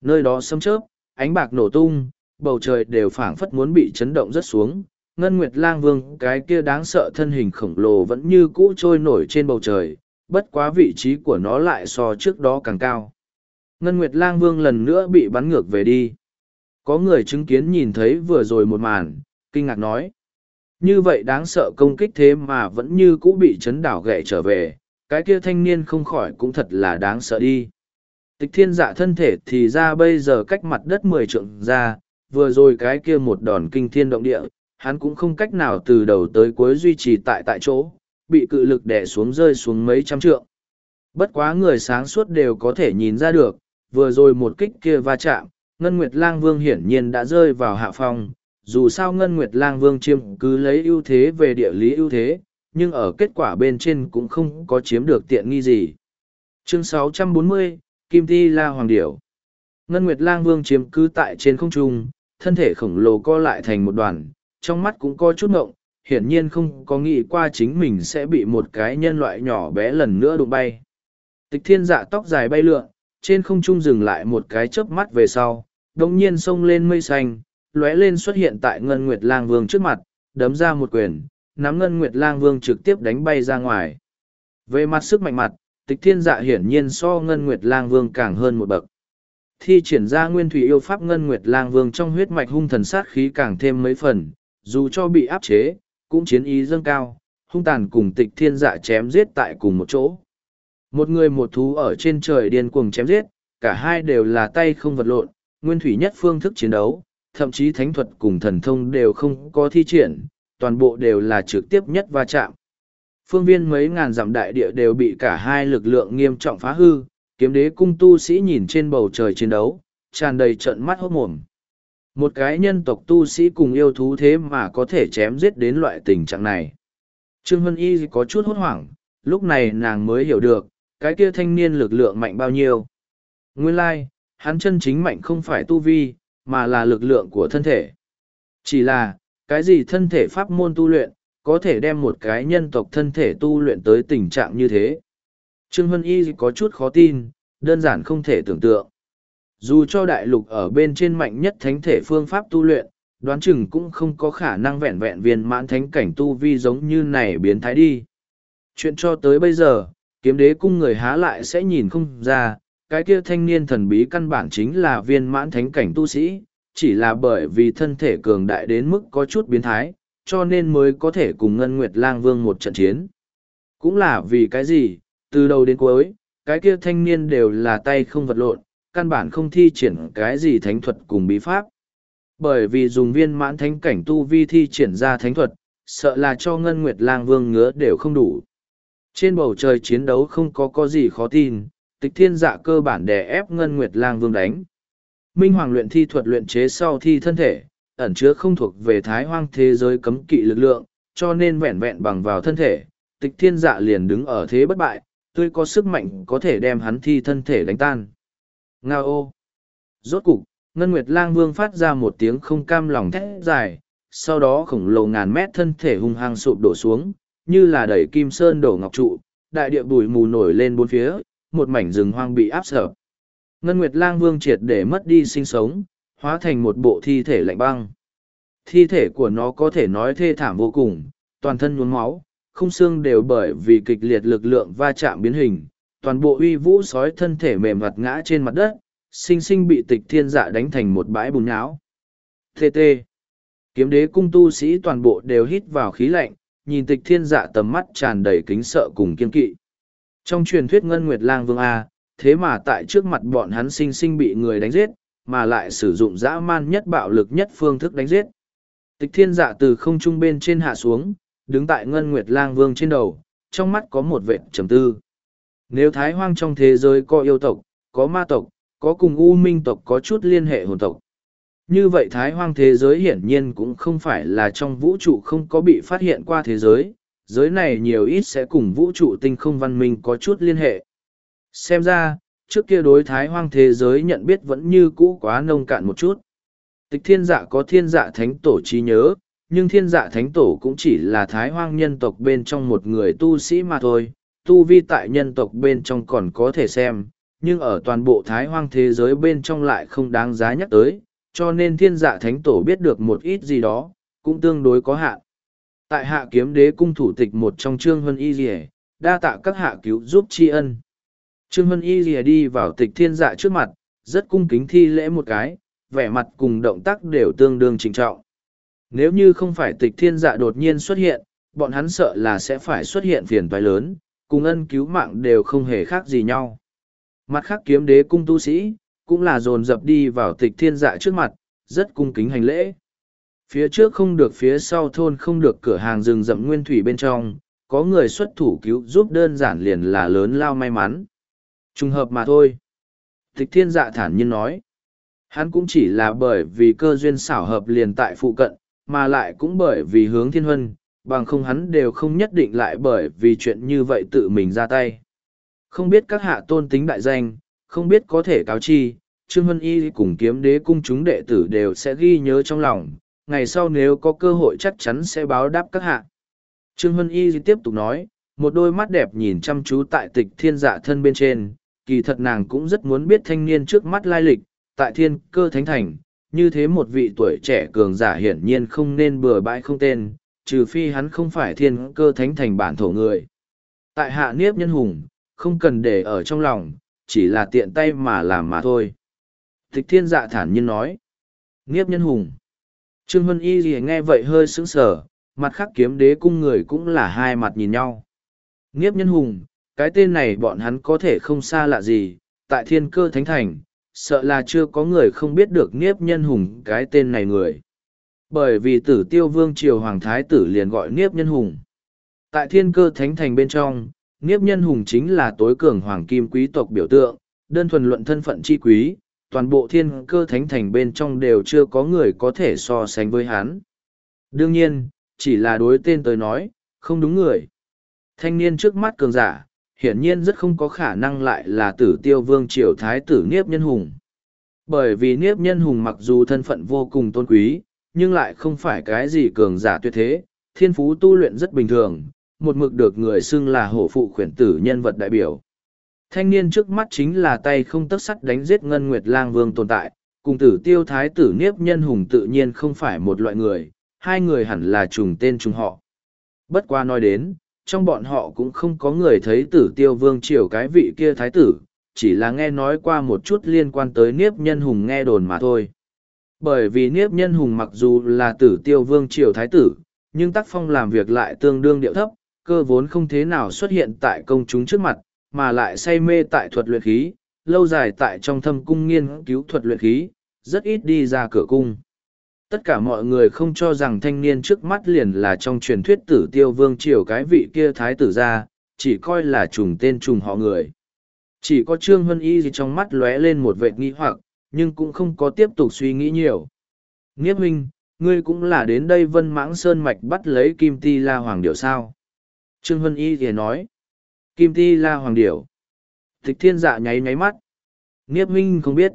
Nơi đó sấm chớp, ánh bạc nổ tung, bầu trời đều phảng phất muốn bị chấn động rất xuống. Ngân Nguyệt Lang Vương cái kia đáng sợ thân hình khổng lồ vẫn như cũ trôi nổi trên bầu trời, bất quá vị trí của nó lại so trước đó càng cao. Ngân Nguyệt Lang Vương lần nữa bị bắn ngược về đi. Có người chứng kiến nhìn thấy vừa rồi một màn, kinh ngạc nói. Như vậy đáng sợ công kích thế mà vẫn như cũ bị chấn đảo gậy trở về, cái kia thanh niên không khỏi cũng thật là đáng sợ đi. Tịch thiên dạ thân thể thì ra bây giờ cách mặt đất mười trượng ra, vừa rồi cái kia một đòn kinh thiên động địa, hắn cũng không cách nào từ đầu tới cuối duy trì tại tại chỗ, bị cự lực đè xuống rơi xuống mấy trăm trượng. Bất quá người sáng suốt đều có thể nhìn ra được, vừa rồi một kích kia va chạm, Ngân Nguyệt Lang Vương hiển nhiên đã rơi vào hạ phong, dù sao Ngân Nguyệt Lang Vương chiếm cứ lấy ưu thế về địa lý ưu thế, nhưng ở kết quả bên trên cũng không có chiếm được tiện nghi gì. Chương 640, Kim Ti La Hoàng Điểu Ngân Nguyệt Lang Vương chiếm cứ tại trên không trung, thân thể khổng lồ co lại thành một đoàn, trong mắt cũng có chút ngộng, hiển nhiên không có nghĩ qua chính mình sẽ bị một cái nhân loại nhỏ bé lần nữa đụng bay. Tịch thiên dạ tóc dài bay lượn, trên không trung dừng lại một cái chớp mắt về sau, đồng nhiên xông lên mây xanh, lóe lên xuất hiện tại Ngân Nguyệt Lang Vương trước mặt, đấm ra một quyền, nắm Ngân Nguyệt Lang Vương trực tiếp đánh bay ra ngoài. Về mặt sức mạnh mặt, tịch thiên dạ hiển nhiên so Ngân Nguyệt Lang Vương càng hơn một bậc. Thi triển ra nguyên thủy yêu pháp Ngân Nguyệt Lang Vương trong huyết mạch hung thần sát khí càng thêm mấy phần, dù cho bị áp chế, cũng chiến ý dâng cao, hung tàn cùng tịch thiên dạ chém giết tại cùng một chỗ. Một người một thú ở trên trời điên cuồng chém giết, cả hai đều là tay không vật lộn, nguyên thủy nhất phương thức chiến đấu, thậm chí thánh thuật cùng thần thông đều không có thi triển, toàn bộ đều là trực tiếp nhất va chạm. Phương viên mấy ngàn dặm đại địa đều bị cả hai lực lượng nghiêm trọng phá hư, kiếm đế cung tu sĩ nhìn trên bầu trời chiến đấu, tràn đầy trận mắt hốt mồm. Một cái nhân tộc tu sĩ cùng yêu thú thế mà có thể chém giết đến loại tình trạng này. Trương Hân Y có chút hốt hoảng, lúc này nàng mới hiểu được, cái kia thanh niên lực lượng mạnh bao nhiêu. Nguyên lai, like, hắn chân chính mạnh không phải tu vi, mà là lực lượng của thân thể. Chỉ là, cái gì thân thể pháp môn tu luyện, có thể đem một cái nhân tộc thân thể tu luyện tới tình trạng như thế. Trương Hân Y có chút khó tin, đơn giản không thể tưởng tượng. Dù cho đại lục ở bên trên mạnh nhất thánh thể phương pháp tu luyện, đoán chừng cũng không có khả năng vẹn vẹn viên mãn thánh cảnh tu vi giống như này biến thái đi. Chuyện cho tới bây giờ, kiếm đế cung người há lại sẽ nhìn không ra, cái kia thanh niên thần bí căn bản chính là viên mãn thánh cảnh tu sĩ, chỉ là bởi vì thân thể cường đại đến mức có chút biến thái, cho nên mới có thể cùng Ngân Nguyệt Lang Vương một trận chiến. Cũng là vì cái gì, từ đầu đến cuối, cái kia thanh niên đều là tay không vật lộn, căn bản không thi triển cái gì thánh thuật cùng bí pháp. Bởi vì dùng viên mãn thánh cảnh tu vi thi triển ra thánh thuật, sợ là cho Ngân Nguyệt Lang Vương ngứa đều không đủ. Trên bầu trời chiến đấu không có có gì khó tin, tịch thiên dạ cơ bản đè ép Ngân Nguyệt Lang Vương đánh. Minh Hoàng luyện thi thuật luyện chế sau thi thân thể, ẩn chứa không thuộc về thái hoang thế giới cấm kỵ lực lượng, cho nên vẹn vẹn bằng vào thân thể, tịch thiên dạ liền đứng ở thế bất bại, tươi có sức mạnh có thể đem hắn thi thân thể đánh tan. Nga ô! Rốt cục, Ngân Nguyệt Lang Vương phát ra một tiếng không cam lòng thét dài, sau đó khổng lồ ngàn mét thân thể hung hăng sụp đổ xuống, như là đẩy kim sơn đổ ngọc trụ, đại địa bùi mù nổi lên bốn phía, một mảnh rừng hoang bị áp sở. Ngân Nguyệt Lang Vương triệt để mất đi sinh sống, hóa thành một bộ thi thể lạnh băng. Thi thể của nó có thể nói thê thảm vô cùng, toàn thân nhuốm máu, không xương đều bởi vì kịch liệt lực lượng va chạm biến hình, toàn bộ uy vũ sói thân thể mềm mặt ngã trên mặt đất, sinh sinh bị tịch thiên dạ đánh thành một bãi bùn nháo. TT. Kiếm đế cung tu sĩ toàn bộ đều hít vào khí lạnh, nhìn tịch thiên dạ tầm mắt tràn đầy kính sợ cùng kiên kỵ. Trong truyền thuyết Ngân Nguyệt Lang Vương A, thế mà tại trước mặt bọn hắn sinh sinh bị người đánh giết, mà lại sử dụng dã man nhất bạo lực nhất phương thức đánh giết. Tịch thiên dạ từ không trung bên trên hạ xuống, đứng tại Ngân Nguyệt Lang Vương trên đầu, trong mắt có một vệt trầm tư. Nếu thái hoang trong thế giới có yêu tộc, có ma tộc, có cùng u minh tộc có chút liên hệ hồn tộc. Như vậy thái hoang thế giới hiển nhiên cũng không phải là trong vũ trụ không có bị phát hiện qua thế giới, giới này nhiều ít sẽ cùng vũ trụ tinh không văn minh có chút liên hệ. Xem ra, trước kia đối thái hoang thế giới nhận biết vẫn như cũ quá nông cạn một chút. Tịch thiên dạ có thiên dạ thánh tổ trí nhớ, nhưng thiên dạ thánh tổ cũng chỉ là thái hoang nhân tộc bên trong một người tu sĩ mà thôi, tu vi tại nhân tộc bên trong còn có thể xem, nhưng ở toàn bộ thái hoang thế giới bên trong lại không đáng giá nhắc tới, cho nên thiên dạ thánh tổ biết được một ít gì đó, cũng tương đối có hạn. Tại hạ kiếm đế cung thủ tịch một trong trương huân y rỉa đa tạ các hạ cứu giúp tri ân. Trương huân y rỉa đi vào tịch thiên dạ trước mặt, rất cung kính thi lễ một cái, vẻ mặt cùng động tác đều tương đương trình trọng. Nếu như không phải tịch thiên dạ đột nhiên xuất hiện, bọn hắn sợ là sẽ phải xuất hiện phiền toái lớn, cùng ân cứu mạng đều không hề khác gì nhau. Mặt khác kiếm đế cung tu sĩ, cũng là dồn dập đi vào tịch thiên dạ trước mặt, rất cung kính hành lễ. Phía trước không được phía sau thôn không được cửa hàng rừng rậm nguyên thủy bên trong, có người xuất thủ cứu giúp đơn giản liền là lớn lao may mắn. Trùng hợp mà thôi. Tịch thiên dạ thản nhiên nói. Hắn cũng chỉ là bởi vì cơ duyên xảo hợp liền tại phụ cận, mà lại cũng bởi vì hướng thiên huân, bằng không hắn đều không nhất định lại bởi vì chuyện như vậy tự mình ra tay. Không biết các hạ tôn tính đại danh, không biết có thể cáo chi, Trương huân Y cùng kiếm đế cung chúng đệ tử đều sẽ ghi nhớ trong lòng, ngày sau nếu có cơ hội chắc chắn sẽ báo đáp các hạ. Trương Hân Y tiếp tục nói, một đôi mắt đẹp nhìn chăm chú tại tịch thiên dạ thân bên trên, kỳ thật nàng cũng rất muốn biết thanh niên trước mắt lai lịch, tại thiên cơ thánh thành, như thế một vị tuổi trẻ cường giả hiển nhiên không nên bừa bãi không tên, trừ phi hắn không phải thiên cơ thánh thành bản thổ người. Tại hạ niếp nhân hùng, không cần để ở trong lòng, chỉ là tiện tay mà làm mà thôi. Tịch thiên dạ thản nhiên nói. Niếp nhân hùng. Trương Huân Y gì nghe vậy hơi sững sờ, mặt khác kiếm đế cung người cũng là hai mặt nhìn nhau. Niếp nhân hùng, cái tên này bọn hắn có thể không xa lạ gì, tại thiên cơ thánh thành, sợ là chưa có người không biết được Niếp nhân hùng cái tên này người. Bởi vì tử tiêu vương triều hoàng thái tử liền gọi Niếp nhân hùng. Tại thiên cơ thánh thành bên trong, Niếp nhân hùng chính là tối cường hoàng kim quý tộc biểu tượng, đơn thuần luận thân phận chi quý, toàn bộ thiên cơ thánh thành bên trong đều chưa có người có thể so sánh với hắn. Đương nhiên, chỉ là đối tên tới nói, không đúng người. Thanh niên trước mắt cường giả, hiển nhiên rất không có khả năng lại là tử tiêu vương triều thái tử Niếp Nhân Hùng. Bởi vì Niếp Nhân Hùng mặc dù thân phận vô cùng tôn quý, nhưng lại không phải cái gì cường giả tuyệt thế, thiên phú tu luyện rất bình thường, một mực được người xưng là hổ phụ khuyển tử nhân vật đại biểu. Thanh niên trước mắt chính là tay không tất sắt đánh giết Ngân Nguyệt Lang Vương tồn tại, cùng tử tiêu thái tử Niếp Nhân Hùng tự nhiên không phải một loại người, hai người hẳn là trùng tên trùng họ. Bất qua nói đến, trong bọn họ cũng không có người thấy tử tiêu vương triều cái vị kia thái tử, chỉ là nghe nói qua một chút liên quan tới Niếp Nhân Hùng nghe đồn mà thôi. Bởi vì Niếp Nhân Hùng mặc dù là tử tiêu vương triều thái tử, nhưng tác phong làm việc lại tương đương điệu thấp, cơ vốn không thế nào xuất hiện tại công chúng trước mặt, mà lại say mê tại thuật luyện khí, lâu dài tại trong thâm cung nghiên cứu thuật luyện khí, rất ít đi ra cửa cung. Tất cả mọi người không cho rằng thanh niên trước mắt liền là trong truyền thuyết tử tiêu vương triều cái vị kia thái tử ra, chỉ coi là trùng tên trùng họ người. Chỉ có Trương Hân Y gì trong mắt lóe lên một vệt nghi hoặc, nhưng cũng không có tiếp tục suy nghĩ nhiều. Nghiếp huynh, ngươi cũng là đến đây vân mãng sơn mạch bắt lấy kim ti la hoàng điệu sao. Trương Hân Y thì nói, kim ti la hoàng điểu. Tịch thiên dạ nháy nháy mắt. Nghiếp huynh không biết.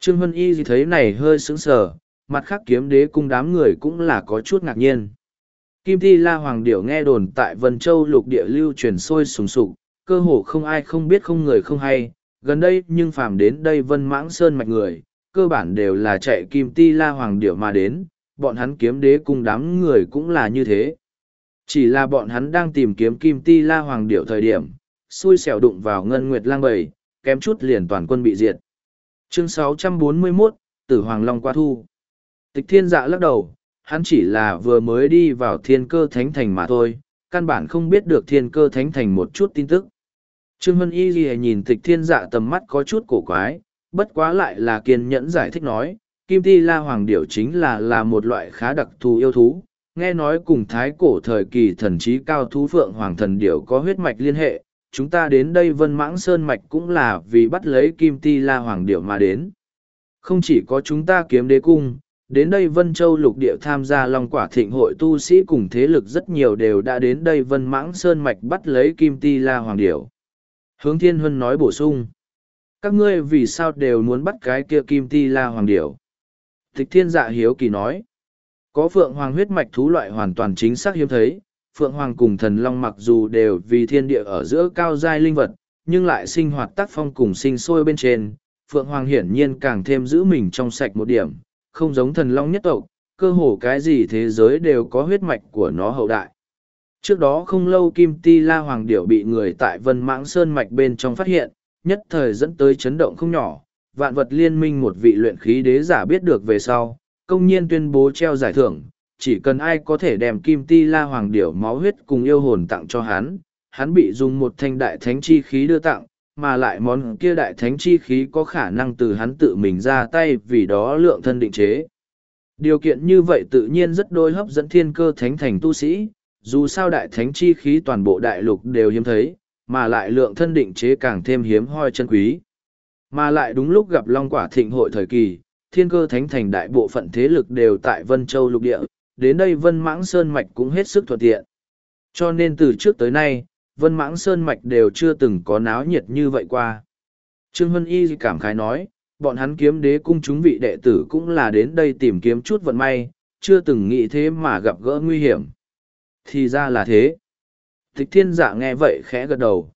Trương Hân Y gì thấy này hơi sững sờ, mặt khác kiếm đế cung đám người cũng là có chút ngạc nhiên. Kim Ti La Hoàng Điểu nghe đồn tại Vân Châu lục địa lưu truyền sôi sùng sục, cơ hồ không ai không biết không người không hay, gần đây nhưng phàm đến đây Vân Mãng Sơn mạch người, cơ bản đều là chạy Kim Ti La Hoàng Điểu mà đến, bọn hắn kiếm đế cung đám người cũng là như thế. Chỉ là bọn hắn đang tìm kiếm Kim Ti La Hoàng điệu thời điểm, xui xẻo đụng vào Ngân Nguyệt Lang Bầy, kém chút liền toàn quân bị diệt. Chương 641, Tử Hoàng Long qua thu. Tịch thiên dạ lắc đầu, hắn chỉ là vừa mới đi vào thiên cơ thánh thành mà thôi, căn bản không biết được thiên cơ thánh thành một chút tin tức. Trương Hân Y Ghi nhìn tịch thiên dạ tầm mắt có chút cổ quái, bất quá lại là kiên nhẫn giải thích nói, Kim Ti La Hoàng Điểu chính là là một loại khá đặc thù yêu thú, nghe nói cùng thái cổ thời kỳ thần trí cao thú phượng hoàng thần điểu có huyết mạch liên hệ, chúng ta đến đây vân mãng sơn mạch cũng là vì bắt lấy Kim Ti La Hoàng Điểu mà đến. Không chỉ có chúng ta kiếm đế cung, đến đây Vân Châu lục địa tham gia Long Quả Thịnh hội tu sĩ cùng thế lực rất nhiều đều đã đến đây Vân Mãng Sơn Mạch bắt lấy Kim Ti La Hoàng Điểu. Hướng Thiên Huân nói bổ sung. Các ngươi vì sao đều muốn bắt cái kia Kim Ti La Hoàng Điểu? Tịch Thiên Dạ Hiếu Kỳ nói. Có Phượng Hoàng huyết mạch thú loại hoàn toàn chính xác hiếm thấy. Phượng Hoàng cùng Thần Long mặc dù đều vì thiên địa ở giữa cao giai linh vật, nhưng lại sinh hoạt tác phong cùng sinh sôi bên trên. Phượng Hoàng hiển nhiên càng thêm giữ mình trong sạch một điểm, không giống thần long nhất tộc, cơ hồ cái gì thế giới đều có huyết mạch của nó hậu đại. Trước đó không lâu Kim Ti La Hoàng Điểu bị người tại Vân Mãng Sơn Mạch bên trong phát hiện, nhất thời dẫn tới chấn động không nhỏ. Vạn vật liên minh một vị luyện khí đế giả biết được về sau, công nhiên tuyên bố treo giải thưởng, chỉ cần ai có thể đem Kim Ti La Hoàng Điểu máu huyết cùng yêu hồn tặng cho hắn, hắn bị dùng một thanh đại thánh chi khí đưa tặng, mà lại món kia đại thánh chi khí có khả năng từ hắn tự mình ra tay vì đó lượng thân định chế. Điều kiện như vậy tự nhiên rất đôi hấp dẫn thiên cơ thánh thành tu sĩ, dù sao đại thánh chi khí toàn bộ đại lục đều hiếm thấy, mà lại lượng thân định chế càng thêm hiếm hoi chân quý. Mà lại đúng lúc gặp Long Quả Thịnh hội thời kỳ, thiên cơ thánh thành đại bộ phận thế lực đều tại Vân Châu lục địa, đến đây Vân Mãng Sơn Mạch cũng hết sức thuận tiện. Cho nên từ trước tới nay, vân mãng sơn mạch đều chưa từng có náo nhiệt như vậy qua. Trương Hân Y cảm khái nói, bọn hắn kiếm đế cung chúng vị đệ tử cũng là đến đây tìm kiếm chút vận may, chưa từng nghĩ thế mà gặp gỡ nguy hiểm. Thì ra là thế. Thích thiên giả nghe vậy khẽ gật đầu.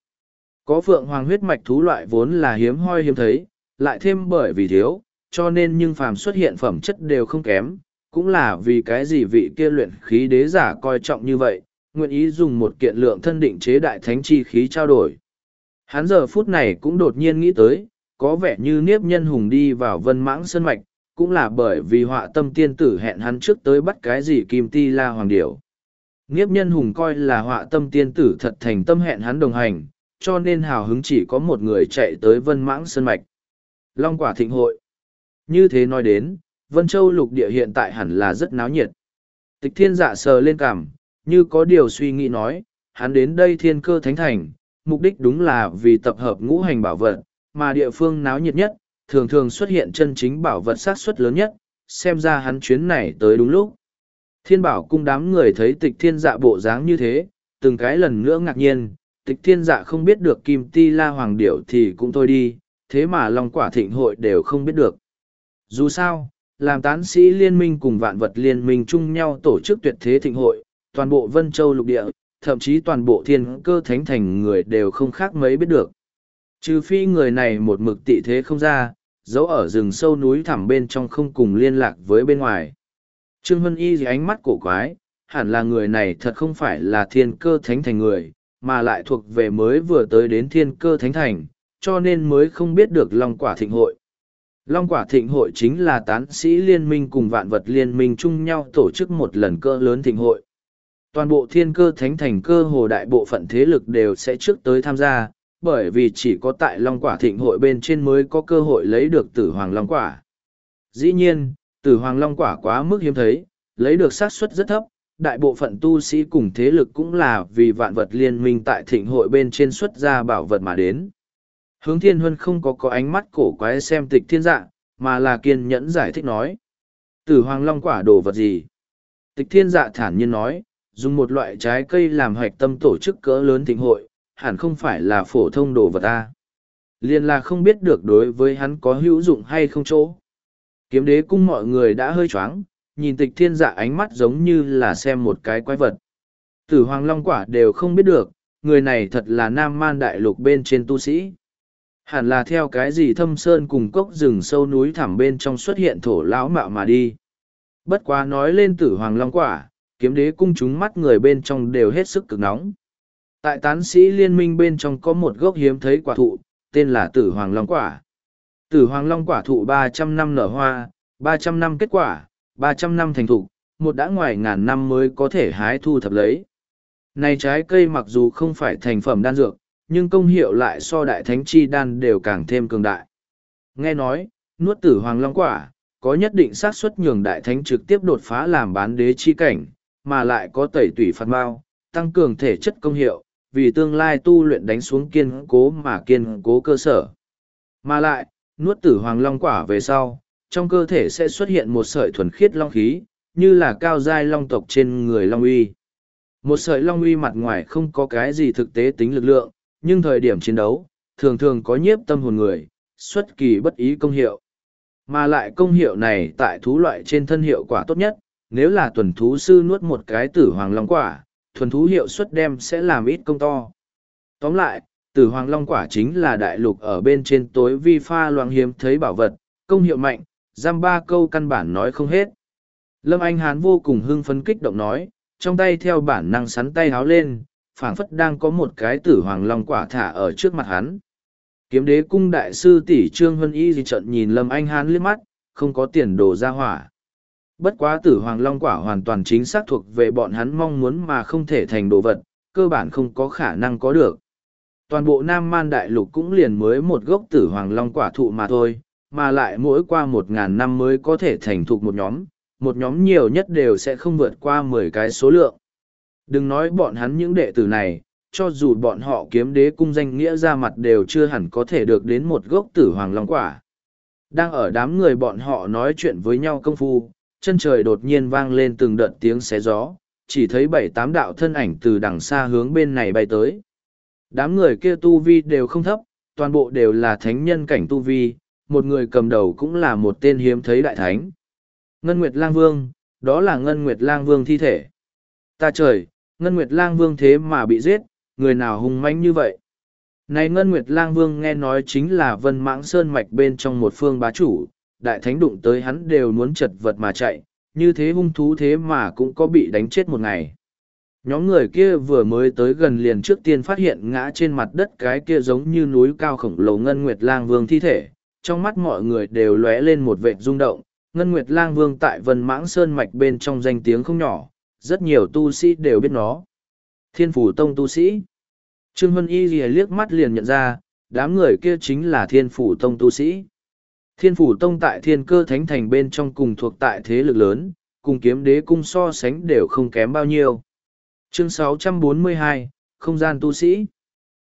Có phượng hoàng huyết mạch thú loại vốn là hiếm hoi hiếm thấy, lại thêm bởi vì thiếu, cho nên nhưng phàm xuất hiện phẩm chất đều không kém, cũng là vì cái gì vị kia luyện khí đế giả coi trọng như vậy, nguyện ý dùng một kiện lượng thân định chế đại thánh chi khí trao đổi. Hắn giờ phút này cũng đột nhiên nghĩ tới, có vẻ như Niếp Nhân Hùng đi vào vân mãng sân mạch, cũng là bởi vì họa tâm tiên tử hẹn hắn trước tới bắt cái gì kim ti la hoàng điểu. Niếp Nhân Hùng coi là họa tâm tiên tử thật thành tâm hẹn hắn đồng hành, cho nên hào hứng chỉ có một người chạy tới vân mãng sân mạch. Long quả thịnh hội. Như thế nói đến, Vân Châu lục địa hiện tại hẳn là rất náo nhiệt. Tịch thiên dạ sờ lên cằm, như có điều suy nghĩ nói, hắn đến đây thiên cơ thánh thành, mục đích đúng là vì tập hợp ngũ hành bảo vật, mà địa phương náo nhiệt nhất, thường thường xuất hiện chân chính bảo vật sát suất lớn nhất, xem ra hắn chuyến này tới đúng lúc. Thiên bảo cung đám người thấy tịch thiên dạ bộ dáng như thế, từng cái lần nữa ngạc nhiên, tịch thiên dạ không biết được kim ti la hoàng điểu thì cũng thôi đi, thế mà long quả thịnh hội đều không biết được. Dù sao, làm tán sĩ liên minh cùng vạn vật liên minh chung nhau tổ chức tuyệt thế thịnh hội, toàn bộ Vân Châu lục địa, thậm chí toàn bộ thiên cơ thánh thành người đều không khác mấy biết được. Trừ phi người này một mực tị thế không ra, giấu ở rừng sâu núi thẳm bên trong không cùng liên lạc với bên ngoài. Trương Hân Y gì ánh mắt cổ quái, hẳn là người này thật không phải là thiên cơ thánh thành người, mà lại thuộc về mới vừa tới đến thiên cơ thánh thành, cho nên mới không biết được lòng Quả Thịnh Hội. Long Quả Thịnh Hội chính là tán sĩ liên minh cùng vạn vật liên minh chung nhau tổ chức một lần cơ lớn thịnh hội. Toàn bộ thiên cơ thánh thành cơ hồ đại bộ phận thế lực đều sẽ trước tới tham gia, bởi vì chỉ có tại Long Quả Thịnh Hội bên trên mới có cơ hội lấy được tử Hoàng Long Quả. Dĩ nhiên, tử Hoàng Long Quả quá mức hiếm thấy, lấy được xác suất rất thấp, đại bộ phận tu sĩ cùng thế lực cũng là vì vạn vật liên minh tại thịnh hội bên trên xuất ra bảo vật mà đến. Hướng thiên huân không có có ánh mắt cổ quái xem tịch thiên dạ, mà là kiên nhẫn giải thích nói. Tử hoàng long quả đồ vật gì? Tịch thiên dạ thản nhiên nói, dùng một loại trái cây làm hoạch tâm tổ chức cỡ lớn thịnh hội, hẳn không phải là phổ thông đồ vật ta. Liên là không biết được đối với hắn có hữu dụng hay không chỗ. Kiếm đế cung mọi người đã hơi choáng, nhìn tịch thiên dạ ánh mắt giống như là xem một cái quái vật. Tử hoàng long quả đều không biết được, người này thật là nam man đại lục bên trên tu sĩ. Hẳn là theo cái gì thâm sơn cùng cốc rừng sâu núi thẳm bên trong xuất hiện thổ lão mạo mà đi. Bất quá nói lên tử hoàng long quả, kiếm đế cung chúng mắt người bên trong đều hết sức cực nóng. Tại tán sĩ liên minh bên trong có một gốc hiếm thấy quả thụ, tên là tử hoàng long quả. Tử hoàng long quả thụ ba trăm năm nở hoa, ba trăm năm kết quả, ba trăm năm thành thụ, một đã ngoài ngàn năm mới có thể hái thu thập lấy. Này trái cây mặc dù không phải thành phẩm đan dược, nhưng công hiệu lại so đại thánh chi đan đều càng thêm cường đại. Nghe nói, nuốt tử hoàng long quả, có nhất định xác suất nhường đại thánh trực tiếp đột phá làm bán đế chi cảnh, mà lại có tẩy tủy phạt mao, tăng cường thể chất công hiệu, vì tương lai tu luyện đánh xuống kiên cố mà kiên cố cơ sở. Mà lại, nuốt tử hoàng long quả về sau, trong cơ thể sẽ xuất hiện một sợi thuần khiết long khí, như là cao giai long tộc trên người long uy. Một sợi long uy mặt ngoài không có cái gì thực tế tính lực lượng, nhưng thời điểm chiến đấu, thường thường có nhiếp tâm hồn người, xuất kỳ bất ý công hiệu. Mà lại công hiệu này tại thú loại trên thân hiệu quả tốt nhất, nếu là tuần thú sư nuốt một cái tử hoàng long quả, thuần thú hiệu suất đem sẽ làm ít công to. Tóm lại, tử hoàng long quả chính là đại lục ở bên trên tối vi pha loang hiếm thấy bảo vật, công hiệu mạnh, giam ba câu căn bản nói không hết. Lâm Anh Hán vô cùng hưng phấn kích động nói, trong tay theo bản năng sắn tay háo lên, phảng phất đang có một cái tử hoàng long quả thả ở trước mặt hắn. Kiếm đế cung đại sư tỷ Trương Hân Y gì trận nhìn Lâm Anh Hán liếc mắt, không có tiền đồ ra hỏa. Bất quá tử hoàng long quả hoàn toàn chính xác thuộc về bọn hắn mong muốn mà không thể thành đồ vật, cơ bản không có khả năng có được. Toàn bộ Nam Man Đại Lục cũng liền mới một gốc tử hoàng long quả thụ mà thôi, mà lại mỗi qua một ngàn năm mới có thể thành thục một nhóm, một nhóm nhiều nhất đều sẽ không vượt qua mười cái số lượng. Đừng nói bọn hắn những đệ tử này, cho dù bọn họ kiếm đế cung danh nghĩa ra mặt đều chưa hẳn có thể được đến một gốc tử hoàng long quả. Đang ở đám người bọn họ nói chuyện với nhau công phu, chân trời đột nhiên vang lên từng đợt tiếng xé gió, chỉ thấy bảy tám đạo thân ảnh từ đằng xa hướng bên này bay tới. Đám người kia tu vi đều không thấp, toàn bộ đều là thánh nhân cảnh tu vi, một người cầm đầu cũng là một tên hiếm thấy đại thánh. Ngân Nguyệt Lang Vương, đó là Ngân Nguyệt Lang Vương thi thể. Ta trời, Ngân Nguyệt Lang Vương thế mà bị giết, người nào hung manh như vậy? Này Ngân Nguyệt Lang Vương nghe nói chính là Vân Mãng Sơn Mạch bên trong một phương bá chủ, đại thánh đụng tới hắn đều muốn chật vật mà chạy, như thế hung thú thế mà cũng có bị đánh chết một ngày. Nhóm người kia vừa mới tới gần liền trước tiên phát hiện ngã trên mặt đất cái kia giống như núi cao khổng lồ Ngân Nguyệt Lang Vương thi thể, trong mắt mọi người đều lóe lên một vệt rung động, Ngân Nguyệt Lang Vương tại Vân Mãng Sơn Mạch bên trong danh tiếng không nhỏ, rất nhiều tu sĩ đều biết nó. Thiên phủ tông tu sĩ. Trương Hân Y liếc mắt liền nhận ra, đám người kia chính là thiên phủ tông tu sĩ. Thiên phủ tông tại thiên cơ thánh thành bên trong cùng thuộc tại thế lực lớn, cùng kiếm đế cung so sánh đều không kém bao nhiêu. Chương 642, Không gian tu sĩ.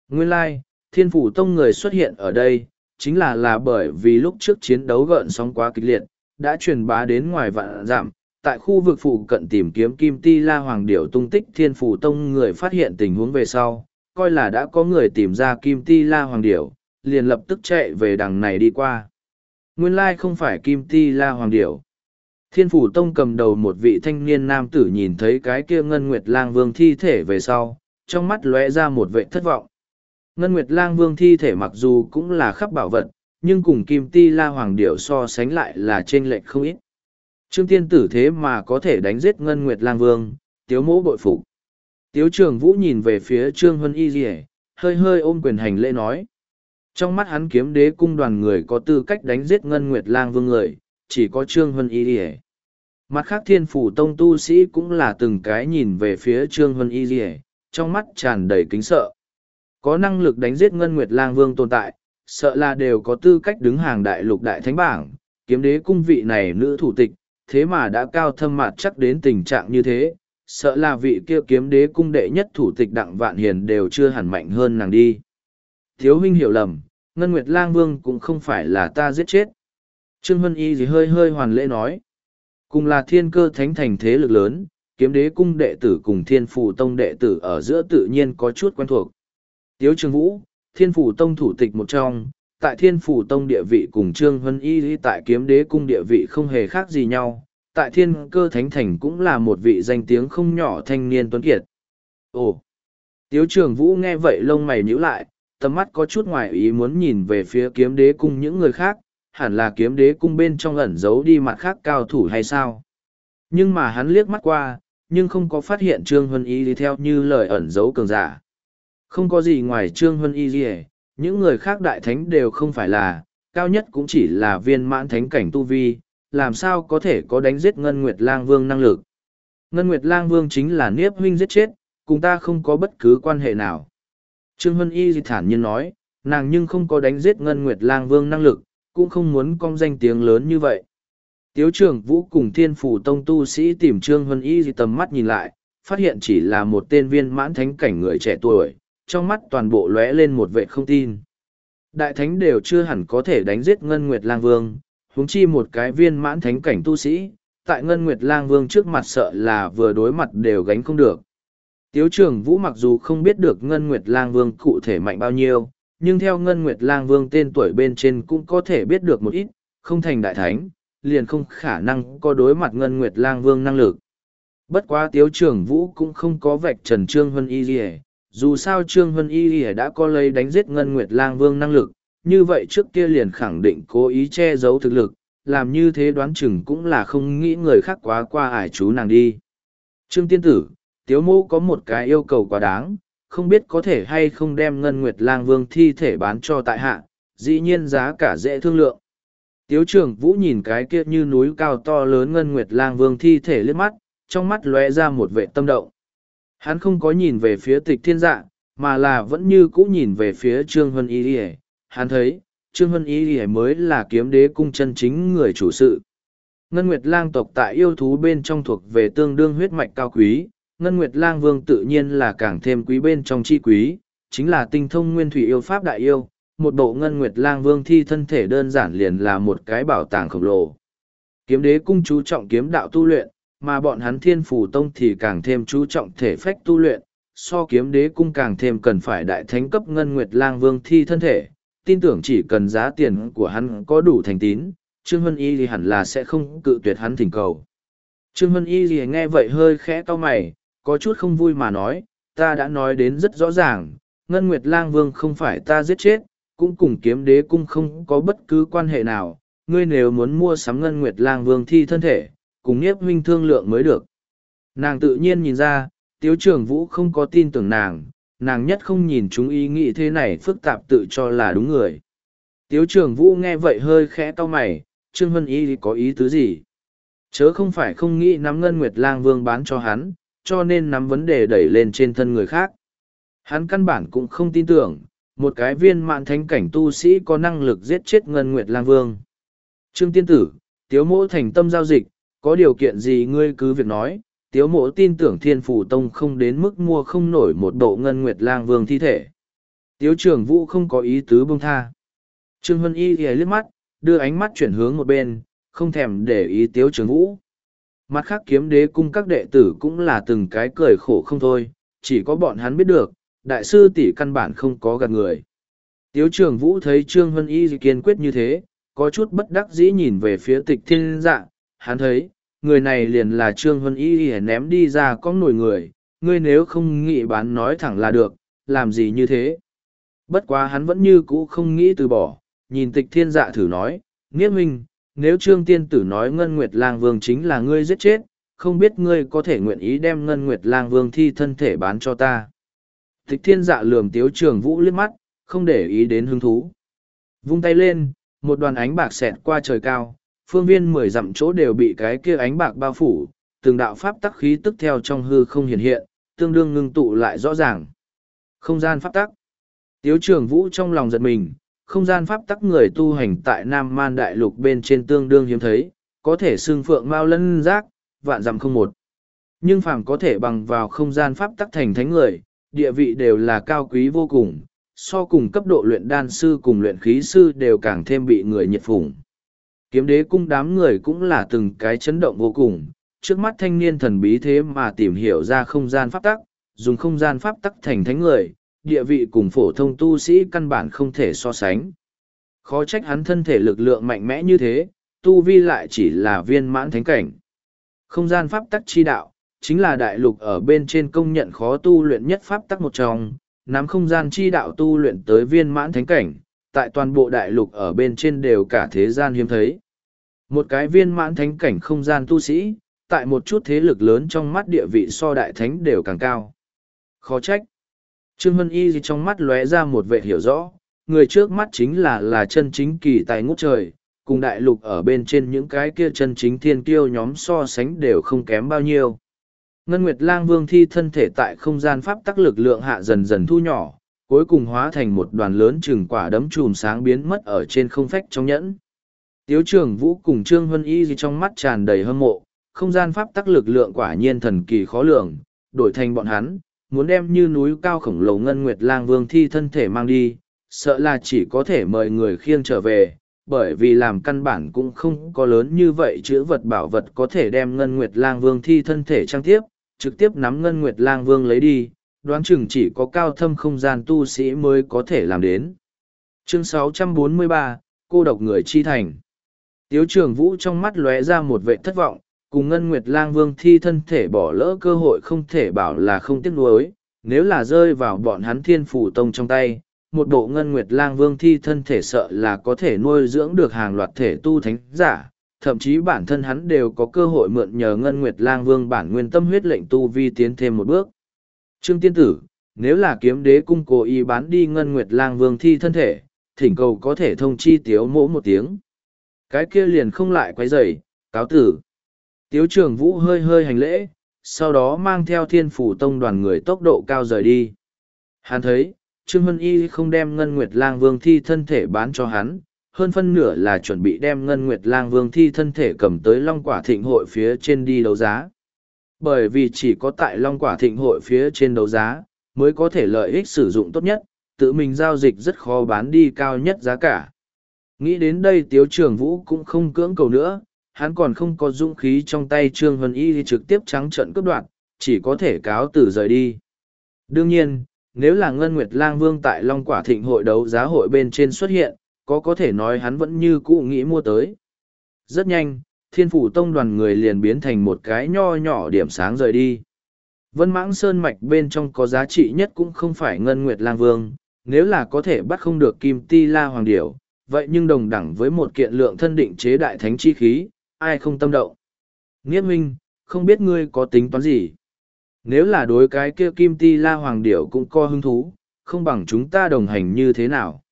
Nguyên lai, thiên phủ tông người xuất hiện ở đây, chính là là bởi vì lúc trước chiến đấu gợn sóng quá kịch liệt, đã truyền bá đến ngoài vạn giảm, tại khu vực phụ cận tìm kiếm kim ti la hoàng điểu tung tích thiên phủ tông người phát hiện tình huống về sau, coi là đã có người tìm ra kim ti la hoàng điểu, liền lập tức chạy về đằng này đi qua. Nguyên lai không phải kim ti la hoàng điểu. Thiên phủ tông cầm đầu một vị thanh niên nam tử nhìn thấy cái kia ngân nguyệt lang vương thi thể về sau, trong mắt lóe ra một vệ thất vọng. Ngân nguyệt lang vương thi thể mặc dù cũng là khắp bảo vật, nhưng cùng kim ti la hoàng điệu so sánh lại là t r ê n lệch không ít. Trương Tiên Tử thế mà có thể đánh giết Ngân Nguyệt Lang Vương, tiếu mỗ bội phục. Tiếu trường vũ nhìn về phía trương huân y dỉa hơi hơi ôm quyền hành lễ nói. Trong mắt hắn kiếm đế cung đoàn người có tư cách đánh giết ngân nguyệt lang vương người chỉ có trương huân y dỉa mặt khác thiên phủ tông tu sĩ cũng là từng cái nhìn về phía trương huân y dỉa trong mắt tràn đầy kính sợ. Có năng lực đánh giết ngân nguyệt lang vương tồn tại sợ là đều có tư cách đứng hàng đại lục đại thánh bảng kiếm đế cung vị này nữ thủ tịch thế mà đã cao thâm mặt chắc đến tình trạng như thế, sợ là vị kia kiếm đế cung đệ nhất thủ tịch đặng vạn hiền đều chưa hẳn mạnh hơn nàng đi. Thiếu huynh hiểu lầm, ngân nguyệt lang vương cũng không phải là ta giết chết. Trương hân y gì hơi hơi hoàn lễ nói, cùng là thiên cơ thánh thành thế lực lớn, kiếm đế cung đệ tử cùng thiên phủ tông đệ tử ở giữa tự nhiên có chút quen thuộc. Tiếu trường vũ, thiên phủ tông thủ tịch một trong tại thiên phủ tông địa vị cùng trương hân y tại kiếm đế cung địa vị không hề khác gì nhau tại thiên cơ thánh thành cũng là một vị danh tiếng không nhỏ thanh niên tuấn kiệt. Ồ! Tiếu trường vũ nghe vậy lông mày nhíu lại, tầm mắt có chút ngoài ý muốn nhìn về phía kiếm đế cung những người khác, hẳn là kiếm đế cung bên trong ẩn giấu đi mặt khác cao thủ hay sao. Nhưng mà hắn liếc mắt qua, nhưng không có phát hiện Trương Huân Y đi theo như lời ẩn giấu cường giả. Không có gì ngoài Trương Huân Y gì những người khác đại thánh đều không phải là, cao nhất cũng chỉ là viên mãn thánh cảnh tu vi, làm sao có thể có đánh giết Ngân Nguyệt Lang Vương năng lực. Ngân Nguyệt Lang Vương chính là Niếp huynh giết chết, cùng ta không có bất cứ quan hệ nào. Trương Hân Y thản nhiên nói, nàng nhưng không có đánh giết Ngân Nguyệt Lang Vương năng lực, cũng không muốn cong danh tiếng lớn như vậy. Tiếu trưởng Vũ cùng Thiên Phủ Tông tu sĩ tìm Trương Hân Y tầm mắt nhìn lại, phát hiện chỉ là một tên viên mãn thánh cảnh người trẻ tuổi, trong mắt toàn bộ lóe lên một vệ không tin. Đại thánh đều chưa hẳn có thể đánh giết Ngân Nguyệt Lang Vương, huống chi một cái viên mãn thánh cảnh tu sĩ, tại Ngân Nguyệt Lang Vương trước mặt sợ là vừa đối mặt đều gánh không được. Tiếu trưởng Vũ mặc dù không biết được Ngân Nguyệt Lang Vương cụ thể mạnh bao nhiêu, nhưng theo Ngân Nguyệt Lang Vương tên tuổi bên trên cũng có thể biết được một ít, không thành đại thánh, liền không khả năng có đối mặt Ngân Nguyệt Lang Vương năng lực. Bất quá Tiếu trưởng Vũ cũng không có vạch trần Trương Hân Y Lìa, dù sao Trương Hân Y Lìa đã có lấy đánh giết Ngân Nguyệt Lang Vương năng lực, như vậy trước kia liền khẳng định cố ý che giấu thực lực, làm như thế đoán chừng cũng là không nghĩ người khác quá qua ải chú nàng đi. Trương tiên tử, tiếu mô có một cái yêu cầu quá đáng, không biết có thể hay không đem ngân nguyệt lang vương thi thể bán cho tại hạ, dĩ nhiên giá cả dễ thương lượng. Tiếu trưởng vũ nhìn cái kia như núi cao to lớn ngân nguyệt lang vương thi thể liếc mắt, trong mắt lóe ra một vệ tâm động. Hắn không có nhìn về phía tịch thiên dạ, mà là vẫn như cũ nhìn về phía trương Hân y đi hắn thấy, Trương Hân Y mới là kiếm đế cung chân chính người chủ sự. Ngân Nguyệt lang tộc tại yêu thú bên trong thuộc về tương đương huyết mạch cao quý, Ngân Nguyệt lang vương tự nhiên là càng thêm quý bên trong chi quý, chính là tinh thông nguyên thủy yêu pháp đại yêu. Một bộ Ngân Nguyệt lang vương thi thân thể đơn giản liền là một cái bảo tàng khổng lồ. Kiếm đế cung chú trọng kiếm đạo tu luyện, mà bọn hắn thiên phủ tông thì càng thêm chú trọng thể phách tu luyện, so kiếm đế cung càng thêm cần phải đại thánh cấp Ngân Nguyệt lang vương thi thân thể tin tưởng chỉ cần giá tiền của hắn có đủ thành tín, Trương Hân Y thì hẳn là sẽ không cự tuyệt hắn thỉnh cầu. Trương Hân Y thì nghe vậy hơi khẽ cau mày, có chút không vui mà nói, ta đã nói đến rất rõ ràng, Ngân Nguyệt Lang Vương không phải ta giết chết, cũng cùng kiếm đế cung không có bất cứ quan hệ nào, ngươi nếu muốn mua sắm Ngân Nguyệt Lang Vương thi thân thể, cùng nhiếp huynh thương lượng mới được. Nàng tự nhiên nhìn ra, Tiếu Trường Vũ không có tin tưởng nàng, nàng nhất không nhìn chúng ý nghĩ thế này phức tạp tự cho là đúng người. Tiếu trường vũ nghe vậy hơi khẽ to mày, Trương Hân Y có ý tứ gì? Chớ không phải không nghĩ nắm ngân nguyệt lang vương bán cho hắn, cho nên nắm vấn đề đẩy lên trên thân người khác. Hắn căn bản cũng không tin tưởng, một cái viên mạn thánh cảnh tu sĩ có năng lực giết chết ngân nguyệt lang vương. Trương tiên tử, tiếu mỗ thành tâm giao dịch, có điều kiện gì ngươi cứ việc nói, tiếu mộ tin tưởng thiên phủ tông không đến mức mua không nổi một bộ ngân nguyệt lang vương thi thể. Tiếu trường vũ không có ý tứ bông tha. Trương huân y ghé liếc mắt đưa ánh mắt chuyển hướng một bên không thèm để ý tiếu trường vũ. Mặt khác kiếm đế cung các đệ tử cũng là từng cái cười khổ không thôi chỉ có bọn hắn biết được đại sư tỷ căn bản không có gạt người. Tiếu trường vũ thấy trương huân y kiên quyết như thế có chút bất đắc dĩ nhìn về phía tịch thiên dạ hắn thấy người này liền là trương huân y y ném đi ra con nổi người ngươi nếu không nghĩ bán nói thẳng là được làm gì như thế bất quá hắn vẫn như cũ không nghĩ từ bỏ nhìn tịch thiên dạ thử nói nghĩa minh nếu trương tiên tử nói ngân nguyệt lang vương chính là ngươi giết chết không biết ngươi có thể nguyện ý đem ngân nguyệt lang vương thi thân thể bán cho ta. Tịch thiên dạ lườm tiếu trường vũ liếc mắt, không để ý đến hứng thú. Vung tay lên, một đoàn ánh bạc xẹt qua trời cao, phương viên mười dặm chỗ đều bị cái kia ánh bạc bao phủ, từng đạo pháp tắc khí tức theo trong hư không hiện hiện, tương đương ngưng tụ lại rõ ràng. Không gian pháp tắc. Tiếu trường vũ trong lòng giật mình, không gian pháp tắc người tu hành tại Nam Man Đại Lục bên trên tương đương hiếm thấy, có thể xương phượng mao lân giác, vạn dặm không một. Nhưng phàm có thể bằng vào không gian pháp tắc thành thánh người, địa vị đều là cao quý vô cùng, so cùng cấp độ luyện đan sư cùng luyện khí sư đều càng thêm bị người nhiệt phủng. Kiếm đế cung đám người cũng là từng cái chấn động vô cùng, trước mắt thanh niên thần bí thế mà tìm hiểu ra không gian pháp tắc, dùng không gian pháp tắc thành thánh người, địa vị cùng phổ thông tu sĩ căn bản không thể so sánh. Khó trách hắn thân thể lực lượng mạnh mẽ như thế, tu vi lại chỉ là viên mãn thánh cảnh. Không gian pháp tắc chi đạo, chính là đại lục ở bên trên công nhận khó tu luyện nhất pháp tắc một trong, nắm không gian chi đạo tu luyện tới viên mãn thánh cảnh, tại toàn bộ đại lục ở bên trên đều cả thế gian hiếm thấy. Một cái viên mãn thánh cảnh không gian tu sĩ, tại một chút thế lực lớn trong mắt địa vị so đại thánh đều càng cao. Khó trách. Trương Hân Y trong mắt lóe ra một vệ hiểu rõ, người trước mắt chính là là chân chính kỳ tài ngút trời, cùng đại lục ở bên trên những cái kia chân chính thiên kiêu nhóm so sánh đều không kém bao nhiêu. Ngân Nguyệt Lang Vương thi thân thể tại không gian pháp tắc lực lượng hạ dần dần thu nhỏ, cuối cùng hóa thành một đoàn lớn chừng quả đấm chùm sáng biến mất ở trên không phách trong nhẫn. Tiếu Trường Vũ cùng Trương Vân Y gì trong mắt tràn đầy hâm mộ, không gian pháp tắc lực lượng quả nhiên thần kỳ khó lường, đổi thành bọn hắn, muốn đem như núi cao khổng lồ Ngân Nguyệt Lang Vương thi thân thể mang đi, sợ là chỉ có thể mời người khiêng trở về, bởi vì làm căn bản cũng không có lớn như vậy chữ vật bảo vật có thể đem Ngân Nguyệt Lang Vương thi thân thể trang tiếp, trực tiếp nắm Ngân Nguyệt Lang Vương lấy đi, đoán chừng chỉ có cao thâm không gian tu sĩ mới có thể làm đến. Chương 643, Cô độc người chi thành. Tiếu trường vũ trong mắt lóe ra một vệ thất vọng, cùng Ngân Nguyệt Lang Vương thi thân thể bỏ lỡ cơ hội không thể bảo là không tiếc nuối, nếu là rơi vào bọn hắn thiên phủ tông trong tay, một bộ Ngân Nguyệt Lang Vương thi thân thể sợ là có thể nuôi dưỡng được hàng loạt thể tu thánh giả, thậm chí bản thân hắn đều có cơ hội mượn nhờ Ngân Nguyệt Lang Vương bản nguyên tâm huyết lệnh tu vi tiến thêm một bước. Trương Tiên Tử, nếu là kiếm đế cung cố ý bán đi Ngân Nguyệt Lang Vương thi thân thể, thỉnh cầu có thể thông chi tiếu mỗ một tiếng. Cái kia liền không lại quay rầy, cáo tử. Tiếu trường vũ hơi hơi hành lễ, sau đó mang theo thiên phủ tông đoàn người tốc độ cao rời đi. Hắn thấy, Trương Hân Y không đem Ngân Nguyệt Lang Vương thi thân thể bán cho hắn, hơn phân nửa là chuẩn bị đem Ngân Nguyệt Lang Vương thi thân thể cầm tới Long Quả Thịnh hội phía trên đi đấu giá. Bởi vì chỉ có tại Long Quả Thịnh hội phía trên đấu giá, mới có thể lợi ích sử dụng tốt nhất, tự mình giao dịch rất khó bán đi cao nhất giá cả. Nghĩ đến đây Tiếu Trường Vũ cũng không cưỡng cầu nữa, hắn còn không có dũng khí trong tay Trương Vân Y trực tiếp trắng trận cướp đoạt, chỉ có thể cáo từ rời đi. Đương nhiên, nếu là Ngân Nguyệt Lang Vương tại Long Quả Thịnh hội đấu giá hội bên trên xuất hiện, có có thể nói hắn vẫn như cũ nghĩ mua tới. Rất nhanh, thiên phủ tông đoàn người liền biến thành một cái nho nhỏ điểm sáng rời đi. Vân mãng sơn mạch bên trong có giá trị nhất cũng không phải Ngân Nguyệt Lang Vương, nếu là có thể bắt không được Kim Ti La Hoàng Điểu, vậy nhưng đồng đẳng với một kiện lượng thân định chế đại thánh chi khí, ai không tâm động. Nghiết minh, không biết ngươi có tính toán gì. Nếu là đối cái kia kim ti la hoàng điểu cũng có hứng thú, không bằng chúng ta đồng hành như thế nào.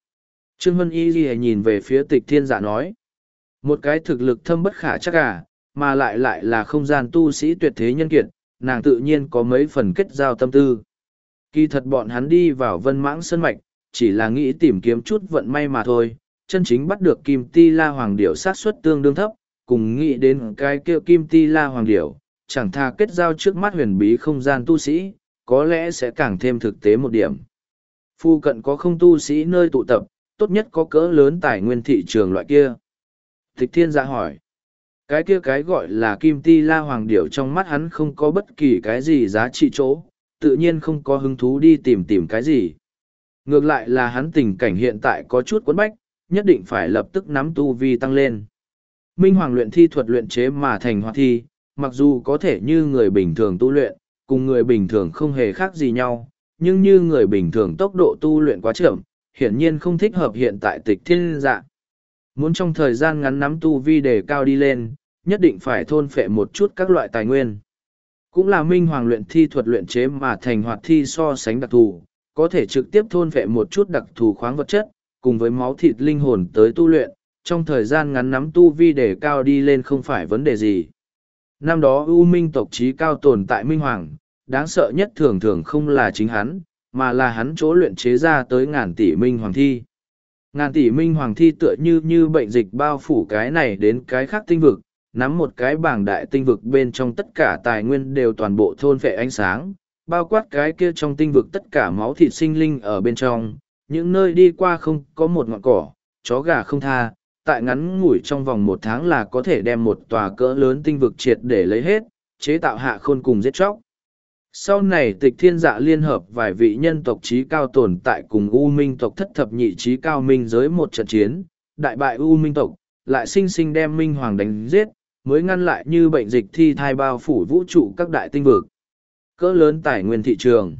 Trương Hân Y Ghi nhìn về phía tịch thiên giả nói. Một cái thực lực thâm bất khả chắc à, mà lại lại là không gian tu sĩ tuyệt thế nhân kiệt, nàng tự nhiên có mấy phần kết giao tâm tư. Kỳ thật bọn hắn đi vào vân mãng sân mạch, chỉ là nghĩ tìm kiếm chút vận may mà thôi, chân chính bắt được kim ti la hoàng điểu sát suất tương đương thấp, cùng nghĩ đến cái kia kim ti la hoàng điểu, chẳng tha kết giao trước mắt huyền bí không gian tu sĩ, có lẽ sẽ càng thêm thực tế một điểm. Phu cận có không tu sĩ nơi tụ tập, tốt nhất có cỡ lớn tài nguyên thị trường loại kia. Thích thiên dạ hỏi. Cái kia cái gọi là kim ti la hoàng điểu trong mắt hắn không có bất kỳ cái gì giá trị chỗ, tự nhiên không có hứng thú đi tìm tìm cái gì. Ngược lại là hắn tình cảnh hiện tại có chút quấn bách, nhất định phải lập tức nắm tu vi tăng lên. Minh Hoàng luyện thi thuật luyện chế mà thành hoạt thi, mặc dù có thể như người bình thường tu luyện, cùng người bình thường không hề khác gì nhau, nhưng như người bình thường tốc độ tu luyện quá chậm, hiển nhiên không thích hợp hiện tại tịch thiên dạng. Muốn trong thời gian ngắn nắm tu vi để cao đi lên, nhất định phải thôn phệ một chút các loại tài nguyên. Cũng là minh hoàng luyện thi thuật luyện chế mà thành hoạt thi so sánh đặc thù, có thể trực tiếp thôn phệ một chút đặc thù khoáng vật chất, cùng với máu thịt linh hồn tới tu luyện, trong thời gian ngắn nắm tu vi để cao đi lên không phải vấn đề gì. Năm đó U Minh tộc trí cao tồn tại Minh Hoàng, đáng sợ nhất thường thường không là chính hắn, mà là hắn chỗ luyện chế ra tới ngàn tỷ Minh Hoàng thi. Ngàn tỷ Minh Hoàng thi tựa như như bệnh dịch bao phủ cái này đến cái khác tinh vực, nắm một cái bảng đại tinh vực bên trong tất cả tài nguyên đều toàn bộ thôn phệ ánh sáng, bao quát cái kia trong tinh vực tất cả máu thịt sinh linh ở bên trong, những nơi đi qua không có một ngọn cỏ, chó gà không tha, tại ngắn ngủi trong vòng một tháng là có thể đem một tòa cỡ lớn tinh vực triệt để lấy hết, chế tạo hạ khôn cùng giết chóc. Sau này tịch thiên dạ liên hợp vài vị nhân tộc trí cao tồn tại cùng U Minh tộc thất thập nhị trí cao minh giới một trận chiến, đại bại U Minh tộc, lại sinh sinh đem Minh Hoàng đánh giết, mới ngăn lại như bệnh dịch thi thai bao phủ vũ trụ các đại tinh vực. Cỡ lớn tài nguyên thị trường.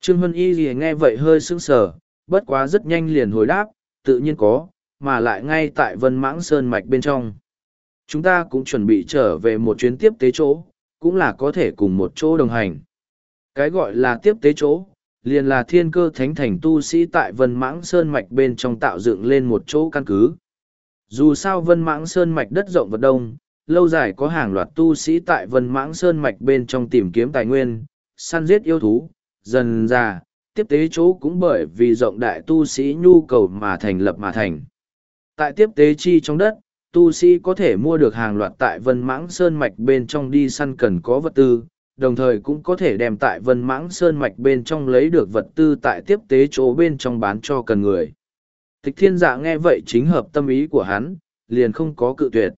Trương huân Y gì nghe vậy hơi sững sờ, bất quá rất nhanh liền hồi đáp, tự nhiên có, mà lại ngay tại Vân Mãng Sơn Mạch bên trong. Chúng ta cũng chuẩn bị trở về một chuyến tiếp tế chỗ, cũng là có thể cùng một chỗ đồng hành. Cái gọi là tiếp tế chỗ, liền là thiên cơ thánh thành tu sĩ tại Vân Mãng Sơn Mạch bên trong tạo dựng lên một chỗ căn cứ. Dù sao Vân Mãng Sơn Mạch đất rộng vật đông, lâu dài có hàng loạt tu sĩ tại Vân Mãng Sơn Mạch bên trong tìm kiếm tài nguyên, săn giết yêu thú, dần ra, tiếp tế chỗ cũng bởi vì rộng đại tu sĩ nhu cầu mà thành lập mà thành. Tại tiếp tế chi trong đất, tu sĩ có thể mua được hàng loạt tại Vân Mãng Sơn Mạch bên trong đi săn cần có vật tư, đồng thời cũng có thể đem tại Vân Mãng Sơn Mạch bên trong lấy được vật tư tại tiếp tế chỗ bên trong bán cho cần người. Tịch thiên dạ nghe vậy chính hợp tâm ý của hắn, liền không có cự tuyệt.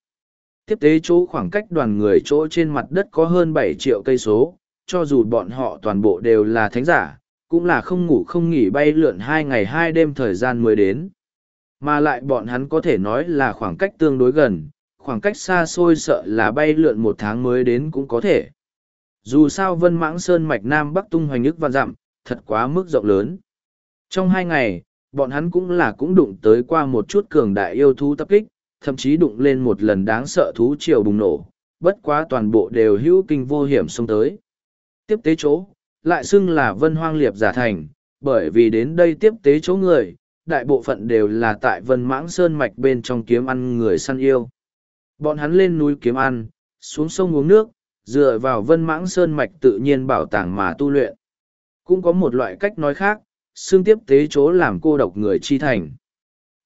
Tiếp tế chỗ khoảng cách đoàn người chỗ trên mặt đất có hơn bảy triệu cây số, cho dù bọn họ toàn bộ đều là thánh giả, cũng là không ngủ không nghỉ bay lượn hai ngày hai đêm thời gian mới đến. Mà lại bọn hắn có thể nói là khoảng cách tương đối gần, khoảng cách xa xôi sợ là bay lượn một tháng mới đến cũng có thể. Dù sao vân mãng sơn mạch Nam Bắc tung hoành ức và dặm, thật quá mức rộng lớn. Trong hai ngày, bọn hắn cũng là cũng đụng tới qua một chút cường đại yêu thú tập kích, thậm chí đụng lên một lần đáng sợ thú triều bùng nổ, bất quá toàn bộ đều hữu kinh vô hiểm xông tới. Tiếp tế chỗ, lại xưng là vân hoang liệp giả thành, bởi vì đến đây tiếp tế chỗ người, đại bộ phận đều là tại vân mãng sơn mạch bên trong kiếm ăn người săn yêu. Bọn hắn lên núi kiếm ăn, xuống sông uống nước, dựa vào vân mãng sơn mạch tự nhiên bảo tàng mà tu luyện. Cũng có một loại cách nói khác, xương tiếp tế chỗ làm cô độc người chi thành.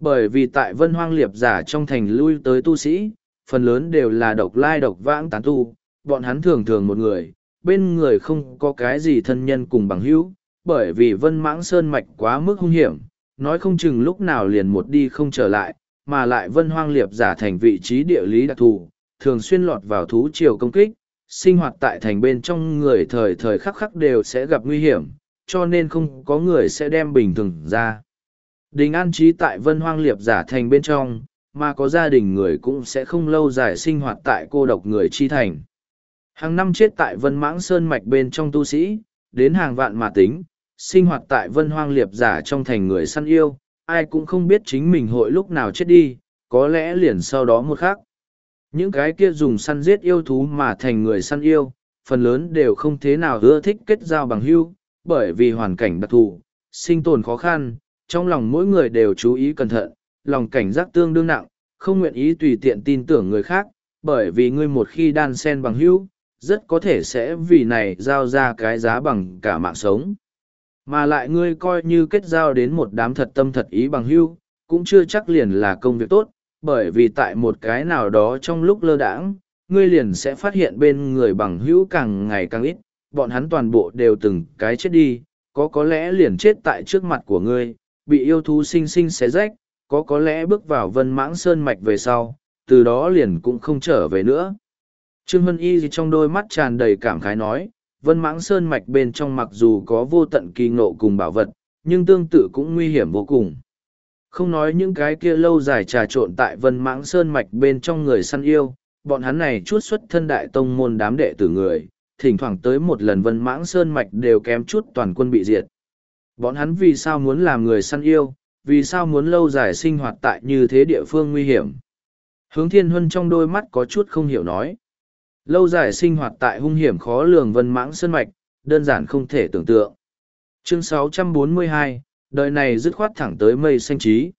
Bởi vì tại vân hoang liệp giả trong thành lui tới tu sĩ, phần lớn đều là độc lai độc vãng tán tu, bọn hắn thường thường một người, bên người không có cái gì thân nhân cùng bằng hữu, bởi vì vân mãng sơn mạch quá mức hung hiểm, nói không chừng lúc nào liền một đi không trở lại, mà lại vân hoang liệp giả thành vị trí địa lý đặc thù, thường xuyên lọt vào thú triều công kích, sinh hoạt tại thành bên trong người thời thời khắc khắc đều sẽ gặp nguy hiểm, cho nên không có người sẽ đem bình thường ra. Đình an trí tại vân hoang liệp giả thành bên trong, mà có gia đình người cũng sẽ không lâu dài sinh hoạt tại cô độc người chi thành. Hàng năm chết tại vân mãng sơn mạch bên trong tu sĩ, đến hàng vạn mà tính, sinh hoạt tại vân hoang liệp giả trong thành người săn yêu, ai cũng không biết chính mình hội lúc nào chết đi, có lẽ liền sau đó một khắc. Những cái kia dùng săn giết yêu thú mà thành người săn yêu, phần lớn đều không thế nào ưa thích kết giao bằng hưu, bởi vì hoàn cảnh đặc thù, sinh tồn khó khăn, trong lòng mỗi người đều chú ý cẩn thận, lòng cảnh giác tương đương nặng, không nguyện ý tùy tiện tin tưởng người khác, bởi vì ngươi một khi đan sen bằng hưu rất có thể sẽ vì này giao ra cái giá bằng cả mạng sống. Mà lại ngươi coi như kết giao đến một đám thật tâm thật ý bằng hưu cũng chưa chắc liền là công việc tốt, bởi vì tại một cái nào đó trong lúc lơ đãng, ngươi liền sẽ phát hiện bên người bằng hữu càng ngày càng ít, bọn hắn toàn bộ đều từng cái chết đi, có có lẽ liền chết tại trước mặt của ngươi, bị yêu thú sinh sinh xé rách, có có lẽ bước vào vân mãng sơn mạch về sau, từ đó liền cũng không trở về nữa. Trương Vân Y trong đôi mắt tràn đầy cảm khái nói, vân mãng sơn mạch bên trong mặc dù có vô tận kỳ ngộ cùng bảo vật, nhưng tương tự cũng nguy hiểm vô cùng. Không nói những cái kia lâu dài trà trộn tại vân mãng sơn mạch bên trong người săn yêu, bọn hắn này chút xuất thân đại tông môn đám đệ tử người, thỉnh thoảng tới một lần vân mãng sơn mạch đều kém chút toàn quân bị diệt. Bọn hắn vì sao muốn làm người săn yêu, vì sao muốn lâu dài sinh hoạt tại như thế địa phương nguy hiểm. Hướng thiên huân trong đôi mắt có chút không hiểu nói. Lâu dài sinh hoạt tại hung hiểm khó lường vân mãng sơn mạch, đơn giản không thể tưởng tượng. Chương 642, đời này dứt khoát thẳng tới mây xanh trí.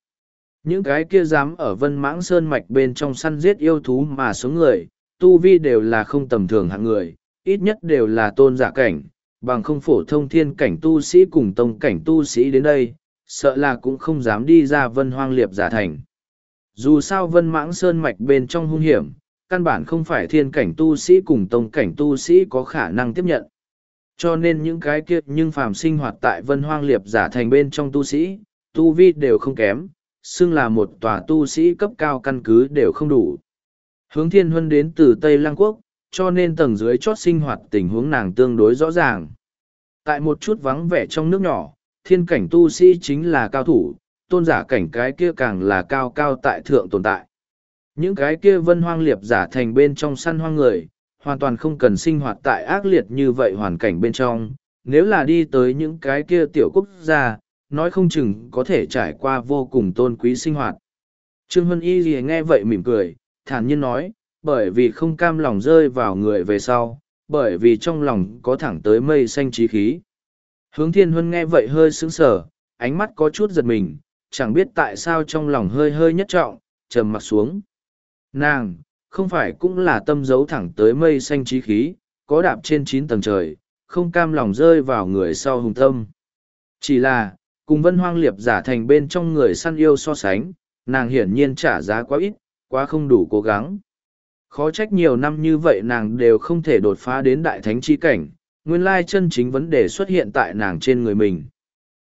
Những cái kia dám ở vân mãng sơn mạch bên trong săn giết yêu thú mà sống người, tu vi đều là không tầm thường hạng người, ít nhất đều là tôn giả cảnh, bằng không phổ thông thiên cảnh tu sĩ cùng tông cảnh tu sĩ đến đây, sợ là cũng không dám đi ra vân hoang liệp giả thành. Dù sao vân mãng sơn mạch bên trong hung hiểm, căn bản không phải thiên cảnh tu sĩ cùng tông cảnh tu sĩ có khả năng tiếp nhận. Cho nên những cái kia nhưng phàm sinh hoạt tại vân hoang liệp giả thành bên trong tu sĩ, tu vi đều không kém, xưng là một tòa tu sĩ cấp cao căn cứ đều không đủ. Hướng thiên huân đến từ Tây Lăng Quốc, cho nên tầng dưới chót sinh hoạt tình huống nàng tương đối rõ ràng. Tại một chút vắng vẻ trong nước nhỏ, thiên cảnh tu sĩ chính là cao thủ, tôn giả cảnh cái kia càng là cao cao tại thượng tồn tại. Những cái kia vân hoang liệp giả thành bên trong săn hoang người, hoàn toàn không cần sinh hoạt tại ác liệt như vậy hoàn cảnh bên trong. Nếu là đi tới những cái kia tiểu quốc gia, nói không chừng có thể trải qua vô cùng tôn quý sinh hoạt. Trương Hân Y gì nghe vậy mỉm cười, thản nhiên nói, bởi vì không cam lòng rơi vào người về sau, bởi vì trong lòng có thẳng tới mây xanh trí khí. Hướng thiên huân nghe vậy hơi sững sờ, ánh mắt có chút giật mình, chẳng biết tại sao trong lòng hơi hơi nhất trọng, trầm mặt xuống. Nàng, không phải cũng là tâm dấu thẳng tới mây xanh trí khí, có đạp trên chín tầng trời, không cam lòng rơi vào người sau hùng tâm. Chỉ là, cùng vân hoang liệp giả thành bên trong người săn yêu so sánh, nàng hiển nhiên trả giá quá ít, quá không đủ cố gắng. Khó trách nhiều năm như vậy nàng đều không thể đột phá đến đại thánh chi cảnh, nguyên lai chân chính vấn đề xuất hiện tại nàng trên người mình.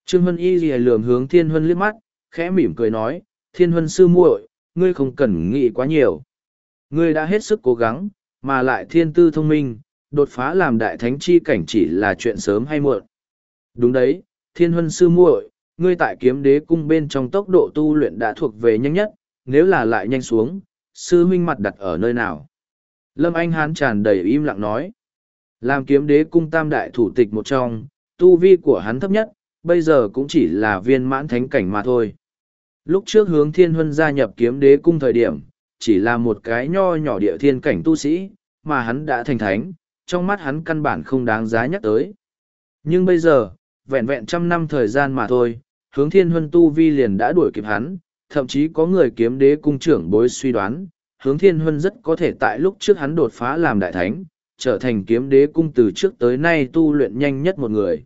Trương Hân Y lìa lườm hướng Thiên Hân liếc mắt, khẽ mỉm cười nói, Thiên Hân sư muội, ngươi không cần nghĩ quá nhiều. Ngươi đã hết sức cố gắng, mà lại thiên tư thông minh, đột phá làm đại thánh chi cảnh chỉ là chuyện sớm hay muộn. Đúng đấy, Thiên huân sư muội, ngươi tại kiếm đế cung bên trong tốc độ tu luyện đã thuộc về nhanh nhất, nếu là lại nhanh xuống, sư huynh mặt đặt ở nơi nào? Lâm Anh Hán tràn đầy im lặng nói. Làm kiếm đế cung tam đại thủ tịch một trong, tu vi của hắn thấp nhất, bây giờ cũng chỉ là viên mãn thánh cảnh mà thôi. Lúc trước hướng thiên huân gia nhập kiếm đế cung thời điểm, chỉ là một cái nho nhỏ địa thiên cảnh tu sĩ, mà hắn đã thành thánh, trong mắt hắn căn bản không đáng giá nhắc tới. Nhưng bây giờ, vẹn vẹn trăm năm thời gian mà thôi, hướng thiên huân tu vi liền đã đuổi kịp hắn, thậm chí có người kiếm đế cung trưởng bối suy đoán, hướng thiên huân rất có thể tại lúc trước hắn đột phá làm đại thánh, trở thành kiếm đế cung từ trước tới nay tu luyện nhanh nhất một người.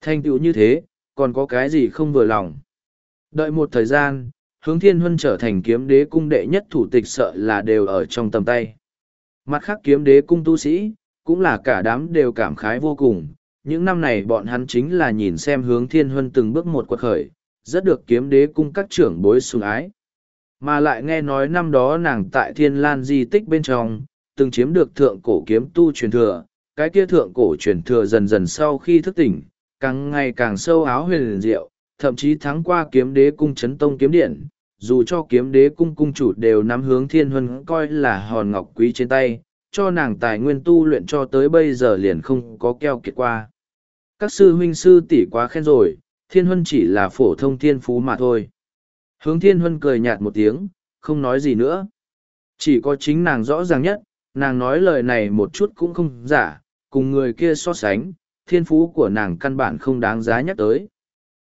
Thanh tựu như thế, còn có cái gì không vừa lòng. Đợi một thời gian, hướng thiên huân trở thành kiếm đế cung đệ nhất thủ tịch sợ là đều ở trong tầm tay. Mặt khác kiếm đế cung tu sĩ, cũng là cả đám đều cảm khái vô cùng. Những năm này bọn hắn chính là nhìn xem hướng thiên huân từng bước một quật khởi, rất được kiếm đế cung các trưởng bối sùng ái. Mà lại nghe nói năm đó nàng tại thiên lan di tích bên trong, từng chiếm được thượng cổ kiếm tu truyền thừa, cái kia thượng cổ truyền thừa dần dần sau khi thức tỉnh, càng ngày càng sâu áo huyền diệu, thậm chí thắng qua kiếm đế cung chấn tông kiếm điện, dù cho kiếm đế cung cung chủ đều nắm hướng thiên huân coi là hòn ngọc quý trên tay, cho nàng tài nguyên tu luyện cho tới bây giờ liền không có keo kiệt qua. Các sư huynh sư tỷ quá khen rồi, thiên huân chỉ là phổ thông thiên phú mà thôi. Hướng thiên huân cười nhạt một tiếng, không nói gì nữa. Chỉ có chính nàng rõ ràng nhất, nàng nói lời này một chút cũng không giả, cùng người kia so sánh, thiên phú của nàng căn bản không đáng giá nhắc tới.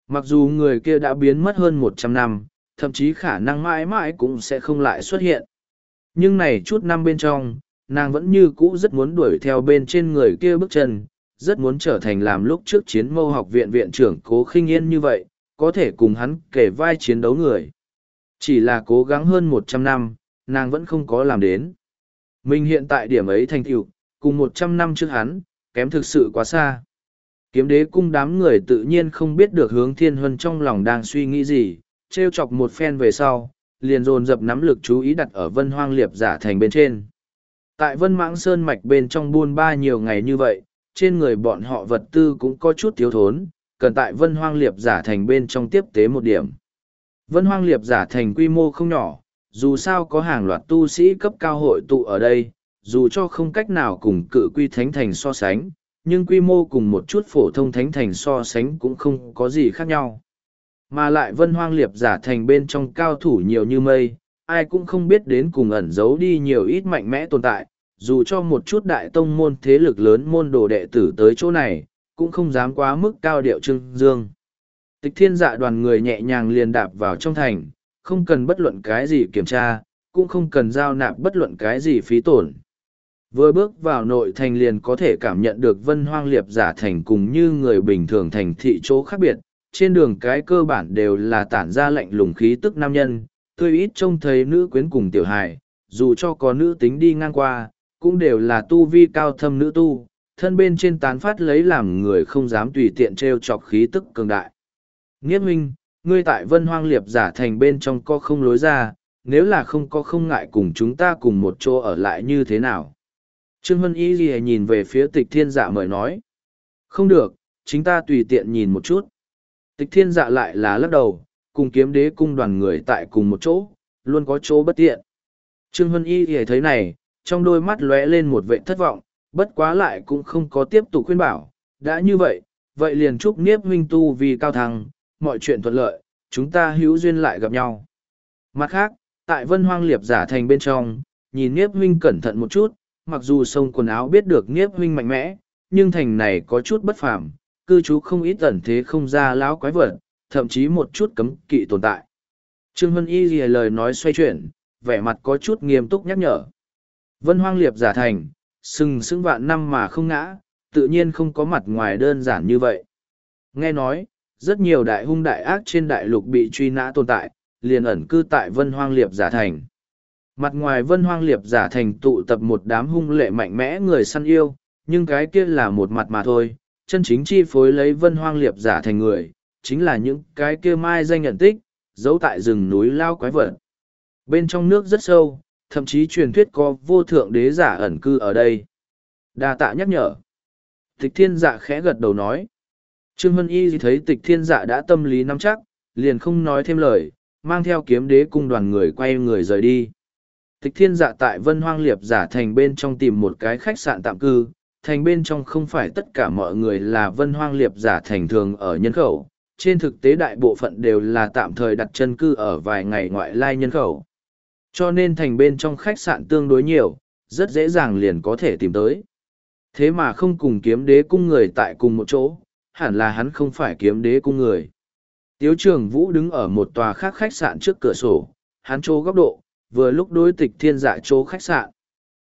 Mặc dù người kia đã biến mất hơn một trăm năm, thậm chí khả năng mãi mãi cũng sẽ không lại xuất hiện. Nhưng này chút năm bên trong, nàng vẫn như cũ rất muốn đuổi theo bên trên người kia bước chân, rất muốn trở thành làm lúc trước chiến mâu học viện viện trưởng cố khinh yên như vậy, có thể cùng hắn kể vai chiến đấu người. Chỉ là cố gắng hơn một trăm năm, nàng vẫn không có làm đến. Mình hiện tại điểm ấy thành tựu cùng một trăm năm trước hắn, kém thực sự quá xa. Kiếm đế cung đám người tự nhiên không biết được hướng thiên huân trong lòng đang suy nghĩ gì, trêu chọc một phen về sau, liền dồn dập nắm lực chú ý đặt ở vân hoang liệp giả thành bên trên. Tại vân mãng sơn mạch bên trong buôn ba nhiều ngày như vậy, trên người bọn họ vật tư cũng có chút thiếu thốn, cần tại vân hoang liệp giả thành bên trong tiếp tế một điểm. Vân hoang liệp giả thành quy mô không nhỏ, dù sao có hàng loạt tu sĩ cấp cao hội tụ ở đây, dù cho không cách nào cùng cự quy thánh thành so sánh, nhưng quy mô cùng một chút phổ thông thánh thành so sánh cũng không có gì khác nhau. Mà lại vân hoang liệp giả thành bên trong cao thủ nhiều như mây, ai cũng không biết đến cùng ẩn giấu đi nhiều ít mạnh mẽ tồn tại, dù cho một chút đại tông môn thế lực lớn môn đồ đệ tử tới chỗ này, cũng không dám quá mức cao điệu trưng dương. Tịch thiên dạ đoàn người nhẹ nhàng liền đạp vào trong thành, không cần bất luận cái gì kiểm tra, cũng không cần giao nạp bất luận cái gì phí tổn. Vừa bước vào nội thành liền có thể cảm nhận được vân hoang liệp giả thành cùng như người bình thường thành thị chỗ khác biệt, trên đường cái cơ bản đều là tản ra lạnh lùng khí tức nam nhân, tôi ít trông thấy nữ quyến cùng tiểu hài, dù cho có nữ tính đi ngang qua, cũng đều là tu vi cao thâm nữ tu, thân bên trên tán phát lấy làm người không dám tùy tiện trêu chọc khí tức cường đại. Nghiết huynh, ngươi tại vân hoang liệp giả thành bên trong có không lối ra, nếu là không có không ngại cùng chúng ta cùng một chỗ ở lại như thế nào. Trương Hân Y Ghi nhìn về phía tịch thiên dạ mời nói. Không được, chính ta tùy tiện nhìn một chút. Tịch thiên dạ lại là lắc đầu, cùng kiếm đế cung đoàn người tại cùng một chỗ, luôn có chỗ bất tiện. Trương Hân Y thì thấy này, trong đôi mắt lóe lên một vệ thất vọng, bất quá lại cũng không có tiếp tục khuyên bảo. Đã như vậy, vậy liền chúc Niếp huynh tu vì cao thăng, mọi chuyện thuận lợi, chúng ta hữu duyên lại gặp nhau. Mặt khác, tại vân hoang liệp giả thành bên trong, nhìn Niếp huynh cẩn thận một chút, mặc dù sông quần áo biết được Niếp huynh mạnh mẽ, nhưng thành này có chút bất phàm, cư trú không ít ẩn thế không ra lão quái vật, thậm chí một chút cấm kỵ tồn tại. Trương Vân Y lìa lời nói xoay chuyển, vẻ mặt có chút nghiêm túc nhắc nhở. Vân hoang liệp giả thành, sừng sững vạn năm mà không ngã, tự nhiên không có mặt ngoài đơn giản như vậy. Nghe nói, rất nhiều đại hung đại ác trên đại lục bị truy nã tồn tại, liền ẩn cư tại vân hoang liệp giả thành. Mặt ngoài vân hoang liệp giả thành tụ tập một đám hung lệ mạnh mẽ người săn yêu, nhưng cái kia là một mặt mà thôi, chân chính chi phối lấy vân hoang liệp giả thành người, chính là những cái kia mai danh nhận tích, giấu tại rừng núi lao quái vật. Bên trong nước rất sâu, thậm chí truyền thuyết có vô thượng đế giả ẩn cư ở đây. Đa tạ nhắc nhở. Tịch thiên dạ khẽ gật đầu nói. Trương Vân Y thấy tịch thiên dạ đã tâm lý nắm chắc, liền không nói thêm lời, mang theo kiếm đế cung đoàn người quay người rời đi. Tịch thiên dạ tại vân hoang liệp giả thành bên trong tìm một cái khách sạn tạm cư, thành bên trong không phải tất cả mọi người là vân hoang liệp giả thành thường ở nhân khẩu, trên thực tế đại bộ phận đều là tạm thời đặt chân cư ở vài ngày ngoại lai nhân khẩu. Cho nên thành bên trong khách sạn tương đối nhiều, rất dễ dàng liền có thể tìm tới. Thế mà không cùng kiếm đế cung người tại cùng một chỗ, hẳn là hắn không phải kiếm đế cung người. Tiếu trường Vũ đứng ở một tòa khác khách sạn trước cửa sổ, hắn chỗ góc độ, vừa lúc đối tịch thiên dạ chỗ khách sạn.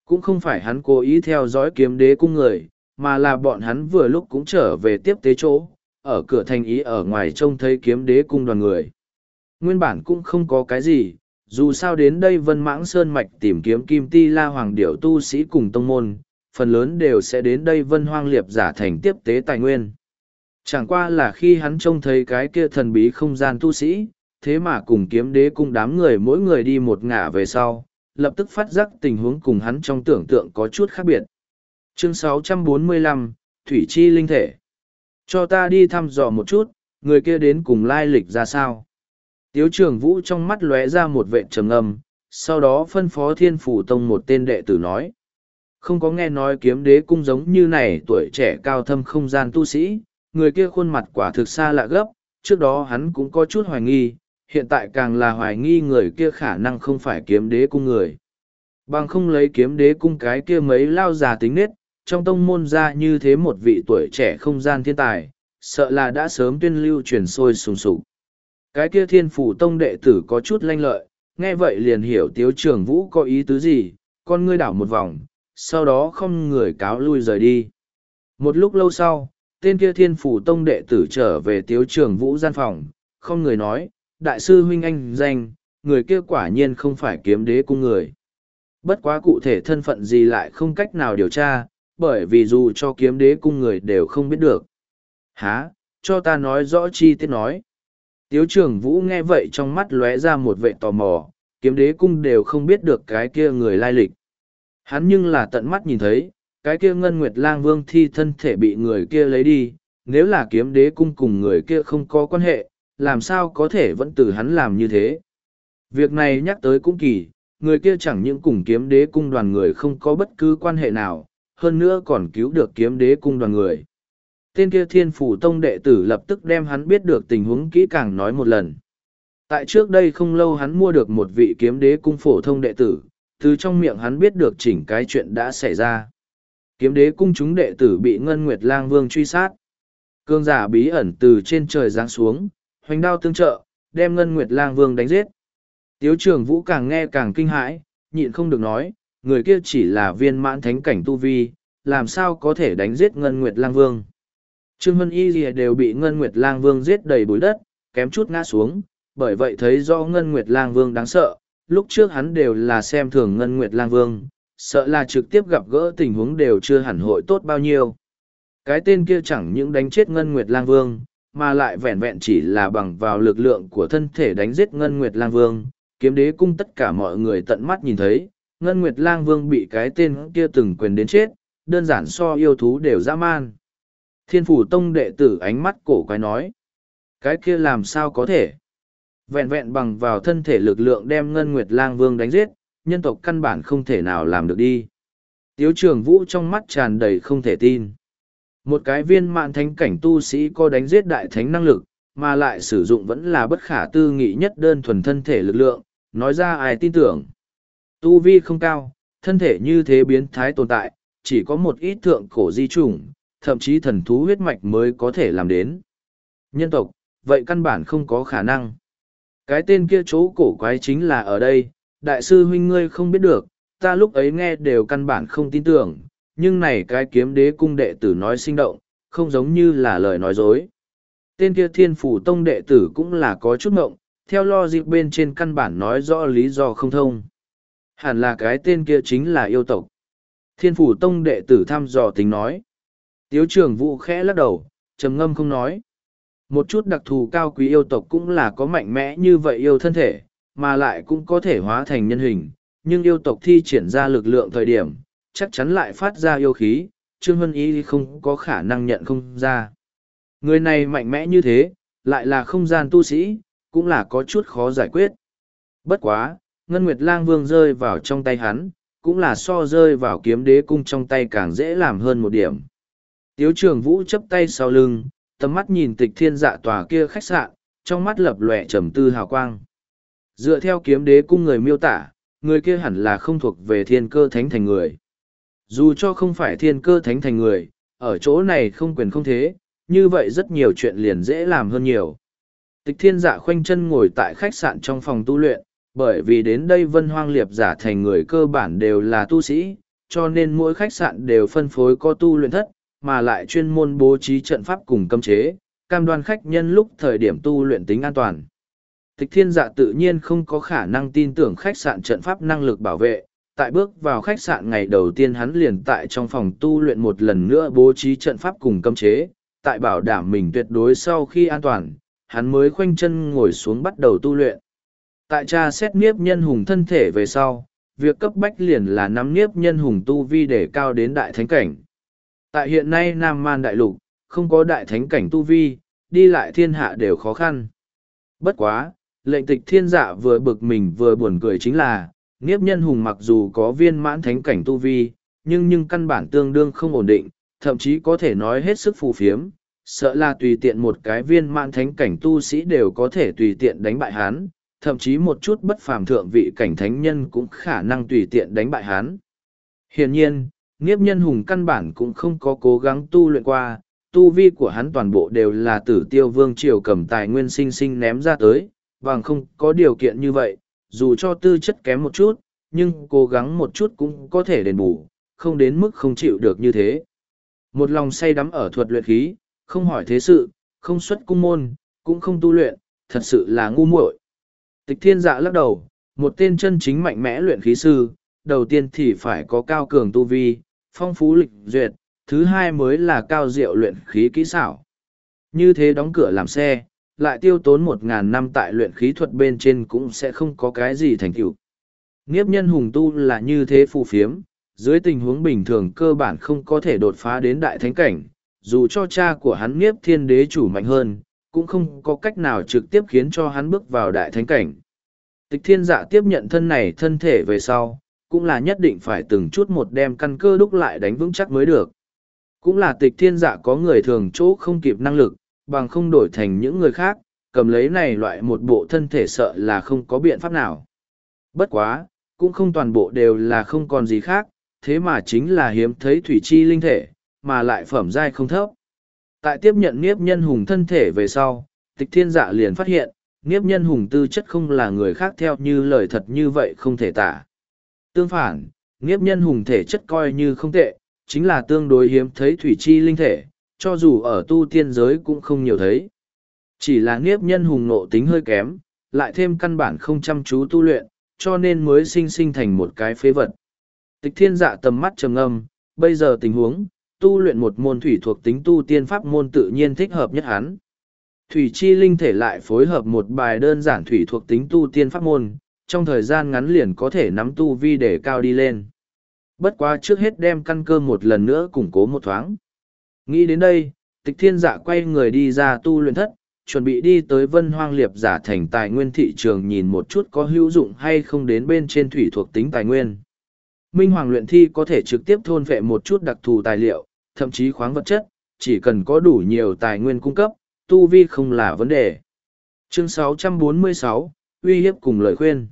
Cũng không phải hắn cố ý theo dõi kiếm đế cung người, mà là bọn hắn vừa lúc cũng trở về tiếp tế chỗ, ở cửa thành ý ở ngoài trông thấy kiếm đế cung đoàn người. Nguyên bản cũng không có cái gì, dù sao đến đây vân mãng sơn mạch tìm kiếm kim ti la hoàng điệu tu sĩ cùng tông môn, phần lớn đều sẽ đến đây vân hoang liệp giả thành tiếp tế tài nguyên. Chẳng qua là khi hắn trông thấy cái kia thần bí không gian tu sĩ, thế mà cùng kiếm đế cung đám người mỗi người đi một ngả về sau, lập tức phát giác tình huống cùng hắn trong tưởng tượng có chút khác biệt. Chương 645, Thủy Chi Linh Thể Cho ta đi thăm dò một chút, người kia đến cùng lai lịch ra sao. Tiếu trường vũ trong mắt lóe ra một vệ trầm âm, sau đó phân phó thiên phủ tông một tên đệ tử nói. Không có nghe nói kiếm đế cung giống như này tuổi trẻ cao thâm không gian tu sĩ, người kia khuôn mặt quả thực xa lạ gấp, trước đó hắn cũng có chút hoài nghi, hiện tại càng là hoài nghi người kia khả năng không phải kiếm đế cung người. Bằng không lấy kiếm đế cung cái kia mấy lao già tính nết, trong tông môn ra như thế một vị tuổi trẻ không gian thiên tài, sợ là đã sớm tuyên lưu truyền sôi sùng sục. Cái kia thiên phủ tông đệ tử có chút lanh lợi, nghe vậy liền hiểu tiếu trường vũ có ý tứ gì, con ngươi đảo một vòng, sau đó không người cáo lui rời đi. Một lúc lâu sau, tên kia thiên phủ tông đệ tử trở về tiếu trường vũ gian phòng, không người nói, đại sư huynh anh danh, người kia quả nhiên không phải kiếm đế cung người. Bất quá cụ thể thân phận gì lại không cách nào điều tra, bởi vì dù cho kiếm đế cung người đều không biết được. Há, cho ta nói rõ chi tiết nói. Tiếu trường vũ nghe vậy trong mắt lóe ra một vệ tò mò, kiếm đế cung đều không biết được cái kia người lai lịch. Hắn nhưng là tận mắt nhìn thấy, cái kia ngân nguyệt lang vương thi thân thể bị người kia lấy đi, nếu là kiếm đế cung cùng người kia không có quan hệ, làm sao có thể vẫn từ hắn làm như thế. Việc này nhắc tới cũng kỳ, người kia chẳng những cùng kiếm đế cung đoàn người không có bất cứ quan hệ nào, hơn nữa còn cứu được kiếm đế cung đoàn người. Tên kia thiên phủ tông đệ tử lập tức đem hắn biết được tình huống kỹ càng nói một lần. Tại trước đây không lâu hắn mua được một vị kiếm đế cung phổ thông đệ tử, từ trong miệng hắn biết được chỉnh cái chuyện đã xảy ra. Kiếm đế cung chúng đệ tử bị Ngân Nguyệt Lang Vương truy sát. Cương giả bí ẩn từ trên trời giáng xuống, hoành đao tương trợ, đem Ngân Nguyệt Lang Vương đánh giết. Tiếu trường vũ càng nghe càng kinh hãi, nhịn không được nói, người kia chỉ là viên mãn thánh cảnh tu vi, làm sao có thể đánh giết Ngân Nguyệt Lang Vương. Trương Hân Y Lìa đều bị Ngân Nguyệt Lang Vương giết đầy bụi đất, kém chút ngã xuống, bởi vậy thấy do Ngân Nguyệt Lang Vương đáng sợ, lúc trước hắn đều là xem thường Ngân Nguyệt Lang Vương, sợ là trực tiếp gặp gỡ tình huống đều chưa hẳn hội tốt bao nhiêu. Cái tên kia chẳng những đánh chết Ngân Nguyệt Lang Vương, mà lại vẹn vẹn chỉ là bằng vào lực lượng của thân thể đánh giết Ngân Nguyệt Lang Vương, kiếm đế cung tất cả mọi người tận mắt nhìn thấy, Ngân Nguyệt Lang Vương bị cái tên kia từng quyền đến chết, đơn giản so yêu thú đều dã man. Thiên phủ tông đệ tử ánh mắt cổ quái nói. Cái kia làm sao có thể? Vẹn vẹn bằng vào thân thể lực lượng đem Ngân Nguyệt Lang Vương đánh giết, nhân tộc căn bản không thể nào làm được đi. Tiếu trường vũ trong mắt tràn đầy không thể tin. Một cái viên mạng thánh cảnh tu sĩ có đánh giết đại thánh năng lực, mà lại sử dụng vẫn là bất khả tư nghị nhất đơn thuần thân thể lực lượng, nói ra ai tin tưởng. Tu vi không cao, thân thể như thế biến thái tồn tại, chỉ có một ít thượng cổ di chủng, thậm chí thần thú huyết mạch mới có thể làm đến. Nhân tộc, vậy căn bản không có khả năng. Cái tên kia chỗ cổ quái chính là ở đây, đại sư huynh ngươi không biết được, ta lúc ấy nghe đều căn bản không tin tưởng, nhưng này cái kiếm đế cung đệ tử nói sinh động, không giống như là lời nói dối. Tên kia thiên phủ tông đệ tử cũng là có chút mộng, theo lo dịp bên trên căn bản nói rõ lý do không thông. Hẳn là cái tên kia chính là yêu tộc. Thiên phủ tông đệ tử thăm dò tính nói. Tiếu trưởng vũ khẽ lắc đầu, trầm ngâm không nói. Một chút đặc thù cao quý yêu tộc cũng là có mạnh mẽ như vậy yêu thân thể, mà lại cũng có thể hóa thành nhân hình, nhưng yêu tộc thi triển ra lực lượng thời điểm, chắc chắn lại phát ra yêu khí, Trương Hân Y không có khả năng nhận không ra. Người này mạnh mẽ như thế, lại là không gian tu sĩ, cũng là có chút khó giải quyết. Bất quá, Ngân Nguyệt Lang Vương rơi vào trong tay hắn, cũng là so rơi vào kiếm đế cung trong tay càng dễ làm hơn một điểm. Tiếu trường vũ chấp tay sau lưng, tầm mắt nhìn tịch thiên dạ tòa kia khách sạn, trong mắt lập lòe trầm tư hào quang. Dựa theo kiếm đế cung người miêu tả, người kia hẳn là không thuộc về thiên cơ thánh thành người. Dù cho không phải thiên cơ thánh thành người, ở chỗ này không quyền không thế, như vậy rất nhiều chuyện liền dễ làm hơn nhiều. Tịch thiên dạ khoanh chân ngồi tại khách sạn trong phòng tu luyện, bởi vì đến đây vân hoang liệp giả thành người cơ bản đều là tu sĩ, cho nên mỗi khách sạn đều phân phối có tu luyện thất, mà lại chuyên môn bố trí trận pháp cùng cấm chế, cam đoan khách nhân lúc thời điểm tu luyện tính an toàn. Tịch thiên dạ tự nhiên không có khả năng tin tưởng khách sạn trận pháp năng lực bảo vệ, tại bước vào khách sạn ngày đầu tiên hắn liền tại trong phòng tu luyện một lần nữa bố trí trận pháp cùng cấm chế, tại bảo đảm mình tuyệt đối sau khi an toàn, hắn mới khoanh chân ngồi xuống bắt đầu tu luyện. Tại cha xét nghiếp nhân hùng thân thể về sau, việc cấp bách liền là nắm nghiếp nhân hùng tu vi để cao đến đại thánh cảnh. Tại hiện nay Nam Man Đại Lục, không có đại thánh cảnh tu vi, đi lại thiên hạ đều khó khăn. Bất quá, lệnh tịch thiên dạ vừa bực mình vừa buồn cười chính là, nghiếp nhân hùng mặc dù có viên mãn thánh cảnh tu vi, nhưng nhưng căn bản tương đương không ổn định, thậm chí có thể nói hết sức phù phiếm, sợ là tùy tiện một cái viên mãn thánh cảnh tu sĩ đều có thể tùy tiện đánh bại hắn, thậm chí một chút bất phàm thượng vị cảnh thánh nhân cũng khả năng tùy tiện đánh bại hắn. Hiển nhiên, nghiếp nhân hùng căn bản cũng không có cố gắng tu luyện qua, tu vi của hắn toàn bộ đều là tử tiêu vương triều cầm tài nguyên sinh sinh ném ra tới, bằng không có điều kiện như vậy, dù cho tư chất kém một chút, nhưng cố gắng một chút cũng có thể đền bù, không đến mức không chịu được như thế. Một lòng say đắm ở thuật luyện khí, không hỏi thế sự, không xuất cung môn, cũng không tu luyện, thật sự là ngu muội. Tịch thiên dạ lắc đầu, một tên chân chính mạnh mẽ luyện khí sư, đầu tiên thì phải có cao cường tu vi, phong phú lịch duyệt, thứ hai mới là cao diệu luyện khí kỹ xảo. Như thế đóng cửa làm xe, lại tiêu tốn một ngàn năm tại luyện khí thuật bên trên cũng sẽ không có cái gì thành tựu. Nghiếp nhân hùng tu là như thế phù phiếm, dưới tình huống bình thường cơ bản không có thể đột phá đến đại thánh cảnh, dù cho cha của hắn nghiếp thiên đế chủ mạnh hơn, cũng không có cách nào trực tiếp khiến cho hắn bước vào đại thánh cảnh. Tịch thiên dạ tiếp nhận thân này thân thể về sau, cũng là nhất định phải từng chút một đem căn cơ đúc lại đánh vững chắc mới được. Cũng là tịch thiên dạ có người thường chỗ không kịp năng lực, bằng không đổi thành những người khác, cầm lấy này loại một bộ thân thể sợ là không có biện pháp nào. Bất quá, cũng không toàn bộ đều là không còn gì khác, thế mà chính là hiếm thấy thủy chi linh thể, mà lại phẩm giai không thấp. Tại tiếp nhận Niếp Nhân Hùng thân thể về sau, tịch thiên dạ liền phát hiện, Niếp Nhân Hùng tư chất không là người khác theo như lời thật như vậy không thể tả. Tương phản, Niếp Nhân Hùng thể chất coi như không tệ, chính là tương đối hiếm thấy thủy chi linh thể, cho dù ở tu tiên giới cũng không nhiều thấy. Chỉ là nghiếp Nhân Hùng nộ tính hơi kém, lại thêm căn bản không chăm chú tu luyện, cho nên mới sinh sinh thành một cái phế vật. Tịch thiên dạ tầm mắt trầm âm, bây giờ tình huống, tu luyện một môn thủy thuộc tính tu tiên pháp môn tự nhiên thích hợp nhất hắn. Thủy chi linh thể lại phối hợp một bài đơn giản thủy thuộc tính tu tiên pháp môn, trong thời gian ngắn liền có thể nắm tu vi để cao đi lên. Bất quá trước hết đem căn cơ một lần nữa củng cố một thoáng. Nghĩ đến đây, tịch thiên dạ quay người đi ra tu luyện thất, chuẩn bị đi tới vân hoang liệp giả thành tài nguyên thị trường nhìn một chút có hữu dụng hay không đến bên trên thủy thuộc tính tài nguyên. Minh Hoàng luyện thi có thể trực tiếp thôn vệ một chút đặc thù tài liệu, thậm chí khoáng vật chất, chỉ cần có đủ nhiều tài nguyên cung cấp, tu vi không là vấn đề. Chương 646, uy hiếp cùng lời khuyên.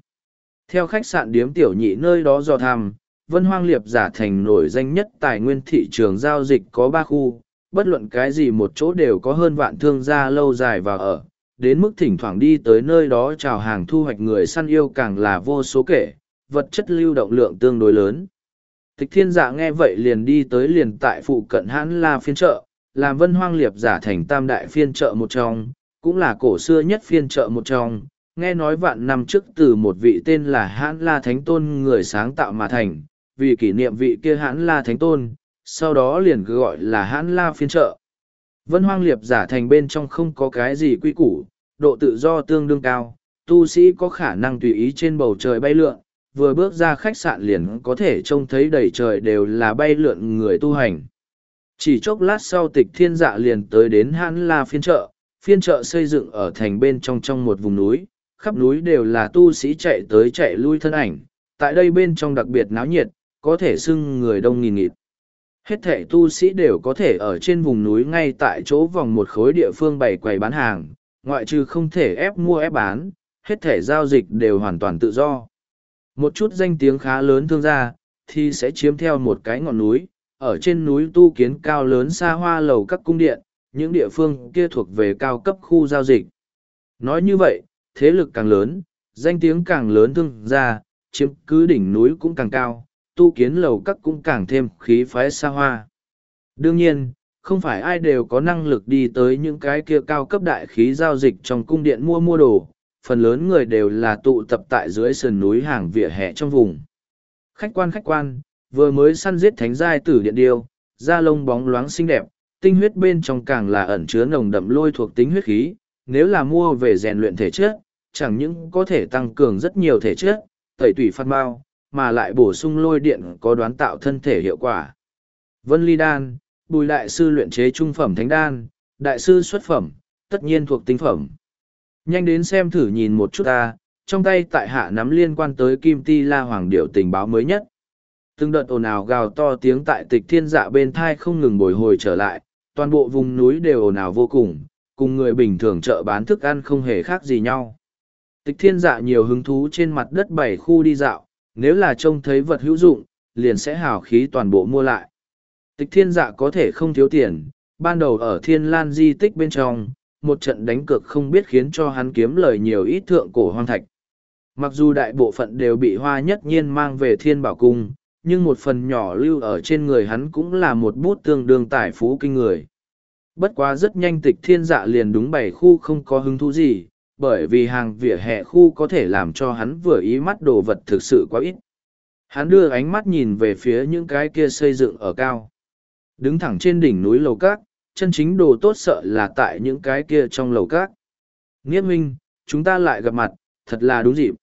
Theo khách sạn điếm tiểu nhị nơi đó do tham, Vân Hoang Liệp giả thành nổi danh nhất tài nguyên thị trường giao dịch có ba khu, bất luận cái gì một chỗ đều có hơn vạn thương gia lâu dài và ở, đến mức thỉnh thoảng đi tới nơi đó chào hàng thu hoạch người săn yêu càng là vô số kể, vật chất lưu động lượng tương đối lớn. Tịch thiên giả nghe vậy liền đi tới liền tại phụ cận hãn la phiên chợ, làm vân hoang liệp giả thành tam đại phiên chợ một trong, cũng là cổ xưa nhất phiên chợ một trong. Nghe nói vạn năm trước từ một vị tên là hãn la thánh tôn người sáng tạo mà thành, vì kỷ niệm vị kia hãn la thánh tôn, sau đó liền gọi là hãn la phiên trợ, Vân hoang liệp giả thành bên trong không có cái gì quy củ, độ tự do tương đương cao, tu sĩ có khả năng tùy ý trên bầu trời bay lượn, vừa bước ra khách sạn liền có thể trông thấy đầy trời đều là bay lượn người tu hành. Chỉ chốc lát sau tịch thiên dạ liền tới đến hãn la phiên trợ, phiên trợ xây dựng ở thành bên trong trong một vùng núi, khắp núi đều là tu sĩ chạy tới chạy lui thân ảnh, tại đây bên trong đặc biệt náo nhiệt, có thể xưng người đông nghìn nghịt. Hết thể tu sĩ đều có thể ở trên vùng núi ngay tại chỗ vòng một khối địa phương bày quầy bán hàng, ngoại trừ không thể ép mua ép bán, hết thể giao dịch đều hoàn toàn tự do. Một chút danh tiếng khá lớn thương gia, thì sẽ chiếm theo một cái ngọn núi, ở trên núi tu kiến cao lớn xa hoa lầu các cung điện, những địa phương kia thuộc về cao cấp khu giao dịch. Nói như vậy, thế lực càng lớn, danh tiếng càng lớn thương gia, chiếm cứ đỉnh núi cũng càng cao, tu kiến lầu các cũng càng thêm khí phái xa hoa. Đương nhiên, không phải ai đều có năng lực đi tới những cái kia cao cấp đại khí giao dịch trong cung điện mua mua đồ, phần lớn người đều là tụ tập tại dưới sườn núi hàng vỉa hè trong vùng. Khách quan khách quan, vừa mới săn giết thánh giai tử điện điêu, da lông bóng loáng xinh đẹp, tinh huyết bên trong càng là ẩn chứa nồng đậm lôi thuộc tính huyết khí, nếu là mua về rèn luyện thể chất, chẳng những có thể tăng cường rất nhiều thể chất, tẩy tủy phát bao, mà lại bổ sung lôi điện có đoán tạo thân thể hiệu quả. Vân Ly Đan, Bùi Đại Sư luyện chế trung phẩm thánh đan, Đại Sư xuất phẩm, tất nhiên thuộc tinh phẩm. Nhanh đến xem thử nhìn một chút ta, trong tay tại hạ nắm liên quan tới Kim Ti La Hoàng Điệu tình báo mới nhất. Từng đợt ồn ào gào to tiếng tại tịch thiên dạ bên thai không ngừng bồi hồi trở lại, toàn bộ vùng núi đều ồn ào vô cùng, cùng người bình thường chợ bán thức ăn không hề khác gì nhau. Tịch thiên dạ nhiều hứng thú trên mặt đất bảy khu đi dạo, nếu là trông thấy vật hữu dụng, liền sẽ hào khí toàn bộ mua lại. Tịch thiên dạ có thể không thiếu tiền, ban đầu ở thiên lan di tích bên trong, một trận đánh cược không biết khiến cho hắn kiếm lời nhiều ít thượng cổ hoang thạch. Mặc dù đại bộ phận đều bị hoa nhất nhiên mang về thiên bảo cung, nhưng một phần nhỏ lưu ở trên người hắn cũng là một bút tương đương tài phú kinh người. Bất quá rất nhanh tịch thiên dạ liền đúng bảy khu không có hứng thú gì, bởi vì hàng vỉa hè khu có thể làm cho hắn vừa ý mắt đồ vật thực sự quá ít. Hắn đưa ánh mắt nhìn về phía những cái kia xây dựng ở cao. Đứng thẳng trên đỉnh núi lầu cát, chân chính đồ tốt sợ là tại những cái kia trong lầu cát. Nghiết minh, chúng ta lại gặp mặt, thật là đúng dịp.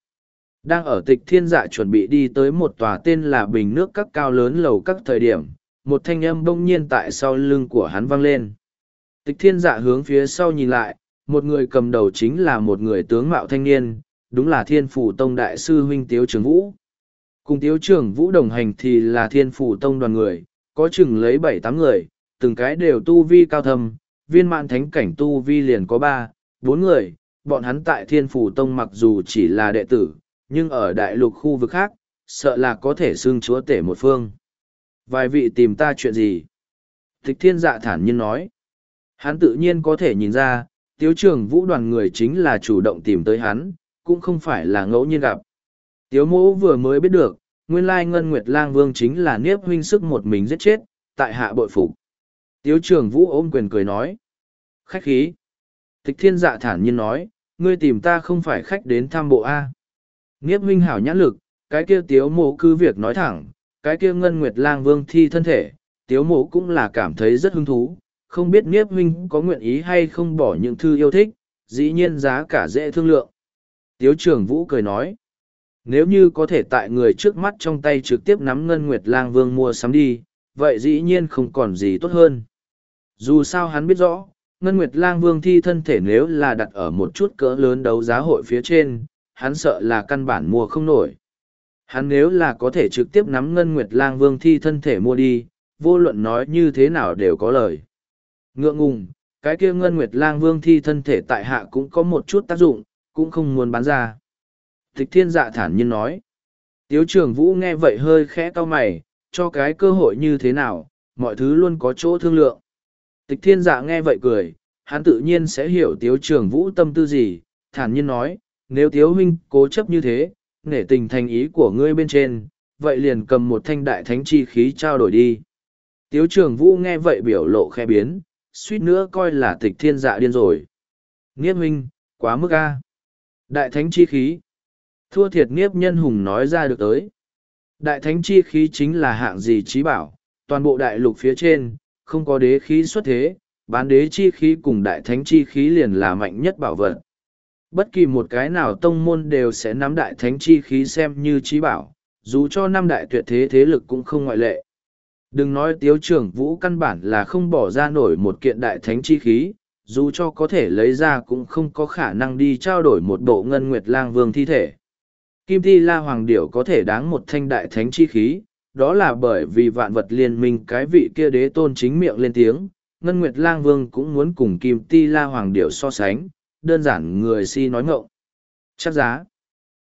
Đang ở tịch thiên dạ chuẩn bị đi tới một tòa tên là bình nước các cao lớn lầu các thời điểm, một thanh âm bỗng nhiên tại sau lưng của hắn vang lên. Tịch thiên dạ hướng phía sau nhìn lại, một người cầm đầu chính là một người tướng mạo thanh niên, đúng là thiên phủ tông đại sư huynh Tiếu Trường Vũ. Cùng Tiếu Trường Vũ đồng hành thì là thiên phủ tông đoàn người, có chừng lấy bảy tám người, từng cái đều tu vi cao thâm, viên mạn thánh cảnh tu vi liền có ba, bốn người, bọn hắn tại thiên phủ tông mặc dù chỉ là đệ tử, nhưng ở đại lục khu vực khác, sợ là có thể xương chúa tể một phương. Vài vị tìm ta chuyện gì? Tịch thiên dạ thản nhiên nói. Hắn tự nhiên có thể nhìn ra, tiếu trường vũ đoàn người chính là chủ động tìm tới hắn, cũng không phải là ngẫu nhiên gặp. Tiếu mỗ vừa mới biết được, nguyên lai ngân nguyệt lang vương chính là niếp huynh sức một mình giết chết, tại hạ bội phục. Tiếu trường vũ ôm quyền cười nói. Khách khí. Tịch thiên dạ thản nhiên nói, ngươi tìm ta không phải khách đến thăm bộ A. Niếp huynh hảo nhãn lực, cái kia tiếu mộ cứ việc nói thẳng, cái kia ngân nguyệt lang vương thi thân thể, tiếu mộ cũng là cảm thấy rất hứng thú, không biết Niếp huynh có nguyện ý hay không bỏ những thư yêu thích, dĩ nhiên giá cả dễ thương lượng. Tiếu trường vũ cười nói, nếu như có thể tại người trước mắt trong tay trực tiếp nắm ngân nguyệt lang vương mua sắm đi, vậy dĩ nhiên không còn gì tốt hơn. Dù sao hắn biết rõ, Ngân Nguyệt Lang Vương thi thân thể nếu là đặt ở một chút cỡ lớn đấu giá hội phía trên, hắn sợ là căn bản mua không nổi. Hắn nếu là có thể trực tiếp nắm Ngân Nguyệt Lang Vương thi thân thể mua đi, vô luận nói như thế nào đều có lời. Ngượng ngùng, cái kia Ngân Nguyệt Lang Vương thi thân thể tại hạ cũng có một chút tác dụng, cũng không muốn bán ra. Tịch thiên dạ thản nhiên nói. Tiếu Trường vũ nghe vậy hơi khẽ cau mày, cho cái cơ hội như thế nào, mọi thứ luôn có chỗ thương lượng. Tịch thiên dạ nghe vậy cười, hắn tự nhiên sẽ hiểu tiếu trường vũ tâm tư gì, thản nhiên nói, nếu tiếu huynh cố chấp như thế, nể tình thành ý của ngươi bên trên, vậy liền cầm một thanh đại thánh chi khí trao đổi đi. Tiếu trường vũ nghe vậy biểu lộ khe biến, suýt nữa coi là tịch thiên dạ điên rồi. Nghiếp huynh, quá mức a Đại thánh chi khí. Thua thiệt nghiếp nhân hùng nói ra được tới. Đại thánh chi khí chính là hạng gì trí bảo, toàn bộ đại lục phía trên, không có đế khí xuất thế, bán đế chi khí cùng đại thánh chi khí liền là mạnh nhất bảo vật. Bất kỳ một cái nào tông môn đều sẽ nắm đại thánh chi khí xem như trí bảo, dù cho năm đại tuyệt thế thế lực cũng không ngoại lệ. Đừng nói tiếu trưởng vũ căn bản là không bỏ ra nổi một kiện đại thánh chi khí, dù cho có thể lấy ra cũng không có khả năng đi trao đổi một bộ ngân nguyệt lang vương thi thể. Kim thi la hoàng điểu có thể đáng một thanh đại thánh chi khí, đó là bởi vì vạn vật liên minh cái vị kia đế tôn chính miệng lên tiếng, Ngân Nguyệt Lang Vương cũng muốn cùng Kim Ti La Hoàng Điểu so sánh, đơn giản người si nói ngộng. Chắc giá.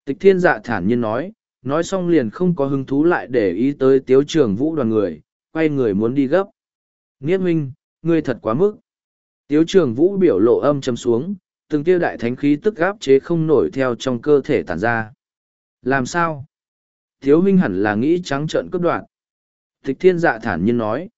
Tịch thiên dạ thản nhiên nói, nói xong liền không có hứng thú lại để ý tới tiếu trường vũ đoàn người, quay người muốn đi gấp. Nghiết minh, ngươi thật quá mức. Tiếu trường vũ biểu lộ âm chấm xuống, từng tiêu đại thánh khí tức gáp chế không nổi theo trong cơ thể tản ra. Làm sao? Tiếu huynh hẳn là nghĩ trắng trợn cướp đoạn. Tịch thiên dạ thản nhiên nói.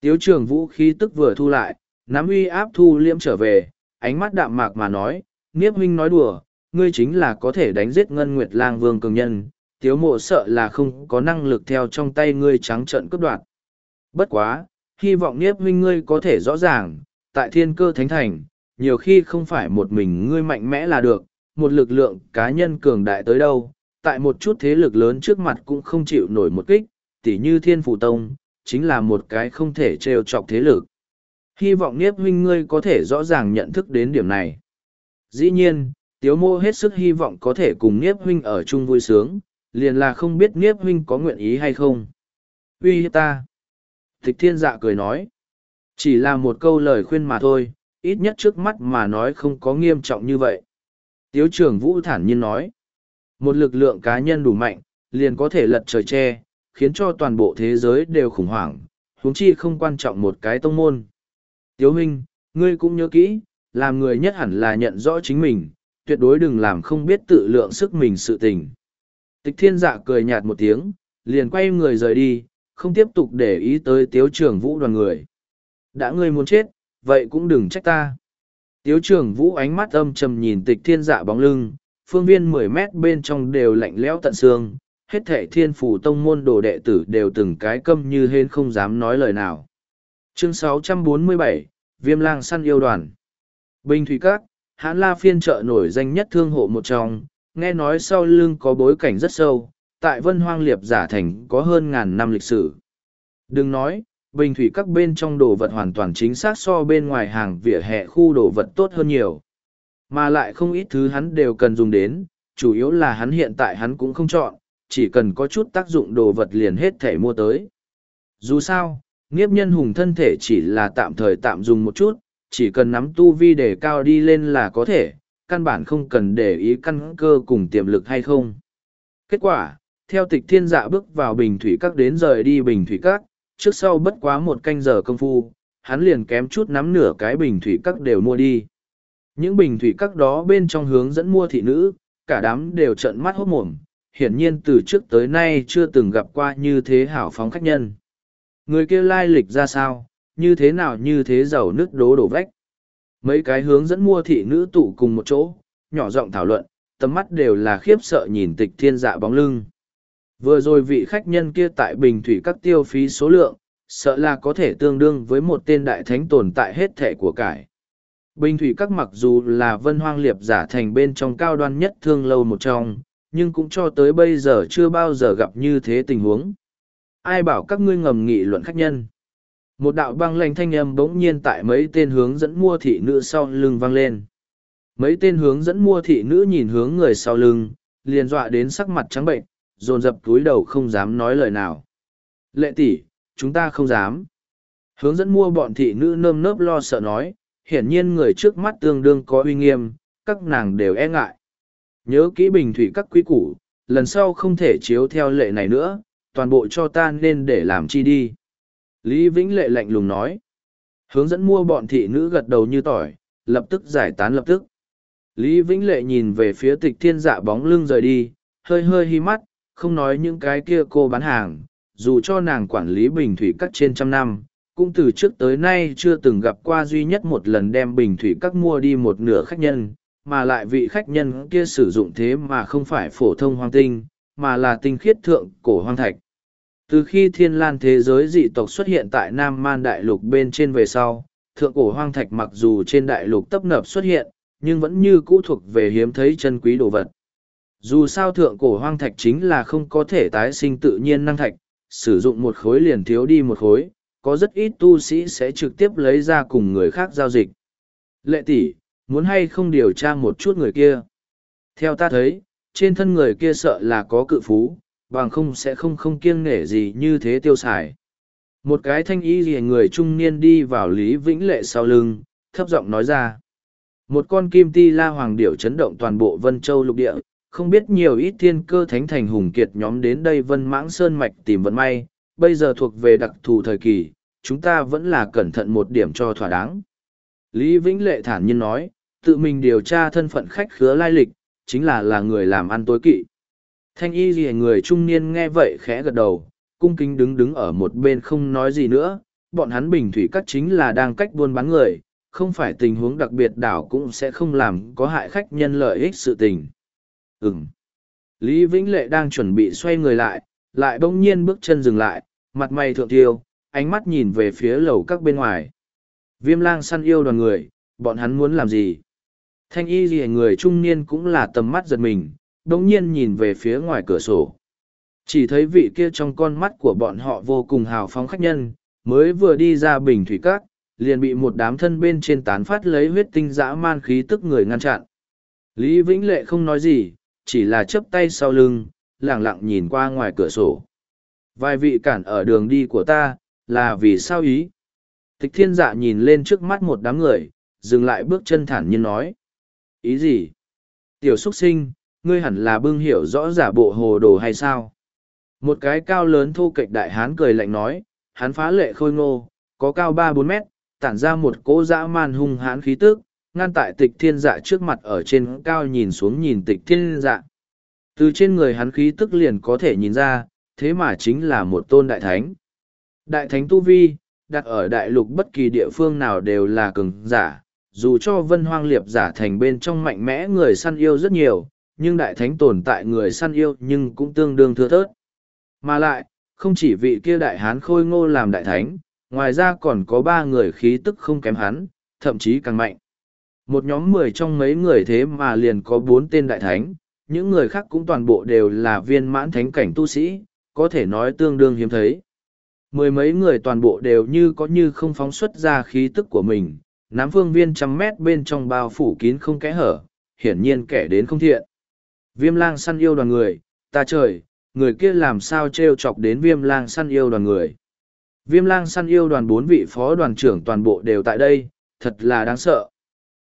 Tiếu trường vũ khí tức vừa thu lại, nắm uy áp thu liễm trở về, ánh mắt đạm mạc mà nói, Niếp huynh nói đùa, ngươi chính là có thể đánh giết ngân nguyệt lang vương cường nhân, tiếu mộ sợ là không có năng lực theo trong tay ngươi trắng trợn cướp đoạt. Bất quá, hy vọng Niếp huynh ngươi có thể rõ ràng, tại thiên cơ thánh thành, nhiều khi không phải một mình ngươi mạnh mẽ là được, một lực lượng cá nhân cường đại tới đâu, tại một chút thế lực lớn trước mặt cũng không chịu nổi một kích, tỉ như thiên phủ tông, chính là một cái không thể trêu chọc thế lực. Hy vọng Niếp huynh ngươi có thể rõ ràng nhận thức đến điểm này. Dĩ nhiên, Tiếu mô hết sức hy vọng có thể cùng Niếp huynh ở chung vui sướng, liền là không biết Niếp huynh có nguyện ý hay không. Uy ta! Tịch thiên dạ cười nói. Chỉ là một câu lời khuyên mà thôi, ít nhất trước mắt mà nói không có nghiêm trọng như vậy. Tiếu trưởng Vũ thản nhiên nói. Một lực lượng cá nhân đủ mạnh, liền có thể lật trời che, khiến cho toàn bộ thế giới đều khủng hoảng, huống chi không quan trọng một cái tông môn. Tiếu huynh, ngươi cũng nhớ kỹ, làm người nhất hẳn là nhận rõ chính mình, tuyệt đối đừng làm không biết tự lượng sức mình sự tình. Tịch thiên dạ cười nhạt một tiếng, liền quay người rời đi, không tiếp tục để ý tới tiếu trưởng vũ đoàn người. Đã ngươi muốn chết, vậy cũng đừng trách ta. Tiếu trưởng vũ ánh mắt âm trầm nhìn tịch thiên dạ bóng lưng, phương viên mười mét bên trong đều lạnh lẽo tận xương, hết thệ thiên phủ tông môn đồ đệ tử đều từng cái câm như hên không dám nói lời nào. Chương 647, Viêm lang săn yêu đoàn Bình Thủy Các, hãn la phiên trợ nổi danh nhất thương hộ một trong, nghe nói sau lưng có bối cảnh rất sâu, tại vân hoang liệp giả thành có hơn ngàn năm lịch sử. Đừng nói, Bình Thủy Các bên trong đồ vật hoàn toàn chính xác so bên ngoài hàng vỉa hè khu đồ vật tốt hơn nhiều. Mà lại không ít thứ hắn đều cần dùng đến, chủ yếu là hắn hiện tại hắn cũng không chọn, chỉ cần có chút tác dụng đồ vật liền hết thể mua tới. Dù sao, nghiếp nhân hùng thân thể chỉ là tạm thời tạm dùng một chút, chỉ cần nắm tu vi để cao đi lên là có thể, căn bản không cần để ý căn cơ cùng tiềm lực hay không. Kết quả, theo tịch thiên dạ bước vào bình thủy các đến rời đi bình thủy các, trước sau bất quá một canh giờ công phu, hắn liền kém chút nắm nửa cái bình thủy các đều mua đi. Những bình thủy các đó bên trong hướng dẫn mua thị nữ, cả đám đều trợn mắt hốt mồm, hiển nhiên từ trước tới nay chưa từng gặp qua như thế hảo phóng khách nhân. Người kia lai lịch ra sao, như thế nào như thế giàu nước đố đổ vách. Mấy cái hướng dẫn mua thị nữ tụ cùng một chỗ, nhỏ giọng thảo luận, tầm mắt đều là khiếp sợ nhìn tịch thiên dạ bóng lưng. Vừa rồi vị khách nhân kia tại bình thủy các tiêu phí số lượng, sợ là có thể tương đương với một tên đại thánh tồn tại hết thẻ của cải. Bình thủy các mặc dù là vân hoang liệp giả thành bên trong cao đoan nhất thương lâu một trong, nhưng cũng cho tới bây giờ chưa bao giờ gặp như thế tình huống. Ai bảo các ngươi ngầm nghị luận khách nhân? Một đạo băng lành thanh âm bỗng nhiên tại mấy tên hướng dẫn mua thị nữ sau lưng vang lên. Mấy tên hướng dẫn mua thị nữ nhìn hướng người sau lưng, liền dọa đến sắc mặt trắng bệnh, dồn dập túi đầu không dám nói lời nào. Lệ tỷ, chúng ta không dám. Hướng dẫn mua bọn thị nữ nơm nớp lo sợ nói, hiển nhiên người trước mắt tương đương có uy nghiêm, các nàng đều e ngại. Nhớ kỹ bình thủy các quý củ, lần sau không thể chiếu theo lệ này nữa, toàn bộ cho ta nên để làm chi đi. Lý Vĩnh Lệ lạnh lùng nói. Hướng dẫn mua bọn thị nữ gật đầu như tỏi, lập tức giải tán lập tức. Lý Vĩnh Lệ nhìn về phía tịch thiên dạ bóng lưng rời đi, hơi hơi hi mắt, không nói những cái kia cô bán hàng, dù cho nàng quản lý bình thủy các trên trăm năm, cũng từ trước tới nay chưa từng gặp qua duy nhất một lần đem bình thủy các mua đi một nửa khách nhân, mà lại vị khách nhân kia sử dụng thế mà không phải phổ thông hoang tinh, mà là tinh khiết thượng cổ hoang thạch. Từ khi thiên lan thế giới dị tộc xuất hiện tại Nam Man Đại Lục bên trên về sau, thượng cổ hoang thạch mặc dù trên đại lục tấp nập xuất hiện, nhưng vẫn như cũ thuộc về hiếm thấy chân quý đồ vật. Dù sao thượng cổ hoang thạch chính là không có thể tái sinh tự nhiên năng thạch, sử dụng một khối liền thiếu đi một khối, có rất ít tu sĩ sẽ trực tiếp lấy ra cùng người khác giao dịch. Lệ tỷ, muốn hay không điều tra một chút người kia? Theo ta thấy, trên thân người kia sợ là có cự phú, bằng không sẽ không không kiêng nể gì như thế tiêu xài. Một cái thanh y rìa người trung niên đi vào Lý Vĩnh Lệ sau lưng, thấp giọng nói ra. Một con kim ti la hoàng điểu chấn động toàn bộ Vân Châu lục địa, không biết nhiều ít thiên cơ thánh thành hùng kiệt nhóm đến đây Vân Mãng Sơn Mạch tìm vận may, bây giờ thuộc về đặc thù thời kỳ, chúng ta vẫn là cẩn thận một điểm cho thỏa đáng. Lý Vĩnh Lệ thản nhiên nói, tự mình điều tra thân phận khách khứa lai lịch, chính là là người làm ăn tối kỵ. Thanh y gì người trung niên nghe vậy khẽ gật đầu, cung kính đứng đứng ở một bên không nói gì nữa, bọn hắn bình thủy cắt chính là đang cách buôn bán người, không phải tình huống đặc biệt đảo cũng sẽ không làm có hại khách nhân lợi ích sự tình. Ừm. Lý Vĩnh Lệ đang chuẩn bị xoay người lại, lại bỗng nhiên bước chân dừng lại, mặt mày thượng tiêu, ánh mắt nhìn về phía lầu các bên ngoài. Viêm lang săn yêu đoàn người, bọn hắn muốn làm gì? Thanh y gì người trung niên cũng là tầm mắt giật mình, đồng nhiên nhìn về phía ngoài cửa sổ. Chỉ thấy vị kia trong con mắt của bọn họ vô cùng hào phóng khách nhân, mới vừa đi ra bình thủy cát, liền bị một đám thân bên trên tán phát lấy huyết tinh dã man khí tức người ngăn chặn. Lý Vĩnh Lệ không nói gì, chỉ là chấp tay sau lưng, lẳng lặng nhìn qua ngoài cửa sổ. Vài vị cản ở đường đi của ta, là vì sao ý? Tịch thiên dạ nhìn lên trước mắt một đám người, dừng lại bước chân thản nhiên nói. Ý gì? Tiểu xuất sinh, ngươi hẳn là bưng hiểu rõ giả bộ hồ đồ hay sao? Một cái cao lớn thô kệch đại hán cười lạnh nói, hắn phá lệ khôi ngô, có cao ba bốn mét, tản ra một cỗ dã man hung hãn khí tức, ngăn tại tịch thiên dạ trước mặt ở trên cao nhìn xuống nhìn tịch thiên dạ. Từ trên người hắn khí tức liền có thể nhìn ra, thế mà chính là một tôn đại thánh. Đại thánh Tu Vi, đặt ở đại lục bất kỳ địa phương nào đều là cường giả, dù cho vân hoang liệp giả thành bên trong mạnh mẽ người săn yêu rất nhiều, nhưng đại thánh tồn tại người săn yêu nhưng cũng tương đương thưa thớt. Mà lại, không chỉ vị kia đại hán khôi ngô làm đại thánh, ngoài ra còn có ba người khí tức không kém hắn, thậm chí càng mạnh. Một nhóm mười trong mấy người thế mà liền có bốn tên đại thánh, những người khác cũng toàn bộ đều là viên mãn thánh cảnh tu sĩ, có thể nói tương đương hiếm thấy. Mười mấy người toàn bộ đều như có như không phóng xuất ra khí tức của mình, nắm phương viên trăm mét bên trong bao phủ kín không kẽ hở, hiển nhiên kẻ đến không thiện. Viêm lang săn yêu đoàn người, ta trời, người kia làm sao trêu chọc đến viêm lang săn yêu đoàn người. Viêm lang săn yêu đoàn bốn vị phó đoàn trưởng toàn bộ đều tại đây, thật là đáng sợ.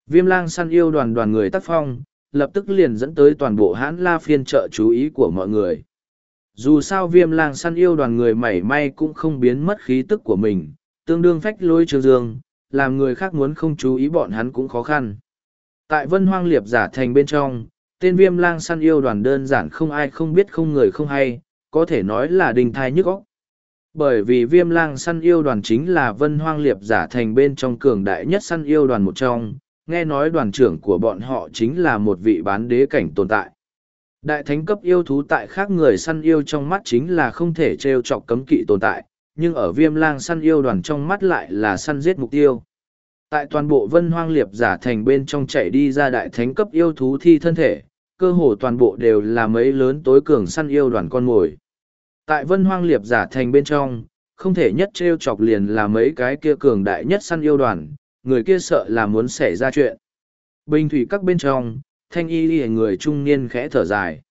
Viêm lang săn yêu đoàn đoàn người tác phong, lập tức liền dẫn tới toàn bộ hãn la phiên trợ chú ý của mọi người. Dù sao viêm lang săn yêu đoàn người mảy may cũng không biến mất khí tức của mình, tương đương phách lôi trường dương, làm người khác muốn không chú ý bọn hắn cũng khó khăn. Tại vân hoang liệp giả thành bên trong, tên viêm lang săn yêu đoàn đơn giản không ai không biết không người không hay, có thể nói là đình thai nhức óc. Bởi vì viêm lang săn yêu đoàn chính là vân hoang liệp giả thành bên trong cường đại nhất săn yêu đoàn một trong, nghe nói đoàn trưởng của bọn họ chính là một vị bán đế cảnh tồn tại. Đại thánh cấp yêu thú tại khác người săn yêu trong mắt chính là không thể trêu chọc cấm kỵ tồn tại, nhưng ở viêm lang săn yêu đoàn trong mắt lại là săn giết mục tiêu. Tại toàn bộ vân hoang liệp giả thành bên trong chạy đi ra đại thánh cấp yêu thú thi thân thể, cơ hồ toàn bộ đều là mấy lớn tối cường săn yêu đoàn con mồi. Tại vân hoang liệp giả thành bên trong, không thể nhất trêu chọc liền là mấy cái kia cường đại nhất săn yêu đoàn, người kia sợ là muốn xảy ra chuyện. Bình thủy các bên trong, thanh y lìa người trung niên khẽ thở dài.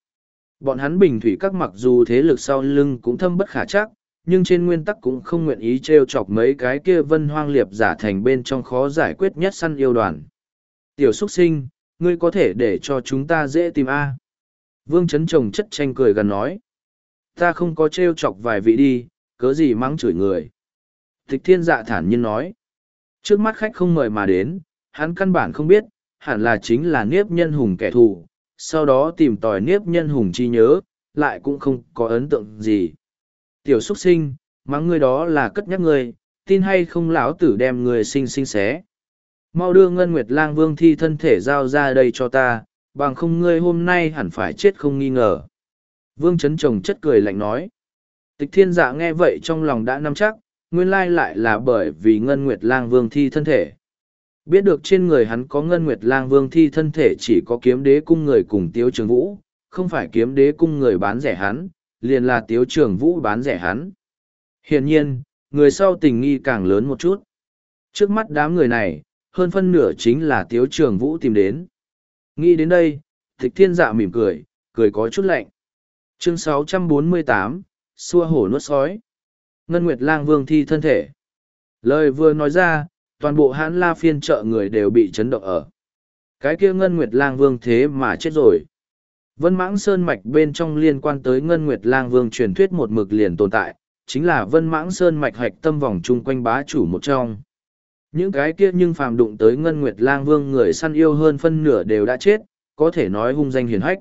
Bọn hắn bình thủy các mặc dù thế lực sau lưng cũng thâm bất khả chắc, nhưng trên nguyên tắc cũng không nguyện ý trêu chọc mấy cái kia vân hoang liệp giả thành bên trong khó giải quyết nhất săn yêu đoàn. Tiểu xuất sinh, ngươi có thể để cho chúng ta dễ tìm A. Vương Trấn trồng chất tranh cười gần nói. Ta không có trêu chọc vài vị đi, cớ gì mắng chửi người. Tịch thiên dạ thản nhiên nói. Trước mắt khách không mời mà đến, hắn căn bản không biết, hẳn là chính là niếp nhân hùng kẻ thù, sau đó tìm tòi niếp nhân hùng chi nhớ, lại cũng không có ấn tượng gì. Tiểu xuất sinh, mắng ngươi đó là cất nhắc ngươi, tin hay không lão tử đem người sinh sinh xé. Mau đưa Ngân Nguyệt Lang Vương thi thân thể giao ra đây cho ta, bằng không ngươi hôm nay hẳn phải chết không nghi ngờ. Vương chấn chồng chất cười lạnh nói. Tịch thiên dạ nghe vậy trong lòng đã nắm chắc, nguyên lai lại là bởi vì Ngân Nguyệt Lang Vương thi thân thể. Biết được trên người hắn có Ngân Nguyệt Lang Vương thi thân thể chỉ có kiếm đế cung người cùng Tiếu Trường Vũ, không phải kiếm đế cung người bán rẻ hắn, liền là Tiếu Trường Vũ bán rẻ hắn. Hiển nhiên, người sau tình nghi càng lớn một chút. Trước mắt đám người này, hơn phân nửa chính là Tiếu Trường Vũ tìm đến. Nghĩ đến đây, thịch Thiên Dạ mỉm cười, cười có chút lạnh. Chương 648, Xua hổ nuốt sói. Ngân Nguyệt Lang Vương thi thân thể. Lời vừa nói ra, toàn bộ hãn la phiên trợ người đều bị chấn động ở. Cái kia Ngân Nguyệt Lang Vương thế mà chết rồi. Vân Mãng Sơn Mạch bên trong liên quan tới Ngân Nguyệt Lang Vương truyền thuyết một mực liền tồn tại, chính là Vân Mãng Sơn Mạch hạch tâm vòng chung quanh bá chủ một trong. Những cái kia nhưng phàm đụng tới Ngân Nguyệt Lang Vương người săn yêu hơn phân nửa đều đã chết, có thể nói hung danh hiền hách.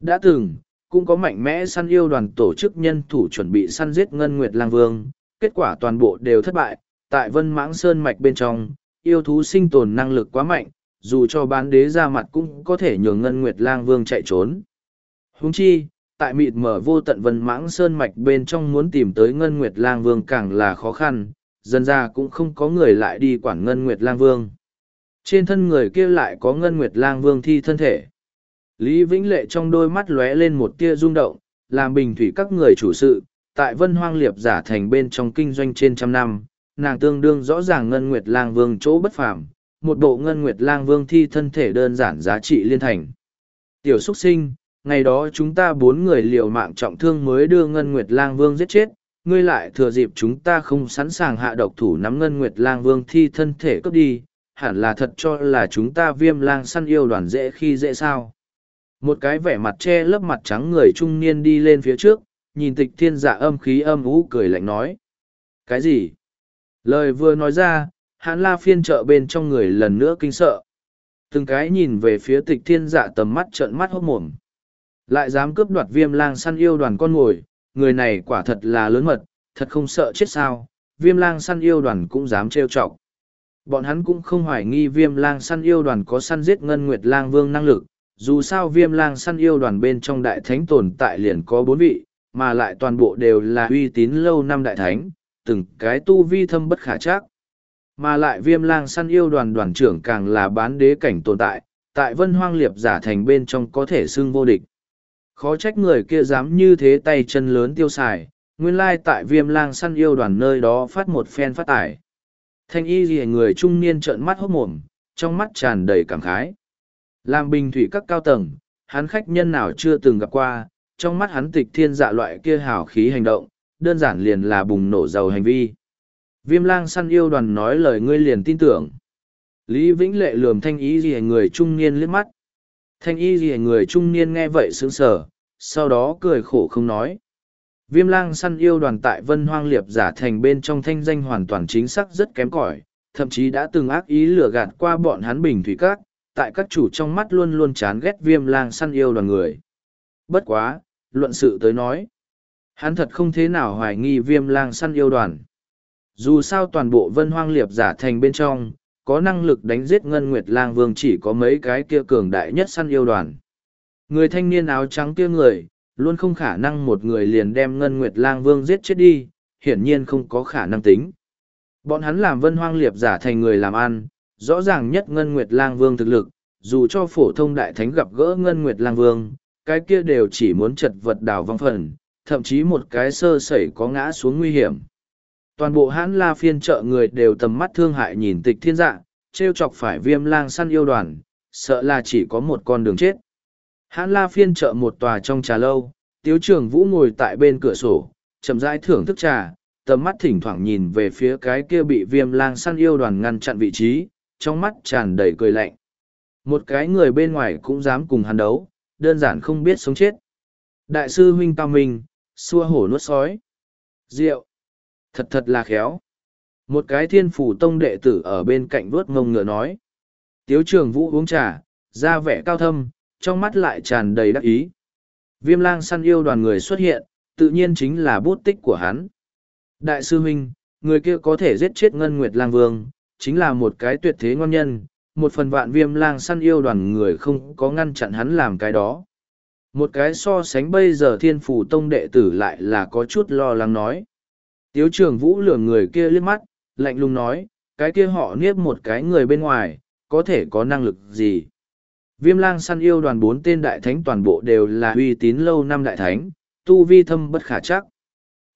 Đã từng, cũng có mạnh mẽ săn yêu đoàn tổ chức nhân thủ chuẩn bị săn giết Ngân Nguyệt Lang Vương, kết quả toàn bộ đều thất bại, tại Vân Mãng Sơn Mạch bên trong, yêu thú sinh tồn năng lực quá mạnh, dù cho bán đế ra mặt cũng có thể nhường Ngân Nguyệt Lang Vương chạy trốn. Huống chi, tại mịt mở vô tận Vân Mãng Sơn Mạch bên trong muốn tìm tới Ngân Nguyệt Lang Vương càng là khó khăn, dần ra cũng không có người lại đi quản Ngân Nguyệt Lang Vương. Trên thân người kia lại có Ngân Nguyệt Lang Vương thi thân thể. Lý Vĩnh Lệ trong đôi mắt lóe lên một tia rung động, làm bình thủy các người chủ sự, tại Vân Hoang Liệp giả thành bên trong kinh doanh trên trăm năm, nàng tương đương rõ ràng Ngân Nguyệt Lang Vương chỗ bất phàm, một bộ Ngân Nguyệt Lang Vương thi thân thể đơn giản giá trị liên thành. Tiểu xuất sinh, ngày đó chúng ta bốn người liều mạng trọng thương mới đưa Ngân Nguyệt Lang Vương giết chết, ngươi lại thừa dịp chúng ta không sẵn sàng hạ độc thủ nắm ngân nguyệt lang vương thi thân thể cướp đi hẳn là thật cho là chúng ta viêm lang săn yêu đoàn dễ khi dễ sao một cái vẻ mặt che lớp mặt trắng người trung niên đi lên phía trước nhìn tịch thiên dạ âm khí âm ú cười lạnh nói. Cái gì? Lời vừa nói ra hãn la phiên trợ bên trong người lần nữa kinh sợ. Từng cái nhìn về phía tịch thiên dạ tầm mắt trợn mắt hốc mồm. Lại dám cướp đoạt viêm lang săn yêu đoàn con ngồi người này quả thật là lớn mật, thật không sợ chết sao, viêm lang săn yêu đoàn cũng dám trêu chọc. Bọn hắn cũng không hoài nghi viêm lang săn yêu đoàn có săn giết ngân nguyệt lang vương năng lực, dù sao viêm lang săn yêu đoàn bên trong đại thánh tồn tại liền có bốn vị, mà lại toàn bộ đều là uy tín lâu năm đại thánh, từng cái tu vi thâm bất khả trác Mà lại viêm lang săn yêu đoàn đoàn trưởng càng là bán đế cảnh tồn tại, tại vân hoang liệp giả thành bên trong có thể xưng vô địch. Khó trách người kia dám như thế tay chân lớn tiêu xài, nguyên lai tại viêm lang săn yêu đoàn nơi đó phát một phen phát tải. Thanh y rìa người trung niên trợn mắt hốc mồm, trong mắt tràn đầy cảm khái. Làm bình thủy các cao tầng, hắn khách nhân nào chưa từng gặp qua, trong mắt hắn tịch thiên dạ loại kia hào khí hành động, đơn giản liền là bùng nổ giàu hành vi. Viêm lang săn yêu đoàn nói lời ngươi liền tin tưởng. Lý Vĩnh Lệ lườm thanh y gì người trung niên liếc mắt. Thanh y gì người trung niên nghe vậy sướng sở, sau đó cười khổ không nói. Viêm lang săn yêu đoàn tại Vân Hoang Liệp giả thành bên trong thanh danh hoàn toàn chính xác rất kém cỏi, thậm chí đã từng ác ý lừa gạt qua bọn hắn bình thủy các, tại các chủ trong mắt luôn luôn chán ghét viêm lang săn yêu đoàn người. Bất quá, luận sự tới nói, hắn thật không thế nào hoài nghi viêm lang săn yêu đoàn. Dù sao toàn bộ Vân Hoang Liệp giả thành bên trong, có năng lực đánh giết Ngân Nguyệt Lang Vương chỉ có mấy cái kia cường đại nhất săn yêu đoàn. Người thanh niên áo trắng kia người, luôn không khả năng một người liền đem Ngân Nguyệt Lang Vương giết chết đi, hiển nhiên không có khả năng tính. Bọn hắn làm vân hoang liệp giả thành người làm ăn, rõ ràng nhất Ngân Nguyệt Lang Vương thực lực, dù cho phổ thông đại thánh gặp gỡ Ngân Nguyệt Lang Vương, cái kia đều chỉ muốn chật vật đào vong phần, thậm chí một cái sơ sẩy có ngã xuống nguy hiểm. Toàn bộ hãn la phiên trợ người đều tầm mắt thương hại nhìn tịch thiên dạ, treo chọc phải viêm lang săn yêu đoàn, sợ là chỉ có một con đường chết. Hãn la phiên trợ một tòa trong trà lâu, tiếu trường vũ ngồi tại bên cửa sổ, chậm rãi thưởng thức trà, tầm mắt thỉnh thoảng nhìn về phía cái kia bị viêm lang săn yêu đoàn ngăn chặn vị trí, trong mắt tràn đầy cười lạnh. Một cái người bên ngoài cũng dám cùng hắn đấu, đơn giản không biết sống chết. Đại sư huynh cao minh, xua hổ nuốt sói. Rượu. Thật thật là khéo. Một cái thiên phủ tông đệ tử ở bên cạnh vuốt ngông ngựa nói. Tiếu trường vũ uống trà, da vẻ cao thâm, trong mắt lại tràn đầy đắc ý. Viêm lang săn yêu đoàn người xuất hiện, tự nhiên chính là bút tích của hắn. Đại sư huynh, người kia có thể giết chết Ngân Nguyệt Lang Vương, chính là một cái tuyệt thế ngon nhân, một phần vạn viêm lang săn yêu đoàn người không có ngăn chặn hắn làm cái đó. Một cái so sánh bây giờ thiên phủ tông đệ tử lại là có chút lo lắng nói. Tiếu trường vũ lường người kia liếc mắt, lạnh lùng nói, cái kia họ niếp một cái người bên ngoài, có thể có năng lực gì. Viêm lang săn yêu đoàn bốn tên đại thánh toàn bộ đều là uy tín lâu năm đại thánh, tu vi thâm bất khả chắc.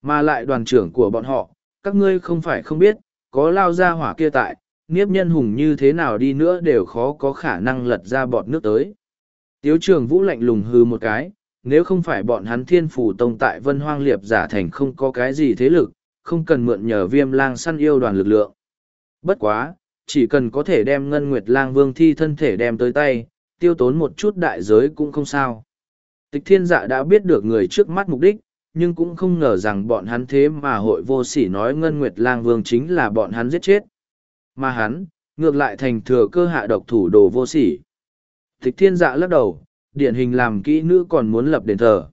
Mà lại đoàn trưởng của bọn họ, các ngươi không phải không biết, có lao ra hỏa kia tại, niếp nhân hùng như thế nào đi nữa đều khó có khả năng lật ra bọt nước tới. Tiếu trường vũ lạnh lùng hư một cái, nếu không phải bọn hắn thiên phủ tông tại vân hoang liệp giả thành không có cái gì thế lực, không cần mượn nhờ viêm lang săn yêu đoàn lực lượng. Bất quá, chỉ cần có thể đem ngân nguyệt lang vương thi thân thể đem tới tay, tiêu tốn một chút đại giới cũng không sao. Tịch thiên dạ đã biết được người trước mắt mục đích, nhưng cũng không ngờ rằng bọn hắn thế mà hội vô sỉ nói Ngân Nguyệt Lang Vương chính là bọn hắn giết chết. Mà hắn, ngược lại thành thừa cơ hạ độc thủ đồ vô sỉ. Thích thiên dạ lắc đầu, điển hình làm kỹ nữ còn muốn lập đền thờ.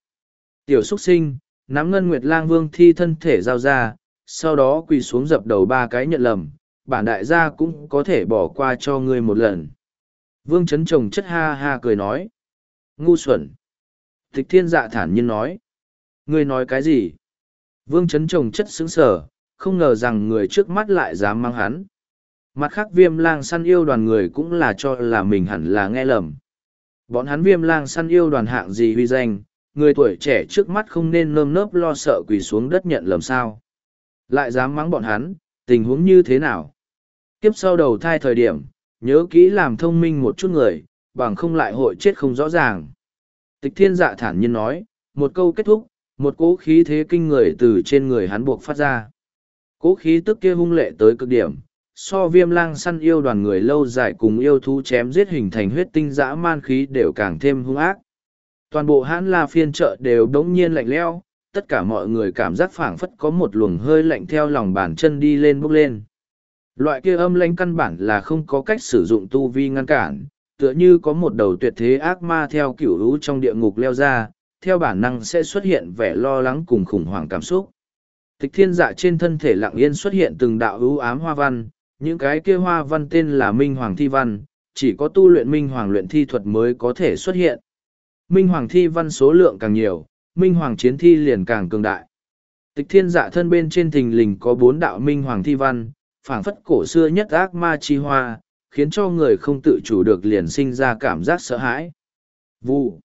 Tiểu xuất sinh, nắm Ngân Nguyệt Lang Vương thi thân thể giao ra, sau đó quỳ xuống dập đầu ba cái nhận lầm, bản đại gia cũng có thể bỏ qua cho ngươi một lần. Vương chấn chồng chất ha ha cười nói. Ngu xuẩn. Thích thiên dạ thản nhiên nói. Ngươi nói cái gì? Vương chấn trồng chất sững sở, không ngờ rằng người trước mắt lại dám mang hắn. Mặt khác viêm lang săn yêu đoàn người cũng là cho là mình hẳn là nghe lầm. Bọn hắn viêm lang săn yêu đoàn hạng gì huy danh, người tuổi trẻ trước mắt không nên nơm nớp lo sợ quỳ xuống đất nhận lầm sao. Lại dám mắng bọn hắn, tình huống như thế nào? Kiếp sau đầu thai thời điểm, nhớ kỹ làm thông minh một chút người, bằng không lại hội chết không rõ ràng. Tịch thiên dạ thản nhiên nói, một câu kết thúc, một cỗ khí thế kinh người từ trên người hắn buộc phát ra. Cỗ khí tức kia hung lệ tới cực điểm, so viêm lang săn yêu đoàn người lâu dài cùng yêu thú chém giết hình thành huyết tinh dã man khí đều càng thêm hung ác. Toàn bộ hãn la phiên chợ đều đống nhiên lạnh leo, tất cả mọi người cảm giác phảng phất có một luồng hơi lạnh theo lòng bàn chân đi lên bốc lên. Loại kia âm lãnh căn bản là không có cách sử dụng tu vi ngăn cản, tựa như có một đầu tuyệt thế ác ma theo kiểu hữu trong địa ngục leo ra, theo bản năng sẽ xuất hiện vẻ lo lắng cùng khủng hoảng cảm xúc. Tịch thiên dạ trên thân thể lặng yên xuất hiện từng đạo ưu ám hoa văn, những cái kia hoa văn tên là Minh Hoàng Thi Văn, chỉ có tu luyện Minh Hoàng luyện thi thuật mới có thể xuất hiện. Minh Hoàng Thi Văn số lượng càng nhiều, Minh Hoàng Chiến Thi liền càng cường đại. Tịch thiên dạ thân bên trên thình lình có bốn đạo Minh Hoàng Thi Văn, phảng phất cổ xưa nhất ác ma chi hoa, khiến cho người không tự chủ được liền sinh ra cảm giác sợ hãi. Vụ.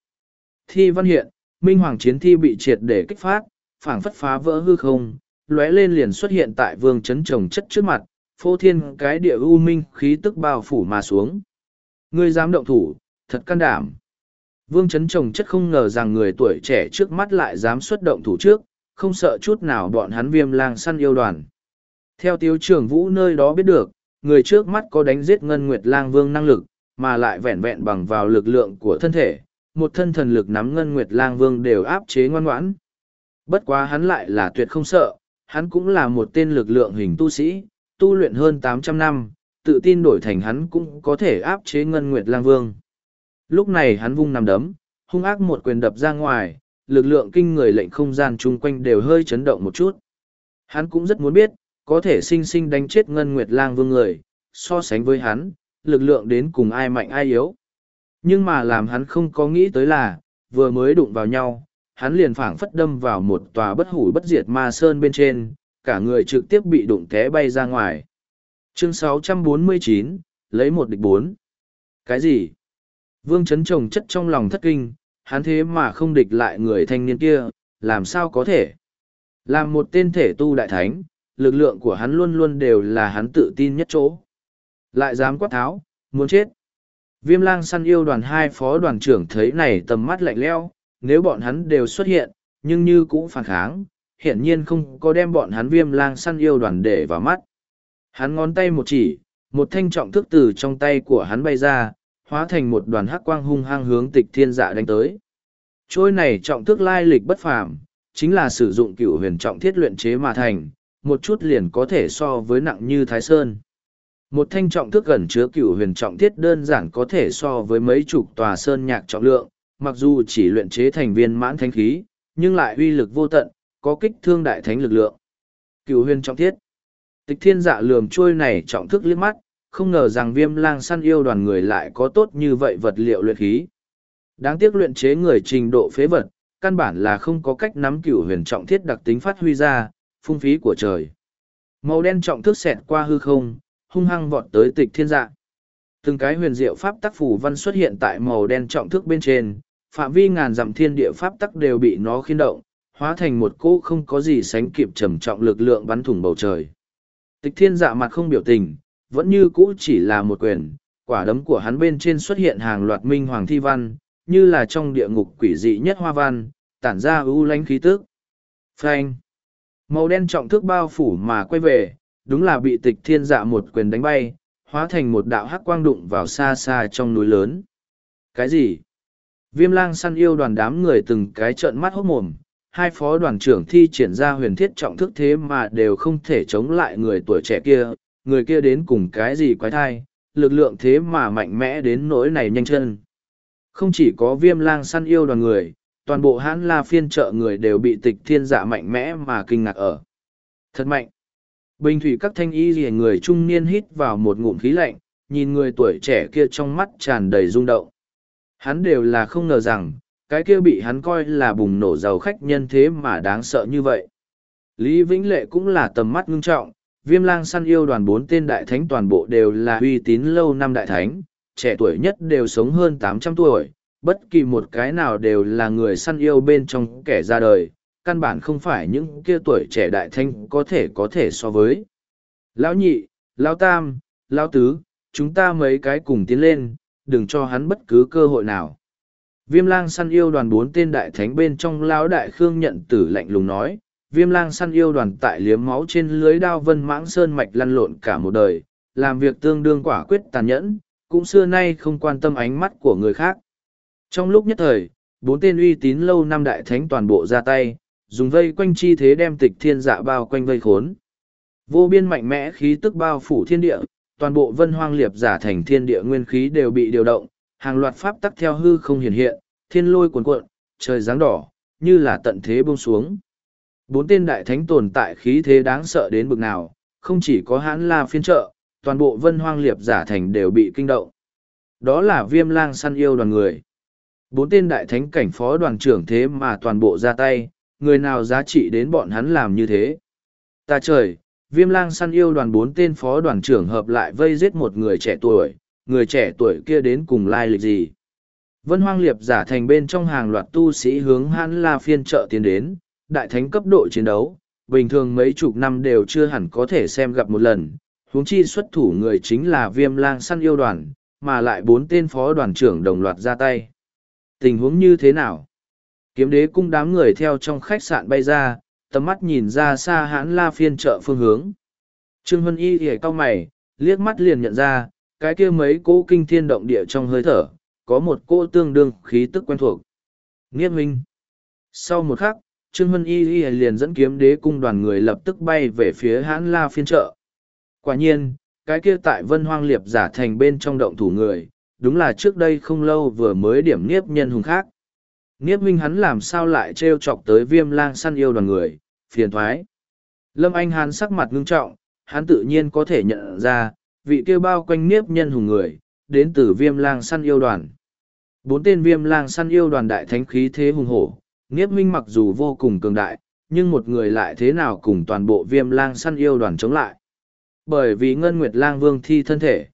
Thi văn hiện, Minh Hoàng chiến thi bị triệt để kích phát, phảng phất phá vỡ hư không, lóe lên liền xuất hiện tại vương chấn trồng chất trước mặt, phô thiên cái địa u minh khí tức bao phủ mà xuống. Ngươi dám động thủ, thật can đảm. Vương chấn trồng chất không ngờ rằng người tuổi trẻ trước mắt lại dám xuất động thủ trước, không sợ chút nào bọn hắn viêm lang săn yêu đoàn. Theo tiếu trưởng vũ nơi đó biết được, người trước mắt có đánh giết Ngân Nguyệt Lang Vương năng lực, mà lại vẹn vẹn bằng vào lực lượng của thân thể, một thân thần lực nắm Ngân Nguyệt Lang Vương đều áp chế ngoan ngoãn. Bất quá hắn lại là tuyệt không sợ, hắn cũng là một tên lực lượng hình tu sĩ, tu luyện hơn tám trăm năm, tự tin đổi thành hắn cũng có thể áp chế Ngân Nguyệt Lang Vương. Lúc này hắn vung nằm đấm, hung ác một quyền đập ra ngoài, lực lượng kinh người lệnh không gian chung quanh đều hơi chấn động một chút. Hắn cũng rất muốn biết, có thể sinh sinh đánh chết Ngân Nguyệt Lang Vương người, so sánh với hắn, lực lượng đến cùng ai mạnh ai yếu. Nhưng mà làm hắn không có nghĩ tới là, vừa mới đụng vào nhau, hắn liền phảng phất đâm vào một tòa bất hủ bất diệt ma sơn bên trên, cả người trực tiếp bị đụng té bay ra ngoài. Chương 649, lấy một địch bốn. Cái gì? Vương chấn trồng chất trong lòng thất kinh, hắn thế mà không địch lại người thanh niên kia, làm sao có thể? Làm một tên thể tu đại thánh, lực lượng của hắn luôn luôn đều là hắn tự tin nhất chỗ. Lại dám quát tháo, muốn chết. Viêm lang săn yêu đoàn hai phó đoàn trưởng thấy này tầm mắt lạnh leo, nếu bọn hắn đều xuất hiện, nhưng như cũng phản kháng, hiển nhiên không có đem bọn hắn viêm lang săn yêu đoàn để vào mắt. Hắn ngón tay một chỉ, một thanh trọng thức từ trong tay của hắn bay ra, hóa thành một đoàn hắc quang hung hăng hướng tịch thiên dạ đánh tới. Trôi này trọng thức lai lịch bất phàm, chính là sử dụng cựu huyền trọng thiết luyện chế mà thành, một chút liền có thể so với nặng như Thái Sơn. Một thanh trọng thức gần chứa cựu huyền trọng thiết đơn giản có thể so với mấy chục tòa sơn nhạc trọng lượng, mặc dù chỉ luyện chế thành viên mãn thánh khí, nhưng lại uy lực vô tận, có kích thương đại thánh lực lượng. Cựu huyền trọng thiết. Tịch thiên dạ lườm trôi này trọng thức liếc mắt, không ngờ rằng viêm lang săn yêu đoàn người lại có tốt như vậy vật liệu luyện khí. Đáng tiếc luyện chế người trình độ phế vật, căn bản là không có cách nắm cửu huyền trọng thiết đặc tính phát huy ra, phung phí của trời. Màu đen trọng thức xẹt qua hư không, hung hăng vọt tới tịch thiên dạ. Từng cái huyền diệu pháp tắc phủ văn xuất hiện tại màu đen trọng thức bên trên, phạm vi ngàn dặm thiên địa pháp tắc đều bị nó khiến động, hóa thành một cỗ không có gì sánh kịp trầm trọng lực lượng bắn thủng bầu trời. Tịch thiên dạ mặt không biểu tình, vẫn như cũ chỉ là một quyền, quả đấm của hắn bên trên xuất hiện hàng loạt minh hoàng thi văn, như là trong địa ngục quỷ dị nhất hoa văn, tản ra ưu lánh khí tức. Phanh! Màu đen trọng thức bao phủ mà quay về, đúng là bị tịch thiên dạ một quyền đánh bay, hóa thành một đạo hắc quang đụng vào xa xa trong núi lớn. Cái gì? Viêm lang săn yêu đoàn đám người từng cái trợn mắt hốt mồm, hai phó đoàn trưởng thi triển ra huyền thiết trọng thức thế mà đều không thể chống lại người tuổi trẻ kia, người kia đến cùng cái gì quái thai, lực lượng thế mà mạnh mẽ đến nỗi này nhanh chân. Không chỉ có viêm lang săn yêu đoàn người, toàn bộ hãn la phiên trợ người đều bị tịch thiên dạ mạnh mẽ mà kinh ngạc ở. Thật mạnh. Bình thủy các thanh y rìa người trung niên hít vào một ngụm khí lạnh, nhìn người tuổi trẻ kia trong mắt tràn đầy rung động. Hắn đều là không ngờ rằng, cái kia bị hắn coi là bùng nổ giàu khách nhân thế mà đáng sợ như vậy. Lý Vĩnh Lệ cũng là tầm mắt ngưng trọng, viêm lang săn yêu đoàn bốn tên đại thánh toàn bộ đều là uy tín lâu năm đại thánh, trẻ tuổi nhất đều sống hơn tám trăm tuổi, bất kỳ một cái nào đều là người săn yêu bên trong kẻ ra đời, căn bản không phải những kia tuổi trẻ đại thanh có thể có thể so với. Lão nhị, lão tam, lão tứ, chúng ta mấy cái cùng tiến lên, đừng cho hắn bất cứ cơ hội nào. Viêm lang săn yêu đoàn bốn tên đại thánh bên trong lão đại khương nhận tử lạnh lùng nói, viêm lang săn yêu đoàn tại liếm máu trên lưới đao vân mãng sơn mạch lăn lộn cả một đời, làm việc tương đương quả quyết tàn nhẫn, cũng xưa nay không quan tâm ánh mắt của người khác. Trong lúc nhất thời, bốn tên uy tín lâu năm đại thánh toàn bộ ra tay, dùng vây quanh chi thế đem tịch thiên dạ bao quanh vây khốn. Vô biên mạnh mẽ khí tức bao phủ thiên địa, toàn bộ vân hoang liệp giả thành thiên địa nguyên khí đều bị điều động, hàng loạt pháp tắc theo hư không hiện hiện, thiên lôi cuồn cuộn, trời dáng đỏ, như là tận thế buông xuống. Bốn tên đại thánh tồn tại khí thế đáng sợ đến bực nào, không chỉ có hãn la phiên trợ, toàn bộ vân hoang liệp giả thành đều bị kinh động. Đó là viêm lang săn yêu đoàn người. Bốn tên đại thánh cảnh phó đoàn trưởng thế mà toàn bộ ra tay, người nào giá trị đến bọn hắn làm như thế. Ta trời, viêm lang săn yêu đoàn bốn tên phó đoàn trưởng hợp lại vây giết một người trẻ tuổi, người trẻ tuổi kia đến cùng lai lịch gì. Vân hoang liệp giả thành bên trong hàng loạt tu sĩ hướng hãn la phiên trợ tiến đến, đại thánh cấp độ chiến đấu, bình thường mấy chục năm đều chưa hẳn có thể xem gặp một lần, huống chi xuất thủ người chính là viêm lang săn yêu đoàn, mà lại bốn tên phó đoàn trưởng đồng loạt ra tay. Tình huống như thế nào? Kiếm đế cung đám người theo trong khách sạn bay ra, tầm mắt nhìn ra xa hãn la phiên chợ phương hướng. Trương Hân Y thì cao mày, liếc mắt liền nhận ra, cái kia mấy cỗ kinh thiên động địa trong hơi thở, có một cỗ tương đương khí tức quen thuộc. Nghiếp minh. Sau một khắc, Trương Hân Y Y liền dẫn kiếm đế cung đoàn người lập tức bay về phía hãn la phiên chợ. Quả nhiên, cái kia tại vân hoang liệp giả thành bên trong động thủ người, đúng là trước đây không lâu vừa mới điểm nghiếp nhân hùng khác. Nghiếp minh hắn làm sao lại trêu chọc tới viêm lang săn yêu đoàn người, phiền thoái. Lâm Anh Hán sắc mặt ngưng trọng, hắn tự nhiên có thể nhận ra, vị kia bao quanh nghiếp nhân hùng người, đến từ viêm lang săn yêu đoàn. Bốn tên viêm lang săn yêu đoàn đại thánh khí thế hùng hổ, nghiếp minh mặc dù vô cùng cường đại, nhưng một người lại thế nào cùng toàn bộ viêm lang săn yêu đoàn chống lại. Bởi vì Ngân Nguyệt lang vương thi thân thể.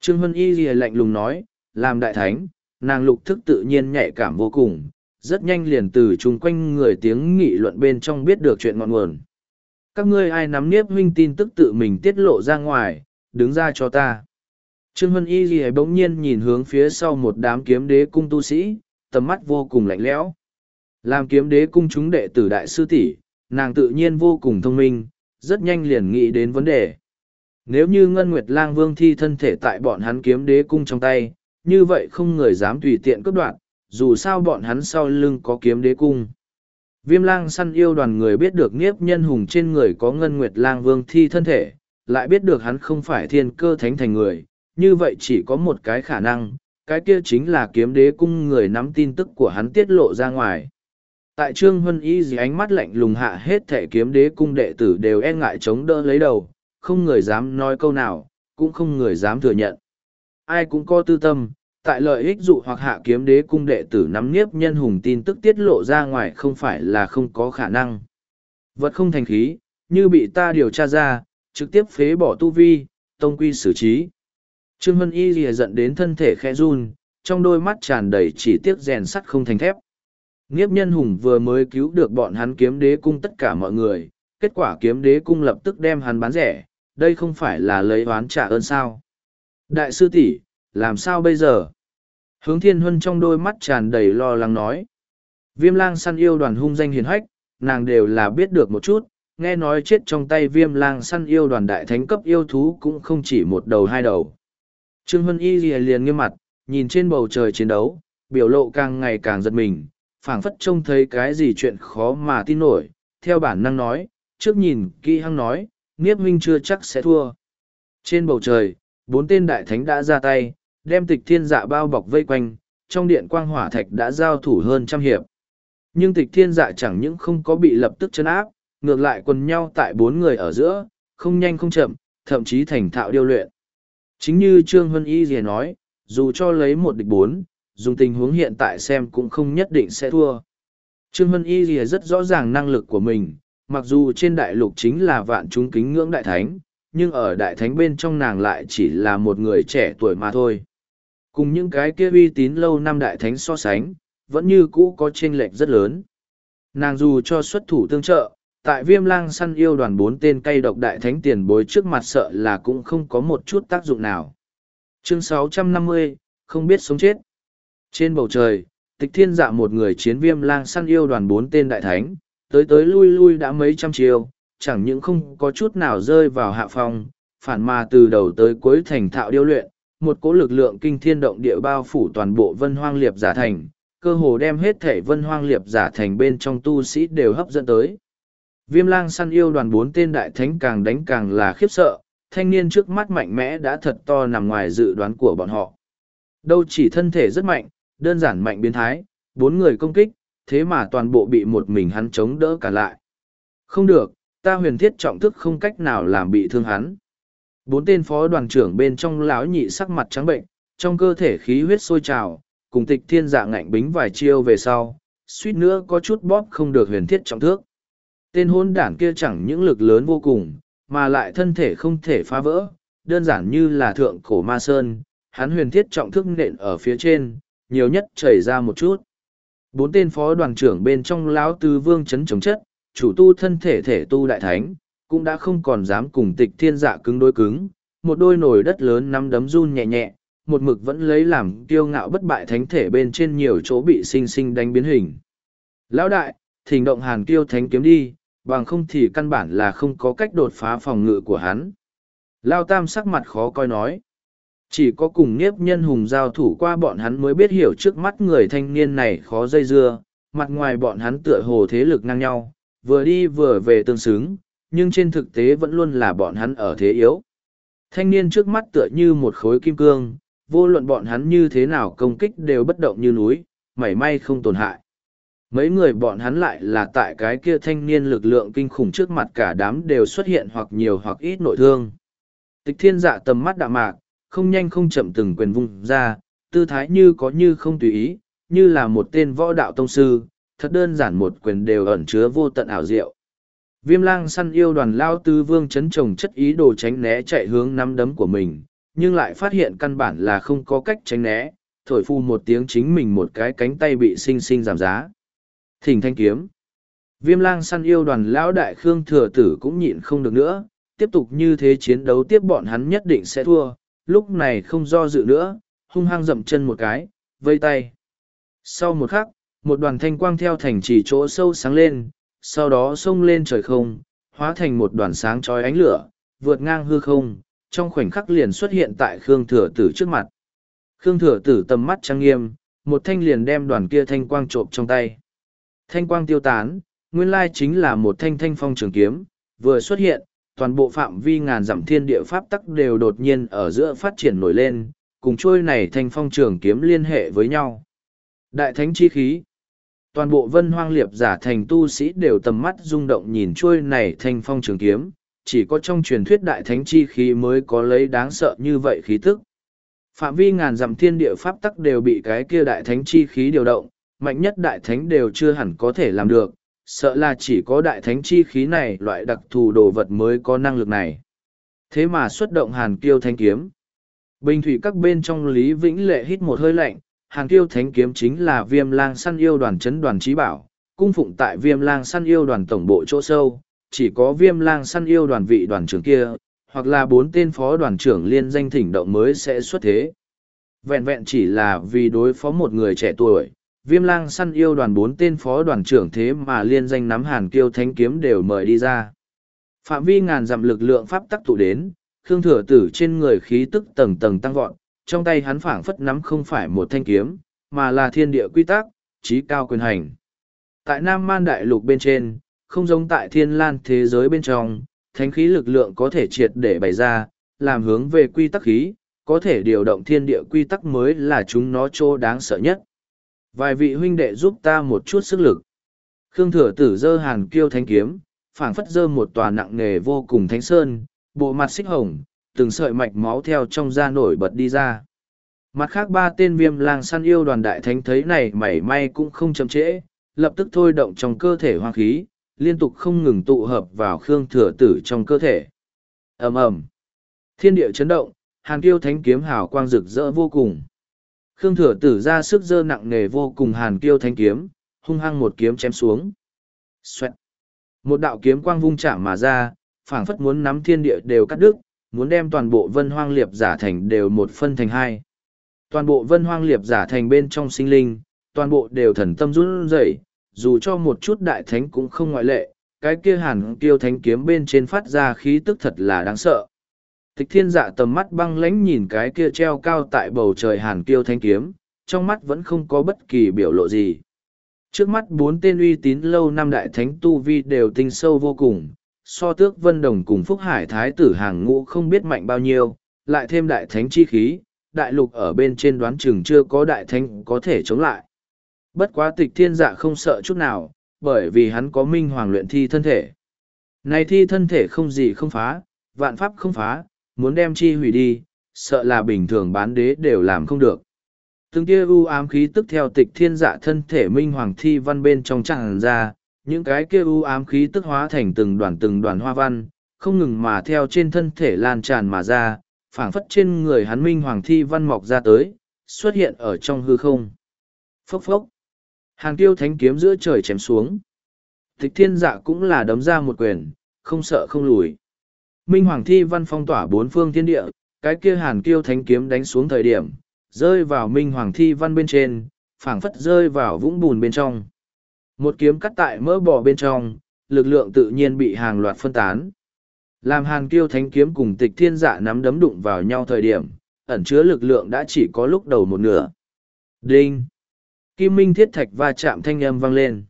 Trương Hân Y lìa lạnh lùng nói, làm đại thánh, nàng lục thức tự nhiên nhạy cảm vô cùng, rất nhanh liền từ chung quanh người tiếng nghị luận bên trong biết được chuyện ngọn nguồn. Các ngươi ai nắm niếp huynh tin tức tự mình tiết lộ ra ngoài, đứng ra cho ta. Trương Hân Y gì bỗng nhiên nhìn hướng phía sau một đám kiếm đế cung tu sĩ, tầm mắt vô cùng lạnh lẽo. Làm kiếm đế cung chúng đệ tử đại sư tỷ, nàng tự nhiên vô cùng thông minh, rất nhanh liền nghĩ đến vấn đề. Nếu như Ngân Nguyệt Lang Vương thi thân thể tại bọn hắn kiếm đế cung trong tay, như vậy không người dám tùy tiện cướp đoạt, dù sao bọn hắn sau lưng có kiếm đế cung. Viêm lang săn yêu đoàn người biết được nghiếp nhân hùng trên người có Ngân Nguyệt Lang Vương thi thân thể, lại biết được hắn không phải thiên cơ thánh thành người, như vậy chỉ có một cái khả năng, cái kia chính là kiếm đế cung người nắm tin tức của hắn tiết lộ ra ngoài. Tại trương huân y dì ánh mắt lạnh lùng hạ hết thẻ kiếm đế cung đệ tử đều e ngại chống đỡ lấy đầu, không người dám nói câu nào, cũng không người dám thừa nhận. Ai cũng có tư tâm, tại lợi ích dụ hoặc hạ kiếm đế cung đệ tử nắm nhiếp nhân hùng tin tức tiết lộ ra ngoài không phải là không có khả năng. Vật không thành khí, như bị ta điều tra ra, trực tiếp phế bỏ tu vi, tông quy xử trí. Trương Hân Y lìa giận đến thân thể khẽ run, trong đôi mắt tràn đầy chỉ tiếc rèn sắt không thành thép. Nghiếp nhân hùng vừa mới cứu được bọn hắn kiếm đế cung tất cả mọi người, kết quả kiếm đế cung lập tức đem hắn bán rẻ, đây không phải là lấy oán trả ơn sao. Đại sư tỷ làm sao bây giờ? Hướng thiên huân trong đôi mắt tràn đầy lo lắng nói. Viêm lang săn yêu đoàn hung danh hiền hách, nàng đều là biết được một chút, nghe nói chết trong tay viêm lang săn yêu đoàn đại thánh cấp yêu thú cũng không chỉ một đầu hai đầu. Trương Hân Y liền liền nghiêm mặt, nhìn trên bầu trời chiến đấu, biểu lộ càng ngày càng giật mình, phảng phất trông thấy cái gì chuyện khó mà tin nổi, theo bản năng nói, trước nhìn kỹ hăng nói, Niếp Minh chưa chắc sẽ thua. Trên bầu trời, bốn tên đại thánh đã ra tay, đem tịch thiên dạ bao bọc vây quanh, trong điện quang hỏa thạch đã giao thủ hơn trăm hiệp. Nhưng tịch thiên dạ chẳng những không có bị lập tức chấn áp, ngược lại quần nhau tại bốn người ở giữa, không nhanh không chậm, thậm chí thành thạo điêu luyện. Chính như Trương Hân Y dìa nói, dù cho lấy một địch bốn, dùng tình huống hiện tại xem cũng không nhất định sẽ thua. Trương Hân Y dìa rất rõ ràng năng lực của mình, mặc dù trên đại lục chính là vạn chúng kính ngưỡng đại thánh, nhưng ở đại thánh bên trong nàng lại chỉ là một người trẻ tuổi mà thôi. Cùng những cái kia uy tín lâu năm đại thánh so sánh, vẫn như cũ có chênh lệch rất lớn. Nàng dù cho xuất thủ tương trợ, tại viêm lang săn yêu đoàn bốn tên cây độc đại thánh tiền bối trước mặt sợ là cũng không có một chút tác dụng nào. Chương 650, không biết sống chết. Trên bầu trời, tịch thiên dạ một người chiến viêm lang săn yêu đoàn bốn tên đại thánh, tới tới lui lui đã mấy trăm chiều, chẳng những không có chút nào rơi vào hạ phong, phản mà từ đầu tới cuối thành thạo điêu luyện, một cỗ lực lượng kinh thiên động địa bao phủ toàn bộ vân hoang liệp giả thành, cơ hồ đem hết thể vân hoang liệp giả thành bên trong tu sĩ đều hấp dẫn tới. Viêm lang săn yêu đoàn bốn tên đại thánh càng đánh càng là khiếp sợ, thanh niên trước mắt mạnh mẽ đã thật to nằm ngoài dự đoán của bọn họ. Đâu chỉ thân thể rất mạnh, đơn giản mạnh biến thái, bốn người công kích, thế mà toàn bộ bị một mình hắn chống đỡ cả lại. Không được, ta huyền thiết trọng thức không cách nào làm bị thương hắn. Bốn tên phó đoàn trưởng bên trong lão nhị sắc mặt trắng bệnh, trong cơ thể khí huyết sôi trào, cùng tịch thiên dạ ngạnh bính vài chiêu về sau, suýt nữa có chút bóp không được huyền thiết trọng thước. Tên hôn đản kia chẳng những lực lớn vô cùng, mà lại thân thể không thể phá vỡ, đơn giản như là thượng cổ ma sơn, hắn huyền thiết trọng thức nện ở phía trên, nhiều nhất chảy ra một chút. Bốn tên phó đoàn trưởng bên trong lão tứ vương chấn chống chất, chủ tu thân thể thể tu đại thánh, cũng đã không còn dám cùng tịch thiên dạ cứng đối cứng, một đôi nồi đất lớn nắm đấm run nhẹ nhẹ, một mực vẫn lấy làm kiêu ngạo bất bại thánh thể bên trên nhiều chỗ bị sinh sinh đánh biến hình. Lão đại, thỉnh động hàn kiêu thánh kiếm đi, bằng không thì căn bản là không có cách đột phá phòng ngự của hắn. Lao Tam sắc mặt khó coi nói. Chỉ có cùng nghiếp nhân hùng giao thủ qua bọn hắn mới biết hiểu trước mắt người thanh niên này khó dây dưa, mặt ngoài bọn hắn tựa hồ thế lực ngang nhau, vừa đi vừa về tương xứng, nhưng trên thực tế vẫn luôn là bọn hắn ở thế yếu. Thanh niên trước mắt tựa như một khối kim cương, vô luận bọn hắn như thế nào công kích đều bất động như núi, mảy may không tổn hại. Mấy người bọn hắn lại là tại cái kia thanh niên lực lượng kinh khủng trước mặt cả đám đều xuất hiện hoặc nhiều hoặc ít nội thương. Tịch thiên dạ tầm mắt đạm mạc, không nhanh không chậm từng quyền vung ra, tư thái như có như không tùy ý, như là một tên võ đạo tông sư, thật đơn giản một quyền đều ẩn chứa vô tận ảo diệu. Viêm lang săn yêu đoàn lao tư vương chấn trồng chất ý đồ tránh né chạy hướng nắm đấm của mình, nhưng lại phát hiện căn bản là không có cách tránh né, thổi phu một tiếng chính mình một cái cánh tay bị sinh sinh giảm giá. Thỉnh thanh kiếm. Viêm lang săn yêu đoàn lão đại khương thừa tử cũng nhịn không được nữa, tiếp tục như thế chiến đấu tiếp bọn hắn nhất định sẽ thua, lúc này không do dự nữa, hung hăng dậm chân một cái, vây tay. Sau một khắc, một đoàn thanh quang theo thành trì chỗ sâu sáng lên, sau đó xông lên trời không, hóa thành một đoàn sáng trói ánh lửa, vượt ngang hư không, trong khoảnh khắc liền xuất hiện tại Khương Thừa Tử trước mặt. Khương Thừa Tử tầm mắt trang nghiêm, một thanh liền đem đoàn kia thanh quang trộm trong tay. Thanh quang tiêu tán, nguyên lai chính là một thanh thanh phong trường kiếm, vừa xuất hiện, toàn bộ phạm vi ngàn dặm thiên địa pháp tắc đều đột nhiên ở giữa phát triển nổi lên, cùng trôi này thanh phong trường kiếm liên hệ với nhau. Đại thánh chi khí Toàn bộ vân hoang liệp giả thành tu sĩ đều tầm mắt rung động nhìn trôi này thanh phong trường kiếm, chỉ có trong truyền thuyết đại thánh chi khí mới có lấy đáng sợ như vậy khí tức. Phạm vi ngàn dặm thiên địa pháp tắc đều bị cái kia đại thánh chi khí điều động, mạnh nhất đại thánh đều chưa hẳn có thể làm được, sợ là chỉ có đại thánh chi khí này loại đặc thù đồ vật mới có năng lực này. Thế mà xuất động hàn kiêu thanh kiếm. Bình thủy các bên trong Lý Vĩnh Lệ hít một hơi lạnh, Hàng tiêu thánh kiếm chính là viêm lang săn yêu đoàn chấn đoàn trí bảo, cung phụng tại viêm lang săn yêu đoàn tổng bộ chỗ sâu, chỉ có viêm lang săn yêu đoàn vị đoàn trưởng kia, hoặc là bốn tên phó đoàn trưởng liên danh thỉnh động mới sẽ xuất thế. Vẹn vẹn chỉ là vì đối phó một người trẻ tuổi, viêm lang săn yêu đoàn bốn tên phó đoàn trưởng thế mà liên danh nắm hàn kiêu thánh kiếm đều mời đi ra. Phạm vi ngàn dặm lực lượng pháp tắc tụ đến, Khương Thừa Tử trên người khí tức tầng tầng tăng vọt, trong tay hắn phảng phất nắm không phải một thanh kiếm, mà là thiên địa quy tắc, trí cao quyền hành. Tại Nam Man Đại Lục bên trên, không giống tại thiên lan thế giới bên trong, thánh khí lực lượng có thể triệt để bày ra, làm hướng về quy tắc khí, có thể điều động thiên địa quy tắc mới là chúng nó chỗ đáng sợ nhất. Vài vị huynh đệ giúp ta một chút sức lực. Khương thừa tử dơ hàn kiêu thanh kiếm, phảng phất dơ một tòa nặng nề vô cùng thánh sơn, bộ mặt xích hồng, từng sợi mạch máu theo trong da nổi bật đi ra. Mặt khác ba tên viêm lang săn yêu đoàn đại thánh thấy này mảy may cũng không chậm trễ, lập tức thôi động trong cơ thể hoang khí, liên tục không ngừng tụ hợp vào khương thừa tử trong cơ thể. ầm ầm Thiên địa chấn động, hàn kiêu thánh kiếm hào quang rực rỡ vô cùng. Khương thừa tử ra sức dơ nặng nề vô cùng hàn kiêu thánh kiếm, hung hăng một kiếm chém xuống. Xoẹt. Một đạo kiếm quang vung chạm mà ra, phảng phất muốn nắm thiên địa đều cắt đứt, muốn đem toàn bộ vân hoang liệp giả thành đều một phân thành hai. Toàn bộ vân hoang liệp giả thành bên trong sinh linh, toàn bộ đều thần tâm run rẩy, dù cho một chút đại thánh cũng không ngoại lệ, cái kia hàn kiêu thánh kiếm bên trên phát ra khí tức thật là đáng sợ. Tịch thiên dạ tầm mắt băng lãnh nhìn cái kia treo cao tại bầu trời hàn kiêu thanh kiếm, trong mắt vẫn không có bất kỳ biểu lộ gì. Trước mắt bốn tên uy tín lâu năm đại thánh tu vi đều tinh sâu vô cùng, so tước vân đồng cùng phúc hải thái tử hàng ngũ không biết mạnh bao nhiêu, lại thêm đại thánh chi khí, đại lục ở bên trên đoán chừng chưa có đại thánh có thể chống lại. Bất quá tịch thiên dạ không sợ chút nào, bởi vì hắn có minh hoàng luyện thi thân thể. Này thi thân thể không gì không phá, vạn pháp không phá, muốn đem chi hủy đi, sợ là bình thường bán đế đều làm không được. Từng kia u ám khí tức theo tịch thiên dạ thân thể minh hoàng thi văn bên trong tràn ra, những cái kia u ám khí tức hóa thành từng đoàn từng đoàn hoa văn, không ngừng mà theo trên thân thể lan tràn mà ra, phảng phất trên người hắn minh hoàng thi văn mọc ra tới, xuất hiện ở trong hư không. Phốc phốc. Hàng tiêu thánh kiếm giữa trời chém xuống. Tịch thiên dạ cũng là đấm ra một quyền, không sợ không lùi. Minh Hoàng Thi Văn phong tỏa bốn phương thiên địa, cái kia hàn kiêu thánh kiếm đánh xuống thời điểm, rơi vào Minh Hoàng Thi Văn bên trên, phảng phất rơi vào vũng bùn bên trong. Một kiếm cắt tại mỡ bò bên trong, lực lượng tự nhiên bị hàng loạt phân tán. Làm hàn kiêu thánh kiếm cùng tịch thiên dạ nắm đấm đụng vào nhau thời điểm, ẩn chứa lực lượng đã chỉ có lúc đầu một nửa. Đinh! Kim minh thiết thạch va chạm thanh âm vang lên.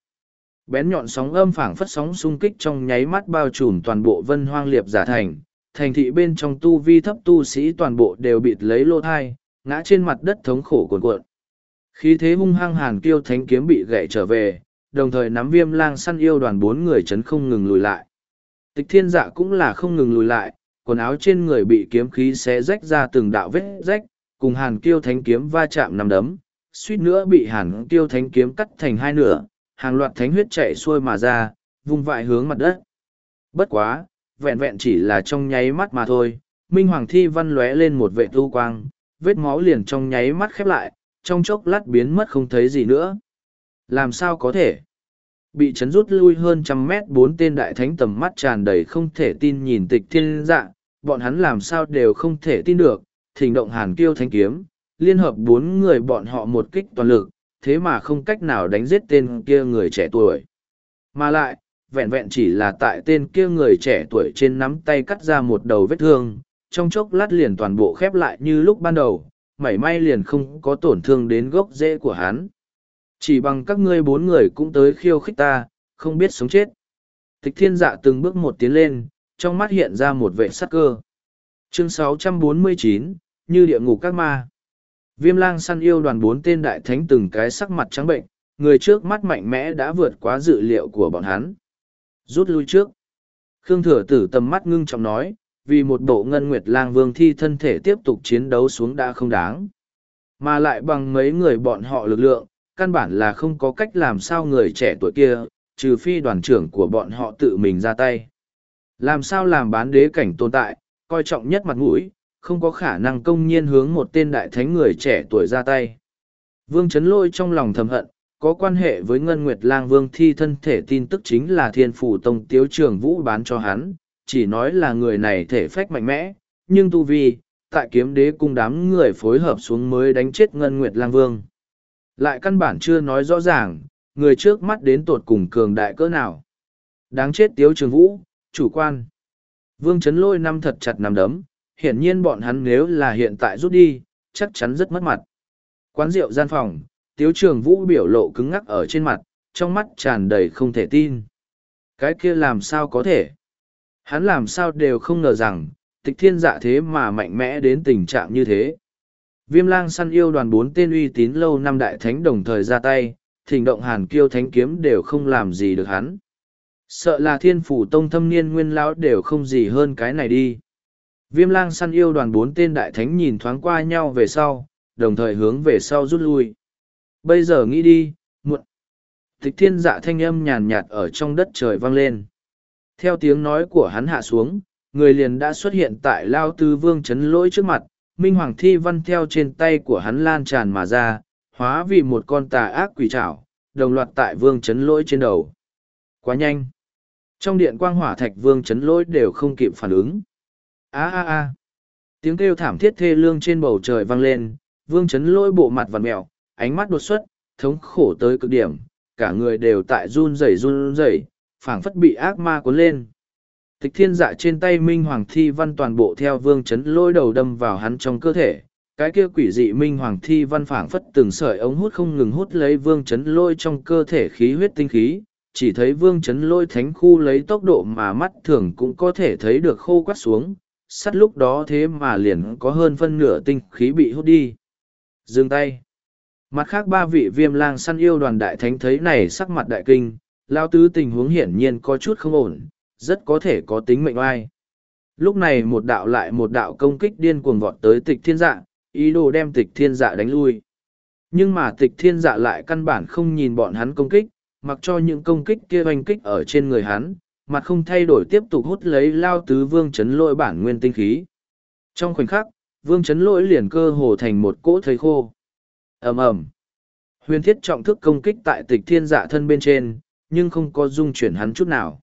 Bén nhọn sóng âm phảng phất sóng xung kích trong nháy mắt bao trùm toàn bộ vân hoang liệp giả thành. Thành thị bên trong tu vi thấp tu sĩ toàn bộ đều bịt lấy lô thai, ngã trên mặt đất thống khổ cuồn cuộn. Khí thế hung hăng hàn kiêu thánh kiếm bị gãy trở về, đồng thời nắm viêm lang săn yêu đoàn bốn người chấn không ngừng lùi lại. Tịch thiên dạ cũng là không ngừng lùi lại, quần áo trên người bị kiếm khí xé rách ra từng đạo vết rách, cùng hàn kiêu thánh kiếm va chạm nằm đấm, suýt nữa bị hàn kiêu thánh kiếm cắt thành hai nửa, hàng loạt thánh huyết chạy xuôi mà ra, vùng vại hướng mặt đất. Bất quá, vẹn vẹn chỉ là trong nháy mắt mà thôi, Minh Hoàng Thi văn lóe lên một vệ tu quang, vết máu liền trong nháy mắt khép lại, trong chốc lát biến mất không thấy gì nữa. Làm sao có thể? Bị chấn rút lui hơn trăm mét bốn tên đại thánh tầm mắt tràn đầy không thể tin nhìn tịch thiên dạ, bọn hắn làm sao đều không thể tin được, thỉnh động hàn kiêu thanh kiếm, liên hợp bốn người bọn họ một kích toàn lực, thế mà không cách nào đánh giết tên kia người trẻ tuổi. Mà lại, vẹn vẹn chỉ là tại tên kia người trẻ tuổi trên nắm tay cắt ra một đầu vết thương, trong chốc lát liền toàn bộ khép lại như lúc ban đầu, mảy may liền không có tổn thương đến gốc rễ của hắn. Chỉ bằng các ngươi bốn người cũng tới khiêu khích ta, không biết sống chết. Tịch thiên dạ từng bước một tiến lên, trong mắt hiện ra một vệ sắc cơ. Chương 649, như địa ngục các ma. Viêm lang săn yêu đoàn bốn tên đại thánh từng cái sắc mặt trắng bệnh, người trước mắt mạnh mẽ đã vượt quá dự liệu của bọn hắn. Rút lui trước. Khương thừa tử tầm mắt ngưng trọng nói, vì một bộ ngân nguyệt lang vương thi thân thể tiếp tục chiến đấu xuống đã không đáng. Mà lại bằng mấy người bọn họ lực lượng, căn bản là không có cách làm sao người trẻ tuổi kia, trừ phi đoàn trưởng của bọn họ tự mình ra tay. Làm sao làm bán đế cảnh tồn tại, coi trọng nhất mặt mũi, không có khả năng công nhiên hướng một tên đại thánh người trẻ tuổi ra tay. Vương Trấn Lôi trong lòng thầm hận, có quan hệ với Ngân Nguyệt Lang Vương thi thân thể tin tức chính là thiên phủ tông tiếu trường vũ bán cho hắn, chỉ nói là người này thể phách mạnh mẽ, nhưng tu vi, tại kiếm đế cung đám người phối hợp xuống mới đánh chết Ngân Nguyệt Lang Vương. Lại căn bản chưa nói rõ ràng, người trước mắt đến tột cùng cường đại cỡ nào. Đáng chết tiếu trường vũ, chủ quan. Vương chấn lôi năm thật chặt nằm đấm, hiển nhiên bọn hắn nếu là hiện tại rút đi, chắc chắn rất mất mặt. Quán rượu gian phòng, tiếu trường vũ biểu lộ cứng ngắc ở trên mặt, trong mắt tràn đầy không thể tin. Cái kia làm sao có thể? Hắn làm sao đều không ngờ rằng, tịch thiên dạ thế mà mạnh mẽ đến tình trạng như thế. Viêm lang săn yêu đoàn bốn tên uy tín lâu năm đại thánh đồng thời ra tay, thỉnh động hàn kiêu thánh kiếm đều không làm gì được hắn. Sợ là thiên phủ tông thâm niên nguyên lão đều không gì hơn cái này đi. Viêm lang săn yêu đoàn bốn tên đại thánh nhìn thoáng qua nhau về sau, đồng thời hướng về sau rút lui. Bây giờ nghĩ đi, muộn. Tịch thiên dạ thanh âm nhàn nhạt ở trong đất trời vang lên. Theo tiếng nói của hắn hạ xuống, người liền đã xuất hiện tại Lao Tư Vương chấn lỗi trước mặt, Minh Hoàng Thi Văn theo trên tay của hắn lan tràn mà ra, hóa vì một con tà ác quỷ trảo, đồng loạt tại Vương chấn lỗi trên đầu. Quá nhanh. Trong điện quang hỏa thạch Vương chấn lỗi đều không kịp phản ứng. a a a Tiếng kêu thảm thiết thê lương trên bầu trời vang lên, Vương chấn lỗi bộ mặt vằn mẹo, ánh mắt đột xuất, thống khổ tới cực điểm, cả người đều tại run rẩy run rẩy, phảng phất bị ác ma cuốn lên. Tịch thiên dạ trên tay Minh Hoàng Thi Văn toàn bộ theo vương chấn lôi đầu đâm vào hắn trong cơ thể. Cái kia quỷ dị Minh Hoàng Thi Văn phảng phất từng sợi ống hút không ngừng hút lấy vương chấn lôi trong cơ thể khí huyết tinh khí. Chỉ thấy vương chấn lôi thánh khu lấy tốc độ mà mắt thường cũng có thể thấy được khô quắt xuống. Sắt lúc đó thế mà liền có hơn phân nửa tinh khí bị hút đi. Dừng tay. Mặt khác ba vị viêm lang săn yêu đoàn đại thánh thấy này sắc mặt đại kinh, lao tứ tình huống hiển nhiên có chút không ổn, rất có thể có tính mệnh oai. Lúc này một đạo lại một đạo công kích điên cuồng vọt tới tịch thiên dạ, ý đồ đem tịch thiên dạ đánh lui. Nhưng mà tịch thiên dạ lại căn bản không nhìn bọn hắn công kích, mặc cho những công kích kia oanh kích ở trên người hắn, mặt không thay đổi tiếp tục hút lấy lao tứ vương chấn lỗi bản nguyên tinh khí. Trong khoảnh khắc, vương chấn lỗi liền cơ hồ thành một cỗ thầy khô. ầm ầm Huyền thiết trọng thức công kích tại tịch thiên dạ thân bên trên, nhưng không có dung chuyển hắn chút nào.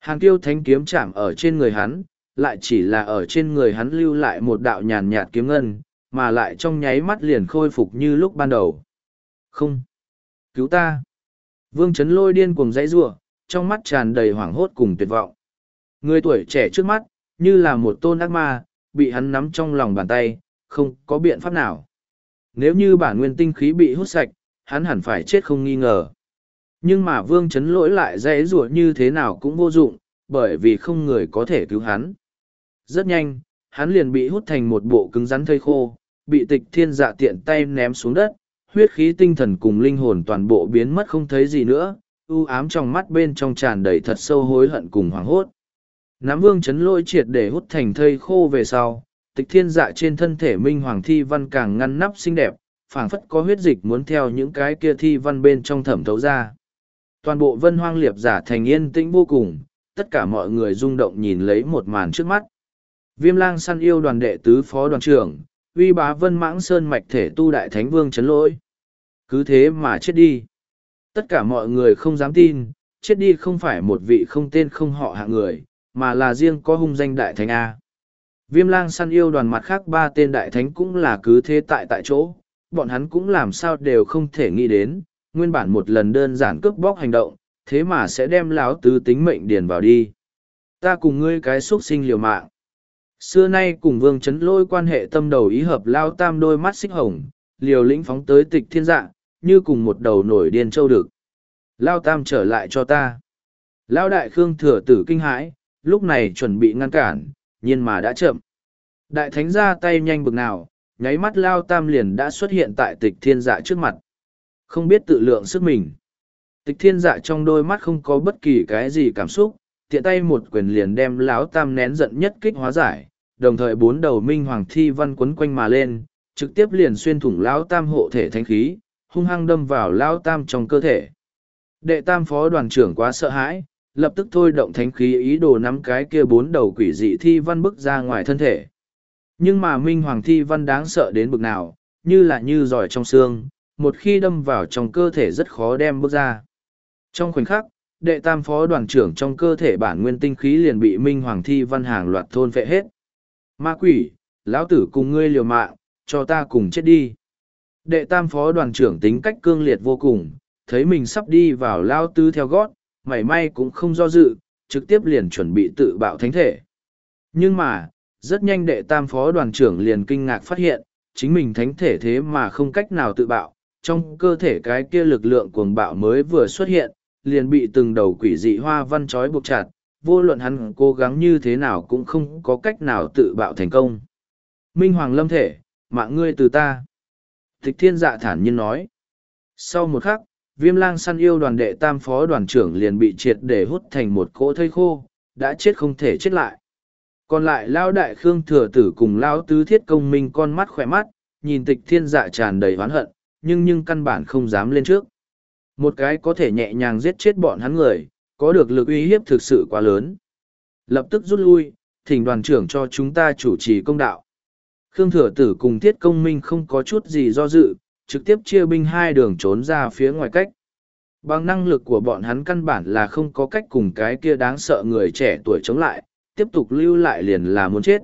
Hàng tiêu thánh kiếm chạm ở trên người hắn, lại chỉ là ở trên người hắn lưu lại một đạo nhàn nhạt kiếm ngân, mà lại trong nháy mắt liền khôi phục như lúc ban đầu. Không! Cứu ta! Vương chấn lôi điên cuồng dãy rủa trong mắt tràn đầy hoảng hốt cùng tuyệt vọng. Người tuổi trẻ trước mắt, như là một tôn ác ma, bị hắn nắm trong lòng bàn tay, không có biện pháp nào. Nếu như bản nguyên tinh khí bị hút sạch, hắn hẳn phải chết không nghi ngờ. Nhưng mà vương chấn lỗi lại dễ rủa như thế nào cũng vô dụng, bởi vì không người có thể cứu hắn. Rất nhanh, hắn liền bị hút thành một bộ cứng rắn thây khô, bị tịch thiên dạ tiện tay ném xuống đất, huyết khí tinh thần cùng linh hồn toàn bộ biến mất không thấy gì nữa, u ám trong mắt bên trong tràn đầy thật sâu hối hận cùng hoảng hốt. Nắm vương chấn lỗi triệt để hút thành thây khô về sau, tịch thiên dạ trên thân thể minh hoàng thi văn càng ngăn nắp xinh đẹp, phảng phất có huyết dịch muốn theo những cái kia thi văn bên trong thẩm thấu ra. Toàn bộ vân hoang liệp giả thành yên tĩnh vô cùng, tất cả mọi người rung động nhìn lấy một màn trước mắt. Viêm lang săn yêu đoàn đệ tứ phó đoàn trưởng, uy bá vân mãng sơn mạch thể tu đại thánh vương chấn lỗi. Cứ thế mà chết đi. Tất cả mọi người không dám tin, chết đi không phải một vị không tên không họ hạng người, mà là riêng có hung danh đại thánh A. Viêm lang săn yêu đoàn mặt khác ba tên đại thánh cũng là cứ thế tại tại chỗ, bọn hắn cũng làm sao đều không thể nghĩ đến, nguyên bản một lần đơn giản cướp bóc hành động, thế mà sẽ đem láo tứ tính mệnh điền vào đi. Ta cùng ngươi cái xuất sinh liều mạng. Xưa nay cùng vương chấn lôi quan hệ tâm đầu ý hợp lao tam đôi mắt xích hồng, liều lĩnh phóng tới tịch thiên dạ, như cùng một đầu nổi điên châu đực. Lao tam trở lại cho ta. Lao đại khương thừa tử kinh hãi, lúc này chuẩn bị ngăn cản, nhưng mà đã chậm. Đại thánh ra tay nhanh bực nào, nháy mắt Lao tam liền đã xuất hiện tại tịch thiên dạ trước mặt. Không biết tự lượng sức mình. Tịch thiên dạ trong đôi mắt không có bất kỳ cái gì cảm xúc, tiện tay một quyền liền đem lão tam nén giận nhất kích hóa giải, đồng thời bốn đầu minh hoàng thi văn quấn quanh mà lên, trực tiếp liền xuyên thủng lão tam hộ thể thánh khí, hung hăng đâm vào lão tam trong cơ thể. Đệ tam phó đoàn trưởng quá sợ hãi, lập tức thôi động thánh khí ý đồ nắm cái kia bốn đầu quỷ dị thi văn bức ra ngoài thân thể. Nhưng mà minh hoàng thi văn đáng sợ đến bực nào, như là như giỏi trong xương, một khi đâm vào trong cơ thể rất khó đem bước ra. Trong khoảnh khắc, đệ tam phó đoàn trưởng trong cơ thể bản nguyên tinh khí liền bị minh hoàng thi văn hàng loạt thôn phệ hết. Ma quỷ, lão tử cùng ngươi liều mạng, cho ta cùng chết đi. Đệ tam phó đoàn trưởng tính cách cương liệt vô cùng, thấy mình sắp đi vào lao tứ theo gót, mảy may cũng không do dự, trực tiếp liền chuẩn bị tự bạo thánh thể. Nhưng mà, rất nhanh đệ tam phó đoàn trưởng liền kinh ngạc phát hiện, chính mình thánh thể thế mà không cách nào tự bạo, trong cơ thể cái kia lực lượng cuồng bạo mới vừa xuất hiện, liền bị từng đầu quỷ dị hoa văn trói buộc chặt, vô luận hắn cố gắng như thế nào cũng không có cách nào tự bạo thành công. Minh Hoàng lâm thể, mạng ngươi từ ta. Tịch thiên dạ thản nhiên nói. Sau một khắc, viêm lang săn yêu đoàn đệ tam phó đoàn trưởng liền bị triệt để hút thành một cỗ thây khô, đã chết không thể chết lại. Còn lại lao đại khương thừa tử cùng lao tứ thiết công minh con mắt khỏe mắt, nhìn tịch thiên dạ tràn đầy oán hận, nhưng nhưng căn bản không dám lên trước. Một cái có thể nhẹ nhàng giết chết bọn hắn người, có được lực uy hiếp thực sự quá lớn. Lập tức rút lui, thỉnh đoàn trưởng cho chúng ta chủ trì công đạo. Khương Thừa Tử cùng Thiết Công Minh không có chút gì do dự, trực tiếp chia binh hai đường trốn ra phía ngoài cách. Bằng năng lực của bọn hắn căn bản là không có cách cùng cái kia đáng sợ người trẻ tuổi chống lại, tiếp tục lưu lại liền là muốn chết.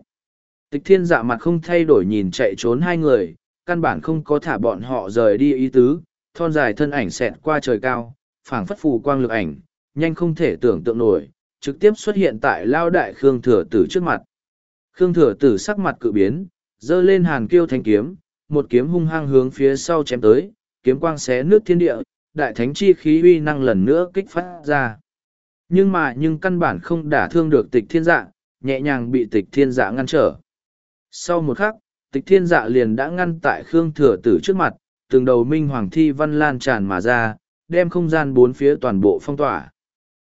Tịch thiên dạ mặt không thay đổi nhìn chạy trốn hai người, căn bản không có thả bọn họ rời đi ý tứ, thon dài thân ảnh xẹt qua trời cao, phảng phất phù quang lực ảnh, nhanh không thể tưởng tượng nổi, trực tiếp xuất hiện tại lao đại Khương Thừa Tử trước mặt. Khương Thừa Tử sắc mặt cự biến, giơ lên hàn kiêu thanh kiếm, một kiếm hung hăng hướng phía sau chém tới, kiếm quang xé nước thiên địa, đại thánh chi khí uy năng lần nữa kích phát ra. Nhưng mà nhưng căn bản không đả thương được tịch thiên dạ, nhẹ nhàng bị tịch thiên dạ ngăn trở. Sau một khắc, tịch thiên dạ liền đã ngăn tại Khương Thừa Tử trước mặt, từng đầu minh hoàng thi văn lan tràn mà ra, đem không gian bốn phía toàn bộ phong tỏa.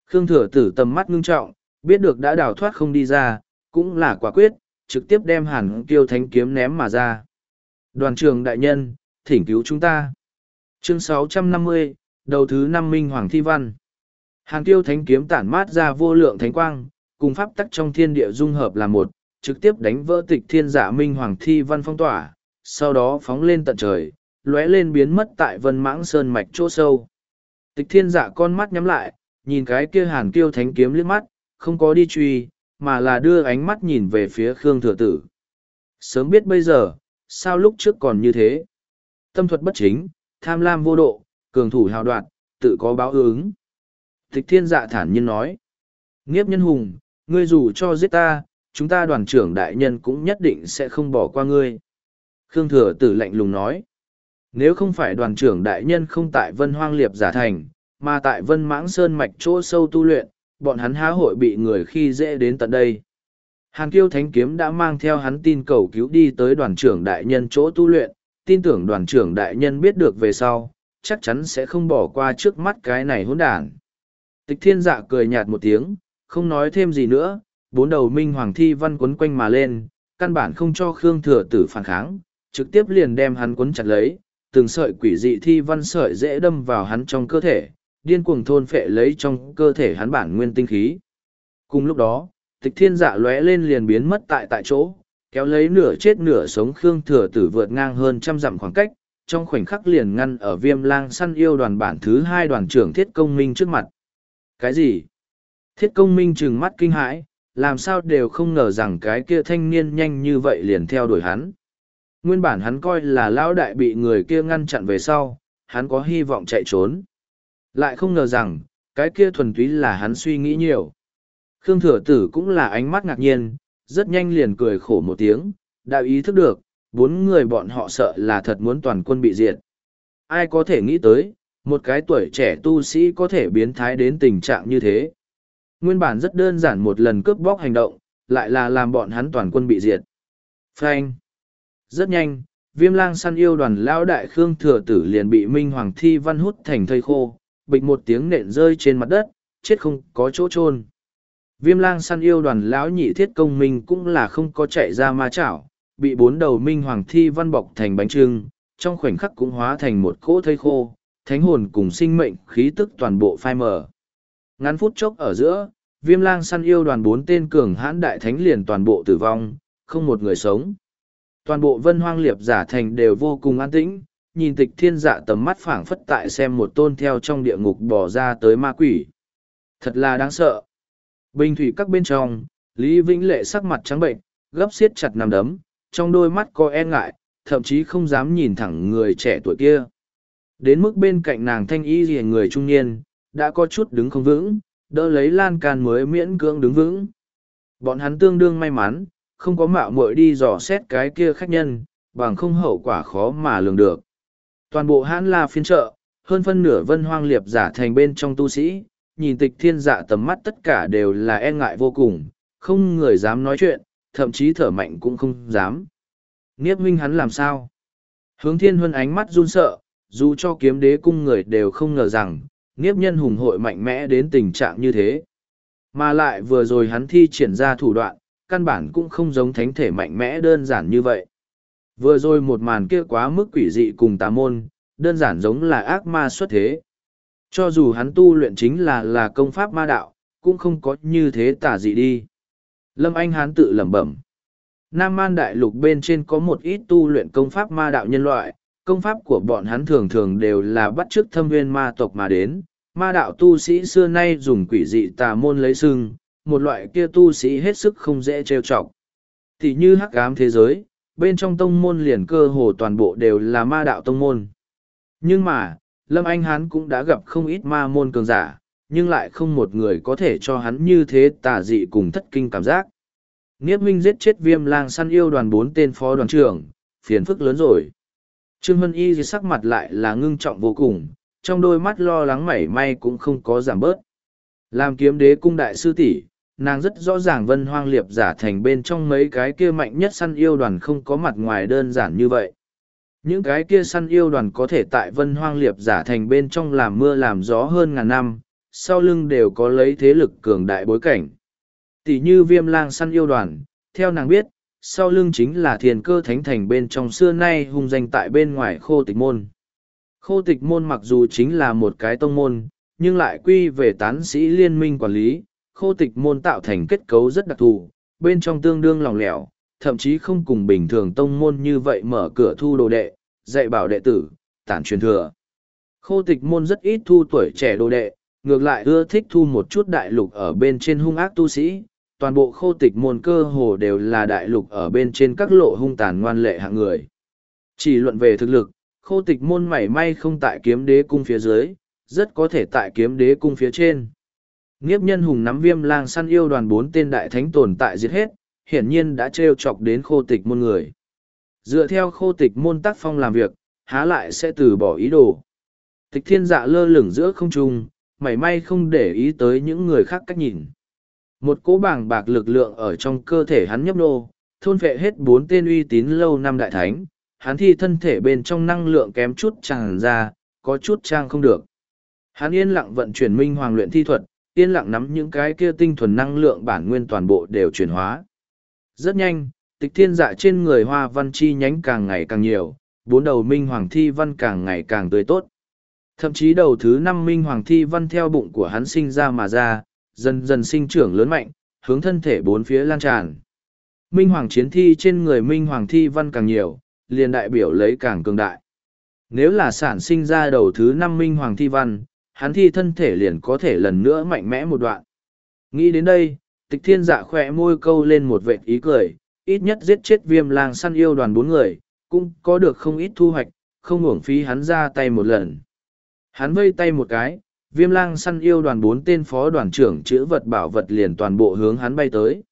Khương Thừa Tử tầm mắt ngưng trọng, biết được đã đào thoát không đi ra, cũng là quả quyết, trực tiếp đem hàn kiêu thánh kiếm ném mà ra. Đoàn trường đại nhân, thỉnh cứu chúng ta. Chương 650, đầu thứ năm Minh Hoàng Thi Văn. Hàn kiêu thánh kiếm tản mát ra vô lượng thánh quang, cùng pháp tắc trong thiên địa dung hợp là một, trực tiếp đánh vỡ tịch thiên giả Minh Hoàng Thi Văn phong tỏa, sau đó phóng lên tận trời, lóe lên biến mất tại vân mãng sơn mạch chỗ sâu. Tịch thiên giả con mắt nhắm lại, nhìn cái kia hàn kiêu thánh kiếm liếc mắt, không có đi truy, mà là đưa ánh mắt nhìn về phía Khương Thừa Tử. Sớm biết bây giờ, sao lúc trước còn như thế? Tâm thuật bất chính, tham lam vô độ, cường thủ hào đoạt, tự có báo ứng. Tịch thiên dạ thản nhiên nói. Nghiếp nhân hùng, Ngươi dù cho giết ta, chúng ta đoàn trưởng đại nhân cũng nhất định sẽ không bỏ qua ngươi. Khương Thừa Tử lạnh lùng nói. Nếu không phải đoàn trưởng đại nhân không tại Vân Hoang Liệp giả thành, mà tại Vân Mãng Sơn mạch chỗ sâu tu luyện, bọn hắn há hội bị người khi dễ đến tận đây. Hàn Kiêu Thánh Kiếm đã mang theo hắn tin cầu cứu đi tới đoàn trưởng đại nhân chỗ tu luyện, tin tưởng đoàn trưởng đại nhân biết được về sau, chắc chắn sẽ không bỏ qua trước mắt cái này hỗn đản. Tịch thiên dạ cười nhạt một tiếng, không nói thêm gì nữa, bốn đầu minh hoàng thi văn quấn quanh mà lên, căn bản không cho Khương Thừa Tử phản kháng, trực tiếp liền đem hắn quấn chặt lấy, từng sợi quỷ dị thi văn sợi dễ đâm vào hắn trong cơ thể, điên cuồng thôn phệ lấy trong cơ thể hắn bản nguyên tinh khí. Cùng lúc đó, tịch thiên dạ lóe lên liền biến mất tại tại chỗ, kéo lấy nửa chết nửa sống Khương Thừa Tử vượt ngang hơn trăm dặm khoảng cách, trong khoảnh khắc liền ngăn ở viêm lang săn yêu đoàn bản thứ hai đoàn trưởng thiết công minh trước mặt. Cái gì? Thiết công minh trừng mắt kinh hãi, làm sao đều không ngờ rằng cái kia thanh niên nhanh như vậy liền theo đuổi hắn. Nguyên bản hắn coi là lão đại bị người kia ngăn chặn về sau, hắn có hy vọng chạy trốn. Lại không ngờ rằng, cái kia thuần túy là hắn suy nghĩ nhiều. Khương Thừa Tử cũng là ánh mắt ngạc nhiên, rất nhanh liền cười khổ một tiếng, đã ý thức được, bốn người bọn họ sợ là thật muốn toàn quân bị diệt. Ai có thể nghĩ tới, một cái tuổi trẻ tu sĩ có thể biến thái đến tình trạng như thế. Nguyên bản rất đơn giản một lần cướp bóc hành động, lại là làm bọn hắn toàn quân bị diệt. Frank. Rất nhanh, viêm lang săn yêu đoàn lão đại khương thừa tử liền bị minh hoàng thi văn hút thành thây khô, bịch một tiếng nện rơi trên mặt đất, chết không có chỗ chôn Viêm lang săn yêu đoàn lão nhị thiết công minh cũng là không có chạy ra ma chảo, bị bốn đầu minh hoàng thi văn bọc thành bánh trưng, trong khoảnh khắc cũng hóa thành một cỗ thây khô, thánh hồn cùng sinh mệnh khí tức toàn bộ phai mờ. Ngắn phút chốc ở giữa, viêm lang săn yêu đoàn bốn tên cường hãn đại thánh liền toàn bộ tử vong, không một người sống. Toàn bộ vân hoang liệp giả thành đều vô cùng an tĩnh, nhìn tịch thiên dạ tầm mắt phảng phất tại xem một tôn theo trong địa ngục bỏ ra tới ma quỷ. Thật là đáng sợ. Bình thủy các bên trong, Lý Vĩnh Lệ sắc mặt trắng bệnh, gấp xiết chặt nằm đấm, trong đôi mắt có e ngại, thậm chí không dám nhìn thẳng người trẻ tuổi kia. Đến mức bên cạnh nàng thanh y rìa người trung niên, đã có chút đứng không vững, đỡ lấy lan can mới miễn cưỡng đứng vững. Bọn hắn tương đương may mắn, không có mạo muội đi dò xét cái kia khách nhân, bằng không hậu quả khó mà lường được. Toàn bộ hãn la phiên trợ, hơn phân nửa vân hoang liệp giả thành bên trong tu sĩ, nhìn tịch thiên dạ tầm mắt tất cả đều là e ngại vô cùng, không người dám nói chuyện, thậm chí thở mạnh cũng không dám. Niếp huynh hắn làm sao? Hướng thiên huân ánh mắt run sợ, dù cho kiếm đế cung người đều không ngờ rằng, Niếp nhân hùng hội mạnh mẽ đến tình trạng như thế. Mà lại vừa rồi hắn thi triển ra thủ đoạn, căn bản cũng không giống thánh thể mạnh mẽ đơn giản như vậy. Vừa rồi một màn kia quá mức quỷ dị cùng tà môn, đơn giản giống là ác ma xuất thế. Cho dù hắn tu luyện chính là là công pháp ma đạo, cũng không có như thế tà dị đi. Lâm Anh Hán tự lẩm bẩm. Nam Man Đại Lục bên trên có một ít tu luyện công pháp ma đạo nhân loại, công pháp của bọn hắn thường thường đều là bắt chước thâm nguyên ma tộc mà đến. Ma đạo tu sĩ xưa nay dùng quỷ dị tà môn lấy sưng, một loại kia tu sĩ hết sức không dễ trêu chọc. Thì như hắc ám thế giới, bên trong tông môn liền cơ hồ toàn bộ đều là ma đạo tông môn. Nhưng mà, Lâm Anh Hán cũng đã gặp không ít ma môn cường giả, nhưng lại không một người có thể cho hắn như thế tà dị cùng thất kinh cảm giác. nghiếp minh giết chết viêm lang săn yêu đoàn bốn tên phó đoàn trưởng, phiền phức lớn rồi. Trương Hân Y sắc mặt lại là ngưng trọng vô cùng, trong đôi mắt lo lắng mảy may cũng không có giảm bớt. Làm kiếm đế cung đại sư tỷ, nàng rất rõ ràng vân hoang liệp giả thành bên trong mấy cái kia mạnh nhất săn yêu đoàn không có mặt ngoài đơn giản như vậy. Những cái kia săn yêu đoàn có thể tại vân hoang liệp giả thành bên trong làm mưa làm gió hơn ngàn năm, sau lưng đều có lấy thế lực cường đại bối cảnh. Tỷ như viêm lang săn yêu đoàn, theo nàng biết, sau lưng chính là thiền cơ thánh thành bên trong xưa nay hung danh tại bên ngoài khô tịch môn. Khô tịch môn mặc dù chính là một cái tông môn, nhưng lại quy về tán sĩ liên minh quản lý, khô tịch môn tạo thành kết cấu rất đặc thù, bên trong tương đương lòng lẻo, thậm chí không cùng bình thường tông môn như vậy mở cửa thu đồ đệ, dạy bảo đệ tử, tản truyền thừa. Khô tịch môn rất ít thu tuổi trẻ đồ đệ, ngược lại ưa thích thu một chút đại lục ở bên trên hung ác tu sĩ, toàn bộ khô tịch môn cơ hồ đều là đại lục ở bên trên các lộ hung tàn ngoan lệ hạng người. Chỉ luận về thực lực, khô tịch môn mảy may không tại kiếm đế cung phía dưới, rất có thể tại kiếm đế cung phía trên. Nghiếp nhân hùng nắm viêm lang săn yêu đoàn bốn tên đại thánh tồn tại giết hết, hiển nhiên đã trêu chọc đến khô tịch môn người. Dựa theo khô tịch môn tác phong làm việc, há lại sẽ từ bỏ ý đồ. Tịch thiên dạ lơ lửng giữa không trung, mảy may không để ý tới những người khác cách nhìn. Một cỗ bảng bạc lực lượng ở trong cơ thể hắn nhấp nô, thôn vệ hết bốn tên uy tín lâu năm đại thánh, hắn thi thân thể bên trong năng lượng kém chút tràn ra, có chút trang không được. Hắn yên lặng vận chuyển minh hoàng luyện thi thuật, yên lặng nắm những cái kia tinh thuần năng lượng bản nguyên toàn bộ đều chuyển hóa. Rất nhanh, tịch thiên dạ trên người hoa văn chi nhánh càng ngày càng nhiều, bốn đầu minh hoàng thi văn càng ngày càng tươi tốt. Thậm chí đầu thứ năm minh hoàng thi văn theo bụng của hắn sinh ra mà ra, dần dần sinh trưởng lớn mạnh, hướng thân thể bốn phía lan tràn. Minh hoàng chiến thi trên người minh hoàng thi văn càng nhiều, liền đại biểu lấy càng cường đại. Nếu là sản sinh ra đầu thứ năm minh hoàng thi văn, hắn thi thân thể liền có thể lần nữa mạnh mẽ một đoạn. Nghĩ đến đây, tịch thiên dạ khỏe môi câu lên một vệt ý cười, ít nhất giết chết viêm lang săn yêu đoàn bốn người, cũng có được không ít thu hoạch, không uổng phí hắn ra tay một lần. Hắn vây tay một cái, viêm lang săn yêu đoàn bốn tên phó đoàn trưởng chữ vật bảo vật liền toàn bộ hướng hắn bay tới.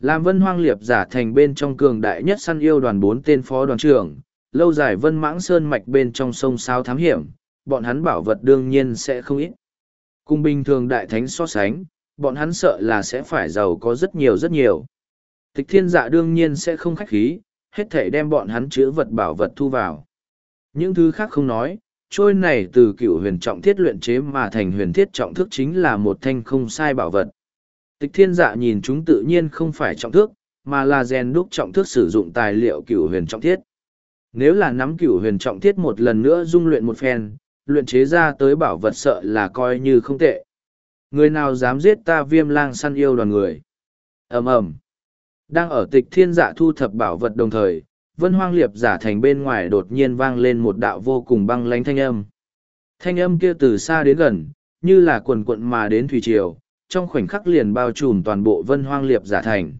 Làm vân hoang liệp giả thành bên trong cường đại nhất săn yêu đoàn bốn tên phó đoàn trưởng, lâu dài vân mãng sơn mạch bên trong sông sao thám hiểm, bọn hắn bảo vật đương nhiên sẽ không ít. Cùng bình thường đại thánh so sánh, bọn hắn sợ là sẽ phải giàu có rất nhiều rất nhiều. Tịch thiên dạ đương nhiên sẽ không khách khí, hết thể đem bọn hắn chữ vật bảo vật thu vào. Những thứ khác không nói, trôi này từ cựu huyền trọng thiết luyện chế mà thành huyền thiết trọng thức chính là một thanh không sai bảo vật. Tịch thiên dạ nhìn chúng tự nhiên không phải trọng thước, mà là rèn đúc trọng thước sử dụng tài liệu cựu huyền trọng thiết. Nếu là nắm cựu huyền trọng thiết một lần nữa dung luyện một phen, luyện chế ra tới bảo vật sợ là coi như không tệ. Người nào dám giết ta viêm lang săn yêu đoàn người? ầm ầm Đang ở tịch thiên dạ thu thập bảo vật đồng thời, vân hoang liệp giả thành bên ngoài đột nhiên vang lên một đạo vô cùng băng lánh thanh âm. Thanh âm kia từ xa đến gần, như là quần quận mà đến thủy triều, trong khoảnh khắc liền bao trùm toàn bộ vân hoang liệp giả thành.